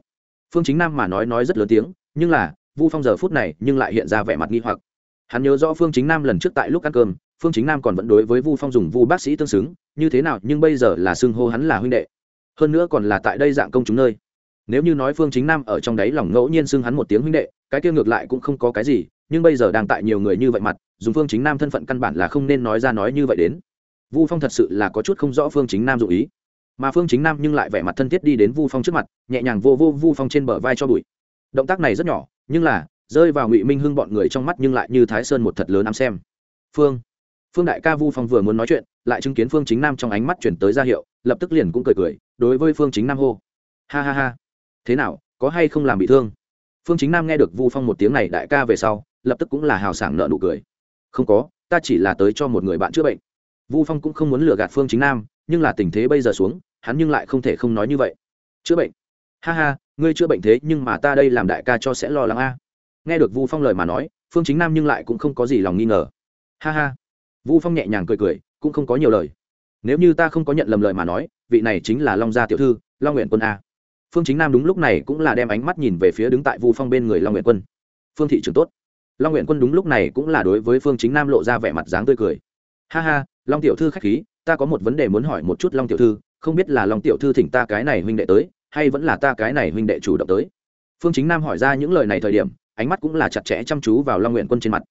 phương chính nam mà nói nói rất lớn tiếng, nhưng là, vu phong giờ phút này nhưng lại hiện ra vẻ mặt nghi hoặc. Hắn nhớ rõ phương chính nam lần trước tại lúc ăn cơm, phương chính nam còn vẫn đối với vu phong dùng vu bác sĩ tương xứng, như thế nào nhưng bây giờ là xưng hô hắn là huynh đệ. Hơn nữa còn là tại đây dạng công chúng nơi. Nếu như nói phương chính nam ở trong đấy lòng ngẫu nhiên xưng hắn một tiếng huynh đệ, cái kia ngược lại cũng không có cái gì, nhưng bây giờ đang tại nhiều người như vậy mặt, dùng phương chính nam thân phận căn bản là không nên nói ra nói như vậy đến. Vu phong thật sự là có chút không rõ phương chính nam dụ ý mà phương chính nam nhưng lại vẻ mặt thân thiết đi đến vu phong trước mặt nhẹ nhàng vô vô vu phong trên bờ vai cho bụi động tác này rất nhỏ nhưng là rơi vào ngụy minh hưng bọn người trong mắt nhưng lại như thái sơn một thật lớn ám xem phương phương đại ca vu phong vừa muốn nói chuyện lại chứng kiến phương chính nam trong ánh mắt chuyển tới ra hiệu lập tức liền cũng cười cười đối với phương chính nam hô ha ha ha thế nào có hay không làm bị thương phương chính nam nghe được vu phong một tiếng này đại ca về sau lập tức cũng là hào sảng nợ nụ cười không có ta chỉ là tới cho một người bạn chữa bệnh vu phong cũng không muốn lừa gạt phương chính nam nhưng là tình thế bây giờ xuống hắn nhưng lại không thể không nói như vậy. Chữa bệnh? Ha ha, ngươi chữa bệnh thế nhưng mà ta đây làm đại ca cho sẽ lo lắng a. Nghe được vu phong lời mà nói, phương chính nam nhưng lại cũng không có gì lòng nghi ngờ. Ha ha. Vu phong nhẹ nhàng cười cười, cũng không có nhiều lời. Nếu như ta không có nhận lầm lời mà nói, vị này chính là long gia tiểu thư, long nguyện quân a. Phương chính nam đúng lúc này cũng là đem ánh mắt nhìn về phía đứng tại vu phong bên người long nguyện quân. Phương thị trường tốt. Long nguyện quân đúng lúc này cũng là đối với phương chính nam lộ ra vẻ mặt dáng tươi cười. Ha ha, long tiểu thư k h á c h khí, ta có một vấn đề muốn hỏi một chút long tiểu thư không biết là long tiểu thư thỉnh ta cái này huynh đệ tới, hay vẫn là ta cái này huynh đệ chủ động tới. Phương chính nam hỏi ra những lời này thời điểm, ánh mắt cũng là chặt chẽ chăm chú vào long nguyện quân trên mặt.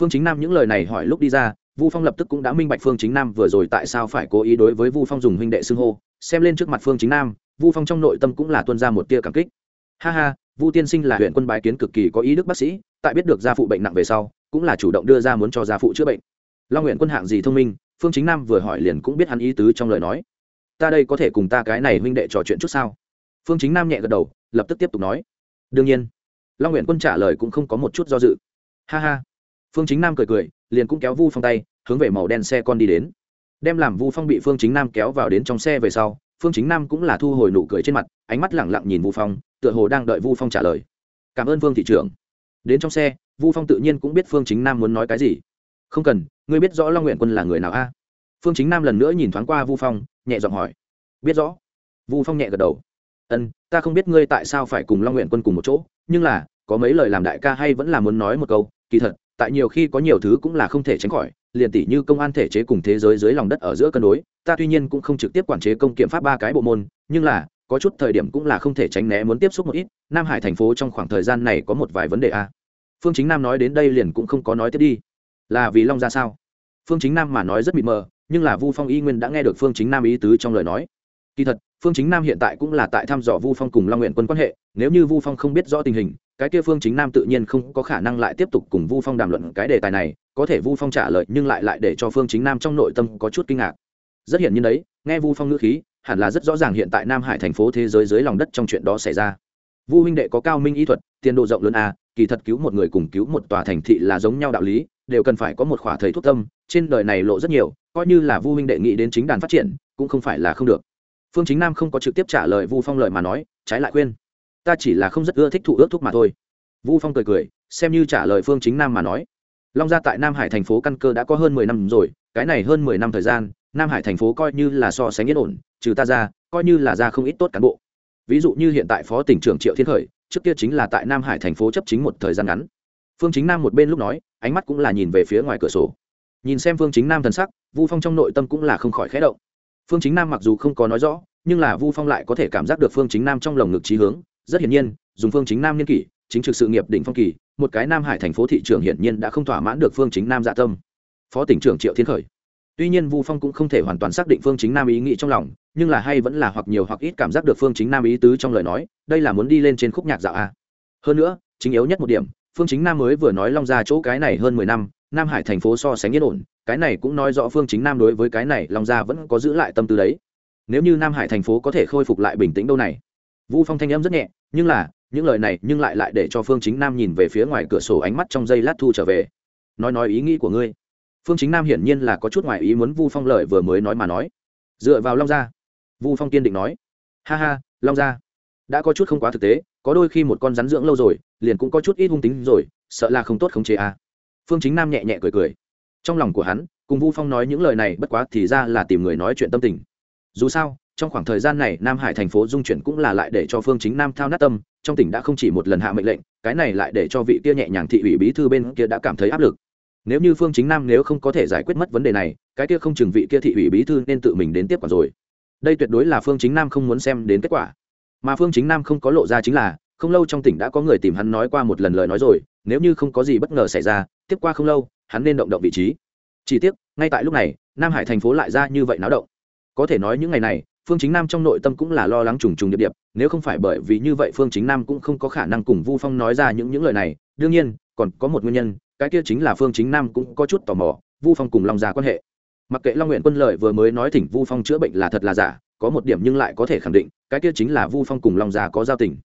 Phương chính nam những lời này hỏi lúc đi ra, vu phong lập tức cũng đã minh bạch phương chính nam vừa rồi tại sao phải cố ý đối với vu phong dùng huynh đệ xưng hô. Xem lên trước mặt phương chính nam, vu phong trong nội tâm cũng là tuân ra một tia cảm kích. Ha ha, vu tiên sinh là huyện quân bái kiến cực kỳ có ý đức bác sĩ, tại biết được gia phụ bệnh nặng về sau, cũng là chủ động đưa ra muốn cho gia phụ chữa bệnh. Long nguyện quân hạng gì thông minh, phương chính nam vừa hỏi liền cũng biết hắn ý tứ trong lời nói ta đây có thể cùng ta cái này huynh đệ trò chuyện chút sao? Phương chính nam nhẹ gật đầu, lập tức tiếp tục nói. Đương nhiên. Long nguyện quân trả lời cũng không có một chút do dự. Ha ha. Phương chính nam cười cười, liền cũng kéo vu phong tay, hướng về màu đen xe con đi đến. Đem làm vu phong bị phương chính nam kéo vào đến trong xe về sau, phương chính nam cũng là thu hồi nụ cười trên mặt, ánh mắt lẳng lặng nhìn vu phong, tựa hồ đang đợi vu phong trả lời. Cảm ơn vương thị trưởng. Đến trong xe, vu phong tự nhiên cũng biết phương chính nam muốn nói cái gì. Không cần, ngươi biết rõ long nguyện quân là người nào a? Phương chính nam lần nữa nhìn thoáng qua vu phong nhẹ giọng hỏi. Biết rõ. Vu phong nhẹ gật đầu. Ân, ta không biết ngươi tại sao phải cùng long nguyện quân cùng một chỗ, nhưng là, có mấy lời làm đại ca hay vẫn là muốn nói một câu, kỳ thật, tại nhiều khi có nhiều thứ cũng là không thể tránh khỏi, liền tỷ như công an thể chế cùng thế giới dưới lòng đất ở giữa cân đối, ta tuy nhiên cũng không trực tiếp quản chế công kiểm pháp ba cái bộ môn, nhưng là, có chút thời điểm cũng là không thể tránh né muốn tiếp xúc một ít, nam hải thành phố trong khoảng thời gian này có một vài vấn đề a. Phương chính nam nói đến đây liền cũng không có nói tiếp đi. Là vì long ra sao? Phương chính nam mà nói rất mịt mờ nhưng là vu phong y nguyên đã nghe được phương chính nam ý tứ trong lời nói. Kỳ thật, phương chính nam hiện tại cũng là tại thăm dò vu phong cùng long nguyện quân quan hệ, nếu như vu phong không biết rõ tình hình, cái kia phương chính nam tự nhiên không có khả năng lại tiếp tục cùng vu phong đàm luận cái đề tài này, có thể vu phong trả lời nhưng lại lại để cho phương chính nam trong nội tâm có chút kinh ngạc. Rất hiển nhiên đấy, nghe vu phong ngữ khí, hẳn là rất rõ ràng hiện tại nam hải thành phố thế giới dưới lòng đất trong chuyện đó xảy ra. Vu huynh đệ có cao minh ý thuật, tiền độ rộng lớn a kỳ thật cứu một người cùng cứu một tòa thành thị là giống nhau đạo lý đều cần phải có một khỏa thầy thuốc tâm, trên đời này lộ rất nhiều, coi như là vu huynh đệ nghị đến chính đàn phát triển, cũng không phải là không được. Phương chính nam không có trực tiếp trả lời vu phong lời mà nói, trái lại khuyên, ta chỉ là không rất ưa thích thụ ước thuốc mà thôi. Vu phong cười cười, xem như trả lời phương chính nam mà nói, long gia tại nam hải thành phố căn cơ đã có hơn mười năm rồi, cái này hơn mười năm thời gian, nam hải thành phố coi như là so sánh yên ổn, trừ ta ra, coi như là ra không ít tốt cán bộ. Ví dụ như hiện tại phó tỉnh trưởng triệu thiên khởi, trước kia chính là tại nam hải thành phố chấp chính một thời gian ngắn. Phương chính nam một bên lúc nói ánh mắt cũng là nhìn về phía ngoài cửa sổ. Nhìn xem phương chính nam thần sắc, vu phong trong nội tâm cũng là không khỏi khẽ động. Phương chính nam mặc dù không có nói rõ, nhưng là vu phong lại có thể cảm giác được phương chính nam trong lồng ngực trí hướng. Rất hiển nhiên, dùng phương chính nam niên kỷ, chính trực sự nghiệp đỉnh phong kỳ, một cái nam hải thành phố thị trường hiển nhiên đã không thỏa mãn được phương chính nam dạ tâm. Phó tỉnh trưởng triệu thiên khởi. Tuy nhiên vu phong cũng không thể hoàn toàn xác định phương chính nam ý nghĩ trong lòng, nhưng là hay vẫn là hoặc nhiều hoặc ít cảm giác được phương chính nam ý tứ trong lời nói, đây là muốn đi lên trên khúc nhạc dạo a. Hơn nữa, chính yếu nhất một điểm phương chính nam mới vừa nói long ra chỗ cái này hơn mười năm, nam hải thành phố so sánh yên ổn, cái này cũng nói rõ phương chính nam đối với cái này long gia vẫn có giữ lại tâm tư đấy. Nếu như nam hải thành phố có thể khôi phục lại bình tĩnh đâu này. Vu phong thanh âm rất nhẹ, nhưng là, những lời này nhưng lại lại để cho phương chính nam nhìn về phía ngoài cửa sổ ánh mắt trong giây lát thu trở về. Nói nói ý nghĩ của ngươi. Phương chính nam hiển nhiên là có chút ngoài ý muốn vu phong lời vừa mới nói mà nói. Dựa vào long gia. Vu phong kiên định nói. Ha ha, long gia. Đã có chút không quá thực tế có đôi khi một con rắn dưỡng lâu rồi, liền cũng có chút ít hung tính rồi, sợ là không tốt khống chế à. phương chính nam nhẹ nhẹ cười cười. Trong lòng của hắn, cùng vu phong nói những lời này bất quá thì ra là tìm người nói chuyện tâm tình. Dù sao, trong khoảng thời gian này, nam hải thành phố dung chuyển cũng là lại để cho phương chính nam thao nát tâm, trong tỉnh đã không chỉ một lần hạ mệnh lệnh, cái này lại để cho vị kia nhẹ nhàng thị ủy bí thư bên kia đã cảm thấy áp lực. Nếu như phương chính nam nếu không có thể giải quyết mất vấn đề này, cái kia không chừng vị kia thị ủy bí thư nên tự mình đến tiếp quản rồi. Đây tuyệt đối là phương chính nam không muốn xem đến kết quả mà phương chính nam không có lộ ra chính là, không lâu trong tỉnh đã có người tìm hắn nói qua một lần lời nói rồi, nếu như không có gì bất ngờ xảy ra, tiếp qua không lâu, hắn nên động động vị trí. Chỉ tiếc, ngay tại lúc này, nam hải thành phố lại ra như vậy náo động. Có thể nói những ngày này, phương chính nam trong nội tâm cũng là lo lắng trùng trùng điệp điệp, nếu không phải bởi vì như vậy phương chính nam cũng không có khả năng cùng vu phong nói ra những những lời này. Đương nhiên, còn có một nguyên nhân, cái kia chính là phương chính nam cũng có chút tò mò, vu phong cùng long gia quan hệ mặc kệ long nguyện quân lợi vừa mới nói thỉnh vu phong chữa bệnh là thật là giả, có một điểm nhưng lại có thể khẳng định, cái kia chính là vu phong cùng long gia có giao tình.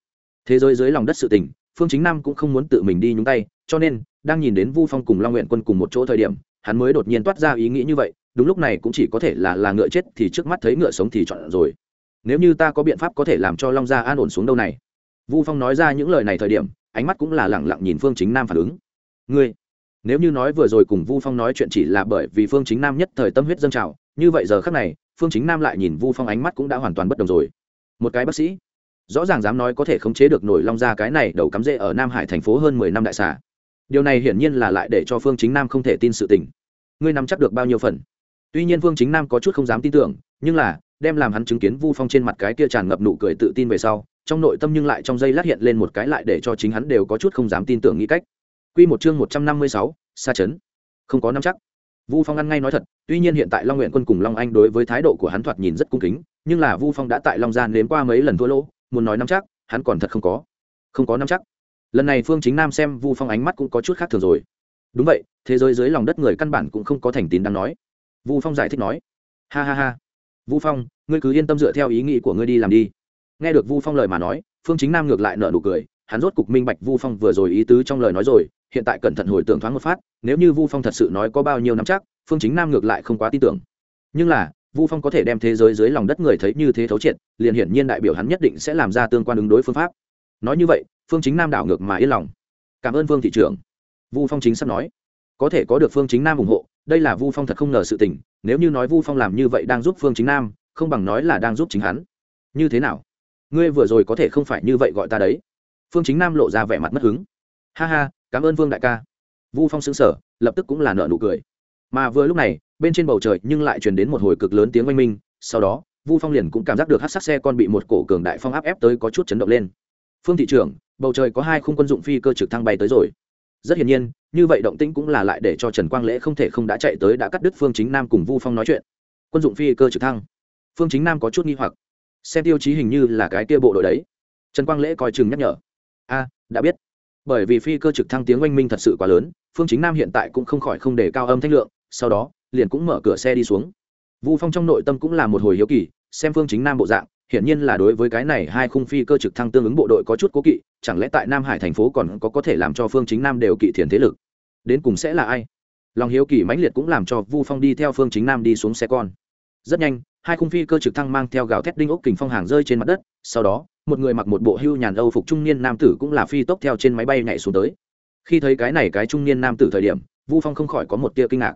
Thế giới dưới lòng đất sự tình, phương chính nam cũng không muốn tự mình đi nhúng tay, cho nên, đang nhìn đến vu phong cùng long nguyện quân cùng một chỗ thời điểm, hắn mới đột nhiên toát ra ý nghĩ như vậy, đúng lúc này cũng chỉ có thể là là ngựa chết thì trước mắt thấy ngựa sống thì chọn rồi. Nếu như ta có biện pháp có thể làm cho long gia an ổn xuống đâu này? Vu phong nói ra những lời này thời điểm, ánh mắt cũng là lẳng lặng nhìn phương chính nam phản ứng. Ngươi nếu như nói vừa rồi cùng vu phong nói chuyện chỉ là bởi vì phương chính nam nhất thời tâm huyết dâng trào, như vậy giờ khác này, phương chính nam lại nhìn vu phong ánh mắt cũng đã hoàn toàn bất đồng rồi. Một cái bác sĩ, rõ ràng dám nói có thể khống chế được nổi long ra cái này đầu cắm rễ ở nam hải thành phố hơn mười năm đại xà. Điều này hiển nhiên là lại để cho phương chính nam không thể tin sự tình. Ngươi nắm chắc được bao nhiêu phần? Tuy nhiên phương chính nam có chút không dám tin tưởng, nhưng là, đem làm hắn chứng kiến vu phong trên mặt cái kia tràn ngập nụ cười tự tin về sau, trong nội tâm nhưng lại trong giây lát hiện lên một cái lại để cho chính hắn đều có chút không dám tin tưởng nghĩ cách. Quy một chương 156, xa chấn. Không có nắm chắc. Vu Phong ăn ngay nói thật, tuy nhiên hiện tại Long Nguyện Quân cùng Long Anh đối với thái độ của hắn thoạt nhìn rất cung kính, nhưng là Vu Phong đã tại Long Gian nếm qua mấy lần thua lỗ, muốn nói nắm chắc, hắn còn thật không có. Không có nắm chắc. Lần này Phương Chính Nam xem Vu Phong ánh mắt cũng có chút khác thường rồi. Đúng vậy, thế giới dưới lòng đất người căn bản cũng không có thành tín đang nói. Vu Phong giải thích nói. Ha ha ha. Vu Phong, ngươi cứ yên tâm dựa theo ý nghĩ của ngươi đi làm đi. Nghe được Vu Phong lời mà nói, Phương Chính Nam ngược lại nở nụ cười, hắn rốt cục minh bạch Vu Phong vừa rồi ý tứ trong lời nói rồi, hiện tại cẩn thận hồi tưởng thoáng một phát, nếu như vu phong thật sự nói có bao nhiêu năm chắc, phương chính nam ngược lại không quá tin tưởng. Nhưng là, vu phong có thể đem thế giới dưới lòng đất người thấy như thế thấu triệt, liền hiển nhiên đại biểu hắn nhất định sẽ làm ra tương quan ứng đối phương pháp. Nói như vậy, phương chính nam đảo ngược mà yên lòng. Cảm ơn Vương thị trưởng. Vu phong chính sắp nói. Có thể có được phương chính nam ủng hộ, đây là vu phong thật không ngờ sự tình, nếu như nói vu phong làm như vậy đang giúp phương chính nam, không bằng nói là đang giúp chính hắn. Như thế nào? Ngươi vừa rồi có thể không phải như vậy gọi ta đấy. Phương chính nam lộ ra vẻ mặt mất hứng. Ha ha cảm ơn vương đại ca vu phong xứng sở lập tức cũng là nợ nụ cười mà vừa lúc này bên trên bầu trời nhưng lại truyền đến một hồi cực lớn tiếng oanh minh sau đó vu phong liền cũng cảm giác được hát sắc xe con bị một cổ cường đại phong áp ép tới có chút chấn động lên phương thị trưởng bầu trời có hai khung quân dụng phi cơ trực thăng bay tới rồi rất hiển nhiên như vậy động tĩnh cũng là lại để cho trần quang lễ không thể không đã chạy tới đã cắt đứt phương chính nam cùng vu phong nói chuyện quân dụng phi cơ trực thăng phương chính nam có chút nghi hoặc xem tiêu chí hình như là cái kia bộ đội đấy trần quang lễ coi chừng nhắc nhở a, đã biết bởi vì phi cơ trực thăng tiếng oanh minh thật sự quá lớn, phương chính nam hiện tại cũng không khỏi không để cao âm thanh lượng, sau đó, liền cũng mở cửa xe đi xuống. Vu phong trong nội tâm cũng là một hồi hiếu kỳ, xem phương chính nam bộ dạng, hiển nhiên là đối với cái này hai khung phi cơ trực thăng tương ứng bộ đội có chút cố kỵ, chẳng lẽ tại nam hải thành phố còn có có thể làm cho phương chính nam đều kỵ thiền thế lực? Đến cùng sẽ là ai? Lòng hiếu kỳ mãnh liệt cũng làm cho vu phong đi theo phương chính nam đi xuống xe con. Rất nhanh, hai khung phi cơ trực thăng mang theo gào thét đinh ốc kình phong hàng rơi trên mặt đất, sau đó một người mặc một bộ hưu nhàn âu phục trung niên nam tử cũng là phi tốc theo trên máy bay nhảy xuống tới. Khi thấy cái này cái trung niên nam tử thời điểm, vu phong không khỏi có một tia kinh ngạc.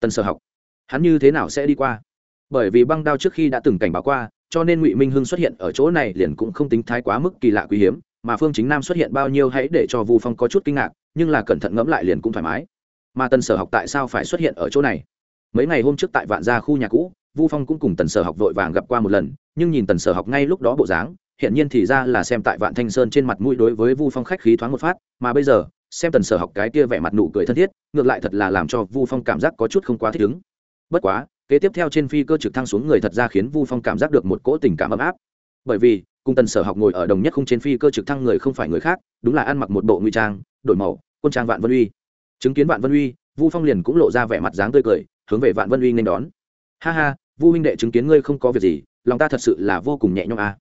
Tần sở học, hắn như thế nào sẽ đi qua? Bởi vì băng đao trước khi đã từng cảnh báo qua, cho nên ngụy minh hưng xuất hiện ở chỗ này liền cũng không tính thái quá mức kỳ lạ quý hiếm, mà phương chính nam xuất hiện bao nhiêu hãy để cho vu phong có chút kinh ngạc, nhưng là cẩn thận ngẫm lại liền cũng thoải mái. Mà tần sở học tại sao phải xuất hiện ở chỗ này? Mấy ngày hôm trước tại vạn gia khu nhà cũ, vu phong cũng cùng tần sở học vội vàng gặp qua một lần, nhưng nhìn tần sở học ngay lúc đó bộ dáng hiện nhiên thì ra là xem tại vạn thanh sơn trên mặt mũi đối với vu phong khách khí thoáng một phát, mà bây giờ, xem tần sở học cái kia vẻ mặt nụ cười thân thiết, ngược lại thật là làm cho vu phong cảm giác có chút không quá thích ứng. Bất quá, kế tiếp theo trên phi cơ trực thăng xuống người thật ra khiến vu phong cảm giác được một cỗ tình cảm ấm áp. Bởi vì, cùng tần sở học ngồi ở đồng nhất không trên phi cơ trực thăng người không phải người khác, đúng là ăn mặc một bộ nguy trang, đổi màu, quân trang vạn vân uy. Chứng kiến vạn vân uy, vu phong liền cũng lộ ra vẻ mặt dáng tươi cười, hướng về vạn vân uy nên đón. Ha ha, vu huynh đệ chứng kiến ngươi không có việc gì, lòng ta thật sự là vô cùng nhẹ nhõm à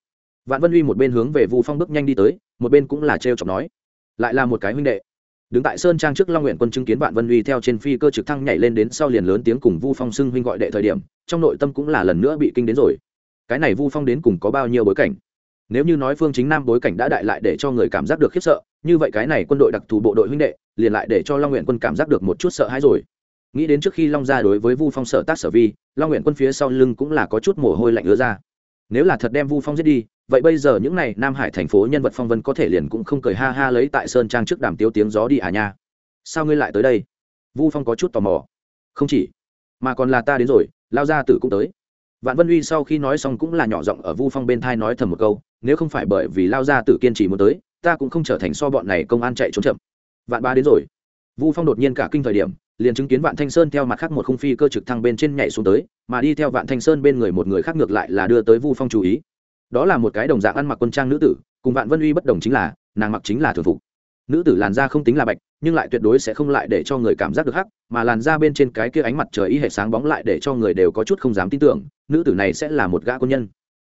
vạn vân uy một bên hướng về vu phong bước nhanh đi tới, một bên cũng là t r e o chọc nói, lại là một cái huynh đệ. Đứng tại sơn trang trước long nguyện quân chứng kiến vạn vân uy theo trên phi cơ trực thăng nhảy lên đến sau liền lớn tiếng cùng vu phong xưng huynh gọi đệ thời điểm, trong nội tâm cũng là lần nữa bị kinh đến rồi. Cái này vu phong đến cùng có bao nhiêu bối cảnh? Nếu như nói phương chính nam bối cảnh đã đại lại để cho người cảm giác được khiếp sợ, như vậy cái này quân đội đặc thù bộ đội huynh đệ, liền lại để cho long nguyện quân cảm giác được một chút sợ hãi rồi. Nghĩ đến trước khi long ra đối với vu phong sợ tác sở vi, long nguyện quân phía sau lưng cũng là có chút mồ hôi lạnh ứa ra nếu là thật đem vu phong giết đi, vậy bây giờ những n à y nam hải thành phố nhân vật phong vân có thể liền cũng không cười ha ha lấy tại sơn trang trước đàm tiếu tiếng gió đi à nha. Sao ngươi lại tới đây? Vu phong có chút tò mò. Không chỉ, mà còn là ta đến rồi, lao gia tử cũng tới. Vạn vân uy sau khi nói xong cũng là nhỏ giọng ở vu phong bên thai nói thầm một câu, nếu không phải bởi vì lao gia tử kiên trì muốn tới, ta cũng không trở thành so bọn này công an chạy trốn chậm. Vạn ba đến rồi. Vu phong đột nhiên cả kinh thời điểm liền chứng kiến vạn thanh sơn theo mặt khác một khung phi cơ trực thăng bên trên nhảy xuống tới, mà đi theo vạn thanh sơn bên người một người khác ngược lại là đưa tới vu phong chú ý. Đó là một cái đồng dạng ăn mặc quân trang nữ tử, cùng vạn vân uy bất đồng chính là, nàng mặc chính là thường phục. Nữ tử làn da không tính là bạch, nhưng lại tuyệt đối sẽ không lại để cho người cảm giác được hắc, mà làn da bên trên cái kia ánh mặt trời y hệ sáng bóng lại để cho người đều có chút không dám tin tưởng, nữ tử này sẽ là một gã quân nhân.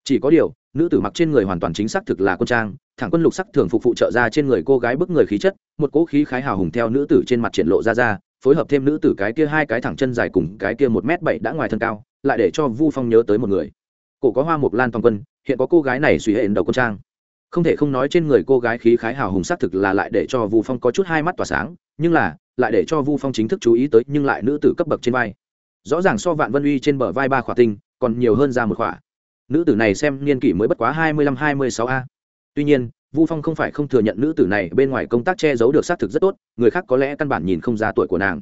Chỉ có điều, nữ tử mặc trên người hoàn toàn chính xác thực là quân trang, thẳng quân lục sắc thường phục phụ trợ ra trên người cô gái bức người khí chất, một cỗ khí khái hào hùng theo nữ tử trên mặt triển lộ ra ra phối hợp thêm nữ tử cái kia hai cái thẳng chân dài cùng cái kia một m bảy đã ngoài thân cao, lại để cho vu phong nhớ tới một người. Cổ có hoa mộc lan toàn quân, hiện có cô gái này suy hệ đầu quân trang. Không thể không nói trên người cô gái khí khái hào hùng xác thực là lại để cho vu phong có chút hai mắt tỏa sáng, nhưng là, lại để cho vu phong chính thức chú ý tới nhưng lại nữ tử cấp bậc trên vai. Rõ ràng so vạn vân uy trên bờ vai ba khỏa tinh, còn nhiều hơn ra một khỏa. Nữ tử này xem niên kỷ mới bất quá hai mươi lăm hai mươi sáu a. Tuy nhiên vu phong không phải không thừa nhận nữ tử này bên ngoài công tác che giấu được xác thực rất tốt, người khác có lẽ căn bản nhìn không ra tuổi của nàng.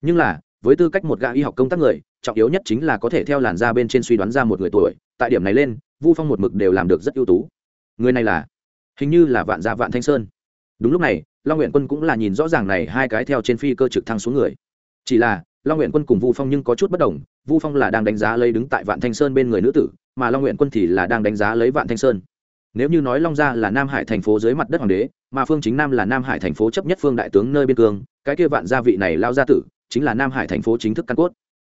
Nhưng là, với tư cách một gã y học công tác người, trọng yếu nhất chính là có thể theo làn da bên trên suy đoán ra một người tuổi. Tại điểm này lên, vu phong một mực đều làm được rất ưu tú. Người này là, hình như là vạn gia vạn thanh sơn. Đúng lúc này, long nguyện quân cũng là nhìn rõ ràng này hai cái theo trên phi cơ trực thăng xuống người. Chỉ là, long nguyện quân cùng vu phong nhưng có chút bất đồng. Vu phong là đang đánh giá lấy đứng tại vạn thanh sơn bên người nữ tử, mà long nguyện quân thì là đang đánh giá lấy vạn thanh sơn nếu như nói long gia là nam hải thành phố dưới mặt đất hoàng đế, mà phương chính nam là nam hải thành phố chấp nhất phương đại tướng nơi biên cương, cái kia vạn gia vị này lao gia tử, chính là nam hải thành phố chính thức căn cốt.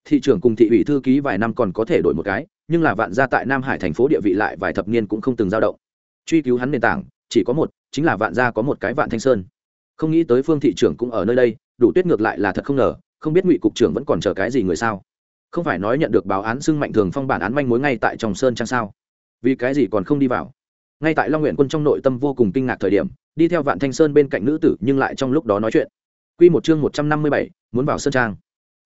Thị trưởng cùng thị ủy thư ký vài năm còn có thể đổi một cái, nhưng là vạn gia tại nam hải thành phố địa vị lại vài thập niên cũng không từng dao động. Truy cứu hắn nền tảng, chỉ có một, chính là vạn gia có một cái vạn thanh sơn. Không nghĩ tới phương thị trưởng cũng ở nơi đây, đủ tuyết ngược lại là thật không ngờ, không biết ngụy cục trưởng vẫn còn chờ cái gì người sao? Không phải nói nhận được báo án xưng mạnh thường phong bản án manh mối ngay tại trong sơn trang sao? Vì cái gì còn không đi vào? Ngay tại long nguyện quân trong nội tâm vô cùng kinh ngạc thời điểm, đi theo vạn thanh sơn bên cạnh nữ tử nhưng lại trong lúc đó nói chuyện. Q một chương một trăm năm mươi bảy, muốn vào sơn trang.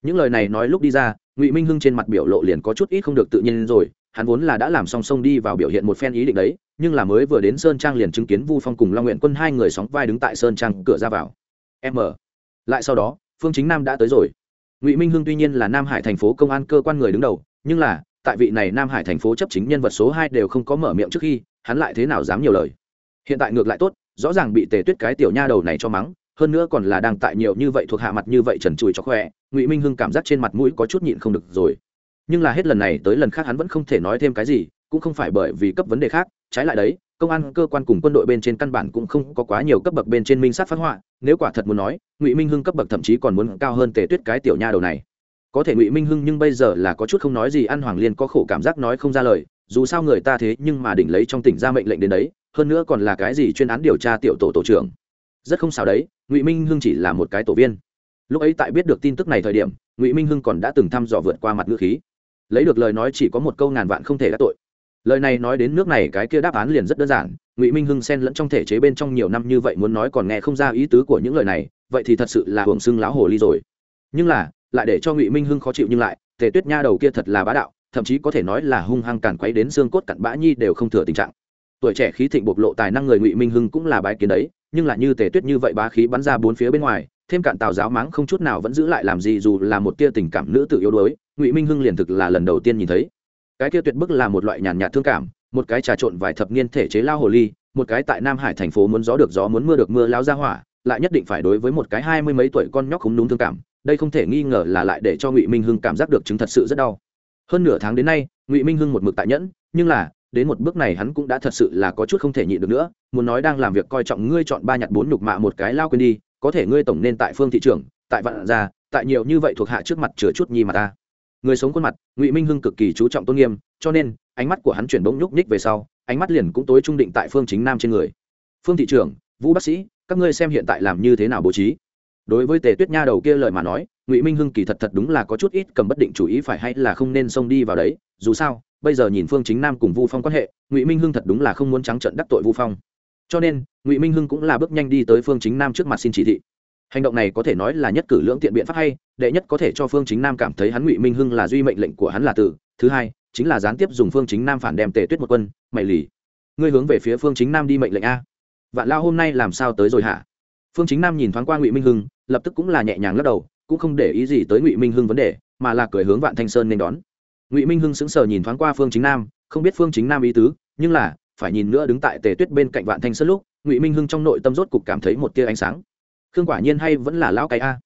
Những lời này nói lúc đi ra, ngụy minh hưng trên mặt biểu lộ liền có chút ít không được tự nhiên rồi, hắn vốn là đã làm song song đi vào biểu hiện một phen ý định đấy, nhưng là mới vừa đến sơn trang liền chứng kiến vu phong cùng long nguyện quân hai người sóng vai đứng tại sơn trang cửa ra vào. M. Lại sau đó, phương chính nam đã tới rồi. Ngụy minh hưng tuy nhiên là nam hải thành phố công an cơ quan người đứng đầu, nhưng là, tại vị này nam hải thành phố chấp chính nhân vật số hai đều không có mở miệng trước khi hắn lại thế nào dám nhiều lời? Hiện tại ngược lại tốt, rõ ràng bị tề tuyết cái tiểu nha đầu này cho mắng, hơn nữa còn là đang tại nhiều như vậy thuộc hạ mặt như vậy trần trụi cho khỏe, ngụy minh hưng cảm giác trên mặt mũi có chút nhịn không được rồi. Nhưng là hết lần này tới lần khác hắn vẫn không thể nói thêm cái gì, cũng không phải bởi vì cấp vấn đề khác, trái lại đấy, công an, cơ quan cùng quân đội bên trên căn bản cũng không có quá nhiều cấp bậc bên trên minh sát phát họa, nếu quả thật muốn nói, ngụy minh hưng cấp bậc thậm chí còn muốn cao hơn tề tuyết cái tiểu nha đầu này. Có thể ngụy minh hưng nhưng bây giờ là có chút không nói gì ăn hoàng liên có khổ cảm giác nói không ra lời dù sao người ta thế nhưng mà đỉnh lấy trong tỉnh ra mệnh lệnh đến đấy, hơn nữa còn là cái gì chuyên án điều tra tiểu tổ tổ trưởng. Rất không sao đấy, ngụy minh hưng chỉ là một cái tổ viên. Lúc ấy tại biết được tin tức này thời điểm, ngụy minh hưng còn đã từng thăm dò vượt qua mặt ngữ khí. Lấy được lời nói chỉ có một câu ngàn vạn không thể đắc tội. Lời này nói đến nước này cái kia đáp án liền rất đơn giản, ngụy minh hưng xen lẫn trong thể chế bên trong nhiều năm như vậy muốn nói còn nghe không ra ý tứ của những lời này, vậy thì thật sự là hưởng xưng lão hồ ly rồi. Nhưng là, lại để cho ngụy minh hưng khó chịu nhưng lại, Tề tuyết nha đầu kia thật là bá đạo thậm chí có thể nói là hung hăng càn quấy đến xương cốt cặn bã nhi đều không thừa tình trạng. Tuổi trẻ khí thịnh bộc lộ tài năng người ngụy minh hưng cũng là bái kiến đấy, nhưng lại như tề tuyết như vậy bá khí bắn ra bốn phía bên ngoài, thêm cạn tào giáo máng không chút nào vẫn giữ lại làm gì dù là một tia tình cảm nữ tự yếu đuối, ngụy minh hưng liền thực là lần đầu tiên nhìn thấy. Cái kia tuyệt bức là một loại nhàn nhạt thương cảm, một cái trà trộn vài thập niên thể chế lao hồ ly, một cái tại nam hải thành phố muốn gió được gió muốn mưa được mưa lao ra hỏa, lại nhất định phải đối với một cái hai mươi mấy tuổi con nhóc không đúng thương cảm, đây không thể nghi ngờ là lại để cho ngụy minh hưng cảm giác được chứng thật sự rất đau hơn nửa tháng đến nay, ngụy minh hưng một mực tại nhẫn, nhưng là, đến một bước này hắn cũng đã thật sự là có chút không thể nhịn được nữa, muốn nói đang làm việc coi trọng ngươi chọn ba nhặt bốn nhục mạ một cái lao quên đi, có thể ngươi tổng nên tại phương thị trường, tại vạn gia, tại nhiều như vậy thuộc hạ trước mặt chứa chút nhi mà ta. Người sống khuôn mặt, ngụy minh hưng cực kỳ chú trọng tôn nghiêm, cho nên, ánh mắt của hắn chuyển bỗng nhúc nhích về sau, ánh mắt liền cũng tối trung định tại phương chính nam trên người. Phương thị trưởng vũ bác sĩ, các ngươi xem hiện tại làm như thế nào bố trí? Đối với tề tuyết nha đầu kia lời mà nói, ngụy minh hưng kỳ thật thật đúng là có chút ít cầm bất định chủ ý phải hay là không nên xông đi vào đấy. Dù sao, bây giờ nhìn phương chính nam cùng vu phong quan hệ, ngụy minh hưng thật đúng là không muốn trắng trận đắc tội vu phong. Cho nên, ngụy minh hưng cũng là bước nhanh đi tới phương chính nam trước mặt xin chỉ thị. Hành động này có thể nói là nhất cử lưỡng tiện biện pháp hay, đệ nhất có thể cho phương chính nam cảm thấy hắn ngụy minh hưng là duy mệnh lệnh của hắn là từ thứ hai, chính là gián tiếp dùng phương chính nam phản đem tề tuyết một quân, mày lì. Ngươi hướng về phía phương chính nam đi mệnh lệnh a. Vạn lao hôm nay làm sao tới rồi hả? Phương chính nam nhìn thoáng qua ngụy minh hưng lập tức cũng là nhẹ nhàng lắc đầu, cũng không để ý gì tới ngụy minh hưng vấn đề, mà là cười hướng vạn thanh sơn nên đón. Ngụy minh hưng sững sờ nhìn thoáng qua phương chính nam, không biết phương chính nam ý tứ, nhưng là, phải nhìn nữa đứng tại tề tuyết bên cạnh vạn thanh sơn lúc, ngụy minh hưng trong nội tâm rốt cục cảm thấy một tia ánh sáng. Khương quả nhiên hay vẫn là lão cái a.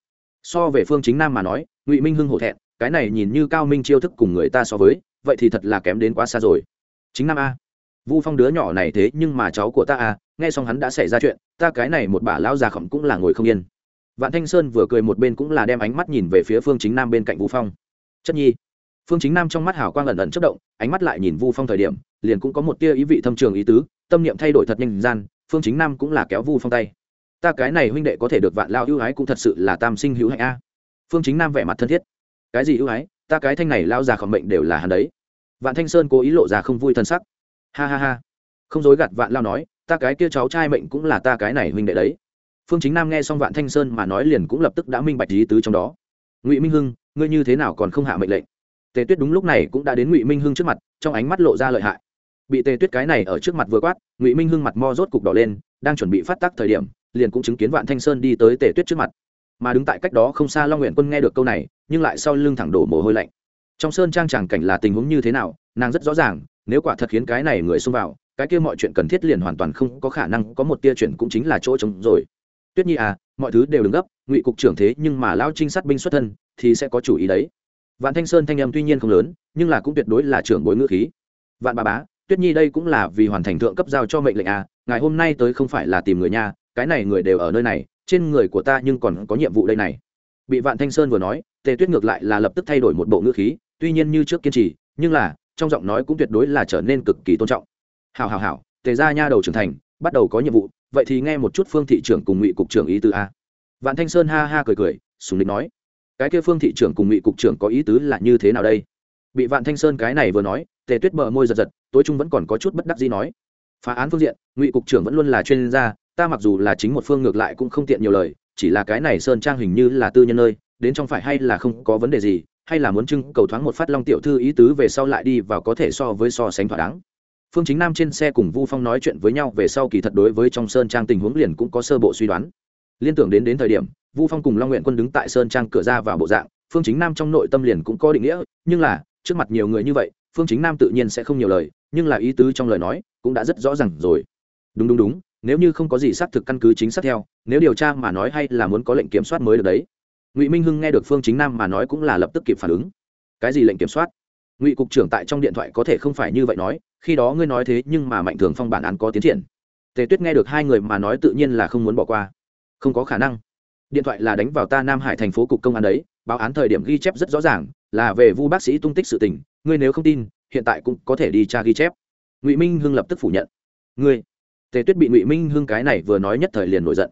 So về phương chính nam mà nói, ngụy minh hưng hổ thẹn, cái này nhìn như cao minh chiêu thức cùng người ta so với, vậy thì thật là kém đến quá xa rồi. Chính nam a. Vu phong đứa nhỏ này thế nhưng mà cháu của ta a, nghe xong hắn đã xảy ra chuyện, ta cái này một bà lão già khổng cũng là ngồi không yên vạn thanh sơn vừa cười một bên cũng là đem ánh mắt nhìn về phía phương chính nam bên cạnh vu phong. Chất nhi. Phương chính nam trong mắt hào quang ẩn ẩn chất động, ánh mắt lại nhìn vu phong thời điểm, liền cũng có một tia ý vị thâm trường ý tứ, tâm niệm thay đổi thật nhanh gian, phương chính nam cũng là kéo vu phong tay. Ta cái này huynh đệ có thể được vạn lao ưu ái cũng thật sự là tam sinh hữu hạnh a. Phương chính nam vẻ mặt thân thiết. Cái gì ưu ái? Ta cái thanh này lao già khỏi mệnh đều là hắn đấy. Vạn thanh sơn cố ý lộ ra không vui thân sắc. Ha ha ha. Không dối gạt vạn lao nói, ta cái kia cháu trai mệnh cũng là ta cái này huynh đệ đấy phương chính nam nghe xong vạn thanh sơn mà nói liền cũng lập tức đã minh bạch lý tứ trong đó. Ngụy minh hưng, ngươi như thế nào còn không hạ mệnh lệnh? Tề tuyết đúng lúc này cũng đã đến ngụy minh hưng trước mặt, trong ánh mắt lộ ra lợi hại. Bị tề tuyết cái này ở trước mặt vừa quát, ngụy minh hưng mặt mo rốt cục đỏ lên, đang chuẩn bị phát tác thời điểm, liền cũng chứng kiến vạn thanh sơn đi tới tề tuyết trước mặt. Mà đứng tại cách đó không xa long nguyện quân nghe được câu này, nhưng lại sau lưng thẳng đổ mồ hôi lạnh. Trong sơn trang tràng cảnh là tình huống như thế nào, nàng rất rõ ràng, nếu quả thật khiến cái này người xông vào, cái kia mọi chuyện cần thiết liền hoàn toàn không có khả năng có một tia chuyện cũng chính là chỗ trống rồi tuyết nhi à mọi thứ đều đứng gấp, ngụy cục trưởng thế nhưng mà lao trinh sát binh xuất thân, thì sẽ có chủ ý đấy. Vạn thanh sơn thanh âm tuy nhiên không lớn, nhưng là cũng tuyệt đối là trưởng bối ngữ khí. Vạn bà bá, tuyết nhi đây cũng là vì hoàn thành thượng cấp giao cho mệnh lệnh à ngày hôm nay tới không phải là tìm người nha, cái này người đều ở nơi này, trên người của ta nhưng còn có nhiệm vụ đây này. Bị vạn thanh sơn vừa nói, tề tuyết ngược lại là lập tức thay đổi một bộ ngữ khí, tuy nhiên như trước kiên trì, nhưng là, trong giọng nói cũng tuyệt đối là trở nên cực kỳ tôn trọng. Hào hào hào tề ra nha đầu trưởng thành, bắt đầu có nhiệm vụ vậy thì nghe một chút phương thị trưởng cùng ngụy cục trưởng ý tứ a. Vạn thanh sơn ha ha cười cười, sùng địch nói, cái kia phương thị trưởng cùng ngụy cục trưởng có ý tứ là như thế nào đây? Bị vạn thanh sơn cái này vừa nói, tề tuyết bờ môi giật giật, tối trung vẫn còn có chút bất đắc gì nói, phá án phương diện, ngụy cục trưởng vẫn luôn là chuyên gia, ta mặc dù là chính một phương ngược lại cũng không tiện nhiều lời, chỉ là cái này sơn trang hình như là tư nhân nơi, đến trong phải hay là không có vấn đề gì, hay là muốn trưng cầu thoáng một phát long tiểu thư ý tứ về sau lại đi vào có thể so với so sánh thỏa đáng phương chính nam trên xe cùng vu phong nói chuyện với nhau về sau kỳ thật đối với trong sơn trang tình huống liền cũng có sơ bộ suy đoán. Liên tưởng đến đến thời điểm, vu phong cùng long nguyện quân đứng tại sơn trang cửa ra vào bộ dạng, phương chính nam trong nội tâm liền cũng có định nghĩa, nhưng là, trước mặt nhiều người như vậy, phương chính nam tự nhiên sẽ không nhiều lời, nhưng là ý tứ trong lời nói cũng đã rất rõ ràng rồi. Đúng đúng đúng, nếu như không có gì xác thực căn cứ chính xác theo, nếu điều tra mà nói hay là muốn có lệnh kiểm soát mới được đấy. Ngụy minh hưng nghe được phương chính nam mà nói cũng là lập tức kịp phản ứng. Cái gì lệnh kiểm soát? Ngụy cục trưởng tại trong điện thoại có thể không phải như vậy nói, khi đó ngươi nói thế nhưng mà mạnh thường phong bản án có tiến triển. Tề tuyết nghe được hai người mà nói tự nhiên là không muốn bỏ qua. Không có khả năng. Điện thoại là đánh vào ta nam hải thành phố cục công an đấy, báo án thời điểm ghi chép rất rõ ràng, là về vu bác sĩ tung tích sự tình, ngươi nếu không tin, hiện tại cũng có thể đi tra ghi chép. Ngụy minh hưng lập tức phủ nhận. Ngươi? Tề tuyết bị ngụy minh hưng cái này vừa nói nhất thời liền nổi giận.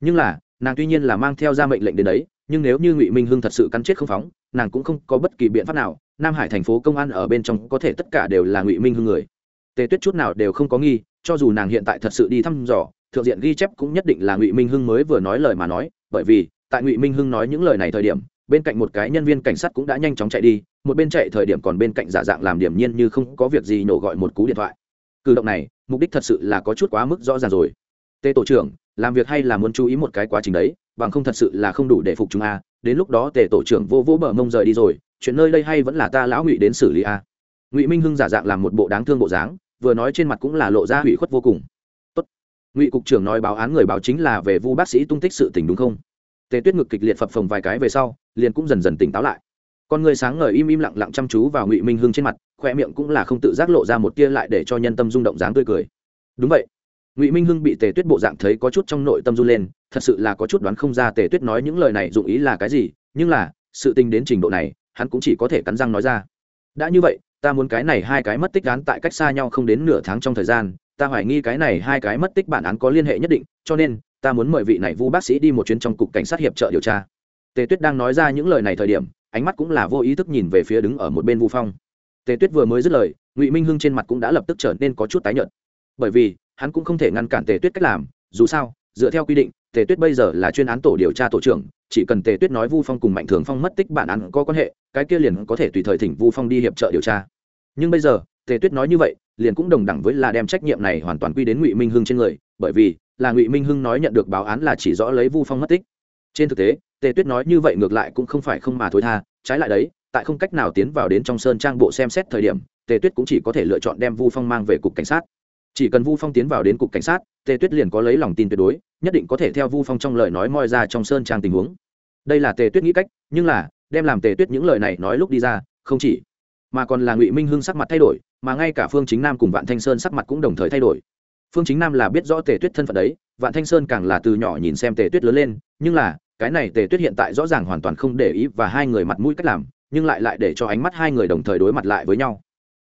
Nhưng là, nàng tuy nhiên là mang theo ra mệnh lệnh đến đấy, nhưng nếu như ngụy minh hưng thật sự cắn chết không phóng nàng cũng không có bất kỳ biện pháp nào, nam hải thành phố công an ở bên trong có thể tất cả đều là ngụy minh hưng người. Tề tuyết chút nào đều không có nghi, cho dù nàng hiện tại thật sự đi thăm dò, thượng diện ghi chép cũng nhất định là ngụy minh hưng mới vừa nói lời mà nói, bởi vì, tại ngụy minh hưng nói những lời này thời điểm, bên cạnh một cái nhân viên cảnh sát cũng đã nhanh chóng chạy đi, một bên chạy thời điểm còn bên cạnh giả dạng làm điểm nhiên như không có việc gì nổ gọi một cú điện thoại. Cử động này, mục đích thật sự là có chút quá mức rõ ràng rồi. Tê tổ trưởng, làm việc hay là muốn chú ý một cái quá trình đấy, bằng không thật sự là không đủ để phục chúng a đến lúc đó tề tổ trưởng vô vỗ bờ mông rời đi rồi, chuyện nơi đây hay vẫn là ta lão ngụy đến xử lý a ngụy minh hưng giả dạng làm một bộ đáng thương bộ dáng, vừa nói trên mặt cũng là lộ ra hủy khuất vô cùng. Tốt. ngụy cục trưởng nói báo án người báo chính là về vu bác sĩ tung tích sự tình đúng không? Tề tuyết ngực kịch liệt phập phồng vài cái về sau, liền cũng dần dần tỉnh táo lại. Con người sáng ngời im im lặng lặng chăm chú vào ngụy minh hưng trên mặt, khoe miệng cũng là không tự giác lộ ra một tia lại để cho nhân tâm rung động dáng tươi cười. Đúng vậy ngụy minh hưng bị tề tuyết bộ dạng thấy có chút trong nội tâm run lên thật sự là có chút đoán không ra tề tuyết nói những lời này dụng ý là cái gì nhưng là sự tình đến trình độ này hắn cũng chỉ có thể cắn răng nói ra đã như vậy ta muốn cái này hai cái mất tích án tại cách xa nhau không đến nửa tháng trong thời gian ta hoài nghi cái này hai cái mất tích bản án có liên hệ nhất định cho nên ta muốn mời vị này vu bác sĩ đi một chuyến trong cục cảnh sát hiệp trợ điều tra tề tuyết đang nói ra những lời này thời điểm ánh mắt cũng là vô ý thức nhìn về phía đứng ở một bên vu phong tề tuyết vừa mới dứt lời ngụy minh hưng trên mặt cũng đã lập tức trở nên có chút tái nhợt bởi vì hắn cũng không thể ngăn cản tề tuyết cách làm, dù sao, dựa theo quy định, tề tuyết bây giờ là chuyên án tổ điều tra tổ trưởng, chỉ cần tề tuyết nói vu phong cùng mạnh thường phong mất tích bản án có quan hệ, cái kia liền có thể tùy thời thỉnh vu phong đi hiệp trợ điều tra. Nhưng bây giờ, tề tuyết nói như vậy, liền cũng đồng đẳng với là đem trách nhiệm này hoàn toàn quy đến ngụy minh hưng trên người, bởi vì là ngụy minh hưng nói nhận được báo án là chỉ rõ lấy vu phong mất tích. Trên thực tế, tề tuyết nói như vậy ngược lại cũng không phải không mà thối tha, trái lại đấy, tại không cách nào tiến vào đến trong sơn trang bộ xem xét thời điểm, tề tuyết cũng chỉ có thể lựa chọn đem vu phong mang về cục cảnh sát chỉ cần vu phong tiến vào đến cục cảnh sát, tề tuyết liền có lấy lòng tin tuyệt đối, nhất định có thể theo vu phong trong lời nói moi ra trong sơn trang tình huống. Đây là tề tuyết nghĩ cách, nhưng là, đem làm tề tuyết những lời này nói lúc đi ra, không chỉ, mà còn là ngụy minh hưng sắc mặt thay đổi, mà ngay cả phương chính nam cùng vạn thanh sơn sắc mặt cũng đồng thời thay đổi. Phương chính nam là biết rõ tề tuyết thân phận đấy, vạn thanh sơn càng là từ nhỏ nhìn xem tề tuyết lớn lên, nhưng là, cái này tề tuyết hiện tại rõ ràng hoàn toàn không để ý và hai người mặt mũi cách làm, nhưng lại lại để cho ánh mắt hai người đồng thời đối mặt lại với nhau.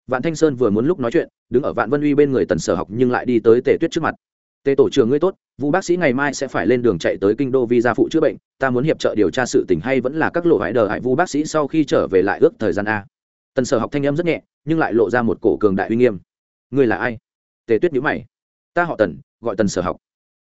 Vạn thanh sơn vừa muốn lúc nói chuyện đứng ở vạn vân uy bên người tần sở học nhưng lại đi tới tề tuyết trước mặt. Tề tổ trưởng ngươi tốt, vũ bác sĩ ngày mai sẽ phải lên đường chạy tới kinh đô vi gia phụ chữa bệnh, ta muốn hiệp trợ điều tra sự tình hay vẫn là các lộ hại đờ hại vu bác sĩ sau khi trở về lại ước thời gian a. Tần sở học thanh âm rất nhẹ, nhưng lại lộ ra một cổ cường đại uy nghiêm. Ngươi là ai? Tề tuyết nhữ mày. Ta họ tần, gọi tần sở học.